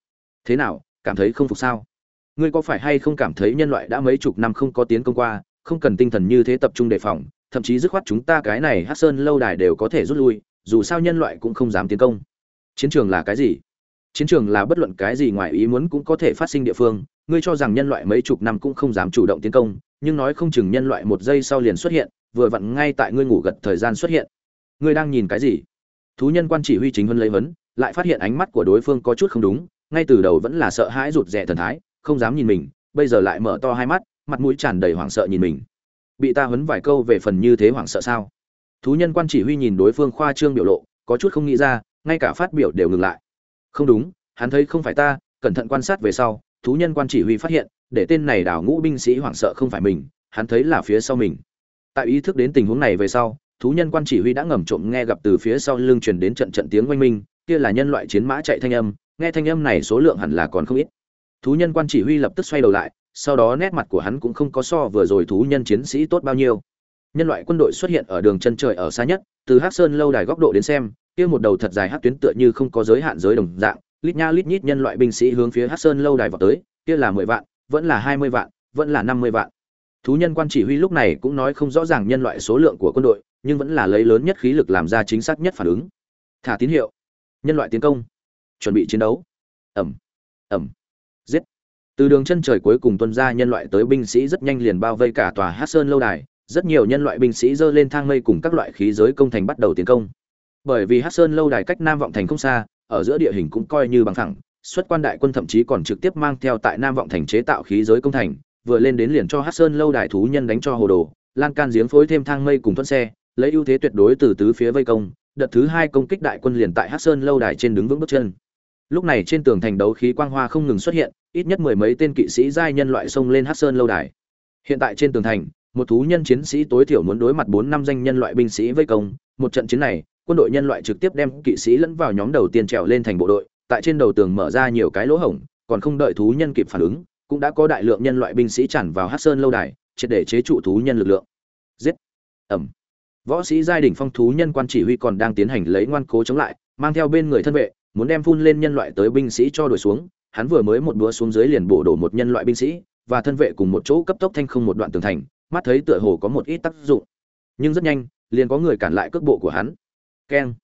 Thế nào, cảm thấy không phục sao? Ngươi có phải hay không cảm thấy nhân loại đã mấy chục năm không có tiến công qua, không cần tinh thần như thế tập trung đề phòng, thậm chí dứt khoát chúng ta cái này hát sơn lâu đài đều có thể rút lui dù sao nhân loại cũng không dám tiến công. Chiến trường là cái gì? Chiến trường là bất luận cái gì ngoài ý muốn cũng có thể phát sinh địa phương. Ngươi cho rằng nhân loại mấy chục năm cũng không dám chủ động tiến công, nhưng nói không chừng nhân loại một giây sau liền xuất hiện, vừa vặn ngay tại ngươi ngủ gật thời gian xuất hiện. Ngươi đang nhìn cái gì? Thú nhân quan chỉ huy chính vân lấy vấn lại phát hiện ánh mắt của đối phương có chút không đúng, ngay từ đầu vẫn là sợ hãi rụt rè thần thái, không dám nhìn mình, bây giờ lại mở to hai mắt, mặt mũi tràn đầy hoảng sợ nhìn mình. Bị ta huấn vài câu về phần như thế hoảng sợ sao? Thú nhân quan chỉ huy nhìn đối phương khoa trương biểu lộ, có chút không nghĩ ra, ngay cả phát biểu đều ngừng lại. Không đúng, hắn thấy không phải ta, cẩn thận quan sát về sau, thú nhân quan chỉ huy phát hiện, để tên này đào ngũ binh sĩ hoảng sợ không phải mình, hắn thấy là phía sau mình. Tại ý thức đến tình huống này về sau, thú nhân quan chỉ huy đã ngầm trộm nghe gặp từ phía sau lưng truyền đến trận trận tiếng oanh minh, kia là nhân loại chiến mã chạy thanh âm, nghe thanh âm này số lượng hẳn là còn không ít. Thú nhân quan chỉ huy lập tức xoay đầu lại, sau đó nét mặt của hắn cũng không có so vừa rồi thú nhân chiến sĩ tốt bao nhiêu nhân loại quân đội xuất hiện ở đường chân trời ở xa nhất, từ hắc sơn lâu đài góc độ đến xem, kia một đầu thật dài hắc tuyến tựa như không có giới hạn giới đồng dạng, lít nha lít nhít nhân loại binh sĩ hướng phía hắc sơn lâu đài vào tới, kia là mười vạn, vẫn là hai mươi vạn, vẫn là năm mươi vạn. Thú nhân quan chỉ huy lúc này cũng nói không rõ ràng nhân loại số lượng của quân đội, nhưng vẫn là lấy lớn nhất khí lực làm ra chính xác nhất phản ứng. Thả tín hiệu. Nhân loại tiến công. Chuẩn bị chiến đấu. Ẩm. Ẩm. Giết. Từ đường chân trời cuối cùng tuân ra nhân loại tới binh sĩ rất nhanh liền bao vây cả tòa hát sơn lâu đài rất nhiều nhân loại binh sĩ dơ lên thang mây cùng các loại khí giới công thành bắt đầu tiến công. Bởi vì hát sơn lâu đài cách nam vọng thành không xa, ở giữa địa hình cũng coi như bằng thẳng, xuất quan đại quân thậm chí còn trực tiếp mang theo tại nam vọng thành chế tạo khí giới công thành, vừa lên đến liền cho hát sơn lâu đài thú nhân đánh cho hồ đồ, lan can giếng phối thêm thang mây cùng thuận xe, lấy ưu thế tuyệt đối từ tứ phía vây công, đợt thứ hai công kích đại quân liền tại hát sơn lâu đài trên đứng vững bước chân. Lúc này trên tường thành đấu khí quang hoa không ngừng xuất hiện, ít nhất mười mấy tên kỵ sĩ giai nhân loại xông lên hát sơn lâu đài. Hiện tại trên tường thành một thú nhân chiến sĩ tối thiểu muốn đối mặt bốn năm danh nhân loại binh sĩ vây công, một trận chiến này, quân đội nhân loại trực tiếp đem kỵ sĩ lẫn vào nhóm đầu tiên trèo lên thành bộ đội, tại trên đầu tường mở ra nhiều cái lỗ hổng, còn không đợi thú nhân kịp phản ứng, cũng đã có đại lượng nhân loại binh sĩ tràn vào hát sơn lâu đài, triệt để chế trụ thú nhân lực lượng. Giết! Ẩm võ sĩ giai đình phong thú nhân quan chỉ huy còn đang tiến hành lấy ngoan cố chống lại, mang theo bên người thân vệ, muốn đem phun lên nhân loại tới binh sĩ cho đuổi xuống. Hắn vừa mới một đũa xuống dưới liền bổ đổ một nhân loại binh sĩ, và thân vệ cùng một chỗ cấp tốc thanh không một đoạn tường thành mắt thấy tựa hồ có một ít tác dụng. Nhưng rất nhanh, liền có người cản lại cước bộ của hắn. Keng.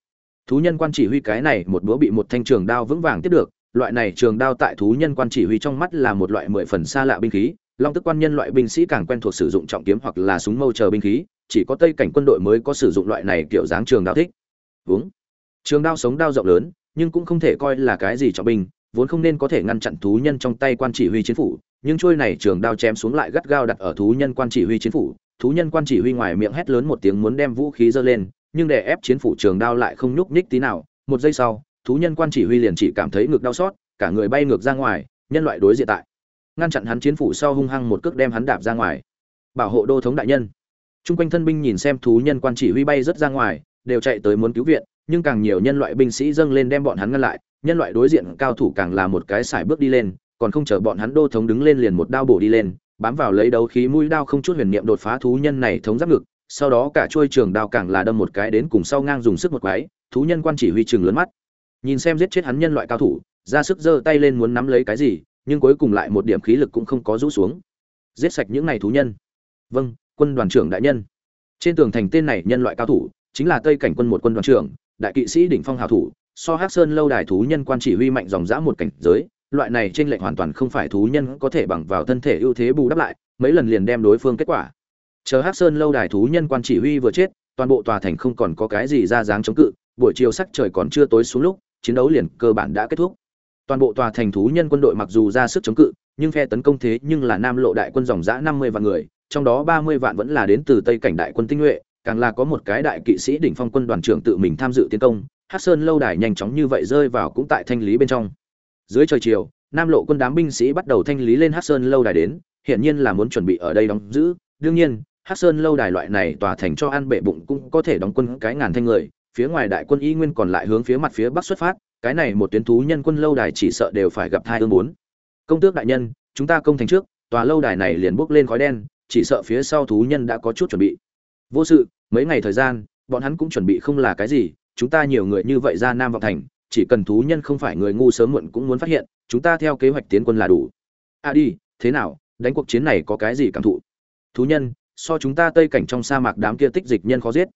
Thú nhân quan chỉ huy cái này một búa bị một thanh trường đao vững vàng tiếp được. Loại này trường đao tại thú nhân quan chỉ huy trong mắt là một loại mười phần xa lạ binh khí. Long tức quan nhân loại binh sĩ càng quen thuộc sử dụng trọng kiếm hoặc là súng mâu chờ binh khí. Chỉ có tây cảnh quân đội mới có sử dụng loại này kiểu dáng trường đao thích. Vướng. Trường đao sống đao rộng lớn, nhưng cũng không thể coi là cái gì trọng binh vốn không nên có thể ngăn chặn thú nhân trong tay quan chỉ huy chiến phủ, nhưng trôi này trường đao chém xuống lại gắt gao đặt ở thú nhân quan chỉ huy chiến phủ. Thú nhân quan chỉ huy ngoài miệng hét lớn một tiếng muốn đem vũ khí giơ lên, nhưng để ép chiến phủ trường đao lại không nhúc nhích tí nào. Một giây sau, thú nhân quan chỉ huy liền chỉ cảm thấy ngực đau xót, cả người bay ngược ra ngoài, nhân loại đối diện tại. Ngăn chặn hắn chiến phủ sau hung hăng một cước đem hắn đạp ra ngoài. Bảo hộ đô thống đại nhân. Chung quanh thân binh nhìn xem thú nhân quan chỉ huy bay rất ra ngoài, đều chạy tới muốn cứu viện, nhưng càng nhiều nhân loại binh sĩ dâng lên đem bọn hắn ngăn lại nhân loại đối diện cao thủ càng là một cái sải bước đi lên, còn không chờ bọn hắn đô thống đứng lên liền một đao bổ đi lên, bám vào lấy đấu khí mũi đao không chút huyền niệm đột phá thú nhân này thống giáp ngực, sau đó cả chuôi trường đao càng là đâm một cái đến cùng sau ngang dùng sức một cái, thú nhân quan chỉ huy trường lớn mắt. Nhìn xem giết chết hắn nhân loại cao thủ, ra sức giơ tay lên muốn nắm lấy cái gì, nhưng cuối cùng lại một điểm khí lực cũng không có rũ xuống. Giết sạch những này thú nhân. Vâng quân đoàn trưởng đại nhân. Trên tường thành tên này nhân loại cao thủ, chính là tây cảnh quân một quân đoàn trưởng, đại kỵ sĩ đỉnh phong hào thủ so hắc sơn lâu đài thú nhân quan chỉ huy mạnh dòng dã một cảnh giới, loại này trên lệnh hoàn toàn không phải thú nhân có thể bằng vào thân thể ưu thế bù đắp lại, mấy lần liền đem đối phương kết quả. Chờ hắc sơn lâu đài thú nhân quan chỉ huy vừa chết, toàn bộ tòa thành không còn có cái gì ra dáng chống cự, buổi chiều sắc trời còn chưa tối xuống lúc, chiến đấu liền cơ bản đã kết thúc. Toàn bộ tòa thành thú nhân quân đội mặc dù ra sức chống cự, nhưng phe tấn công thế nhưng là nam lộ đại quân dòng dã năm mươi vạn người, trong đó ba mươi vạn vẫn là đến từ tây cảnh đại quân tinh nhuệ, càng là có một cái đại kỵ sĩ đỉnh phong quân đoàn trưởng tự mình tham dự tiến công hát sơn lâu đài nhanh chóng như vậy rơi vào cũng tại thanh lý bên trong. Dưới trời chiều, nam lộ quân đám binh sĩ bắt đầu thanh lý lên hát sơn lâu đài đến, hiển nhiên là muốn chuẩn bị ở đây đóng giữ. Đương nhiên hát sơn lâu đài loại này tòa thành cho ăn bệ bụng cũng có thể đóng quân cái ngàn thanh người, phía ngoài đại quân y nguyên còn lại hướng phía mặt phía bắc xuất phát, cái này một tuyến thú nhân quân lâu đài chỉ sợ đều phải gặp hai ương bốn. Công tước đại nhân, chúng ta công thành trước, tòa lâu đài này liền bốc lên khói đen, chỉ sợ phía sau thú nhân đã có chút chuẩn bị. Vô sự, mấy ngày thời gian, bọn hắn cũng chuẩn bị không là cái gì chúng ta nhiều người như vậy ra nam vọng thành chỉ cần thú nhân không phải người ngu sớm muộn cũng muốn phát hiện chúng ta theo kế hoạch tiến quân là đủ. À đi thế nào đánh cuộc chiến này có cái gì cảm thụ? Thú nhân so chúng ta tây cảnh trong sa mạc đám kia tích dịch nhân khó giết.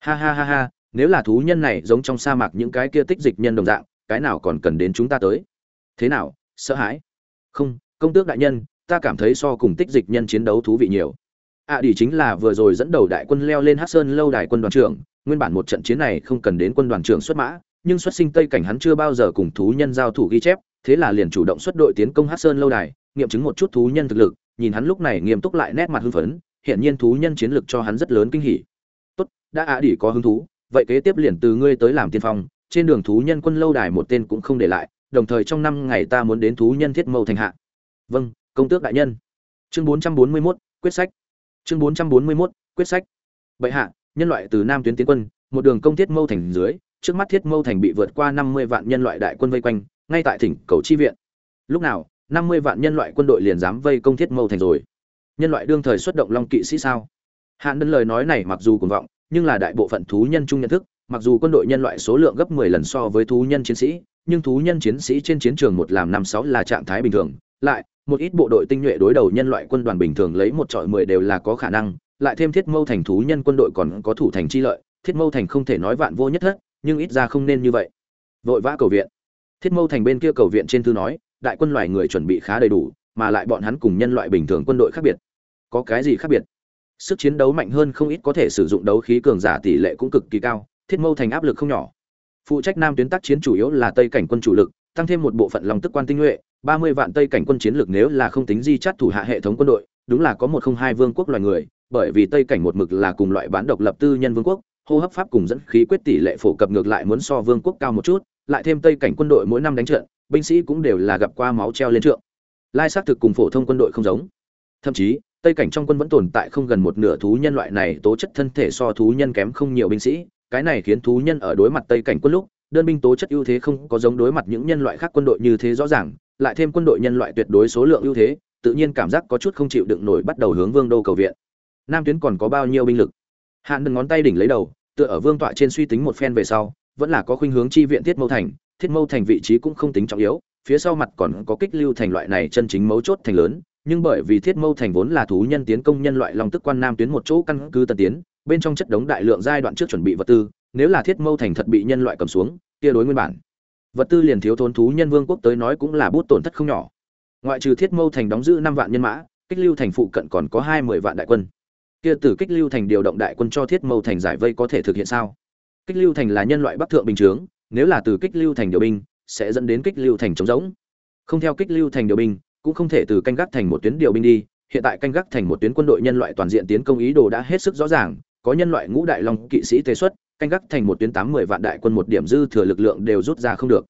Ha ha ha ha nếu là thú nhân này giống trong sa mạc những cái kia tích dịch nhân đồng dạng cái nào còn cần đến chúng ta tới? Thế nào sợ hãi? Không công tước đại nhân ta cảm thấy so cùng tích dịch nhân chiến đấu thú vị nhiều. À, đi chính là vừa rồi dẫn đầu đại quân leo lên hát sơn lâu đài quân đoàn trưởng nguyên bản một trận chiến này không cần đến quân đoàn trưởng xuất mã nhưng xuất sinh tây cảnh hắn chưa bao giờ cùng thú nhân giao thủ ghi chép thế là liền chủ động xuất đội tiến công hát sơn lâu đài nghiệm chứng một chút thú nhân thực lực nhìn hắn lúc này nghiêm túc lại nét mặt hưng phấn hiện nhiên thú nhân chiến lực cho hắn rất lớn kinh hỉ. Tốt đã ạ à có hứng thú vậy kế tiếp liền từ ngươi tới làm tiên phong trên đường thú nhân quân lâu đài một tên cũng không để lại đồng thời trong năm ngày ta muốn đến thú nhân thiết mâu thành hạ. Vâng công tước đại nhân. Chương 441, quyết sách. Chương 441, quyết sách. Bệ hạ nhân loại từ nam tuyến tiến quân, một đường công thiết mâu thành dưới, trước mắt thiết mâu thành bị vượt qua 50 vạn nhân loại đại quân vây quanh, ngay tại thỉnh cầu chi viện. Lúc nào 50 vạn nhân loại quân đội liền dám vây công thiết mâu thành rồi? Nhân loại đương thời xuất động long kỵ sĩ sao? Hạn đơn lời nói này mặc dù cuồng vọng, nhưng là đại bộ phận thú nhân chung nhận thức, mặc dù quân đội nhân loại số lượng gấp 10 lần so với thú nhân chiến sĩ, nhưng thú nhân chiến sĩ trên chiến trường một làm năm sáu là trạng thái bình thường. Lại, một ít bộ đội tinh nhuệ đối đầu nhân loại quân đoàn bình thường lấy một trọi mười đều là có khả năng lại thêm thiết mâu thành thú nhân quân đội còn có thủ thành chi lợi, thiết mâu thành không thể nói vạn vô nhất thất, nhưng ít ra không nên như vậy. Vội vã cầu viện. Thiết mâu thành bên kia cầu viện trên thư nói, đại quân loài người chuẩn bị khá đầy đủ, mà lại bọn hắn cùng nhân loại bình thường quân đội khác biệt. Có cái gì khác biệt? Sức chiến đấu mạnh hơn không ít có thể sử dụng đấu khí cường giả tỷ lệ cũng cực kỳ cao, thiết mâu thành áp lực không nhỏ. Phụ trách nam tuyến tác chiến chủ yếu là tây cảnh quân chủ lực, tăng thêm một bộ phận lòng tức quan tinh nhuệ, ba mươi vạn tây cảnh quân chiến lực nếu là không tính di chắt thủ hạ hệ thống quân đội, đúng là có một không hai vương quốc loài người bởi vì tây cảnh một mực là cùng loại bán độc lập tư nhân vương quốc, hô hấp pháp cùng dẫn khí quyết tỷ lệ phổ cập ngược lại muốn so vương quốc cao một chút, lại thêm tây cảnh quân đội mỗi năm đánh trận, binh sĩ cũng đều là gặp qua máu treo lên trượng. Lai xác thực cùng phổ thông quân đội không giống. Thậm chí, tây cảnh trong quân vẫn tồn tại không gần một nửa thú nhân loại này tố chất thân thể so thú nhân kém không nhiều binh sĩ, cái này khiến thú nhân ở đối mặt tây cảnh quân lúc, đơn binh tố chất ưu thế không có giống đối mặt những nhân loại khác quân đội như thế rõ ràng, lại thêm quân đội nhân loại tuyệt đối số lượng ưu thế, tự nhiên cảm giác có chút không chịu đựng nổi bắt đầu hướng vương đô cầu viện nam tuyến còn có bao nhiêu binh lực? Hạn đừng ngón tay đỉnh lấy đầu, tựa ở vương tọa trên suy tính một phen về sau, vẫn là có khuynh hướng chi viện thiết mâu thành. Thiết mâu thành vị trí cũng không tính trọng yếu, phía sau mặt còn có kích lưu thành loại này chân chính mấu chốt thành lớn, nhưng bởi vì thiết mâu thành vốn là thú nhân tiến công nhân loại long tức quan nam tuyến một chỗ căn cứ tân tiến, bên trong chất đống đại lượng giai đoạn trước chuẩn bị vật tư, nếu là thiết mâu thành thật bị nhân loại cầm xuống, kia đối nguyên bản. Vật tư liền thiếu thốn thú nhân vương quốc tới nói cũng là bút tổn thất không nhỏ. Ngoại trừ thiết mâu thành đóng giữ năm vạn nhân mã, kích lưu thành phụ cận còn có hai mươi vạn đại quân kia tử kích lưu thành điều động đại quân cho thiết mâu thành giải vây có thể thực hiện sao? Kích lưu thành là nhân loại bắc thượng bình chướng nếu là từ kích lưu thành điều binh sẽ dẫn đến kích lưu thành chống rỗng. Không theo kích lưu thành điều binh cũng không thể từ canh gác thành một tuyến điều binh đi. Hiện tại canh gác thành một tuyến quân đội nhân loại toàn diện tiến công ý đồ đã hết sức rõ ràng. Có nhân loại ngũ đại long kỵ sĩ tế xuất canh gác thành một tuyến tám mười vạn đại quân một điểm dư thừa lực lượng đều rút ra không được.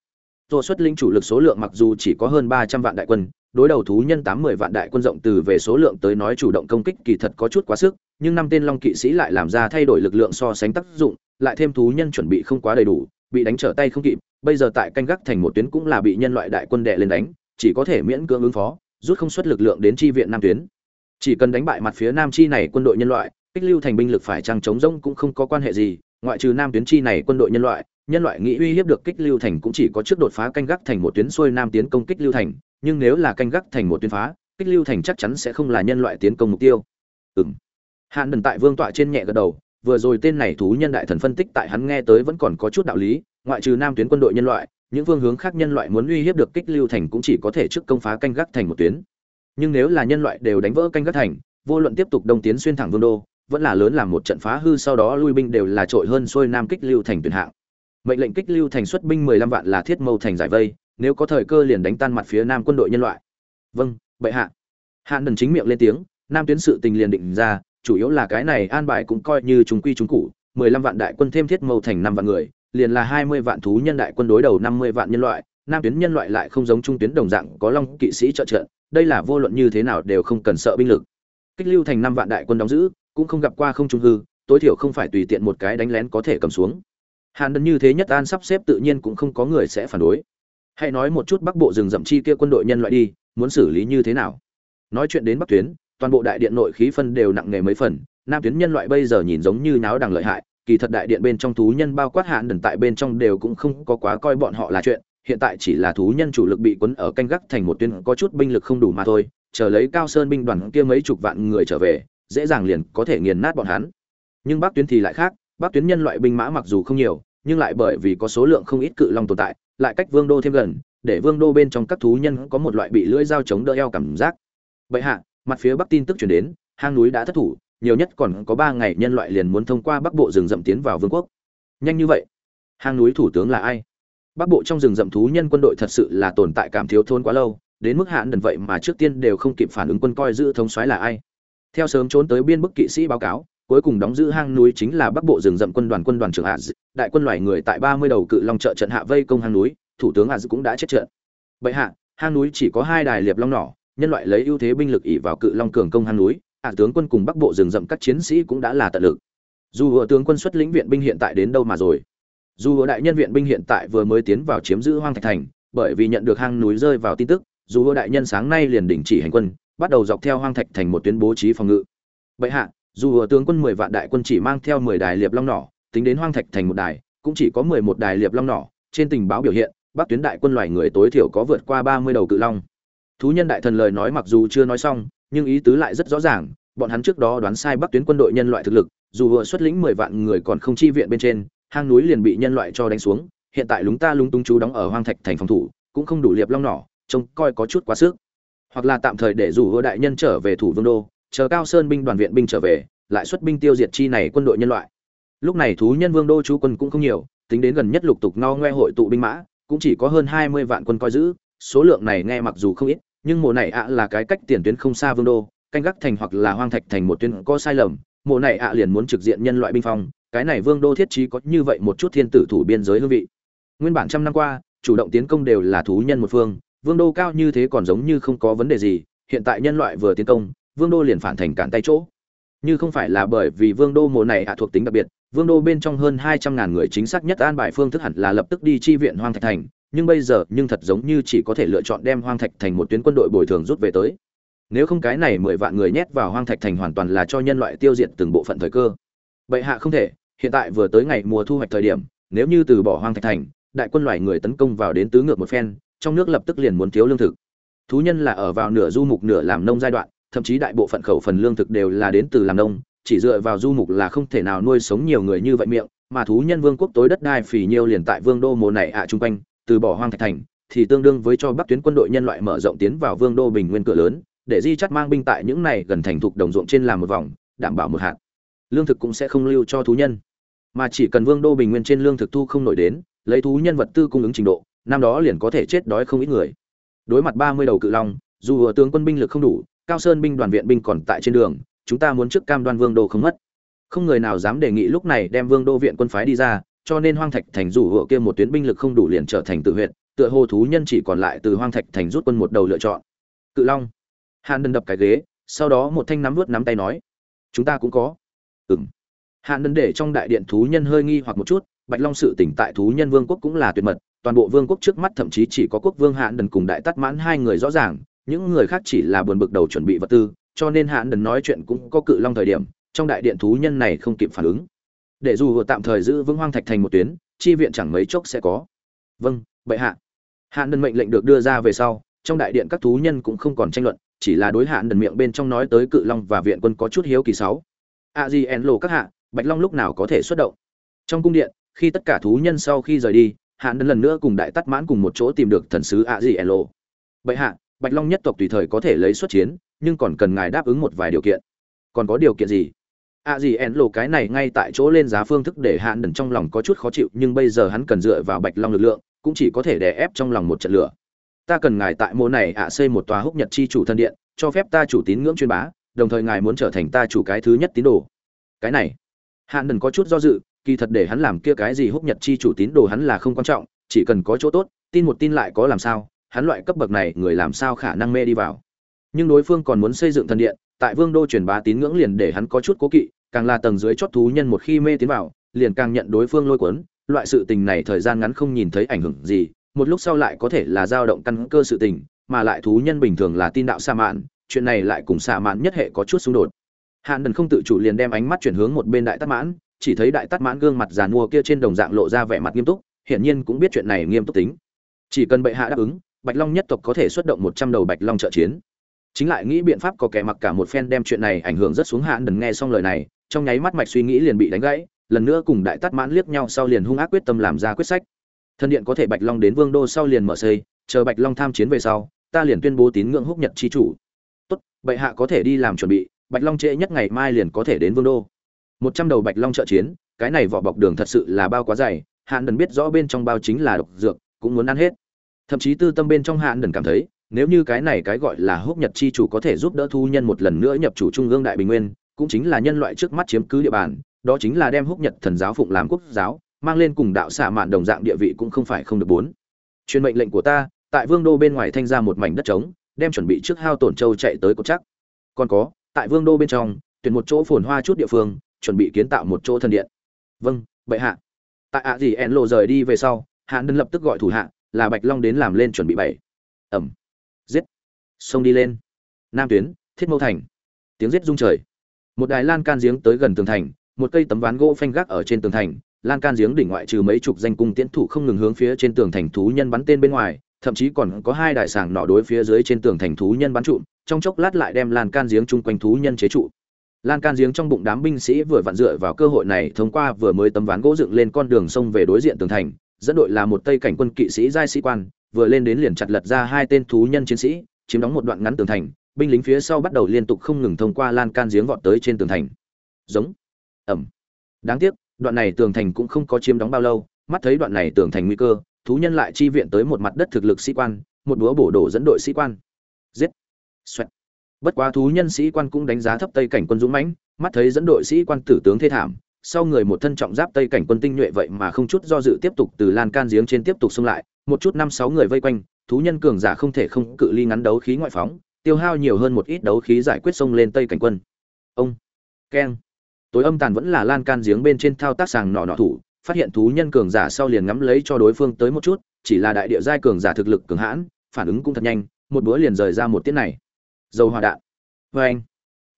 Tô xuất linh chủ lực số lượng mặc dù chỉ có hơn ba trăm vạn đại quân, đối đầu thú nhân tám mười vạn đại quân rộng từ về số lượng tới nói chủ động công kích kỳ thật có chút quá sức, nhưng năm tên long kỵ sĩ lại làm ra thay đổi lực lượng so sánh tác dụng, lại thêm thú nhân chuẩn bị không quá đầy đủ, bị đánh trở tay không kịp, bây giờ tại canh gác thành một tuyến cũng là bị nhân loại đại quân đè lên đánh, chỉ có thể miễn cưỡng ứng phó, rút không xuất lực lượng đến chi viện nam tuyến. Chỉ cần đánh bại mặt phía nam chi này quân đội nhân loại, kích lưu thành binh lực phải chăng chống rông cũng không có quan hệ gì, ngoại trừ nam tuyến chi này quân đội nhân loại, nhân loại nghĩ uy hiếp được kích lưu thành cũng chỉ có trước đột phá canh gác thành một tuyến xuôi nam tiến công kích lưu thành, nhưng nếu là canh gác thành một tuyến phá, kích lưu thành chắc chắn sẽ không là nhân loại tiến công mục tiêu. Ừm. Hạn Đần tại vương tọa trên nhẹ gật đầu, vừa rồi tên này thú nhân đại thần phân tích tại hắn nghe tới vẫn còn có chút đạo lý, ngoại trừ nam tuyến quân đội nhân loại, những phương hướng khác nhân loại muốn uy hiếp được kích lưu thành cũng chỉ có thể trước công phá canh gác thành một tuyến. Nhưng nếu là nhân loại đều đánh vỡ canh gác thành, vô luận tiếp tục đông tiến xuyên thẳng vương đô, vẫn là lớn làm một trận phá hư sau đó lui binh đều là trội hơn xuôi nam kích lưu thành tuyển hạng mệnh lệnh kích lưu thành xuất binh mười lăm vạn là thiết mâu thành giải vây, nếu có thời cơ liền đánh tan mặt phía nam quân đội nhân loại. Vâng bệ hạ. Hạn đần chính miệng lên tiếng, nam tuyến sự tình liền định ra, chủ yếu là cái này an bài cũng coi như chúng quy chúng cụ mười lăm vạn đại quân thêm thiết mâu thành năm vạn người, liền là hai mươi vạn thú nhân đại quân đối đầu năm mươi vạn nhân loại, nam tuyến nhân loại lại không giống trung tuyến đồng dạng có long kỵ sĩ trợ trận đây là vô luận như thế nào đều không cần sợ binh lực. Kích lưu thành năm vạn đại quân đóng giữ, cũng không gặp qua không trung hư, tối thiểu không phải tùy tiện một cái đánh lén có thể cầm xuống hàn đần như thế nhất an sắp xếp tự nhiên cũng không có người sẽ phản đối. Hãy nói một chút bắc bộ rừng rậm chi kia quân đội nhân loại đi, muốn xử lý như thế nào? Nói chuyện đến bắc tuyến, toàn bộ đại điện nội khí phân đều nặng nề mấy phần, nam tuyến nhân loại bây giờ nhìn giống như náo đằng lợi hại, kỳ thật đại điện bên trong thú nhân bao quát hạn đần tại bên trong đều cũng không có quá coi bọn họ là chuyện, hiện tại chỉ là thú nhân chủ lực bị quấn ở canh gác thành một tuyến, có chút binh lực không đủ mà thôi, chờ lấy cao sơn binh đoàn kia mấy chục vạn người trở về, dễ dàng liền có thể nghiền nát bọn hắn. Nhưng bắc tuyến thì lại khác, bắc tuyến nhân loại binh mã mặc dù không nhiều nhưng lại bởi vì có số lượng không ít cự long tồn tại, lại cách vương đô thêm gần, để vương đô bên trong các thú nhân có một loại bị lưỡi dao chống đỡ eo cảm giác. Bệ hạ, mặt phía bắc tin tức truyền đến, hang núi đã thất thủ, nhiều nhất còn có ba ngày nhân loại liền muốn thông qua bắc bộ rừng rậm tiến vào vương quốc. Nhanh như vậy? Hang núi thủ tướng là ai? Bắc bộ trong rừng rậm thú nhân quân đội thật sự là tồn tại cảm thiếu thốn quá lâu, đến mức hạn đần vậy mà trước tiên đều không kịp phản ứng quân coi giữ thống soái là ai? Theo sớm trốn tới biên bức kỵ sĩ báo cáo, cuối cùng đóng giữ hang núi chính là bắc bộ rừng rậm quân đoàn quân đoàn trưởng ạ đại quân loài người tại ba mươi đầu cự long trợ trận hạ vây công hang núi, thủ tướng ạ cũng đã chết trận. Bệ hạ, hang núi chỉ có hai đài liệp long nỏ, nhân loại lấy ưu thế binh lực ỷ vào cự long cường công hang núi à tướng quân cùng bắc bộ rừng rậm các chiến sĩ cũng đã là tận lực. Dù hứa tướng quân xuất lĩnh viện binh hiện tại đến đâu mà rồi? Dù hứa đại nhân viện binh hiện tại vừa mới tiến vào chiếm giữ hoang thạch thành, bởi vì nhận được hang núi rơi vào tin tức, dù hứa đại nhân sáng nay liền đình chỉ hành quân, bắt đầu dọc theo hoang thạch thành một tuyến bố trí phòng ngự. Bệ hạ, dù ở tướng quân mười vạn đại quân chỉ mang theo mười đài liệp long nỏ tính đến hoang thạch thành một đài, cũng chỉ có mười một đài liệp long nỏ, trên tình báo biểu hiện, bắc tuyến đại quân loài người tối thiểu có vượt qua ba mươi đầu cự long. Thú nhân đại thần lời nói mặc dù chưa nói xong, nhưng ý tứ lại rất rõ ràng, bọn hắn trước đó đoán sai bắc tuyến quân đội nhân loại thực lực, dù vừa xuất lĩnh mười vạn người còn không chi viện bên trên, hang núi liền bị nhân loại cho đánh xuống, hiện tại lúng ta lúng túng chú đóng ở hoang thạch thành phòng thủ, cũng không đủ liệp long nỏ, trông coi có chút quá sức. Hoặc là tạm thời để dù vừa đại nhân trở về thủ vương đô, chờ cao sơn binh đoàn viện binh trở về, lại xuất binh tiêu diệt chi này quân đội nhân loại lúc này thú nhân vương đô chú quân cũng không nhiều, tính đến gần nhất lục tục no ngoe hội tụ binh mã, cũng chỉ có hơn hai mươi vạn quân coi giữ, số lượng này nghe mặc dù không ít, nhưng mùa này ạ là cái cách tiền tuyến không xa vương đô, canh gác thành hoặc là hoang thạch thành một tuyến có sai lầm mùa này ạ liền muốn trực diện nhân loại binh phong, cái này vương đô thiết trí có như vậy một chút thiên tử thủ biên giới hương vị. Nguyên bản trăm năm qua, chủ động tiến công đều là thú nhân một phương, vương đô cao như thế còn giống như không có vấn đề gì, hiện tại nhân loại vừa tiến công, vương đô liền phản thành cản tay chỗ như không phải là bởi vì vương đô mùa này hạ thuộc tính đặc biệt, vương đô bên trong hơn hai trăm ngàn người chính xác nhất an bài phương thức hẳn là lập tức đi chi viện hoang thạch thành, nhưng bây giờ, nhưng thật giống như chỉ có thể lựa chọn đem hoang thạch thành một tuyến quân đội bồi thường rút về tới. Nếu không cái này mười vạn người nhét vào hoang thạch thành hoàn toàn là cho nhân loại tiêu diệt từng bộ phận thời cơ. Bệ hạ không thể, hiện tại vừa tới ngày mùa thu hoạch thời điểm, nếu như từ bỏ hoang thạch thành, đại quân loài người tấn công vào đến tứ ngược một phen, trong nước lập tức liền muốn thiếu lương thực. Thú nhân là ở vào nửa du mục nửa làm nông giai đoạn thậm chí đại bộ phận khẩu phần lương thực đều là đến từ làm nông, chỉ dựa vào du mục là không thể nào nuôi sống nhiều người như vậy miệng, mà thú nhân vương quốc tối đất đai phì nhiêu liền tại vương đô mùa này ạ chung quanh, từ bỏ hoang thạch thành, thì tương đương với cho bắc tuyến quân đội nhân loại mở rộng tiến vào vương đô bình nguyên cửa lớn, để di chắt mang binh tại những này gần thành thục đồng ruộng trên làm một vòng, đảm bảo một hạt. Lương thực cũng sẽ không lưu cho thú nhân. Mà chỉ cần vương đô bình nguyên trên lương thực thu không nổi đến, lấy thú nhân vật tư cung ứng trình độ, năm đó liền có thể chết đói không ít người. Đối mặt ba mươi đầu cự long, dù vừa tướng quân binh lực không đủ cao sơn binh đoàn viện binh còn tại trên đường, chúng ta muốn trước cam đoan vương đô không mất. Không người nào dám đề nghị lúc này đem vương đô viện quân phái đi ra, cho nên hoang thạch thành rủ hựa kia một tuyến binh lực không đủ liền trở thành tự huyện tựa hồ thú nhân chỉ còn lại từ hoang thạch thành rút quân một đầu lựa chọn. Cự long. Hàn đần đập cái ghế, sau đó một thanh nắm vớt nắm tay nói, chúng ta cũng có. Ừng hàn đần để trong đại điện thú nhân hơi nghi hoặc một chút, bạch long sự tỉnh tại thú nhân vương quốc cũng là tuyệt mật, toàn bộ vương quốc trước mắt thậm chí chỉ có quốc vương hàn đần cùng đại tắt mãn hai người rõ ràng những người khác chỉ là buồn bực đầu chuẩn bị vật tư, cho nên hãn đần nói chuyện cũng có cự long thời điểm, trong đại điện thú nhân này không kịp phản ứng. Để dù vừa tạm thời giữ vững hoang thạch thành một tuyến, chi viện chẳng mấy chốc sẽ có. Vâng bệ hạ. Hạn đần mệnh lệnh được đưa ra về sau, trong đại điện các thú nhân cũng không còn tranh luận, chỉ là đối hạn đần miệng bên trong nói tới cự long và viện quân có chút hiếu kỳ sáu. A di en lộ các hạ, bạch long lúc nào có thể xuất động? Trong cung điện, khi tất cả thú nhân sau khi rời đi hạn đần lần nữa cùng đại tắt mãn cùng một chỗ tìm được thần sứ a di en lộ bệ hạ bạch long nhất tộc tùy thời có thể lấy xuất chiến nhưng còn cần ngài đáp ứng một vài điều kiện. Còn có điều kiện gì? À, gì en lộ cái này ngay tại chỗ lên giá phương thức để hạn đần trong lòng có chút khó chịu nhưng bây giờ hắn cần dựa vào bạch long lực lượng cũng chỉ có thể đè ép trong lòng một trận lửa. Ta cần ngài tại mô này ạ xây một tòa húc nhật chi chủ thân điện cho phép ta chủ tín ngưỡng chuyên bá đồng thời ngài muốn trở thành ta chủ cái thứ nhất tín đồ. Cái này hạn đần có chút do dự kỳ thật để hắn làm kia cái gì húc nhật chi chủ tín đồ hắn là không quan trọng chỉ cần có chỗ tốt tin một tin lại có làm sao hắn loại cấp bậc này, người làm sao khả năng mê đi vào? Nhưng đối phương còn muốn xây dựng thần điện, tại vương đô truyền bá tín ngưỡng liền để hắn có chút cố kỵ, càng là tầng dưới chót thú nhân một khi mê tiến vào, liền càng nhận đối phương lôi cuốn. Loại sự tình này thời gian ngắn không nhìn thấy ảnh hưởng gì, một lúc sau lại có thể là dao động căn cơ sự tình, mà lại thú nhân bình thường là tin đạo sa mạn, chuyện này lại cùng sa mạn nhất hệ có chút xung đột. Hạn đần không tự chủ liền đem ánh mắt chuyển hướng một bên đại tát mãn, chỉ thấy đại tát mãn gương mặt giàn mua kia trên đồng dạng lộ ra vẻ mặt nghiêm túc, hiển nhiên cũng biết chuyện này nghiêm túc tính. Chỉ cần bệ hạ đáp ứng bạch long nhất tộc có thể xuất động một trăm đầu bạch long trợ chiến. Chính lại nghĩ biện pháp có kẻ mặc cả một phen đem chuyện này ảnh hưởng rất xuống hạn đần nghe xong lời này, trong nháy mắt mạch suy nghĩ liền bị đánh gãy, lần nữa cùng đại tát mãn liếc nhau sau liền hung ác quyết tâm làm ra quyết sách. Thân điện có thể bạch long đến vương đô sau liền mở xây, chờ bạch long tham chiến về sau, ta liền tuyên bố tín ngưỡng húc nhật chi chủ. Tốt, bệ hạ có thể đi làm chuẩn bị, bạch long trễ nhất ngày mai liền có thể đến vương đô. Một trăm đầu bạch long trợ chiến, cái này vỏ bọc đường thật sự là bao quá dày, hạn đần biết rõ bên trong bao chính là độc dược, cũng muốn ăn hết thậm chí tư tâm bên trong hạn đần cảm thấy, nếu như cái này cái gọi là húc nhật chi chủ có thể giúp đỡ thu nhân một lần nữa nhập chủ trung ương đại bình nguyên, cũng chính là nhân loại trước mắt chiếm cứ địa bàn, đó chính là đem húc nhật thần giáo phụng làm quốc giáo, mang lên cùng đạo xạ mạn đồng dạng địa vị cũng không phải không được bốn. Truyền mệnh lệnh của ta, tại vương đô bên ngoài thanh ra một mảnh đất trống, đem chuẩn bị trước hao tổn châu chạy tới cột chắc. Còn có, tại vương đô bên trong, tuyển một chỗ phồn hoa chút địa phương, chuẩn bị kiến tạo một chỗ thân điện. Vâng bệ hạ. Tại ạ gì en lộ rời đi về sau, hạ đơn lập tức gọi thủ hạ là bạch long đến làm lên chuẩn bị bảy. Ẩm giết. Xông đi lên. Nam tuyến, thiết mâu thành. Tiếng giết rung trời. Một đài lan can giếng tới gần tường thành, một cây tấm ván gỗ phanh gác ở trên tường thành, lan can giếng đỉnh ngoại trừ mấy chục danh cung tiễn thủ không ngừng hướng phía trên tường thành thú nhân bắn tên bên ngoài, thậm chí còn có hai đại sàng nọ đối phía dưới trên tường thành thú nhân bắn trụ trong chốc lát lại đem lan can giếng chung quanh thú nhân chế trụ. Lan can giếng trong bụng đám binh sĩ vừa vặn dựa vào cơ hội này thông qua vừa mới tấm ván gỗ dựng lên con đường sông về đối diện tường thành dẫn đội là một tây cảnh quân kỵ sĩ giai sĩ quan, vừa lên đến liền chặt lật ra hai tên thú nhân chiến sĩ, chiếm đóng một đoạn ngắn tường thành, binh lính phía sau bắt đầu liên tục không ngừng thông qua lan can giếng vọt tới trên tường thành. Giống. Ẩm. Đáng tiếc, đoạn này tường thành cũng không có chiếm đóng bao lâu, mắt thấy đoạn này tường thành nguy cơ, thú nhân lại chi viện tới một mặt đất thực lực sĩ quan, một búa bổ đổ dẫn đội sĩ quan. Giết. Xoẹt. bất quá thú nhân sĩ quan cũng đánh giá thấp tây cảnh quân dũng mãnh, mắt thấy dẫn đội sĩ quan tử tướng thê thảm sau người một thân trọng giáp tây cảnh quân tinh nhuệ vậy mà không chút do dự tiếp tục từ lan can giếng trên tiếp tục xông lại, một chút năm sáu người vây quanh, thú nhân cường giả không thể không cự ly ngắn đấu khí ngoại phóng, tiêu hao nhiều hơn một ít đấu khí giải quyết xông lên tây cảnh quân. Ông keng. Tối âm tàn vẫn là lan can giếng bên trên thao tác sàng nọ nọ thủ, phát hiện thú nhân cường giả sau liền ngắm lấy cho đối phương tới một chút, chỉ là đại địa giai cường giả thực lực cường hãn, phản ứng cũng thật nhanh, một bữa liền rời ra một tiết này. Dầu hỏa đạn. Vê anh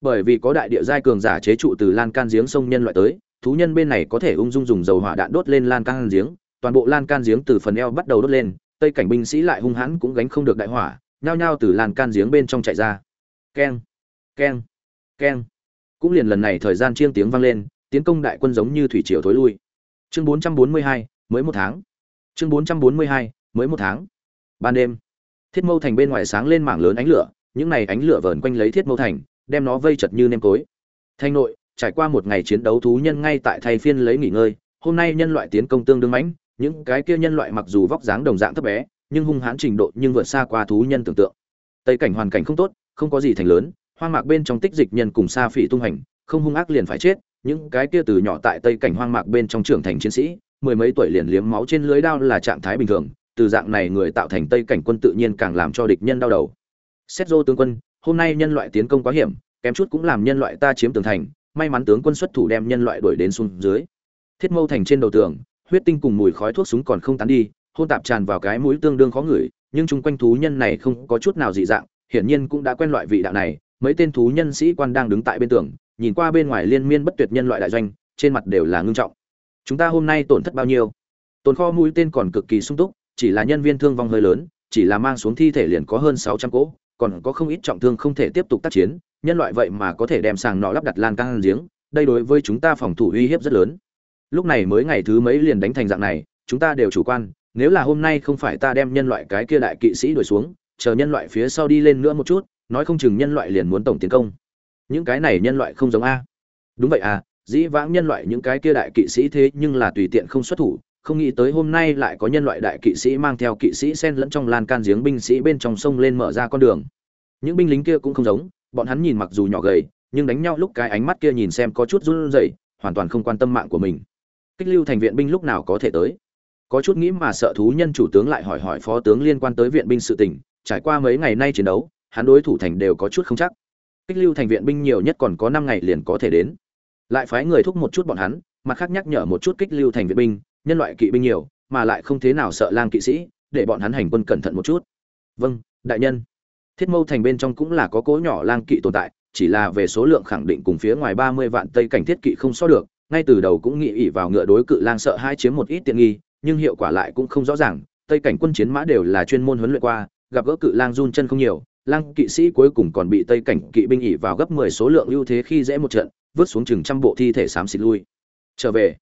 bởi vì có đại địa giai cường giả chế trụ từ lan can giếng sông nhân loại tới thú nhân bên này có thể ung dung dùng dầu hỏa đạn đốt lên lan can giếng toàn bộ lan can giếng từ phần eo bắt đầu đốt lên tây cảnh binh sĩ lại hung hãn cũng gánh không được đại hỏa nhao nhao từ lan can giếng bên trong chạy ra. Keng keng keng. Cũng liền lần này thời gian chiêng tiếng vang lên tiến công đại quân giống như thủy triều thối lui. Chương 442, mới một tháng. Chương 442, mới một tháng. Ban đêm thiết mâu thành bên ngoài sáng lên mảng lớn ánh lửa những này ánh lửa vờn quanh lấy thiết mâu thành đem nó vây chật như nêm cối. Thanh nội trải qua một ngày chiến đấu thú nhân ngay tại thay phiên lấy nghỉ ngơi, hôm nay nhân loại tiến công tương đương mãnh, những cái kia nhân loại mặc dù vóc dáng đồng dạng thấp bé, nhưng hung hãn trình độ nhưng vượt xa qua thú nhân tưởng tượng. Tây cảnh hoàn cảnh không tốt, không có gì thành lớn, hoang mạc bên trong tích dịch nhân cùng xa phỉ tung hành, không hung ác liền phải chết, những cái kia từ nhỏ tại tây cảnh hoang mạc bên trong trưởng thành chiến sĩ, mười mấy tuổi liền liếm máu trên lưới đao là trạng thái bình thường, từ dạng này người tạo thành tây cảnh quân tự nhiên càng làm cho địch nhân đau đầu. Xét dô tướng quân, hôm nay nhân loại tiến công quá hiểm, kém chút cũng làm nhân loại ta chiếm tường thành may mắn tướng quân xuất thủ đem nhân loại đuổi đến xuống dưới. Thiết mâu thành trên đầu tường, huyết tinh cùng mùi khói thuốc súng còn không tán đi, hôn tạp tràn vào cái mũi tương đương khó ngửi, nhưng chung quanh thú nhân này không có chút nào dị dạng, hiển nhiên cũng đã quen loại vị đạo này, mấy tên thú nhân sĩ quan đang đứng tại bên tường, nhìn qua bên ngoài liên miên bất tuyệt nhân loại đại doanh, trên mặt đều là ngưng trọng. Chúng ta hôm nay tổn thất bao nhiêu? Tồn kho mũi tên còn cực kỳ sung túc, chỉ là nhân viên thương vong hơi lớn, chỉ là mang xuống thi thể liền có hơn sáu trăm cỗ, còn có không ít trọng thương không thể tiếp tục tác chiến nhân loại vậy mà có thể đem sàng nọ lắp đặt lan can giếng, đây đối với chúng ta phòng thủ uy hiếp rất lớn. Lúc này mới ngày thứ mấy liền đánh thành dạng này, chúng ta đều chủ quan, nếu là hôm nay không phải ta đem nhân loại cái kia đại kỵ sĩ đuổi xuống, chờ nhân loại phía sau đi lên nữa một chút, nói không chừng nhân loại liền muốn tổng tiến công. Những cái này nhân loại không giống a. Đúng vậy à dĩ vãng nhân loại những cái kia đại kỵ sĩ thế nhưng là tùy tiện không xuất thủ, không nghĩ tới hôm nay lại có nhân loại đại kỵ sĩ mang theo kỵ sĩ sen lẫn trong lan can giếng binh sĩ bên trong sông lên mở ra con đường. Những binh lính kia cũng không giống bọn hắn nhìn mặc dù nhỏ gầy, nhưng đánh nhau lúc cái ánh mắt kia nhìn xem có chút run rẩy, hoàn toàn không quan tâm mạng của mình. Kích lưu thành viện binh lúc nào có thể tới? Có chút nghĩ mà sợ thú nhân chủ tướng lại hỏi hỏi phó tướng liên quan tới viện binh sự tình, trải qua mấy ngày nay chiến đấu, hắn đối thủ thành đều có chút không chắc. Kích lưu thành viện binh nhiều nhất còn có năm ngày liền có thể đến. Lại phái người thúc một chút bọn hắn, mặt khác nhắc nhở một chút kích lưu thành viện binh, nhân loại kỵ binh nhiều, mà lại không thế nào sợ lang kỵ sĩ, để bọn hắn hành quân cẩn thận một chút. Vâng đại nhân thiết mâu thành bên trong cũng là có cố nhỏ lang kỵ tồn tại, chỉ là về số lượng khẳng định cùng phía ngoài ba mươi vạn tây cảnh thiết kỵ không so được, ngay từ đầu cũng nghĩ ỉ vào ngựa đối cự lang sợ hai chiếm một ít tiện nghi, nhưng hiệu quả lại cũng không rõ ràng, tây cảnh quân chiến mã đều là chuyên môn huấn luyện qua, gặp gỡ cự lang run chân không nhiều, lang kỵ sĩ cuối cùng còn bị tây cảnh kỵ binh ỉ vào gấp mười số lượng ưu thế khi dễ một trận, vứt xuống chừng trăm bộ thi thể xám xịt lui. Trở về.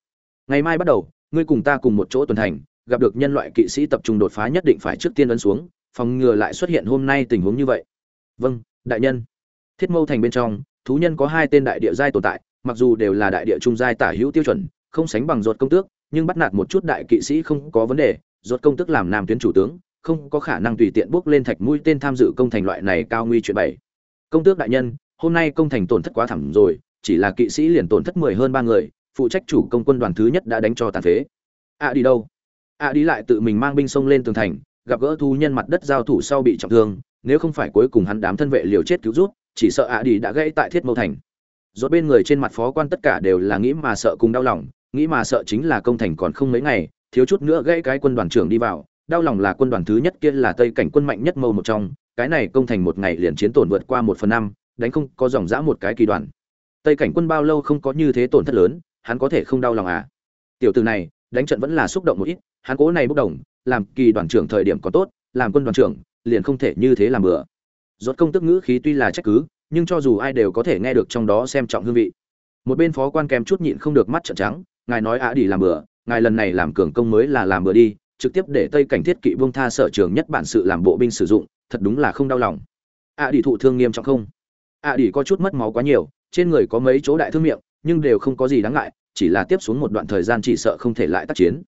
Ngày mai bắt đầu, ngươi cùng ta cùng một chỗ tuần thành, gặp được nhân loại kỵ sĩ tập trung đột phá nhất định phải trước tiên ấn xuống phòng ngừa lại xuất hiện hôm nay tình huống như vậy. Vâng đại nhân. Thiết mâu thành bên trong, thú nhân có hai tên đại địa giai tồn tại, mặc dù đều là đại địa trung giai tả hữu tiêu chuẩn, không sánh bằng ruột công tước, nhưng bắt nạt một chút đại kỵ sĩ không có vấn đề, ruột công tước làm nam tuyến chủ tướng, không có khả năng tùy tiện bước lên thạch mũi tên tham dự công thành loại này cao nguy chuyện bảy công tước đại nhân, hôm nay công thành tổn thất quá thảm rồi, chỉ là kỵ sĩ liền tổn thất mười hơn ba người, phụ trách chủ công quân đoàn thứ nhất đã đánh cho tàn phế. Ạ à đi đâu? Ạ à đi lại tự mình mang binh sông lên tường thành gặp gỡ thú nhân mặt đất giao thủ sau bị trọng thương, nếu không phải cuối cùng hắn đám thân vệ liều chết cứu rút, chỉ sợ ạ à đi đã gãy tại thiết mâu thành. Rốt bên người trên mặt phó quan tất cả đều là nghĩ mà sợ cùng đau lòng, nghĩ mà sợ chính là công thành còn không mấy ngày, thiếu chút nữa gãy cái quân đoàn trưởng đi vào, đau lòng là quân đoàn thứ nhất kia là tây cảnh quân mạnh nhất mâu một trong, cái này công thành một ngày liền chiến tổn vượt qua một phần năm, đánh không có dòng dã một cái kỳ đoàn. Tây cảnh quân bao lâu không có như thế tổn thất lớn, hắn có thể không đau lòng à? Tiểu từ này, đánh trận vẫn là xúc động một ít, hắn cố này bốc đồng làm kỳ đoàn trưởng thời điểm có tốt, làm quân đoàn trưởng, liền không thể như thế làm bừa. Rốt công tức ngữ khí tuy là trách cứ, nhưng cho dù ai đều có thể nghe được trong đó xem trọng hương vị. Một bên phó quan kèm chút nhịn không được mắt trợn trắng, ngài nói ạ đi làm bừa, ngài lần này làm cường công mới là làm bừa đi, trực tiếp để tây cảnh thiết kỵ vương tha sở trường nhất bản sự làm bộ binh sử dụng, thật đúng là không đau lòng. Ạ đi thụ thương nghiêm trọng không? Ạ đi có chút mất máu quá nhiều, trên người có mấy chỗ đại thương miệng, nhưng đều không có gì đáng ngại, chỉ là tiếp xuống một đoạn thời gian chỉ sợ không thể lại tác chiến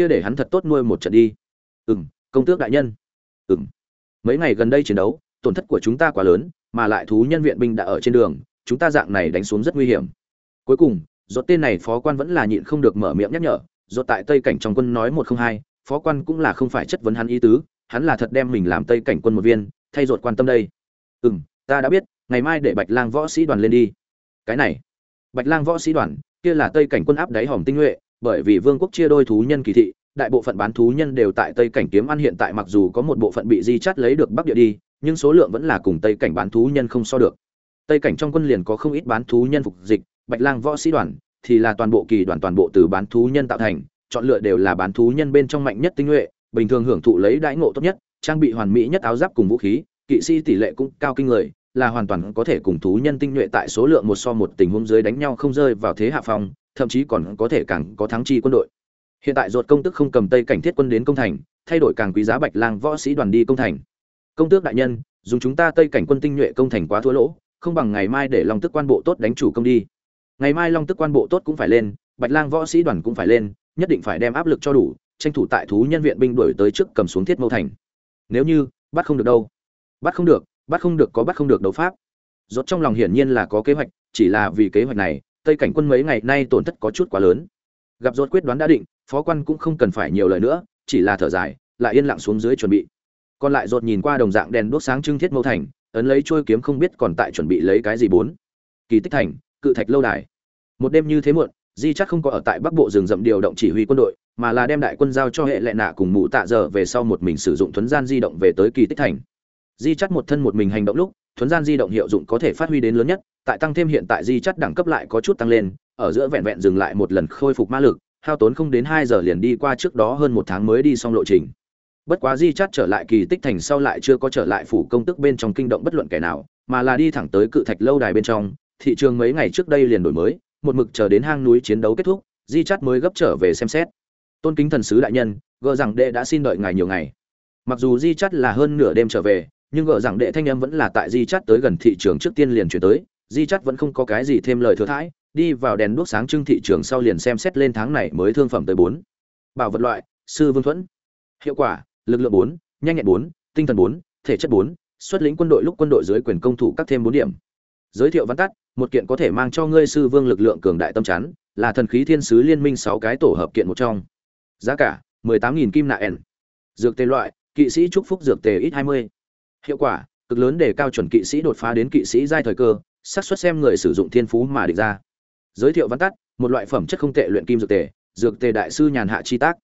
kia để hắn thật tốt nuôi một trận đi. Ừm, công tước đại nhân. Ừm. Mấy ngày gần đây chiến đấu, tổn thất của chúng ta quá lớn, mà lại thú nhân viện binh đã ở trên đường, chúng ta dạng này đánh xuống rất nguy hiểm. Cuối cùng dốt tên này phó quan vẫn là nhịn không được mở miệng nhắc nhở dốt tại tây cảnh trong quân nói một không hai, phó quan cũng là không phải chất vấn hắn ý tứ, hắn là thật đem mình làm tây cảnh quân một viên, thay dột quan tâm đây. Ừ m ta đã biết, ngày mai để bạch lang võ sĩ đoàn lên đi. Cái này, bạch lang võ sĩ đoàn, kia là tây cảnh quân áp đáy hòm tinh nhuệ bởi vì vương quốc chia đôi thú nhân kỳ thị, đại bộ phận bán thú nhân đều tại tây cảnh kiếm ăn hiện tại mặc dù có một bộ phận bị di chắt lấy được bắc địa đi, nhưng số lượng vẫn là cùng tây cảnh bán thú nhân không so được. Tây cảnh trong quân liền có không ít bán thú nhân phục dịch, bạch lang võ sĩ đoàn thì là toàn bộ kỳ đoàn toàn bộ từ bán thú nhân tạo thành, chọn lựa đều là bán thú nhân bên trong mạnh nhất tinh nhuệ, bình thường hưởng thụ lấy đãi ngộ tốt nhất, trang bị hoàn mỹ nhất áo giáp cùng vũ khí, kỵ sĩ tỷ lệ cũng cao kinh người là hoàn toàn có thể cùng thú nhân tinh nhuệ tại số lượng một so một tình huống dưới đánh nhau không rơi vào thế hạ phong, thậm chí còn có thể càng có thắng chi quân đội. Hiện tại ruột công tức không cầm tây cảnh thiết quân đến công thành, thay đổi càng quý giá bạch lang võ sĩ đoàn đi công thành. Công tước đại nhân, dùng chúng ta tây cảnh quân tinh nhuệ công thành quá thua lỗ, không bằng ngày mai để long tức quan bộ tốt đánh chủ công đi. Ngày mai long tức quan bộ tốt cũng phải lên, bạch lang võ sĩ đoàn cũng phải lên, nhất định phải đem áp lực cho đủ, tranh thủ tại thú nhân viện binh đuổi tới trước cầm xuống thiết mâu thành. Nếu như bắt không được đâu. Bắt không được bắt không được có bắt không được đấu pháp. Rốt trong lòng hiển nhiên là có kế hoạch, chỉ là vì kế hoạch này, tây cảnh quân mấy ngày nay tổn thất có chút quá lớn. Gặp rốt quyết đoán đã định, phó quan cũng không cần phải nhiều lời nữa, chỉ là thở dài, lại yên lặng xuống dưới chuẩn bị. Còn lại rốt nhìn qua đồng dạng đèn đuốc sáng trưng thiết mâu thành, ấn lấy chuôi kiếm không biết còn tại chuẩn bị lấy cái gì bốn. Kỳ tích thành, cự thạch lâu đài. Một đêm như thế muộn, di chắc không có ở tại bắc bộ rừng rậm điều động chỉ huy quân đội, mà là đem đại quân giao cho hệ lệ nạ cùng mụ tạ giờ về sau một mình sử dụng thuấn gian di động về tới kỳ tích thành di chắt một thân một mình hành động lúc, thuấn gian di động hiệu dụng có thể phát huy đến lớn nhất, tại tăng thêm hiện tại di chắt đẳng cấp lại có chút tăng lên, ở giữa vẹn vẹn dừng lại một lần khôi phục ma lực, hao tốn không đến hai giờ liền đi qua trước đó hơn một tháng mới đi xong lộ trình. Bất quá di chắt trở lại kỳ tích thành sau lại chưa có trở lại phủ công tức bên trong kinh động bất luận kẻ nào, mà là đi thẳng tới cự thạch lâu đài bên trong, thị trường mấy ngày trước đây liền đổi mới, một mực chờ đến hang núi chiến đấu kết thúc, di chắt mới gấp trở về xem xét. Tôn kính thần sứ đại nhân gợ rằng đệ đã xin đợi ngài nhiều ngày. Mặc dù di chắt là hơn nửa đêm trở về nhưng gỡ rằng đệ thanh âm vẫn là tại di chắt tới gần thị trường trước tiên liền chuyển tới, di chắt vẫn không có cái gì thêm lời thừa thãi, đi vào đèn đuốc sáng trưng thị trường sau liền xem xét lên tháng này mới thương phẩm tới bốn. Bảo vật loại, sư vương thuẫn. Hiệu quả, lực lượng bốn, nhanh nhẹn bốn, tinh thần bốn, thể chất bốn, xuất lĩnh quân đội lúc quân đội dưới quyền công thủ các thêm bốn điểm. Giới thiệu văn tắt, một kiện có thể mang cho ngươi sư vương lực lượng cường đại tâm chắn, là thần khí thiên sứ liên minh sáu cái tổ hợp kiện một trong. Giá cả, mười tám nghìn kim nạ ẻn. Dược tề loại, kỵ sĩ trúc phúc dược tề ít hai mươi hiệu quả, cực lớn để cao chuẩn kỵ sĩ đột phá đến kỵ sĩ giai thời cơ, xác suất xem người sử dụng thiên phú mà định ra. Giới thiệu văn tắt, một loại phẩm chất không tệ luyện kim dược tề dược tề đại sư nhàn hạ chi tác.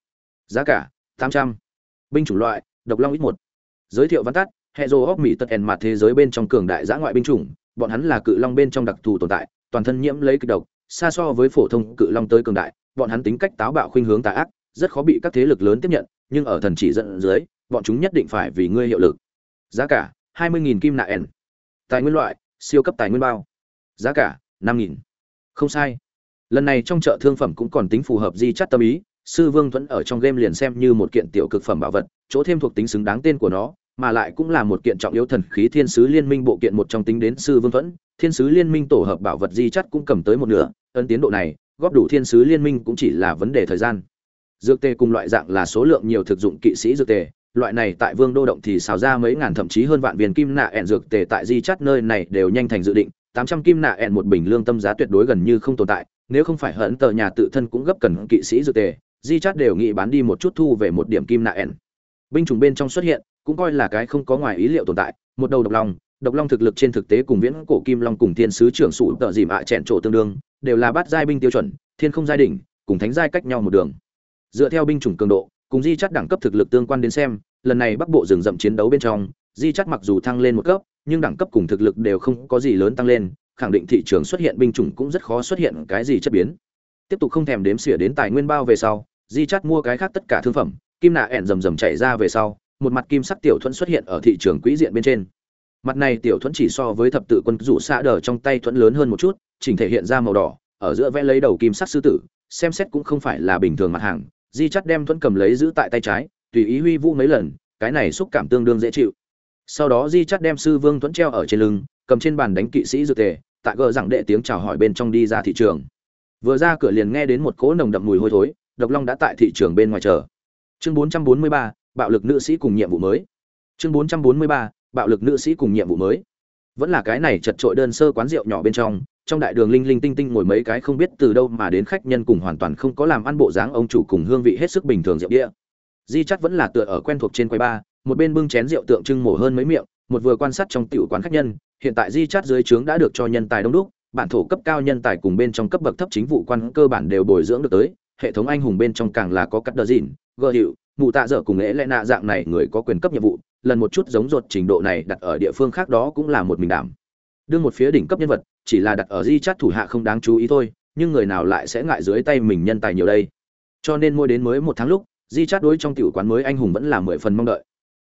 Giá cả, tám trăm. Binh chủng loại, độc long ít một. Giới thiệu văn tắt hệ dô hóc mỹ tật ẻn mặt thế giới bên trong cường đại giã ngoại binh chủng, bọn hắn là cự long bên trong đặc thù tồn tại, toàn thân nhiễm lấy kịch độc, xa so với phổ thông cự long tới cường đại, bọn hắn tính cách táo bạo khuynh hướng tà ác, rất khó bị các thế lực lớn tiếp nhận, nhưng ở thần chỉ dẫn dưới, bọn chúng nhất định phải vì ngươi hiệu lực giá cả hai mươi nghìn kim nạ n tài nguyên loại, siêu cấp tài nguyên bao. Giá cả, năm nghìn. Không sai. Lần này trong chợ thương phẩm cũng còn tính phù hợp di chắt tâm ý. Sư vương thuẫn ở trong game liền xem như một kiện tiểu cực phẩm bảo vật, chỗ thêm thuộc tính xứng đáng tên của nó, mà lại cũng là một kiện trọng yếu thần khí thiên sứ liên minh bộ kiện một trong tính đến sư vương thuẫn. Thiên sứ liên minh tổ hợp bảo vật di chắt cũng cầm tới một nửa, ấn tiến độ này, góp đủ thiên sứ liên minh cũng chỉ là vấn đề thời gian. Dược tề cùng loại dạng là số lượng nhiều thực dụng kỵ sĩ dược tề loại này tại vương đô động thì xào ra mấy ngàn thậm chí hơn vạn viên kim nạ ẹn dược tề tại di chắt nơi này đều nhanh thành dự định. Tám trăm kim nạ ẹn một bình lương tâm giá tuyệt đối gần như không tồn tại, nếu không phải hận tờ nhà tự thân cũng gấp cần kỵ sĩ dược tề, di chắt đều nghĩ bán đi một chút thu về một điểm kim nạ ẹn. Binh chủng bên trong xuất hiện, cũng coi là cái không có ngoài ý liệu tồn tại, một đầu độc long độc long thực lực trên thực tế cùng viễn cổ kim long cùng thiên sứ trưởng sụ tợ dìm ạ chẹn trổ tương đương, đều là bát giai binh tiêu chuẩn, thiên không giai đỉnh, cùng thánh giai cách nhau một đường. Dựa theo binh chủng cường độ, cùng di chắt đẳng cấp thực lực tương quan đến xem lần này bắc bộ rừng rậm chiến đấu bên trong, di chắc mặc dù thăng lên một cấp, nhưng đẳng cấp cùng thực lực đều không có gì lớn tăng lên, khẳng định thị trường xuất hiện binh chủng cũng rất khó xuất hiện cái gì chất biến. Tiếp tục không thèm đếm xỉa đến tài nguyên bao về sau, di chắt mua cái khác tất cả thương phẩm, kim nạ ẹn rầm rầm chạy ra về sau, một mặt kim sắc tiểu thuẫn xuất hiện ở thị trường quỹ diện bên trên. Mặt này tiểu thuẫn chỉ so với thập tự quân rủ xa đờ trong tay thuẫn lớn hơn một chút, chỉnh thể hiện ra màu đỏ, ở giữa vẽ lấy đầu kim sắc sư tử, xem xét cũng không phải là bình thường mặt hàng. Di chắt đem thuẫn cầm lấy giữ tại tay trái tùy ý huy vũ mấy lần cái này xúc cảm tương đương dễ chịu. Sau đó di chắt đem sư vương tuấn treo ở trên lưng cầm trên bàn đánh kỵ sĩ dược tề tại gờ rằng đệ tiếng chào hỏi bên trong đi ra thị trường. Vừa ra cửa liền nghe đến một cỗ nồng đậm mùi hôi thối độc long đã tại thị trường bên ngoài chờ. Chương 443, bạo lực nữ sĩ cùng nhiệm vụ mới. Chương 443, bạo lực nữ sĩ cùng nhiệm vụ mới. Vẫn là cái này chật trội đơn sơ quán rượu nhỏ bên trong trong đại đường linh linh tinh tinh ngồi mấy cái không biết từ đâu mà đến khách nhân cùng hoàn toàn không có làm ăn bộ dáng ông chủ cùng hương vị hết sức bình thường rượu đĩa di chắc vẫn là tựa ở quen thuộc trên quầy ba một bên bưng chén rượu tượng trưng mổ hơn mấy miệng, một vừa quan sát trong tiểu quán khách nhân, hiện tại di chắt dưới trướng đã được cho nhân tài đông đúc, bản thổ cấp cao nhân tài cùng bên trong cấp bậc thấp chính vụ quan cơ bản đều bồi dưỡng được tới, hệ thống anh hùng bên trong càng là có cắt đờ dìn gợ hiệu, mụ tạ dở cùng lễ lẽ nạ dạng này người có quyền cấp nhiệm vụ, lần một chút giống ruột trình độ này đặt ở địa phương khác đó cũng là một mình đảm. Đương một phía đỉnh cấp nhân vật, chỉ là đặt ở di chát thủ hạ không đáng chú ý thôi, nhưng người nào lại sẽ ngại dưới tay mình nhân tài nhiều đây? Cho nên mỗi đến mới một tháng lúc di chát đối trong tiểu quán mới anh hùng vẫn là mười phần mong đợi.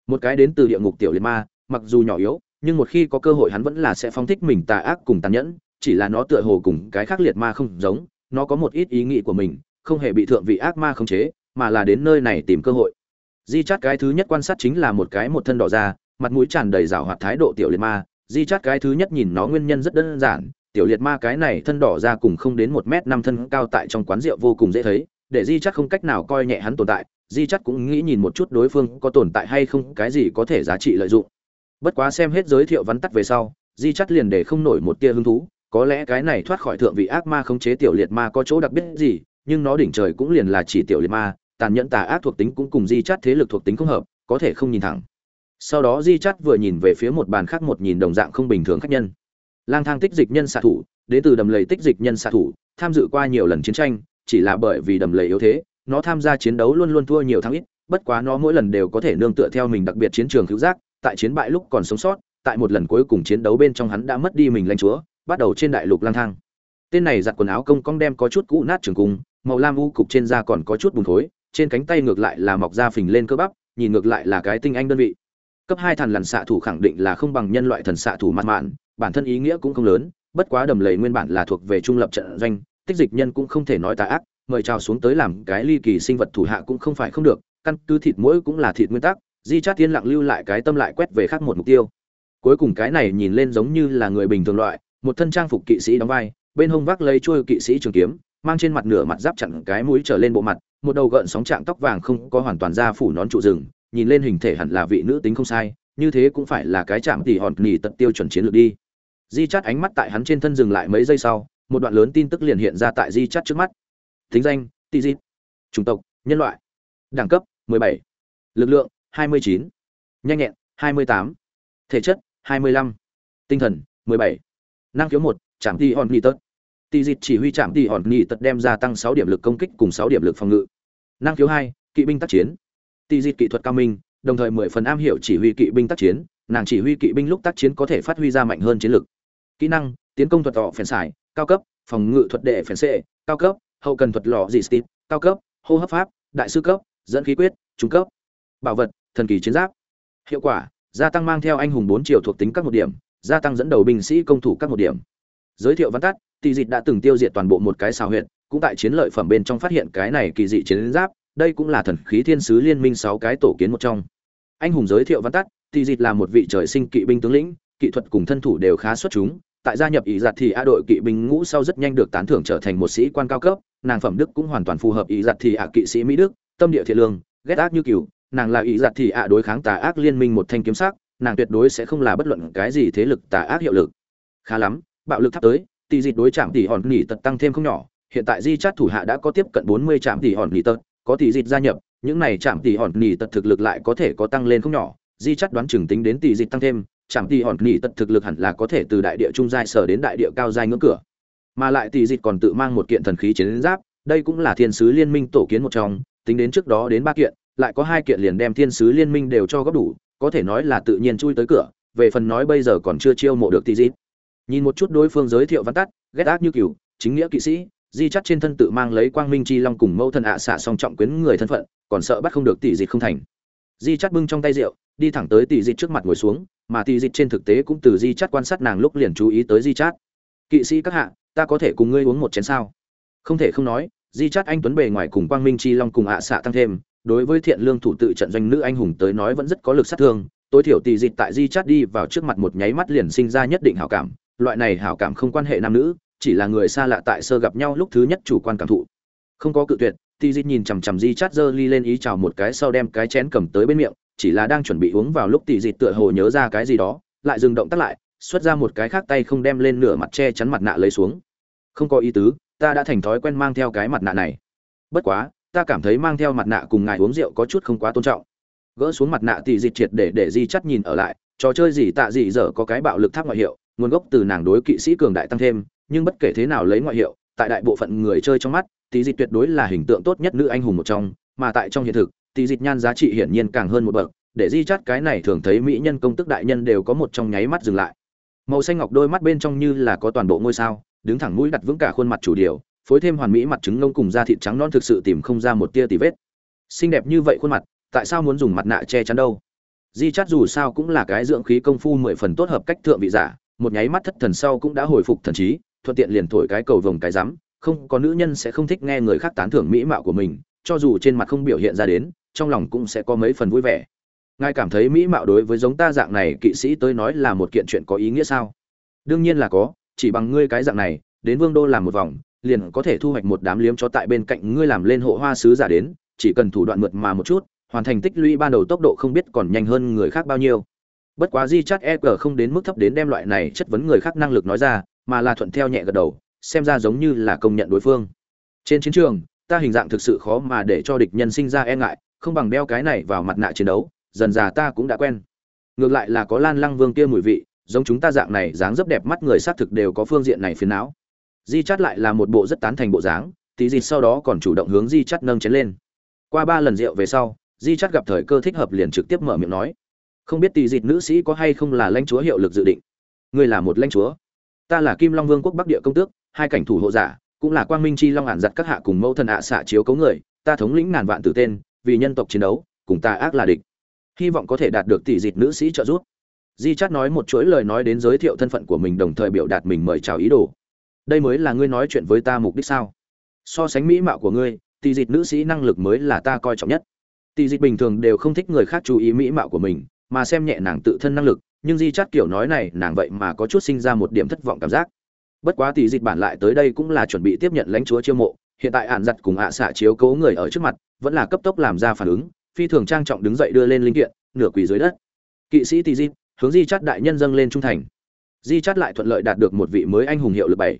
Một cái đến từ địa ngục tiểu liệt ma, mặc dù nhỏ yếu, nhưng một khi có cơ hội hắn vẫn là sẽ phóng thích mình tà ác cùng tàn nhẫn, chỉ là nó tựa hồ cùng cái khác liệt ma không giống, nó có một ít ý nghĩ của mình, không hề bị thượng vị ác ma khống chế, mà là đến nơi này tìm cơ hội. Di chát cái thứ nhất quan sát chính là một cái một thân đỏ da, mặt mũi tràn đầy rào hoạt thái độ tiểu liệt ma. Di chát cái thứ nhất nhìn nó nguyên nhân rất đơn giản, tiểu liệt ma cái này thân đỏ ra cùng không đến một m năm thân cao tại trong quán rượu vô cùng dễ thấy để di chắc không cách nào coi nhẹ hắn tồn tại, di chắc cũng nghĩ nhìn một chút đối phương có tồn tại hay không, cái gì có thể giá trị lợi dụng. Bất quá xem hết giới thiệu vắn tắt về sau, di chắc liền để không nổi một tia hứng thú, có lẽ cái này thoát khỏi thượng vị ác ma khống chế tiểu liệt ma có chỗ đặc biệt gì, nhưng nó đỉnh trời cũng liền là chỉ tiểu liệt ma, tàn nhẫn tà ác thuộc tính cũng cùng di chát thế lực thuộc tính không hợp, có thể không nhìn thẳng. Sau đó di chát vừa nhìn về phía một bàn khác một nhìn đồng dạng không bình thường khách nhân. Lang thang tích dịch nhân xạ thủ, đến từ đầm lầy tích dịch nhân xạ thủ, tham dự qua nhiều lần chiến tranh chỉ là bởi vì đầm lầy yếu thế, nó tham gia chiến đấu luôn luôn thua nhiều thắng ít, bất quá nó mỗi lần đều có thể nương tựa theo mình đặc biệt chiến trường cứu giác, tại chiến bại lúc còn sống sót, tại một lần cuối cùng chiến đấu bên trong hắn đã mất đi mình lãnh chúa, bắt đầu trên đại lục lang thang. Tên này giặt quần áo công cong đem có chút cũ nát trường cung, màu lam u cục trên da còn có chút bùn thối, trên cánh tay ngược lại là mọc da phình lên cơ bắp, nhìn ngược lại là cái tinh anh đơn vị. Cấp hai thần lần xạ thủ khẳng định là không bằng nhân loại thần xạ thủ mạn mạn, bản thân ý nghĩa cũng không lớn, bất quá đầm lầy nguyên bản là thuộc về trung lập trận doanh tích dịch nhân cũng không thể nói tà ác, mời chào xuống tới làm cái ly kỳ sinh vật thủ hạ cũng không phải không được, căn cứ thịt mũi cũng là thịt nguyên tắc, di chát tiên lặng lưu lại cái tâm lại quét về khác một mục tiêu. Cuối cùng cái này nhìn lên giống như là người bình thường loại, một thân trang phục kỵ sĩ đóng vai, bên hông vác lấy chuôi kỵ sĩ trường kiếm, mang trên mặt nửa mặt giáp chặn cái mũi trở lên bộ mặt, một đầu gợn sóng trạng tóc vàng không có hoàn toàn da phủ nón trụ rừng, nhìn lên hình thể hẳn là vị nữ tính không sai, như thế cũng phải là cái chạm tỉ hòn nỉ tận tiêu chuẩn chiến lược đi. Di chát ánh mắt tại hắn trên thân dừng lại mấy giây sau một đoạn lớn tin tức liền hiện ra tại di chắt trước mắt thính danh, tị di chủng tộc, nhân loại đẳng cấp 17. lực lượng 29. nhanh nhẹn 28. thể chất 25. tinh thần 17. năng khiếu một chạm tỉ hòn nỉ tật tị dịt chỉ huy chạm tỉ hòn nỉ tật đem ra tăng 6 điểm lực công kích cùng 6 điểm lực phòng ngự năng khiếu hai, kỵ binh tác chiến tị dịt kỹ thuật cao minh, đồng thời mười phần am hiểu chỉ huy kỵ binh tác chiến, nàng chỉ huy kỵ binh lúc tác chiến có thể phát huy ra mạnh hơn chiến lực kỹ năng, tiến công thuật tọ phèn xài cao cấp, phòng ngự thuật đệ phèn xệ cao cấp, hậu cần thuật lò dì stip cao cấp, hô hấp pháp, đại sư cấp, dẫn khí quyết, trung cấp. Bảo vật, thần kỳ chiến giáp. Hiệu quả, gia tăng mang theo anh hùng bốn chiều thuộc tính các một điểm, gia tăng dẫn đầu binh sĩ công thủ các một điểm. Giới thiệu văn tắt tỷ dịch đã từng tiêu diệt toàn bộ một cái xào huyện cũng tại chiến lợi phẩm bên trong phát hiện cái này kỳ dị chiến giáp, đây cũng là thần khí thiên sứ liên minh sáu cái tổ kiến một trong. Anh hùng giới thiệu văn tắt tỷ dịch là một vị trời sinh kỵ binh tướng lĩnh, kỹ thuật cùng thân thủ đều khá xuất chúng tại gia nhập ý giặt thì a đội kỵ binh ngũ sau rất nhanh được tán thưởng trở thành một sĩ quan cao cấp. Nàng phẩm đức cũng hoàn toàn phù hợp ý giặt thì a kỵ sĩ mỹ đức, tâm địa thiện lương, ghét ác như cừu. Nàng là ý giặt thì a đối kháng tà ác liên minh một thanh kiếm sắc, nàng tuyệt đối sẽ không là bất luận cái gì thế lực tà ác hiệu lực. Khá lắm, bạo lực thắp tới, tỷ dịch đối chạm tỷ hòn nghỉ tật tăng thêm không nhỏ. Hiện tại di chát thủ hạ đã có tiếp cận bốn mươi trạm tỷ hòn nghỉ tật, có tỷ dịch gia nhập, những này chạm tỷ hòn nghỉ tật thực lực lại có thể có tăng lên không nhỏ. Di chắt đoán chừng tính đến tỷ dịch tăng thêm chạm tỷ hòn nghỉ tật thực lực hẳn là có thể từ đại địa trung giai sở đến đại địa cao giai ngưỡng cửa. Mà lại tỷ dịch còn tự mang một kiện thần khí chiến giáp, đây cũng là thiên sứ liên minh tổ kiến một trong, tính đến trước đó đến ba kiện, lại có hai kiện liền đem thiên sứ liên minh đều cho góp đủ, có thể nói là tự nhiên chui tới cửa, về phần nói bây giờ còn chưa chiêu mộ được tỷ dịch. Nhìn một chút đối phương giới thiệu văn tắt, ghét ác như cừu, chính nghĩa kỵ sĩ, di chắt trên thân tự mang lấy quang minh chi long cùng mẫu thân ạ xạ song trọng quyến người thân phận, còn sợ bắt không được tỷ dịch không thành. Di chắt bưng trong tay rượu đi thẳng tới tỷ dịch trước mặt ngồi xuống, mà tỷ dịch trên thực tế cũng từ di chát quan sát nàng lúc liền chú ý tới di chát. Kỵ sĩ các hạ, ta có thể cùng ngươi uống một chén sao? Không thể không nói, di chát anh tuấn bề ngoài cùng quang minh chi long cùng ạ xạ tăng thêm, đối với thiện lương thủ tự trận doanh nữ anh hùng tới nói vẫn rất có lực sát thương, tối thiểu tỷ dịch tại di chát đi vào trước mặt một nháy mắt liền sinh ra nhất định hảo cảm, loại này hảo cảm không quan hệ nam nữ, chỉ là người xa lạ tại sơ gặp nhau lúc thứ nhất chủ quan cảm thụ. Không có cự tuyệt. Tỷ dịch nhìn chằm chằm di chát giơ ly lên ý chào một cái sau đem cái chén cầm tới bên miệng chỉ là đang chuẩn bị uống vào lúc tỷ dịt tựa hồ nhớ ra cái gì đó, lại dừng động tác lại, xuất ra một cái khác tay không đem lên nửa mặt che chắn mặt nạ lấy xuống. Không có ý tứ, ta đã thành thói quen mang theo cái mặt nạ này. Bất quá, ta cảm thấy mang theo mặt nạ cùng ngài uống rượu có chút không quá tôn trọng. Gỡ xuống mặt nạ tỷ dịt triệt để để di chắt nhìn ở lại, trò chơi gì tạ gì giờ có cái bạo lực tháp ngoại hiệu, nguồn gốc từ nàng đối kỵ sĩ cường đại tăng thêm, nhưng bất kể thế nào lấy ngoại hiệu, tại đại bộ phận người chơi trong mắt tỷ dịt tuyệt đối là hình tượng tốt nhất nữ anh hùng một trong, mà tại trong hiện thực tỷ dịch nhan giá trị hiển nhiên càng hơn một bậc, để di chắt cái này thường thấy mỹ nhân công tức đại nhân đều có một trong nháy mắt dừng lại. Màu xanh ngọc đôi mắt bên trong như là có toàn bộ ngôi sao, đứng thẳng mũi đặt vững cả khuôn mặt chủ điều, phối thêm hoàn mỹ mặt trứng ngông cùng da thịt trắng non thực sự tìm không ra một tia tì vết. Xinh đẹp như vậy khuôn mặt, tại sao muốn dùng mặt nạ che chắn đâu? Di chắt dù sao cũng là cái dưỡng khí công phu mười phần tốt hợp cách thượng vị giả, một nháy mắt thất thần sau cũng đã hồi phục thần trí, thuận tiện liền thổi cái cầu vồng cái rắm, không, có nữ nhân sẽ không thích nghe người khác tán thưởng mỹ mạo của mình, cho dù trên mặt không biểu hiện ra đến trong lòng cũng sẽ có mấy phần vui vẻ. Ngài cảm thấy mỹ mạo đối với giống ta dạng này kỵ sĩ tới nói là một kiện chuyện có ý nghĩa sao? Đương nhiên là có, chỉ bằng ngươi cái dạng này, đến vương đô làm một vòng, liền có thể thu hoạch một đám liếm cho tại bên cạnh ngươi làm lên hộ hoa sứ giả đến, chỉ cần thủ đoạn mượt mà một chút, hoàn thành tích lũy ban đầu tốc độ không biết còn nhanh hơn người khác bao nhiêu. Bất quá di chắt e g không đến mức thấp đến đem loại này chất vấn người khác năng lực nói ra, mà là thuận theo nhẹ gật đầu, xem ra giống như là công nhận đối phương. Trên chiến trường, ta hình dạng thực sự khó mà để cho địch nhân sinh ra e ngại không bằng đeo cái này vào mặt nạ chiến đấu, dần già ta cũng đã quen. Ngược lại là có lan lăng vương kia mùi vị, giống chúng ta dạng này dáng dấp đẹp mắt người xác thực đều có phương diện này phiền não. Di chắt lại là một bộ rất tán thành bộ dáng, tí dịt sau đó còn chủ động hướng di chắt nâng chén lên. Qua ba lần rượu về sau, di chắt gặp thời cơ thích hợp liền trực tiếp mở miệng nói, không biết tỷ dịt nữ sĩ có hay không là lãnh chúa hiệu lực dự định? Ngươi là một lãnh chúa. Ta là kim long vương quốc bắc địa công tước, hai cảnh thủ hộ giả, cũng là quang minh chi long ản giật các hạ cùng mẫu thần ạ xạ chiếu cấu người, ta thống lĩnh ngàn vạn tử tên vì nhân tộc chiến đấu, cùng ta ác là địch. Hy vọng có thể đạt được tỷ dịt nữ sĩ trợ giúp. Di chát nói một chuỗi lời nói đến giới thiệu thân phận của mình đồng thời biểu đạt mình mời chào ý đồ. Đây mới là ngươi nói chuyện với ta mục đích sao? So sánh mỹ mạo của ngươi, tỷ dịt nữ sĩ năng lực mới là ta coi trọng nhất. Tỷ dịt bình thường đều không thích người khác chú ý mỹ mạo của mình, mà xem nhẹ nàng tự thân năng lực, nhưng di chát kiểu nói này, nàng vậy mà có chút sinh ra một điểm thất vọng cảm giác. Bất quá tỷ dịt bản lại tới đây cũng là chuẩn bị tiếp nhận lãnh chúa chiêu mộ, hiện tại ạn giặt cùng ạ xạ chiếu cố người ở trước mặt vẫn là cấp tốc làm ra phản ứng, phi thường trang trọng đứng dậy đưa lên linh kiện, nửa quỳ dưới đất. Kỵ sĩ tì di, hướng di chát đại nhân dâng lên trung thành. Di chát lại thuận lợi đạt được một vị mới anh hùng hiệu lực bảy.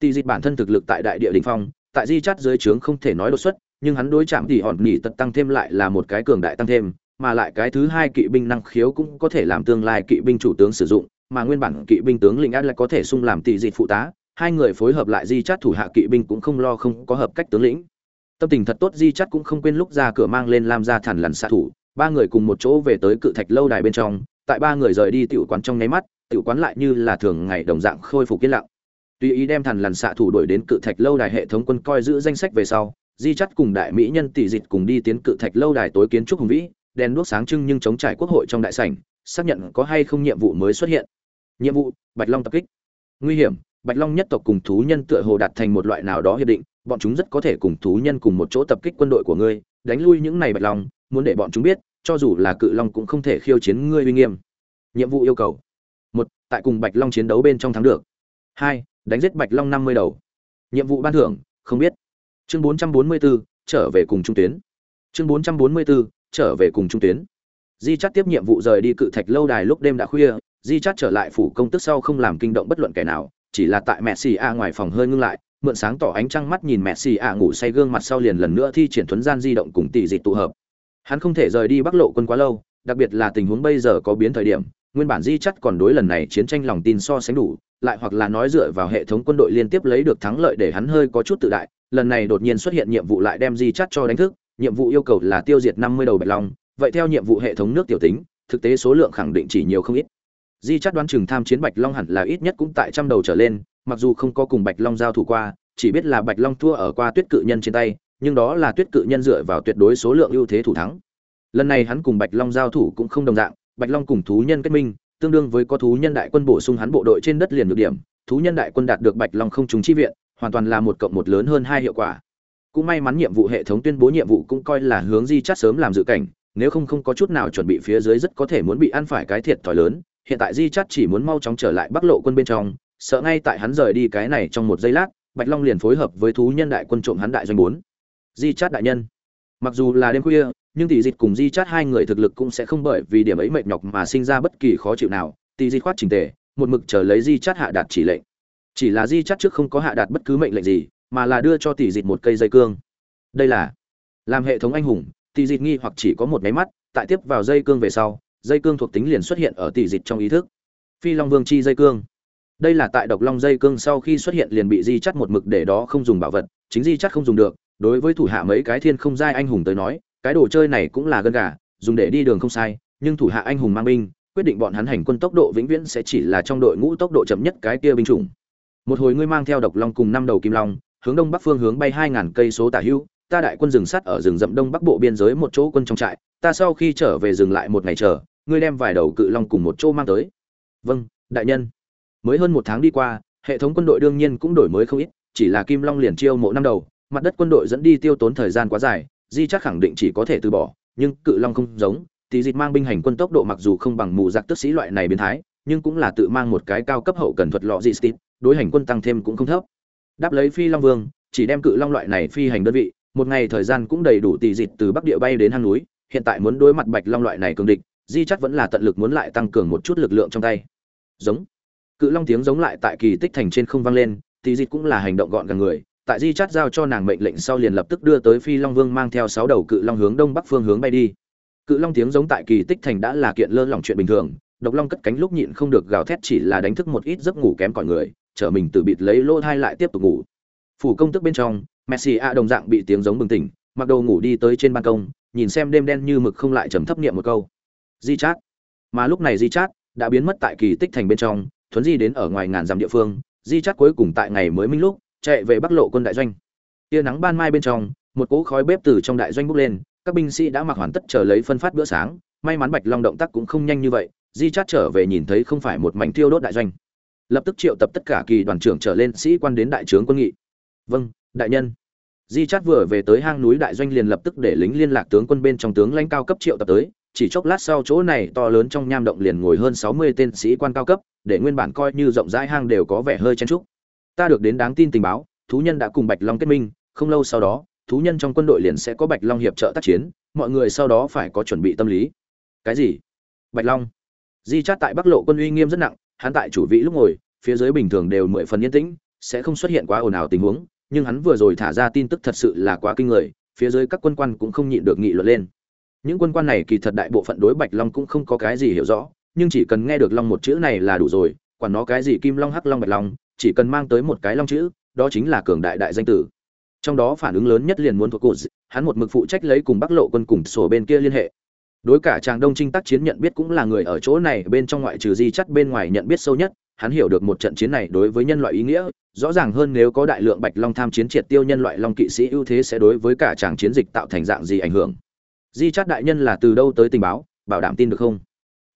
Tì di bản thân thực lực tại đại địa đình phong, tại di chát dưới trướng không thể nói đột xuất, nhưng hắn đối chạm tỉ hòn nỉ tật tăng thêm lại là một cái cường đại tăng thêm, mà lại cái thứ hai kỵ binh năng khiếu cũng có thể làm tương lai kỵ binh chủ tướng sử dụng, mà nguyên bản kỵ binh tướng lĩnh át lại có thể sung làm tỷ dịch phụ tá, hai người phối hợp lại di chát thủ hạ kỵ binh cũng không lo không có hợp cách tướng lĩnh tâm tình thật tốt di chắt cũng không quên lúc ra cửa mang lên lam gia thản lằn xạ thủ, ba người cùng một chỗ về tới cự thạch lâu đài bên trong, tại ba người rời đi tiểu quán trong nháy mắt, tiểu quán lại như là thường ngày đồng dạng khôi phục yên lặng. Tùy ý đem thản lằn xạ thủ đổi đến cự thạch lâu đài hệ thống quân coi giữ danh sách về sau, di chắt cùng đại mỹ nhân tỷ dịch cùng đi tiến cự thạch lâu đài tối kiến trúc hùng vĩ, đèn đuốc sáng trưng nhưng chống trải quốc hội trong đại sảnh, xác nhận có hay không nhiệm vụ mới xuất hiện. Nhiệm vụ, bạch long tập kích. Nguy hiểm, bạch long nhất tộc cùng thú nhân tựa hồ đạt thành một loại nào đó hiệp định bọn chúng rất có thể cùng thú nhân cùng một chỗ tập kích quân đội của ngươi, đánh lui những này bạch long, muốn để bọn chúng biết, cho dù là cự long cũng không thể khiêu chiến ngươi uy nghiêm. Nhiệm vụ yêu cầu. Một, tại cùng bạch long chiến đấu bên trong thắng được. Hai, đánh giết bạch long năm mươi đầu. Nhiệm vụ ban thưởng, không biết. Chương bốn trăm bốn mươi bốn trở về cùng trung tuyến. Chương bốn trăm bốn mươi bốn trở về cùng trung tuyến. Di chắt tiếp nhiệm vụ rời đi cự thạch lâu đài lúc đêm đã khuya, di chắt trở lại phủ công tức sau không làm kinh động bất luận kẻ nào, chỉ là tại mẹ xì a ngoài phòng hơi ngưng lại mượn sáng tỏ ánh trăng mắt nhìn mẹ xì a ngủ say gương mặt sau liền lần nữa thi triển thuấn gian di động cùng tỷ dịch tụ hợp. Hắn không thể rời đi bắc lộ quân quá lâu, đặc biệt là tình huống bây giờ có biến thời điểm, nguyên bản di chắt còn đối lần này chiến tranh lòng tin so sánh đủ, lại hoặc là nói dựa vào hệ thống quân đội liên tiếp lấy được thắng lợi để hắn hơi có chút tự đại, lần này đột nhiên xuất hiện nhiệm vụ lại đem di chắt cho đánh thức, nhiệm vụ yêu cầu là tiêu diệt năm mươi đầu bạch long, vậy theo nhiệm vụ hệ thống nước tiểu tính, thực tế số lượng khẳng định chỉ nhiều không ít. Di chắt đoán chừng tham chiến bạch long hẳn là ít nhất cũng tại trăm đầu trở lên mặc dù không có cùng bạch long giao thủ qua, chỉ biết là bạch long thua ở qua tuyết cự nhân trên tay, nhưng đó là tuyết cự nhân dựa vào tuyệt đối số lượng ưu thế thủ thắng. Lần này hắn cùng bạch long giao thủ cũng không đồng dạng, bạch long cùng thú nhân kết minh, tương đương với có thú nhân đại quân bổ sung hắn bộ đội trên đất liền được điểm, thú nhân đại quân đạt được bạch long không trùng chi viện, hoàn toàn là một cộng một lớn hơn hai hiệu quả. Cũng may mắn nhiệm vụ hệ thống tuyên bố nhiệm vụ cũng coi là hướng di chắt sớm làm dự cảnh, nếu không không có chút nào chuẩn bị phía dưới rất có thể muốn bị ăn phải cái thiệt thòi lớn, hiện tại di chắt chỉ muốn mau chóng trở lại bắc lộ quân bên trong sợ ngay tại hắn rời đi cái này trong một giây lát, bạch long liền phối hợp với thú nhân đại quân trộm hắn đại doanh bốn. Di chát đại nhân. Mặc dù là đêm khuya, nhưng tỷ dịch cùng di chát hai người thực lực cũng sẽ không bởi vì điểm ấy mệt nhọc mà sinh ra bất kỳ khó chịu nào. Tỷ dịch khoát trình tề, một mực chờ lấy di chát hạ đạt chỉ lệnh. Chỉ là di chát trước không có hạ đạt bất cứ mệnh lệnh gì, mà là đưa cho tỷ dịch một cây dây cương. Đây là làm hệ thống anh hùng, tỷ dịch nghi hoặc chỉ có một máy mắt, tại tiếp vào dây cương về sau, dây cương thuộc tính liền xuất hiện ở tỷ dịch trong ý thức. Phi long vương chi dây cương đây là tại độc long dây cương sau khi xuất hiện liền bị di chắt một mực để đó không dùng bảo vật, chính di chắt không dùng được. Đối với thủ hạ mấy cái thiên không giai anh hùng tới nói, cái đồ chơi này cũng là gân gà, dùng để đi đường không sai, nhưng thủ hạ anh hùng mang binh, quyết định bọn hắn hành quân tốc độ vĩnh viễn sẽ chỉ là trong đội ngũ tốc độ chậm nhất cái kia binh chủng. Một hồi ngươi mang theo độc long cùng năm đầu kim long, hướng đông bắc phương hướng bay hai ngàn cây số tả hữu ta đại quân rừng sắt ở rừng rậm đông bắc bộ biên giới một chỗ quân trong trại, ta sau khi trở về dừng lại một ngày chờ, ngươi đem vài đầu cự long cùng một chỗ mang tới. Vâng đại nhân mới hơn một tháng đi qua, hệ thống quân đội đương nhiên cũng đổi mới không ít, chỉ là kim long liền chiêu mộ năm đầu, mặt đất quân đội dẫn đi tiêu tốn thời gian quá dài, di chắc khẳng định chỉ có thể từ bỏ, nhưng cự long không giống thì dịch mang binh hành quân tốc độ mặc dù không bằng mù giặc tức sĩ loại này biến thái, nhưng cũng là tự mang một cái cao cấp hậu cần thuật lọ dị steve, đối hành quân tăng thêm cũng không thấp. Đáp lấy phi long vương, chỉ đem cự long loại này phi hành đơn vị, một ngày thời gian cũng đầy đủ tỷ dịch từ bắc địa bay đến hang núi, hiện tại muốn đối mặt bạch long loại này cường địch, di chắc vẫn là tận lực muốn lại tăng cường một chút lực lượng trong tay. Giống cự long tiếng giống lại tại kỳ tích thành trên không vang lên tí dịch cũng là hành động gọn gàng người, tại di chát giao cho nàng mệnh lệnh sau liền lập tức đưa tới phi long vương mang theo sáu đầu cự long hướng đông bắc phương hướng bay đi. Cự long tiếng giống tại kỳ tích thành đã là kiện lơ lỏng chuyện bình thường, độc long cất cánh lúc nhịn không được gào thét chỉ là đánh thức một ít giấc ngủ kém cỏi người, chở mình từ bịt lấy lỗ thai lại tiếp tục ngủ. Phủ công tức bên trong messi a đồng dạng bị tiếng giống bừng tỉnh, mặc đồ ngủ đi tới trên ban công, nhìn xem đêm đen như mực không lại trầm thấp niệm một câu. Di chát. Mà lúc này di chát đã biến mất tại kỳ tích thành bên trong thuấn di đến ở ngoài ngàn dặm địa phương, di chắt cuối cùng tại ngày mới minh lúc, chạy về bắc lộ quân đại doanh. Tia nắng ban mai bên trong, một cỗ khói bếp từ trong đại doanh bốc lên, các binh sĩ đã mặc hoàn tất chờ lấy phân phát bữa sáng, may mắn bạch long động tác cũng không nhanh như vậy, di chát trở về nhìn thấy không phải một mảnh thiêu đốt đại doanh. Lập tức triệu tập tất cả kỳ đoàn trưởng trở lên sĩ quan đến đại trướng quân nghị. Vâng đại nhân. Di chát vừa về tới hang núi đại doanh liền lập tức để lính liên lạc tướng quân bên trong tướng lãnh cao cấp triệu tập tới chỉ chốc lát sau chỗ này to lớn trong nham động liền ngồi hơn sáu mươi tên sĩ quan cao cấp, để nguyên bản coi như rộng rãi hang đều có vẻ hơi chen trúc ta được đến đáng tin tình báo, thú nhân đã cùng bạch long kết minh, không lâu sau đó, thú nhân trong quân đội liền sẽ có bạch long hiệp trợ tác chiến, mọi người sau đó phải có chuẩn bị tâm lý. Cái gì? Bạch long. Di chát tại bắc lộ quân uy nghiêm rất nặng, hắn tại chủ vị lúc ngồi, phía dưới bình thường đều mười phần yên tĩnh, sẽ không xuất hiện quá ồn ào tình huống, nhưng hắn vừa rồi thả ra tin tức thật sự là quá kinh người, phía dưới các quân quan cũng không nhịn được nghị luận lên những quân quan này kỳ thật đại bộ phận đối bạch long cũng không có cái gì hiểu rõ, nhưng chỉ cần nghe được long một chữ này là đủ rồi, quản nó cái gì kim long, hắc long, bạch long, chỉ cần mang tới một cái long chữ, đó chính là cường đại đại danh tử. Trong đó phản ứng lớn nhất liền muốn thuộc cụ hắn một mực phụ trách lấy cùng bắc lộ quân cùng sổ bên kia liên hệ. Đối cả chàng đông trinh tác chiến nhận biết cũng là người ở chỗ này, bên trong ngoại trừ di chắt bên ngoài nhận biết sâu nhất, hắn hiểu được một trận chiến này đối với nhân loại ý nghĩa, rõ ràng hơn nếu có đại lượng bạch long tham chiến triệt tiêu nhân loại long kỵ sĩ ưu thế sẽ đối với cả chàng chiến dịch tạo thành dạng gì ảnh hưởng di chắt đại nhân là từ đâu tới tình báo, bảo đảm tin được không?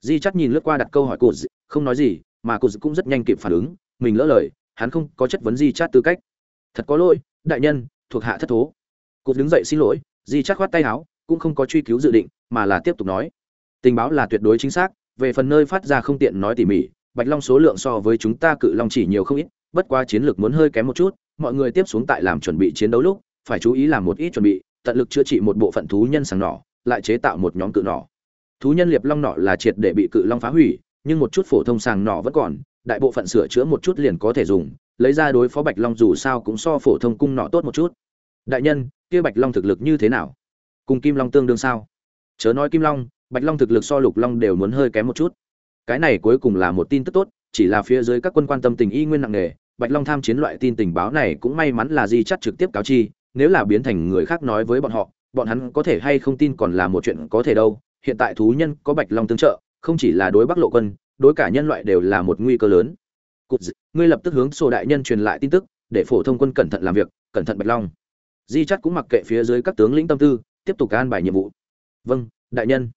Di chắt nhìn lướt qua đặt câu hỏi cô không nói gì, mà cô cũng rất nhanh kịp phản ứng, mình lỡ lời, hắn không có chất vấn di chắt tư cách. Thật có lỗi, đại nhân, thuộc hạ thất thố. Cô đứng dậy xin lỗi, di chắt khoát tay áo, cũng không có truy cứu dự định, mà là tiếp tục nói. Tình báo là tuyệt đối chính xác, về phần nơi phát ra không tiện nói tỉ mỉ, bạch long số lượng so với chúng ta cự long chỉ nhiều không ít, bất qua chiến lược muốn hơi kém một chút, mọi người tiếp xuống tại làm chuẩn bị chiến đấu lúc, phải chú ý làm một ít chuẩn bị, tận lực chữa trị một bộ phận thú nhân sàng nỏ lại chế tạo một nhóm cự nỏ. Thú nhân liệp long nỏ là triệt để bị cự long phá hủy, nhưng một chút phổ thông sàng nỏ vẫn còn, đại bộ phận sửa chữa một chút liền có thể dùng, lấy ra đối phó bạch long dù sao cũng so phổ thông cung nỏ tốt một chút. Đại nhân, kia bạch long thực lực như thế nào? Cùng kim long tương đương sao? Chớ nói kim long, bạch long thực lực so lục long đều muốn hơi kém một chút. Cái này cuối cùng là một tin tức tốt, chỉ là phía dưới các quân quan tâm tình y nguyên nặng nề, bạch long tham chiến loại tin tình báo này cũng may mắn là di chắt trực tiếp cáo chi, nếu là biến thành người khác nói với bọn họ bọn hắn có thể hay không tin còn là một chuyện có thể đâu, hiện tại thú nhân có bạch long tương trợ, không chỉ là đối bắc lộ quân, đối cả nhân loại đều là một nguy cơ lớn. Cụt ngươi lập tức hướng sổ đại nhân truyền lại tin tức, để phổ thông quân cẩn thận làm việc, cẩn thận bạch long. Di chắt cũng mặc kệ phía dưới các tướng lĩnh tâm tư, tiếp tục an bài nhiệm vụ. Vâng đại nhân.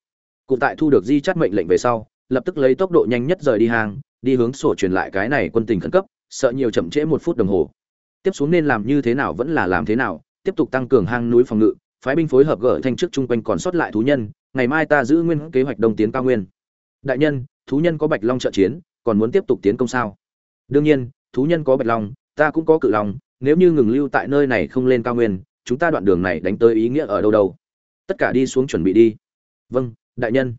Cụ tại thu được di chắt mệnh lệnh về sau, lập tức lấy tốc độ nhanh nhất rời đi hàng, đi hướng sổ truyền lại cái này quân tình khẩn cấp, sợ nhiều chậm trễ một phút đồng hồ. Tiếp xuống nên làm như thế nào vẫn là làm thế nào, tiếp tục tăng cường hang núi phòng ngự phái binh phối hợp gỡ thanh trước chung quanh còn sót lại thú nhân, ngày mai ta giữ nguyên kế hoạch đông tiến cao nguyên. Đại nhân, thú nhân có bạch long trợ chiến, còn muốn tiếp tục tiến công sao? Đương nhiên, thú nhân có bạch long, ta cũng có cự long, nếu như ngừng lưu tại nơi này không lên cao nguyên, chúng ta đoạn đường này đánh tới ý nghĩa ở đâu đâu? Tất cả đi xuống chuẩn bị đi. Vâng đại nhân.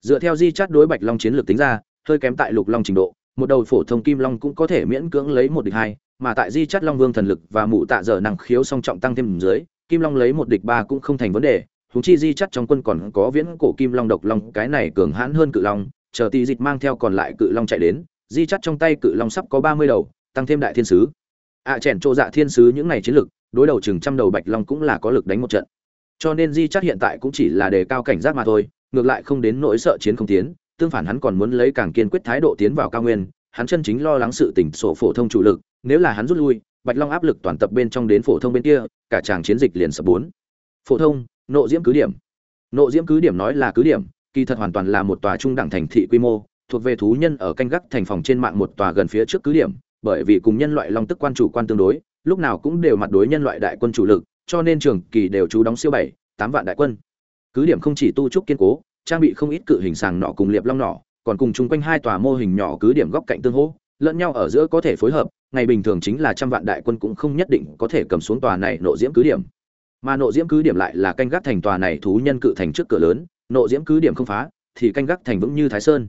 Dựa theo di chát đối bạch long chiến lược tính ra, hơi kém tại lục long trình độ, một đầu phổ thông kim long cũng có thể miễn cưỡng lấy một địch hai mà tại di chát long vương thần lực và mụ tạ dở năng khiếu song trọng tăng thêm dưới kim long lấy một địch ba cũng không thành vấn đề húng chi di chắt trong quân còn có viễn cổ kim long độc long cái này cường hãn hơn cự long chờ tì dịch mang theo còn lại cự long chạy đến di chắt trong tay cự long sắp có ba mươi đầu tăng thêm đại thiên sứ. Ạ à, chèn chỗ dạ thiên sứ những này chiến lực đối đầu chừng trăm đầu bạch long cũng là có lực đánh một trận. Cho nên di chắt hiện tại cũng chỉ là đề cao cảnh giác mà thôi ngược lại không đến nỗi sợ chiến không tiến tương phản hắn còn muốn lấy càng kiên quyết thái độ tiến vào cao nguyên hắn chân chính lo lắng sự tỉnh sổ phổ thông chủ lực nếu là hắn rút lui, bạch long áp lực toàn tập bên trong đến phổ thông bên kia, cả tràng chiến dịch liền sập bốn. Phổ thông, nộ diễm cứ điểm. Nộ diễm cứ điểm nói là cứ điểm, kỳ thật hoàn toàn là một tòa trung đẳng thành thị quy mô, thuộc về thú nhân ở canh gác thành phòng trên mạng một tòa gần phía trước cứ điểm, bởi vì cùng nhân loại long tức quan chủ quan tương đối, lúc nào cũng đều mặt đối nhân loại đại quân chủ lực, cho nên trường kỳ đều trú đóng siêu bảy, tám vạn đại quân. Cứ điểm không chỉ tu trúc kiên cố, trang bị không ít cự hình sàng nọ cùng liệp long nọ, còn cùng chung quanh hai tòa mô hình nhỏ cứ điểm góc cạnh tương hỗ lẫn nhau ở giữa có thể phối hợp, ngày bình thường chính là trăm vạn đại quân cũng không nhất định có thể cầm xuống tòa này nộ diễm cứ điểm. Mà nộ diễm cứ điểm lại là canh gác thành tòa này thú nhân cự thành trước cửa lớn, nộ diễm cứ điểm không phá, thì canh gác thành vững như thái sơn.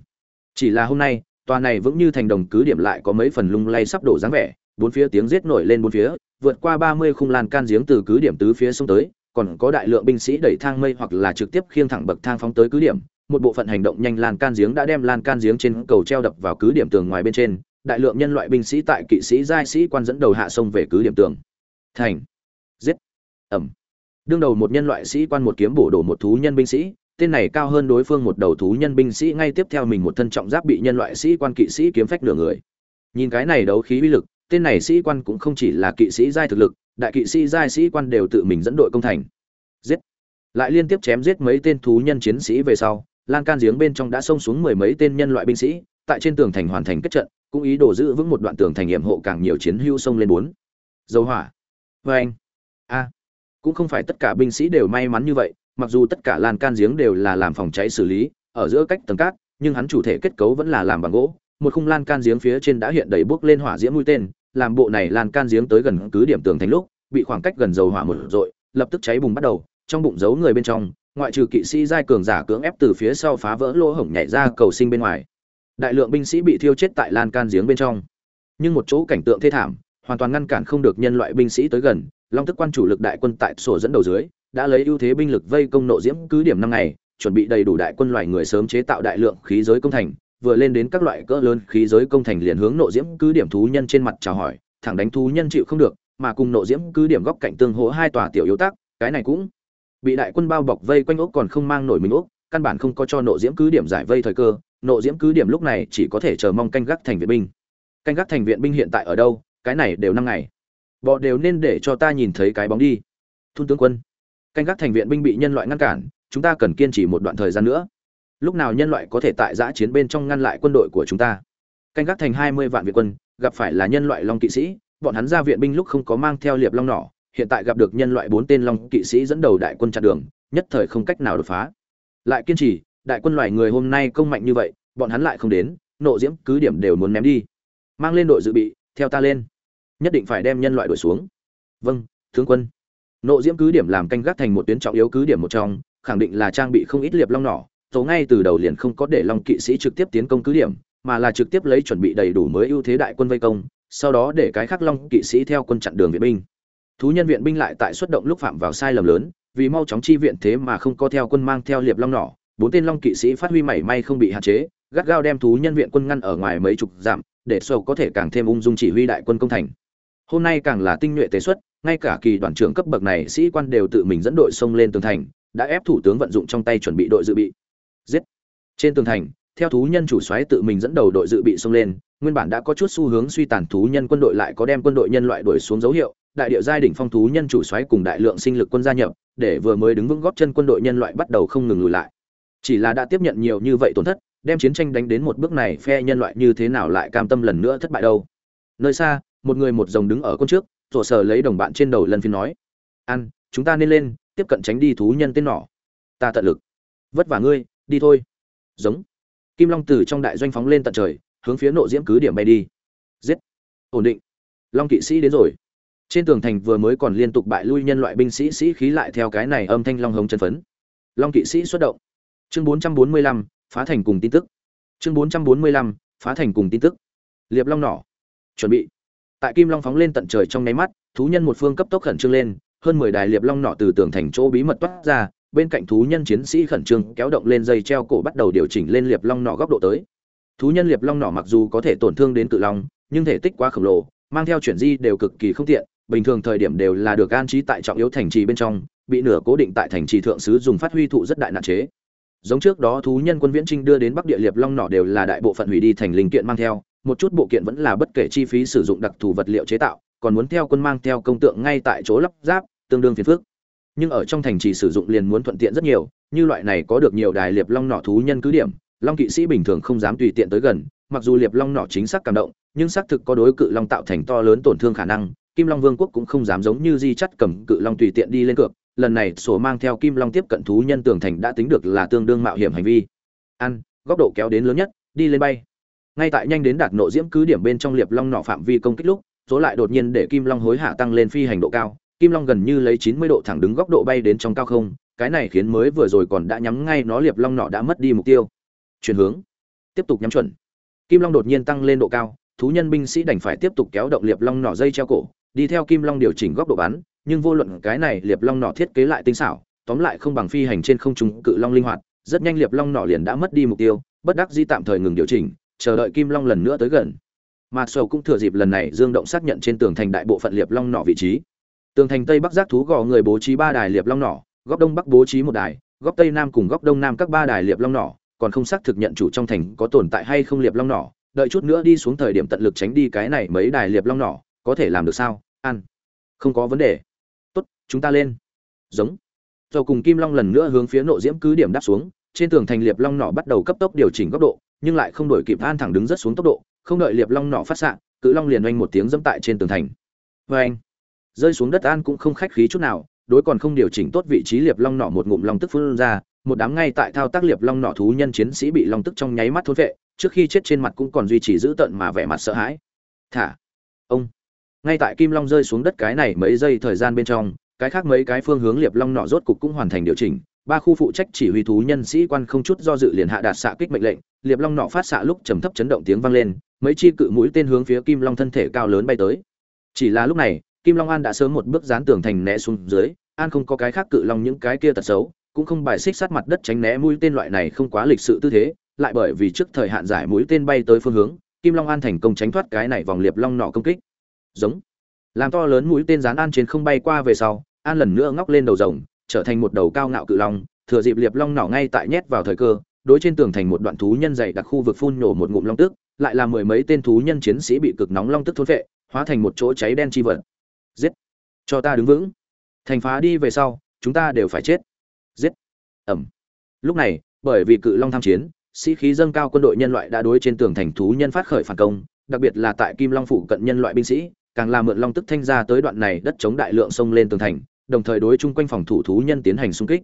Chỉ là hôm nay, tòa này vững như thành đồng cứ điểm lại có mấy phần lung lay sắp đổ dáng vẻ, bốn phía tiếng giết nổi lên bốn phía, vượt qua ba mươi khung lan can giếng từ cứ điểm tứ phía sông tới, còn có đại lượng binh sĩ đẩy thang mây hoặc là trực tiếp khiêng thẳng bậc thang phóng tới cứ điểm. Một bộ phận hành động nhanh lan can giếng đã đem lan can giếng trên cầu treo đập vào cứ điểm tường ngoài bên trên đại lượng nhân loại binh sĩ tại kỵ sĩ giai sĩ quan dẫn đầu hạ sông về cứ điểm tường. Thành. Giết. Ẩm. Đương đầu một nhân loại sĩ quan một kiếm bổ đổ một thú nhân binh sĩ, tên này cao hơn đối phương một đầu thú nhân binh sĩ ngay tiếp theo mình một thân trọng giáp bị nhân loại sĩ quan kỵ sĩ kiếm phách nửa người. Nhìn cái này đấu khí uy lực, tên này sĩ quan cũng không chỉ là kỵ sĩ giai thực lực, đại kỵ sĩ giai sĩ quan đều tự mình dẫn đội công thành. Giết. Lại liên tiếp chém giết mấy tên thú nhân chiến sĩ về sau, lan can giếng bên trong đã xông xuống mười mấy tên nhân loại binh sĩ, tại trên tường thành hoàn thành kết trận cũng ý đồ giữ vững một đoạn tường thành nghiệm hộ càng nhiều chiến hưu sông lên bốn. Dầu hỏa. Vê anh. A. Cũng không phải tất cả binh sĩ đều may mắn như vậy, mặc dù tất cả lan can giếng đều là làm phòng cháy xử lý, ở giữa cách tầng cát, nhưng hắn chủ thể kết cấu vẫn là làm bằng gỗ. Một khung lan can giếng phía trên đã hiện đầy bước lên hỏa diễm mũi tên, làm bộ này lan can giếng tới gần cứ điểm tường thành lúc, bị khoảng cách gần dầu hỏa một dội lập tức cháy bùng bắt đầu, trong bụng giấu người bên trong, ngoại trừ kỵ sĩ giai cường giả cưỡng ép từ phía sau phá vỡ lỗ hổng nhảy ra cầu sinh bên ngoài đại lượng binh sĩ bị thiêu chết tại lan can giếng bên trong. Nhưng một chỗ cảnh tượng thê thảm, hoàn toàn ngăn cản không được nhân loại binh sĩ tới gần, long tức quan chủ lực đại quân tại sổ dẫn đầu dưới, đã lấy ưu thế binh lực vây công nộ diễm cứ điểm năm ngày, chuẩn bị đầy đủ đại quân loài người sớm chế tạo đại lượng khí giới công thành, vừa lên đến các loại cỡ lớn khí giới công thành liền hướng nộ diễm cứ điểm thú nhân trên mặt chào hỏi, thẳng đánh thú nhân chịu không được, mà cùng nộ diễm cứ điểm góc cạnh tương hỗ hai tòa tiểu yếu tác cái này cũng bị đại quân bao bọc vây quanh ốc còn không mang nổi mình ốc, căn bản không có cho nộ diễm cứ điểm giải vây thời cơ nộ diễm cứ điểm lúc này chỉ có thể chờ mong canh gác thành viện binh. Canh gác thành viện binh hiện tại ở đâu? Cái này đều năm ngày. Bọ đều nên để cho ta nhìn thấy cái bóng đi. Thun tướng quân. Canh gác thành viện binh bị nhân loại ngăn cản, chúng ta cần kiên trì một đoạn thời gian nữa. Lúc nào nhân loại có thể tại giã chiến bên trong ngăn lại quân đội của chúng ta? Canh gác thành hai mươi vạn viện quân, gặp phải là nhân loại long kỵ sĩ. Bọn hắn ra viện binh lúc không có mang theo liệp long nỏ. Hiện tại gặp được nhân loại bốn tên long kỵ sĩ dẫn đầu đại quân chặn đường, nhất thời không cách nào đột phá. Lại kiên trì đại quân loài người hôm nay công mạnh như vậy, bọn hắn lại không đến, nộ diễm cứ điểm đều muốn ném đi. Mang lên đội dự bị, theo ta lên. Nhất định phải đem nhân loại đuổi xuống. Vâng tướng quân. Nộ diễm cứ điểm làm canh gác thành một tuyến trọng yếu cứ điểm một trong, khẳng định là trang bị không ít liệp long nỏ. Tố ngay từ đầu liền không có để long kỵ sĩ trực tiếp tiến công cứ điểm, mà là trực tiếp lấy chuẩn bị đầy đủ mới ưu thế đại quân vây công, sau đó để cái khắc long kỵ sĩ theo quân chặn đường viện binh. Thú nhân viện binh lại tại xuất động lúc phạm vào sai lầm lớn, vì mau chóng chi viện thế mà không có theo quân mang theo liệp long nỏ bốn tên long kỵ sĩ phát huy mảy may không bị hạn chế, gắt gao đem thú nhân viện quân ngăn ở ngoài mấy chục dặm, để sâu có thể càng thêm ung dung chỉ huy đại quân công thành. Hôm nay càng là tinh nhuệ tế xuất, ngay cả kỳ đoàn trưởng cấp bậc này sĩ quan đều tự mình dẫn đội xông lên tường thành, đã ép thủ tướng vận dụng trong tay chuẩn bị đội dự bị. Giết! Trên tường thành, theo thú nhân chủ soái tự mình dẫn đầu đội dự bị xông lên, nguyên bản đã có chút xu hướng suy tàn thú nhân quân đội lại có đem quân đội nhân loại đuổi xuống dấu hiệu, đại địa giai đỉnh phong thú nhân chủ soái cùng đại lượng sinh lực quân gia nhập, để vừa mới đứng vững góp chân quân đội nhân loại bắt đầu không ngừng lùi lại chỉ là đã tiếp nhận nhiều như vậy tổn thất, đem chiến tranh đánh đến một bước này phe nhân loại như thế nào lại cam tâm lần nữa thất bại đâu? Nơi xa, một người một rồng đứng ở con trước rổ sờ lấy đồng bạn trên đầu lần phiên nói ăn chúng ta nên lên, tiếp cận tránh đi thú nhân tên nỏ. Ta tận lực. Vất vả ngươi, đi thôi. Giống. Kim long từ trong đại doanh phóng lên tận trời, hướng phía nộ diễm cứ điểm bay đi. Giết. Ổn định. Long kỵ sĩ đến rồi. Trên tường thành vừa mới còn liên tục bại lui nhân loại binh sĩ sĩ khí lại theo cái này âm thanh long hồng chân phấn. Long kỵ sĩ xuất động chương 445, phá thành cùng tin tức. Chương 445, phá thành cùng tin tức. Liệp long nỏ. Chuẩn bị. Tại kim long phóng lên tận trời trong nháy mắt thú nhân một phương cấp tốc khẩn trương lên hơn mười đài liệp long nỏ từ tường thành chỗ bí mật toát ra bên cạnh thú nhân chiến sĩ khẩn trương kéo động lên dây treo cổ bắt đầu điều chỉnh lên liệp long nỏ góc độ tới. Thú nhân liệp long nỏ mặc dù có thể tổn thương đến cự long nhưng thể tích quá khổng lồ mang theo chuyển di đều cực kỳ không tiện bình thường thời điểm đều là được an trí tại trọng yếu thành trì bên trong bị nửa cố định tại thành trì thượng sứ dùng phát huy thụ rất đại nạn chế giống trước đó thú nhân quân viễn trinh đưa đến bắc địa liệp long nỏ đều là đại bộ phận hủy đi thành linh kiện mang theo, một chút bộ kiện vẫn là bất kể chi phí sử dụng đặc thù vật liệu chế tạo, còn muốn theo quân mang theo công tượng ngay tại chỗ lắp ráp, tương đương phiền phức. Nhưng ở trong thành trì sử dụng liền muốn thuận tiện rất nhiều, như loại này có được nhiều đài liệp long nỏ thú nhân cứ điểm, long kỵ sĩ bình thường không dám tùy tiện tới gần, mặc dù liệp long nỏ chính xác cảm động, nhưng xác thực có đối cự long tạo thành to lớn tổn thương khả năng, kim long vương quốc cũng không dám giống như di chắt cầm cự long tùy tiện đi lên cược lần này sổ mang theo kim long tiếp cận thú nhân tường thành đã tính được là tương đương mạo hiểm hành vi. Ăn, góc độ kéo đến lớn nhất, đi lên bay. Ngay tại nhanh đến đạt nộ diễm cứ điểm bên trong liệp long nọ phạm vi công kích lúc, số lại đột nhiên để kim long hối hạ tăng lên phi hành độ cao. Kim long gần như lấy chín mươi độ thẳng đứng góc độ bay đến trong cao không, cái này khiến mới vừa rồi còn đã nhắm ngay nó liệp long nọ đã mất đi mục tiêu. Chuyển hướng. Tiếp tục nhắm chuẩn. Kim long đột nhiên tăng lên độ cao, thú nhân binh sĩ đành phải tiếp tục kéo động liệp long nọ dây treo cổ, đi theo kim long điều chỉnh góc độ bắn nhưng vô luận cái này liệp long nỏ thiết kế lại tinh xảo tóm lại không bằng phi hành trên không trung cự long linh hoạt rất nhanh liệp long nỏ liền đã mất đi mục tiêu bất đắc di tạm thời ngừng điều chỉnh chờ đợi kim long lần nữa tới gần. Mặt sầu cũng thừa dịp lần này dương động xác nhận trên tường thành đại bộ phận liệp long nỏ vị trí. Tường thành tây bắc giác thú gò người bố trí ba đài liệp long nỏ, góc đông bắc bố trí một đài góc tây nam cùng góc đông nam các ba đài liệp long nỏ, còn không xác thực nhận chủ trong thành có tồn tại hay không liệp long nỏ. đợi chút nữa đi xuống thời điểm tận lực tránh đi cái này mấy đài liệp long nỏ có thể làm được sao? Ăn. Không có vấn đề chúng ta lên. Giống. Rồi cùng kim long lần nữa hướng phía nộ diễm cứ điểm đáp xuống, trên tường thành liệp long nọ bắt đầu cấp tốc điều chỉnh góc độ, nhưng lại không đổi kịp an thẳng đứng rất xuống tốc độ, không đợi liệp long nọ phát xạ, cự long liền oanh một tiếng dẫm tại trên tường thành. Vê anh rơi xuống đất an cũng không khách khí chút nào, đối còn không điều chỉnh tốt vị trí liệp long nọ một ngụm long tức phun ra, một đám ngay tại thao tác liệp long nọ thú nhân chiến sĩ bị long tức trong nháy mắt thôn vệ trước khi chết trên mặt cũng còn duy trì giữ tận mà vẻ mặt sợ hãi. Thả. Ông. Ngay tại kim long rơi xuống đất cái này mấy giây thời gian bên trong cái khác mấy cái phương hướng liệp long nọ rốt cục cũng hoàn thành điều chỉnh. Ba khu phụ trách chỉ huy thú nhân sĩ quan không chút do dự liền hạ đạt xạ kích mệnh lệnh. Liệp long nọ phát xạ lúc trầm thấp chấn động tiếng vang lên, mấy chi cự mũi tên hướng phía kim long thân thể cao lớn bay tới. Chỉ là lúc này, kim long an đã sớm một bước dán tường thành né xuống dưới, an không có cái khác cự long những cái kia tật xấu, cũng không bài xích sát mặt đất tránh né mũi tên loại này không quá lịch sự tư thế, lại bởi vì trước thời hạn giải mũi tên bay tới phương hướng, kim long an thành công tránh thoát cái này vòng liệp long nọ công kích. Giống làm to lớn mũi tên rán an trên không bay qua về sau, an lần nữa ngóc lên đầu rồng, trở thành một đầu cao ngạo cự long, thừa dịp liệp long nỏ ngay tại nhét vào thời cơ, đối trên tường thành một đoạn thú nhân dày đặc khu vực phun nổ một ngụm long tức, lại là mười mấy tên thú nhân chiến sĩ bị cực nóng long tức thôn vệ hóa thành một chỗ cháy đen chi vật. Giết! Cho ta đứng vững! Thành phá đi về sau, chúng ta đều phải chết. Giết! Ẩm! Lúc này, bởi vì cự long tham chiến, sĩ khí dâng cao quân đội nhân loại đã đối trên tường thành thú nhân phát khởi phản công, đặc biệt là tại kim long phủ cận nhân loại binh sĩ càng làm mượn long tức thanh ra tới đoạn này đất chống đại lượng sông lên tường thành, đồng thời đối chung quanh phòng thủ thú nhân tiến hành xung kích.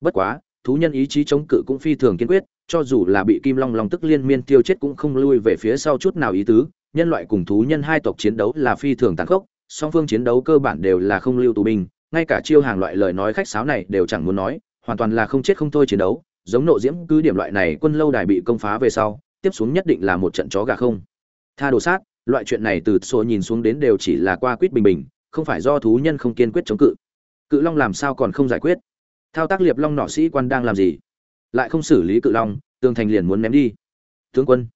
Bất quá, thú nhân ý chí chống cự cũng phi thường kiên quyết, cho dù là bị kim long long tức liên miên tiêu chết cũng không lui về phía sau chút nào ý tứ, nhân loại cùng thú nhân hai tộc chiến đấu là phi thường tàn khốc, song phương chiến đấu cơ bản đều là không lưu tù binh, ngay cả chiêu hàng loại lời nói khách sáo này đều chẳng muốn nói, hoàn toàn là không chết không thôi chiến đấu, giống nộ diễm cứ điểm loại này quân lâu đài bị công phá về sau, tiếp xuống nhất định là một trận chó gà không. Tha đồ sát loại chuyện này từ số nhìn xuống đến đều chỉ là qua quýt bình bình, không phải do thú nhân không kiên quyết chống cự. Cự long làm sao còn không giải quyết? Thao tác liệp long nọ sĩ quan đang làm gì? Lại không xử lý cự long, tường thành liền muốn ném đi. Tướng quân,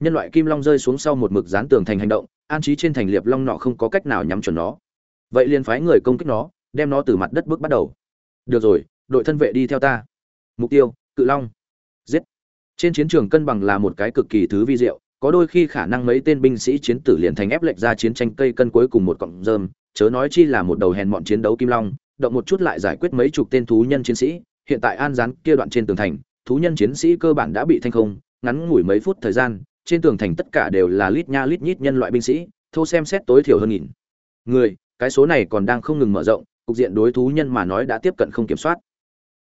nhân loại kim long rơi xuống sau một mực dán tường thành hành động, an trí trên thành liệp long nọ không có cách nào nhắm chuẩn nó. Vậy liền phái người công kích nó, đem nó từ mặt đất bước bắt đầu. Được rồi, đội thân vệ đi theo ta. Mục tiêu, cự long. Giết. Trên chiến trường cân bằng là một cái cực kỳ thứ vi diệu có đôi khi khả năng mấy tên binh sĩ chiến tử liền thành ép lệnh ra chiến tranh cây cân cuối cùng một cọng rơm, chớ nói chi là một đầu hèn mọn chiến đấu kim long, động một chút lại giải quyết mấy chục tên thú nhân chiến sĩ, hiện tại an gián kia đoạn trên tường thành, thú nhân chiến sĩ cơ bản đã bị thanh không, ngắn ngủi mấy phút thời gian, trên tường thành tất cả đều là lít nha lít nhít nhân loại binh sĩ, thô xem xét tối thiểu hơn nghìn người, cái số này còn đang không ngừng mở rộng, cục diện đối thú nhân mà nói đã tiếp cận không kiểm soát.